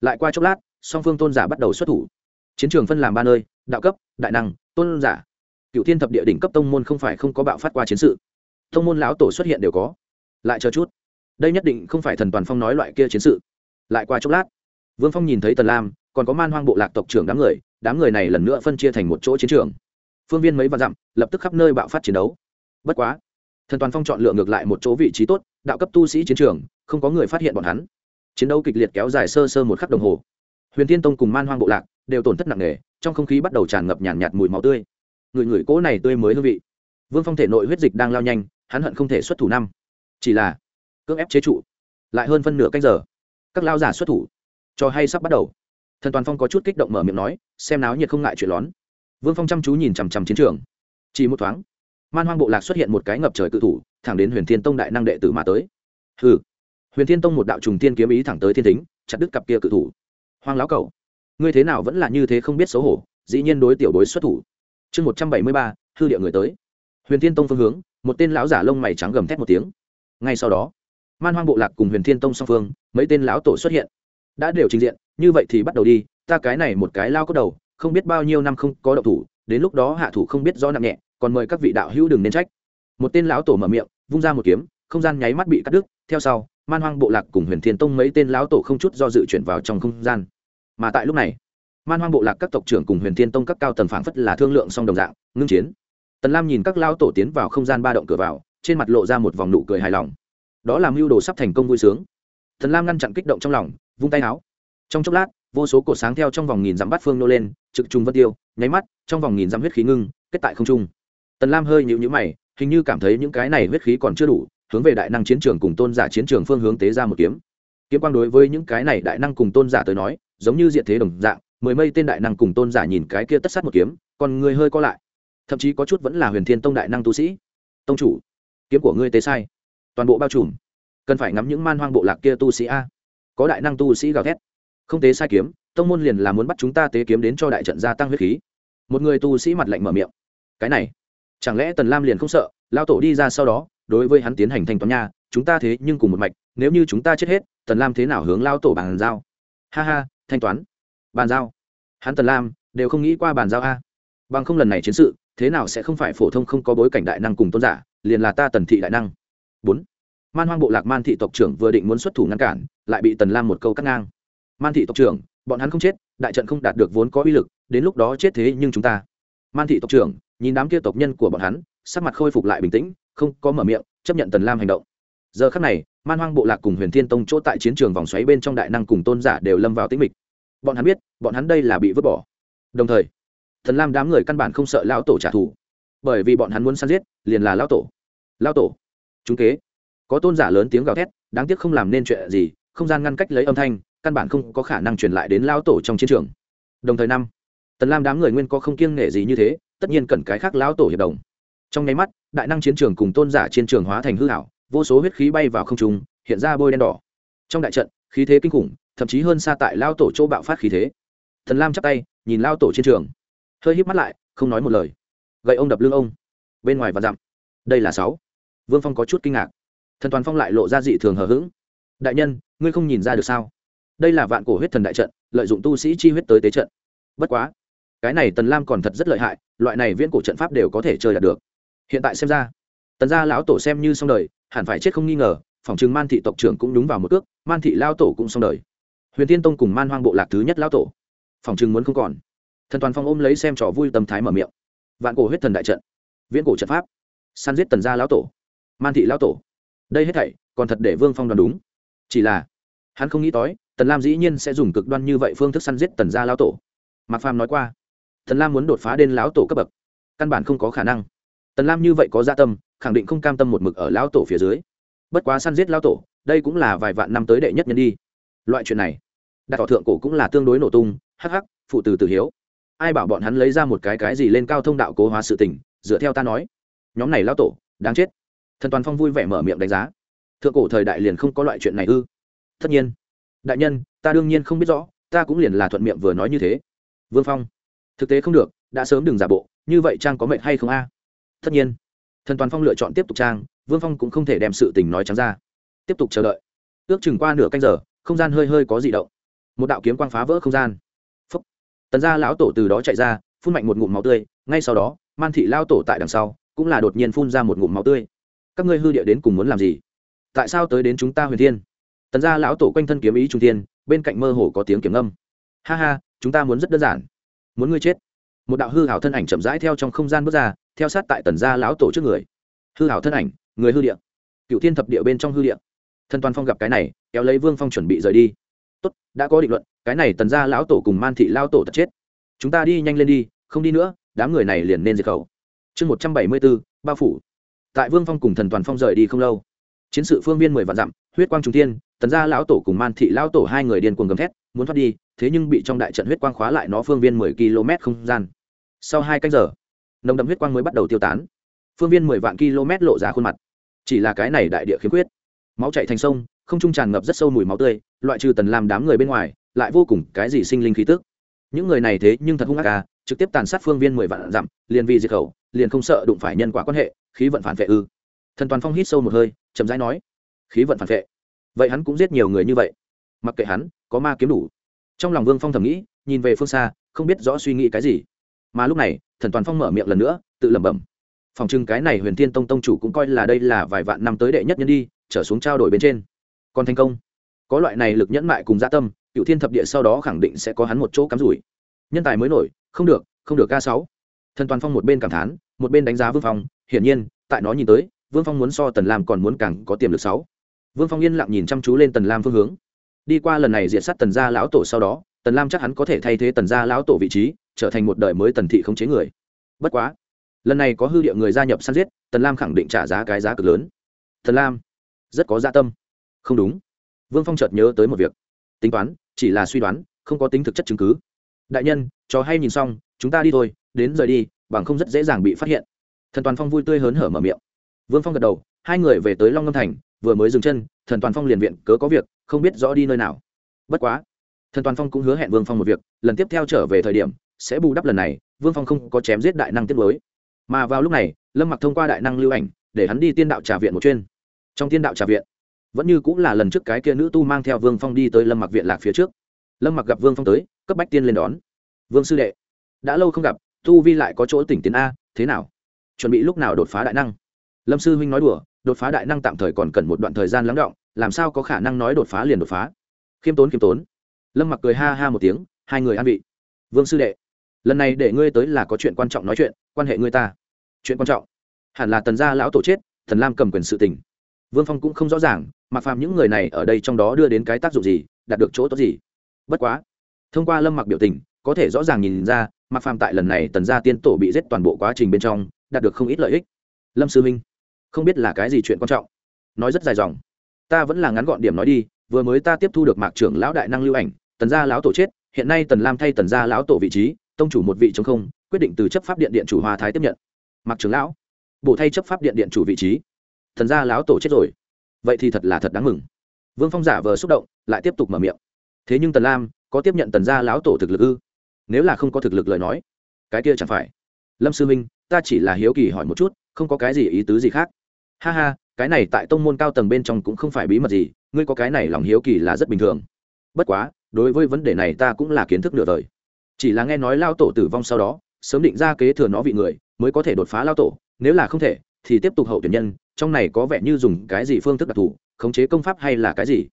Lại qua chốc lát, song phương tôn giả bắt đầu xuất thủ. Chiến trường phân làm ba nơi, đạo cấp, đại năng, tôn giả. Cựu thiên thập địa đỉnh cấp tông môn không phải không có bạo phát qua chiến sự. Tông môn lão tổ xuất hiện đều có. Lại chờ chút. Đây nhất định không phải thần toàn phong nói loại kia chiến sự. Lại qua chốc lát, vương phong nhìn thấy tần lam, còn có man hoang bộ lạc tộc trưởng đám người đám người này lần nữa phân chia thành một chỗ chiến trường. Phương viên mấy vạn dặm lập tức khắp nơi bạo phát chiến đấu. Bất quá thần toàn phong chọn lựa ngược lại một chỗ vị trí tốt đạo cấp tu sĩ chiến trường không có người phát hiện bọn hắn. Chiến đấu kịch liệt kéo dài sơ sơ một khắc đồng hồ. Huyền tiên tông cùng man hoang bộ lạc đều tổn thất nặng nề trong không khí bắt đầu tràn ngập nhàn nhạt, nhạt mùi máu tươi. Người người cỗ này tươi mới hương vị. Vương phong thể nội huyết dịch đang lao nhanh hắn hận không thể xuất thủ năm. Chỉ là cưỡng ép chế trụ lại hơn phân nửa canh giờ. Các lao giả xuất thủ cho hay sắp bắt đầu thần toàn phong có chút kích động mở miệng nói, xem náo nhiệt không ngại chuyện lón. Vương phong chăm chú nhìn chằm chằm chiến trường. Chỉ một thoáng, man hoang bộ lạc xuất hiện một cái ngập trời cự thủ, thẳng đến huyền thiên tông đại năng đệ tử mà tới. Hừ. Huyền thiên tông một đạo trùng tiên kiếm ý thẳng tới thiên thính, chặt đứt cặp kia cự thủ. Hoang lão cầu ngươi thế nào vẫn là như thế không biết xấu hổ, dĩ nhiên đối tiểu bối xuất thủ. Chương một trăm bảy mươi ba, hư địa người tới. Huyền thiên tông phương hướng, một tên lão giả lông mày trắng gầm thét một tiếng. Ngay sau đó, man hoang bộ lạc cùng huyền thiên tông song phương, mấy tên lão tổ xuất hiện. Đã đều trình diện như vậy thì bắt đầu đi, ta cái này một cái lao có đầu, không biết bao nhiêu năm không có độc thủ, đến lúc đó hạ thủ không biết do nặng nhẹ, còn mời các vị đạo hữu đừng nên trách. Một tên lão tổ mở miệng, vung ra một kiếm, không gian nháy mắt bị cắt đứt, theo sau, man hoang bộ lạc cùng huyền thiên tông mấy tên lão tổ không chút do dự chuyển vào trong không gian. Mà tại lúc này, man hoang bộ lạc các tộc trưởng cùng huyền thiên tông các cao tầng phảng phất là thương lượng song đồng dạng, ngưng chiến. Tần lam nhìn các lão tổ tiến vào không gian ba động cửa vào, trên mặt lộ ra một vòng nụ cười hài lòng. Đó là mưu đồ sắp thành công vui sướng. Tần lam ngăn chặn kích động trong lòng, vung tay áo trong chốc lát, vô số cột sáng theo trong vòng nghìn dặm bát phương nô lên, trực trung vân tiêu, nháy mắt, trong vòng nghìn dặm huyết khí ngưng, kết tại không trung. Tần lam hơi nhịu nhữ mày, hình như cảm thấy những cái này huyết khí còn chưa đủ, hướng về đại năng chiến trường cùng tôn giả chiến trường phương hướng tế ra một kiếm. Kiếm quang đối với những cái này đại năng cùng tôn giả tới nói, giống như diện thế đồng dạng, mười mây tên đại năng cùng tôn giả nhìn cái kia tất sát một kiếm, còn người hơi co lại. Thậm chí có chút vẫn là huyền thiên tông đại năng tu sĩ. Tông chủ, kiếm của ngươi tế sai. Toàn bộ bao trùm. Cần phải ngắm những man hoang bộ lạc kia tu sĩ a. Có đại năng tu sĩ gào thét không tế sai kiếm, tông môn liền là muốn bắt chúng ta tế kiếm đến cho đại trận gia tăng huyết khí. Một người tu sĩ mặt lạnh mở miệng. Cái này, chẳng lẽ tần lam liền không sợ lao tổ đi ra sau đó, đối với hắn tiến hành thanh toán nha, chúng ta thế nhưng cùng một mạch, nếu như chúng ta chết hết, tần lam thế nào hướng lao tổ bàn giao? Ha ha, thanh toán. Bàn giao. Hắn tần lam, đều không nghĩ qua bàn giao a. Bằng không lần này chiến sự, thế nào sẽ không phải phổ thông không có bối cảnh đại năng cùng tôn giả, liền là ta tần thị đại năng. Bốn. Man hoang bộ lạc man thị tộc trưởng vừa định muốn xuất thủ ngăn cản, lại bị tần lam một câu cắt ngang man thị tộc trưởng, bọn hắn không chết, đại trận không đạt được vốn có uy lực, đến lúc đó chết thế nhưng chúng ta. Man thị tộc trưởng, nhìn đám kia tộc nhân của bọn hắn, sắc mặt khôi phục lại bình tĩnh, không có mở miệng, chấp nhận tần lam hành động. Giờ khắc này, man hoang bộ lạc cùng huyền thiên tông chỗ tại chiến trường vòng xoáy bên trong đại năng cùng tôn giả đều lâm vào tĩnh mịch. Bọn hắn biết, bọn hắn đây là bị vứt bỏ. Đồng thời thần lam đám người căn bản không sợ lão tổ trả thù. Bởi vì bọn hắn muốn săn giết, liền là lão tổ. Lão tổ. Chúng kế. Có tôn giả lớn tiếng gào thét, đáng tiếc không làm nên chuyện gì, không gian ngăn cách lấy âm thanh căn bản không có khả năng truyền lại đến lão tổ trong chiến trường. Đồng thời năm, tần lam đám người nguyên có không kiêng nể gì như thế, tất nhiên cần cái khác lão tổ hiệp đồng. Trong nháy mắt, đại năng chiến trường cùng tôn giả chiến trường hóa thành hư hảo vô số huyết khí bay vào không trung, hiện ra bôi đen đỏ. Trong đại trận, khí thế kinh khủng, thậm chí hơn xa tại lao tổ chỗ bạo phát khí thế. Thần lam chắp tay, nhìn lao tổ chiến trường. Hơi híp mắt lại, không nói một lời. Gậy ông đập lưng ông. Bên ngoài và dặm. Đây là sáu. Vương phong có chút kinh ngạc. Thần toàn phong lại lộ ra dị thường hờ hững. Đại nhân, ngươi không nhìn ra được sao? Đây là vạn cổ huyết thần đại trận, lợi dụng tu sĩ chi huyết tới tế trận. Bất quá, cái này tần lam còn thật rất lợi hại, loại này viễn cổ trận pháp đều có thể chơi đạt được. Hiện tại xem ra, tần gia lão tổ xem như xong đời, hẳn phải chết không nghi ngờ, phòng chừng man thị tộc trưởng cũng đúng vào một cước, man thị lao tổ cũng xong đời. Huyền tiên tông cùng man hoang bộ lạc thứ nhất lão tổ, phòng chừng muốn không còn. Thần toàn phong ôm lấy xem trò vui tâm thái mở miệng. Vạn cổ huyết thần đại trận, viễn cổ trận pháp, săn giết tần gia lão tổ, man thị lão tổ. Đây hết thảy còn thật để vương phong đoán đúng. Chỉ là hắn không nghĩ tới tần lam dĩ nhiên sẽ dùng cực đoan như vậy phương thức săn giết tần gia lão tổ. Mạc phàm nói qua, tần lam muốn đột phá đến lão tổ cấp bậc, căn bản không có khả năng. Tần lam như vậy có gia tâm, khẳng định không cam tâm một mực ở lão tổ phía dưới. Bất quá săn giết lão tổ, đây cũng là vài vạn năm tới đệ nhất nhân đi. Loại chuyện này, đặt tỏ thượng cổ cũng là tương đối nổ tung, hắc hắc, phụ từ tử hiếu. Ai bảo bọn hắn lấy ra một cái cái gì lên cao thông đạo cố hóa sự tình, dựa theo ta nói. Nhóm này lão tổ, đáng chết. Thần toàn phong vui vẻ mở miệng đánh giá. Thượng cổ thời đại liền không có loại chuyện này ư? Tất nhiên. Đại nhân, ta đương nhiên không biết rõ, ta cũng liền là thuận miệng vừa nói như thế. Vương phong. Thực tế không được, đã sớm đừng giả bộ, như vậy trang có mệnh hay không a? Tất nhiên. Thần toàn phong lựa chọn tiếp tục trang, vương phong cũng không thể đem sự tình nói trắng ra. Tiếp tục chờ đợi. Ước chừng qua nửa canh giờ, không gian hơi hơi có dị động. Một đạo kiếm quang phá vỡ không gian. Phúc. tần gia lão tổ từ đó chạy ra, phun mạnh một ngụm máu tươi, ngay sau đó, man thị lao tổ tại đằng sau, cũng là đột nhiên phun ra một ngụm máu tươi. Các ngươi hư địa đến cùng muốn làm gì? Tại sao tới đến chúng ta huyền thiên? Tần gia lão tổ quanh thân kiếm ý trung thiên, bên cạnh mơ hồ có tiếng kiếm âm ha ha, chúng ta muốn rất đơn giản. Muốn ngươi chết. Một đạo hư hảo thân ảnh chậm rãi theo trong không gian bước ra, theo sát tại tần gia lão tổ trước người. Hư hảo thân ảnh, người hư địa. Cựu thiên thập địa bên trong hư địa. Thần toàn phong gặp cái này, kéo lấy vương phong chuẩn bị rời đi. Tốt, đã có định luận, cái này tần gia lão tổ cùng man thị lao tổ tật chết. Chúng ta đi nhanh lên đi, không đi nữa, đám người này liền nên diệt khẩu. Chương một trăm bảy mươi bốn, bao phủ. Tại vương phong cùng thần toàn phong rời đi không lâu chiến sự phương viên mười vạn dặm, huyết quang trung tiên tần gia lão tổ cùng man thị lão tổ hai người điên cuồng gầm thét, muốn thoát đi, thế nhưng bị trong đại trận huyết quang khóa lại nó phương viên mười km không gian. Sau hai canh giờ, nồng đậm huyết quang mới bắt đầu tiêu tán. Phương viên mười vạn km lộ ra khuôn mặt. Chỉ là cái này đại địa khiếm khuyết. Máu chạy thành sông, không trung tràn ngập rất sâu mùi máu tươi, loại trừ tần làm đám người bên ngoài, lại vô cùng cái gì sinh linh khí tức. Những người này thế nhưng thật hung ác à trực tiếp tàn sát phương viên mười vạn dặm, liền vì diệt khẩu, liền không sợ đụng phải nhân quả quan hệ, khí vận phản vệ ư thần toàn phong hít sâu một hơi, chậm rãi nói, khí vận phản vệ. Vậy hắn cũng giết nhiều người như vậy. Mặc kệ hắn, có ma kiếm đủ. Trong lòng vương phong thầm nghĩ, nhìn về phương xa, không biết rõ suy nghĩ cái gì. Mà lúc này, thần toàn phong mở miệng lần nữa, tự lẩm bẩm, phòng trưng cái này huyền tiên tông tông chủ cũng coi là đây là vài vạn năm tới đệ nhất nhân đi, trở xuống trao đổi bên trên. Còn thành công. Có loại này lực nhẫn mại cùng gia dạ tâm cựu thiên thập địa sau đó khẳng định sẽ có hắn một chỗ cắm rủi. Nhân tài mới nổi, không được không được ca sáu. Thần toàn phong một bên cảm thán, một bên đánh giá vương phong, hiển nhiên, tại nó nhìn tới vương phong muốn so tần lam còn muốn càng có tiềm lực sáu. Vương phong yên lặng nhìn chăm chú lên tần lam phương hướng. Đi qua lần này diện sát tần gia lão tổ sau đó, tần lam chắc hắn có thể thay thế tần gia lão tổ vị trí, trở thành một đời mới tần thị không chế người. Bất quá, lần này có hư địa người gia nhập săn giết, tần lam khẳng định trả giá cái giá cực lớn. Tần lam, rất có gia tâm. Không đúng. Vương phong chợt nhớ tới một việc. Tính toán, chỉ là suy đoán, không có tính thực chất chứng cứ. Đại nhân cho hay nhìn xong, chúng ta đi thôi, đến rời đi, bằng không rất dễ dàng bị phát hiện. Thần toàn phong vui tươi hớn hở mở miệng vương phong gật đầu, hai người về tới long ngâm thành, vừa mới dừng chân, thần toàn phong liền viện cớ có việc, không biết rõ đi nơi nào. Bất quá, thần toàn phong cũng hứa hẹn vương phong một việc, lần tiếp theo trở về thời điểm, sẽ bù đắp lần này, vương phong không có chém giết đại năng tiết mới. Mà vào lúc này, lâm mặc thông qua đại năng lưu ảnh, để hắn đi tiên đạo trà viện một chuyên trong tiên đạo trà viện, vẫn như cũng là lần trước cái kia nữ tu mang theo vương phong đi tới lâm mặc viện lạc phía trước. Lâm mặc gặp vương phong tới, cấp bách tiên lên đón. Vương sư đệ, đã lâu không gặp, tu vi lại có chỗ tỉnh tiến a, thế nào? Chuẩn bị lúc nào đột phá đại năng? Lâm sư huynh nói đùa, đột phá đại năng tạm thời còn cần một đoạn thời gian lắng động, làm sao có khả năng nói đột phá liền đột phá? Khiêm tốn khiêm tốn. Lâm mặc cười ha ha một tiếng, hai người an vị. Vương sư đệ, lần này để ngươi tới là có chuyện quan trọng nói chuyện, quan hệ ngươi ta. Chuyện quan trọng? Hẳn là tần gia lão tổ chết, thần lam cầm quyền sự tình. Vương phong cũng không rõ ràng mặc phàm những người này ở đây trong đó đưa đến cái tác dụng gì, đạt được chỗ tốt gì? Bất quá, thông qua lâm mặc biểu tình, có thể rõ ràng nhìn ra mặc phàm tại lần này tần gia tiên tổ bị giết toàn bộ quá trình bên trong, đạt được không ít lợi ích. Lâm sư minh không biết là cái gì chuyện quan trọng. Nói rất dài dòng. Ta vẫn là ngắn gọn điểm nói đi, vừa mới ta tiếp thu được mạc trưởng lão đại năng lưu ảnh, tần gia lão tổ chết, hiện nay tần lam thay tần gia lão tổ vị trí, tông chủ một vị chống không, quyết định từ chấp pháp điện điện chủ hòa thái tiếp nhận. Mạc trưởng lão, bổ thay chấp pháp điện điện chủ vị trí. Thần gia lão tổ chết rồi. Vậy thì thật là thật đáng mừng. Vương phong giả vờ xúc động, lại tiếp tục mở miệng. Thế nhưng tần lam, có tiếp nhận tần gia lão tổ thực lực ư? Nếu là không có thực lực lời nói, cái kia chẳng phải. Lâm sư minh ta chỉ là hiếu kỳ hỏi một chút, không có cái gì ý tứ gì khác ha ha, cái này tại tông môn cao tầng bên trong cũng không phải bí mật gì, ngươi có cái này lòng hiếu kỳ là rất bình thường. Bất quá, đối với vấn đề này ta cũng là kiến thức nửa đời. Chỉ là nghe nói lao tổ tử vong sau đó, sớm định ra kế thừa nó vị người, mới có thể đột phá lao tổ, nếu là không thể, thì tiếp tục hậu tuyển nhân, trong này có vẻ như dùng cái gì phương thức đặc thù, khống chế công pháp hay là cái gì?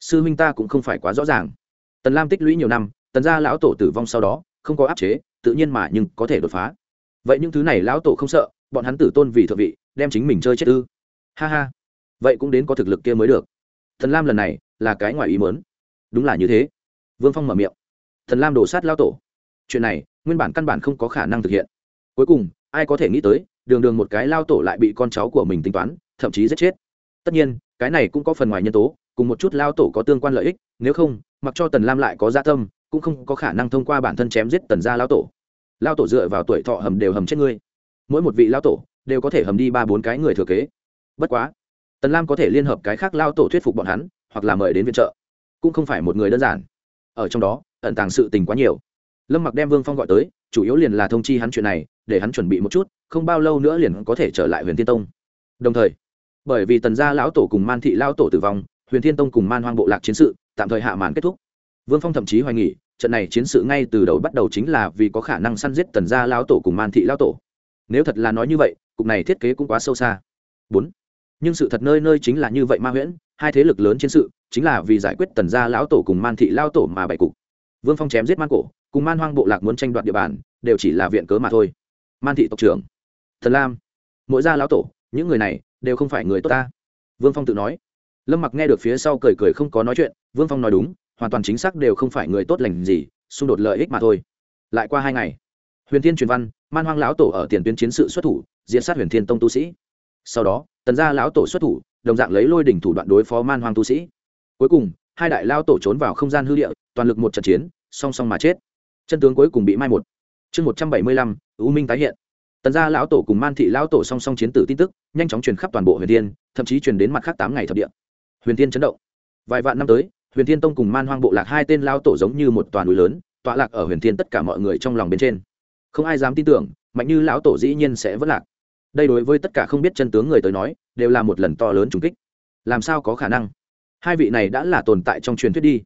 Sư huynh ta cũng không phải quá rõ ràng. Tần lam tích lũy nhiều năm, tần gia lão tổ tử vong sau đó, không có áp chế, tự nhiên mà nhưng có thể đột phá. Vậy những thứ này lão tổ không sợ, bọn hắn tử tôn vì thượng vị, đem chính mình chơi chết ư? Ha ha. Vậy cũng đến có thực lực kia mới được. Thần lam lần này là cái ngoài ý mớn đúng là như thế. Vương phong mở miệng. Thần lam đổ sát lao tổ. Chuyện này, nguyên bản căn bản không có khả năng thực hiện. Cuối cùng, ai có thể nghĩ tới, đường đường một cái lao tổ lại bị con cháu của mình tính toán, thậm chí giết chết. Tất nhiên, cái này cũng có phần ngoài nhân tố, cùng một chút lao tổ có tương quan lợi ích, nếu không, mặc cho tần lam lại có gia tâm, cũng không có khả năng thông qua bản thân chém giết tần gia lao tổ. Lao tổ dựa vào tuổi thọ hầm đều hầm chết ngươi. Mỗi một vị lao tổ đều có thể hầm đi ba bốn cái người thừa kế bất quá, tần lam có thể liên hợp cái khác lao tổ thuyết phục bọn hắn, hoặc là mời đến viện trợ. Cũng không phải một người đơn giản. Ở trong đó, ẩn tàng sự tình quá nhiều. Lâm mặc đem vương phong gọi tới, chủ yếu liền là thông chi hắn chuyện này, để hắn chuẩn bị một chút, không bao lâu nữa liền có thể trở lại huyền tiên tông. Đồng thời, bởi vì tần gia lão tổ cùng man thị lao tổ tử vong, huyền thiên tông cùng man hoang bộ lạc chiến sự, tạm thời hạ màn kết thúc. Vương phong thậm chí hoài nghỉ trận này chiến sự ngay từ đầu bắt đầu chính là vì có khả năng săn giết tần gia lao tổ cùng man thị lao tổ. Nếu thật là nói như vậy, cục này thiết kế cũng quá sâu xa. Bốn nhưng sự thật nơi nơi chính là như vậy ma huyễn, hai thế lực lớn chiến sự, chính là vì giải quyết tần gia lão tổ cùng man thị lao tổ mà bày cục. Vương phong chém giết man cổ, cùng man hoang bộ lạc muốn tranh đoạt địa bàn, đều chỉ là viện cớ mà thôi. Man thị tộc trưởng, thần lam, mỗi gia lão tổ, những người này đều không phải người tốt ta. Vương phong tự nói. Lâm mặc nghe được phía sau cười cười không có nói chuyện, vương phong nói đúng, hoàn toàn chính xác đều không phải người tốt lành gì, xung đột lợi ích mà thôi. Lại qua hai ngày, huyền thiên truyền văn, man hoang lão tổ ở tiền tuyến chiến sự xuất thủ diễn sát huyền thiên tông tu sĩ sau đó, tần gia lão tổ xuất thủ, đồng dạng lấy lôi đỉnh thủ đoạn đối phó man hoang tu sĩ. Cuối cùng, hai đại lao tổ trốn vào không gian hư địa, toàn lực một trận chiến, song song mà chết. Chân tướng cuối cùng bị mai một. Chương một trăm bảy mươi lăm ưu minh tái hiện. Tần gia lão tổ cùng man thị lão tổ song song chiến tử tin tức, nhanh chóng truyền khắp toàn bộ huyền thiên, thậm chí truyền đến mặt khác tám ngày thập địa. Huyền thiên chấn động. Vài vạn năm tới, huyền thiên tông cùng man hoang bộ lạc hai tên lao tổ giống như một toàn núi lớn, tọa lạc ở huyền thiên tất cả mọi người trong lòng bên trên. Không ai dám tin tưởng, mạnh như lão tổ dĩ nhiên sẽ vất lạc đây đối với tất cả không biết chân tướng người tới nói, đều là một lần to lớn trùng kích. Làm sao có khả năng? Hai vị này đã là tồn tại trong truyền thuyết đi.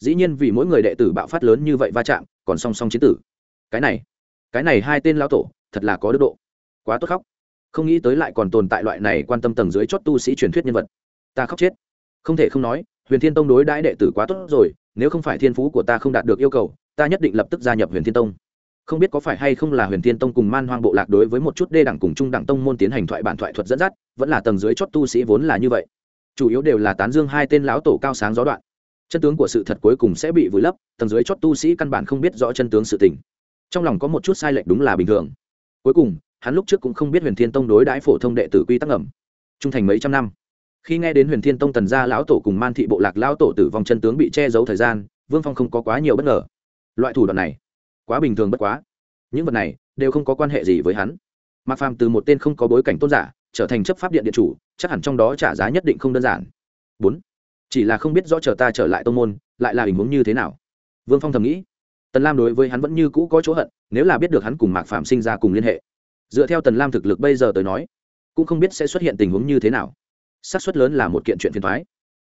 Dĩ nhiên vì mỗi người đệ tử bạo phát lớn như vậy va chạm, còn song song chiến tử. Cái này cái này hai tên lão tổ, thật là có đức độ. Quá tốt khóc. Không nghĩ tới lại còn tồn tại loại này quan tâm tầng dưới chót tu sĩ truyền thuyết nhân vật. Ta khóc chết. Không thể không nói, huyền thiên tông đối đãi đệ tử quá tốt rồi, nếu không phải thiên phú của ta không đạt được yêu cầu, ta nhất định lập tức gia nhập huyền thiên tông không biết có phải hay không là huyền thiên tông cùng man hoang bộ lạc đối với một chút đê đẳng cùng trung đẳng tông môn tiến hành thoại bản thoại thuật dẫn dắt, vẫn là tầng dưới chót tu sĩ vốn là như vậy. Chủ yếu đều là tán dương hai tên lão tổ cao sáng gió đoạn. Chân tướng của sự thật cuối cùng sẽ bị vùi lấp, tầng dưới chót tu sĩ căn bản không biết rõ chân tướng sự tình. Trong lòng có một chút sai lệch đúng là bình thường. Cuối cùng, hắn lúc trước cũng không biết huyền thiên tông đối đãi phổ thông đệ tử quy tắc ẩm trung thành mấy trăm năm. Khi nghe đến huyền thiên tông tần gia lão tổ cùng man thị bộ lạc lão tổ tử vong chân tướng bị che giấu thời gian, vương phong không có quá nhiều bất ngờ. Loại thủ đoạn này quá bình thường bất quá. Những vật này đều không có quan hệ gì với hắn. Mạc phàm từ một tên không có bối cảnh tôn giả trở thành chấp pháp điện điện chủ, chắc hẳn trong đó trả giá nhất định không đơn giản. Bốn, chỉ là không biết rõ chờ ta trở lại tông môn, lại là tình huống như thế nào. Vương phong thầm nghĩ. Tần lam đối với hắn vẫn như cũ có chỗ hận, nếu là biết được hắn cùng mạc phạm sinh ra cùng liên hệ. Dựa theo tần lam thực lực bây giờ tới nói, cũng không biết sẽ xuất hiện tình huống như thế nào. Xác suất lớn là một kiện chuyện phiền thoái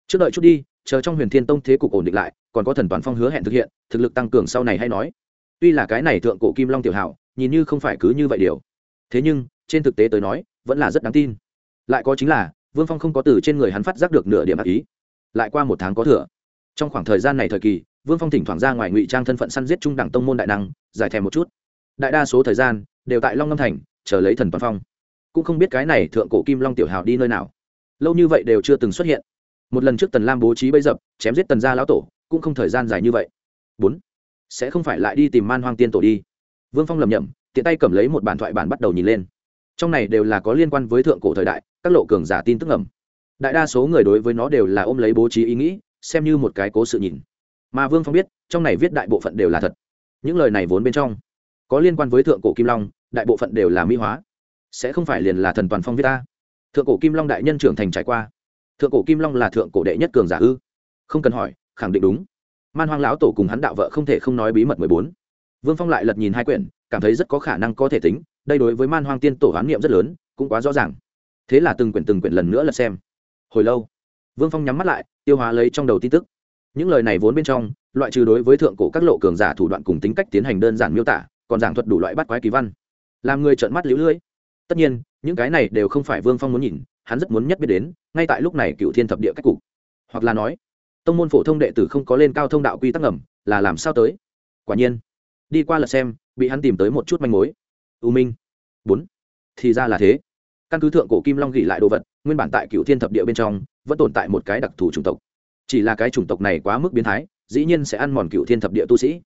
trước đợi chút đi, chờ trong huyền thiên tông thế cục ổn định lại, còn có thần toàn phong hứa hẹn thực hiện, thực lực tăng cường sau này hay nói tuy là cái này thượng cổ kim long tiểu hảo, nhìn như không phải cứ như vậy điều. Thế nhưng, trên thực tế tới nói, vẫn là rất đáng tin. Lại có chính là, vương phong không có từ trên người hắn phát giác được nửa điểm ác ý. Lại qua một tháng có thừa. Trong khoảng thời gian này thời kỳ, vương phong thỉnh thoảng ra ngoài ngụy trang thân phận săn giết trung đẳng tông môn đại năng, giải thèm một chút. Đại đa số thời gian, đều tại long ngâm thành, chờ lấy thần toàn phong. Cũng không biết cái này thượng cổ kim long tiểu hào đi nơi nào. Lâu như vậy đều chưa từng xuất hiện. Một lần trước tần lam bố trí bấy dập, chém giết tần gia lão tổ, cũng không thời gian dài như vậy. Bốn sẽ không phải lại đi tìm man hoang tiên tổ đi. Vương phong lầm nhầm tiện tay cầm lấy một bản thoại bản bắt đầu nhìn lên. Trong này đều là có liên quan với thượng cổ thời đại, các lộ cường giả tin tức ngầm. Đại đa số người đối với nó đều là ôm lấy bố trí ý nghĩ, xem như một cái cố sự nhìn. Mà vương phong biết, trong này viết đại bộ phận đều là thật. Những lời này vốn bên trong, có liên quan với thượng cổ kim long, đại bộ phận đều là mỹ hóa. Sẽ không phải liền là thần toàn phong viết ta. Thượng cổ kim long đại nhân trưởng thành trải qua. Thượng cổ kim long là thượng cổ đệ nhất cường giả ư? Không cần hỏi, khẳng định đúng man hoang lão tổ cùng hắn đạo vợ không thể không nói bí mật mười bốn. Vương phong lại lật nhìn hai quyển, cảm thấy rất có khả năng có thể tính, đây đối với man hoang tiên tổ hoán niệm rất lớn, cũng quá rõ ràng. Thế là từng quyển từng quyển lần nữa lật xem. Hồi lâu, vương phong nhắm mắt lại, tiêu hóa lấy trong đầu tin tức. Những lời này vốn bên trong, loại trừ đối với thượng cổ các lộ cường giả thủ đoạn cùng tính cách tiến hành đơn giản miêu tả, còn giảng thuật đủ loại bắt quái kỳ văn. Làm người trợn mắt lũ lưỡi tất nhiên, những cái này đều không phải vương phong muốn nhìn, hắn rất muốn nhất biết đến, ngay tại lúc này cựu thiên thập địa cách cục. Hoặc là nói tông môn phổ thông đệ tử không có lên cao thông đạo quy tắc ngầm, là làm sao tới? Quả nhiên, đi qua lật xem, bị hắn tìm tới một chút manh mối. U minh. Bốn. Thì ra là thế. Căn cứ thượng cổ kim long gỉ lại đồ vật, nguyên bản tại cựu thiên thập địa bên trong, vẫn tồn tại một cái đặc thù chủng tộc. Chỉ là cái chủng tộc này quá mức biến thái, dĩ nhiên sẽ ăn mòn cựu thiên thập địa tu sĩ.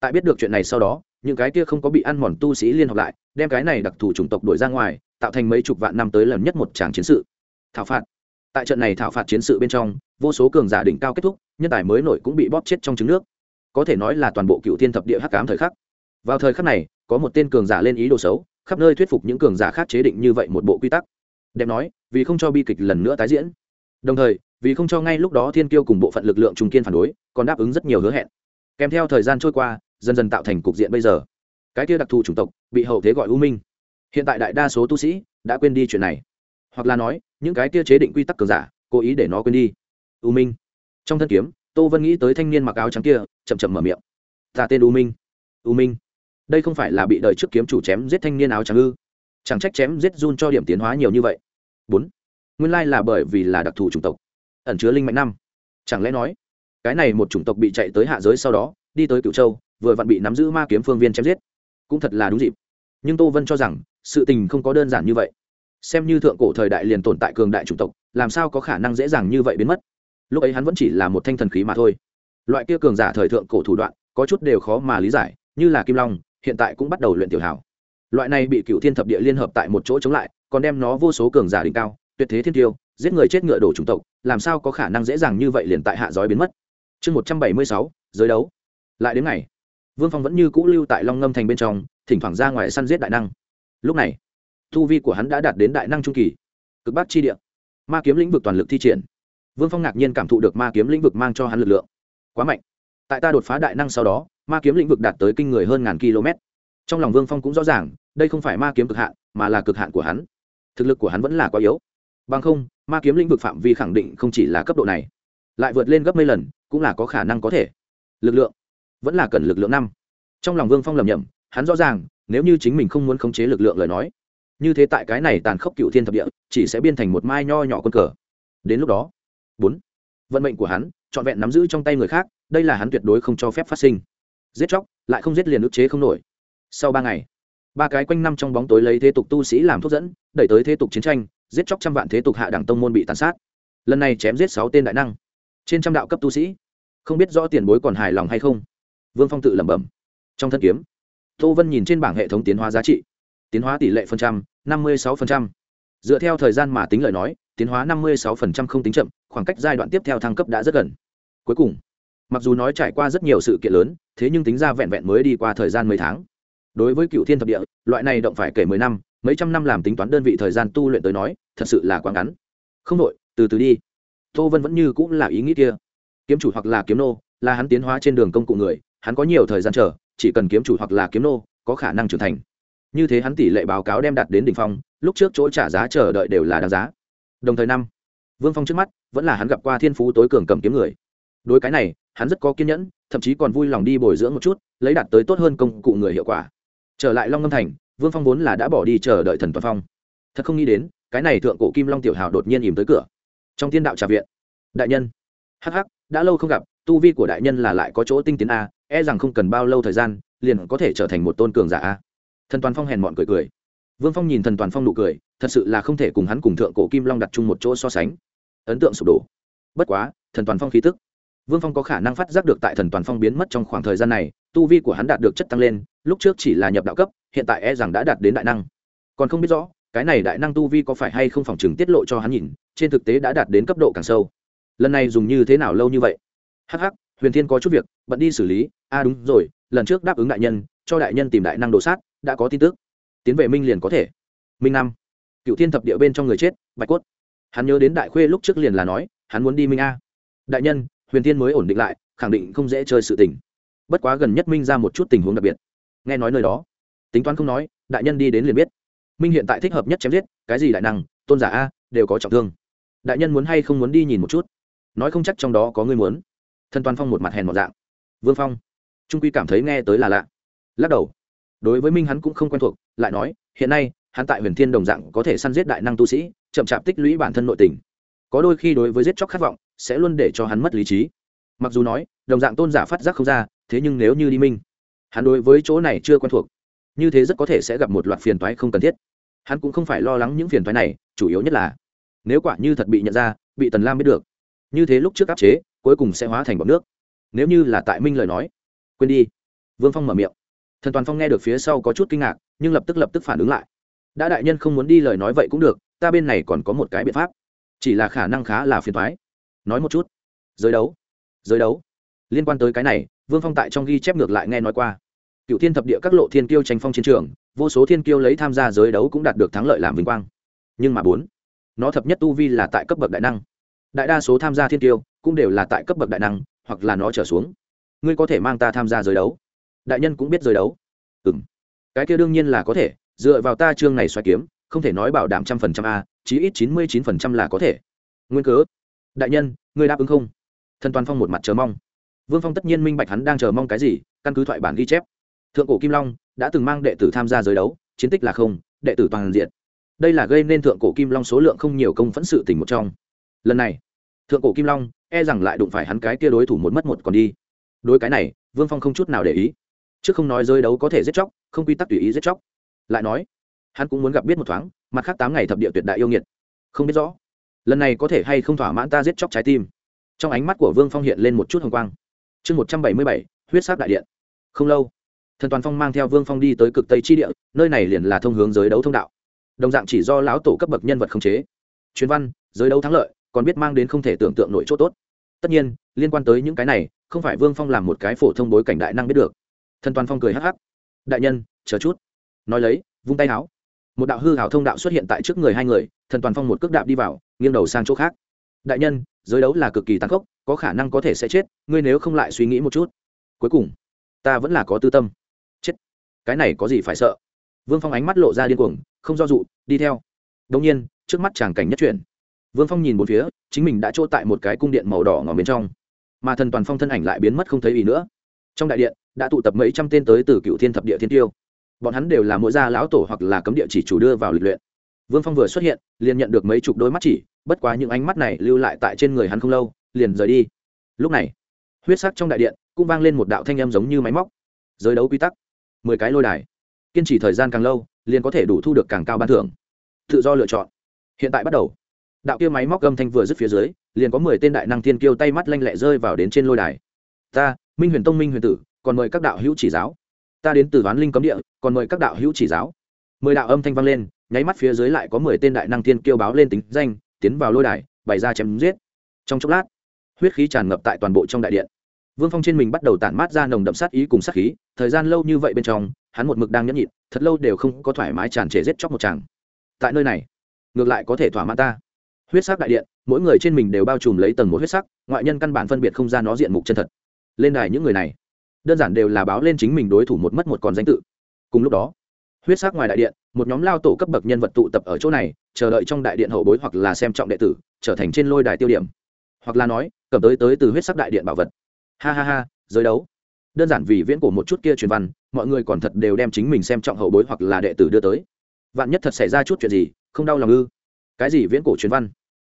Tại biết được chuyện này sau đó, những cái kia không có bị ăn mòn tu sĩ liên hợp lại, đem cái này đặc thù chủng tộc đuổi ra ngoài, tạo thành mấy chục vạn năm tới lần nhất một tràng chiến sự. Thảo phạt tại trận này thảo phạt chiến sự bên trong, vô số cường giả đỉnh cao kết thúc, nhân tài mới nổi cũng bị bóp chết trong trứng nước. Có thể nói là toàn bộ cựu thiên thập địa hắc cám thời khắc. Vào thời khắc này, có một tên cường giả lên ý đồ xấu, khắp nơi thuyết phục những cường giả khác chế định như vậy một bộ quy tắc. Đẹp nói, vì không cho bi kịch lần nữa tái diễn. Đồng thời, vì không cho ngay lúc đó thiên kiêu cùng bộ phận lực lượng trung kiên phản đối, còn đáp ứng rất nhiều hứa hẹn. Kèm theo thời gian trôi qua, dần dần tạo thành cục diện bây giờ. Cái kia đặc thù chủng tộc, bị hậu thế gọi u minh. Hiện tại đại đa số tu sĩ đã quên đi chuyện này. Hoặc là nói những cái kia chế định quy tắc cường giả, cố ý để nó quên đi. U minh. Trong thân kiếm, tô vân nghĩ tới thanh niên mặc áo trắng kia, chậm chậm mở miệng. Ta tên u minh. U minh. Đây không phải là bị đời trước kiếm chủ chém giết thanh niên áo trắng ư? Chẳng trách chém giết run cho điểm tiến hóa nhiều như vậy. Bốn. Nguyên lai là bởi vì là đặc thù chủng tộc. Ẩn chứa linh mạnh năm. Chẳng lẽ nói, cái này một chủng tộc bị chạy tới hạ giới sau đó, đi tới cửu châu, vừa vặn bị nắm giữ ma kiếm phương viên chém giết. Cũng thật là đúng dịp. Nhưng tô vân cho rằng, sự tình không có đơn giản như vậy xem như thượng cổ thời đại liền tồn tại cường đại chủng tộc, làm sao có khả năng dễ dàng như vậy biến mất? Lúc ấy hắn vẫn chỉ là một thanh thần khí mà thôi. Loại kia cường giả thời thượng cổ thủ đoạn, có chút đều khó mà lý giải, như là kim long, hiện tại cũng bắt đầu luyện tiểu hảo loại này bị cựu thiên thập địa liên hợp tại một chỗ chống lại, còn đem nó vô số cường giả đỉnh cao, tuyệt thế thiên tiêu, giết người chết ngựa đổ chủng tộc, làm sao có khả năng dễ dàng như vậy liền tại hạ giói biến mất? Chương một trăm bảy mươi sáu, giới đấu. Lại đến ngày, vương phong vẫn như cũ lưu tại long ngâm thành bên trong, thỉnh thoảng ra ngoài săn giết đại năng. Lúc này Tu vi của hắn đã đạt đến đại năng trung kỳ. Cực bắc chi địa. Ma kiếm lĩnh vực toàn lực thi triển. Vương phong ngạc nhiên cảm thụ được ma kiếm lĩnh vực mang cho hắn lực lượng. Quá mạnh. Tại ta đột phá đại năng sau đó, ma kiếm lĩnh vực đạt tới kinh người hơn ngàn km. Trong lòng vương phong cũng rõ ràng, đây không phải ma kiếm cực hạn, mà là cực hạn của hắn. Thực lực của hắn vẫn là quá yếu. Bằng không, ma kiếm lĩnh vực phạm vi khẳng định không chỉ là cấp độ này. Lại vượt lên gấp mấy lần, cũng là có khả năng có thể. Lực lượng. Vẫn là cần lực lượng năm. Trong lòng vương phong lầm nhầm hắn rõ ràng, nếu như chính mình không muốn khống chế lực lượng lời nói như thế tại cái này tàn khốc cựu thiên thập địa, chỉ sẽ biên thành một mai nho nhỏ quân cờ. Đến lúc đó, bốn, vận mệnh của hắn, trọn vẹn nắm giữ trong tay người khác, đây là hắn tuyệt đối không cho phép phát sinh. Giết chóc, lại không giết liền ức chế không nổi. Sau ba ngày, ba cái quanh năm trong bóng tối lấy thế tục tu sĩ làm thuốc dẫn, đẩy tới thế tục chiến tranh, giết chóc trăm vạn thế tục hạ đẳng tông môn bị tàn sát. Lần này chém giết sáu tên đại năng. Trên trăm đạo cấp tu sĩ, không biết rõ tiền bối còn hài lòng hay không. Vương phong tự lẩm bẩm. Trong thân kiếm, tô vân nhìn trên bảng hệ thống tiến hóa giá trị tiến hóa tỷ lệ phần trăm, năm mươi sáu phần trăm. Dựa theo thời gian mà tính lời nói, tiến hóa năm mươi sáu phần trăm không tính chậm, khoảng cách giai đoạn tiếp theo thăng cấp đã rất gần. Cuối cùng, mặc dù nói trải qua rất nhiều sự kiện lớn, thế nhưng tính ra vẹn vẹn mới đi qua thời gian mấy tháng. Đối với cựu thiên thập địa, loại này động phải kể mười năm, mấy trăm năm làm tính toán đơn vị thời gian tu luyện tới nói, thật sự là quá ngắn. Không đội từ từ đi. Tô vân vẫn như cũng là ý nghĩ kia. Kiếm chủ hoặc là kiếm nô, là hắn tiến hóa trên đường công cụ người, hắn có nhiều thời gian chờ, chỉ cần kiếm chủ hoặc là kiếm nô, có khả năng trưởng thành như thế hắn tỷ lệ báo cáo đem đạt đến đỉnh phong, lúc trước chỗ trả giá chờ đợi đều là đáng giá. Đồng thời năm, vương phong trước mắt vẫn là hắn gặp qua thiên phú tối cường cầm kiếm người. Đối cái này, hắn rất có kiên nhẫn, thậm chí còn vui lòng đi bồi dưỡng một chút, lấy đạt tới tốt hơn công cụ người hiệu quả. Trở lại long ngâm thành, vương phong vốn là đã bỏ đi chờ đợi thần toàn phong. Thật không nghĩ đến, cái này thượng cổ kim long tiểu hào đột nhiên ìm tới cửa. Trong thiên đạo trà viện, đại nhân. Hh đã lâu không gặp, tu vi của đại nhân là lại có chỗ tinh tiến a e rằng không cần bao lâu thời gian, liền có thể trở thành một tôn cường giả a thần toàn phong hèn mọn cười cười. Vương phong nhìn thần toàn phong nụ cười, thật sự là không thể cùng hắn cùng thượng cổ kim long đặt chung một chỗ so sánh. Ấn tượng sụp đổ. Bất quá, thần toàn phong khí tức. Vương phong có khả năng phát giác được tại thần toàn phong biến mất trong khoảng thời gian này, tu vi của hắn đạt được chất tăng lên, lúc trước chỉ là nhập đạo cấp, hiện tại e rằng đã đạt đến đại năng. Còn không biết rõ, cái này đại năng tu vi có phải hay không phòng chừng tiết lộ cho hắn nhìn, trên thực tế đã đạt đến cấp độ càng sâu. Lần này dùng như thế nào lâu như vậy? Hh huyền thiên có chút việc, bận đi xử lý. A à đúng rồi, lần trước đáp ứng đại nhân, cho đại nhân tìm đại năng đồ sát đã có tin tức. Tiến về minh liền có thể. Minh năm. Cựu thiên thập địa bên trong người chết, bạch cốt. Hắn nhớ đến đại khuê lúc trước liền là nói, hắn muốn đi minh a. Đại nhân, huyền thiên mới ổn định lại, khẳng định không dễ chơi sự tình. Bất quá gần nhất minh ra một chút tình huống đặc biệt. Nghe nói nơi đó. Tính toán không nói, đại nhân đi đến liền biết. Minh hiện tại thích hợp nhất chém giết, cái gì đại năng, tôn giả a, đều có trọng thương. Đại nhân muốn hay không muốn đi nhìn một chút? Nói không chắc trong đó có người muốn. Thân toàn phong một mặt hèn một dạng. Vương phong. Trung quy cảm thấy nghe tới là lạ. Lắc đầu đối với minh hắn cũng không quen thuộc, lại nói, hiện nay, hắn tại huyền thiên đồng dạng có thể săn giết đại năng tu sĩ, chậm chạp tích lũy bản thân nội tình. Có đôi khi đối với giết chóc khát vọng, sẽ luôn để cho hắn mất lý trí. Mặc dù nói, đồng dạng tôn giả phát giác không ra, thế nhưng nếu như đi minh, hắn đối với chỗ này chưa quen thuộc. Như thế rất có thể sẽ gặp một loạt phiền toái không cần thiết. Hắn cũng không phải lo lắng những phiền toái này, chủ yếu nhất là, nếu quả như thật bị nhận ra, bị tần lam biết được, như thế lúc trước áp chế, cuối cùng sẽ hóa thành bọc nước. Nếu như là tại minh lời nói, quên đi. Vương phong mở miệng thần toàn phong nghe được phía sau có chút kinh ngạc, nhưng lập tức lập tức phản ứng lại. Đã đại nhân không muốn đi lời nói vậy cũng được, ta bên này còn có một cái biện pháp. Chỉ là khả năng khá là phiền thoái nói một chút. Giới đấu. Giới đấu. Liên quan tới cái này, vương phong tại trong ghi chép ngược lại nghe nói qua. Cựu thiên thập địa các lộ thiên kiêu tranh phong chiến trường, vô số thiên kiêu lấy tham gia giới đấu cũng đạt được thắng lợi làm vinh quang. Nhưng mà bốn, nó thập nhất tu vi là tại cấp bậc đại năng. Đại đa số tham gia thiên kiêu cũng đều là tại cấp bậc đại năng, hoặc là nó trở xuống. Ngươi có thể mang ta tham gia giới đấu đại nhân cũng biết rời đấu. Ừ m cái kia đương nhiên là có thể, dựa vào ta chương này xoay kiếm, không thể nói bảo đảm trăm phần trăm a, chí ít chín mươi chín phần trăm là có thể. Nguyên cớ. Đại nhân người đáp ứng không? Thần toàn phong một mặt chờ mong. Vương phong tất nhiên minh bạch hắn đang chờ mong cái gì, căn cứ thoại bản ghi chép. Thượng cổ kim long đã từng mang đệ tử tham gia giới đấu, chiến tích là không, đệ tử toàn diện. Đây là gây nên thượng cổ kim long số lượng không nhiều công phẫn sự tình một trong. Lần này, thượng cổ kim long e rằng lại đụng phải hắn cái kia đối thủ một mất một còn đi. Đối cái này, vương phong không chút nào để ý chứ không nói giới đấu có thể giết chóc, không quy tắc tùy ý giết chóc. Lại nói, hắn cũng muốn gặp biết một thoáng, mặt khác tám ngày thập địa tuyệt đại yêu nghiệt. Không biết rõ, lần này có thể hay không thỏa mãn ta giết chóc trái tim. Trong ánh mắt của vương phong hiện lên một chút hồng quang. Chương một trăm bảy mươi bảy, huyết sát đại điện. Không lâu, thần toàn phong mang theo vương phong đi tới cực tây chi địa, nơi này liền là thông hướng giới đấu thông đạo. Đồng dạng chỉ do lão tổ cấp bậc nhân vật khống chế. Chuyên văn, giới đấu thắng lợi, còn biết mang đến không thể tưởng tượng nội chỗ tốt. Tất nhiên, liên quan tới những cái này, không phải vương phong làm một cái phổ thông bối cảnh đại năng biết được thần toàn phong cười hắc hắc. Đại nhân, chờ chút. Nói lấy, vung tay áo một đạo hư hảo thông đạo xuất hiện tại trước người hai người, thần toàn phong một cước đạp đi vào, nghiêng đầu sang chỗ khác. Đại nhân, giới đấu là cực kỳ tăng khốc, có khả năng có thể sẽ chết, ngươi nếu không lại suy nghĩ một chút. Cuối cùng, ta vẫn là có tư tâm. Chết? Cái này có gì phải sợ? Vương phong ánh mắt lộ ra điên cuồng, không do dụ, đi theo. Đông nhiên, trước mắt chàng cảnh nhất chuyển. Vương phong nhìn một phía, chính mình đã chỗ tại một cái cung điện màu đỏ ngỏ bên trong. Mà thần toàn phong thân ảnh lại biến mất không thấy gì nữa. Trong đại điện đã tụ tập mấy trăm tên tới từ cựu thiên thập địa thiên tiêu. Bọn hắn đều là mỗi gia lão tổ hoặc là cấm địa chỉ chủ đưa vào lịch luyện. Vương phong vừa xuất hiện, liền nhận được mấy chục đôi mắt chỉ, bất quá những ánh mắt này lưu lại tại trên người hắn không lâu, liền rời đi. Lúc này, huyết sắc trong đại điện cũng vang lên một đạo thanh âm giống như máy móc. Giới đấu quy tắc, mười cái lôi đài. Kiên trì thời gian càng lâu, liền có thể đủ thu được càng cao ban thưởng. Tự do lựa chọn. Hiện tại bắt đầu, đạo kia máy móc âm thanh vừa dứt phía dưới, liền có mười tên đại năng thiên kiêu tay mắt lanh lẹ rơi vào đến trên lôi đài. Ta, minh huyền tông minh huyền tử còn mời các đạo hữu chỉ giáo. Ta đến từ đoán linh cấm địa, còn mời các đạo hữu chỉ giáo. Mười đạo âm thanh vang lên, nháy mắt phía dưới lại có mười tên đại năng thiên kiêu báo lên tính danh, tiến vào lôi đài, bày ra chém giết. Trong chốc lát, huyết khí tràn ngập tại toàn bộ trong đại điện. Vương phong trên mình bắt đầu tản mát ra nồng đậm sát ý cùng sát khí, thời gian lâu như vậy bên trong, hắn một mực đang nhẫn nhịn, thật lâu đều không có thoải mái tràn trề giết chóc một chàng. Tại nơi này, ngược lại có thể thỏa mãn ta. Huyết sắc đại điện, mỗi người trên mình đều bao trùm lấy tầng một huyết sắc, ngoại nhân căn bản phân biệt không ra nó diện mục chân thật. Lên đài những người này đơn giản đều là báo lên chính mình đối thủ một mất một còn danh tự. Cùng lúc đó, huyết sắc ngoài đại điện, một nhóm lao tổ cấp bậc nhân vật tụ tập ở chỗ này, chờ đợi trong đại điện hậu bối hoặc là xem trọng đệ tử, trở thành trên lôi đài tiêu điểm. Hoặc là nói, cầm tới tới từ huyết sắc đại điện bảo vật. Ha ha ha, giới đấu. Đơn giản vì viễn cổ một chút kia truyền văn, mọi người còn thật đều đem chính mình xem trọng hậu bối hoặc là đệ tử đưa tới. Vạn nhất thật xảy ra chút chuyện gì, không đau lòng ư? Cái gì viễn cổ truyền văn?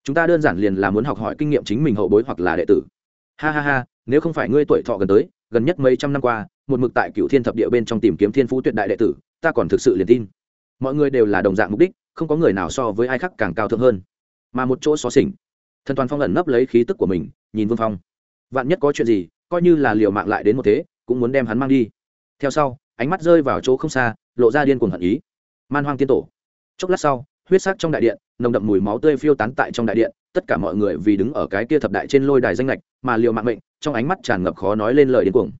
Chúng ta đơn giản liền là muốn học hỏi kinh nghiệm chính mình hậu bối hoặc là đệ tử. Ha ha ha, nếu không phải ngươi tuổi thọ gần tới gần nhất mấy trăm năm qua, một mực tại cựu thiên thập địa bên trong tìm kiếm thiên phú tuyệt đại đệ tử, ta còn thực sự liền tin. Mọi người đều là đồng dạng mục đích, không có người nào so với ai khác càng cao thượng hơn. Mà một chỗ xó xỉnh, thần toàn phong ẩn nấp lấy khí tức của mình, nhìn vương phong. Vạn nhất có chuyện gì, coi như là liều mạng lại đến một thế, cũng muốn đem hắn mang đi. Theo sau, ánh mắt rơi vào chỗ không xa, lộ ra điên cuồng hận ý. Man hoang tiên tổ. Chốc lát sau, huyết sắc trong đại điện, nồng đậm mùi máu tươi phiêu tán tại trong đại điện, tất cả mọi người vì đứng ở cái kia thập đại trên lôi đài danh lệch, mà liều mạng mệnh trong ánh mắt tràn ngập khó nói lên lời điên cuồng.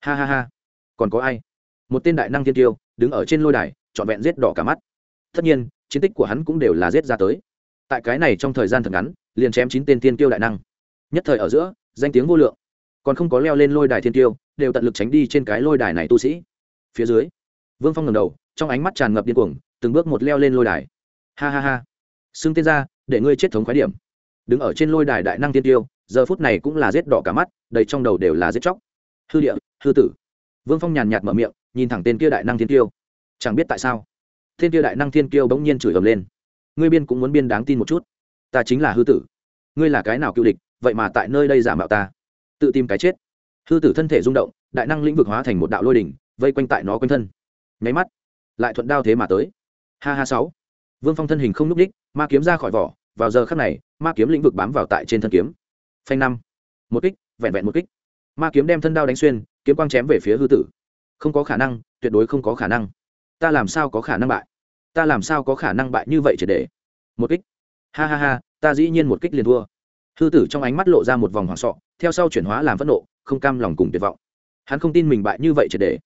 Ha ha ha. Còn có ai? Một tên đại năng thiên tiêu, đứng ở trên lôi đài, trọn vẹn giết đỏ cả mắt. Tất nhiên, chiến tích của hắn cũng đều là giết ra tới. Tại cái này trong thời gian thật ngắn, liền chém chín tên thiên tiêu đại năng. Nhất thời ở giữa, danh tiếng vô lượng. Còn không có leo lên lôi đài thiên tiêu, đều tận lực tránh đi trên cái lôi đài này tu sĩ. Phía dưới, vương phong ngầm đầu, trong ánh mắt tràn ngập điên cuồng, từng bước một leo lên lôi đài. Ha ha ha. Xưng tên ra, để ngươi chết thống khái điểm. Đứng ở trên lôi đài đại năng tiên tiêu giờ phút này cũng là rết đỏ cả mắt, đầy trong đầu đều là rết chóc. Hư địa, hư tử. Vương phong nhàn nhạt mở miệng, nhìn thẳng tên kia đại năng thiên tiêu chẳng biết tại sao, tên kia đại năng thiên tiêu bỗng nhiên chửi ầm lên. Ngươi biên cũng muốn biên đáng tin một chút. Ta chính là hư tử. Ngươi là cái nào cựu địch, vậy mà tại nơi đây giả mạo ta. Tự tìm cái chết. Hư tử thân thể rung động, đại năng lĩnh vực hóa thành một đạo lôi đỉnh, vây quanh tại nó quanh thân. Nháy mắt, lại thuận đao thế mà tới. Ha ha sáu. Vương phong thân hình không n ú c ních ma kiếm ra khỏi vỏ, vào giờ khắc này, ma kiếm lĩnh vực bám vào tại trên thân kiếm phanh năm. Một kích, vẹn vẹn một kích. Ma kiếm đem thân đao đánh xuyên, kiếm quang chém về phía hư tử. Không có khả năng, tuyệt đối không có khả năng. Ta làm sao có khả năng bại? Ta làm sao có khả năng bại như vậy triệt để? Một kích. Ha ha ha, ta dĩ nhiên một kích liền thua. Hư tử trong ánh mắt lộ ra một vòng hoảng sọ, theo sau chuyển hóa làm phẫn nộ, không cam lòng cùng tuyệt vọng. Hắn không tin mình bại như vậy triệt để.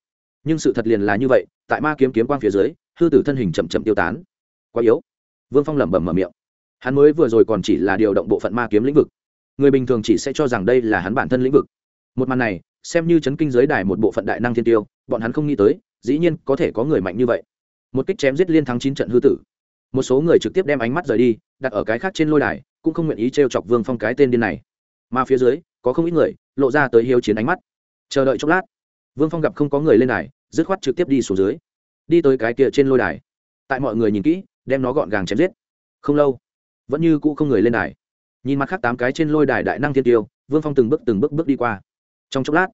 Nhưng sự thật liền là như vậy, tại ma kiếm kiếm quang phía dưới, hư tử thân hình chậm chậm tiêu tán. Quá yếu. Vương phong lẩm bẩm mở miệng. Hắn mới vừa rồi còn chỉ là điều động bộ phận ma kiếm lĩnh vực người bình thường chỉ sẽ cho rằng đây là hắn bản thân lĩnh vực. Một màn này, xem như chấn kinh giới đài một bộ phận đại năng thiên tiêu, bọn hắn không nghĩ tới, dĩ nhiên có thể có người mạnh như vậy. Một kích chém giết liên thắng chín trận hư tử. Một số người trực tiếp đem ánh mắt rời đi, đặt ở cái khác trên lôi đài, cũng không nguyện ý t r e o chọc vương phong cái tên điên này. Mà phía dưới, có không ít người, lộ ra tới hiếu chiến ánh mắt. Chờ đợi chốc lát, vương phong gặp không có người lên đài, dứt khoát trực tiếp đi xuống dưới. Đi tới cái kia trên lôi đài. Tại mọi người nhìn kỹ, đem nó gọn gàng chém giết. Không lâu, vẫn như cũ không người lên đài nhìn mặt khác tám cái trên lôi đài đại năng thiên tiêu, vương phong từng bước từng bước bước đi qua. Trong chốc lát,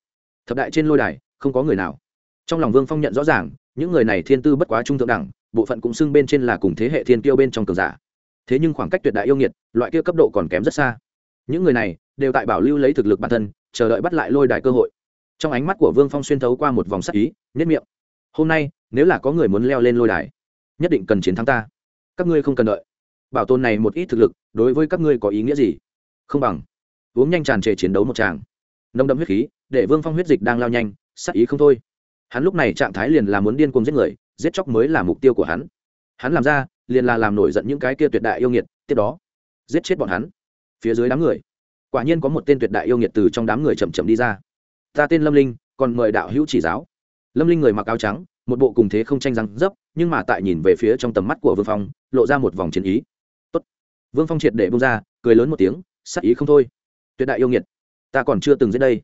thập đại trên lôi đài, không có người nào. Trong lòng vương phong nhận rõ ràng, những người này thiên tư bất quá trung thượng đẳng, bộ phận cũng xưng bên trên là cùng thế hệ thiên tiêu bên trong cường giả. Thế nhưng khoảng cách tuyệt đại yêu nghiệt, loại kia cấp độ còn kém rất xa. Những người này đều tại bảo lưu lấy thực lực bản thân, chờ đợi bắt lại lôi đài cơ hội. Trong ánh mắt của vương phong xuyên thấu qua một vòng sắc ý nhất miệng. Hôm nay, nếu là có người muốn leo lên lôi đài, nhất định cần chiến thắng ta. Các ngươi không cần đợi bảo tồn này một ít thực lực, đối với các ngươi có ý nghĩa gì? Không bằng, uống nhanh tràn trề chiến đấu một tràng. Nông đậm huyết khí, để vương phong huyết dịch đang lao nhanh, sắc ý không thôi. Hắn lúc này trạng thái liền là muốn điên cuồng giết người, giết chóc mới là mục tiêu của hắn. Hắn làm ra, liền là làm nổi giận những cái kia tuyệt đại yêu nghiệt, tiếp đó, giết chết bọn hắn. Phía dưới đám người, quả nhiên có một tên tuyệt đại yêu nghiệt từ trong đám người chậm chậm đi ra. Ta tên lâm linh, còn mời đạo hữu chỉ giáo. Lâm linh người mặc áo trắng, một bộ cùng thế không tranh răng dấp, nhưng mà tại nhìn về phía trong tầm mắt của vương phong, lộ ra một vòng chiến ý vương phong triệt để bông ra, cười lớn một tiếng, sắc ý không thôi. Tuyệt đại yêu nghiệt, ta còn chưa từng giết đây.